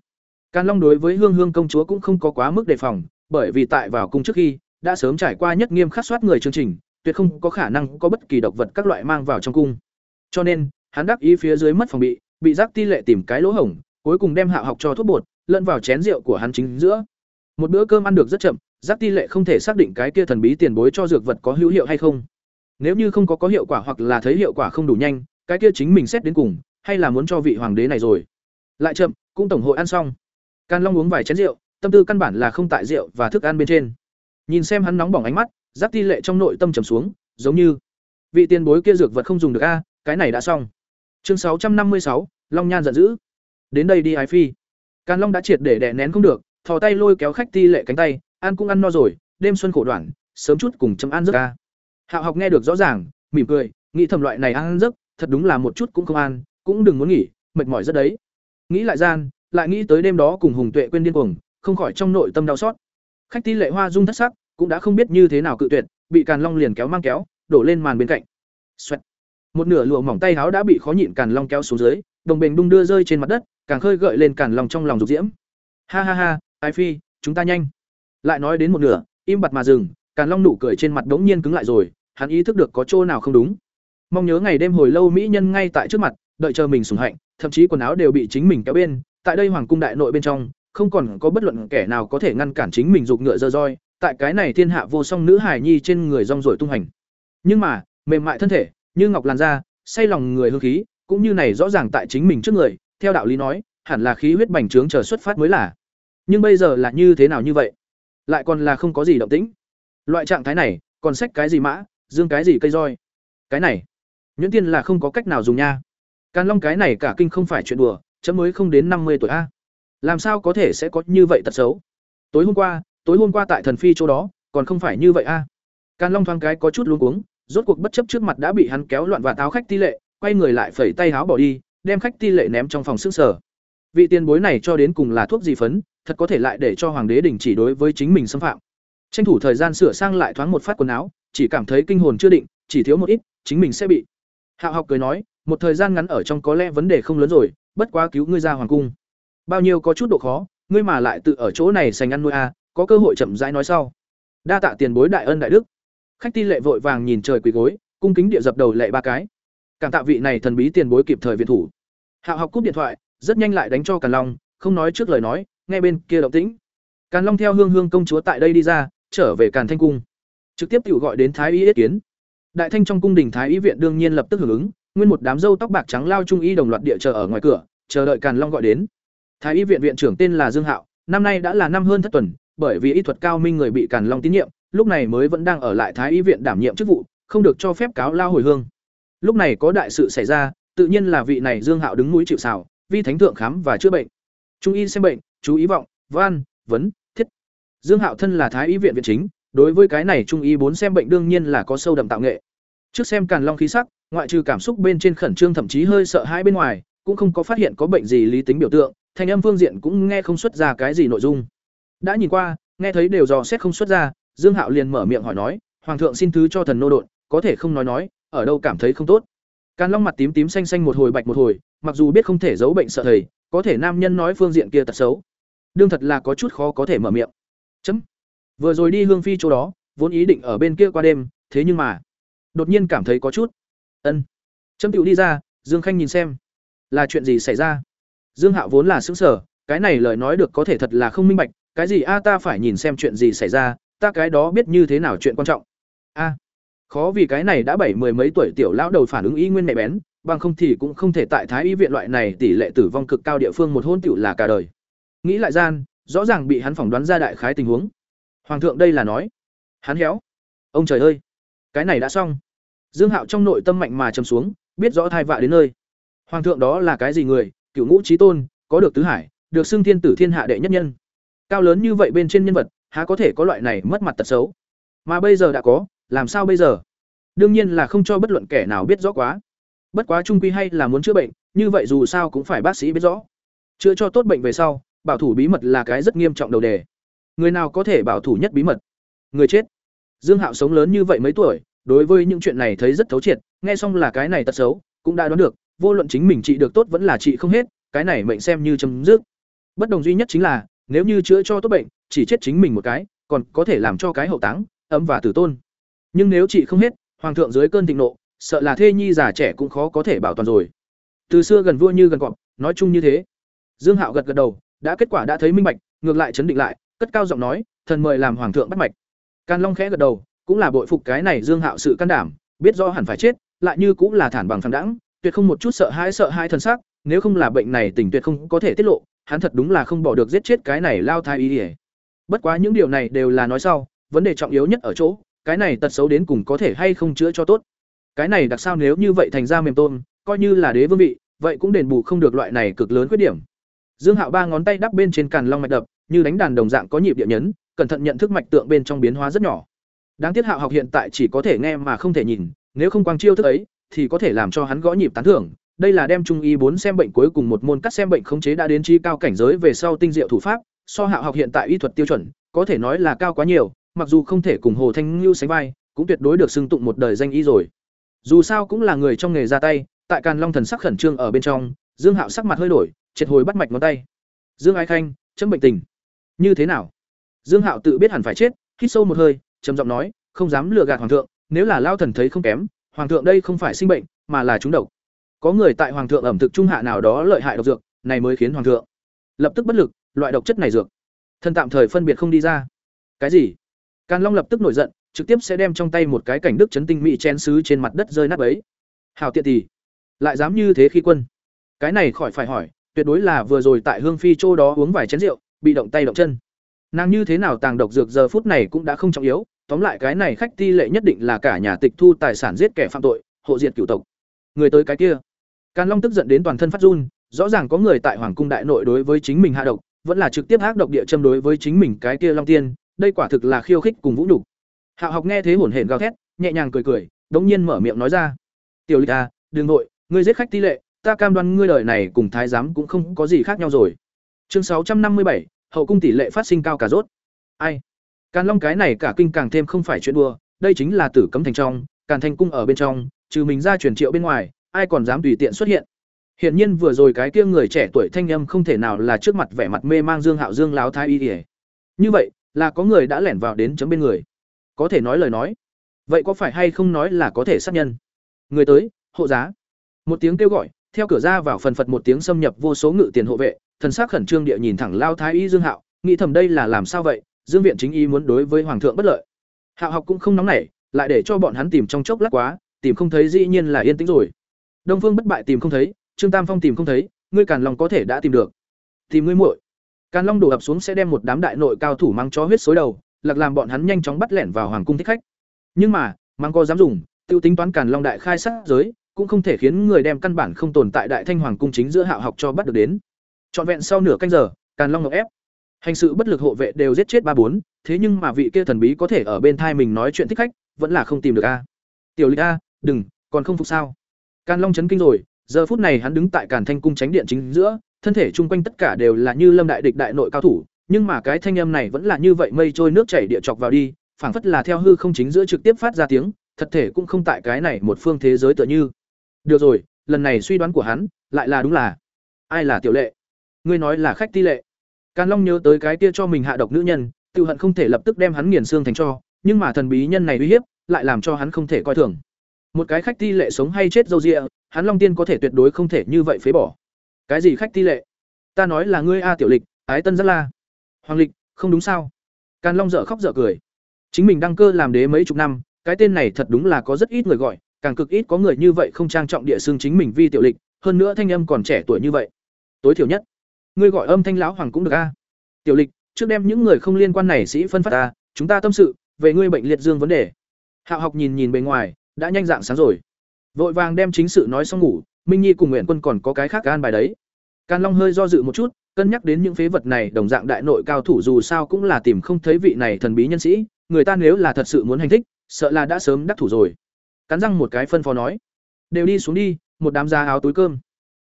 Càn Long đối với Hương Hương công chúa cũng không có quá mức đề phòng, bởi vì tại vào cung trước khi đã sớm trải qua nhất nghiêm khắc soát người chương trình, tuyệt không có khả năng có bất kỳ độc vật các loại mang vào trong cung. Cho nên, hắn đắc ý phía dưới mất phòng bị, bị giác ti lệ tìm cái lỗ hổng, cuối cùng đem hạ học cho thuốc bột, lẫn vào chén rượu của hắn chính giữa. Một bữa cơm ăn được rất chậm, giác ti lệ không thể xác định cái kia thần bí tiền bối cho dược vật có hữu hiệu hay không. Nếu như không có có hiệu quả hoặc là thấy hiệu quả không đủ nhanh, cái kia chính mình xét đến cùng, hay là muốn cho vị hoàng đế này rồi. Lại chậm, cũng tổng hội ăn xong. Can Long uống vài chén rượu, tâm tư căn bản là không tại rượu và thức ăn bên trên. Nhìn xem hắn nóng bỏng ánh mắt, giáp ti lệ trong nội tâm trầm xuống, giống như vị tiền bối kia dược vật không dùng được a, cái này đã xong. Chương sáu trăm năm mươi sáu, Long Nhan giận dữ. Đến đây đi ái phi. Càn Long đã triệt để đè nén không được, thò tay lôi kéo khách ti lệ cánh tay, ăn cũng ăn no rồi, đêm xuân khổ đoạn, sớm chút cùng chấm ăn giấc ca. Hạo học nghe được rõ ràng, mỉm cười, nghĩ thầm loại này ăn giấc, thật đúng là một chút cũng không ăn, cũng đừng muốn nghỉ, mệt mỏi rất đấy. Nghĩ lại gian, lại nghĩ tới đêm đó cùng Hùng Tuệ quên điên cuồng, không khỏi trong nội tâm đau xót. Khách ti lệ hoa dung thất sắc, cũng đã không biết như thế nào cự tuyệt, bị Càn Long liền kéo mang kéo, đổ lên màn bên cạnh. Xoẹt. Một nửa lụa mỏng tay áo đã bị khó nhịn Càn Long kéo xuống dưới, đồng bền đung đưa rơi trên mặt đất, càng khơi gợi lên Càn Long trong lòng dục diễm. Ha ha ha, Ai Phi, chúng ta nhanh. Lại nói đến một nửa, im bặt mà dừng, Càn Long nụ cười trên mặt đống nhiên cứng lại rồi, hắn ý thức được có chỗ nào không đúng. Mong nhớ ngày đêm hồi lâu mỹ nhân ngay tại trước mặt, đợi chờ mình sủng hạnh, thậm chí quần áo đều bị chính mình kéo bên, tại đây hoàng cung đại nội bên trong, không còn có bất luận kẻ nào có thể ngăn cản chính mình dục ngựa dơ roi, tại cái này thiên hạ vô song nữ hài nhi trên người rong rổi tung hành. Nhưng mà, mềm mại thân thể, như ngọc làn da, say lòng người hương khí, cũng như này rõ ràng tại chính mình trước người, theo đạo lý nói, hẳn là khí huyết bành trướng chờ xuất phát mới là. Nhưng bây giờ là như thế nào như vậy? Lại còn là không có gì động tĩnh. Loại trạng thái này, còn xách cái gì mã, dương cái gì cây roi? Cái này, nhuyễn tiên là không có cách nào dùng nha. Càn Long cái này cả kinh không phải chuyện đùa, chấm mới không đến năm mươi tuổi a. Làm sao có thể sẽ có như vậy tật xấu? Tối hôm qua, tối hôm qua tại thần phi chỗ đó, còn không phải như vậy a. Càn Long thoáng cái có chút luống cuống, rốt cuộc bất chấp trước mặt đã bị hắn kéo loạn và táo khách ti lệ, quay người lại phẩy tay háo bỏ đi, đem khách ti lệ ném trong phòng xương sở. Vị tiền bối này cho đến cùng là thuốc gì phấn, thật có thể lại để cho hoàng đế đình chỉ đối với chính mình xâm phạm. Tranh thủ thời gian sửa sang lại thoáng một phát quần áo, chỉ cảm thấy kinh hồn chưa định, chỉ thiếu một ít, chính mình sẽ bị. Hạo học cười nói, một thời gian ngắn ở trong có lẽ vấn đề không lớn rồi, bất quá cứu ngươi ra hoàng cung. Bao nhiêu có chút độ khó, ngươi mà lại tự ở chỗ này sành ăn nuôi a, có cơ hội chậm rãi nói sau. Đa tạ tiền bối đại ân đại đức. Khách ti lệ vội vàng nhìn trời quỳ gối, cung kính địa dập đầu lệ ba cái. Cảm tạ vị này thần bí tiền bối kịp thời viện thủ. Hạo học cúp điện thoại, rất nhanh lại đánh cho Càn Long, không nói trước lời nói, nghe bên kia động tĩnh. Càn Long theo Hương Hương công chúa tại đây đi ra, trở về Càn Thanh cung. Trực tiếp tiểu gọi đến Thái y ý kiến. Đại Thanh trong cung đình Thái y viện đương nhiên lập tức hưởng ứng, nguyên một đám dâu tóc bạc trắng lao trung y đồng loạt địa chờ ở ngoài cửa, chờ đợi Càn Long gọi đến. Thái y viện viện trưởng tên là Dương Hạo, năm nay đã là năm hơn thất tuần, bởi vì y thuật cao minh người bị Càn Long tín nhiệm, lúc này mới vẫn đang ở lại Thái y viện đảm nhiệm chức vụ, không được cho phép cáo lao hồi hương. Lúc này có đại sự xảy ra, tự nhiên là vị này Dương Hạo đứng núi chịu sào, vi thánh thượng khám và chữa bệnh. Trung y xem bệnh, chú ý vọng, văn, vấn, thiết. Dương Hạo thân là Thái y viện viện chính, đối với cái này trung y bốn xem bệnh đương nhiên là có sâu đậm tạo nghệ. Trước xem Càn Long khí sắc, ngoại trừ cảm xúc bên trên khẩn trương thậm chí hơi sợ hãi bên ngoài, cũng không có phát hiện có bệnh gì lý tính biểu tượng, thanh âm phương diện cũng nghe không xuất ra cái gì nội dung. Đã nhìn qua, nghe thấy đều dò xét không xuất ra, Dương Hạo liền mở miệng hỏi nói, "Hoàng thượng xin thứ cho thần nô đột, có thể không nói nói, ở đâu cảm thấy không tốt?" Càn Long mặt tím tím xanh xanh một hồi bạch một hồi, mặc dù biết không thể giấu bệnh sợ thầy, có thể nam nhân nói phương diện kia tật xấu. Đương thật là có chút khó có thể mở miệng. Chấm. Vừa rồi đi Hương Phi chỗ đó, vốn ý định ở bên kia qua đêm, thế nhưng mà, đột nhiên cảm thấy có chút. Ân. Chấm tựu đi ra, Dương Khanh nhìn xem, là chuyện gì xảy ra? Dương Hạo vốn là xứng sở, cái này lời nói được có thể thật là không minh bạch, cái gì? A ta phải nhìn xem chuyện gì xảy ra, ta cái đó biết như thế nào chuyện quan trọng. A. khó vì cái này đã bảy mười mấy tuổi tiểu lão đầu phản ứng y nguyên nhạy bén bằng không thì cũng không thể tại thái y viện loại này tỷ lệ tử vong cực cao địa phương một hôn tiểu là cả đời. Nghĩ lại gian rõ ràng bị hắn phỏng đoán ra đại khái tình huống. Hoàng thượng đây là nói hắn héo. Ông trời ơi cái này đã xong. Dương hạo trong nội tâm mạnh mà chầm xuống biết rõ thai vạ đến nơi. Hoàng thượng đó là cái gì người? Cựu ngũ trí tôn có được tứ hải được xưng thiên tử thiên hạ đệ nhất nhân cao lớn như vậy bên trên nhân vật, há có thể có loại này mất mặt tật xấu? Mà bây giờ đã có, làm sao bây giờ? Đương nhiên là không cho bất luận kẻ nào biết rõ quá. Bất quá trung quy hay là muốn chữa bệnh, như vậy dù sao cũng phải bác sĩ biết rõ. Chữa cho tốt bệnh về sau, bảo thủ bí mật là cái rất nghiêm trọng đầu đề. Người nào có thể bảo thủ nhất bí mật? Người chết. Dương hạo sống lớn như vậy mấy tuổi, đối với những chuyện này thấy rất thấu triệt, nghe xong là cái này tật xấu, cũng đã đoán được, vô luận chính mình trị được tốt vẫn là trị không hết, cái này mệnh xem như chấm dứt. Bất đồng duy nhất chính là nếu như chữa cho tốt bệnh, chỉ chết chính mình một cái, còn có thể làm cho cái hậu táng, ấm và tử tôn. Nhưng nếu chị không hết, hoàng thượng dưới cơn thịnh nộ, sợ là thê nhi già trẻ cũng khó có thể bảo toàn rồi. Từ xưa gần vua như gần cọp, nói chung như thế. Dương hạo gật gật đầu, đã kết quả đã thấy minh bạch, ngược lại chấn định lại, cất cao giọng nói, thần mời làm hoàng thượng bắt mạch. Can long khẽ gật đầu, cũng là bội phục cái này dương hạo sự can đảm, biết rõ hẳn phải chết, lại như cũng là thản bằng phẳng đẳng, tuyệt không một chút sợ hãi sợ hai thân xác, nếu không là bệnh này tình tuyệt không có thể tiết lộ hắn thật đúng là không bỏ được giết chết cái này lao thai ý ỉa bất quá những điều này đều là nói sau, vấn đề trọng yếu nhất ở chỗ, cái này tật xấu đến cùng có thể hay không chữa cho tốt. Cái này đặc sao nếu như vậy thành ra mềm tôm, coi như là đế vương vị, vậy cũng đền bù không được loại này cực lớn khuyết điểm. Dương hạo ba ngón tay đắp bên trên càn long mạch đập, như đánh đàn đồng dạng có nhịp địa nhấn, cẩn thận nhận thức mạch tượng bên trong biến hóa rất nhỏ. Đáng tiếc hạo học hiện tại chỉ có thể nghe mà không thể nhìn, nếu không quang chiêu thức ấy, thì có thể làm cho hắn gõ nhịp tán thưởng đây là đem trung y bốn xem bệnh cuối cùng một môn cắt xem bệnh khống chế đã đến chi cao cảnh giới về sau tinh diệu thủ pháp, so hạo học hiện tại y thuật tiêu chuẩn, có thể nói là cao quá nhiều, mặc dù không thể cùng hồ thanh ngưu sánh vai, cũng tuyệt đối được xưng tụng một đời danh y rồi. Dù sao cũng là người trong nghề ra tay, tại càn long thần sắc khẩn trương ở bên trong, dương hạo sắc mặt hơi đổi, triệt hồi bắt mạch ngón tay. Dương ái khanh, chấm bệnh tình. Như thế nào? Dương hạo tự biết hẳn phải chết, hít sâu một hơi, trầm giọng nói, không dám lừa gạt hoàng thượng, nếu là lao thần thấy không kém, hoàng thượng đây không phải sinh bệnh, mà là trúng độc có người tại hoàng thượng ẩm thực trung hạ nào đó lợi hại độc dược, này mới khiến hoàng thượng lập tức bất lực, loại độc chất này dược. Thân tạm thời phân biệt không đi ra. Cái gì? Càn long lập tức nổi giận, trực tiếp sẽ đem trong tay một cái cảnh đức chấn tinh mỹ chén sứ trên mặt đất rơi nát ấy hào tiện tỷ lại dám như thế khi quân. Cái này khỏi phải hỏi, tuyệt đối là vừa rồi tại hương phi châu đó uống vài chén rượu, bị động tay động chân. Nàng như thế nào tàng độc dược giờ phút này cũng đã không trọng yếu, tóm lại cái này khách ti lệ nhất định là cả nhà tịch thu tài sản giết kẻ phạm tội, hộ diệt cửu tộc. Người tới cái kia càn long tức giận đến toàn thân phát run, rõ ràng có người tại hoàng cung đại nội đối với chính mình hạ độc, vẫn là trực tiếp ác độc địa châm đối với chính mình cái kia long tiên, đây quả thực là khiêu khích cùng vũ nhục. Hạ học nghe thế hổn hển gào thét, nhẹ nhàng cười cười, đống nhiên mở miệng nói ra. Tiểu lịch à đừng nội ngươi giết khách tỷ lệ, ta cam đoan ngươi đời này cùng thái giám cũng không có gì khác nhau rồi. Chương sáu trăm năm mươi bảy, hậu cung tỷ lệ phát sinh cao cả rốt. Ai? Càn long cái này cả kinh càng thêm không phải chuyện đùa, đây chính là tử cấm thành trong, càn thành cung ở bên trong, trừ mình ra truyền triệu bên ngoài ai còn dám tùy tiện xuất hiện. Hiển nhiên vừa rồi cái kia người trẻ tuổi thanh âm không thể nào là trước mặt vẻ mặt mê mang dương hạo dương láo thái y ỉa như vậy, là có người đã lẻn vào đến chấm bên người. Có thể nói lời nói. Vậy có phải hay không nói là có thể sát nhân? Người tới, hộ giá. Một tiếng kêu gọi, theo cửa ra vào phần phật một tiếng xâm nhập vô số ngự tiền hộ vệ, thần sắc khẩn trương địa nhìn thẳng lao thái y dương hạo, nghĩ thầm đây là làm sao vậy, dương viện chính y muốn đối với hoàng thượng bất lợi. Hạo học cũng không nóng nảy, lại để cho bọn hắn tìm trong chốc lát quá, tìm không thấy dĩ nhiên là yên tĩnh rồi đông phương bất bại tìm không thấy, trương tam phong tìm không thấy, ngươi càn long có thể đã tìm được. Tìm ngươi muội. Càn long đổ ập xuống sẽ đem một đám đại nội cao thủ mang chó huyết xối đầu, lạc làm bọn hắn nhanh chóng bắt lẻn vào hoàng cung thích khách. Nhưng mà, mang có dám dùng, tiêu tính toán càn long đại khai sát giới, cũng không thể khiến người đem căn bản không tồn tại đại thanh hoàng cung chính giữa hạo học cho bắt được đến. Trọn vẹn sau nửa canh giờ, càn long ngọc ép. Hành sự bất lực hộ vệ đều giết chết ba bốn, thế nhưng mà vị kia thần bí có thể ở bên thai mình nói chuyện thích khách, vẫn là không tìm được a. Tiểu lịch a, đừng, còn không phục sao? Càn long chấn kinh rồi, giờ phút này hắn đứng tại càn thanh cung tránh điện chính giữa, thân thể chung quanh tất cả đều là như lâm đại địch đại nội cao thủ, nhưng mà cái thanh âm này vẫn là như vậy mây trôi nước chảy địa chọc vào đi, phảng phất là theo hư không chính giữa trực tiếp phát ra tiếng, thật thể cũng không tại cái này một phương thế giới tựa như. Được rồi, lần này suy đoán của hắn, lại là đúng là, ai là tiểu lệ? Ngươi nói là khách ti lệ. Càn long nhớ tới cái kia cho mình hạ độc nữ nhân tự hận không thể lập tức đem hắn nghiền xương thành cho, nhưng mà thần bí nhân này uy hiếp, lại làm cho hắn không thể coi thường một cái khách ti lệ sống hay chết dâu rịa hắn long tiên có thể tuyệt đối không thể như vậy phế bỏ. Cái gì khách ti lệ? Ta nói là ngươi a tiểu lịch, ái tân rất la. Hoàng lịch, không đúng sao? Càn long dở khóc dở cười. Chính mình đăng cơ làm đế mấy chục năm, cái tên này thật đúng là có rất ít người gọi, càng cực ít có người như vậy không trang trọng địa xương chính mình vi tiểu lịch, hơn nữa thanh âm còn trẻ tuổi như vậy. Tối thiểu nhất, ngươi gọi âm thanh lão hoàng cũng được a. Tiểu lịch, trước đem những người không liên quan này sĩ phân phát ta, chúng ta tâm sự, về ngươi bệnh liệt dương vấn đề. Hạo học nhìn nhìn bề ngoài đã nhanh dạng sáng rồi. Vội vàng đem chính sự nói xong ngủ, minh nhi cùng nguyện quân còn có cái khác gan bài đấy. Can long hơi do dự một chút, cân nhắc đến những phế vật này, đồng dạng đại nội cao thủ dù sao cũng là tìm không thấy vị này thần bí nhân sĩ, người ta nếu là thật sự muốn hành thích, sợ là đã sớm đắc thủ rồi. Cắn răng một cái phân phó nói, đều đi xuống đi, một đám da áo túi cơm.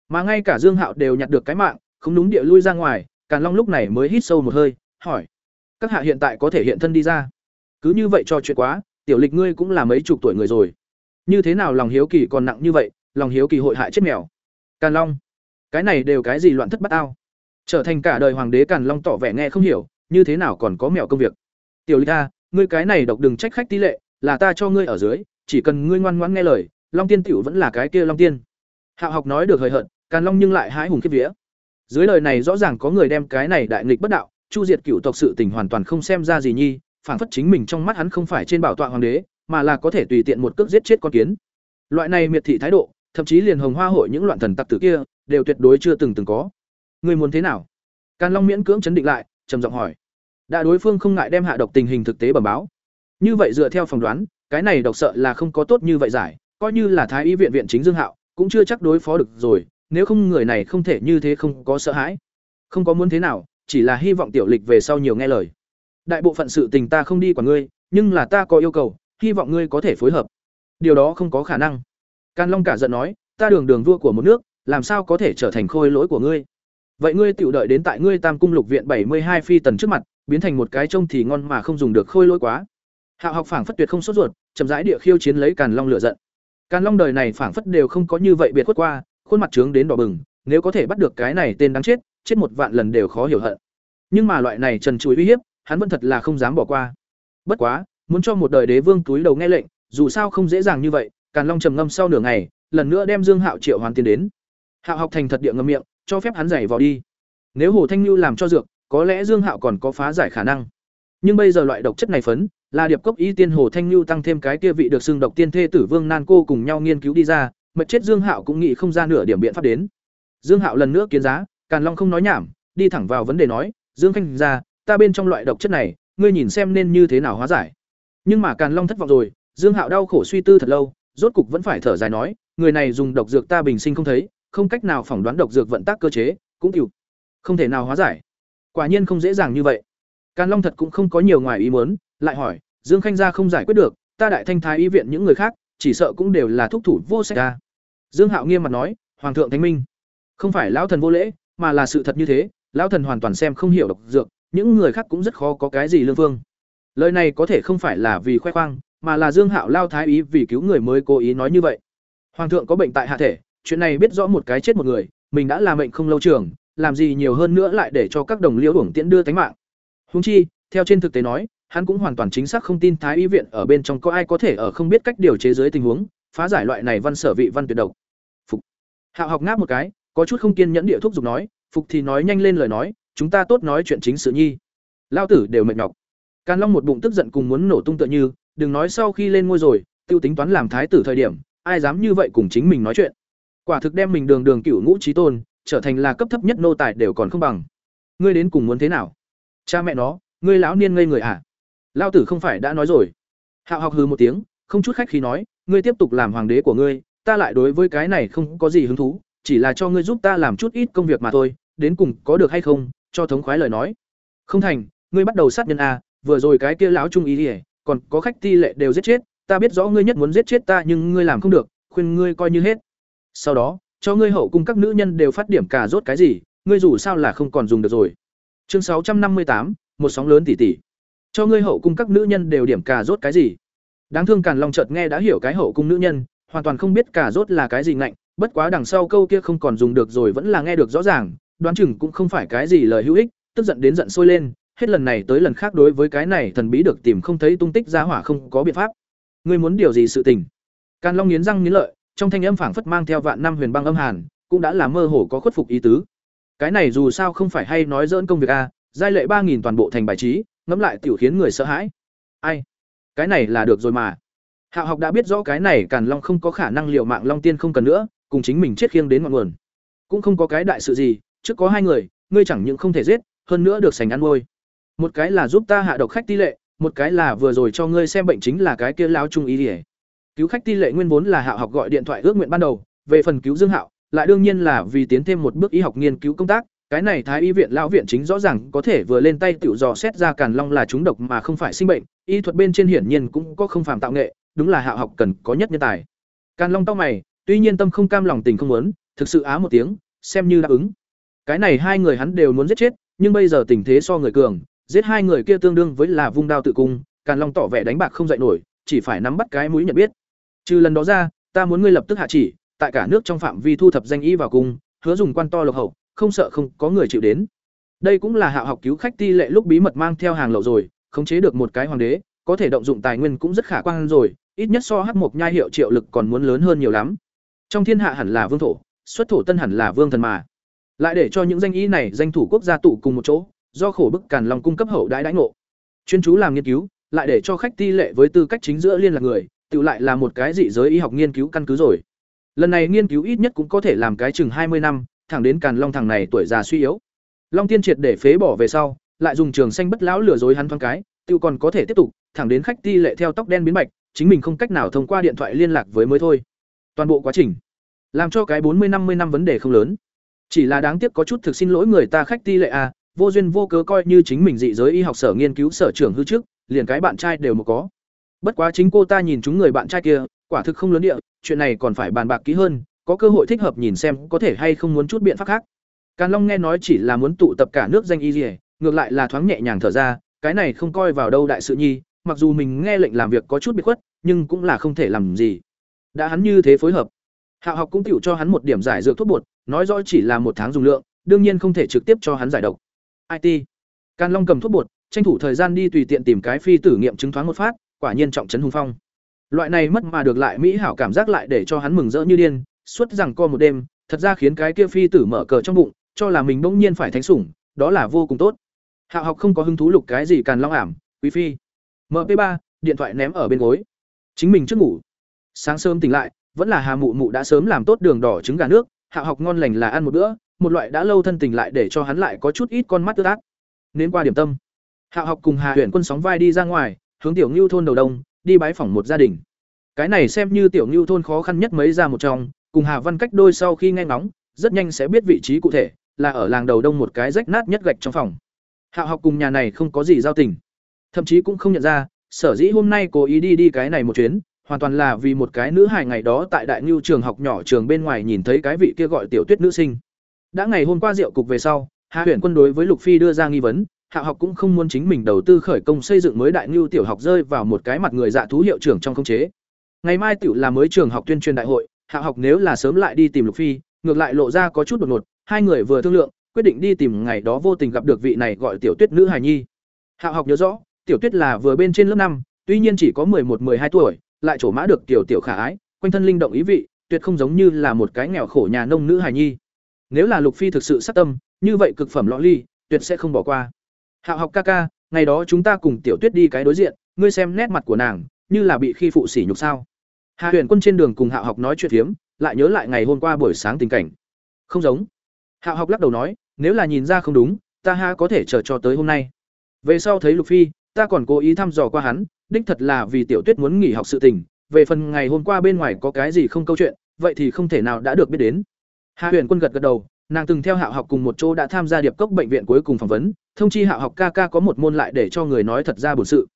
Mà ngay cả dương hạo đều nhặt được cái mạng, không đúng địa lui ra ngoài, càn long lúc này mới hít sâu một hơi, hỏi, các hạ hiện tại có thể hiện thân đi ra? Cứ như vậy cho chuyện quá, tiểu lịch ngươi cũng là mấy chục tuổi người rồi như thế nào lòng hiếu kỳ còn nặng như vậy, lòng hiếu kỳ hội hại chết mèo? Càn long, cái này đều cái gì loạn thất bát ao trở thành cả đời hoàng đế càn long tỏ vẻ nghe không hiểu, như thế nào còn có mèo công việc? Tiểu lịch ta ngươi cái này độc đừng trách khách tỷ lệ, là ta cho ngươi ở dưới, chỉ cần ngươi ngoan ngoãn nghe lời, long tiên tiểu vẫn là cái kia long tiên. Hạo học nói được hời hợt, càn long nhưng lại hái hùng kiếp vía. Dưới lời này rõ ràng có người đem cái này đại nghịch bất đạo, chu diệt cửu tộc sự tình hoàn toàn không xem ra gì nhi phản phất chính mình trong mắt hắn không phải trên bảo tọa hoàng đế mà là có thể tùy tiện một cước giết chết con kiến. Loại này miệt thị thái độ, thậm chí liền hồng hoa hội những loạn thần tặc tử kia, đều tuyệt đối chưa từng từng có. Người muốn thế nào? Càn long miễn cưỡng chấn định lại, trầm giọng hỏi. Đã đối phương không ngại đem hạ độc tình hình thực tế bẩm báo. Như vậy dựa theo phỏng đoán, cái này độc sợ là không có tốt như vậy giải, coi như là thái y viện viện chính dương hạo, cũng chưa chắc đối phó được rồi, nếu không người này không thể như thế không có sợ hãi. Không có muốn thế nào, chỉ là hy vọng tiểu lịch về sau nhiều nghe lời. Đại bộ phận sự tình ta không đi quản ngươi, nhưng là ta có yêu cầu hy vọng ngươi có thể phối hợp. Điều đó không có khả năng. Can long cả giận nói, ta đường đường vua của một nước, làm sao có thể trở thành khôi lỗi của ngươi? Vậy ngươi tự đợi đến tại ngươi tam cung lục viện bảy mươi hai phi tần trước mặt, biến thành một cái trông thì ngon mà không dùng được khôi lỗi quá. Hạo học phảng phất tuyệt không sốt ruột, chậm rãi địa khiêu chiến lấy càn long lửa giận. Càn long đời này phảng phất đều không có như vậy biệt khuất qua, khuôn mặt trướng đến đỏ bừng, nếu có thể bắt được cái này tên đáng chết chết một vạn lần đều khó hiểu hận. Nhưng mà loại này trần trụi uy hiếp, hắn vẫn thật là không dám bỏ qua. Bất quá muốn cho một đời đế vương túi đầu nghe lệnh, dù sao không dễ dàng như vậy, càn long trầm ngâm sau nửa ngày, lần nữa đem dương hạo triệu hoàn tiến đến. Hạo học thành thật địa ngậm miệng, cho phép hắn giải vào đi. Nếu hồ thanh lưu làm cho dược, có lẽ dương hạo còn có phá giải khả năng. Nhưng bây giờ loại độc chất này phấn, là điệp cốc y tiên hồ thanh lưu tăng thêm cái kia vị được xưng độc tiên thê tử vương nan cô cùng nhau nghiên cứu đi ra, mật chết dương hạo cũng nghĩ không ra nửa điểm biện pháp đến. Dương hạo lần nữa kiến giá, càn long không nói nhảm, đi thẳng vào vấn đề nói, dương khanh ra ta bên trong loại độc chất này, ngươi nhìn xem nên như thế nào hóa giải nhưng mà càn long thất vọng rồi, dương hạo đau khổ suy tư thật lâu, rốt cục vẫn phải thở dài nói, người này dùng độc dược ta bình sinh không thấy, không cách nào phỏng đoán độc dược vận tác cơ chế, cũng cựu không thể nào hóa giải. Quả nhiên không dễ dàng như vậy. Càn long thật cũng không có nhiều ngoài ý muốn, lại hỏi, dương khanh gia không giải quyết được, ta đại thanh thái y viện những người khác, chỉ sợ cũng đều là thúc thủ vô sách ta. Dương hạo nghiêm mặt nói, hoàng thượng thánh minh, không phải lão thần vô lễ, mà là sự thật như thế, lão thần hoàn toàn xem không hiểu độc dược, những người khác cũng rất khó có cái gì lương phương lời này có thể không phải là vì khoe khoang, mà là dương hạo lao thái ý vì cứu người mới cố ý nói như vậy. Hoàng thượng có bệnh tại hạ thể, chuyện này biết rõ một cái chết một người, mình đã làm bệnh không lâu trường, làm gì nhiều hơn nữa lại để cho các đồng liễu uổng tiễn đưa tánh mạng. Húng chi, theo trên thực tế nói, hắn cũng hoàn toàn chính xác không tin thái y viện ở bên trong có ai có thể ở không biết cách điều chế dưới tình huống, phá giải loại này văn sở vị văn tuyệt độc. Phục. Hạo học ngáp một cái, có chút không kiên nhẫn địa thuốc giục nói, phục thì nói nhanh lên lời nói, chúng ta tốt nói chuyện chính sự nhi. Lao tử đều mệt nhọc càn long một bụng tức giận cùng muốn nổ tung tựa như, đừng nói sau khi lên ngôi rồi, tiêu tính toán làm thái tử thời điểm, ai dám như vậy cùng chính mình nói chuyện? Quả thực đem mình đường đường cửu ngũ trí tôn, trở thành là cấp thấp nhất nô tài đều còn không bằng. Ngươi đến cùng muốn thế nào? Cha mẹ nó, ngươi lão niên ngây người à? Lão tử không phải đã nói rồi. Hạo học hừ một tiếng, không chút khách khí nói, ngươi tiếp tục làm hoàng đế của ngươi, ta lại đối với cái này không có gì hứng thú, chỉ là cho ngươi giúp ta làm chút ít công việc mà thôi, đến cùng có được hay không, cho thống khoái lời nói. Không thành, ngươi bắt đầu sát nhân a vừa rồi cái kia lão trung ý ỉa còn có khách ti lệ đều giết chết, ta biết rõ ngươi nhất muốn giết chết ta nhưng ngươi làm không được, khuyên ngươi coi như hết. Sau đó, cho ngươi hậu cung các nữ nhân đều phát điểm cà rốt cái gì, ngươi dù sao là không còn dùng được rồi. Chương sáu trăm năm mươi tám, một sóng lớn tỷ tỷ cho ngươi hậu cung các nữ nhân đều điểm cà rốt cái gì? Đáng thương càn long chợt nghe đã hiểu cái hậu cung nữ nhân, hoàn toàn không biết cà rốt là cái gì ngạnh, bất quá đằng sau câu kia không còn dùng được rồi vẫn là nghe được rõ ràng, đoán chừng cũng không phải cái gì lời hữu ích, tức giận đến giận sôi lên hết lần này tới lần khác đối với cái này thần bí được tìm không thấy tung tích ra hỏa không có biện pháp. Ngươi muốn điều gì sự tình? Càn long nghiến răng nghiến lợi trong thanh âm phảng phất mang theo vạn năm huyền băng âm hàn cũng đã là mơ hồ có khuất phục ý tứ. Cái này dù sao không phải hay nói dỡn công việc a giai lệ ba nghìn toàn bộ thành bài trí ngẫm lại tiểu khiến người sợ hãi. Ai? Cái này là được rồi mà. Hạo học đã biết rõ cái này Càn Long không có khả năng liều mạng Long Tiên không cần nữa, cùng chính mình chết khiêng đến ngọn nguồn. Cũng không có cái đại sự gì, trước có hai người, ngươi chẳng những không thể giết, hơn nữa được sành ăn nuôi. Một cái là giúp ta hạ độc khách ti lệ, một cái là vừa rồi cho ngươi xem bệnh chính là cái kia lão trung ý ỉa Cứu khách ti lệ nguyên vốn là Hạo học gọi điện thoại ước nguyện ban đầu, về phần cứu Dương Hạo, lại đương nhiên là vì tiến thêm một bước y học nghiên cứu công tác, cái này thái y viện lão viện chính rõ ràng có thể vừa lên tay tự dò xét ra càn long là chúng độc mà không phải sinh bệnh y thuật bên trên hiển nhiên cũng có không phàm tạo nghệ đúng là hạ học cần có nhất nhân tài. Càn long tóc mày tuy nhiên tâm không cam lòng tình không muốn thực sự á một tiếng xem như đáp ứng. Cái này hai người hắn đều muốn giết chết nhưng bây giờ tình thế so người cường giết hai người kia tương đương với là vung đao tự cung càn long tỏ vẻ đánh bạc không dạy nổi chỉ phải nắm bắt cái mũi nhận biết trừ lần đó ra ta muốn ngươi lập tức hạ chỉ tại cả nước trong phạm vi thu thập danh y vào cung hứa dùng quan to lộc hậu không sợ không có người chịu đến. Đây cũng là Hạo học cứu khách ti lệ lúc bí mật mang theo hàng lậu rồi, khống chế được một cái hoàng đế, có thể động dụng tài nguyên cũng rất khả quan rồi, ít nhất so hắc mộc nhai hiệu triệu lực còn muốn lớn hơn nhiều lắm. Trong thiên hạ hẳn là vương thổ, xuất thổ tân hẳn là vương thần mà. Lại để cho những danh y này danh thủ quốc gia tụ cùng một chỗ, do khổ bức càn long cung cấp hậu đãi đãi ngộ. Chuyên chú làm nghiên cứu, lại để cho khách ti lệ với tư cách chính giữa liên lạc người, tự lại là một cái dị giới y học nghiên cứu căn cứ rồi. Lần này nghiên cứu ít nhất cũng có thể làm cái chừng mươi năm, thẳng đến Càn Long thằng này tuổi già suy yếu. Long Tiên triệt để phế bỏ về sau, lại dùng trường xanh bất lão lừa dối hắn thoáng cái, tự còn có thể tiếp tục, thẳng đến khách ti lệ theo tóc đen biến bạch, chính mình không cách nào thông qua điện thoại liên lạc với mới thôi. Toàn bộ quá trình, làm cho cái bốn mươi năm mươi năm vấn đề không lớn. Chỉ là đáng tiếc có chút thực xin lỗi người ta khách ti lệ à, vô duyên vô cớ coi như chính mình dị giới y học sở nghiên cứu sở trưởng hư trước, liền cái bạn trai đều một có. Bất quá chính cô ta nhìn chúng người bạn trai kia, quả thực không lớn địa, chuyện này còn phải bàn bạc kỹ hơn, có cơ hội thích hợp nhìn xem có thể hay không muốn chút biện pháp khác. Càn Long nghe nói chỉ là muốn tụ tập cả nước danh y liễu, ngược lại là thoáng nhẹ nhàng thở ra, cái này không coi vào đâu đại sự nhi, mặc dù mình nghe lệnh làm việc có chút biệt khuất, nhưng cũng là không thể làm gì. Đã hắn như thế phối hợp, Hạo học cũng tiểu cho hắn một điểm giải dược thuốc bột, nói rõ chỉ là một tháng dùng lượng, đương nhiên không thể trực tiếp cho hắn giải độc. IT. Càn Long cầm thuốc bột, tranh thủ thời gian đi tùy tiện tìm cái phi tử nghiệm chứng thoáng một phát, quả nhiên trọng trấn hùng phong. Loại này mất mà được lại mỹ hảo cảm giác lại để cho hắn mừng rỡ như điên, suốt rằng co một đêm, thật ra khiến cái kia phi tử mở cờ trong bụng, cho là mình bỗng nhiên phải thánh sủng, đó là vô cùng tốt. Hạo học không có hứng thú lục cái gì càn long ảm, quý phi. MP3, điện thoại ném ở bên gối. Chính mình trước ngủ. Sáng sớm tỉnh lại, vẫn là Hà Mụ Mụ đã sớm làm tốt đường đỏ trứng gà nước, Hạo học ngon lành là ăn một bữa, một loại đã lâu thân tình lại để cho hắn lại có chút ít con mắt ướt át. nên qua điểm tâm. hạ học cùng Hà Huyền Quân sóng vai đi ra ngoài, hướng tiểu ngưu thôn đầu đông, đi bái phỏng một gia đình. Cái này xem như tiểu ngưu thôn khó khăn nhất mấy ra một trong, cùng Hà Văn cách đôi sau khi nghe ngóng, rất nhanh sẽ biết vị trí cụ thể, là ở làng đầu đông một cái rách nát nhất gạch trong phòng. hạ học cùng nhà này không có gì giao tình, thậm chí cũng không nhận ra, sở dĩ hôm nay cố ý đi đi cái này một chuyến, hoàn toàn là vì một cái nữ hài ngày đó tại Đại Nưu trường học nhỏ trường bên ngoài nhìn thấy cái vị kia gọi tiểu Tuyết nữ sinh. Đã ngày hôm qua rượu cục về sau, hạ huyện Quân đối với Lục Phi đưa ra nghi vấn, hạ học cũng không muốn chính mình đầu tư khởi công xây dựng mới Đại ngưu tiểu học rơi vào một cái mặt người dạ thú hiệu trưởng trong không chế. Ngày mai tiểu là mới trường học tuyên truyền đại hội, hạ học nếu là sớm lại đi tìm lục phi ngược lại lộ ra có chút đột ngột hai người vừa thương lượng quyết định đi tìm ngày đó vô tình gặp được vị này gọi tiểu tuyết nữ hài nhi hạ học nhớ rõ tiểu tuyết là vừa bên trên lớp năm tuy nhiên chỉ có một hai tuổi lại trổ mã được tiểu tiểu khả ái quanh thân linh động ý vị tuyệt không giống như là một cái nghèo khổ nhà nông nữ hài nhi nếu là lục phi thực sự sát tâm như vậy cực phẩm lọ ly tuyệt sẽ không bỏ qua hạ học ca ca ngày đó chúng ta cùng tiểu tuyết đi cái đối diện ngươi xem nét mặt của nàng như là bị khi phụ sỉ nhục sao Hà Huyền Quân trên đường cùng Hạo Học nói chuyện phiếm, lại nhớ lại ngày hôm qua buổi sáng tình cảnh. Không giống. Hạo Học lắc đầu nói, nếu là nhìn ra không đúng, ta ha có thể chờ cho tới hôm nay. Về sau thấy Lục Phi, ta còn cố ý thăm dò qua hắn, đích thật là vì Tiểu Tuyết muốn nghỉ học sự tình, về phần ngày hôm qua bên ngoài có cái gì không câu chuyện, vậy thì không thể nào đã được biết đến. Hạ Huyền Quân gật gật đầu, nàng từng theo Hạ Học cùng một chỗ đã tham gia điệp cốc bệnh viện cuối cùng phỏng vấn, thông chi Hạ Học ca ca có một môn lại để cho người nói thật ra bổn sự.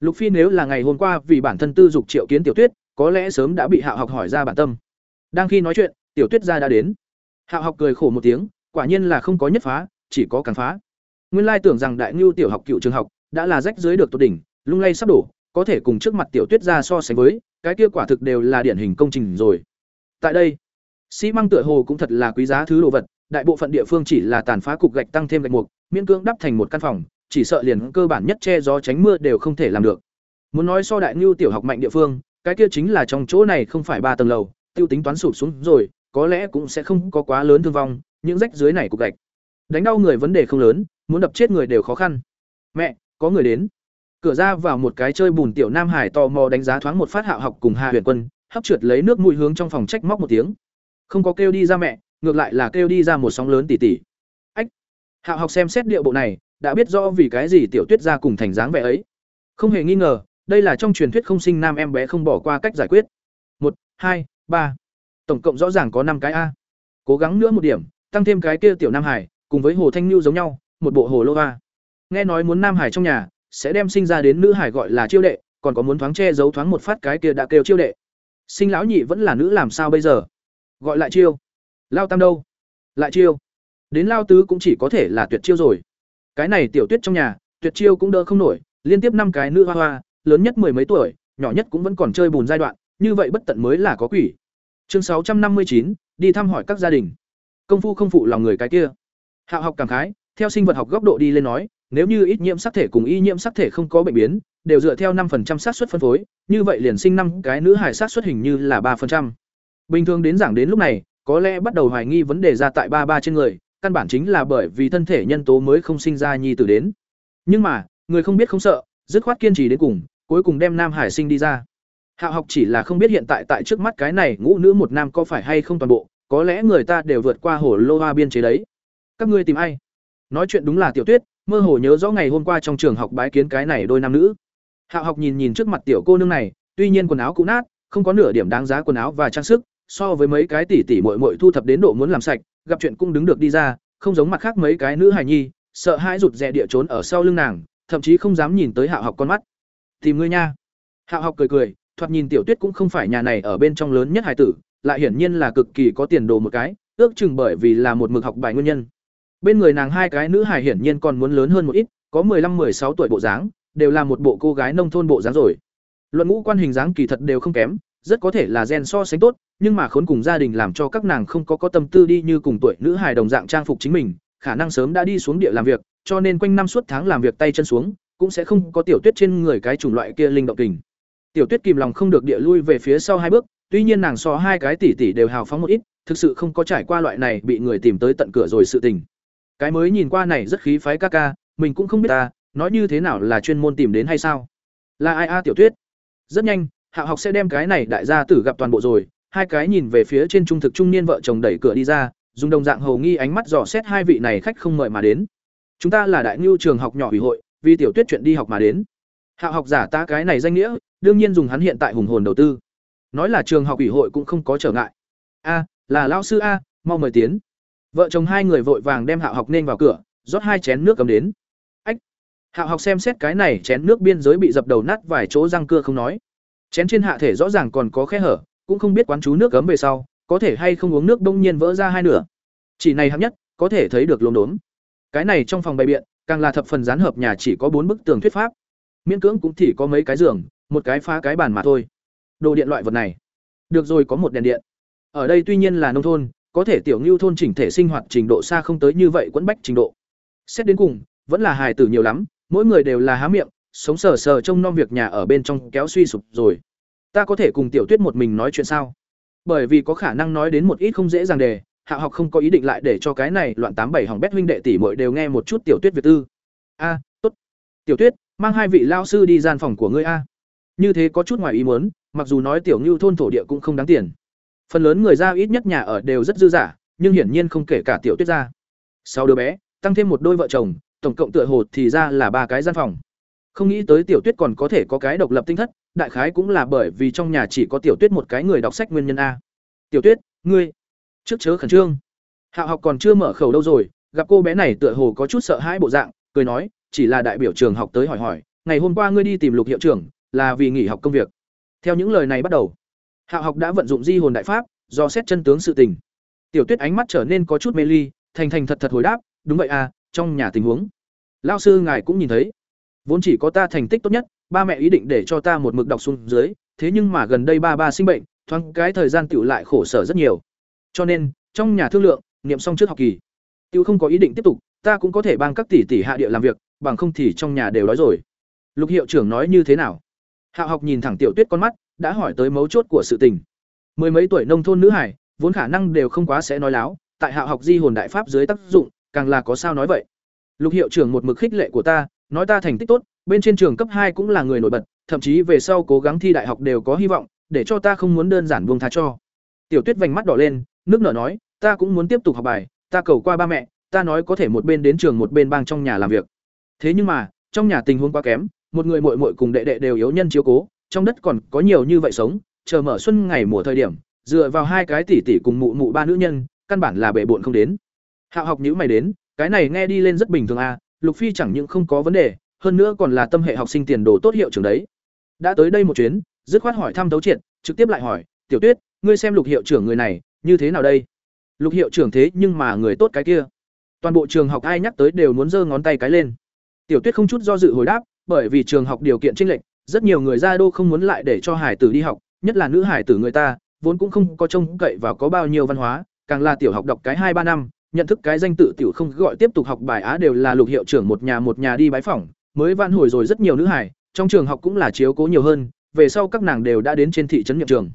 Lục Phi nếu là ngày hôm qua vì bản thân tư dục triệu kiến Tiểu Tuyết, có lẽ sớm đã bị Hạ học hỏi ra bản tâm. Đang khi nói chuyện, Tiểu Tuyết gia đã đến. Hạ học cười khổ một tiếng, quả nhiên là không có nhất phá, chỉ có càng phá. Nguyên lai tưởng rằng Đại Ngưu tiểu học cựu trường học đã là rách dưới được tốt đỉnh, lung lay sắp đổ, có thể cùng trước mặt Tiểu Tuyết gia so sánh với, cái kia quả thực đều là điển hình công trình rồi. Tại đây, xi măng tựa hồ cũng thật là quý giá thứ đồ vật, đại bộ phận địa phương chỉ là tàn phá cục gạch tăng thêm gạch mục, miễn cưỡng đắp thành một căn phòng, chỉ sợ liền cơ bản nhất che gió tránh mưa đều không thể làm được. Muốn nói so đại nưu tiểu học mạnh địa phương, cái kia chính là trong chỗ này không phải ba tầng lầu, tiêu tính toán sụp xuống rồi, có lẽ cũng sẽ không có quá lớn thương vong, những rách dưới này cục gạch. Đánh đau người vấn đề không lớn, muốn đập chết người đều khó khăn. Mẹ, có người đến. cửa ra vào một cái chơi bùn tiểu nam hải tò mò đánh giá thoáng một phát hạo học cùng hà huyền quân hấp trượt lấy nước mũi hướng trong phòng trách móc một tiếng không có kêu đi ra mẹ, ngược lại là kêu đi ra một sóng lớn tỉ tỉ. Ách hạo học xem xét điệu bộ này, đã biết rõ vì cái gì tiểu tuyết ra cùng thành dáng vẻ ấy. Không hề nghi ngờ, đây là trong truyền thuyết không sinh nam em bé không bỏ qua cách giải quyết. Một, hai, ba. Tổng cộng rõ ràng có năm cái a. Cố gắng nữa một điểm, tăng thêm cái kia tiểu nam hải, cùng với hồ thanh nhu giống nhau, một bộ hồ lô va nghe nói muốn nam hải trong nhà, sẽ đem sinh ra đến nữ hải gọi là chiêu đệ, còn có muốn thoáng che giấu thoáng một phát cái kia đã kêu chiêu đệ. Sinh lão nhị vẫn là nữ làm sao bây giờ? Gọi lại chiêu. Lao tam đâu? Lại chiêu. Đến lao tứ cũng chỉ có thể là tuyệt chiêu rồi. Cái này tiểu tuyết trong nhà tuyệt chiêu cũng đỡ không nổi liên tiếp năm cái nữ hoa hoa lớn nhất mười mấy tuổi nhỏ nhất cũng vẫn còn chơi bùn giai đoạn như vậy bất tận mới là có quỷ. Chương sáu trăm năm mươi chín đi thăm hỏi các gia đình. Công phu không phụ lòng người cái kia. Hạo học cảm khái theo sinh vật học góc độ đi lên nói nếu như ít nhiễm sắc thể cùng y nhiễm sắc thể không có bệnh biến đều dựa theo năm xác suất phân phối, như vậy liền sinh năm cái nữ hải xác suất hình như là ba Bình thường đến giảng đến lúc này, có lẽ bắt đầu hoài nghi vấn đề ra tại ba ba trên người, căn bản chính là bởi vì thân thể nhân tố mới không sinh ra nhi tử đến. Nhưng mà, người không biết không sợ, dứt khoát kiên trì đến cùng, cuối cùng đem Nam Hải sinh đi ra. Hạo học chỉ là không biết hiện tại tại trước mắt cái này ngũ nữ một nam có phải hay không toàn bộ, có lẽ người ta đều vượt qua hồ lô hoa biên chế đấy. Các ngươi tìm ai? Nói chuyện đúng là Tiểu Tuyết, mơ hồ nhớ rõ ngày hôm qua trong trường học bái kiến cái này đôi nam nữ. Hạo học nhìn nhìn trước mặt tiểu cô nương này, tuy nhiên quần áo cũ nát, không có nửa điểm đáng giá quần áo và trang sức, so với mấy cái tỷ tỷ muội muội thu thập đến độ muốn làm sạch, gặp chuyện cũng đứng được đi ra, không giống mặt khác mấy cái nữ hài nhi, sợ hãi rụt rè địa trốn ở sau lưng nàng, thậm chí không dám nhìn tới Hạo học con mắt. "Tìm ngươi nha." Hạo học cười cười, thoạt nhìn tiểu Tuyết cũng không phải nhà này ở bên trong lớn nhất hài tử, lại hiển nhiên là cực kỳ có tiền đồ một cái, ước chừng bởi vì là một mực học bài nguyên nhân. Bên người nàng hai cái nữ hài hiển nhiên còn muốn lớn hơn một ít, có 15-16 tuổi bộ dáng, đều là một bộ cô gái nông thôn bộ dáng rồi. Luận ngũ quan hình dáng kỳ thật đều không kém, rất có thể là gen so sánh tốt, nhưng mà khốn cùng gia đình làm cho các nàng không có có tâm tư đi như cùng tuổi nữ hài đồng dạng trang phục chính mình, khả năng sớm đã đi xuống địa làm việc, cho nên quanh năm suốt tháng làm việc tay chân xuống, cũng sẽ không có tiểu tuyết trên người cái chủng loại kia linh động kình. Tiểu tuyết kìm lòng không được địa lui về phía sau hai bước, tuy nhiên nàng so hai cái tỷ tỷ đều hào phóng một ít, thực sự không có trải qua loại này bị người tìm tới tận cửa rồi sự tình. Cái mới nhìn qua này rất khí phái ca ca, mình cũng không biết ta, nói như thế nào là chuyên môn tìm đến hay sao là ai a tiểu tuyết rất nhanh hạ học sẽ đem cái này đại gia tử gặp toàn bộ rồi hai cái nhìn về phía trên trung thực trung niên vợ chồng đẩy cửa đi ra dùng đồng dạng hầu nghi ánh mắt dò xét hai vị này khách không mời mà đến. Chúng ta là đại ngưu trường học nhỏ ủy hội vì tiểu tuyết chuyện đi học mà đến. Hạ học giả ta cái này danh nghĩa đương nhiên dùng hắn hiện tại hùng hồn đầu tư. Nói là trường học ủy hội cũng không có trở ngại. A là lao sư a mau mời tiến. Vợ chồng hai người vội vàng đem hạ học nên vào cửa rót hai chén nước cầm đến. Ách. Hạ học xem xét cái này chén nước biên giới bị dập đầu nát vài chỗ răng cưa không nói. Chén trên hạ thể rõ ràng còn có khe hở, cũng không biết quán chú nước cấm về sau, có thể hay không uống nước đông nhiên vỡ ra hai nửa. Chỉ này hạng nhất, có thể thấy được lốm đốm. Cái này trong phòng bày biện, càng là thập phần gián hợp nhà chỉ có bốn bức tường thuyết pháp. Miễn cưỡng cũng chỉ có mấy cái giường, một cái phá cái bàn mà thôi. Đồ điện loại vật này. Được rồi có một đèn điện. Ở đây tuy nhiên là nông thôn, có thể tiểu Nưu thôn chỉnh thể sinh hoạt trình độ xa không tới như vậy quẫn bách trình độ. Xét đến cùng, vẫn là hài tử nhiều lắm, mỗi người đều là há miệng sống sờ sờ trông nom việc nhà ở bên trong kéo suy sụp rồi ta có thể cùng tiểu tuyết một mình nói chuyện sao? Bởi vì có khả năng nói đến một ít không dễ dàng đề, hạ học không có ý định lại để cho cái này loạn tám bảy hỏng bét huynh đệ tỷ muội đều nghe một chút tiểu tuyết việt tư. A, tốt. Tiểu tuyết, mang hai vị lao sư đi gian phòng của ngươi a. Như thế có chút ngoài ý muốn, mặc dù nói tiểu ngưu thôn thổ địa cũng không đáng tiền. Phần lớn người ra ít nhất nhà ở đều rất dư giả nhưng hiển nhiên không kể cả tiểu tuyết ra. Sau đứa bé, tăng thêm một đôi vợ chồng, tổng cộng tựa hồ thì ra là ba cái gian phòng. Không nghĩ tới tiểu tuyết còn có thể có cái độc lập tinh thất đại khái cũng là bởi vì trong nhà chỉ có tiểu tuyết một cái người đọc sách nguyên nhân a. Tiểu tuyết, ngươi, trước chớ khẩn trương. Hạ học còn chưa mở khẩu đâu rồi, gặp cô bé này tựa hồ có chút sợ hãi bộ dạng, cười nói, chỉ là đại biểu trường học tới hỏi hỏi, ngày hôm qua ngươi đi tìm lục hiệu trưởng, là vì nghỉ học công việc. Theo những lời này bắt đầu, hạ học đã vận dụng di hồn đại pháp, do xét chân tướng sự tình. Tiểu tuyết ánh mắt trở nên có chút mê ly, thành thành thật thật hồi đáp, đúng vậy à trong nhà tình huống. Lao sư ngài cũng nhìn thấy vốn chỉ có ta thành tích tốt nhất, ba mẹ ý định để cho ta một mực đọc xuống dưới, thế nhưng mà gần đây ba ba sinh bệnh, thoáng cái thời gian tựu lại khổ sở rất nhiều. Cho nên, trong nhà thương lượng, niệm xong trước học kỳ. Tựu không có ý định tiếp tục, ta cũng có thể bang các tỷ tỷ hạ địa làm việc, bằng không thì trong nhà đều đói rồi. Lục hiệu trưởng nói như thế nào? Hạ học nhìn thẳng tiểu tuyết con mắt, đã hỏi tới mấu chốt của sự tình. Mười mấy tuổi nông thôn nữ hải, vốn khả năng đều không quá sẽ nói láo, tại hạ học di hồn đại pháp dưới tác dụng, càng là có sao nói vậy. Lục hiệu trưởng một mực khích lệ của ta nói ta thành tích tốt bên trên trường cấp hai cũng là người nổi bật, thậm chí về sau cố gắng thi đại học đều có hy vọng, để cho ta không muốn đơn giản buông tha cho. Tiểu Tuyết vành mắt đỏ lên, nước nở nói, ta cũng muốn tiếp tục học bài, ta cầu qua ba mẹ, ta nói có thể một bên đến trường một bên bang trong nhà làm việc. Thế nhưng mà, trong nhà tình huống quá kém, một người muội muội cùng đệ đệ đều yếu nhân chiếu cố, trong đất còn có nhiều như vậy sống, chờ mở xuân ngày mùa thời điểm, dựa vào hai cái tỷ tỷ cùng mụ mụ ba nữ nhân, căn bản là bệ bộn không đến. Hạo học nhữ mày đến, cái này nghe đi lên rất bình thường à, Lục Phi chẳng những không có vấn đề, hơn nữa còn là tâm hệ học sinh tiền đồ tốt hiệu trưởng đấy. Đã tới đây một chuyến, dứt khoát hỏi thăm tấu triệt, trực tiếp lại hỏi, "Tiểu Tuyết, ngươi xem Lục hiệu trưởng người này, như thế nào đây?" Lục hiệu trưởng thế nhưng mà người tốt cái kia. Toàn bộ trường học ai nhắc tới đều muốn giơ ngón tay cái lên. Tiểu Tuyết không chút do dự hồi đáp, bởi vì trường học điều kiện chênh lệch, rất nhiều người ra đô không muốn lại để cho hải tử đi học, nhất là nữ hải tử người ta, vốn cũng không có trông cậy vào có bao nhiêu văn hóa, càng là tiểu học đọc cái hai ba năm, nhận thức cái danh tự tiểu không gọi tiếp tục học bài á đều là lục hiệu trưởng một nhà một nhà đi bái phỏng, mới vãn hồi rồi rất nhiều nữ hải, trong trường học cũng là chiếu cố nhiều hơn, về sau các nàng đều đã đến trên thị trấn nhập trường.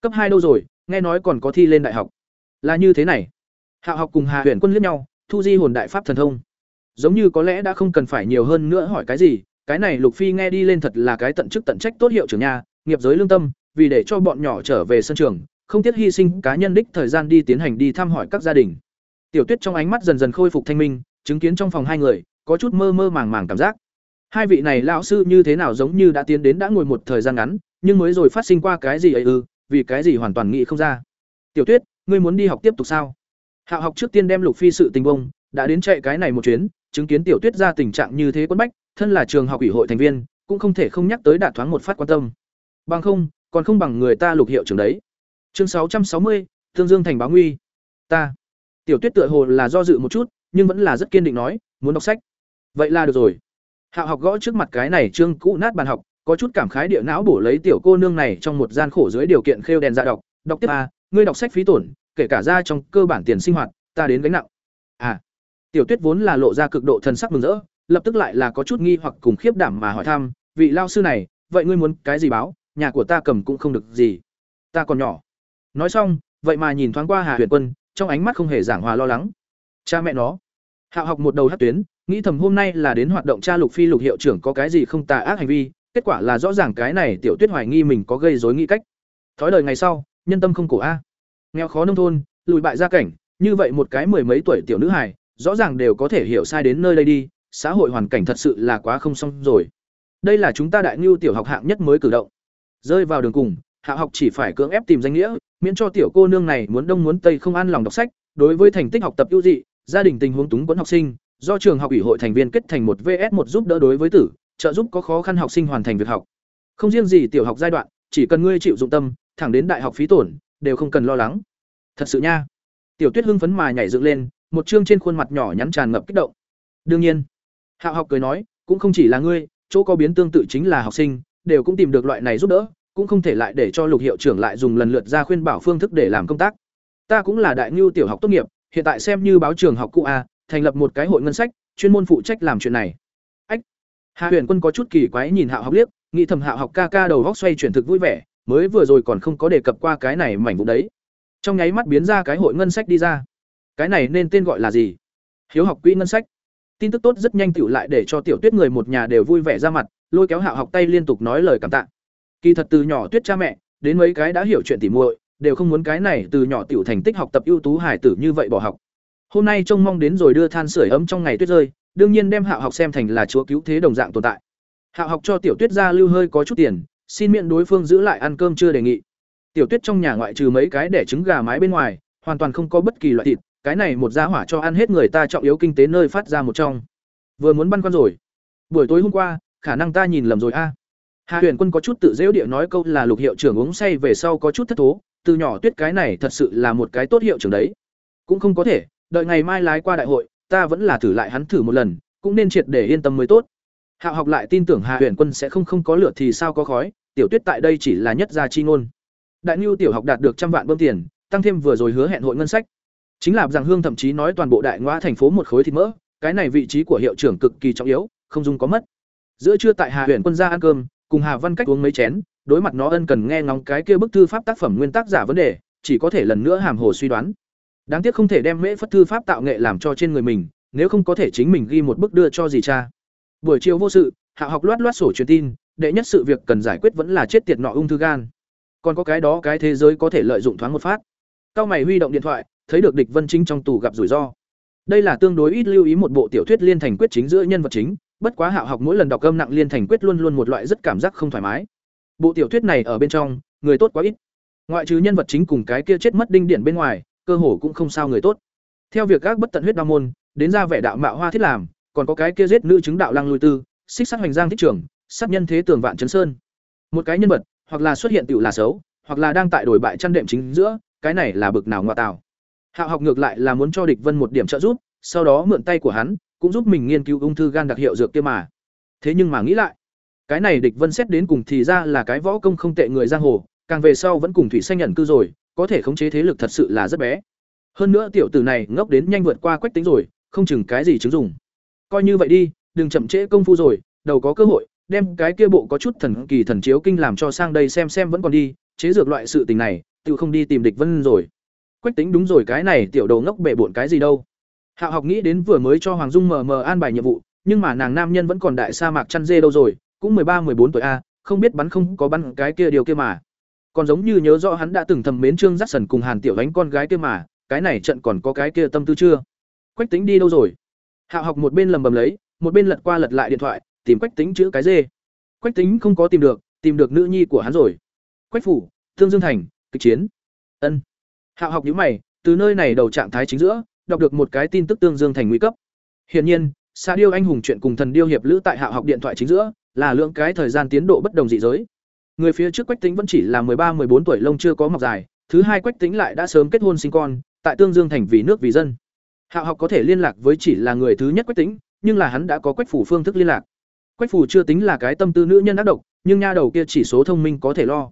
Cấp hai đâu rồi, nghe nói còn có thi lên đại học. Là như thế này. Hạo học cùng Hà Huyền Quân liếc nhau, thu di hồn đại pháp thần thông. Giống như có lẽ đã không cần phải nhiều hơn nữa hỏi cái gì, cái này Lục Phi nghe đi lên thật là cái tận chức tận trách tốt hiệu trưởng nhà, nghiệp giới lương tâm, vì để cho bọn nhỏ trở về sân trường, không tiếc hy sinh cá nhân đích thời gian đi tiến hành đi thăm hỏi các gia đình. Tiểu Tuyết trong ánh mắt dần dần khôi phục thanh minh, chứng kiến trong phòng hai người, có chút mơ mơ màng màng cảm giác. Hai vị này lão sư như thế nào giống như đã tiến đến đã ngồi một thời gian ngắn, nhưng mới rồi phát sinh qua cái gì ấy ư, vì cái gì hoàn toàn nghĩ không ra. Tiểu Tuyết, ngươi muốn đi học tiếp tục sao? Hạo học trước tiên đem Lục Phi sự tình bông, đã đến chạy cái này một chuyến, chứng kiến Tiểu Tuyết ra tình trạng như thế quân bách, thân là trường học ủy hội thành viên, cũng không thể không nhắc tới đạt thoáng một phát quan tâm. Bằng không, còn không bằng người ta Lục hiệu trưởng đấy. Chương sáu trăm sáu mươi, Thương Dương thành báo nguy. Ta. Tiểu Tuyết tựa hồ là do dự một chút, nhưng vẫn là rất kiên định nói, muốn đọc sách. Vậy là được rồi. Hạo học gõ trước mặt cái này trương cũ nát bàn học, có chút cảm khái địa não bổ lấy tiểu cô nương này trong một gian khổ dưới điều kiện khêu đèn ra đọc, đọc tiếp a, ngươi đọc sách phí tổn, kể cả ra trong cơ bản tiền sinh hoạt, ta đến gánh nặng. À. Tiểu Tuyết vốn là lộ ra cực độ thần sắc mừng rỡ, lập tức lại là có chút nghi hoặc cùng khiếp đảm mà hỏi thăm, vị lao sư này, vậy ngươi muốn cái gì báo, nhà của ta cầm cũng không được gì. Ta còn nhỏ. Nói xong, vậy mà nhìn thoáng qua Hà Huyền Quân, trong ánh mắt không hề giảng hòa lo lắng. Cha mẹ nó. Hạo học một đầu hất tuyến, nghĩ thầm hôm nay là đến hoạt động cha Lục Phi Lục hiệu trưởng có cái gì không tà ác hành vi, kết quả là rõ ràng cái này Tiểu Tuyết hoài nghi mình có gây dối nghĩ cách. Thói đời ngày sau, nhân tâm không cổ a. Nghèo khó nông thôn, lùi bại gia cảnh, như vậy một cái mười mấy tuổi tiểu nữ hài, rõ ràng đều có thể hiểu sai đến nơi đây đi, xã hội hoàn cảnh thật sự là quá không xong rồi. Đây là chúng ta đại ngưu tiểu học hạng nhất mới cử động. Rơi vào đường cùng, hạ học chỉ phải cưỡng ép tìm danh nghĩa, miễn cho tiểu cô nương này muốn đông muốn tây không an lòng đọc sách, đối với thành tích học tập ưu dị, gia đình tình huống túng quẫn học sinh, do trường học ủy hội thành viên kết thành một VS một giúp đỡ đối với tử, trợ giúp có khó khăn học sinh hoàn thành việc học. Không riêng gì tiểu học giai đoạn, chỉ cần ngươi chịu dụng tâm, thẳng đến đại học phí tổn, đều không cần lo lắng. Thật sự nha. Tiểu Tuyết hưng phấn mà nhảy dựng lên, một chương trên khuôn mặt nhỏ nhắn tràn ngập kích động. Đương nhiên, hạ học cười nói, cũng không chỉ là ngươi, chỗ có biến tương tự chính là học sinh, đều cũng tìm được loại này giúp đỡ, cũng không thể lại để cho Lục hiệu trưởng lại dùng lần lượt ra khuyên bảo phương thức để làm công tác. Ta cũng là đại nhu tiểu học tốt nghiệp, hiện tại xem như báo trường học cũ a, thành lập một cái hội ngân sách, chuyên môn phụ trách làm chuyện này. Ách. Hà Huyền Quân có chút kỳ quái nhìn Hạo học liếc, nghĩ thầm Hạo học ca ca đầu góc xoay chuyển thực vui vẻ, mới vừa rồi còn không có đề cập qua cái này mảnh vụ đấy. Trong nháy mắt biến ra cái hội ngân sách đi ra. Cái này nên tên gọi là gì? Hiếu học quỹ ngân sách. Tin tức tốt rất nhanh tiểu lại để cho Tiểu Tuyết người một nhà đều vui vẻ ra mặt, lôi kéo Hạo học tay liên tục nói lời cảm tạ. Kỳ thật từ nhỏ Tuyết cha mẹ, đến mấy cái đã hiểu chuyện tỉ muội, đều không muốn cái này từ nhỏ tiểu thành tích học tập ưu tú hải tử như vậy bỏ học. Hôm nay trông mong đến rồi đưa than sưởi ấm trong ngày tuyết rơi, đương nhiên đem Hạo học xem thành là chúa cứu thế đồng dạng tồn tại. Hạo học cho Tiểu Tuyết ra lưu hơi có chút tiền, xin miệng đối phương giữ lại ăn cơm chưa đề nghị. Tiểu Tuyết trong nhà ngoại trừ mấy cái để trứng gà mái bên ngoài, hoàn toàn không có bất kỳ loại thịt, cái này một gia hỏa cho ăn hết người ta trọng yếu kinh tế nơi phát ra một trong. Vừa muốn băn khoăn rồi. Buổi tối hôm qua, khả năng ta nhìn lầm rồi a. Hà Huyền Quân có chút tự giễu địa nói câu là Lục hiệu trưởng uống say về sau có chút thất thố, từ nhỏ Tuyết cái này thật sự là một cái tốt hiệu trưởng đấy. Cũng không có thể, đợi ngày mai lái qua đại hội, ta vẫn là thử lại hắn thử một lần, cũng nên triệt để yên tâm mới tốt. Hạo học lại tin tưởng Hà Huyền Quân sẽ không không có lửa thì sao có khói, tiểu Tuyết tại đây chỉ là nhất gia chi ngôn. Đại Nưu tiểu học đạt được trăm vạn bơm tiền, tăng thêm vừa rồi hứa hẹn hội ngân sách. Chính là rằng Hương thậm chí nói toàn bộ đại ngoa thành phố một khối thịt mỡ, cái này vị trí của hiệu trưởng cực kỳ trọng yếu, không dung có mất. Giữa trưa tại Hà Huyền Quân ra ăn cơm, cùng Hà Văn Cách uống mấy chén, đối mặt nó ân cần nghe ngóng cái kia bức thư pháp tác phẩm nguyên tác giả vấn đề, chỉ có thể lần nữa hàm hồ suy đoán. Đáng tiếc không thể đem mễ phất thư pháp tạo nghệ làm cho trên người mình, nếu không có thể chính mình ghi một bức đưa cho gì cha. Buổi chiều vô sự, hạ học loát loát sổ truyền tin đệ nhất sự việc cần giải quyết vẫn là chết tiệt nọ ung thư gan còn có cái đó cái thế giới có thể lợi dụng thoáng một phát cao mày huy động điện thoại thấy được địch vân chính trong tù gặp rủi ro đây là tương đối ít lưu ý một bộ tiểu thuyết liên thành quyết chính giữa nhân vật chính bất quá hạo học mỗi lần đọc âm nặng liên thành quyết luôn luôn một loại rất cảm giác không thoải mái. Bộ tiểu thuyết này ở bên trong, người tốt quá ít. Ngoại trừ nhân vật chính cùng cái kia chết mất đinh điển bên ngoài, cơ hồ cũng không sao người tốt. Theo việc các bất tận huyết đa môn, đến ra vẻ đạo mạo hoa thiết làm, còn có cái kia giết nữ chứng đạo lăng lui tư, xích sát hoành giang thích trưởng, sát nhân thế tường vạn chấn sơn. Một cái nhân vật, hoặc là xuất hiện tựu là xấu, hoặc là đang tại đổi bại chăn đệm chính giữa, cái này là bực nào ngoại tào. Hạo học ngược lại là muốn cho địch vân một điểm trợ giúp, sau đó mượn tay của hắn cũng giúp mình nghiên cứu ung thư gan đặc hiệu dược kia mà. Thế nhưng mà nghĩ lại, cái này địch vân xét đến cùng thì ra là cái võ công không tệ người giang hồ, càng về sau vẫn cùng thủy xanh nhận cư rồi, có thể khống chế thế lực thật sự là rất bé. Hơn nữa tiểu tử này ngốc đến nhanh vượt qua quách tính rồi, không chừng cái gì chứng dùng. Coi như vậy đi, đừng chậm trễ công phu rồi, đầu có cơ hội, đem cái kia bộ có chút thần kỳ thần chiếu kinh làm cho sang đây xem xem vẫn còn đi, chế dược loại sự tình này, tự không đi tìm địch vân rồi. Quách tính đúng rồi, cái này tiểu đầu ngốc bệ bộn cái gì đâu hạ học nghĩ đến vừa mới cho hoàng dung mờ mờ an bài nhiệm vụ, nhưng mà nàng nam nhân vẫn còn đại sa mạc chăn dê đâu rồi, cũng mười ba, mười bốn tuổi a, không biết bắn không có bắn cái kia điều kia mà. Còn giống như nhớ rõ hắn đã từng thầm mến trương dắt sần cùng hàn tiểu Ánh con gái kia mà, cái này trận còn có cái kia tâm tư chưa? Quách tính đi đâu rồi? Hạ học một bên lầm bầm lấy, một bên lật qua lật lại điện thoại, tìm quách tính chữ cái dê. Quách tính không có tìm được tìm được nữ nhi của hắn rồi. Quách phủ, thương dương thành, kịch chiến. Ân. Hạ học nhíu mày, từ nơi này đầu trạng thái chính giữa đọc được một cái tin tức tương dương thành nguy cấp. Hiển nhiên xa điêu anh hùng chuyện cùng thần điêu hiệp lữ tại hạ học điện thoại chính giữa, là lượng cái thời gian tiến độ bất đồng dị giới. Người phía trước quách tính vẫn chỉ là ba bốn tuổi lông chưa có mọc dài, thứ hai quách tính lại đã sớm kết hôn sinh con, tại tương dương thành vì nước vì dân. Hạ học có thể liên lạc với chỉ là người thứ nhất quách tính nhưng là hắn đã có quách phủ phương thức liên lạc. Quách phủ chưa tính là cái tâm tư nữ nhân ác độc, nhưng nha đầu kia chỉ số thông minh có thể lo.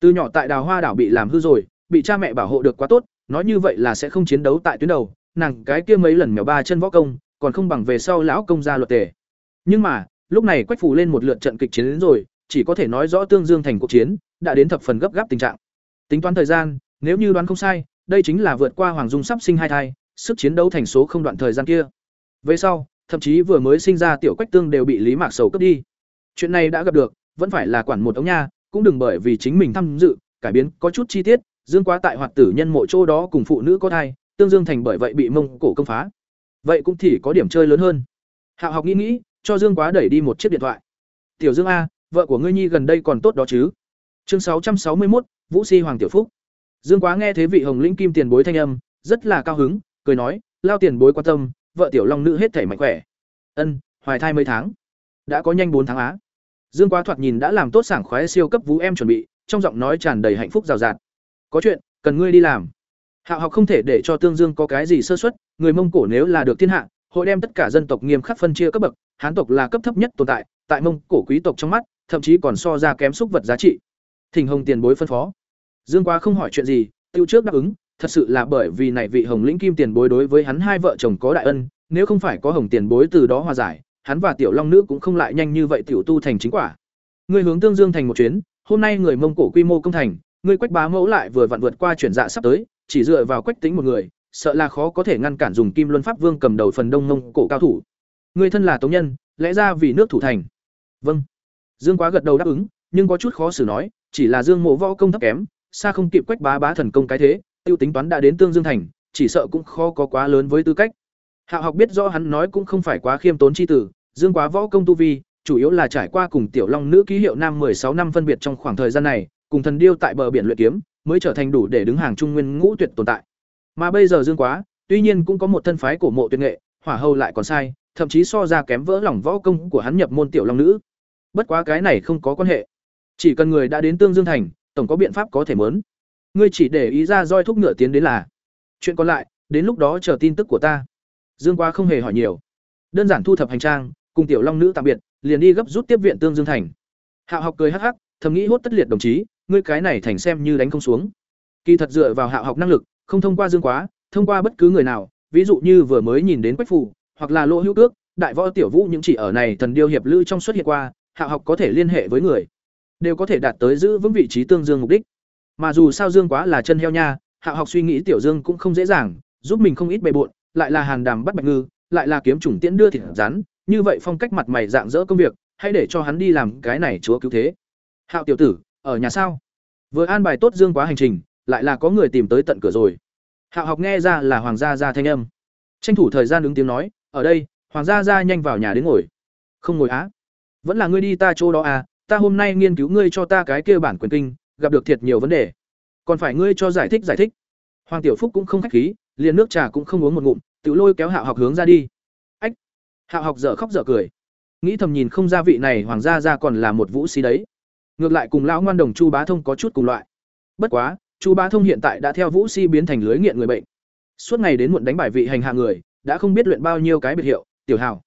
Từ nhỏ tại đào hoa đảo bị làm hư rồi, bị cha mẹ bảo hộ được quá tốt, nói như vậy là sẽ không chiến đấu tại tuyến đầu nàng cái kia mấy lần mèo ba chân võ công, còn không bằng về sau lão công gia luật tề. Nhưng mà, lúc này quách phủ lên một lượt trận kịch chiến đến rồi, chỉ có thể nói rõ tương dương thành cuộc chiến, đã đến thập phần gấp gáp tình trạng. Tính toán thời gian, nếu như đoán không sai, đây chính là vượt qua hoàng dung sắp sinh hai thai, sức chiến đấu thành số không đoạn thời gian kia. Về sau, thậm chí vừa mới sinh ra tiểu quách tương đều bị lý mạc sầu cướp đi. Chuyện này đã gặp được, vẫn phải là quản một ống nha, cũng đừng bởi vì chính mình tham dự, cải biến có chút chi tiết, dương quá tại hoạt tử nhân mộ chỗ đó cùng phụ nữ có thai tương dương thành bởi vậy bị mông cổ công phá. Vậy cũng thì có điểm chơi lớn hơn. Hạo học nghĩ nghĩ, cho dương quá đẩy đi một chiếc điện thoại. Tiểu dương a, vợ của ngươi nhi gần đây còn tốt đó chứ? Chương sáu trăm sáu mươi một vũ si hoàng tiểu phúc. Dương quá nghe thế vị hồng lĩnh kim tiền bối thanh âm, rất là cao hứng, cười nói, lao tiền bối quan tâm, vợ tiểu long nữ hết thể mạnh khỏe. Ân, hoài thai mấy tháng? Đã có nhanh bốn tháng á. Dương quá thoạt nhìn đã làm tốt sảng khoái siêu cấp vũ em chuẩn bị, trong giọng nói tràn đầy hạnh phúc rào rạt. Có chuyện, cần ngươi đi làm hạ học không thể để cho Tương Dương có cái gì sơ suất, người Mông Cổ nếu là được thiên hạ, hội đem tất cả dân tộc nghiêm khắc phân chia cấp bậc, Hán tộc là cấp thấp nhất tồn tại, tại Mông Cổ quý tộc trong mắt, thậm chí còn so ra kém xúc vật giá trị. Thỉnh Hồng tiền bối phân phó. Dương Quá không hỏi chuyện gì, tiêu trước đáp ứng, thật sự là bởi vì này vị Hồng lĩnh kim tiền bối đối với hắn hai vợ chồng có đại ân, nếu không phải có Hồng tiền bối từ đó hòa giải, hắn và Tiểu Long nữ cũng không lại nhanh như vậy tiểu tu thành chính quả. Người hướng Tương Dương thành một chuyến, hôm nay người Mông Cổ quy mô công thành, người Quách Bá mẫu lại vừa vặn vượt qua chuyển dạ sắp tới, chỉ dựa vào quách tính một người, sợ là khó có thể ngăn cản dùng kim luân pháp vương cầm đầu phần đông mông cổ cao thủ. Người thân là tống nhân, lẽ ra vì nước thủ thành. Vâng. Dương quá gật đầu đáp ứng, nhưng có chút khó xử nói, chỉ là dương mộ võ công thấp kém, xa không kịp quách bá bá thần công cái thế, tiêu tính toán đã đến tương dương thành, chỉ sợ cũng khó có quá lớn với tư cách. Hạ học biết rõ hắn nói cũng không phải quá khiêm tốn chi tử, dương quá võ công tu vi, chủ yếu là trải qua cùng tiểu long nữ ký hiệu nam sáu năm phân biệt trong khoảng thời gian này, cùng thần điêu tại bờ biển luyện kiếm mới trở thành đủ để đứng hàng trung nguyên ngũ tuyệt tồn tại. Mà bây giờ Dương Quá, tuy nhiên cũng có một thân phái cổ mộ tuyệt nghệ, hỏa hầu lại còn sai, thậm chí so ra kém vỡ lòng võ công của hắn nhập môn tiểu long nữ. Bất quá cái này không có quan hệ. Chỉ cần người đã đến Tương Dương thành, tổng có biện pháp có thể mớn. Ngươi chỉ để ý ra roi thúc ngựa tiến đến là. Chuyện còn lại, đến lúc đó chờ tin tức của ta. Dương Quá không hề hỏi nhiều, đơn giản thu thập hành trang, cùng tiểu long nữ tạm biệt, liền đi gấp rút tiếp viện Tương Dương thành. Hạo học cười hắc hắc, thầm nghĩ hốt tất liệt đồng chí, ngươi cái này thành xem như đánh không xuống. Kỳ thật dựa vào hạ học năng lực, không thông qua Dương Quá, thông qua bất cứ người nào, ví dụ như vừa mới nhìn đến Quách phủ, hoặc là Lỗ Hữu Tước, Đại Võ Tiểu Vũ những chỉ ở này thần điêu hiệp lưu trong xuất hiện qua, hạ học có thể liên hệ với người, đều có thể đạt tới giữ vững vị trí tương dương mục đích. Mà dù sao Dương Quá là chân heo nha, hạ học suy nghĩ Tiểu Dương cũng không dễ dàng, giúp mình không ít bề bộn, lại là hàn đàm bắt bạch ngư, lại là kiếm trùng tiễn đưa thịt rắn, như vậy phong cách mặt mày dạng dỡ công việc, hãy để cho hắn đi làm cái này chúa cứu thế hạo tiểu tử ở nhà sao? Vừa an bài tốt dương quá hành trình, lại là có người tìm tới tận cửa rồi. Hạo học nghe ra là hoàng gia gia thanh âm. Tranh thủ thời gian ứng tiếng nói, ở đây, hoàng gia gia nhanh vào nhà đến ngồi. Không ngồi á? Vẫn là ngươi đi ta chỗ đó à ta hôm nay nghiên cứu ngươi cho ta cái kia bản quyền kinh, gặp được thiệt nhiều vấn đề. Còn phải ngươi cho giải thích giải thích. Hoàng tiểu phúc cũng không khách khí, liền nước trà cũng không uống một ngụm, tự lôi kéo hạo học hướng ra đi. Ách! Hạo học dở khóc dở cười. Nghĩ thầm nhìn không ra vị này hoàng gia gia còn là một vũ sĩ đấy ngược lại cùng lão ngoan đồng chu bá thông có chút cùng loại. Bất quá, chu bá thông hiện tại đã theo vũ si biến thành lưới nghiện người bệnh. Suốt ngày đến muộn đánh bài vị hành hạ người, đã không biết luyện bao nhiêu cái biệt hiệu, tiểu hào.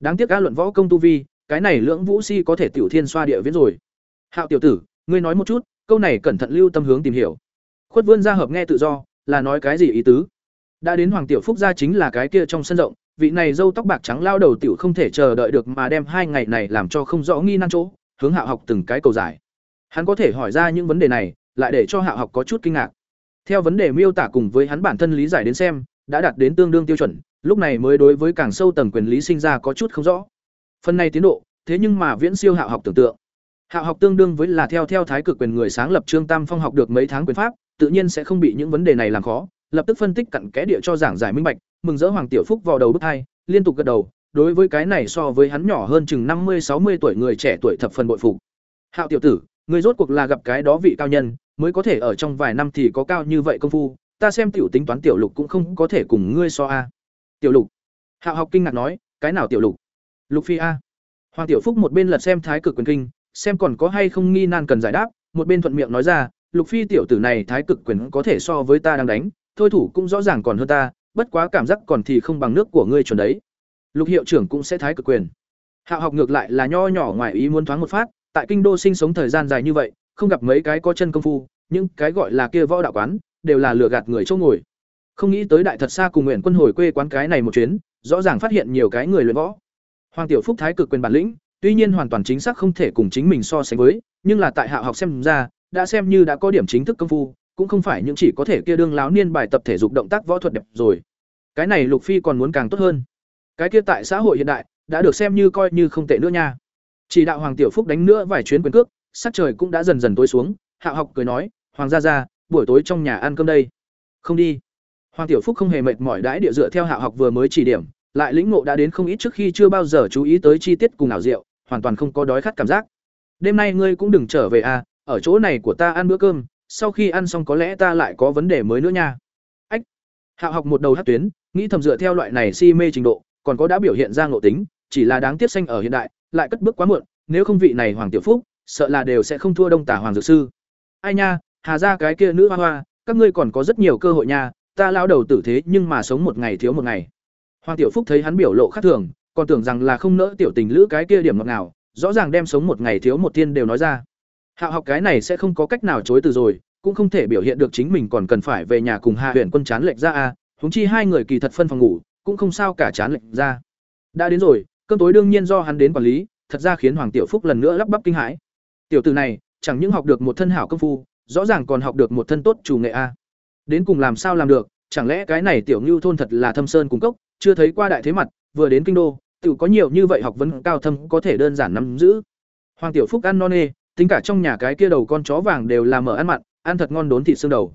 Đáng tiếc ca luận võ công tu vi, cái này lưỡng vũ si có thể tiểu thiên xoa địa viễn rồi. Hạo tiểu tử, ngươi nói một chút, câu này cẩn thận lưu tâm hướng tìm hiểu. Khuất vươn ra hợp nghe tự do, là nói cái gì ý tứ? Đã đến hoàng tiểu phúc gia chính là cái kia trong sân rộng, vị này dâu tóc bạc trắng lao đầu tiểu không thể chờ đợi được mà đem hai ngày này làm cho không rõ nghi năng chỗ hướng hạo học từng cái cầu giải. Hắn có thể hỏi ra những vấn đề này, lại để cho hạo học có chút kinh ngạc. Theo vấn đề miêu tả cùng với hắn bản thân lý giải đến xem, đã đạt đến tương đương tiêu chuẩn, lúc này mới đối với càng sâu tầng quyền lý sinh ra có chút không rõ. Phần này tiến độ, thế nhưng mà viễn siêu hạo học tưởng tượng. Hạo học tương đương với là theo theo thái cực quyền người sáng lập trương tam phong học được mấy tháng quyền pháp, tự nhiên sẽ không bị những vấn đề này làm khó, lập tức phân tích cặn kẽ địa cho giảng giải minh bạch, mừng rỡ hoàng tiểu phúc vào đầu bước hai, liên tục gật đầu đối với cái này so với hắn nhỏ hơn chừng năm mươi, sáu mươi tuổi người trẻ tuổi thập phần bội phục. Hạo tiểu tử, ngươi rốt cuộc là gặp cái đó vị cao nhân, mới có thể ở trong vài năm thì có cao như vậy công phu, ta xem tiểu tính toán tiểu lục cũng không có thể cùng ngươi so a. Tiểu lục. Hạo học kinh ngạc nói, cái nào tiểu lục? Lục phi a. Hoàng tiểu phúc một bên lật xem thái cực quyền kinh, xem còn có hay không nghi nan cần giải đáp, một bên thuận miệng nói ra, lục phi tiểu tử này thái cực quyền có thể so với ta đang đánh, thôi thủ cũng rõ ràng còn hơn ta, bất quá cảm giác còn thì không bằng nước của ngươi chuẩn đấy lục hiệu trưởng cũng sẽ thái cực quyền. Hạo học ngược lại là nho nhỏ ngoài ý muốn thoáng một phát, tại kinh đô sinh sống thời gian dài như vậy, không gặp mấy cái có chân công phu nhưng cái gọi là kia võ đạo quán, đều là lừa gạt người chỗ ngồi. Không nghĩ tới đại thật xa cùng nguyện quân hồi quê quán cái này một chuyến, rõ ràng phát hiện nhiều cái người luyện võ. Hoàng tiểu phúc thái cực quyền bản lĩnh, tuy nhiên hoàn toàn chính xác không thể cùng chính mình so sánh với, nhưng là tại hạ học xem ra, đã xem như đã có điểm chính thức công phu, cũng không phải những chỉ có thể kia đương láo niên bài tập thể dục động tác võ thuật đẹp rồi. Cái này lục phi còn muốn càng tốt hơn cái kia tại xã hội hiện đại, đã được xem như coi như không tệ nữa nha. Chỉ đạo hoàng tiểu phúc đánh nữa vài chuyến quyền cước, sắc trời cũng đã dần dần tối xuống, hạ học cười nói, hoàng gia gia, buổi tối trong nhà ăn cơm đây. Không đi. Hoàng tiểu phúc không hề mệt mỏi đãi địa dựa theo hạ học vừa mới chỉ điểm, lại lĩnh ngộ đã đến không ít trước khi chưa bao giờ chú ý tới chi tiết cùng ảo diệu, hoàn toàn không có đói khát cảm giác. Đêm nay ngươi cũng đừng trở về à ở chỗ này của ta ăn bữa cơm, sau khi ăn xong có lẽ ta lại có vấn đề mới nữa nha. Ách. Hạ học một đầu hát tuyến, nghĩ thầm dựa theo loại này si mê trình độ còn có đã biểu hiện ra ngộ tính, chỉ là đáng tiếc xanh ở hiện đại, lại cất bước quá muộn, nếu không vị này hoàng tiểu phúc, sợ là đều sẽ không thua đông tả hoàng dược sư. Ai nha, hà ra cái kia nữ hoa hoa, các ngươi còn có rất nhiều cơ hội nha, ta lao đầu tử thế nhưng mà sống một ngày thiếu một ngày. Hoàng tiểu phúc thấy hắn biểu lộ khác thường, còn tưởng rằng là không nỡ tiểu tình lữ cái kia điểm ngọt nào rõ ràng đem sống một ngày thiếu một tiên đều nói ra. Hạo học cái này sẽ không có cách nào chối từ rồi, cũng không thể biểu hiện được chính mình còn cần phải về nhà cùng hạ huyện quân chán lệch ra a, huống chi hai người kỳ thật phân phòng ngủ cũng không sao cả chán lệnh ra. Đã đến rồi, cơm tối đương nhiên do hắn đến quản lý, thật ra khiến hoàng tiểu phúc lần nữa lắp bắp kinh hãi. Tiểu từ này, chẳng những học được một thân hảo công phu, rõ ràng còn học được một thân tốt chủ nghệ a. Đến cùng làm sao làm được, chẳng lẽ cái này tiểu ngưu thôn thật là thâm sơn cung cốc, chưa thấy qua đại thế mặt, vừa đến kinh đô tự có nhiều như vậy học vấn cao thâm có thể đơn giản nắm giữ. Hoàng tiểu phúc ăn non nê, tính cả trong nhà cái kia đầu con chó vàng đều là mở ăn mặn, ăn thật ngon đốn thịt xương đầu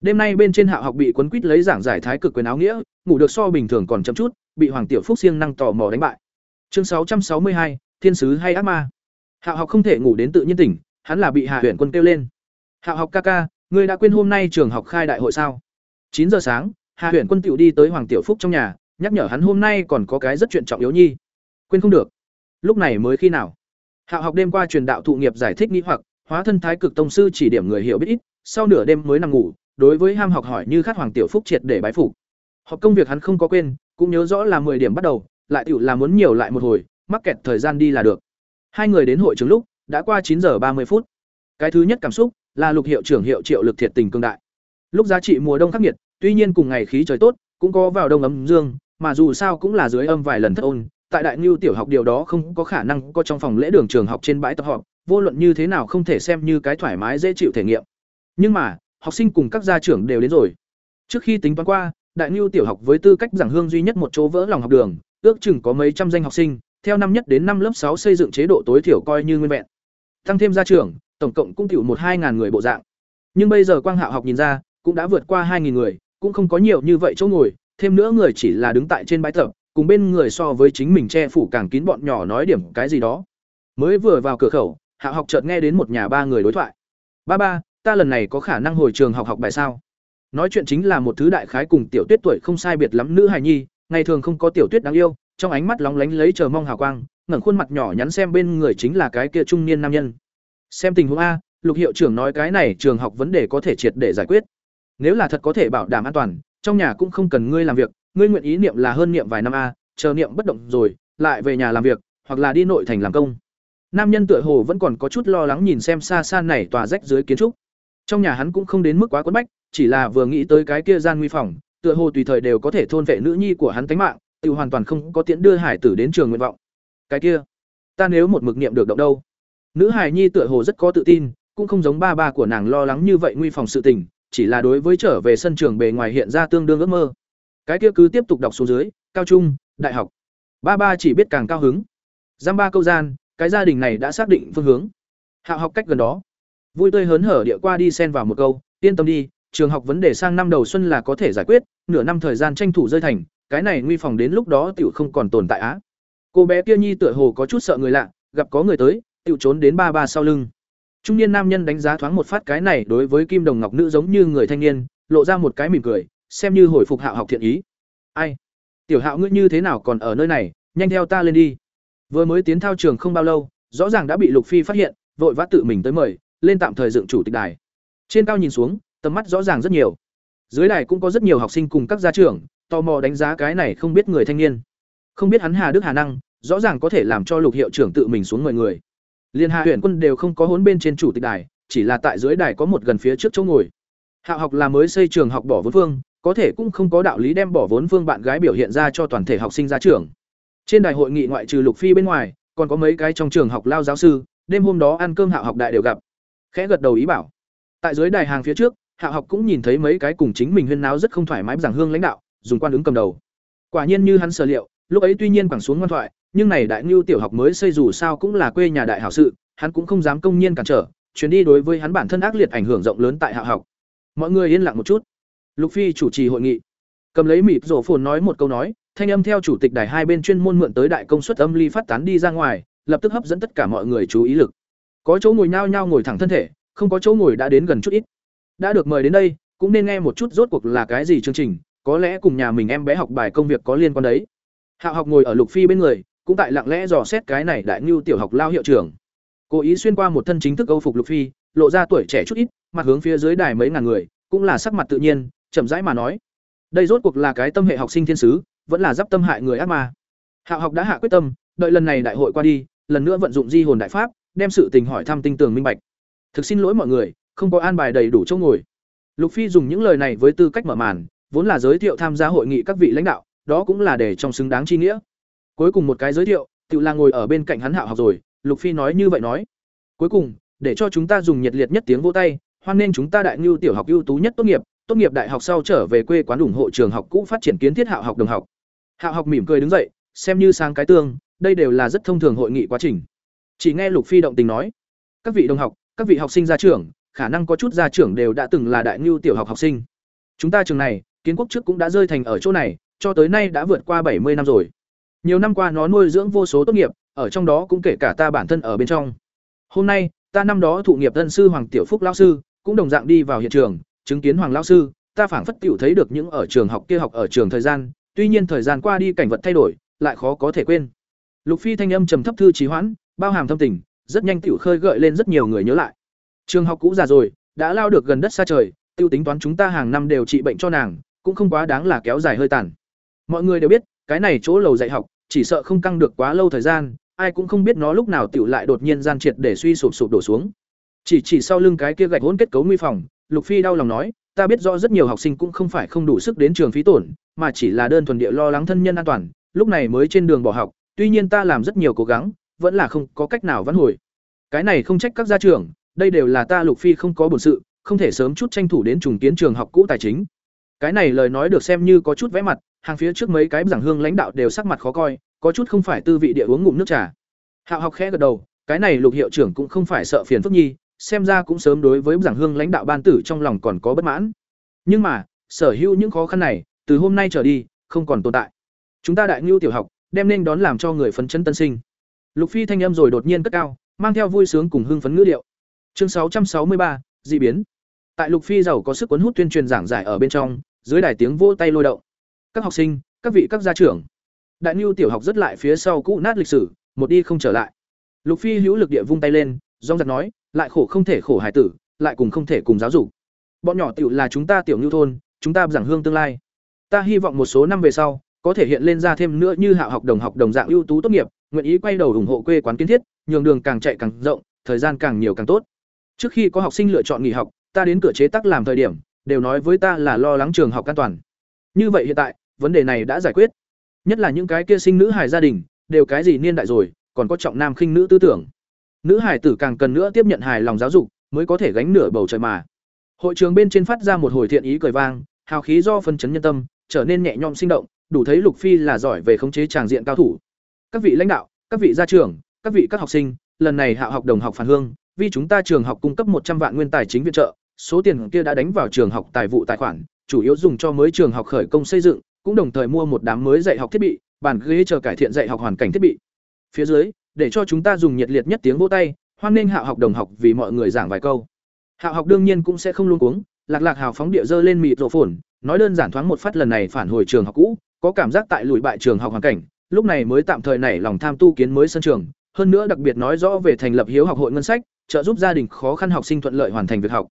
đêm nay bên trên hạ học bị quấn quýt lấy giảng giải thái cực quyền áo nghĩa, ngủ được so bình thường còn chậm chút, bị hoàng tiểu phúc siêng năng tò mò đánh bại. Chương sáu trăm sáu mươi hai, thiên sứ hay ác ma? Hạ học không thể ngủ đến tự nhiên tỉnh, hắn là bị hạ Huyền quân kêu lên. Hạ học ca ca, ngươi đã quên hôm nay trường học khai đại hội sao? Chín giờ sáng, hạ Huyền quân tiểu đi tới hoàng tiểu phúc trong nhà, nhắc nhở hắn hôm nay còn có cái rất chuyện trọng yếu nhi. Quên không được. Lúc này mới khi nào? Hạ học đêm qua truyền đạo thụ nghiệp giải thích nghi hoặc, hóa thân thái cực tông sư chỉ điểm người hiểu biết ít, sau nửa đêm mới nằm ngủ đối với ham học hỏi như khát hoàng tiểu phúc triệt để bái phục. Học công việc hắn không có quên, cũng nhớ rõ là 10 điểm bắt đầu, lại tiểu là muốn nhiều lại một hồi, mắc kẹt thời gian đi là được. Hai người đến hội trường lúc, đã qua chín giờ ba mươi phút. Cái thứ nhất cảm xúc, là lục hiệu trưởng hiệu triệu lực thiệt tình cương đại. Lúc giá trị mùa đông khắc nghiệt, tuy nhiên cùng ngày khí trời tốt, cũng có vào đông ấm dương, mà dù sao cũng là dưới âm vài lần thất ôn, tại đại ngưu tiểu học điều đó không có khả năng có trong phòng lễ đường trường học trên bãi tập họp, vô luận như thế nào không thể xem như cái thoải mái dễ chịu thể nghiệm. Nhưng mà học sinh cùng các gia trưởng đều đến rồi trước khi tính toán qua đại Nưu tiểu học với tư cách giảng hương duy nhất một chỗ vỡ lòng học đường ước chừng có mấy trăm danh học sinh theo năm nhất đến năm lớp sáu xây dựng chế độ tối thiểu coi như nguyên vẹn. Tăng thêm gia trưởng, tổng cộng cũng tiểu một hai ngàn người bộ dạng. Nhưng bây giờ Quang Hạo học nhìn ra, cũng đã vượt qua hai nghìn người, cũng không có nhiều như vậy chỗ ngồi, thêm nữa người chỉ là đứng tại trên bãi tập, cùng bên người so với chính mình che phủ càng kín bọn nhỏ nói điểm cái gì đó. Mới vừa vào cửa khẩu, Hạo học chợt nghe đến một nhà ba người đối thoại. "Ba ba, ta lần này có khả năng hồi trường học học bài sao?" Nói chuyện chính là một thứ đại khái cùng tiểu Tuyết tuổi không sai biệt lắm nữ hài nhi, ngày thường không có tiểu Tuyết đáng yêu, trong ánh mắt lóng lánh lấy chờ mong hào quang, ngẩng khuôn mặt nhỏ nhắn xem bên người chính là cái kia trung niên nam nhân. Xem tình huống a, Lục hiệu trưởng nói cái này trường học vấn đề có thể triệt để giải quyết. Nếu là thật có thể bảo đảm an toàn, trong nhà cũng không cần ngươi làm việc, ngươi nguyện ý niệm là hơn niệm vài năm a, chờ niệm bất động rồi, lại về nhà làm việc, hoặc là đi nội thành làm công. Nam nhân tựa hồ vẫn còn có chút lo lắng nhìn xem xa xa này tòa rách dưới kiến trúc. Trong nhà hắn cũng không đến mức quá quấn bách, chỉ là vừa nghĩ tới cái kia gian nguy phòng, tựa hồ tùy thời đều có thể thôn vệ nữ nhi của hắn tánh mạng, tự hoàn toàn không có tiễn đưa hải tử đến trường nguyện vọng. Cái kia, ta nếu một mực niệm được động đâu? Nữ hải nhi tựa hồ rất có tự tin, cũng không giống ba ba của nàng lo lắng như vậy nguy phòng sự tình, chỉ là đối với trở về sân trường bề ngoài hiện ra tương đương ước mơ. Cái kia cứ tiếp tục đọc xuống dưới, cao trung, đại học. Ba ba chỉ biết càng cao hứng. Giam ba câu gian, cái gia đình này đã xác định phương hướng. Hạ học cách gần đó, vui tươi hớn hở địa qua đi xen vào một câu, yên tâm đi, trường học vấn đề sang năm đầu xuân là có thể giải quyết, nửa năm thời gian tranh thủ rơi thành, cái này nguy phòng đến lúc đó tiểu không còn tồn tại á. Cô bé kia nhi tựa hồ có chút sợ người lạ, gặp có người tới, tiểu trốn đến ba ba sau lưng. Trung niên nam nhân đánh giá thoáng một phát cái này đối với Kim Đồng Ngọc nữ giống như người thanh niên, lộ ra một cái mỉm cười, xem như hồi phục Hạo học thiện ý. Ai? Tiểu Hạo ngươi như thế nào còn ở nơi này, nhanh theo ta lên đi. Vừa mới tiến thao trường không bao lâu, rõ ràng đã bị Lục Phi phát hiện, vội vã tự mình tới mời, lên tạm thời dựng chủ tịch đài. Trên cao nhìn xuống, tầm mắt rõ ràng rất nhiều. Dưới đài cũng có rất nhiều học sinh cùng các gia trưởng, tò mò đánh giá cái này không biết người thanh niên. Không biết hắn Hà Đức Hà năng, rõ ràng có thể làm cho Lục hiệu trưởng tự mình xuống mời người. Liên Hà Huyền Quân đều không có hốn bên trên chủ tịch đài, chỉ là tại dưới đài có một gần phía trước chỗ ngồi. Hạ học là mới xây trường học bỏ vốn phương, có thể cũng không có đạo lý đem bỏ vốn phương bạn gái biểu hiện ra cho toàn thể học sinh ra trường. Trên đài hội nghị ngoại trừ Lục Phi bên ngoài, còn có mấy cái trong trường học lao giáo sư, đêm hôm đó ăn cơm Hạ học đại đều gặp. Khẽ gật đầu ý bảo. Tại dưới đài hàng phía trước, Hạ học cũng nhìn thấy mấy cái cùng chính mình huyên náo rất không thoải mái giảng hương lãnh đạo, dùng quan ứng cầm đầu. Quả nhiên như hắn sở liệu, lúc ấy tuy nhiên quẳng xuống ngoan thoại, nhưng này đại nhu tiểu học mới xây dù sao cũng là quê nhà đại hảo sự, hắn cũng không dám công nhiên cản trở, chuyến đi đối với hắn bản thân ác liệt ảnh hưởng rộng lớn tại Hạ học. Mọi người yên lặng một chút. Lục Phi chủ trì hội nghị, cầm lấy mịp rổ phồn nói một câu nói, thanh âm theo chủ tịch đài hai bên chuyên môn mượn tới đại công suất âm ly phát tán đi ra ngoài, lập tức hấp dẫn tất cả mọi người chú ý lực. Có chỗ ngồi nhao nhao ngồi thẳng thân thể, không có chỗ ngồi đã đến gần chút ít. Đã được mời đến đây, cũng nên nghe một chút rốt cuộc là cái gì chương trình, có lẽ cùng nhà mình em bé học bài công việc có liên quan đấy. Hạo học ngồi ở Lục Phi bên người, cũng tại lặng lẽ dò xét cái này đại ngưu tiểu học lao hiệu trưởng. Cố ý xuyên qua một thân chính thức Âu phục Lục Phi, lộ ra tuổi trẻ chút ít, mặt hướng phía dưới đài mấy ngàn người, cũng là sắc mặt tự nhiên, chậm rãi mà nói. Đây rốt cuộc là cái tâm hệ học sinh thiên sứ, vẫn là giáp tâm hại người ác ma. Hạo học đã hạ quyết tâm, đợi lần này đại hội qua đi, lần nữa vận dụng di hồn đại pháp, đem sự tình hỏi thăm tinh tường minh bạch. Thực xin lỗi mọi người, không có an bài đầy đủ chỗ ngồi. Lục Phi dùng những lời này với tư cách mở màn, vốn là giới thiệu tham gia hội nghị các vị lãnh đạo, đó cũng là để trong xứng đáng chi nghĩa. Cuối cùng một cái giới thiệu, tự là ngồi ở bên cạnh hắn Hạo học rồi, Lục Phi nói như vậy nói. Cuối cùng, để cho chúng ta dùng nhiệt liệt nhất tiếng vỗ tay, hoan nên chúng ta đại nhu tiểu học ưu tú nhất tốt nghiệp, tốt nghiệp đại học sau trở về quê quán ủng hộ trường học cũ phát triển kiến thiết Hạo học đồng học. Hạo học mỉm cười đứng dậy, xem như sang cái tương, đây đều là rất thông thường hội nghị quá trình. Chỉ nghe Lục Phi động tình nói: "Các vị đồng học, các vị học sinh gia trưởng, khả năng có chút gia trưởng đều đã từng là đại nhu tiểu học học sinh. Chúng ta trường này, kiến quốc trước cũng đã rơi thành ở chỗ này, cho tới nay đã vượt qua bảy mươi năm rồi. Nhiều năm qua nó nuôi dưỡng vô số tốt nghiệp, ở trong đó cũng kể cả ta bản thân ở bên trong. Hôm nay, ta năm đó thụ nghiệp tân sư Hoàng Tiểu Phúc lão sư, cũng đồng dạng đi vào hiện trường, chứng kiến Hoàng lão sư, ta phảng phất tiểu thấy được những ở trường học kia học ở trường thời gian, tuy nhiên thời gian qua đi cảnh vật thay đổi, lại khó có thể quên. Lục Phi thanh âm trầm thấp thư trí hoãn, bao hàm thâm tình, rất nhanh tiểu khơi gợi lên rất nhiều người nhớ lại. Trường học cũ già rồi, đã lao được gần đất xa trời, tiêu tính toán chúng ta hàng năm đều trị bệnh cho nàng, cũng không quá đáng là kéo dài hơi tàn. Mọi người đều biết, cái này chỗ lầu dạy học, chỉ sợ không căng được quá lâu thời gian, ai cũng không biết nó lúc nào tiểu lại đột nhiên gian triệt để suy sụp sụp đổ xuống. Chỉ chỉ sau lưng cái kia gạch hỗn kết cấu nguy phòng, Lục Phi đau lòng nói, ta biết rõ rất nhiều học sinh cũng không phải không đủ sức đến trường phí tổn, mà chỉ là đơn thuần địa lo lắng thân nhân an toàn, lúc này mới trên đường bỏ học, tuy nhiên ta làm rất nhiều cố gắng, vẫn là không có cách nào vãn hồi. Cái này không trách các gia trưởng, đây đều là ta Lục Phi không có bổn sự, không thể sớm chút tranh thủ đến trùng kiến trường học cũ tài chính. Cái này lời nói được xem như có chút vẽ mặt, hàng phía trước mấy cái giảng hương lãnh đạo đều sắc mặt khó coi, có chút không phải tư vị địa uống ngụm nước trà hạo học khẽ gật đầu cái này lục hiệu trưởng cũng không phải sợ phiền phức nhi xem ra cũng sớm đối với giảng hương lãnh đạo ban tử trong lòng còn có bất mãn nhưng mà sở hữu những khó khăn này từ hôm nay trở đi không còn tồn tại chúng ta đại ngưu tiểu học đem nên đón làm cho người phấn chấn tân sinh lục phi thanh âm rồi đột nhiên cất cao, mang theo vui sướng cùng hưng phấn ngữ điệu. Chương sáu trăm sáu mươi ba, dị biến. Tại lục phi giàu có sức cuốn hút tuyên truyền giảng giải ở bên trong, dưới đài tiếng vỗ tay lôi động. Các học sinh, các vị các gia trưởng. Đại Nưu tiểu học rất lại phía sau cũ nát lịch sử, một đi không trở lại. Lục phi hữu lực địa vung tay lên dong giật nói, lại khổ không thể khổ hải tử, lại cùng không thể cùng giáo dục. Bọn nhỏ tiểu là chúng ta tiểu Nưu thôn, chúng ta giảng hương tương lai. Ta hy vọng một số năm về sau, có thể hiện lên ra thêm nữa như hạ học đồng học đồng dạng ưu tú tốt nghiệp nguyện ý quay đầu ủng hộ quê quán kiến thiết, nhường đường càng chạy càng rộng, thời gian càng nhiều càng tốt. Trước khi có học sinh lựa chọn nghỉ học, ta đến cửa chế tác làm thời điểm, đều nói với ta là lo lắng trường học an toàn. Như vậy hiện tại, vấn đề này đã giải quyết. Nhất là những cái kia sinh nữ hài gia đình, đều cái gì niên đại rồi, còn có trọng nam khinh nữ tư tưởng. Nữ hải tử càng cần nữa tiếp nhận hài lòng giáo dục, mới có thể gánh nửa bầu trời mà. Hội trường bên trên phát ra một hồi thiện ý cười vang, hào khí do phân chấn nhân tâm, trở nên nhẹ nhõm sinh động, đủ thấy lục phi là giỏi về khống chế tràng diện cao thủ các vị lãnh đạo, các vị gia trưởng, các vị các học sinh, lần này hạ học đồng học phản hương, vì chúng ta trường học cung cấp một trăm vạn nguyên tài chính viện trợ, số tiền kia đã đánh vào trường học tài vụ tài khoản, chủ yếu dùng cho mới trường học khởi công xây dựng, cũng đồng thời mua một đám mới dạy học thiết bị, bàn ghế chờ cải thiện dạy học hoàn cảnh thiết bị. Phía dưới, để cho chúng ta dùng nhiệt liệt nhất tiếng vỗ tay, hoan nghênh hạ học đồng học vì mọi người giảng vài câu. Hạ học đương nhiên cũng sẽ không luôn cuống, lạc lạc hào phóng địa dơ lên mịt rộ phồn, nói đơn giản thoáng một phát lần này phản hồi trường học cũ, có cảm giác tại lùi bại trường học hoàn cảnh lúc này mới tạm thời nảy lòng tham tu kiến mới sân trường, hơn nữa đặc biệt nói rõ về thành lập hiếu học hội ngân sách, trợ giúp gia đình khó khăn học sinh thuận lợi hoàn thành việc học.